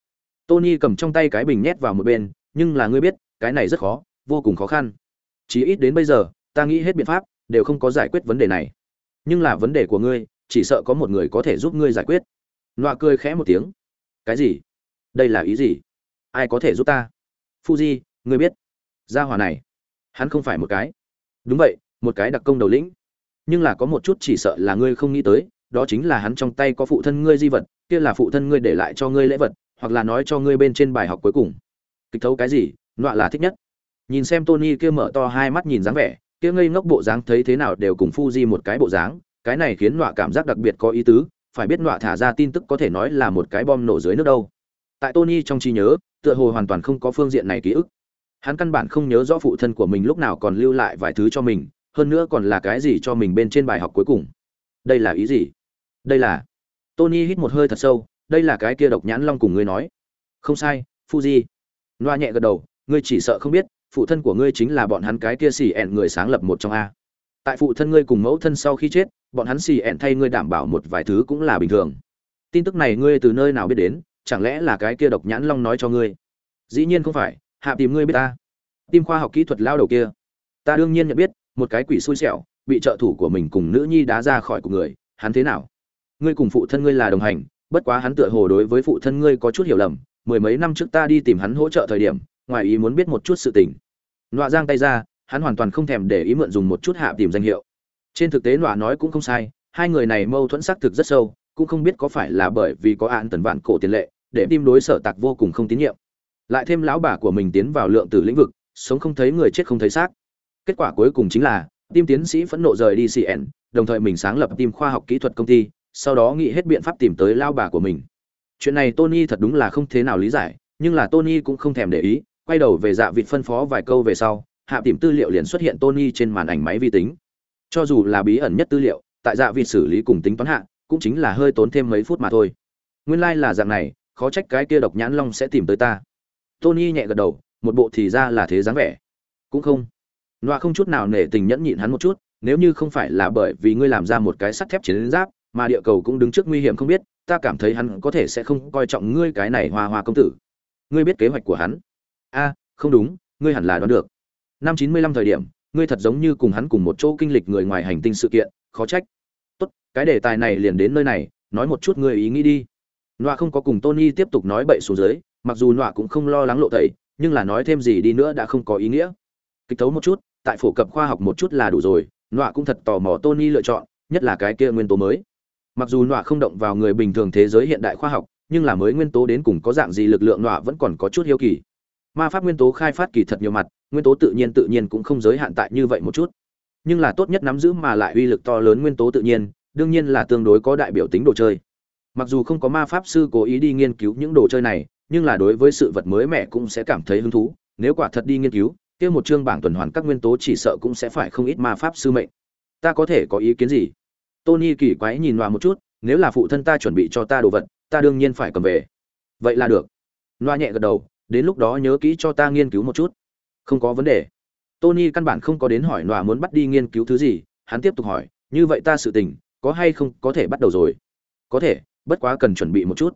A: Tony cầm trong tay cái bình nhét vào một bên, nhưng là ngươi biết, cái này rất khó, vô cùng khó khăn. Chỉ ít đến bây giờ, ta nghĩ hết biện pháp, đều không có giải quyết vấn đề này. Nhưng là vấn đề của ngươi, chỉ sợ có một người có thể giúp ngươi giải quyết. Nọa cười khẽ một tiếng. Cái gì? Đây là ý gì? Ai có thể giúp ta? Fuji, ngươi biết. Gia hỏa này, hắn không phải một cái. Đúng vậy, một cái đặc công đầu lĩnh nhưng là có một chút chỉ sợ là ngươi không nghĩ tới, đó chính là hắn trong tay có phụ thân ngươi di vật, kia là phụ thân ngươi để lại cho ngươi lễ vật, hoặc là nói cho ngươi bên trên bài học cuối cùng. Kịch thấu cái gì, nọa là thích nhất. Nhìn xem tony kia mở to hai mắt nhìn dáng vẻ, kia ngây ngốc bộ dáng thấy thế nào đều cùng Fuji một cái bộ dáng, cái này khiến nọa cảm giác đặc biệt có ý tứ, phải biết nọa thả ra tin tức có thể nói là một cái bom nổ dưới nước đâu. Tại tony trong trí nhớ, tựa hồ hoàn toàn không có phương diện này ký ức. Hắn căn bản không nhớ rõ phụ thân của mình lúc nào còn lưu lại vài thứ cho mình hơn nữa còn là cái gì cho mình bên trên bài học cuối cùng? Đây là ý gì? Đây là tony hít một hơi thật sâu, đây là cái kia độc nhãn long cùng ngươi nói. Không sai, fuji. Loa nhẹ gật đầu, ngươi chỉ sợ không biết, phụ thân của ngươi chính là bọn hắn cái kia xì ẹn người sáng lập một trong a. Tại phụ thân ngươi cùng mẫu thân sau khi chết, bọn hắn xì ẹn thay ngươi đảm bảo một vài thứ cũng là bình thường. Tin tức này ngươi từ nơi nào biết đến, chẳng lẽ là cái kia độc nhãn long nói cho ngươi? Dĩ nhiên không phải, hạ tìm ngươi biết ta. Tim khoa học kỹ thuật lao đầu kia. Ta đương nhiên nhận biết một cái quỷ xui xẻo, bị trợ thủ của mình cùng nữ nhi đá ra khỏi của người, hắn thế nào? Ngươi cùng phụ thân ngươi là đồng hành, bất quá hắn tựa hồ đối với phụ thân ngươi có chút hiểu lầm, mười mấy năm trước ta đi tìm hắn hỗ trợ thời điểm, ngoài ý muốn biết một chút sự tình. Nọa giang tay ra, hắn hoàn toàn không thèm để ý mượn dùng một chút hạ tìm danh hiệu. Trên thực tế nọa nói cũng không sai, hai người này mâu thuẫn xác thực rất sâu, cũng không biết có phải là bởi vì có án tần vạn cổ tiền lệ, để tim đối sở tặc vô cùng không tín nhiệm. Lại thêm lão bà của mình tiến vào lượng tử lĩnh vực, sống không thấy người chết không thấy xác kết quả cuối cùng chính là tim tiến sĩ phẫn nộ rời đi cn đồng thời mình sáng lập tim khoa học kỹ thuật công ty, sau đó nghĩ hết biện pháp tìm tới lao bà của mình. Chuyện này tony thật đúng là không thế nào lý giải, nhưng là tony cũng không thèm để ý, quay đầu về dạ vịt phân phó vài câu về sau, hạ tìm tư liệu liền xuất hiện tony trên màn ảnh máy vi tính. Cho dù là bí ẩn nhất tư liệu, tại dạ vịt xử lý cùng tính toán hạ, cũng chính là hơi tốn thêm mấy phút mà thôi. Nguyên lai là dạng này, khó trách cái kia độc nhãn long sẽ tìm tới ta. Tony nhẹ gật đầu, một bộ thì ra là thế dáng vẻ. Cũng không nọa không chút nào nể tình nhẫn nhịn hắn một chút, nếu như không phải là bởi vì ngươi làm ra một cái sắt thép chiến giáp, mà địa cầu cũng đứng trước nguy hiểm không biết, ta cảm thấy hắn có thể sẽ không coi trọng ngươi cái này hoa hoa công tử. Ngươi biết kế hoạch của hắn? A, không đúng, ngươi hẳn là đoán được. Năm chín mươi lăm thời điểm, ngươi thật giống như cùng hắn cùng một chỗ kinh lịch người ngoài hành tinh sự kiện, khó trách. Tốt, cái đề tài này liền đến nơi này, nói một chút ngươi ý nghĩ đi. Nọa không có cùng tony tiếp tục nói bậy xuống dưới, mặc dù nọa cũng không lo lắng lộ tẩy, nhưng là nói thêm gì đi nữa đã không có ý nghĩa. Kịch tấu một chút tại phổ cập khoa học một chút là đủ rồi, nọa cũng thật tò mò tony lựa chọn, nhất là cái kia nguyên tố mới. Mặc dù nọa không động vào người bình thường thế giới hiện đại khoa học, nhưng là mới nguyên tố đến cùng có dạng gì lực lượng nọa vẫn còn có chút hiếu kỳ. Ma pháp nguyên tố khai phát kỳ thật nhiều mặt, nguyên tố tự nhiên tự nhiên cũng không giới hạn tại như vậy một chút. Nhưng là tốt nhất nắm giữ mà lại uy lực to lớn nguyên tố tự nhiên, đương nhiên là tương đối có đại biểu tính đồ chơi. Mặc dù không có ma pháp sư cố ý đi nghiên cứu những đồ chơi này, nhưng là đối với sự vật mới mẻ cũng sẽ cảm thấy hứng thú, nếu quả thật đi nghiên cứu kia một chương bảng tuần hoàn các nguyên tố chỉ sợ cũng sẽ phải không ít ma pháp sư mệnh. Ta có thể có ý kiến gì? Tony kỳ quái nhìn loa một chút, nếu là phụ thân ta chuẩn bị cho ta đồ vật, ta đương nhiên phải cầm về. Vậy là được. Loa nhẹ gật đầu, đến lúc đó nhớ kỹ cho ta nghiên cứu một chút. Không có vấn đề. Tony căn bản không có đến hỏi loa muốn bắt đi nghiên cứu thứ gì, hắn tiếp tục hỏi, như vậy ta sự tình, có hay không có thể bắt đầu rồi? Có thể, bất quá cần chuẩn bị một chút.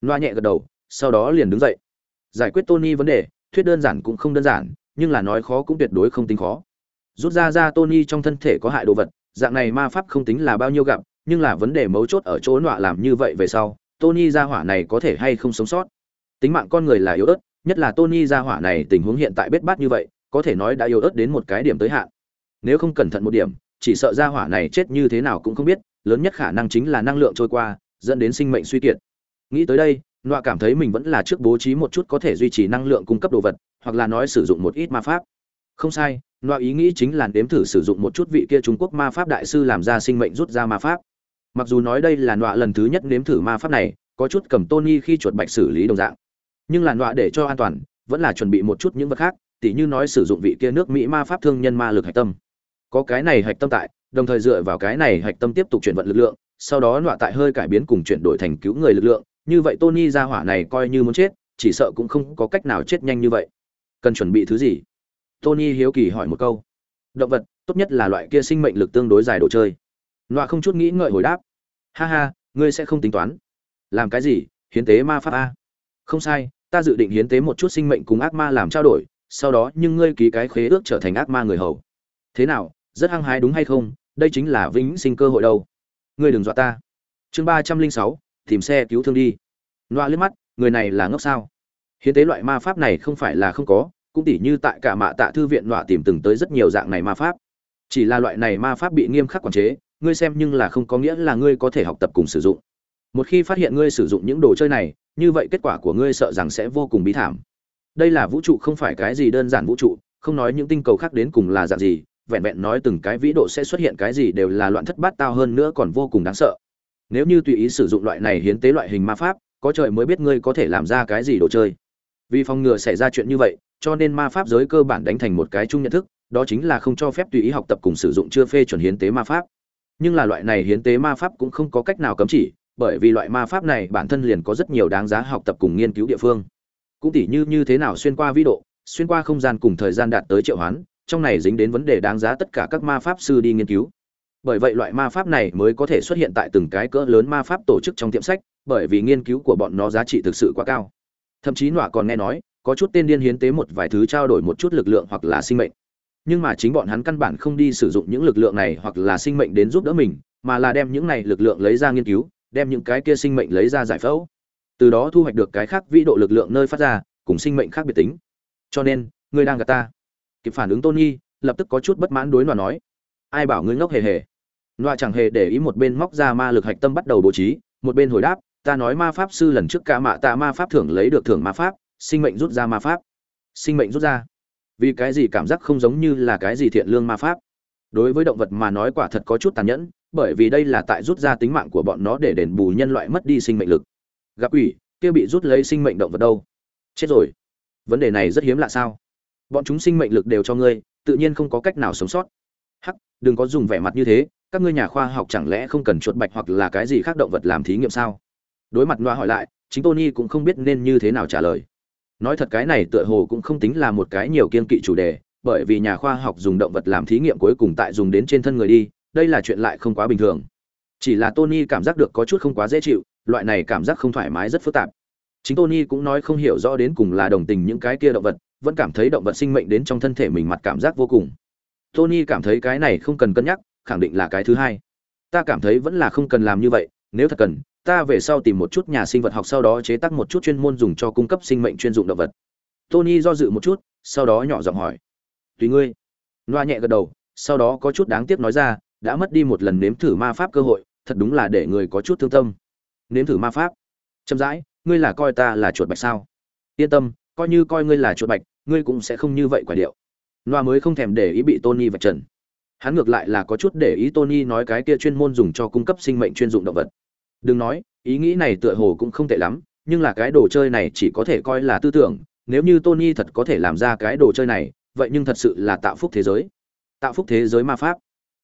A: Loa nhẹ gật đầu, sau đó liền đứng dậy. Giải quyết tony vấn đề, thuyết đơn giản cũng không đơn giản nhưng là nói khó cũng tuyệt đối không tính khó. Rút ra ra tony trong thân thể có hại đồ vật, dạng này ma pháp không tính là bao nhiêu gặp, nhưng là vấn đề mấu chốt ở chỗ nọa làm như vậy về sau, tony ra hỏa này có thể hay không sống sót. Tính mạng con người là yếu ớt, nhất là tony ra hỏa này tình huống hiện tại bết bát như vậy, có thể nói đã yếu ớt đến một cái điểm tới hạn. Nếu không cẩn thận một điểm, chỉ sợ ra hỏa này chết như thế nào cũng không biết, lớn nhất khả năng chính là năng lượng trôi qua, dẫn đến sinh mệnh suy kiệt. Nghĩ tới đây, nọa cảm thấy mình vẫn là trước bố trí một chút có thể duy trì năng lượng cung cấp đồ vật hoặc là nói sử dụng một ít ma pháp. Không sai nọa ý nghĩ chính là nếm thử sử dụng một chút vị kia trung quốc ma pháp đại sư làm ra sinh mệnh rút ra ma pháp. Mặc dù nói đây là nọa lần thứ nhất nếm thử ma pháp này, có chút cầm tony khi chuột bạch xử lý đồng dạng. Nhưng là nọa để cho an toàn, vẫn là chuẩn bị một chút những vật khác, tỉ như nói sử dụng vị kia nước mỹ ma pháp thương nhân ma lực hạch tâm. Có cái này hạch tâm tại, đồng thời dựa vào cái này hạch tâm tiếp tục chuyển vận lực lượng, sau đó nọa tại hơi cải biến cùng chuyển đổi thành cứu người lực lượng. Như vậy tony ra hỏa này coi như muốn chết, chỉ sợ cũng không có cách nào chết nhanh như vậy cần chuẩn bị thứ gì? Tony hiếu kỳ hỏi một câu. Động vật, tốt nhất là loại kia sinh mệnh lực tương đối dài đồ chơi. Nọa không chút nghĩ ngợi hồi đáp. Ha ha, ngươi sẽ không tính toán. Làm cái gì? Hiến tế ma pháp a. Không sai, ta dự định hiến tế một chút sinh mệnh cùng ác ma làm trao đổi, sau đó nhưng ngươi ký cái khế ước trở thành ác ma người hầu. Thế nào, rất hăng hái đúng hay không? Đây chính là vĩnh sinh cơ hội đâu. Ngươi đừng dọa ta. Chương ba trăm linh sáu, tìm xe cứu thương đi. Loa liếc mắt, người này là ngốc sao? Hiến tế loại ma pháp này không phải là không có, cũng tỉ như tại cả mạ tạ thư viện nọa tìm từng tới rất nhiều dạng này ma pháp. Chỉ là loại này ma pháp bị nghiêm khắc quản chế, ngươi xem nhưng là không có nghĩa là ngươi có thể học tập cùng sử dụng. Một khi phát hiện ngươi sử dụng những đồ chơi này, như vậy kết quả của ngươi sợ rằng sẽ vô cùng bí thảm. Đây là vũ trụ không phải cái gì đơn giản vũ trụ, không nói những tinh cầu khác đến cùng là dạng gì, vẹn vẹn nói từng cái vĩ độ sẽ xuất hiện cái gì đều là loạn thất bát tao hơn nữa còn vô cùng đáng sợ. Nếu như tùy ý sử dụng loại này hiến tế loại hình ma pháp, có trời mới biết ngươi có thể làm ra cái gì đồ chơi vì phòng ngừa xảy ra chuyện như vậy, cho nên ma pháp giới cơ bản đánh thành một cái chung nhận thức, đó chính là không cho phép tùy ý học tập cùng sử dụng chưa phê chuẩn hiến tế ma pháp. Nhưng là loại này hiến tế ma pháp cũng không có cách nào cấm chỉ, bởi vì loại ma pháp này bản thân liền có rất nhiều đáng giá học tập cùng nghiên cứu địa phương. Cũng tỉ như như thế nào xuyên qua vĩ độ, xuyên qua không gian cùng thời gian đạt tới triệu hoán, trong này dính đến vấn đề đáng giá tất cả các ma pháp sư đi nghiên cứu. Bởi vậy loại ma pháp này mới có thể xuất hiện tại từng cái cỡ lớn ma pháp tổ chức trong tiệm sách, bởi vì nghiên cứu của bọn nó giá trị thực sự quá cao thậm chí nọa còn nghe nói, có chút tên điên hiến tế một vài thứ trao đổi một chút lực lượng hoặc là sinh mệnh. Nhưng mà chính bọn hắn căn bản không đi sử dụng những lực lượng này hoặc là sinh mệnh đến giúp đỡ mình, mà là đem những này lực lượng lấy ra nghiên cứu, đem những cái kia sinh mệnh lấy ra giải phẫu. Từ đó thu hoạch được cái khác vĩ độ lực lượng nơi phát ra, cùng sinh mệnh khác biệt tính. Cho nên ngươi đang gặp ta. Kịp phản ứng tony, lập tức có chút bất mãn đối nọa nói. Ai bảo ngươi ngốc hề hề? Nọa chẳng hề để ý một bên móc ra ma lực hạch tâm bắt đầu bố trí, một bên hồi đáp ta nói ma pháp sư lần trước cả mạ tạ ma pháp thưởng lấy được thưởng ma pháp, sinh mệnh rút ra ma pháp. Sinh mệnh rút ra? Vì cái gì cảm giác không giống như là cái gì thiện lương ma pháp? Đối với động vật mà nói quả thật có chút tàn nhẫn, bởi vì đây là tại rút ra tính mạng của bọn nó để đền bù nhân loại mất đi sinh mệnh lực. Gặp ủy kia bị rút lấy sinh mệnh động vật đâu? Chết rồi. Vấn đề này rất hiếm lạ sao? Bọn chúng sinh mệnh lực đều cho ngươi, tự nhiên không có cách nào sống sót. Hắc, đừng có dùng vẻ mặt như thế, các ngươi nhà khoa học chẳng lẽ không cần chuột bạch hoặc là cái gì khác động vật làm thí nghiệm sao? Đối mặt loa hỏi lại, chính tony cũng không biết nên như thế nào trả lời. Nói thật cái này tựa hồ cũng không tính là một cái nhiều kiên kỵ chủ đề, bởi vì nhà khoa học dùng động vật làm thí nghiệm cuối cùng tại dùng đến trên thân người đi, đây là chuyện lại không quá bình thường. Chỉ là tony cảm giác được có chút không quá dễ chịu, loại này cảm giác không thoải mái rất phức tạp. Chính tony cũng nói không hiểu rõ đến cùng là đồng tình những cái kia động vật, vẫn cảm thấy động vật sinh mệnh đến trong thân thể mình mặt cảm giác vô cùng. Tony cảm thấy cái này không cần cân nhắc, khẳng định là cái thứ hai. Ta cảm thấy vẫn là không cần làm như vậy, nếu thật cần ta về sau tìm một chút nhà sinh vật học sau đó chế tác một chút chuyên môn dùng cho cung cấp sinh mệnh chuyên dụng động vật. Tony do dự một chút, sau đó nhỏ giọng hỏi. Tùy ngươi. Loa nhẹ gật đầu, sau đó có chút đáng tiếc nói ra, đã mất đi một lần nếm thử ma pháp cơ hội, thật đúng là để người có chút thương tâm. Nếm thử ma pháp. Chậm rãi, ngươi là coi ta là chuột bạch sao? Yên tâm, coi như coi ngươi là chuột bạch, ngươi cũng sẽ không như vậy quả điệu. Loa mới không thèm để ý bị tony vạch trần. Hắn ngược lại là có chút để ý tony nói cái kia chuyên môn dùng cho cung cấp sinh mệnh chuyên dụng động vật đừng nói, ý nghĩ này tựa hồ cũng không tệ lắm, nhưng là cái đồ chơi này chỉ có thể coi là tư tưởng, nếu như tony thật có thể làm ra cái đồ chơi này, vậy nhưng thật sự là tạo phúc thế giới. Tạo phúc thế giới ma pháp.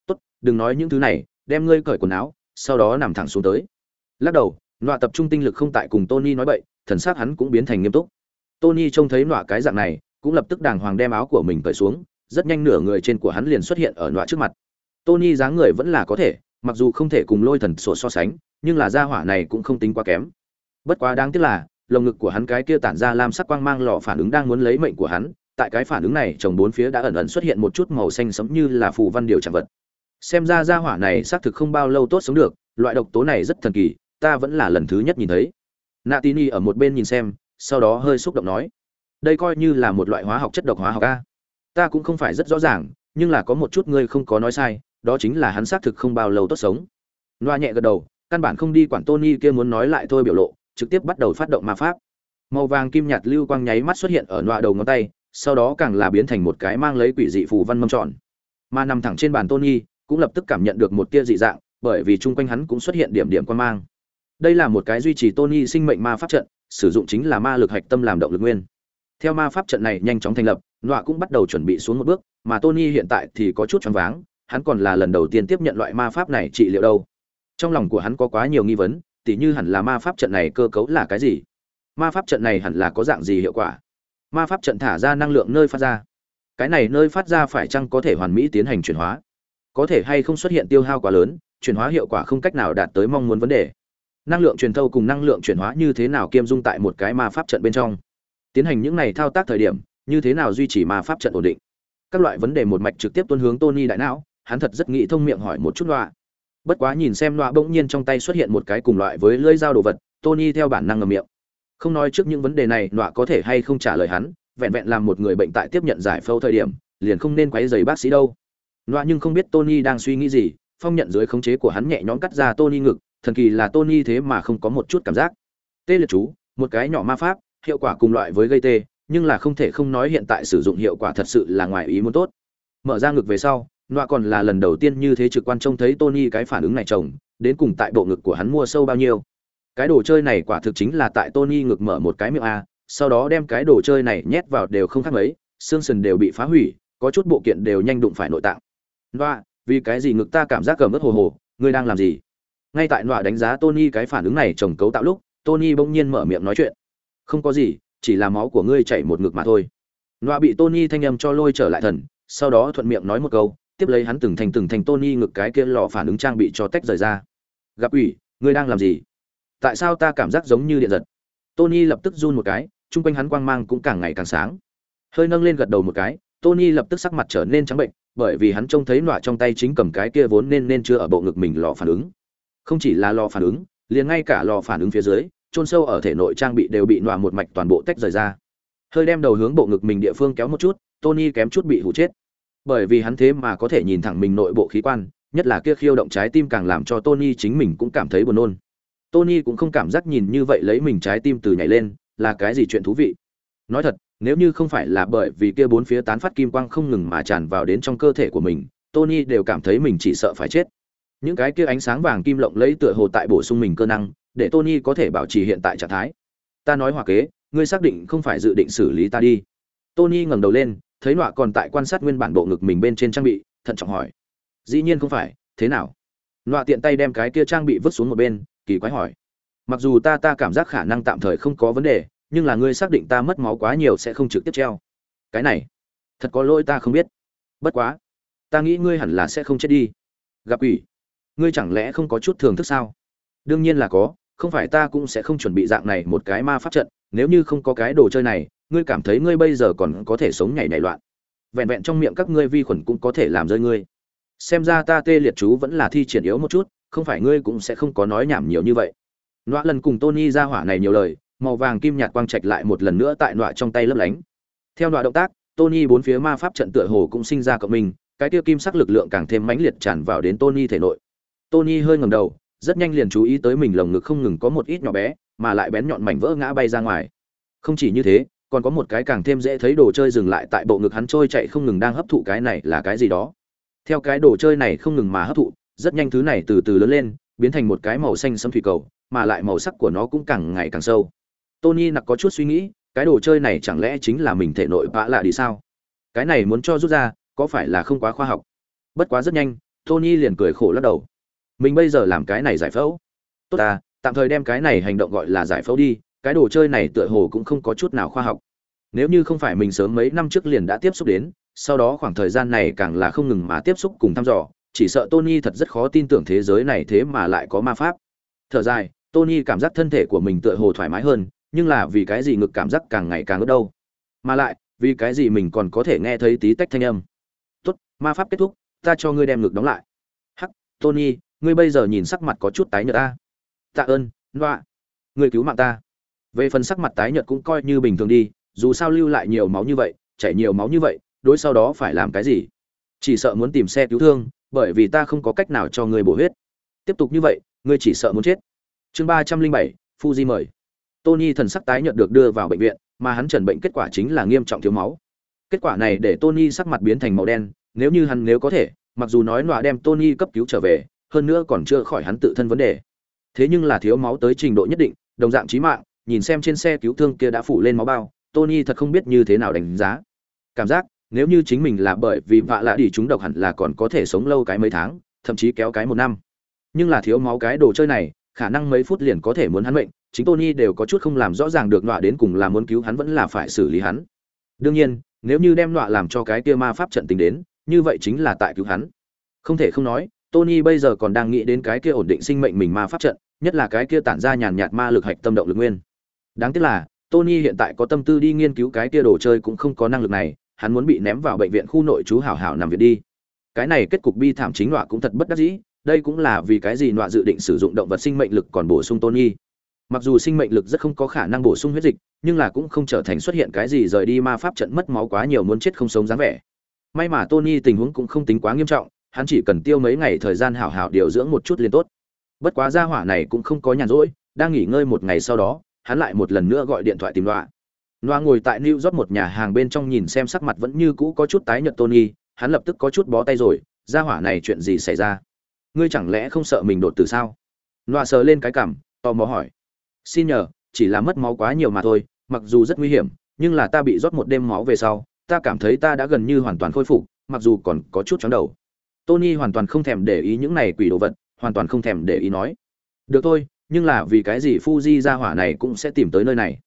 A: Tốt, đừng nói những thứ này, đem ngươi cởi quần áo, sau đó nằm thẳng xuống tới. Lắc đầu, nọa tập trung tinh lực không tại cùng tony nói bậy, thần xác hắn cũng biến thành nghiêm túc. Tony trông thấy nọa cái dạng này, cũng lập tức đàng hoàng đem áo của mình cởi xuống, rất nhanh nửa người trên của hắn liền xuất hiện ở nọa trước mặt. Tony dáng người vẫn là có thể, mặc dù không thể cùng lôi thần sổ so sánh nhưng là gia hỏa này cũng không tính quá kém. Bất quá đáng tiếc là, lồng ngực của hắn cái kia tản ra lam sắc quang mang lọ phản ứng đang muốn lấy mệnh của hắn, tại cái phản ứng này trồng bốn phía đã ẩn ẩn xuất hiện một chút màu xanh sẫm như là phù văn điều trạng vật. Xem ra gia hỏa này xác thực không bao lâu tốt sống được, loại độc tố này rất thần kỳ, ta vẫn là lần thứ nhất nhìn thấy. Natini ở một bên nhìn xem, sau đó hơi xúc động nói, đây coi như là một loại hóa học chất độc hóa học a. Ta cũng không phải rất rõ ràng, nhưng là có một chút ngươi không có nói sai, đó chính là hắn xác thực không bao lâu tốt sống. Loa nhẹ gật đầu căn bản không đi quản tony kia muốn nói lại thôi biểu lộ, trực tiếp bắt đầu phát động ma pháp. Màu vàng kim nhạt lưu quang nháy mắt xuất hiện ở nọa đầu ngón tay, sau đó càng là biến thành một cái mang lấy quỷ dị phù văn mâm tròn. Mà nằm thẳng trên bàn tony, cũng lập tức cảm nhận được một tia dị dạng, bởi vì chung quanh hắn cũng xuất hiện điểm điểm quan mang. Đây là một cái duy trì tony sinh mệnh ma pháp trận, sử dụng chính là ma lực hạch tâm làm động lực nguyên. Theo ma pháp trận này nhanh chóng thành lập, nọa cũng bắt đầu chuẩn bị xuống một bước, mà tony hiện tại thì có chút choáng váng, hắn còn là lần đầu tiên tiếp nhận loại ma pháp này trị liệu đâu trong lòng của hắn có quá nhiều nghi vấn, tỉ như hẳn là ma pháp trận này cơ cấu là cái gì? Ma pháp trận này hẳn là có dạng gì hiệu quả? Ma pháp trận thả ra năng lượng nơi phát ra. Cái này nơi phát ra phải chăng có thể hoàn mỹ tiến hành chuyển hóa? Có thể hay không xuất hiện tiêu hao quá lớn, chuyển hóa hiệu quả không cách nào đạt tới mong muốn vấn đề. Năng lượng truyền thâu cùng năng lượng chuyển hóa như thế nào kiêm dung tại một cái ma pháp trận bên trong? Tiến hành những này thao tác thời điểm, như thế nào duy trì ma pháp trận ổn định? Các loại vấn đề một mạch trực tiếp tuân hướng tony đại não, hắn thật rất nghĩ thông miệng hỏi một chút loạ bất quá nhìn xem loa bỗng nhiên trong tay xuất hiện một cái cùng loại với lưỡi dao đồ vật, tony theo bản năng ngầm miệng. Không nói trước những vấn đề này loa có thể hay không trả lời hắn, vẹn vẹn làm một người bệnh tại tiếp nhận giải phẫu thời điểm, liền không nên quấy giày bác sĩ đâu. Loa nhưng không biết tony đang suy nghĩ gì, phong nhận dưới khống chế của hắn nhẹ nhõm cắt ra tony ngực, thần kỳ là tony thế mà không có một chút cảm giác. Tê liệt chú, một cái nhỏ ma pháp, hiệu quả cùng loại với gây tê, nhưng là không thể không nói hiện tại sử dụng hiệu quả thật sự là ngoài ý muốn tốt. Mở ra ngực về sau nọa còn là lần đầu tiên như thế trực quan trông thấy tony cái phản ứng này chồng, đến cùng tại bộ ngực của hắn mua sâu bao nhiêu. Cái đồ chơi này quả thực chính là tại tony ngực mở một cái miệng a, sau đó đem cái đồ chơi này nhét vào đều không khác mấy, xương sườn đều bị phá hủy, có chút bộ kiện đều nhanh đụng phải nội tạng. Nọa vì cái gì ngực ta cảm giác cầm ớt hồ hồ, ngươi đang làm gì? Ngay tại nọa đánh giá tony cái phản ứng này chồng cấu tạo lúc, tony bỗng nhiên mở miệng nói chuyện. Không có gì, chỉ là máu của ngươi chảy một ngực mà thôi. Nọa bị tony thanh âm cho lôi trở lại thần, sau đó thuận miệng nói một câu tiếp lấy hắn từng thành từng thành tony ngực cái kia lọ phản ứng trang bị cho tách rời ra. Gặp ủy, ngươi đang làm gì? Tại sao ta cảm giác giống như điện giật? Tony lập tức run một cái trung quanh hắn quang mang cũng càng ngày càng sáng. Hơi nâng lên gật đầu một cái, tony lập tức sắc mặt trở nên trắng bệnh, bởi vì hắn trông thấy nọa trong tay chính cầm cái kia vốn nên nên chưa ở bộ ngực mình lò phản ứng. Không chỉ là lò phản ứng, liền ngay cả lò phản ứng phía dưới, chôn sâu ở thể nội trang bị đều bị nọa một mạch toàn bộ tách rời ra. Hơi đem đầu hướng bộ ngực mình địa phương kéo một chút, tony kém chút bị hủ chết bởi vì hắn thế mà có thể nhìn thẳng mình nội bộ khí quan, nhất là kia khiêu động trái tim càng làm cho tony chính mình cũng cảm thấy buồn nôn. Tony cũng không cảm giác nhìn như vậy lấy mình trái tim từ nhảy lên, là cái gì chuyện thú vị. Nói thật, nếu như không phải là bởi vì kia bốn phía tán phát kim quang không ngừng mà tràn vào đến trong cơ thể của mình, tony đều cảm thấy mình chỉ sợ phải chết. Những cái kia ánh sáng vàng kim lộng lấy tựa hồ tại bổ sung mình cơ năng, để tony có thể bảo trì hiện tại trạng thái. Ta nói hòa kế, ngươi xác định không phải dự định xử lý ta đi. Tony ngẩng đầu lên thấy nọa còn tại quan sát nguyên bản bộ ngực mình bên trên trang bị, thận trọng hỏi, dĩ nhiên không phải, thế nào? Nọa tiện tay đem cái kia trang bị vứt xuống một bên, kỳ quái hỏi, mặc dù ta ta cảm giác khả năng tạm thời không có vấn đề, nhưng là ngươi xác định ta mất máu quá nhiều sẽ không trực tiếp treo. Cái này, thật có lỗi ta không biết. Bất quá, ta nghĩ ngươi hẳn là sẽ không chết đi. Gặp ủy ngươi chẳng lẽ không có chút thưởng thức sao? Đương nhiên là có, không phải ta cũng sẽ không chuẩn bị dạng này một cái ma pháp trận, nếu như không có cái đồ chơi này ngươi cảm thấy ngươi bây giờ còn có thể sống nhảy nảy loạn. Vẹn vẹn trong miệng các ngươi vi khuẩn cũng có thể làm rơi ngươi. Xem ra ta tê liệt chú vẫn là thi triển yếu một chút, không phải ngươi cũng sẽ không có nói nhảm nhiều như vậy. Nọa lần cùng tony ra hỏa này nhiều lời, màu vàng kim nhạt quang trạch lại một lần nữa tại nọa trong tay lấp lánh. Theo nọa động tác, tony bốn phía ma pháp trận tựa hồ cũng sinh ra cộng mình cái tiêu kim sắc lực lượng càng thêm mãnh liệt tràn vào đến tony thể nội. Tony hơi ngầm đầu, rất nhanh liền chú ý tới mình lồng ngực không ngừng có một ít nhỏ bé, mà lại bén nhọn mảnh vỡ ngã bay ra ngoài. Không chỉ như thế còn có một cái càng thêm dễ thấy đồ chơi dừng lại tại bộ ngực hắn trôi chạy không ngừng đang hấp thụ cái này là cái gì đó. Theo cái đồ chơi này không ngừng mà hấp thụ, rất nhanh thứ này từ từ lớn lên, biến thành một cái màu xanh sẫm thủy cầu, mà lại màu sắc của nó cũng càng ngày càng sâu. Tony nặc có chút suy nghĩ, cái đồ chơi này chẳng lẽ chính là mình thể nội vã lạ đi sao? Cái này muốn cho rút ra, có phải là không quá khoa học? Bất quá rất nhanh, tony liền cười khổ lắc đầu. Mình bây giờ làm cái này giải phẫu. Tốt ta, tạm thời đem cái này hành động gọi là giải phẫu đi cái đồ chơi này tựa hồ cũng không có chút nào khoa học. Nếu như không phải mình sớm mấy năm trước liền đã tiếp xúc đến, sau đó khoảng thời gian này càng là không ngừng mà tiếp xúc cùng thăm dò, chỉ sợ tony thật rất khó tin tưởng thế giới này thế mà lại có ma pháp. Thở dài, tony cảm giác thân thể của mình tựa hồ thoải mái hơn, nhưng là vì cái gì ngực cảm giác càng ngày càng ớt đâu? Mà lại, vì cái gì mình còn có thể nghe thấy tí tách thanh âm? Tốt, ma pháp kết thúc, ta cho ngươi đem ngực đóng lại. Hắc, tony, ngươi bây giờ nhìn sắc mặt có chút tái nhợt ta tạ ơn loạ ngươi cứu mạng ta về phần sắc mặt tái nhợt cũng coi như bình thường đi, dù sao lưu lại nhiều máu như vậy, chảy nhiều máu như vậy, đối sau đó phải làm cái gì? Chỉ sợ muốn tìm xe cứu thương, bởi vì ta không có cách nào cho người bổ huyết. Tiếp tục như vậy, ngươi chỉ sợ muốn chết. Chương ba trăm linh bảy, fuji mời. Tony thần sắc tái nhợt được đưa vào bệnh viện, mà hắn trần bệnh kết quả chính là nghiêm trọng thiếu máu. Kết quả này để tony sắc mặt biến thành màu đen, nếu như hắn nếu có thể, mặc dù nói nọa đem tony cấp cứu trở về, hơn nữa còn chưa khỏi hắn tự thân vấn đề. Thế nhưng là thiếu máu tới trình độ nhất định, đồng dạng chí mạng nhìn xem trên xe cứu thương kia đã phủ lên máu bao tony thật không biết như thế nào đánh giá. Cảm giác nếu như chính mình là bởi vì vạ lạ đi chúng độc hẳn là còn có thể sống lâu cái mấy tháng thậm chí kéo cái một năm. Nhưng là thiếu máu cái đồ chơi này khả năng mấy phút liền có thể muốn hắn bệnh, chính tony đều có chút không làm rõ ràng được nọa đến cùng là muốn cứu hắn vẫn là phải xử lý hắn. Đương nhiên nếu như đem nọa làm cho cái kia ma pháp trận tính đến như vậy chính là tại cứu hắn. Không thể không nói tony bây giờ còn đang nghĩ đến cái kia ổn định sinh mệnh mình ma pháp trận nhất là cái kia tản ra nhàn nhạt ma lực hạch tâm động lực nguyên đáng tiếc là, tony hiện tại có tâm tư đi nghiên cứu cái kia đồ chơi cũng không có năng lực này, hắn muốn bị ném vào bệnh viện khu nội trú hảo hảo nằm viện đi. Cái này kết cục bi thảm chính nọa cũng thật bất đắc dĩ, đây cũng là vì cái gì nọa dự định sử dụng động vật sinh mệnh lực còn bổ sung tony. Mặc dù sinh mệnh lực rất không có khả năng bổ sung huyết dịch, nhưng là cũng không trở thành xuất hiện cái gì rời đi ma pháp trận mất máu quá nhiều muốn chết không sống dáng vẻ. May mà tony tình huống cũng không tính quá nghiêm trọng, hắn chỉ cần tiêu mấy ngày thời gian hảo hảo điều dưỡng một chút liền tốt. Bất quá gia hỏa này cũng không có nhàn rỗi, đang nghỉ ngơi một ngày sau đó hắn lại một lần nữa gọi điện thoại tìm loa. Loa ngồi tại new york một nhà hàng bên trong nhìn xem sắc mặt vẫn như cũ có chút tái nhợt tony, hắn lập tức có chút bó tay rồi gia hỏa này chuyện gì xảy ra? Ngươi chẳng lẽ không sợ mình đột tử sao? Loa sờ lên cái cảm tò mò hỏi. Xin nhờ, chỉ là mất máu quá nhiều mà thôi, mặc dù rất nguy hiểm, nhưng là ta bị rót một đêm máu về sau, ta cảm thấy ta đã gần như hoàn toàn khôi phục, mặc dù còn có chút chóng đầu. Tony hoàn toàn không thèm để ý những này quỷ đồ vật, hoàn toàn không thèm để ý nói. Được thôi nhưng là vì cái gì fuji ra hỏa này cũng sẽ tìm tới nơi này?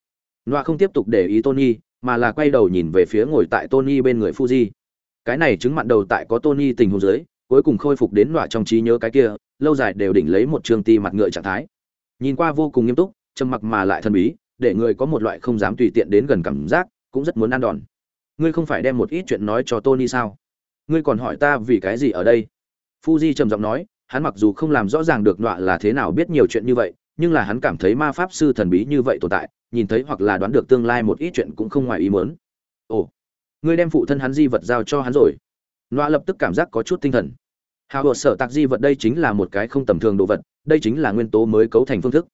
A: Noa không tiếp tục để ý tony, mà là quay đầu nhìn về phía ngồi tại tony bên người fuji. Cái này chứng mặn đầu tại có tony tình huống dưới, cuối cùng khôi phục đến noa trong trí nhớ cái kia, lâu dài đều đỉnh lấy một trường ti mặt ngựa trạng thái. Nhìn qua vô cùng nghiêm túc, trầm mặc mà lại thần bí, để người có một loại không dám tùy tiện đến gần cảm giác, cũng rất muốn ăn đòn. Ngươi không phải đem một ít chuyện nói cho tony sao? Ngươi còn hỏi ta vì cái gì ở đây? Fuji trầm giọng nói hắn mặc dù không làm rõ ràng được nọa là thế nào biết nhiều chuyện như vậy, nhưng là hắn cảm thấy ma pháp sư thần bí như vậy tồn tại, nhìn thấy hoặc là đoán được tương lai một ít chuyện cũng không ngoài ý muốn. Ồ, ngươi đem phụ thân hắn di vật giao cho hắn rồi. Nọa lập tức cảm giác có chút tinh thần. Hào hột sở tạc di vật đây chính là một cái không tầm thường đồ vật, đây chính là nguyên tố mới cấu thành phương thức.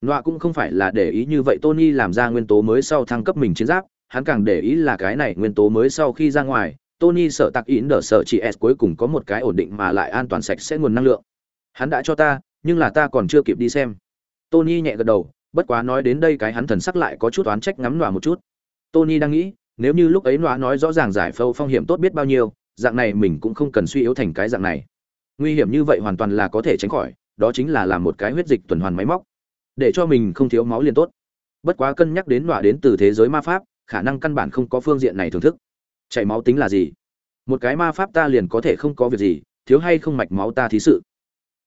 A: Nọa cũng không phải là để ý như vậy tony làm ra nguyên tố mới sau thăng cấp mình chiến giáp, hắn càng để ý là cái này nguyên tố mới sau khi ra ngoài Tony sợ tạc ỉn đỡ sợ chỉ S cuối cùng có một cái ổn định mà lại an toàn sạch sẽ nguồn năng lượng. Hắn đã cho ta, nhưng là ta còn chưa kịp đi xem. Tony nhẹ gật đầu, bất quá nói đến đây cái hắn thần sắc lại có chút oán trách ngắm nọa một chút. Tony đang nghĩ, nếu như lúc ấy nọa nói rõ ràng giải phẫu phong hiểm tốt biết bao nhiêu, dạng này mình cũng không cần suy yếu thành cái dạng này. Nguy hiểm như vậy hoàn toàn là có thể tránh khỏi, đó chính là làm một cái huyết dịch tuần hoàn máy móc. để cho mình không thiếu máu liền tốt bất quá cân nhắc đến nọa đến từ thế giới ma pháp khả năng căn bản không có phương diện này thưởng thức chảy máu tính là gì? Một cái ma pháp ta liền có thể không có việc gì, thiếu hay không mạch máu ta thí sự.